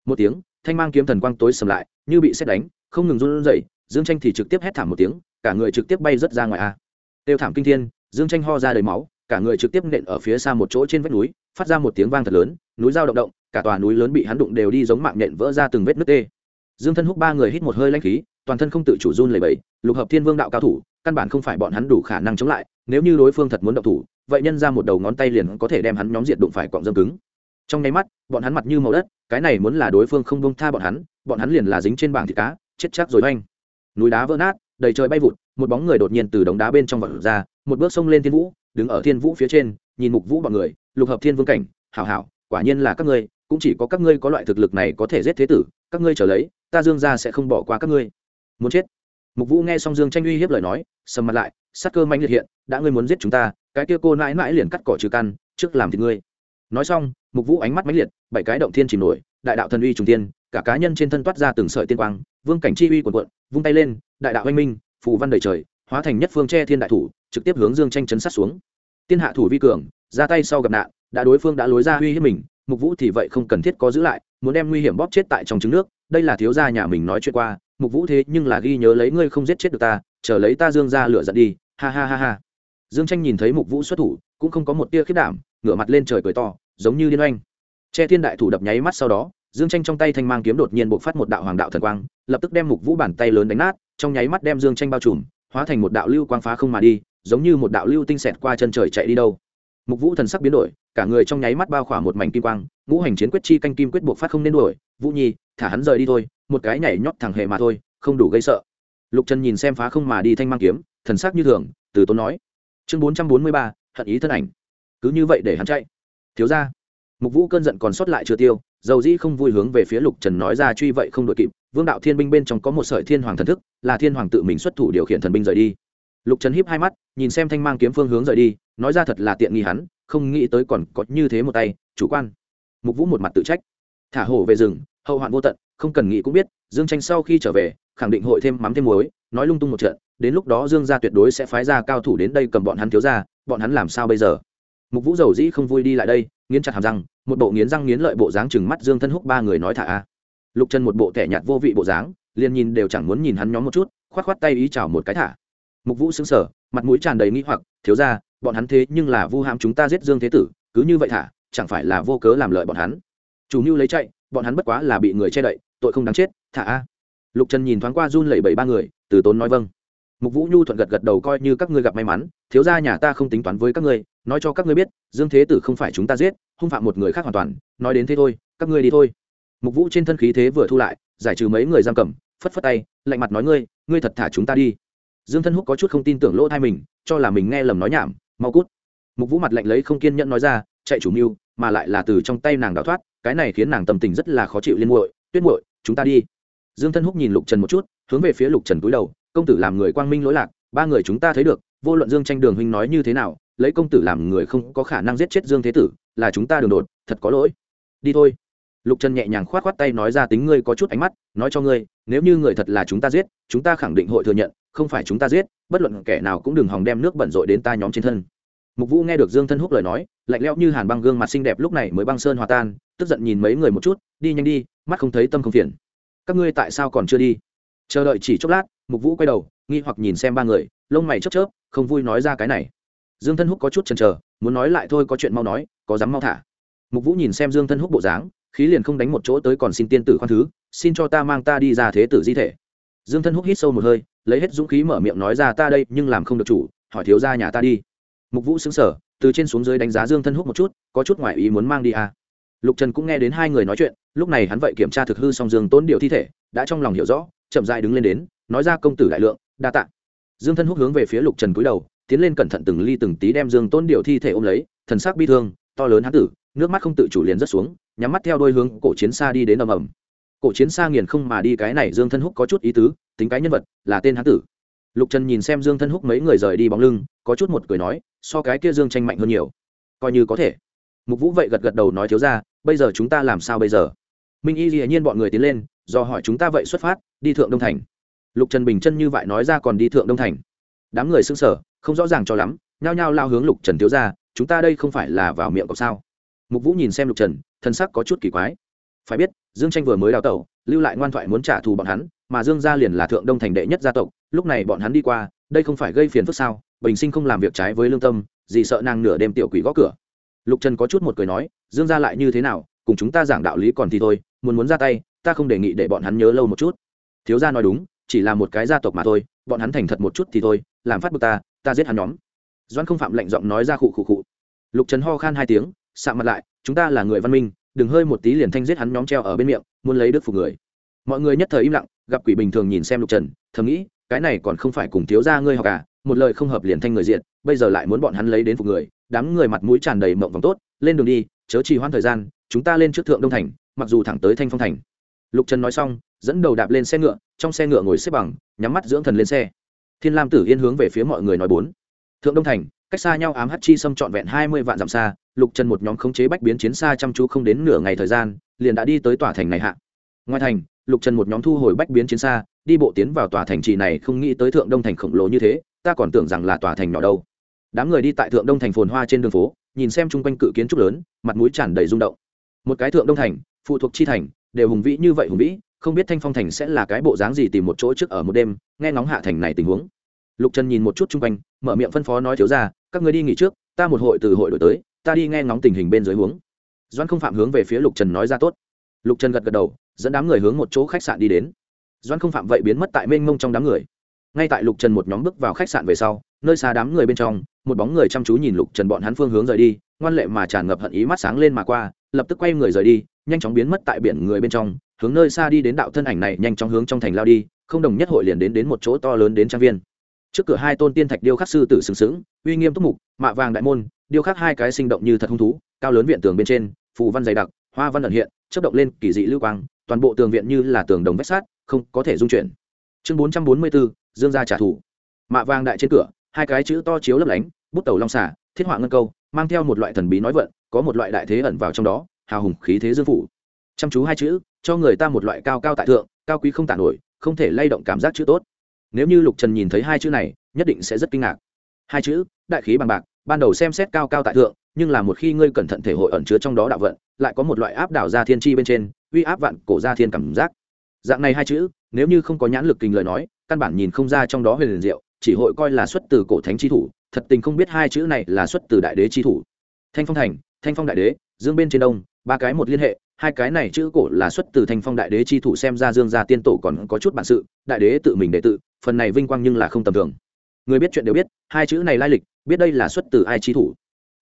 Một tiếng, thanh mang kiếm thần quang tối sầm lại, như bị xét đánh, không ngừng run rẩy, dương tranh thì trực tiếp hét thảm một tiếng, cả người trực tiếp bay rất ra ngoài a tiêu thảm kinh thiên, dương tranh ho ra đầy máu, cả người trực tiếp nện ở phía xa một chỗ trên vách núi, phát ra một tiếng vang thật lớn, núi dao động động, cả tòa núi lớn bị hắn đụng đều đi giống mạng nện vỡ ra từng vết nứt tê. Dương thân húc ba người hít một hơi lanh khí, toàn thân không tự chủ run lẩy bẩy, lục hợp thiên vương đạo cao thủ, căn bản không phải bọn hắn đủ khả năng chống lại, nếu như đối phương thật muốn động thủ, vậy nhân ra một đầu ngón tay liền có thể đem hắn nhóm diệt đụng phải cọng dâm cứng. Trong nháy mắt, bọn hắn mặt như màu đất, cái này muốn là đối phương không bông tha bọn hắn bọn hắn liền là dính trên bảng thịt cá, chết chắc rồi oanh. Núi đá vỡ nát, đầy trời bay vụt một bóng người đột nhiên từ đống đá bên trong vật ra, một bước xông lên thiên vũ, đứng ở thiên vũ phía trên, nhìn mục vũ bọn người, lục hợp thiên vương cảnh, hảo hảo, quả nhiên là các ngươi, cũng chỉ có các ngươi có loại thực lực này có thể giết thế tử, các ngươi trở lấy, ta dương ra sẽ không bỏ qua các ngươi. Muốn chết. Mục vũ nghe xong dương tranh uy hiếp lời nói, sầm mặt lại sắc cơ manh liệt hiện, đã ngươi muốn giết chúng ta, cái kia cô nãi mãi liền cắt cỏ trừ căn, trước làm thì ngươi. Nói xong, mục vũ ánh mắt mãnh liệt, bảy cái động thiên chìm nổi, đại đạo thần uy trùng tiên cả cá nhân trên thân toát ra từng sợi tiên quang, vương cảnh chi uy quần quận vung tay lên, đại đạo anh minh phù văn đầy trời, hóa thành nhất phương tre thiên đại thủ, trực tiếp hướng dương tranh chấn sát xuống. Tiên hạ thủ vi cường, ra tay sau gặp nạn, đã đối phương đã lối ra uy hiếp mình, mục vũ thì vậy không cần thiết có giữ lại, muốn đem nguy hiểm bóp chết tại trong trứng nước, đây là thiếu gia nhà mình nói chuyện qua, mục vũ thế nhưng là ghi nhớ lấy ngươi không giết chết được ta, chờ lấy ta dương ra lửa giận đi, ha ha ha ha. Dương tranh nhìn thấy mục vũ xuất thủ, cũng không có một tia khiết đảm, ngửa mặt lên trời cười to, giống như điên oanh. Che thiên đại thủ đập nháy mắt sau đó dương tranh trong tay thanh mang kiếm đột nhiên bộc phát một đạo hoàng đạo thần quang, lập tức đem mục vũ bàn tay lớn đánh nát, trong nháy mắt đem dương tranh bao trùm, hóa thành một đạo lưu quang phá không mà đi, giống như một đạo lưu tinh xẹt qua chân trời chạy đi đâu. Mục vũ thần sắc biến đổi, cả người trong nháy mắt bao khỏa một mảnh kim quang, ngũ hành chiến quyết chi canh kim quyết buộc phát không nên đuổi, vũ nhi, thả hắn rời đi thôi, một cái nhảy nhót thẳng hề mà thôi, không đủ gây sợ. Lục trần nhìn xem phá không mà đi thanh mang kiếm, thần sắc như thường, từ tốn nói. Chương bốn trăm bốn mươi ba, hận ý thân ảnh. Cứ như vậy để hắn chạy. Thiếu ra mục vũ cơn giận còn sót lại chưa tiêu dầu dĩ không vui hướng về phía lục trần nói ra truy vậy không đội kịp, vương đạo thiên binh bên trong có một sợi thiên hoàng thần thức, là thiên hoàng tự mình xuất thủ điều khiển thần binh rời đi. Lục trần híp hai mắt, nhìn xem thanh mang kiếm phương hướng rời đi, nói ra thật là tiện nghi hắn, không nghĩ tới còn có như thế một tay, chủ quan. Mục vũ một mặt tự trách. Thả hổ về rừng, hậu hoạn vô tận, không cần nghĩ cũng biết, dương tranh sau khi trở về, khẳng định hội thêm mắm thêm muối, nói lung tung một trận, đến lúc đó dương gia tuyệt đối sẽ phái ra cao thủ đến đây cầm bọn hắn thiếu ra bọn hắn làm sao bây giờ? Mục vũ dầu dĩ không vui đi lại đây, nghiến chặt hàm răng, một bộ nghiến răng nghiến lợi bộ dáng chừng mắt dương thân húc ba người nói thả a. Lục trần một bộ tẻ nhạt vô vị bộ dáng, liền nhìn đều chẳng muốn nhìn hắn nhóm một chút, khoát khoát tay ý chào một cái thả. Mục vũ xứng sở mặt mũi tràn đầy nghĩ hoặc, thiếu ra bọn hắn thế nhưng là vu ham chúng ta giết dương thế tử, cứ như vậy thả, chẳng phải là vô cớ làm lợi bọn hắn. Chủ mưu lấy chạy, bọn hắn bất quá là bị người che đậy, tội không đáng chết, thả a. Lục trần nhìn thoáng qua run lẩy bẩy ba người, từ tốn nói vâng. Mục vũ nhu thuận gật gật đầu coi như các ngươi gặp may mắn, thiếu ra nhà ta không tính toán với các ngươi nói cho các ngươi biết, dương thế tử không phải chúng ta giết, hung phạm một người khác hoàn toàn, nói đến thế thôi, các ngươi đi thôi. Mục vũ trên thân khí thế vừa thu lại, giải trừ mấy người giam cầm, phất phất tay, lạnh mặt nói ngươi ngươi thật thả chúng ta đi. Dương thân húc có chút không tin tưởng lỗ thai mình, cho là mình nghe lầm nói nhảm, mau cút. Mục vũ mặt lạnh lấy không kiên nhẫn nói ra, chạy chủ mưu, mà lại là từ trong tay nàng đào thoát, cái này khiến nàng tâm tình rất là khó chịu liên muội, tuyết muội, chúng ta đi. Dương thân húc nhìn lục trần một chút, hướng về phía lục trần cúi đầu, công tử làm người quang minh lỗi lạc, ba người chúng ta thấy được, vô luận dương tranh đường huynh nói như thế nào lấy công tử làm người không có khả năng giết chết dương thế tử, là chúng ta đường đột, thật có lỗi. Đi thôi. Lục trần nhẹ nhàng k h o á t k h o á t tay nói ra tính ngươi có chút ánh mắt, nói cho ngươi, nếu như người thật là chúng ta giết, chúng ta khẳng định hội thừa nhận, không phải chúng ta giết, bất luận kẻ nào cũng đừng hòng đem nước bận rội đến ta nhóm trên thân. Mục vũ nghe được dương thân húc lời nói, lạnh lẽo như hàn băng gương mặt xinh đẹp lúc này mới băng sơn hòa tan, tức giận nhìn mấy người một chút, đi nhanh đi, mắt không thấy tâm không phiền. Các ngươi tại sao còn chưa đi? Chờ đợi chỉ chốc lát, mục vũ quay đầu, nghi hoặc nhìn xem ba người, lông mày chớp chớp, không vui nói ra cái này dương thân húc có chút chần chờ, muốn nói lại thôi có chuyện mau nói, có dám mau thả. Mục vũ nhìn xem dương thân húc bộ dáng, khí liền không đánh một chỗ tới còn xin tiên tử khoan thứ, xin cho ta mang ta đi ra thế tử di thể. Dương thân húc hít sâu một hơi, lấy hết dũng khí mở miệng nói ra ta đây, nhưng làm không được chủ, hỏi thiếu ra nhà ta đi. Mục vũ xứng sở từ trên xuống dưới đánh giá dương thân húc một chút, có chút ngoại ý muốn mang đi à. lục trần cũng nghe đến hai người nói chuyện, lúc này hắn vậy kiểm tra thực hư xong dương tốn điều thi thể, đã trong lòng hiểu rõ, chậm dại đứng lên đến, nói ra công tử đại lượng, đa tạ. Dương thân húc hướng về phía lục trần cúi đầu tiến lên cẩn thận từng ly từng tí đem dương tôn điều thi thể ôm lấy, thần sắc bi thương, to lớn hán tử, nước mắt không tự chủ liền rớt xuống, nhắm mắt theo đôi hướng cổ chiến xa đi đến ầm ầm. Cổ chiến xa nghiền không mà đi cái này dương thân húc có chút ý tứ, tính cái nhân vật, là tên hán tử. Lục trần nhìn xem dương thân húc mấy người rời đi bóng lưng, có chút một cười nói, so cái kia dương tranh mạnh hơn nhiều. Coi như có thể. Mục vũ vậy gật gật đầu nói thiếu ra, bây giờ chúng ta làm sao bây giờ? Minh y hiển nhiên bọn người tiến lên, do hỏi chúng ta vậy xuất phát, đi thượng đông thành. Lục trần bình chân như vậy nói ra còn đi thượng đông thành đám người sững sờ, không rõ ràng cho lắm, nhao nhao lao hướng lục trần thiếu ra chúng ta đây không phải là vào miệng cọc sao? Mục vũ nhìn xem lục trần, thân sắc có chút kỳ quái. Phải biết, dương tranh vừa mới đào tẩu, lưu lại ngoan thoại muốn trả thù bọn hắn, mà dương gia liền là thượng đông thành đệ nhất gia tộc, lúc này bọn hắn đi qua, đây không phải gây phiền phức sao? Bình sinh không làm việc trái với lương tâm, gì sợ nàng nửa đêm tiểu quỷ gõ cửa? Lục trần có chút một cười nói, dương gia lại như thế nào, cùng chúng ta giảng đạo lý còn thì thôi, muốn muốn ra tay, ta không đề nghị để bọn hắn nhớ lâu một chút. Thiếu gia nói đúng, chỉ là một cái gia tộc mà thôi, bọn hắn thành thật một chút thì thôi làm phát bực ta ta giết hắn nhóm. Doan không phạm lệnh giọng nói ra khụ khụ khụ. Lục trần ho khan hai tiếng sạ mặt lại chúng ta là người văn minh đừng hơi một tí liền thanh giết hắn nhóm treo ở bên miệng muốn lấy đức phục người. Mọi người nhất thời im lặng gặp quỷ bình thường nhìn xem lục trần thầm nghĩ cái này còn không phải cùng thiếu gia ngươi học cả à, một lời không hợp liền thanh người diện bây giờ lại muốn bọn hắn lấy đến phục người đám người mặt mũi tràn đầy mộng vòng tốt lên đường đi chớ trì hoãn thời gian chúng ta lên trước thượng đông thành mặc dù thẳng tới thanh phong thành. Lục trần nói xong dẫn đầu đạp lên xe ngựa trong xe ngựa ngồi xếp bằng nhắm mắt dưỡng thần lên xe thiên lam tử yên hướng về phía mọi người nói bốn. Thượng đông thành, cách xa nhau ám hát chi xâm trọn vẹn hai mươi vạn dặm xa, lục trần một nhóm khống chế bách biến chiến xa chăm chú không đến nửa ngày thời gian, liền đã đi tới tòa thành này hạ. Ngoài thành, lục trần một nhóm thu hồi bách biến chiến xa, đi bộ tiến vào tòa thành trì này, không nghĩ tới thượng đông thành khổng lồ như thế, ta còn tưởng rằng là tòa thành nhỏ đâu. Đám người đi tại thượng đông thành phồn hoa trên đường phố, nhìn xem chung quanh cự kiến trúc lớn, mặt mũi tràn đầy rung động. Một cái thượng đông thành, phụ thuộc chi thành, đều hùng vĩ như vậy hùng vĩ không biết thanh phong thành sẽ là cái bộ dáng gì tìm một chỗ trước ở một đêm, nghe ngóng hạ thành này tình huống. Lục trần nhìn một chút chung quanh, mở miệng phân phó nói thiếu ra các người đi nghỉ trước, ta một hội từ hội đổi tới, ta đi nghe ngóng tình hình bên dưới huống. Doan không phạm hướng về phía lục trần nói ra tốt. Lục trần gật gật đầu, dẫn đám người hướng một chỗ khách sạn đi đến. Doan không phạm vậy biến mất tại mênh mông trong đám người. Ngay tại lục trần một nhóm bước vào khách sạn về sau, nơi xa đám người bên trong, một bóng người chăm chú nhìn lục trần bọn hắn phương hướng rời đi, ngoan lệ mà tràn ngập hận ý mắt sáng lên mà qua, lập tức quay người rời đi, nhanh chóng biến mất tại biển người bên trong hướng nơi xa đi đến đạo thân ảnh này nhanh chóng hướng trong thành lao đi, không đồng nhất hội liền đến đến một chỗ to lớn đến trang viên. Trước cửa hai tôn tiên thạch điêu khắc sư tử sừng sững, uy nghiêm túc mục, mạ vàng đại môn, điêu khắc hai cái sinh động như thật hung thú, cao lớn viện tường bên trên, phù văn dày đặc, hoa văn ẩn hiện chất động lên kỳ dị lưu quang, toàn bộ tường viện như là tường đồng vách sát không có thể dung chuyển. Chương bốn trăm bốn mươi bốn, dương gia trả thù. Mạ vàng đại trên cửa, hai cái chữ to chiếu lấp lánh, bút tàu long xả thiết họa ngân câu, mang theo một loại thần bí nói vận, có một loại đại thế ẩn vào trong đó, hào hùng khí thế dương phủ. Chăm chú hai chữ cho người ta một loại cao cao tại thượng, cao quý không tả nổi, không thể lay động cảm giác chữ tốt. Nếu như lục trần nhìn thấy hai chữ này, nhất định sẽ rất kinh ngạc. Hai chữ, đại khí bằng bạc, ban đầu xem xét cao cao tại thượng, nhưng là một khi ngươi cẩn thận thể hội ẩn chứa trong đó đạo vận, lại có một loại áp đảo gia thiên tri bên trên, uy áp vạn cổ gia thiên cảm giác. Dạng này hai chữ, nếu như không có nhãn lực kinh lời nói, căn bản nhìn không ra trong đó huyền liền diệu, chỉ hội coi là xuất từ cổ thánh chi thủ, thật tình không biết hai chữ này là xuất từ đại đế chi thủ. Thanh phong thành, thanh phong đại đế, dương bên trên đông, ba cái một liên hệ hai cái này chữ cổ là xuất từ thanh phong đại đế chi thủ xem ra dương gia tiên tổ còn có chút bản sự, đại đế tự mình đệ tự, phần này vinh quang nhưng là không tầm thường. Người biết chuyện đều biết, hai chữ này lai lịch, biết đây là xuất từ ai chi thủ.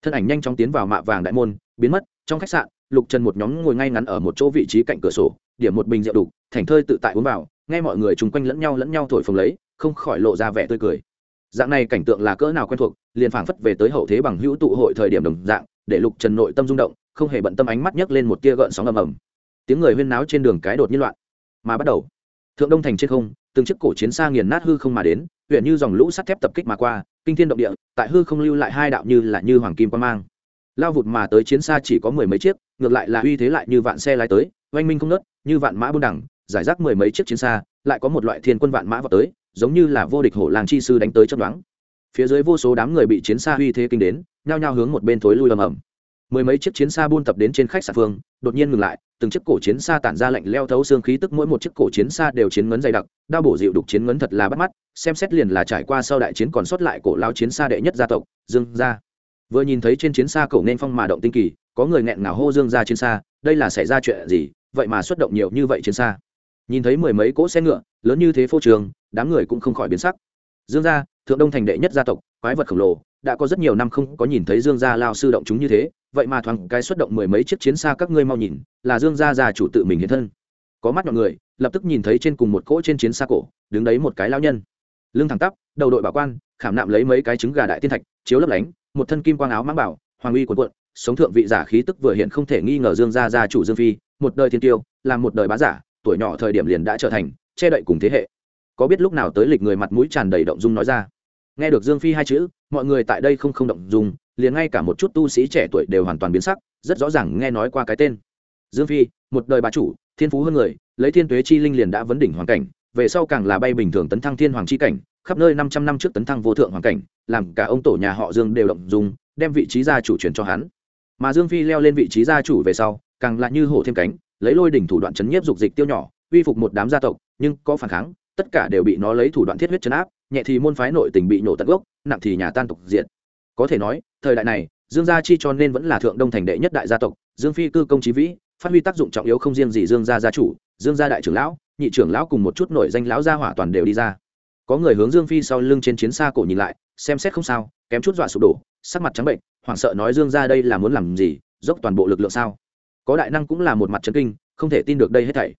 Thân ảnh nhanh chóng tiến vào mạ vàng đại môn, biến mất, trong khách sạn, lục trần một nhóm ngồi ngay ngắn ở một chỗ vị trí cạnh cửa sổ, điểm một bình rượu đục thảnh thơi tự tại uống vào, nghe mọi người chung quanh lẫn nhau lẫn nhau thổi phồng lấy, không khỏi lộ ra vẻ tươi cười. Dạng này cảnh tượng là cỡ nào quen thuộc, liền phảng phất về tới hậu thế bằng hữu tụ hội thời điểm đồng dạng, để lục trần nội tâm rung động không hề bận tâm ánh mắt nhấc lên một tia gợn sóng ầm ầm. Tiếng người huyên náo trên đường cái đột nhiên loạn. Mà bắt đầu, thượng đông thành trên không, từng chiếc cổ chiến xa nghiền nát hư không mà đến, huyện như dòng lũ sắt thép tập kích mà qua, kinh thiên động địa, tại hư không lưu lại hai đạo như là như hoàng kim quan mang. Lao vụt mà tới chiến xa chỉ có mười mấy chiếc, ngược lại là uy thế lại như vạn xe lái tới, oanh minh không nớt, như vạn mã buôn đẳng giải rác mười mấy chiếc chiến xa, lại có một loại thiên quân vạn mã vào tới, giống như là vô địch hổ làng chi sư đánh tới chấp đoán phía dưới vô số đám người bị chiến xa uy thế kinh đến, nhao nhao hướng một bên thối lui ầm ầm mười mấy chiếc chiến xa buôn tập đến trên khách sạn phương, đột nhiên ngừng lại, từng chiếc cổ chiến xa tản ra lạnh leo thấu xương khí tức, mỗi một chiếc cổ chiến xa đều chiến ngấn dày đặc đao bổ dịu đục chiến ngấn thật là bắt mắt, xem xét liền là trải qua sau đại chiến còn sót lại cổ lao chiến xa đệ nhất gia tộc, dương gia. Vừa nhìn thấy trên chiến xa cổ nên phong mà động tinh kỳ, có người nghẹn ngào hô dương gia chiến xa, đây là xảy ra chuyện gì, vậy mà xuất động nhiều như vậy chiến xa. Nhìn thấy mười mấy cỗ xe ngựa, lớn như thế phô trường, đám người cũng không khỏi biến sắc. Dương gia, thượng đông thành đệ nhất gia tộc, quái vật khổng lồ, đã có rất nhiều năm không có nhìn thấy dương gia lao sư động chúng như thế vậy mà thoáng cái xuất động mười mấy chiếc chiến xa các ngươi mau nhìn, là dương gia già chủ tự mình hiện thân. Có mắt mọi người, lập tức nhìn thấy trên cùng một cỗ trên chiến xa cổ, đứng đấy một cái lao nhân. Lưng thẳng tắp, đầu đội bảo quan, khảm nạm lấy mấy cái trứng gà đại tiên thạch, chiếu lấp lánh, một thân kim quang áo mang bảo, hoàng uy cuộn cuộn, sống thượng vị giả khí tức vừa hiện không thể nghi ngờ dương gia gia chủ dương phi, một đời thiên tiêu làm một đời bá giả, tuổi nhỏ thời điểm liền đã trở thành, che đậy cùng thế hệ. Có biết lúc nào tới lịch người mặt mũi tràn đầy động dung nói ra nghe được dương phi hai chữ, mọi người tại đây không không động dung, liền ngay cả một chút tu sĩ trẻ tuổi đều hoàn toàn biến sắc, rất rõ ràng nghe nói qua cái tên. Dương phi, một đời bá chủ, thiên phú hơn người, lấy thiên tuế chi linh liền đã vấn đỉnh hoàn cảnh, về sau càng là bay bình thường tấn thăng thiên hoàng chi cảnh, khắp nơi năm trăm năm trước tấn thăng vô thượng hoàn cảnh, làm cả ông tổ nhà họ dương đều động dung, đem vị trí gia chủ truyền cho hắn. Mà dương phi leo lên vị trí gia chủ về sau, càng là như hổ thêm cánh, lấy lôi đỉnh thủ đoạn chấn nhiếp dục dịch tiêu nhỏ, uy phục một đám gia tộc, nhưng có phản kháng, tất cả đều bị nó lấy thủ đoạn thiết huyết chấn áp nhẹ thì môn phái nội tình bị nổ tận gốc, nặng thì nhà tan tục diện có thể nói, thời đại này, dương gia chi cho nên vẫn là thượng đông thành đệ nhất đại gia tộc, dương phi cư công trí vĩ, phát huy tác dụng trọng yếu không riêng gì dương gia gia chủ, dương gia đại trưởng lão, nhị trưởng lão cùng một chút nổi danh lão gia hỏa toàn đều đi ra. Có người hướng dương phi sau lưng trên chiến xa cổ nhìn lại, xem xét không sao, kém chút dọa sụp đổ, sắc mặt trắng bệnh, hoảng sợ nói dương gia đây là muốn làm gì, dốc toàn bộ lực lượng sao? Có đại năng cũng là một mặt trấn kinh, không thể tin được đây hết thảy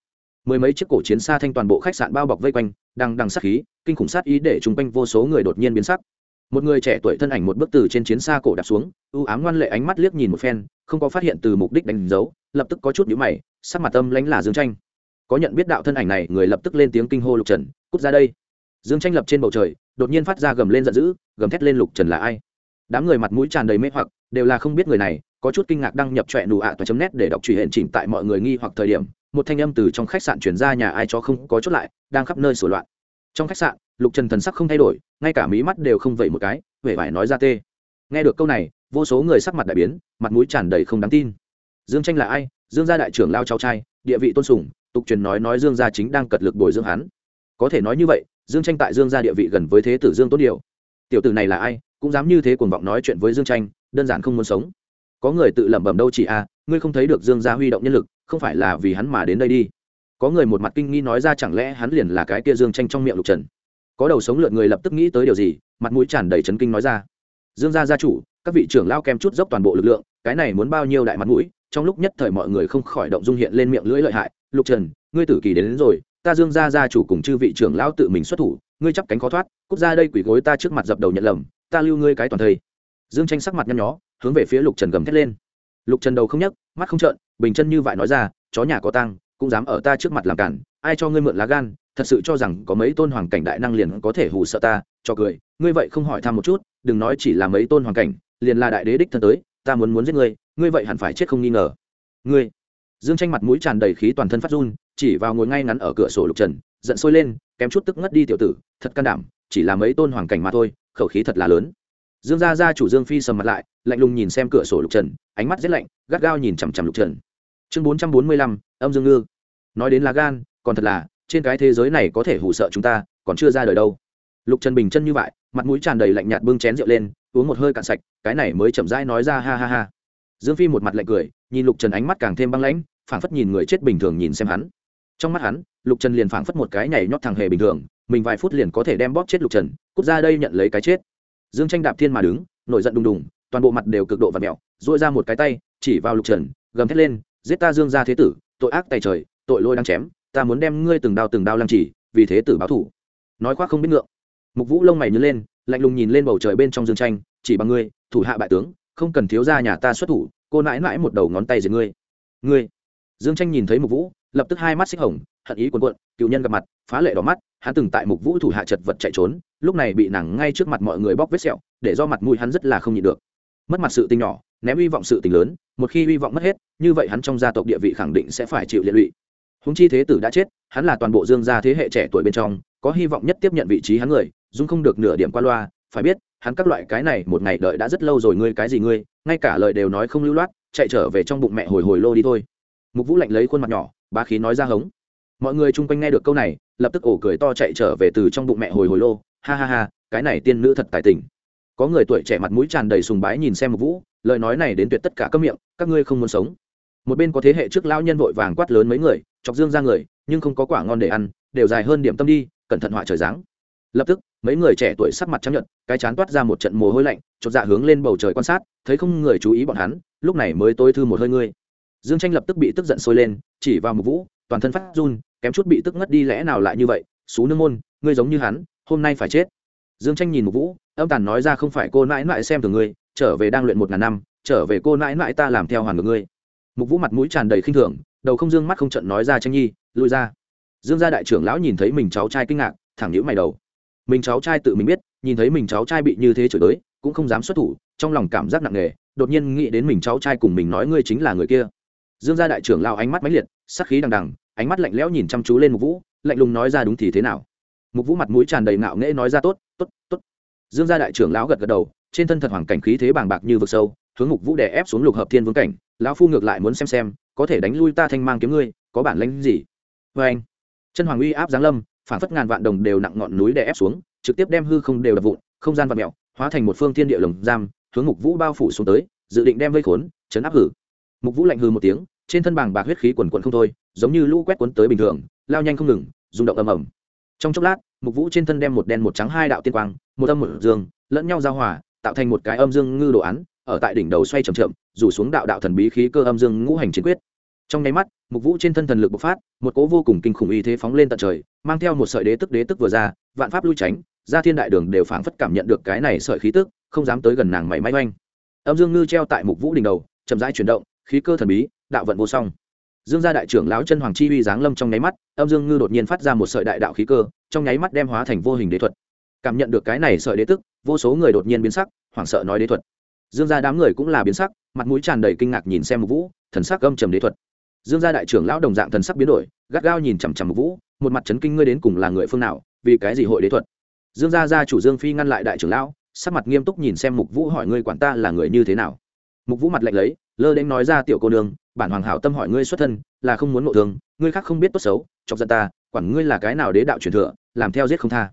mười mấy chiếc cổ chiến xa thanh toàn bộ khách sạn bao bọc vây quanh, đang đằng sát khí, kinh khủng sát ý để chung quanh vô số người đột nhiên biến sắc. Một người trẻ tuổi thân ảnh một bước từ trên chiến xa cổ đạp xuống ưu ám ngoan lệ ánh mắt liếc nhìn một phen, không có phát hiện từ mục đích đánh dấu, lập tức có chút nhíu mày, sắc mặt tâm lãnh là dương tranh có nhận biết đạo thân ảnh này, người lập tức lên tiếng kinh hô lục trần, cút ra đây. Dương tranh lập trên bầu trời, đột nhiên phát ra gầm lên giận dữ, gầm thét lên lục trần là ai? Đám người mặt mũi tràn đầy mê hoặc, đều là không biết người này, có chút kinh ngạc đăng nhập trọe nụ ạ toa chấm nét để đọc truy hiện chỉnh tại mọi người nghi hoặc thời điểm một thanh âm từ trong khách sạn chuyển ra nhà ai cho không có chốt lại đang khắp nơi sửa loạn. Trong khách sạn lục trần thần sắc không thay đổi ngay cả mí mắt đều không vẩy một cái huệ vải nói ra tê. Nghe được câu này vô số người sắc mặt đại biến mặt mũi tràn đầy không đáng tin. Dương tranh là ai? Dương gia đại trưởng lao cháu trai địa vị tôn sùng tục truyền nói nói dương gia chính đang cật lực bồi dưỡng hắn. Có thể nói như vậy dương tranh tại dương gia địa vị gần với thế tử dương tốt điều. Tiểu tử này là ai? Cũng dám như thế cuồng vọng nói chuyện với dương tranh đơn giản không muốn sống. Có người tự lẩm bẩm đâu chỉ a à, ngươi không thấy được dương gia huy động nhân lực không phải là vì hắn mà đến đây đi. Có người một mặt kinh nghi nói ra chẳng lẽ hắn liền là cái kia dương tranh trong miệng lục trần? Có đầu sống lượn người lập tức nghĩ tới điều gì mặt mũi tràn đầy chấn kinh nói ra. Dương gia gia chủ các vị trưởng lao kem chút dốc toàn bộ lực lượng cái này muốn bao nhiêu đại mặt mũi trong lúc nhất thời mọi người không khỏi động dung hiện lên miệng lưỡi lợi hại. Lục trần ngươi tử kỳ đến, đến rồi ta dương gia gia chủ cùng chư vị trưởng lão tự mình xuất thủ ngươi chắp cánh khó thoát cút ra đây quỷ gối ta trước mặt dập đầu nhận lầm ta lưu ngươi cái toàn thây. Dương tranh sắc mặt nhăn nhó hướng về phía lục trần gầm thét lên. Lục trần đầu không nhấc mắt không trợn bình chân như vậy nói ra, chó nhà có tăng cũng dám ở ta trước mặt làm cản, ai cho ngươi mượn lá gan, thật sự cho rằng có mấy tôn hoàng cảnh đại năng liền có thể hù sợ ta, cho cười, ngươi vậy không hỏi thăm một chút, đừng nói chỉ là mấy tôn hoàng cảnh, liền là đại đế đích thân tới, ta muốn muốn giết ngươi ngươi vậy hẳn phải chết không nghi ngờ. Ngươi? Dương tranh mặt mũi tràn đầy khí toàn thân phát run, chỉ vào ngồi ngay ngắn ở cửa sổ lục trần, giận sôi lên, kém chút tức ngất đi tiểu tử, thật can đảm, chỉ là mấy tôn hoàng cảnh mà thôi, khẩu khí thật là lớn. Dương gia gia chủ dương phi sầm mặt lại, lạnh lùng nhìn xem cửa sổ lục trần, ánh mắt rất lạnh, gắt gao nhìn chằm chằm lục trần chương bốn trăm bốn mươi lăm, âm dương ngư. Nói đến lá gan, còn thật là, trên cái thế giới này có thể hủ sợ chúng ta, còn chưa ra đời đâu. Lục trần bình chân như vậy, mặt mũi tràn đầy lạnh nhạt bưng chén rượu lên, uống một hơi cạn sạch, cái này mới chậm rãi nói ra ha ha ha. Dương phi một mặt lạnh cười, nhìn lục trần ánh mắt càng thêm băng lãnh, phảng phất nhìn người chết bình thường nhìn xem hắn. Trong mắt hắn, lục trần liền phảng phất một cái nhảy nhót thằng hề bình thường, mình vài phút liền có thể đem bóp chết lục trần, cút ra đây nhận lấy cái chết. Dương tranh đạp thiên mà đứng, nổi giận đùng đùng, toàn bộ mặt đều cực độ và mẹo dội ra một cái tay, chỉ vào lục trần, gầm thét lên giết ta dương gia thế tử, tội ác tay trời, tội lôi đang chém, ta muốn đem ngươi từng đao từng đao lăng chỉ vì thế tử báo thủ. Nói khoác không biết ngượng. Mục vũ lông mày nhớ lên, lạnh lùng nhìn lên bầu trời bên trong dương tranh, chỉ bằng ngươi, thủ hạ bại tướng, không cần thiếu ra nhà ta xuất thủ, cô nãi nãi một đầu ngón tay giết ngươi. Ngươi? Dương tranh nhìn thấy mục vũ, lập tức hai mắt xích hồng, hận ý cuồn cuộn, cựu nhân gặp mặt, phá lệ đỏ mắt, hắn từng tại mục vũ thủ hạ chật vật chạy trốn, lúc này bị nàng ngay trước mặt mọi người bóc vết sẹo, để do mặt mũi hắn rất là không nhịn được. Mất mặt sự tình nhỏ, ném hy vọng sự tình lớn một khi hy vọng mất hết, như vậy hắn trong gia tộc địa vị khẳng định sẽ phải chịu liệt lụy. Húng chi thế tử đã chết, hắn là toàn bộ dương gia thế hệ trẻ tuổi bên trong, có hy vọng nhất tiếp nhận vị trí hắn người dung không được nửa điểm qua loa, phải biết, hắn các loại cái này một ngày đợi đã rất lâu rồi, ngươi cái gì ngươi, ngay cả lời đều nói không lưu loát, chạy trở về trong bụng mẹ hồi hồi lô đi thôi. Mục vũ lạnh lấy khuôn mặt nhỏ, bá khí nói ra hống. Mọi người chung quanh nghe được câu này, lập tức ổ cười to chạy trở về từ trong bụng mẹ hồi hồi lô. Ha ha ha, cái này tiên nữ thật tài tình có người tuổi trẻ mặt mũi tràn đầy sùng bái nhìn xem mục vũ, lời nói này đến tuyệt tất cả các miệng, các ngươi không muốn sống. Một bên có thế hệ trước lão nhân vội vàng quát lớn mấy người, chọc dương ra người, nhưng không có quả ngon để ăn, đều dài hơn điểm tâm đi, cẩn thận họa trời dáng lập tức, mấy người trẻ tuổi sắc mặt chấp nhận cái chán toát ra một trận mồ hôi lạnh, chột dạ hướng lên bầu trời quan sát, thấy không người chú ý bọn hắn, lúc này mới tôi thư một hơi ngươi. Dương tranh lập tức bị tức giận sôi lên, chỉ vào một vũ, toàn thân phát run, kém chút bị tức ngất đi lẽ nào lại như vậy, xú nương môn, ngươi giống như hắn, hôm nay phải chết. Dương tranh nhìn mục vũ âm tàn nói ra không phải cô nãi nãi xem thường ngươi, trở về đang luyện một ngàn năm, trở về cô nãi nãi ta làm theo hoàn ngược ngươi. Mục vũ mặt mũi tràn đầy khinh thường, đầu không dương mắt không trận nói ra tranh nhi, lui ra. Dương gia đại trưởng lão nhìn thấy mình cháu trai kinh ngạc, thẳng nhữ mày đầu. Mình cháu trai tự mình biết, nhìn thấy mình cháu trai bị như thế chửi tới cũng không dám xuất thủ, trong lòng cảm giác nặng nề, đột nhiên nghĩ đến mình cháu trai cùng mình nói ngươi chính là người kia. Dương gia đại trưởng lao ánh mắt mãnh liệt, sắc khí đằng đằng, ánh mắt lạnh lẽo nhìn chăm chú lên mục vũ, lạnh lùng nói ra đúng thì thế nào. Mục vũ mặt mũi tràn đầy ngạo nghễ nói ra tốt tốt tốt dương gia đại trưởng lão gật gật đầu, trên thân thật hoàng cảnh khí thế bàng bạc như vực sâu, hướng mục vũ đè ép xuống lục hợp thiên vương cảnh, lão phu ngược lại muốn xem xem, có thể đánh lui ta thanh mang kiếm ngươi, có bản lãnh gì? Vê anh, chân hoàng uy áp giáng lâm, phản phất ngàn vạn đồng đều nặng ngọn núi đè ép xuống, trực tiếp đem hư không đều đập vụn, không gian vặn mẹo hóa thành một phương thiên địa lồng giam, hướng mục vũ bao phủ xuống tới, dự định đem vây khốn chấn áp hử. Mục vũ lạnh hư một tiếng, trên thân bàng bạc huyết khí quần quận không thôi, giống như lũ quét cuốn tới bình thường, lao nhanh không ngừng, rung động ầm ầm. Trong chốc lát, mục vũ trên thân đem một đen một trắng hai đạo tiên quang một âm một dương, lẫn nhau giao hòa, tạo thành một cái âm dương ngư đồ án, ở tại đỉnh đầu xoay chậm chậm, rủ xuống đạo đạo thần bí khí cơ âm dương ngũ hành chiến quyết. Trong nháy mắt, mục vũ trên thân thần lực bộc phát, một cỗ vô cùng kinh khủng y thế phóng lên tận trời, mang theo một sợi đế tức đế tức vừa ra, vạn pháp lui tránh, ra thiên đại đường đều phảng phất cảm nhận được cái này sợi khí tức, không dám tới gần nàng mảy may oanh. Âm dương ngư treo tại mục vũ đỉnh đầu, chậm rãi chuyển động, khí cơ thần bí, đạo vận vô song. Dương gia đại trưởng lão chân hoàng chi uy giáng lâm trong nháy mắt, âm dương ngư đột nhiên phát ra một sợi đại đạo khí cơ, trong nháy mắt đem hóa thành vô hình đế thuật cảm nhận được cái này sợi đế tức, vô số người đột nhiên biến sắc, hoảng sợ nói đế thuật. Dương gia đám người cũng là biến sắc, mặt mũi tràn đầy kinh ngạc nhìn xem mục vũ, thần sắc âm trầm đế thuật. Dương gia đại trưởng lão đồng dạng thần sắc biến đổi, gắt gao nhìn chằm chằm mục vũ, một mặt chấn kinh ngươi đến cùng là người phương nào, vì cái gì hội đế thuật? Dương gia gia chủ dương phi ngăn lại đại trưởng lão, sắc mặt nghiêm túc nhìn xem mục vũ hỏi ngươi quản ta là người như thế nào. Mục vũ mặt lạnh lấy, lơ đến nói ra tiểu cô nương, bản hoàng hảo tâm hỏi ngươi xuất thân, là không muốn ngộ thương, ngươi khác không biết tốt xấu, chọc giận ta, quản ngươi là cái nào đế đạo truyền thừa, làm theo giết không tha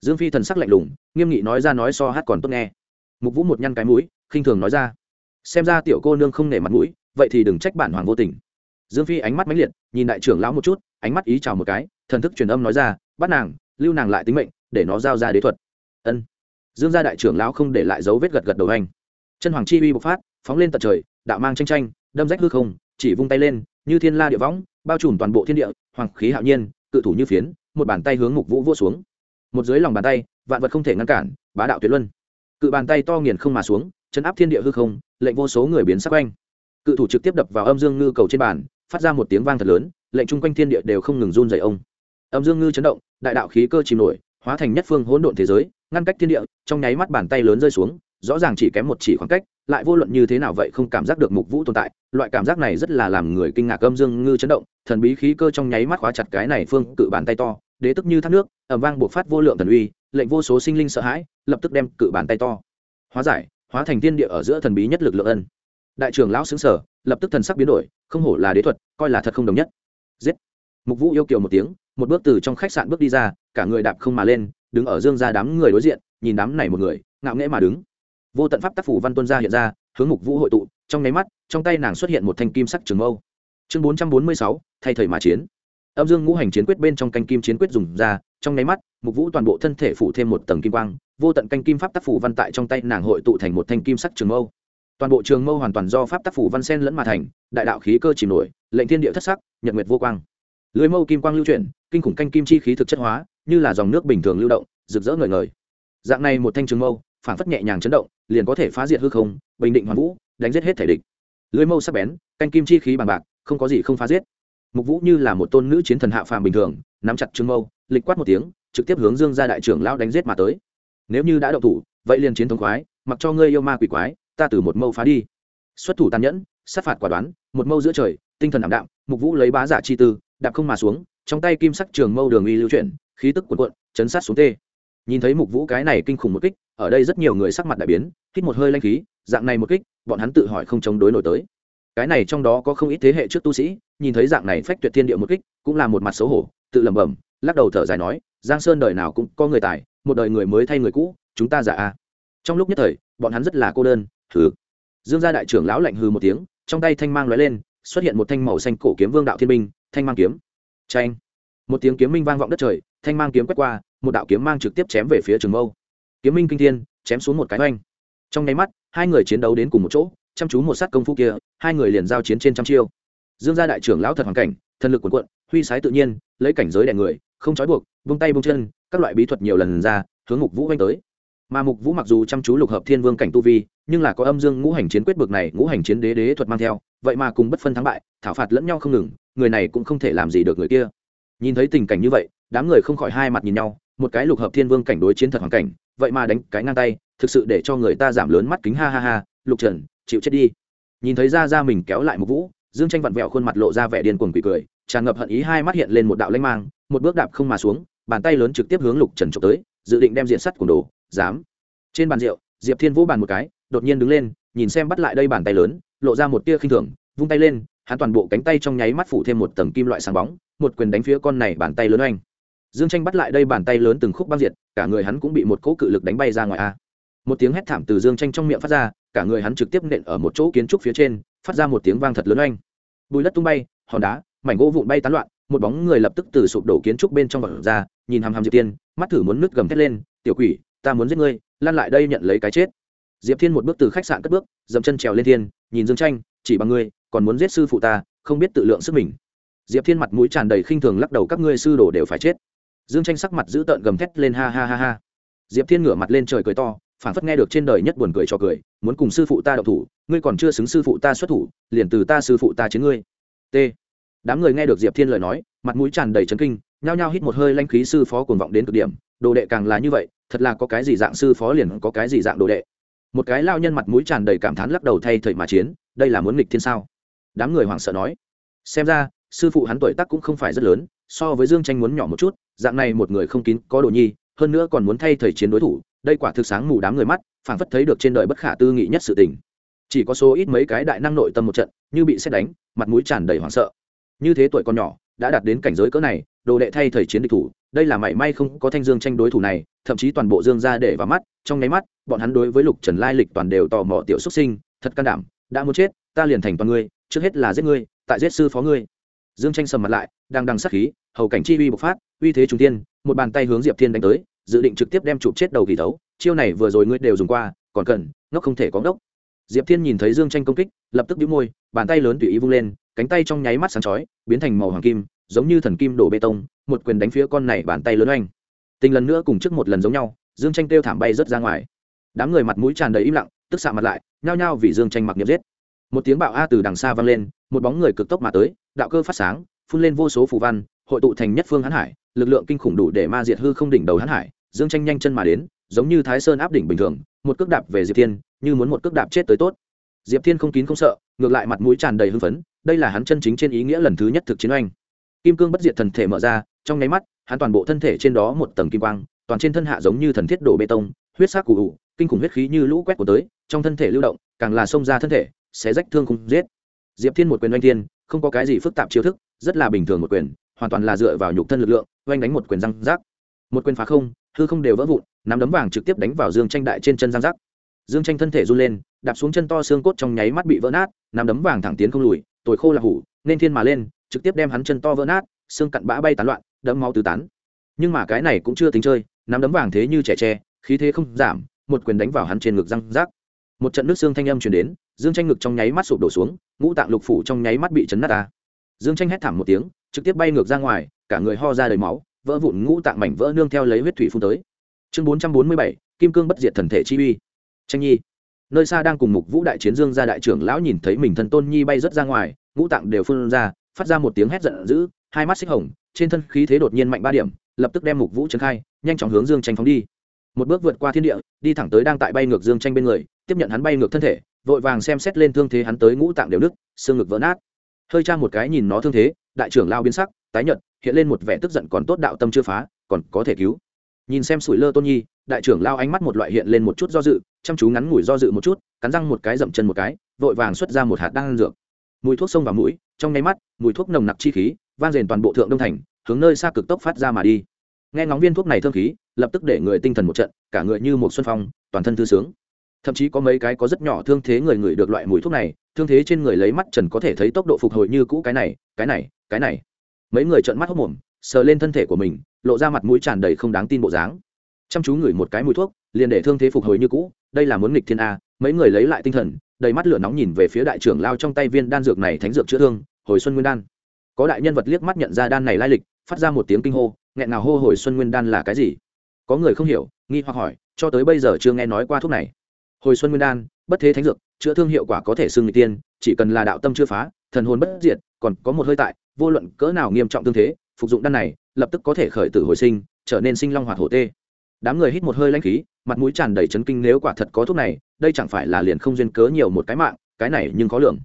dương phi thần sắc lạnh lùng, nghiêm nghị nói ra nói so hát còn tốt nghe. Mục vũ một nhăn cái mũi, khinh thường nói ra. Xem ra tiểu cô nương không nể mặt mũi, vậy thì đừng trách bản hoàng vô tình. Dương phi ánh mắt mãnh liệt, nhìn đại trưởng lão một chút, ánh mắt ý chào một cái, thần thức truyền âm nói ra, bắt nàng, lưu nàng lại tính mệnh, để nó giao ra đế thuật. Ân. Dương gia đại trưởng lão không để lại dấu vết gật gật đầu anh. Chân hoàng chi uy bộc phát, phóng lên tận trời, đạo mang tranh tranh, đâm rách hư không, chỉ vung tay lên, như thiên la địa võng, bao trùm toàn bộ thiên địa, hoàng khí hạo nhiên, cự thủ như phiến, một bàn tay hướng mục vũ vô xuống một dưới lòng bàn tay, vạn vật không thể ngăn cản, bá đạo tuyệt luân. Cự bàn tay to nghiền không mà xuống, chấn áp thiên địa hư không, lệnh vô số người biến sắc quanh. Cự thủ trực tiếp đập vào âm dương ngư cầu trên bàn, phát ra một tiếng vang thật lớn, lệnh chung quanh thiên địa đều không ngừng run dày ông. Âm dương ngư chấn động, đại đạo khí cơ chìm nổi, hóa thành nhất phương hỗn độn thế giới, ngăn cách thiên địa, trong nháy mắt bàn tay lớn rơi xuống, rõ ràng chỉ kém một chỉ khoảng cách, lại vô luận như thế nào vậy không cảm giác được mục vũ tồn tại, loại cảm giác này rất là làm người kinh ngạc âm dương ngư chấn động, thần bí khí cơ trong nháy mắt khóa chặt cái này phương cự bàn tay to đế tức như thác nước, ẩm vang buộc phát vô lượng thần uy, lệnh vô số sinh linh sợ hãi, lập tức đem cự bàn tay to. Hóa giải, hóa thành tiên địa ở giữa thần bí nhất lực lượng ân. Đại trưởng lão xứng sở lập tức thần sắc biến đổi, không hổ là đế thuật, coi là thật không đồng nhất. Giết. Mục vũ yêu kiều một tiếng, một bước từ trong khách sạn bước đi ra, cả người đạp không mà lên, đứng ở dương ra đám người đối diện, nhìn đám này một người, ngạo nghễ mà đứng. Vô tận pháp tác phủ văn tuân ra hiện ra, hướng mục vũ hội tụ, trong nháy mắt, trong tay nàng xuất hiện một thanh kim sắc trường mâu. Chương bốn trăm bốn mươi sáu, thay thời mà chiến âm dương ngũ hành chiến quyết bên trong canh kim chiến quyết dùng ra, trong nháy mắt, mục vũ toàn bộ thân thể phủ thêm một tầng kim quang, vô tận canh kim pháp tác phủ văn tại trong tay nàng hội tụ thành một thanh kim sắc trường mâu. Toàn bộ trường mâu hoàn toàn do pháp tác phủ văn sen lẫn mà thành, đại đạo khí cơ chìm nổi, lệnh thiên địa thất sắc, nhật nguyệt vô quang. Lưới mâu kim quang lưu chuyển, kinh khủng canh kim chi khí thực chất hóa, như là dòng nước bình thường lưu động, rực rỡ ngời ngời. Dạng này một thanh trường mâu, phản phất nhẹ nhàng chấn động, liền có thể phá diệt hư không, bình định hoàn vũ, đánh giết hết thể địch. Lưới mâu sắc bén, canh kim chi khí bằng bạc, không có gì không phá giết mục vũ như là một tôn nữ chiến thần hạ phàm bình thường, nắm chặt trường mâu, lịch quát một tiếng, trực tiếp hướng dương ra đại trưởng lão đánh giết mà tới. Nếu như đã đậu thủ, vậy liền chiến thống khoái, mặc cho ngươi yêu ma quỷ quái, ta từ một mâu phá đi. Xuất thủ tàn nhẫn, sát phạt quả đoán, một mâu giữa trời, tinh thần ảm đạm, mục vũ lấy bá giả chi tư, đạp không mà xuống, trong tay kim sắc trường mâu đường uy lưu chuyển, khí tức cuộn cuộn, chấn sát xuống tê. Nhìn thấy mục vũ cái này kinh khủng một kích, ở đây rất nhiều người sắc mặt đại biến, hít một hơi lanh khí, dạng này một kích, bọn hắn tự hỏi không chống đối nổi tới cái này trong đó có không ít thế hệ trước tu sĩ, nhìn thấy dạng này phách tuyệt thiên địa một kích, cũng là một mặt xấu hổ, tự lẩm bẩm, lắc đầu thở dài nói, giang sơn đời nào cũng có người tài, một đời người mới thay người cũ, chúng ta giả a. Trong lúc nhất thời, bọn hắn rất là cô đơn thử dương gia đại trưởng lão lạnh hừ một tiếng, trong tay thanh mang lóe lên, xuất hiện một thanh màu xanh cổ kiếm vương đạo thiên minh thanh mang kiếm. Tranh một tiếng kiếm minh vang vọng đất trời, thanh mang kiếm quét qua, một đạo kiếm mang trực tiếp chém về phía trường mâu. Kiếm minh kinh thiên, chém xuống một cái oanh. Trong nháy mắt, hai người chiến đấu đến cùng một chỗ chăm chú một sát công phu kia, hai người liền giao chiến trên trăm chiêu. Dương gia đại trưởng lão thật hoàn cảnh, thần lực quần quận huy sái tự nhiên, lấy cảnh giới đẻ người, không trói buộc, vung tay vung chân, các loại bí thuật nhiều lần ra, hướng mục vũ oanh tới. Mà mục vũ mặc dù chăm chú lục hợp thiên vương cảnh tu vi, nhưng là có âm dương ngũ hành chiến quyết bực này, ngũ hành chiến đế đế thuật mang theo, vậy mà cùng bất phân thắng bại, thảo phạt lẫn nhau không ngừng, người này cũng không thể làm gì được người kia. Nhìn thấy tình cảnh như vậy, đám người không khỏi hai mặt nhìn nhau, một cái lục hợp thiên vương cảnh đối chiến thật hoàn cảnh, vậy mà đánh cái ngang tay, thực sự để cho người ta giảm lớn mắt kính, ha ha ha, lục trần chịu chết đi. Nhìn thấy ra ra mình kéo lại một vũ, dương tranh vặn vẹo khuôn mặt lộ ra vẻ điên cuồng quỷ cười, tràn ngập hận ý hai mắt hiện lên một đạo lanh mang, một bước đạp không mà xuống, bàn tay lớn trực tiếp hướng lục trần trộm tới, dự định đem diện sắt cùng đồ, dám. Trên bàn rượu, diệp thiên vũ bàn một cái, đột nhiên đứng lên, nhìn xem bắt lại đây bàn tay lớn, lộ ra một tia khinh thường, vung tay lên, hắn toàn bộ cánh tay trong nháy mắt phủ thêm một tầng kim loại sáng bóng, một quyền đánh phía con này bàn tay lớn oanh. Dương tranh bắt lại đây bàn tay lớn từng khúc băng diệt, cả người hắn cũng bị một cỗ cự lực đánh bay ra ngoài a. Một tiếng hét thảm từ dương tranh trong miệng phát ra cả người hắn trực tiếp nện ở một chỗ kiến trúc phía trên, phát ra một tiếng vang thật lớn oanh. Bùi đất tung bay, hòn đá, mảnh gỗ vụn bay tán loạn, một bóng người lập tức từ sụp đổ kiến trúc bên trong vật ra, nhìn hàm hàm diệp tiên mắt thử muốn nứt gầm thét lên, tiểu quỷ, ta muốn giết ngươi lan lại đây nhận lấy cái chết. Diệp thiên một bước từ khách sạn cất bước, dậm chân trèo lên thiên, nhìn dương tranh, chỉ bằng ngươi, còn muốn giết sư phụ ta, không biết tự lượng sức mình. Diệp thiên mặt mũi tràn đầy khinh thường lắc đầu, các ngươi sư đồ đều phải chết. Dương tranh sắc mặt giữ tợn gầm thét lên, ha ha ha ha. Diệp thiên ngửa mặt lên trời cười to phản phất nghe được trên đời nhất buồn cười cho cười, muốn cùng sư phụ ta đậu thủ, ngươi còn chưa xứng sư phụ ta xuất thủ, liền từ ta sư phụ ta chiến ngươi. T. Đám người nghe được diệp thiên lời nói, mặt mũi tràn đầy trấn kinh, nhao nhao hít một hơi lanh khí sư phó cuồng vọng đến cực điểm, đồ đệ càng là như vậy, thật là có cái gì dạng sư phó liền có cái gì dạng đồ đệ. Một cái lao nhân mặt mũi tràn đầy cảm thán lắc đầu thay thời mà chiến, đây là muốn nghịch thiên sao? Đám người hoảng sợ nói. Xem ra, sư phụ hắn tuổi tác cũng không phải rất lớn, so với dương tranh muốn nhỏ một chút, dạng này một người không kín có đồ nhi, hơn nữa còn muốn thay thời chiến đối thủ đây quả thực sáng mù đám người mắt, phảng phất thấy được trên đời bất khả tư nghị nhất sự tình. Chỉ có số ít mấy cái đại năng nội tâm một trận, như bị xét đánh, mặt mũi tràn đầy hoảng sợ. Như thế tuổi còn nhỏ, đã đạt đến cảnh giới cỡ này, đồ đệ thay thời chiến địch thủ, đây là mảy may không có thanh dương tranh đối thủ này, thậm chí toàn bộ dương ra để vào mắt, trong nháy mắt, bọn hắn đối với lục trần lai lịch toàn đều tò mò tiểu xuất sinh, thật can đảm, đã muốn chết, ta liền thành toàn ngươi, trước hết là giết ngươi, tại giết sư phó ngươi. Dương tranh sầm mặt lại, đang đằng sắc khí, hầu cảnh chi uy bộc phát, uy thế trung tiên một bàn tay hướng diệp thiên đánh tới dự định trực tiếp đem chụp chết đầu kỳ thấu, chiêu này vừa rồi ngươi đều dùng qua, còn cần, ngốc không thể có ngốc. Diệp thiên nhìn thấy dương tranh công kích, lập tức đĩu môi, bàn tay lớn tùy ý vung lên, cánh tay trong nháy mắt sáng chói, biến thành màu hoàng kim, giống như thần kim đổ bê tông, một quyền đánh phía con này bàn tay lớn oanh. Tình lần nữa cùng trước một lần giống nhau, dương tranh kêu thảm bay rớt ra ngoài. Đám người mặt mũi tràn đầy im lặng, tức xạ mặt lại, nhao nhao vì dương tranh mặc nghiệp giết. Một tiếng bạo a từ đằng xa vang lên, một bóng người cực tốc mà tới, đạo cơ phát sáng, phun lên vô số phù văn, hội tụ thành nhất phương hãn hải, lực lượng kinh khủng đủ để ma diệt hư không đỉnh đầu hãn hải dương tranh nhanh chân mà đến, giống như thái sơn áp đỉnh bình thường, một cước đạp về diệp thiên, như muốn một cước đạp chết tới tốt. Diệp thiên không kín không sợ, ngược lại mặt mũi tràn đầy hưng phấn, đây là hắn chân chính trên ý nghĩa lần thứ nhất thực chiến oanh. Kim cương bất diệt thần thể mở ra, trong nháy mắt, hắn toàn bộ thân thể trên đó một tầng kim quang, toàn trên thân hạ giống như thần thiết đổ bê tông, huyết sắc cụ ủ kinh khủng huyết khí như lũ quét của tới, trong thân thể lưu động, càng là xông ra thân thể sẽ rách thương không giết. Diệp thiên một quyền oanh thiên, không có cái gì phức tạp chiêu thức, rất là bình thường một quyền, hoàn toàn là dựa vào nhục thân lực lượng, oanh đánh một quyền răng rác. Một quyền phá không hư không đều vỡ vụn nắm đấm vàng trực tiếp đánh vào dương tranh đại trên chân giang giác, dương tranh thân thể run lên đạp xuống chân to xương cốt trong nháy mắt bị vỡ nát nắm đấm vàng thẳng tiến không lùi tồi khô là hủ nên thiên mà lên trực tiếp đem hắn chân to vỡ nát xương cặn bã bay tán loạn đẫm máu tứ tán. Nhưng mà cái này cũng chưa tính chơi nắm đấm vàng thế như trẻ tre khí thế không giảm một quyền đánh vào hắn trên ngực răng rác một trận nước xương thanh âm truyền đến dương tranh ngực trong nháy mắt sụp đổ xuống ngũ tạng lục phủ trong nháy mắt bị chấn nát ta dương tranh hét thảm một tiếng trực tiếp bay ngược ra ngoài cả người ho ra đầy máu vỡ vụn ngũ tạng mảnh vỡ nương theo lấy huyết thủy phun tới. Chương bốn trăm bốn mươi bảy, kim cương bất diệt thần thể chi uy. Tranh nhi. Nơi xa đang cùng mục vũ đại chiến dương gia đại trưởng lão nhìn thấy mình thần tôn nhi bay rớt ra ngoài, ngũ tạng đều phun ra, phát ra một tiếng hét giận dữ, hai mắt xích hồng, trên thân khí thế đột nhiên mạnh ba điểm, lập tức đem mục vũ trấn khai, nhanh chóng hướng dương tranh phóng đi. Một bước vượt qua thiên địa, đi thẳng tới đang tại bay ngược dương tranh bên người, tiếp nhận hắn bay ngược thân thể, vội vàng xem xét lên thương thế hắn tới ngũ tạng đều nứt, xương ngực vỡ nát. Hơi tra một cái nhìn nó thương thế, đại trưởng lao biến sắc, tái nhợt hiện lên một vẻ tức giận còn tốt đạo tâm chưa phá, còn có thể cứu. Nhìn xem sủi lơ tôn nhi, đại trưởng lao ánh mắt một loại hiện lên một chút do dự, chăm chú ngắn ngủi do dự một chút, cắn răng một cái dậm chân một cái, vội vàng xuất ra một hạt đan dược. Mùi thuốc xông vào mũi, trong nháy mắt, mùi thuốc nồng nặc chi khí, vang rền toàn bộ thượng đông thành, hướng nơi xa cực tốc phát ra mà đi. Nghe ngóng viên thuốc này thơm khí, lập tức để người tinh thần một trận, cả người như một xuân phong, toàn thân thư sướng. Thậm chí có mấy cái có rất nhỏ thương thế người người được loại mùi thuốc này, thương thế trên người lấy mắt trần có thể thấy tốc độ phục hồi như cũ, cái này cái này cái này mấy người trợn mắt hốc mồm, sờ lên thân thể của mình, lộ ra mặt mũi tràn đầy không đáng tin bộ dáng. Chăm chú ngửi một cái mùi thuốc, liền để thương thế phục hồi như cũ, đây là muốn nghịch thiên a, mấy người lấy lại tinh thần, đầy mắt lửa nóng nhìn về phía đại trưởng lao trong tay viên đan dược này thánh dược chữa thương, hồi xuân nguyên đan. Có đại nhân vật liếc mắt nhận ra đan này lai lịch, phát ra một tiếng kinh hô, nghẹn nào hô hồi xuân nguyên đan là cái gì? Có người không hiểu, nghi hoặc hỏi, cho tới bây giờ chưa nghe nói qua thuốc này. Hồi xuân nguyên đan, bất thế thánh dược, chữa thương hiệu quả có thể xưng người tiên chỉ cần là đạo tâm chưa phá, thần hồn bất diệt, còn có một hơi tại vô luận cỡ nào nghiêm trọng tương thế, phục dụng đan này, lập tức có thể khởi tử hồi sinh, trở nên sinh long hoạt hổ tê. Đám người hít một hơi lãnh khí, mặt mũi tràn đầy chấn kinh nếu quả thật có thuốc này, đây chẳng phải là liền không duyên cớ nhiều một cái mạng, cái này nhưng khó lường.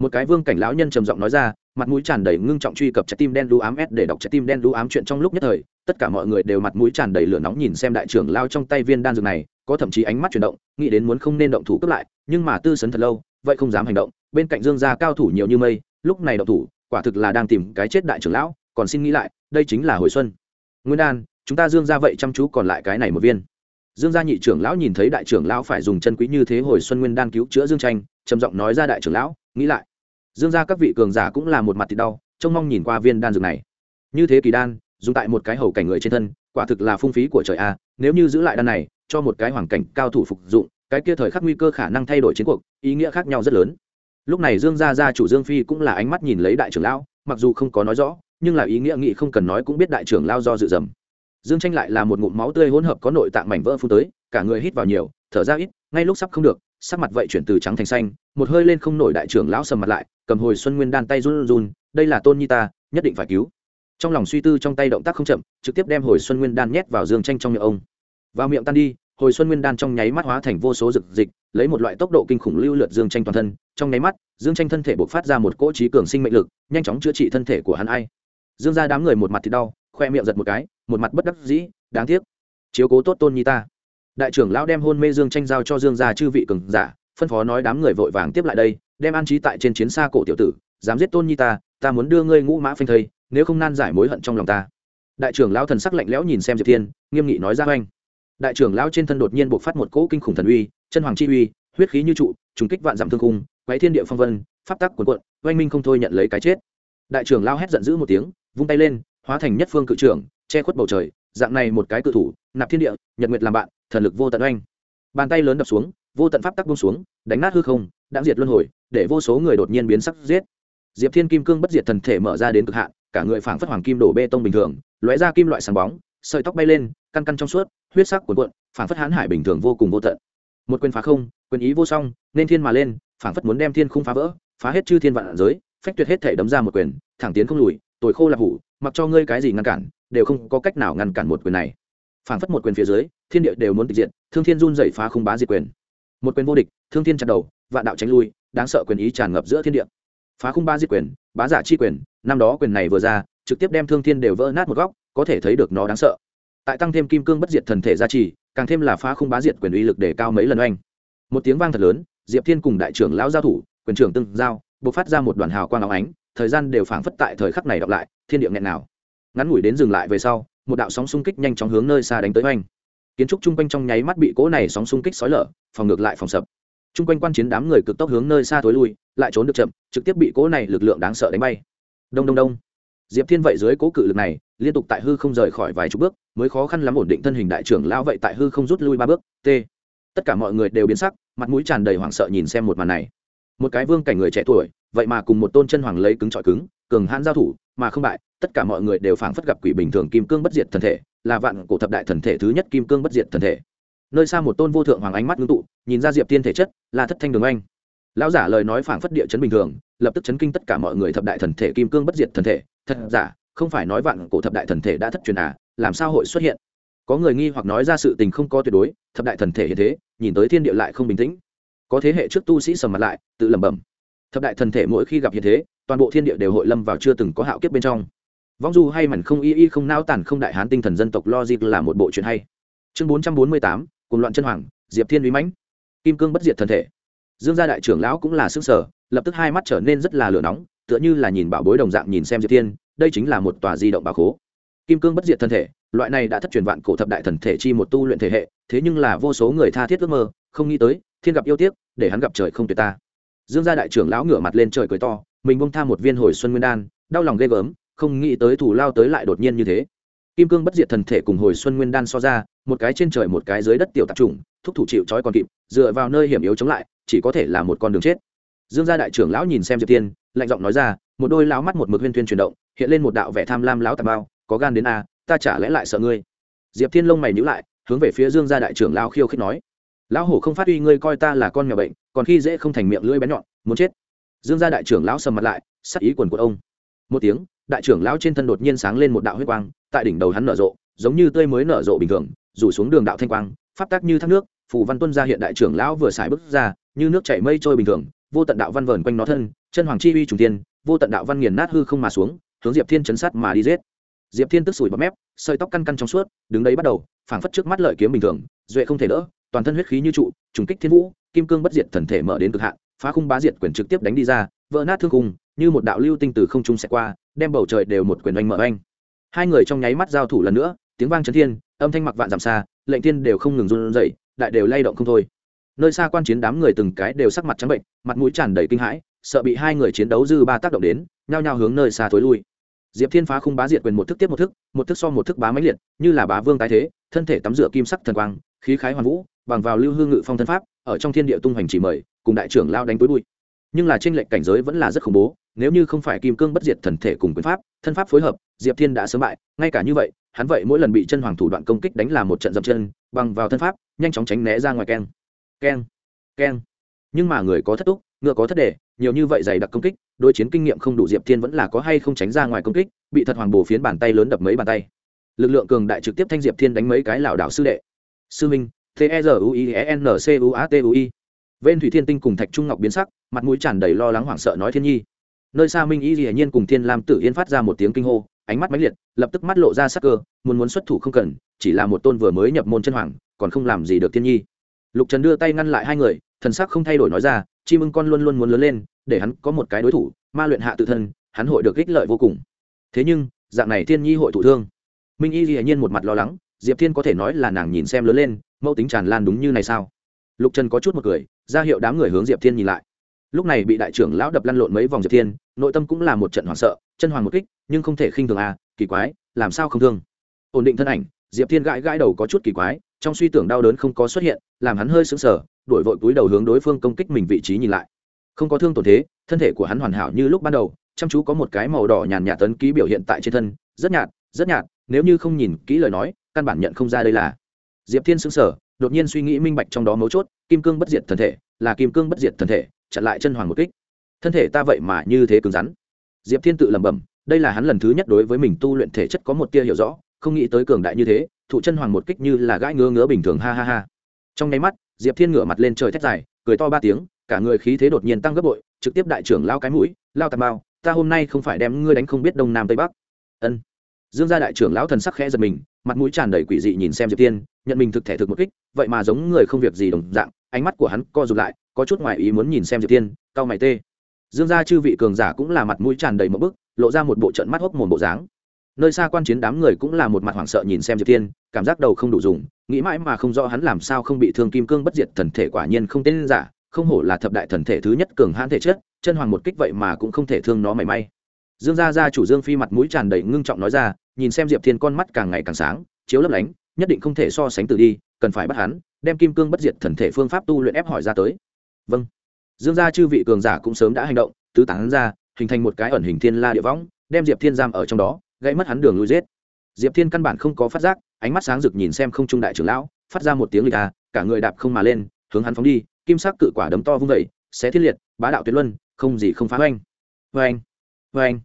Một cái vương cảnh lão nhân trầm giọng nói ra, mặt mũi tràn đầy ngưng trọng truy cập trái tim đen đu ám s để đọc trái tim đen đu ám chuyện trong lúc nhất thời, tất cả mọi người đều mặt mũi tràn đầy lửa nóng nhìn xem đại trưởng lao trong tay viên đan dược này, có thậm chí ánh mắt chuyển động, nghĩ đến muốn không nên động thủ cướp lại, nhưng mà tư sấn thật lâu, vậy không dám hành động, bên cạnh dương gia cao thủ nhiều như mây, lúc này động thủ quả thực là đang tìm cái chết đại trưởng lão, còn xin nghĩ lại, đây chính là hồi xuân. Nguyên đan, chúng ta dương gia vậy chăm chú còn lại cái này một viên. Dương gia nhị trưởng lão nhìn thấy đại trưởng lão phải dùng chân quý như thế hồi xuân nguyên đan cứu chữa dương tranh, trầm giọng nói ra đại trưởng lão, nghĩ lại. Dương gia các vị cường giả cũng là một mặt thịt đau, trông mong nhìn qua viên đan dược này. Như thế kỳ đan, dùng tại một cái hầu cảnh người trên thân, quả thực là phung phí của trời a, nếu như giữ lại đan này, cho một cái hoàn cảnh cao thủ phục dụng, cái kia thời khắc nguy cơ khả năng thay đổi chiến cuộc, ý nghĩa khác nhau rất lớn lúc này dương gia gia chủ dương phi cũng là ánh mắt nhìn lấy đại trưởng lão, mặc dù không có nói rõ, nhưng là ý nghĩa nghị không cần nói cũng biết đại trưởng lao do dự dầm. Dương tranh lại là một ngụm máu tươi hỗn hợp có nội tạng mảnh vỡ phun tới, cả người hít vào nhiều, thở ra ít, ngay lúc sắp không được, sắc mặt vậy chuyển từ trắng thành xanh, một hơi lên không nổi đại trưởng lão sầm mặt lại, cầm hồi xuân nguyên đan tay run run, đây là tôn nhi ta, nhất định phải cứu. Trong lòng suy tư trong tay động tác không chậm, trực tiếp đem hồi xuân nguyên đan nhét vào dương tranh trong miệng ông. Vào miệng tan đi hồi xuân nguyên đan trong nháy mắt hóa thành vô số rực dịch, lấy một loại tốc độ kinh khủng lưu lượt dương tranh toàn thân. Trong nháy mắt, dương tranh thân thể buộc phát ra một cỗ trí cường sinh mệnh lực, nhanh chóng chữa trị thân thể của hắn ai. Dương ra đám người một mặt thì đau, khoe miệng giật một cái, một mặt bất đắc dĩ, đáng tiếc. Chiếu cố tốt tôn nhi ta. Đại trưởng lão đem hôn mê dương tranh giao cho dương gia chư vị cường giả, phân phó nói đám người vội vàng tiếp lại đây, đem an trí tại trên chiến xa cổ tiểu tử, dám giết tôn nhi ta ta muốn đưa ngươi ngũ mã phanh thây, nếu không nan giải mối hận trong lòng ta. Đại trưởng lão thần sắc lạnh lẽo nhìn xem diệp thiên, nghiêm nghị nói ra oanh đại trưởng lão trên thân đột nhiên bộc phát một cỗ kinh khủng thần uy, chân hoàng chi uy, huyết khí như trụ, trùng kích vạn dặm thương cung quấy thiên địa phong vân, pháp tắc cuồn cuộn, oanh minh không thôi nhận lấy cái chết. Đại trưởng lão hét giận dữ một tiếng, vung tay lên, hóa thành nhất phương cự trưởng, che khuất bầu trời, dạng này một cái cự thủ, nạp thiên địa, nhật nguyệt làm bạn, thần lực vô tận oanh. Bàn tay lớn đập xuống, vô tận pháp tắc buông xuống, đánh nát hư không, đã diệt luân hồi, để vô số người đột nhiên biến sắc giết. Diệp thiên kim cương bất diệt thần thể mở ra đến cực hạn, cả người phảng phất hoàng kim đổ bê tông bình thường, lóe ra kim loại sáng bóng sợi tóc bay lên, căn căn trong suốt, huyết sắc cuộn cuộn, phảng phất hãn hải bình thường vô cùng vô tận. Một quyền phá không, quyền ý vô song, nên thiên mà lên, phảng phất muốn đem thiên không phá vỡ, phá hết chư thiên vạn giới, phách tuyệt hết thể đấm ra một quyền, thẳng tiến không lùi, tồi khô là hủ, mặc cho ngươi cái gì ngăn cản, đều không có cách nào ngăn cản một quyền này. Phảng phất một quyền phía dưới, thiên địa đều muốn tịch diện thương thiên run dậy phá không bá diệt quyền. Một quyền vô địch, thương thiên chặt đầu, vạn đạo tránh lui, đáng sợ quyền ý tràn ngập giữa thiên địa. Phá không ba diệt quyền, bá giả chi quyền, năm đó quyền này vừa ra, trực tiếp đem thương thiên đều vỡ nát một góc có thể thấy được nó đáng sợ. Tại tăng thêm kim cương bất diệt thần thể gia trì, càng thêm là phá không bá diệt quyền uy lực để cao mấy lần oanh. Một tiếng vang thật lớn, diệp thiên cùng đại trưởng lão giao thủ, quyền trưởng tương giao buộc phát ra một đoàn hào quang áo ánh, thời gian đều phảng phất tại thời khắc này đọc lại, thiên địa nghẹn nào ngắn ngủi đến dừng lại về sau, một đạo sóng xung kích nhanh chóng hướng nơi xa đánh tới oanh. Kiến trúc chung quanh trong nháy mắt bị cỗ này sóng xung kích sói lở, phòng ngược lại phòng sập. Chung quanh quan chiến đám người cực tốc hướng nơi xa thối lui, lại trốn được chậm, trực tiếp bị cỗ này lực lượng đáng sợ đánh bay. Đông đông đông diệp thiên vậy dưới cố cự lực này, liên tục tại hư không rời khỏi vài chục bước, mới khó khăn lắm ổn định thân hình đại trưởng lão vậy tại hư không rút lui ba bước. T. Tất cả mọi người đều biến sắc, mặt mũi tràn đầy hoảng sợ nhìn xem một màn này. Một cái vương cảnh người trẻ tuổi, vậy mà cùng một tôn chân hoàng lấy cứng trọi cứng, cường hãn giao thủ, mà không bại, tất cả mọi người đều phảng phất gặp quỷ bình thường kim cương bất diệt thần thể, là vạn cổ thập đại thần thể thứ nhất kim cương bất diệt thần thể. Nơi xa một tôn vô thượng hoàng ánh mắt ngưng tụ, nhìn ra diệp tiên thể chất, là thất thanh đường anh lão giả lời nói phảng phất địa chấn bình thường, lập tức chấn kinh tất cả mọi người thập đại thần thể kim cương bất diệt thần thể. Thật giả, không phải nói vạn cổ thập đại thần thể đã thất truyền à làm sao hội xuất hiện? Có người nghi hoặc nói ra sự tình không có tuyệt đối, thập đại thần thể hiện thế, nhìn tới thiên địa lại không bình tĩnh. Có thế hệ trước tu sĩ sầm mặt lại, tự lẩm bẩm. Thập đại thần thể mỗi khi gặp hiện thế, toàn bộ thiên địa đều hội lâm vào chưa từng có hạo kiếp bên trong. Vong du hay mảnh không y y không nao tản không đại hán tinh thần dân tộc logic là một bộ chuyện hay. Chương bốn trăm bốn mươi tám cùng loạn chân hoàng, diệp thiên uy mãnh. Kim cương bất diệt thần thể dương gia đại trưởng lão cũng là sức sở, lập tức hai mắt trở nên rất là lửa nóng, tựa như là nhìn bảo bối đồng dạng nhìn xem diệp thiên, đây chính là một tòa di động bà khố. Kim cương bất diệt thân thể, loại này đã thất truyền vạn cổ thập đại thần thể chi một tu luyện thể hệ, thế nhưng là vô số người tha thiết ước mơ, không nghĩ tới, thiên gặp yêu tiếc, để hắn gặp trời không tuyệt ta. Dương gia đại trưởng lão ngửa mặt lên trời cười to, mình bông tha một viên hồi xuân nguyên đan, đau lòng ghê gớm, không nghĩ tới thủ lao tới lại đột nhiên như thế. Kim cương bất diệt thần thể cùng hồi xuân nguyên đan so ra, một cái trên trời một cái dưới đất tiểu tạp trùng thúc thủ chịu trói còn kịp, dựa vào nơi hiểm yếu chống lại chỉ có thể là một con đường chết. Dương gia đại trưởng lão nhìn xem diệp tiên, lạnh giọng nói ra, một đôi lão mắt một mực huyên thuyên chuyển động, hiện lên một đạo vẻ tham lam lão tà bao, có gan đến a, ta chả lẽ lại sợ ngươi. Diệp thiên lông mày nhữ lại, hướng về phía dương gia đại trưởng lao khiêu khích nói, lão hổ không phát uy ngươi coi ta là con mèo bệnh, còn khi dễ không thành miệng lưỡi bén nhọn, muốn chết. Dương gia đại trưởng lão sầm mặt lại, sắc ý quần của ông. Một tiếng, đại trưởng lão trên thân đột nhiên sáng lên một đạo huyết quang, tại đỉnh đầu hắn nở rộ, giống như tươi mới nở rộ bình thường, rủ xuống đường đạo thanh quang, pháp tác như thác nước phù văn tuân ra hiện đại trưởng lão vừa xài bước ra, như nước chảy mây trôi bình thường, vô tận đạo văn vờn quanh nó thân, chân hoàng chi uy trùng tiên vô tận đạo văn nghiền nát hư không mà xuống, hướng diệp thiên chấn sát mà đi giết. Diệp thiên tức sủi bọt mép, sợi tóc căn căn trong suốt, đứng đấy bắt đầu, phảng phất trước mắt lợi kiếm bình thường, duệ không thể đỡ, toàn thân huyết khí như trụ, trùng kích thiên vũ, kim cương bất diệt thần thể mở đến cực hạn, phá khung bá diệt quyền trực tiếp đánh đi ra, vỡ nát thương khung, như một đạo lưu tinh từ không trung sẽ qua, đem bầu trời đều một quyền oanh mở oanh. Hai người trong nháy mắt giao thủ lần nữa, tiếng vang chấn thiên, âm thanh mặc vạn giảm xa, lệnh thiên đều không ngừng run rẩy đại đều lay động không thôi. Nơi xa quan chiến đám người từng cái đều sắc mặt trắng bệnh, mặt mũi tràn đầy kinh hãi, sợ bị hai người chiến đấu dư ba tác động đến, nhao nhao hướng nơi xa thối lui. Diệp thiên phá không bá diệt quyền một thức tiếp một thức một thức so một thức bá máy liệt, như là bá vương tái thế, thân thể tắm rửa kim sắc thần quang, khí khái hoàn vũ, bằng vào lưu hương ngự phong thân pháp, ở trong thiên địa tung hành chỉ mời, cùng đại trưởng lao đánh tối bụi. Nhưng là trên lệnh cảnh giới vẫn là rất khủng bố, nếu như không phải kim cương bất diệt thần thể cùng quyền pháp, thân pháp phối hợp, diệp thiên đã sớm bại, ngay cả như vậy, hắn vậy mỗi lần bị chân hoàng thủ đoạn công kích đánh là một trận dập chân bằng vào thân pháp, nhanh chóng tránh né ra ngoài keng. Keng keng. Nhưng mà người có thất túc, ngựa có thất đề, nhiều như vậy dày đặc công kích, đối chiến kinh nghiệm không đủ diệp thiên vẫn là có hay không tránh ra ngoài công kích, bị thật hoàng bổ phiến bàn tay lớn đập mấy bàn tay. Lực lượng cường đại trực tiếp thanh diệp thiên đánh mấy cái lảo đảo sư đệ. Sư minh, t e r u i e n c u a t u i. Vên thủy thiên tinh cùng thạch trung ngọc biến sắc, mặt mũi tràn đầy lo lắng hoảng sợ nói thiên nhi. Nơi xa minh y hiển nhiên cùng thiên lam tử yên phát ra một tiếng kinh hô ánh mắt mãnh liệt, lập tức mắt lộ ra sắc cơ, muốn muốn xuất thủ không cần, chỉ là một tôn vừa mới nhập môn chân hoàng, còn không làm gì được thiên nhi. Lục trần đưa tay ngăn lại hai người, thần sắc không thay đổi nói ra chim ưng con luôn luôn muốn lớn lên, để hắn có một cái đối thủ, ma luyện hạ tự thân, hắn hội được ích lợi vô cùng. Thế nhưng, dạng này thiên nhi hội thụ thương. Minh y hiển nhiên một mặt lo lắng, diệp thiên có thể nói là nàng nhìn xem lớn lên, mẫu tính tràn lan đúng như này sao? Lục trần có chút một cười, ra hiệu đám người hướng diệp thiên nhìn lại. Lúc này bị đại trưởng lão đập lăn lộn mấy vòng diệp thiên, nội tâm cũng là một trận hoảng sợ, chân hoàng một kích nhưng không thể khinh thường à kỳ quái, làm sao không thương? Ổn định thân ảnh, diệp thiên gãi gãi đầu có chút kỳ quái, trong suy tưởng đau đớn không có xuất hiện, làm hắn hơi sững sờ đổi vội cúi đầu hướng đối phương công kích mình vị trí nhìn lại. Không có thương tổn thế, thân thể của hắn hoàn hảo như lúc ban đầu, chăm chú có một cái màu đỏ nhàn nhạt tấn ký biểu hiện tại trên thân, rất nhạt rất nhạt, nếu như không nhìn kỹ lời nói, căn bản nhận không ra đây là. Diệp thiên sững sờ, đột nhiên suy nghĩ minh bạch trong đó mấu chốt, kim cương bất diệt thân thể, là kim cương bất diệt thân thể, chặn lại chân hoàng một kích. Thân thể ta vậy mà như thế cứng rắn. Diệp thiên tự lẩm bẩm đây là hắn lần thứ nhất đối với mình tu luyện thể chất có một tia hiểu rõ, không nghĩ tới cường đại như thế, thụ chân hoàng một kích như là gãi ngứa ngứa bình thường, ha ha ha. Trong nháy mắt, diệp thiên ngửa mặt lên trời thét dài, cười to ba tiếng, cả người khí thế đột nhiên tăng gấp bội, trực tiếp đại trưởng lao cái mũi, lao tà bao ta hôm nay không phải đem ngươi đánh không biết đông nam tây bắc. Ân. Dương gia đại trưởng lão thần sắc khẽ giật mình, mặt mũi tràn đầy quỷ dị nhìn xem diệp tiên nhận mình thực thể thực một kích, vậy mà giống người không việc gì đồng dạng, ánh mắt của hắn co rụt lại, có chút ngoài ý muốn nhìn xem diệp tiên cao mày tê dương gia chư vị cường giả cũng là mặt mũi tràn đầy một bức, lộ ra một bộ trận mắt hốc mồm bộ dáng. Nơi xa quan chiến đám người cũng là một mặt hoảng sợ nhìn xem diệp tiên cảm giác đầu không đủ dùng, nghĩ mãi mà không rõ hắn làm sao không bị thương kim cương bất diệt thần thể quả nhiên không tên giả, không hổ là thập đại thần thể thứ nhất cường hãn thể chất, chân hoàng một kích vậy mà cũng không thể thương nó mảy may. Dương gia gia chủ dương phi mặt mũi tràn đầy ngưng trọng nói ra, nhìn xem diệp thiên con mắt càng ngày càng sáng, chiếu lấp lánh, nhất định không thể so sánh từ đi, cần phải bắt hắn, đem kim cương bất diệt thần thể phương pháp tu luyện ép hỏi ra tới. Vâng dương gia chư vị cường giả cũng sớm đã hành động, tứ tán ra, hình thành một cái ẩn hình thiên la địa võng, đem diệp thiên giam ở trong đó, gãy mất hắn đường lui giết. Diệp thiên căn bản không có phát giác, ánh mắt sáng rực nhìn xem không trung đại trưởng lão, phát ra một tiếng lịch à cả người đạp không mà lên, hướng hắn phóng đi, kim sắc cự quả đấm to vung vẩy xé thiết liệt, bá đạo tuyệt luân, không gì không phá oanh oanh oanh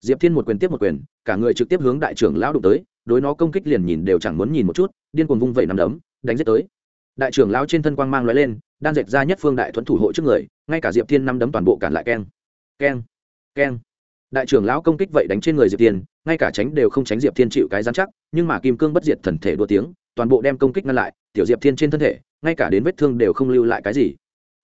diệp thiên một quyền tiếp một quyền, cả người trực tiếp hướng đại trưởng lão đụng tới, đối nó công kích liền nhìn đều chẳng muốn nhìn một chút, điên cuồng vung vẩy nằm đấm, đánh giết tới. Đại trưởng lão trên thân quang mang lóe lên, đan dệt ra nhất phương đại thuẫn thủ hộ trước người ngay cả diệp thiên năm đấm toàn bộ cản lại keng. Keng keng. Đại trưởng lão công kích vậy đánh trên người diệp thiên, ngay cả tránh đều không tránh diệp thiên chịu cái giám chắc, nhưng mà kim cương bất diệt thần thể đua tiếng, toàn bộ đem công kích ngăn lại, tiểu diệp thiên trên thân thể, ngay cả đến vết thương đều không lưu lại cái gì.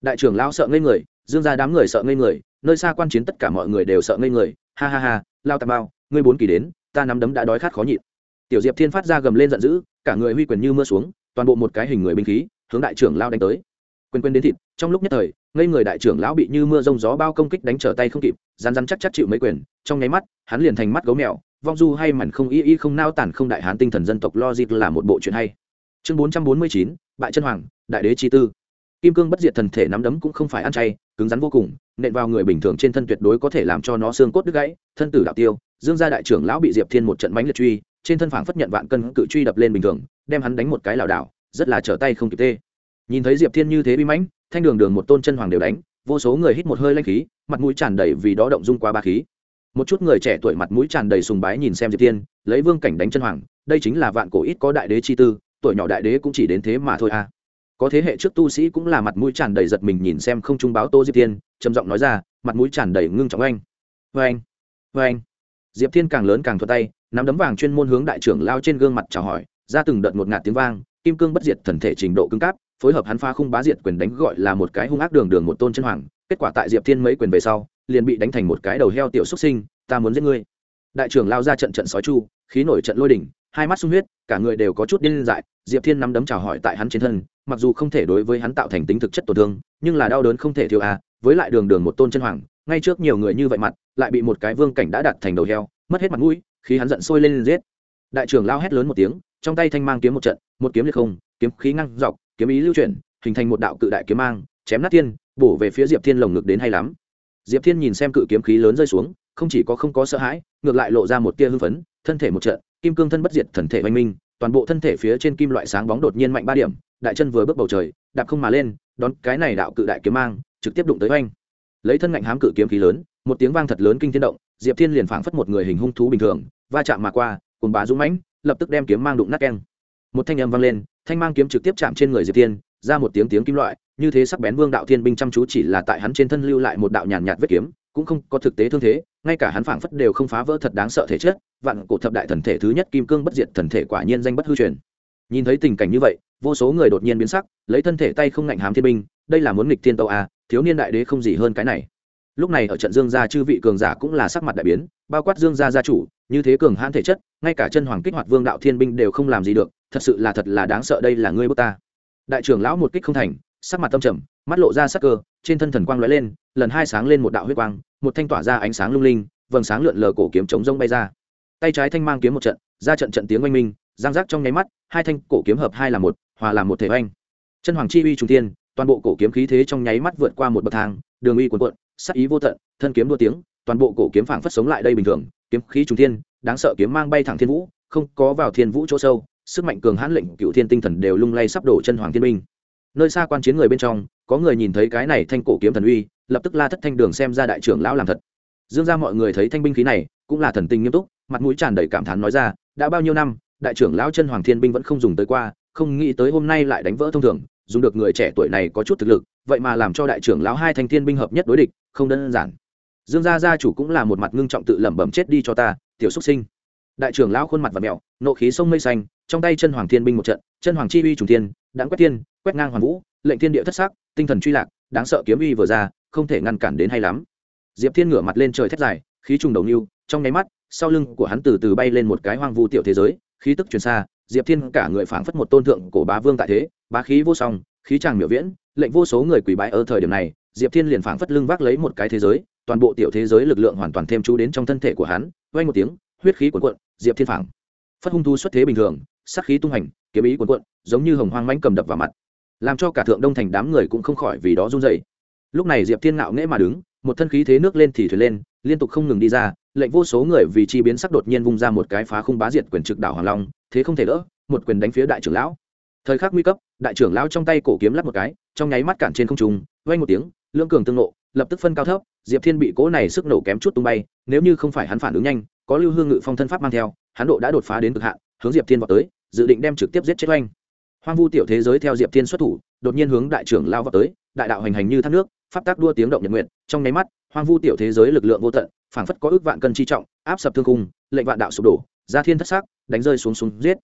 Đại trưởng lão sợ ngây người, dương ra đám người sợ ngây người, nơi xa quan chiến tất cả mọi người đều sợ ngây người, ha ha ha, lao tà bao, ngươi bốn kỳ đến, ta nắm đấm đã đói khát khó nhịn. Tiểu diệp thiên phát ra gầm lên giận dữ, cả người huy quyền như mưa xuống, toàn bộ một cái hình người binh khí, hướng đại trưởng lao đánh tới. Quên quên đến thịt, trong lúc nhất thời ngây người đại trưởng lão bị như mưa rông gió bao công kích đánh trở tay không kịp rán rán chắc chắc chịu mấy quyền, trong nháy mắt, hắn liền thành mắt gấu mèo, vong du hay mảnh không y y không nao tản không đại hán tinh thần dân tộc logic là một bộ chuyện hay. Chương bốn trăm bốn mươi chín, bại chân hoàng, đại đế chi tư. Kim cương bất diệt thần thể nắm đấm cũng không phải ăn chay, cứng rắn vô cùng, nện vào người bình thường trên thân tuyệt đối có thể làm cho nó xương cốt đứt gãy, thân tử đạo tiêu, dương gia đại trưởng lão bị diệp thiên một trận bánh liệt truy, trên thân phảng phất nhận vạn cân cự truy đập lên bình thường, đem hắn đánh một cái lảo đảo, rất là trở tay không kịp tê. Nhìn thấy diệp thiên như thế bi mãnh thanh đường đường một tôn chân hoàng đều đánh, vô số người hít một hơi lanh khí, mặt mũi tràn đầy vì đó động dung qua ba khí. Một chút người trẻ tuổi mặt mũi tràn đầy sùng bái nhìn xem diệp thiên lấy vương cảnh đánh chân hoàng, đây chính là vạn cổ ít có đại đế chi tư, tuổi nhỏ đại đế cũng chỉ đến thế mà thôi à. Có thế hệ trước tu sĩ cũng là mặt mũi tràn đầy giật mình nhìn xem không trung báo tô diệp thiên trầm giọng nói ra, mặt mũi tràn đầy ngưng trọng anh vê anh vê anh diệp thiên càng lớn càng thuật tay, nắm đấm vàng chuyên môn hướng đại trưởng lao trên gương mặt chào hỏi, ra từng đợt một ngạt tiếng vang, kim cương bất diệt thần thể trình độ cứng cáp phối hợp hắn pha khung bá diệt quyền đánh gọi là một cái hung ác đường đường một tôn chân hoàng kết quả tại diệp thiên mấy quyền về sau liền bị đánh thành một cái đầu heo tiểu xuất sinh ta muốn giết ngươi. Đại trưởng lao ra trận trận sói chu khí nổi trận lôi đỉnh hai mắt sung huyết cả người đều có chút điên dại. Diệp thiên nắm đấm chào hỏi tại hắn trên thân mặc dù không thể đối với hắn tạo thành tính thực chất tổn thương nhưng là đau đớn không thể thiếu à với lại đường đường một tôn chân hoàng ngay trước nhiều người như vậy mặt lại bị một cái vương cảnh đã đặt thành đầu heo mất hết mặt mũi khi hắn giận sôi lên, lên giết. Đại trưởng lao hét lớn một tiếng trong tay thanh mang kiếm một trận một kiếm liệt không kiếm khí ngăn dọc, kiếm ý lưu chuyển, hình thành một đạo cự đại kiếm mang, chém nát thiên, bổ về phía diệp thiên lồng ngực đến hay lắm. Diệp thiên nhìn xem cự kiếm khí lớn rơi xuống, không chỉ có không có sợ hãi, ngược lại lộ ra một tia hưng phấn, thân thể một trận, kim cương thân bất diệt thần thể oanh minh, toàn bộ thân thể phía trên kim loại sáng bóng đột nhiên mạnh ba điểm, đại chân vừa bước bầu trời, đạp không mà lên, đón cái này đạo cự đại kiếm mang, trực tiếp đụng tới oanh. Lấy thân ngạnh hám cự kiếm khí lớn, một tiếng vang thật lớn kinh thiên động, diệp thiên liền phảng phất một người hình hung thú bình thường, va chạm mà qua cùng bá dũng mãnh, lập tức đem kiếm mang đụng nát keng. Một thanh âm vang lên thanh mang kiếm trực tiếp chạm trên người diệp thiên, ra một tiếng tiếng kim loại, như thế sắc bén vương đạo thiên binh chăm chú chỉ là tại hắn trên thân lưu lại một đạo nhàn nhạt vết kiếm, cũng không có thực tế thương thế, ngay cả hắn phảng phất đều không phá vỡ thật đáng sợ thể chất, vạn cổ thập đại thần thể thứ nhất kim cương bất diệt thần thể quả nhiên danh bất hư truyền. Nhìn thấy tình cảnh như vậy, vô số người đột nhiên biến sắc, lấy thân thể tay không ngạnh hám thiên binh, đây là muốn nghịch thiên tâu à thiếu niên đại đế không gì hơn cái này lúc này ở trận dương gia chư vị cường giả cũng là sắc mặt đại biến, bao quát dương gia gia chủ, như thế cường hãn thể chất, ngay cả chân hoàng kích hoạt vương đạo thiên binh đều không làm gì được, thật sự là thật là đáng sợ đây là ngươi bước ta. Đại trưởng lão một kích không thành, sắc mặt tâm trầm, mắt lộ ra sắc cơ, trên thân thần quang lóe lên, lần hai sáng lên một đạo huyết quang, một thanh tỏa ra ánh sáng lung linh, vầng sáng lượn lờ cổ kiếm chống rông bay ra. Tay trái thanh mang kiếm một trận, ra trận trận tiếng oanh minh, giang giác trong nháy mắt, hai thanh cổ kiếm hợp hai là một, hòa làm một thể oanh. Chân hoàng chi uy trung tiên toàn bộ cổ kiếm khí thế trong nháy mắt vượt qua một bậc thang, đường uy cuộn cuộn sắc ý vô tận, thân kiếm đua tiếng, toàn bộ cổ kiếm phảng phất sống lại đây bình thường, kiếm khí trung thiên, đáng sợ kiếm mang bay thẳng thiên vũ, không có vào thiên vũ chỗ sâu, sức mạnh cường hãn lệnh cựu thiên tinh thần đều lung lay sắp đổ chân hoàng thiên minh. Nơi xa quan chiến người bên trong, có người nhìn thấy cái này thanh cổ kiếm thần uy, lập tức la thất thanh đường xem ra đại trưởng lão làm thật. Dương ra mọi người thấy thanh binh khí này, cũng là thần tình nghiêm túc, mặt mũi tràn đầy cảm thán nói ra, đã bao nhiêu năm, đại trưởng lão chân hoàng thiên binh vẫn không dùng tới qua, không nghĩ tới hôm nay lại đánh vỡ thông thường dùng được người trẻ tuổi này có chút thực lực, vậy mà làm cho đại trưởng lão hai thanh thiên binh hợp nhất đối địch, không đơn giản. Dương gia gia chủ cũng là một mặt ngưng trọng tự lẩm bẩm chết đi cho ta, tiểu xuất sinh. Đại trưởng lão khuôn mặt và mẹo nộ khí sông mây xanh, trong tay chân hoàng thiên binh một trận, chân hoàng chi uy trùng thiên, đáng quét thiên, quét ngang hoàn vũ, lệnh thiên địa thất sắc, tinh thần truy lạc, đáng sợ kiếm uy vừa ra, không thể ngăn cản đến hay lắm. Diệp thiên ngửa mặt lên trời thét dài, khí trùng đầu nưu, trong nháy mắt, sau lưng của hắn từ từ bay lên một cái hoang vu tiểu thế giới, khí tức truyền xa diệp thiên cả người phảng phất một tôn thượng cổ bá vương tại thế, bá khí vô song, khí tràng miểu viễn, lệnh vô số người quỳ bái ở thời điểm này, diệp thiên liền phảng phất lưng vác lấy một cái thế giới, toàn bộ tiểu thế giới lực lượng hoàn toàn thêm chú đến trong thân thể của hắn vay một tiếng, huyết khí cuộn cuộn, diệp thiên phảng phất hung thu xuất thế bình thường sắc khí tung hành, kiếm ý cuộn cuộn, giống như hồng hoang mãnh cầm đập vào mặt, làm cho cả thượng đông thành đám người cũng không khỏi vì đó run dậy lúc này diệp thiên ngạo nghễ mà đứng, một thân khí thế nước lên thì thuyền lên, liên tục không ngừng đi ra lệnh vô số người vì chi biến sắc đột nhiên vung ra một cái phá khung bá diệt quyền trực đảo hoàng long, thế không thể đỡ, một quyền đánh phía đại trưởng lão. Thời khắc nguy cấp, đại trưởng lão trong tay cổ kiếm lắp một cái, trong nháy mắt cản trên không trung vay một tiếng, lưỡng cường tương nộ, lập tức phân cao thấp, diệp thiên bị cố này sức nổ kém chút tung bay, nếu như không phải hắn phản ứng nhanh, có lưu hương ngự phong thân pháp mang theo, hắn độ đã đột phá đến cực hạn, hướng diệp thiên vào tới, dự định đem trực tiếp giết chết oanh. Hoang vu tiểu thế giới theo diệp thiên xuất thủ, đột nhiên hướng đại trưởng lao vào tới, đại đạo hành hành như thác nước, pháp tác đua tiếng động nhật nguyện trong nháy mắt, hoang vu tiểu thế giới lực lượng vô tận phảng phất có ước vạn cân chi trọng, áp sập thương cung lệnh vạn đạo sụp đổ, ra thiên thất sắc, đánh rơi xuống xuống giết.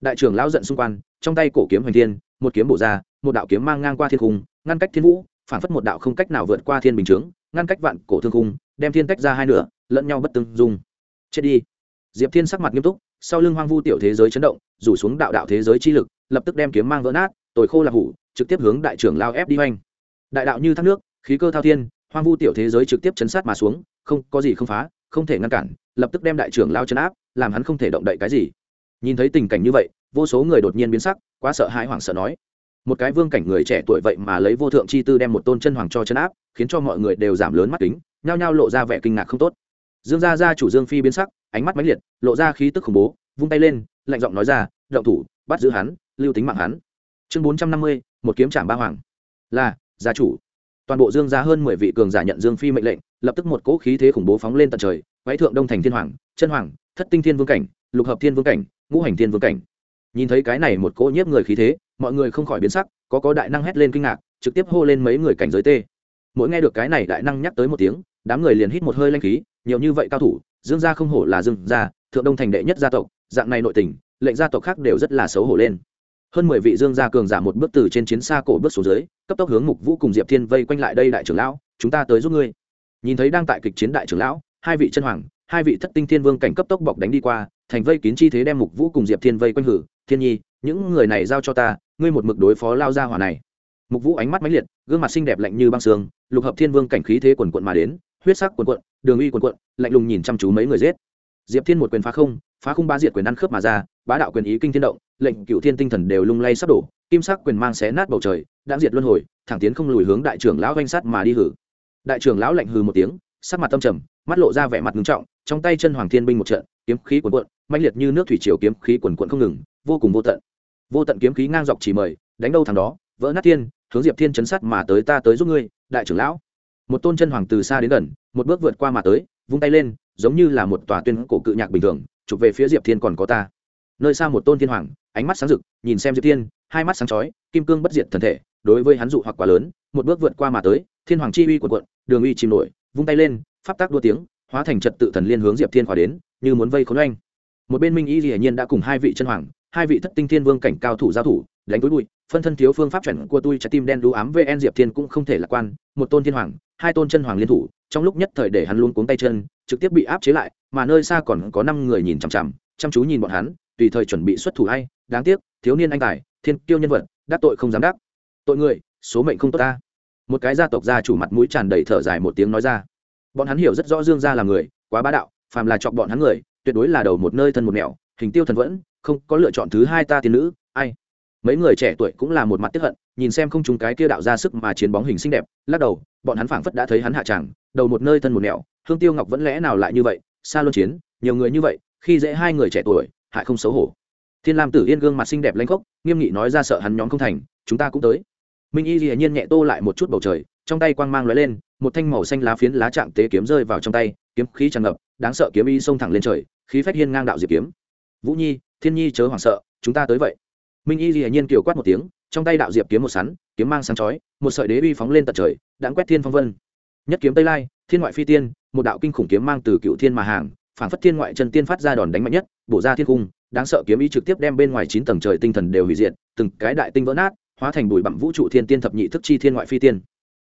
Đại trưởng lão giận xung quanh, trong tay cổ kiếm hoành thiên, một kiếm bổ ra, một đạo kiếm mang ngang qua thiên cung ngăn cách thiên vũ, phảng phất một đạo không cách nào vượt qua thiên bình chướng, ngăn cách vạn cổ thương cung đem thiên tách ra hai nửa, lẫn nhau bất tương dung. Chết đi. Diệp thiên sắc mặt nghiêm túc, sau lưng hoang vu tiểu thế giới chấn động, rủ xuống đạo đạo thế giới chi lực, lập tức đem kiếm mang vỡ nát, tồi khô là hủ, trực tiếp hướng đại trưởng lao ép đi hoành. Đại đạo như thác nước, khí cơ thao thiên, hoang vu tiểu thế giới trực tiếp chấn sát mà xuống không, có gì không phá, không thể ngăn cản, lập tức đem đại trưởng lao chấn áp, làm hắn không thể động đậy cái gì. Nhìn thấy tình cảnh như vậy, vô số người đột nhiên biến sắc, quá sợ hãi hoảng sợ nói. Một cái vương cảnh người trẻ tuổi vậy mà lấy vô thượng chi tư đem một tôn chân hoàng cho chấn áp, khiến cho mọi người đều giảm lớn mắt kính, nhao nhao lộ ra vẻ kinh ngạc không tốt. Dương gia gia chủ dương phi biến sắc, ánh mắt mãnh liệt, lộ ra khí tức khủng bố, vung tay lên, lạnh giọng nói ra, động thủ, bắt giữ hắn, lưu tính mạng hắn. Chương bốn trăm năm mươi, một kiếm trảm ba hoàng. Là, gia chủ toàn bộ dương gia hơn mười vị cường giả nhận dương phi mệnh lệnh, lập tức một cỗ khí thế khủng bố phóng lên tận trời quái thượng đông thành thiên hoàng, chân hoàng, thất tinh thiên vương cảnh, lục hợp thiên vương cảnh, ngũ hành thiên vương cảnh. Nhìn thấy cái này một cỗ nhiếp người khí thế, mọi người không khỏi biến sắc, có có đại năng hét lên kinh ngạc, trực tiếp hô lên mấy người cảnh giới tê. Mỗi nghe được cái này đại năng nhắc tới một tiếng, đám người liền hít một hơi lanh khí, nhiều như vậy cao thủ, dương gia không hổ là dương gia, thượng đông thành đệ nhất gia tộc, dạng này nội tình, lệnh gia tộc khác đều rất là xấu hổ lên hơn mười vị dương gia cường giả một bước từ trên chiến xa cổ bước xuống dưới, cấp tốc hướng mục vũ cùng diệp thiên vây quanh lại đây đại trưởng lão, chúng ta tới giúp ngươi. Nhìn thấy đang tại kịch chiến đại trưởng lão, hai vị chân hoàng, hai vị thất tinh thiên vương cảnh cấp tốc bọc đánh đi qua, thành vây kín chi thế đem mục vũ cùng diệp thiên vây quanh hử, thiên nhi, những người này giao cho ta, ngươi một mực đối phó lao ra hỏa này. Mục vũ ánh mắt mãnh liệt, gương mặt xinh đẹp lạnh như băng sương, lục hợp thiên vương cảnh khí thế quần quận mà đến, huyết sắc quần quận, đường uy quần quận, lạnh lùng nhìn chăm chú mấy người giết. Diệp thiên một quyền phá không phá khung ba diệt quyền ăn khớp mà ra, bá đạo quyền ý kinh thiên động, lệnh cựu thiên tinh thần đều lung lay sắp đổ, kim sắc quyền mang xé nát bầu trời, đã diệt luân hồi, thẳng tiến không lùi hướng đại trưởng lão danh sát mà đi hử. Đại trưởng lão lạnh hừ một tiếng, sắc mặt tâm trầm, mắt lộ ra vẻ mặt ngưng trọng, trong tay chân hoàng thiên binh một trận, kiếm khí quần quận mạnh liệt như nước thủy triều kiếm khí quần quận không ngừng, vô cùng vô tận. Vô tận kiếm khí ngang dọc chỉ mời, đánh đâu thằng đó, vỡ nát thiên, hướng diệp thiên chấn sát mà tới ta tới giúp ngươi, đại trưởng lão. Một tôn chân hoàng từ xa đến gần, một bước vượt qua mà tới, vung tay lên, giống như là một tòa tuyên cổ cự nhạc bình thường chụp về phía diệp thiên còn có ta. Nơi xa một tôn thiên hoàng, ánh mắt sáng rực, nhìn xem diệp thiên, hai mắt sáng chói, kim cương bất diệt thần thể, đối với hắn dụ hoặc quá lớn, một bước vượt qua mà tới, thiên hoàng chi uy của quận đường uy chìm nổi, vung tay lên, pháp tác đua tiếng, hóa thành trật tự thần liên hướng diệp thiên khỏa đến, như muốn vây khốn oanh. Một bên minh y hiển nhiên đã cùng hai vị chân hoàng, hai vị thất tinh thiên vương cảnh cao thủ giao thủ, đánh túi bụi, phân thân thiếu phương pháp chuẩn của tôi trái tim đen đú ám vn diệp thiên cũng không thể lạc quan. Một tôn thiên hoàng, hai tôn chân hoàng liên thủ, trong lúc nhất thời để hắn luôn cuống tay chân, trực tiếp bị áp chế lại mà nơi xa còn có năm người nhìn chằm chằm, chăm chú nhìn bọn hắn, tùy thời chuẩn bị xuất thủ hay, đáng tiếc, thiếu niên anh tài, thiên kiêu nhân vật, đắc tội không dám đắc. Tội người, số mệnh không tốt ta. Một cái gia tộc gia chủ mặt mũi tràn đầy thở dài một tiếng nói ra. Bọn hắn hiểu rất rõ dương gia là người, quá bá đạo, phàm là chọc bọn hắn người, tuyệt đối là đầu một nơi thân một nẻo hình tiêu thần vẫn, không có lựa chọn thứ hai ta tiên nữ, ai. Mấy người trẻ tuổi cũng là một mặt tiếp hận, nhìn xem không chúng cái kia đạo ra sức mà chiến bóng hình xinh đẹp, lắc đầu, bọn hắn phảng phất đã thấy hắn hạ tràng, đầu một nơi thân một nẻo hương tiêu ngọc vẫn lẽ nào lại như vậy xa luân chiến, nhiều người như vậy, khi dễ hai người trẻ tuổi, hại không xấu hổ. Thiên lam tử yên gương mặt xinh đẹp lanh khốc, nghiêm nghị nói ra sợ hắn nhóm không thành, chúng ta cũng tới. Minh y hiển nhiên nhẹ tô lại một chút bầu trời, trong tay quang mang lóe lên, một thanh màu xanh lá phiến lá trạng tế kiếm rơi vào trong tay, kiếm khí tràn ngập, đáng sợ kiếm y xông thẳng lên trời, khí phách hiên ngang đạo diệp kiếm. Vũ nhi, thiên nhi chớ hoảng sợ, chúng ta tới vậy. Minh y hiển nhiên kiều quát một tiếng, trong tay đạo diệp kiếm một sắn, kiếm mang sáng chói, một sợi đế uy phóng lên tận trời, đãng quét thiên phong vân. Nhất kiếm tây lai, thiên ngoại phi tiên một đạo kinh khủng kiếm mang từ cựu thiên mà hàng phản phất thiên ngoại chân tiên phát ra đòn đánh mạnh nhất, bổ ra thiên cung, đáng sợ kiếm ý trực tiếp đem bên ngoài chín tầng trời tinh thần đều hủy diệt, từng cái đại tinh vỡ nát, hóa thành bụi bặm vũ trụ thiên tiên thập nhị thức chi thiên ngoại phi tiên.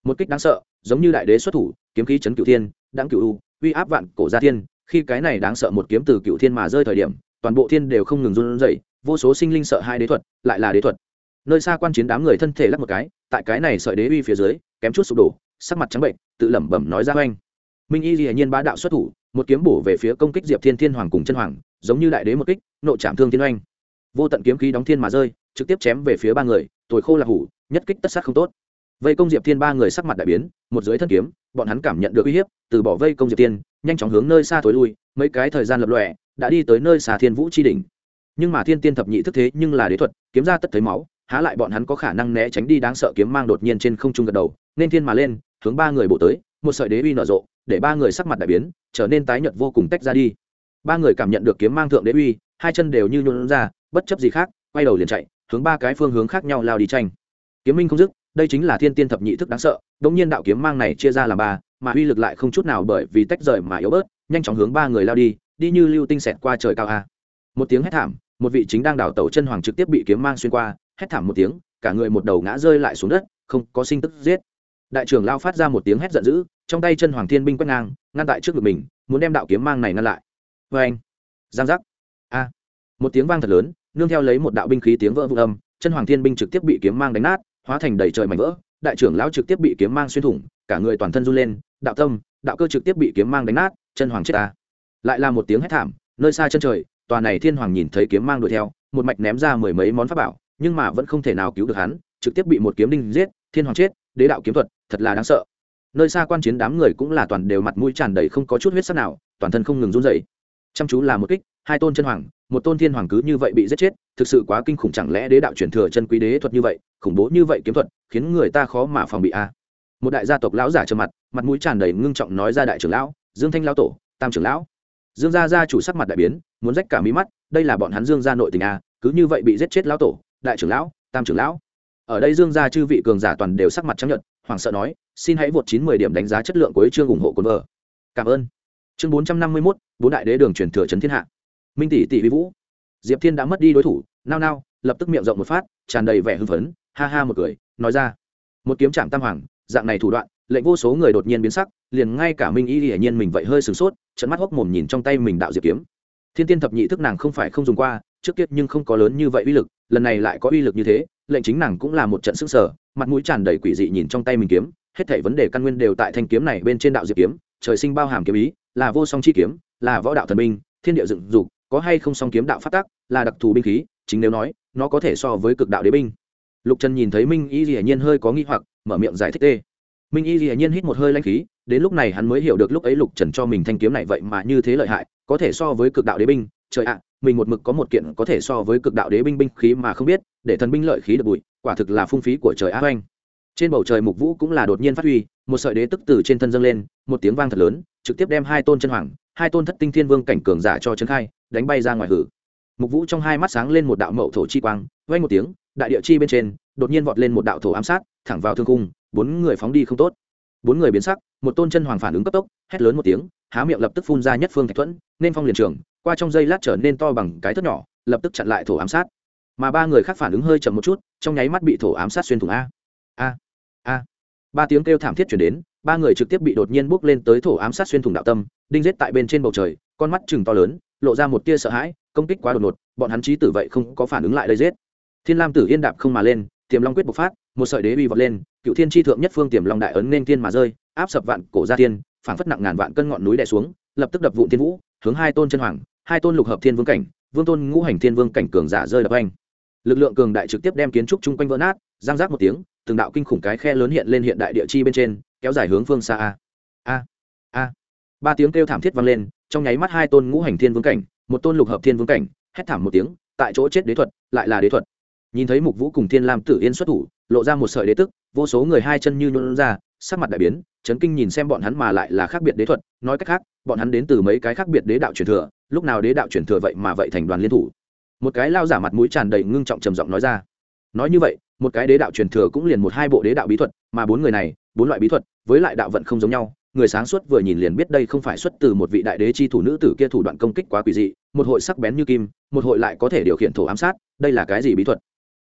Một kích đáng sợ, giống như đại đế xuất thủ, kiếm khí chấn cựu thiên, đáng cựu u, uy áp vạn cổ gia thiên, khi cái này đáng sợ một kiếm từ cựu thiên mà rơi thời điểm, toàn bộ thiên đều không ngừng run rẩy, vô số sinh linh sợ hai đế thuật, lại là đế thuật. Nơi xa quan chiến đám người thân thể lắc một cái, tại cái này sợi đế uy phía dưới, kém chút sụp đổ, sắc mặt trắng bệnh, tự lẩm bẩm nói ra oanh minh y dĩ nhiên bá đạo xuất thủ, một kiếm bổ về phía công kích diệp thiên thiên hoàng cùng chân hoàng, giống như đại đế một kích, nộ chạm thương thiên oanh. Vô tận kiếm khí đóng thiên mà rơi, trực tiếp chém về phía ba người, tồi khô là hủ, nhất kích tất sát không tốt. Vây công diệp thiên ba người sắc mặt đại biến, một dưới thân kiếm, bọn hắn cảm nhận được uy hiếp, từ bỏ vây công diệp thiên, nhanh chóng hướng nơi xa thối lui, mấy cái thời gian lập lọe đã đi tới nơi xà thiên vũ chi đỉnh. Nhưng mà thiên tiên thập nhị thức thế nhưng là đế thuật, kiếm ra tất thấy máu, há lại bọn hắn có khả năng né tránh đi đáng sợ kiếm mang đột nhiên trên không trung gật đầu, nên thiên mà lên, hướng ba người bộ tới, một sợi đế uy nở rộ để ba người sắc mặt đại biến, trở nên tái nhợt vô cùng tách ra đi. Ba người cảm nhận được kiếm mang thượng đế uy, hai chân đều như nhuộn ra, bất chấp gì khác, quay đầu liền chạy, hướng ba cái phương hướng khác nhau lao đi tranh. Kiếm minh không dứt, đây chính là thiên tiên thập nhị thức đáng sợ, đống nhiên đạo kiếm mang này chia ra làm ba, mà uy lực lại không chút nào bởi vì tách rời mà yếu bớt, nhanh chóng hướng ba người lao đi đi như lưu tinh xẹt qua trời cao a. Một tiếng hét thảm, một vị chính đang đảo tẩu chân hoàng trực tiếp bị kiếm mang xuyên qua, hét thảm một tiếng, cả người một đầu ngã rơi lại xuống đất, không có sinh tức giết. Đại trưởng lao phát ra một tiếng hét giận dữ trong tay chân hoàng thiên binh quét ngang, ngăn tại trước ngực mình, muốn đem đạo kiếm mang này ngăn lại. Vê anh, giang giác. A, một tiếng vang thật lớn, nương theo lấy một đạo binh khí tiếng vỡ vụ âm, chân hoàng thiên binh trực tiếp bị kiếm mang đánh nát, hóa thành đầy trời mảnh vỡ, đại trưởng lão trực tiếp bị kiếm mang xuyên thủng, cả người toàn thân run lên, đạo tâm, đạo cơ trực tiếp bị kiếm mang đánh nát, chân hoàng chết ta. Lại là một tiếng hét thảm, nơi xa chân trời, tòa này thiên hoàng nhìn thấy kiếm mang đuổi theo, một mạch ném ra mười mấy món pháp bảo, nhưng mà vẫn không thể nào cứu được hắn, trực tiếp bị một kiếm đinh giết, thiên hoàng chết, đế đạo kiếm thuật, thật là đáng sợ nơi xa quan chiến đám người cũng là toàn đều mặt mũi tràn đầy không có chút huyết sắc nào, toàn thân không ngừng run rẩy. Chăm chú là một kích, hai tôn chân hoàng, một tôn thiên hoàng cứ như vậy bị giết chết, thực sự quá kinh khủng chẳng lẽ đế đạo truyền thừa chân quý đế thuật như vậy, khủng bố như vậy kiếm thuật, khiến người ta khó mà phòng bị a. Một đại gia tộc lão giả trơ mặt mặt mũi tràn đầy ngưng trọng nói ra đại trưởng lão, dương thanh lão tổ, tam trưởng lão. Dương gia gia chủ sắc mặt đại biến, muốn rách cả mí mắt, đây là bọn hắn dương gia nội tình a, cứ như vậy bị giết chết lão tổ, đại trưởng lão, tam trưởng lão ở đây dương gia chư vị cường giả toàn đều sắc mặt chấp nhận hoàng sợ nói, xin hãy vượt chín mười điểm đánh giá chất lượng của chương ủng hộ cồn vợ. Cảm ơn. Chương bốn trăm năm mươi mốt, bốn đại đế đường truyền thừa trấn thiên hạ. Minh tỷ tỷ vi vũ. Diệp thiên đã mất đi đối thủ, nao nao, lập tức miệng rộng một phát, tràn đầy vẻ hưng phấn, ha ha một cười, nói ra, một kiếm trạm tam hoàng, dạng này thủ đoạn, lệnh vô số người đột nhiên biến sắc, liền ngay cả minh y hiển nhiên mình vậy hơi sửng sốt trận mắt hốc mồm nhìn trong tay mình đạo diệp kiếm. Thiên tiên thập nhị thức nàng không phải không dùng qua, trước tiết nhưng không có lớn như vậy uy lực lần này lại có uy lực như thế, lệnh chính nàng cũng là một trận sức sở mặt mũi tràn đầy quỷ dị nhìn trong tay mình kiếm, hết thảy vấn đề căn nguyên đều tại thanh kiếm này bên trên đạo diệp kiếm, trời sinh bao hàm kiếm ý, là vô song chi kiếm, là võ đạo thần binh, thiên địa dựng dục, có hay không song kiếm đạo phát tác, là đặc thù binh khí, chính nếu nói, nó có thể so với cực đạo đế binh. Lục trần nhìn thấy minh y dĩ nhiên hơi có nghi hoặc, mở miệng giải thích tê. Minh y dĩ nhiên hít một hơi lanh khí, đến lúc này hắn mới hiểu được lúc ấy lục trần cho mình thanh kiếm này vậy mà như thế lợi hại, có thể so với cực đạo đế binh, trời ạ mình một mực có một kiện có thể so với cực đạo đế binh binh khí mà không biết, để thần binh lợi khí được bụi, quả thực là phung phí của trời á oanh trên bầu trời mục vũ cũng là đột nhiên phát huy, một sợi đế tức từ trên thân dâng lên, một tiếng vang thật lớn, trực tiếp đem hai tôn chân hoàng, hai tôn thất tinh thiên vương cảnh cường giả cho trấn khai, đánh bay ra ngoài hử. Mục vũ trong hai mắt sáng lên một đạo mậu thổ chi quang vay một tiếng, đại địa chi bên trên, đột nhiên vọt lên một đạo thổ ám sát, thẳng vào thương cung bốn người phóng đi không tốt. Bốn người biến sắc, một tôn chân hoàng phản ứng cấp tốc, hét lớn một tiếng, há miệng lập tức phun ra nhất phương thạch thuẫn, nên phong liền trường qua trong giây lát trở nên to bằng cái thất nhỏ, lập tức chặn lại thổ ám sát. Mà ba người khác phản ứng hơi chậm một chút, trong nháy mắt bị thổ ám sát xuyên thủng a. A a. Ba tiếng kêu thảm thiết chuyển đến, ba người trực tiếp bị đột nhiên bước lên tới thổ ám sát xuyên thủng đạo tâm, đinh giết tại bên trên bầu trời, con mắt chừng to lớn, lộ ra một tia sợ hãi, công kích quá đột ngột, bọn hắn trí tử vậy không có phản ứng lại đây giết. Thiên lam tử yên đạp không mà lên, tiềm long quyết bộc phát, một sợi đế uy vọt lên, cựu thiên tri thượng nhất phương tiềm long đại ấn nên tiên mà rơi, áp sập vạn cổ gia tiên phảng phất nặng ngàn vạn cân ngọn núi đè xuống, lập tức đập vụn thiên vũ, hướng hai tôn chân hoàng hai tôn lục hợp thiên vương cảnh, vương tôn ngũ hành thiên vương cảnh cường giả rơi đập anh. Lực lượng cường đại trực tiếp đem kiến trúc chung quanh vỡ nát, giang giác một tiếng, từng đạo kinh khủng cái khe lớn hiện lên hiện đại địa chi bên trên, kéo dài hướng phương xa a. A a. Ba tiếng kêu thảm thiết vang lên, trong nháy mắt hai tôn ngũ hành thiên vương cảnh, một tôn lục hợp thiên vương cảnh, hét thảm một tiếng, tại chỗ chết đế thuật, lại là đế thuật. Nhìn thấy mục vũ cùng thiên lam tử yên xuất thủ, lộ ra một sợi đế tức, vô số người hai chân như nôn ra, sắc mặt đại biến, chấn kinh nhìn xem bọn hắn mà lại là khác biệt đế thuật, nói cách khác, bọn hắn đến từ mấy cái khác biệt đế đạo truyền thừa lúc nào đế đạo truyền thừa vậy mà vậy thành đoàn liên thủ. Một cái lao giả mặt mũi tràn đầy ngưng trọng trầm giọng nói ra. Nói như vậy, một cái đế đạo truyền thừa cũng liền một hai bộ đế đạo bí thuật, mà bốn người này, bốn loại bí thuật, với lại đạo vận không giống nhau, người sáng suốt vừa nhìn liền biết đây không phải xuất từ một vị đại đế chi thủ nữ tử kia thủ đoạn công kích quá quỷ dị, một hội sắc bén như kim, một hội lại có thể điều khiển thổ ám sát, đây là cái gì bí thuật?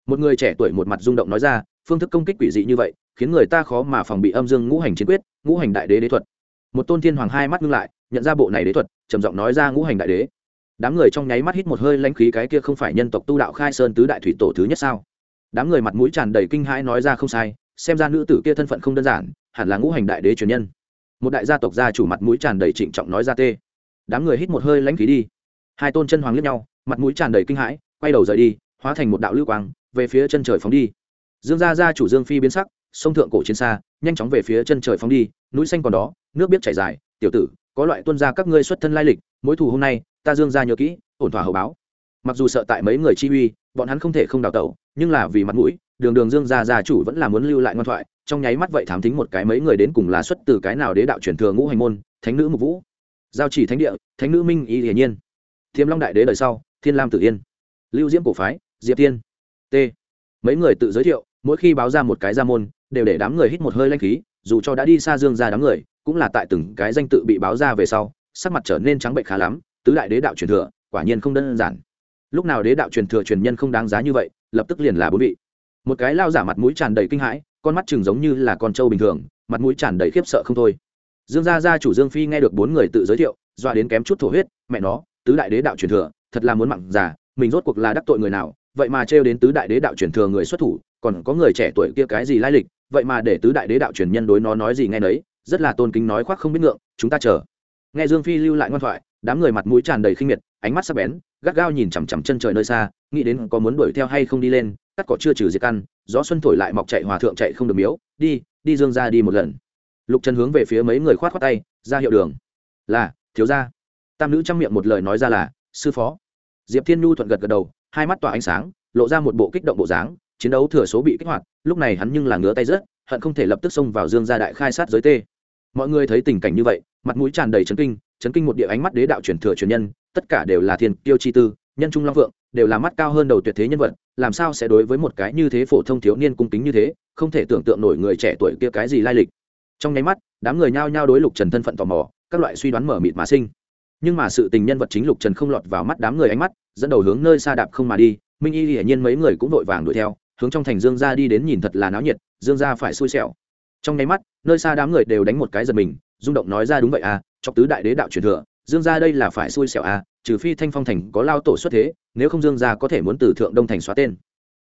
Một người trẻ tuổi một mặt rung động nói ra, phương thức công kích quỷ dị như vậy, khiến người ta khó mà phòng bị âm dương ngũ hành chiến quyết, ngũ hành đại đế đế thuật. Một tôn thiên hoàng hai mắt ngưng lại nhận ra bộ này đế thuật, trầm giọng nói ra ngũ hành đại đế. Đám người trong nháy mắt hít một hơi lãnh khí cái kia không phải nhân tộc tu đạo khai sơn tứ đại thủy tổ thứ nhất sao? Đám người mặt mũi tràn đầy kinh hãi nói ra không sai, xem ra nữ tử kia thân phận không đơn giản, hẳn là ngũ hành đại đế truyền nhân. Một đại gia tộc gia chủ mặt mũi tràn đầy trịnh trọng nói ra tê. Đám người hít một hơi lãnh khí đi. Hai tôn chân hoàng liếc nhau, mặt mũi tràn đầy kinh hãi, quay đầu rời đi, hóa thành một đạo lưu quang, về phía chân trời phóng đi. Dương gia gia chủ dương phi biến sắc, sông thượng cổ chiến xa, nhanh chóng về phía chân trời phóng đi, núi xanh còn đó, nước biết chảy dài, tiểu tử có loại tuân ra các ngươi xuất thân lai lịch, mối thù hôm nay, ta dương gia nhớ kỹ, ổn thỏa hậu báo. Mặc dù sợ tại mấy người chi uy, bọn hắn không thể không đào tẩu, nhưng là vì mặt mũi, đường đường dương gia gia chủ vẫn là muốn lưu lại ngoan thoại, trong nháy mắt vậy thám thính một cái mấy người đến cùng là xuất từ cái nào đế đạo truyền thừa ngũ hành môn, thánh nữ mục vũ. Giao chỉ thánh địa, thánh nữ minh y hiển nhiên. Thiêm long đại đế đời sau, thiên lam tử yên. Lưu diễm cổ phái, diệp tiên. T. Mấy người tự giới thiệu, mỗi khi báo ra một cái gia môn, đều để đám người hít một hơi lanh khí, dù cho đã đi xa dương ra đám người cũng là tại từng cái danh tự bị báo ra về sau, sắc mặt trở nên trắng bệnh khá lắm, tứ đại đế đạo truyền thừa, quả nhiên không đơn giản. Lúc nào đế đạo truyền thừa truyền nhân không đáng giá như vậy, lập tức liền là bốn vị. Một cái lao giả mặt mũi tràn đầy kinh hãi, con mắt chừng giống như là con trâu bình thường, mặt mũi tràn đầy khiếp sợ không thôi. Dương gia gia chủ dương phi nghe được bốn người tự giới thiệu, dọa đến kém chút thổ huyết, mẹ nó, tứ đại đế đạo truyền thừa, thật là muốn mặn già, mình rốt cuộc là đắc tội người nào, vậy mà trêu đến tứ đại đế đạo truyền thừa người xuất thủ, còn có người trẻ tuổi kia cái gì lai lịch, vậy mà để tứ đại đế đạo truyền nhân đối nó nói gì nghe nấy rất là tôn kính nói khoác không biết ngượng, chúng ta chờ. Nghe dương phi lưu lại ngoan thoại, đám người mặt mũi tràn đầy khinh miệt, ánh mắt sắc bén, gắt gao nhìn chằm chằm chân trời nơi xa, nghĩ đến có muốn đuổi theo hay không đi lên, cắt cỏ chưa trừ diệt căn, gió xuân thổi lại mọc chạy hòa thượng chạy không được miếu, đi đi dương ra đi một lần. Lục trần hướng về phía mấy người khoát khoát tay, ra hiệu đường. Là, thiếu gia. tam nữ chăm miệng một lời nói ra là, sư phó. Diệp thiên nhu thuận gật gật đầu, hai mắt tỏa ánh sáng, lộ ra một bộ kích động bộ dáng, chiến đấu thừa số bị kích hoạt, lúc này hắn nhưng là ngứa tay rớt, hận không thể lập tức xông vào dương gia đại khai sát giới tê mọi người thấy tình cảnh như vậy, mặt mũi tràn đầy chấn kinh chấn kinh một địa ánh mắt đế đạo truyền thừa truyền nhân, tất cả đều là thiên tiêu chi tư, nhân trung long vượng đều là mắt cao hơn đầu tuyệt thế nhân vật, làm sao sẽ đối với một cái như thế phổ thông thiếu niên cung kính như thế, không thể tưởng tượng nổi người trẻ tuổi kia cái gì lai lịch. Trong nháy mắt, đám người nhao nhao đối lục trần thân phận tò mò, các loại suy đoán mở mịt mà sinh. Nhưng mà sự tình nhân vật chính lục trần không lọt vào mắt đám người ánh mắt, dẫn đầu hướng nơi xa đạp không mà đi, minh y hiển nhiên mấy người cũng vội vàng đuổi theo, hướng trong thành dương gia đi đến nhìn thật là náo nhiệt, dương gia phải xui xẻo trong nháy mắt, nơi xa đám người đều đánh một cái giật mình, rung động nói ra đúng vậy à chọc tứ đại đế đạo truyền thừa, dương gia đây là phải xui xẻo à trừ phi thanh phong thành có lao tổ xuất thế, nếu không dương gia có thể muốn từ thượng đông thành xóa tên.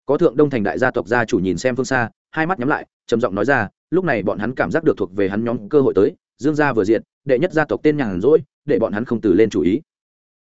Có thượng đông thành đại gia tộc gia chủ nhìn xem phương xa, hai mắt nhắm lại, trầm giọng nói ra, lúc này bọn hắn cảm giác được thuộc về hắn nhóm cơ hội tới, dương gia vừa diện, đệ nhất gia tộc tên nhàn rỗi, để bọn hắn không từ lên chủ ý.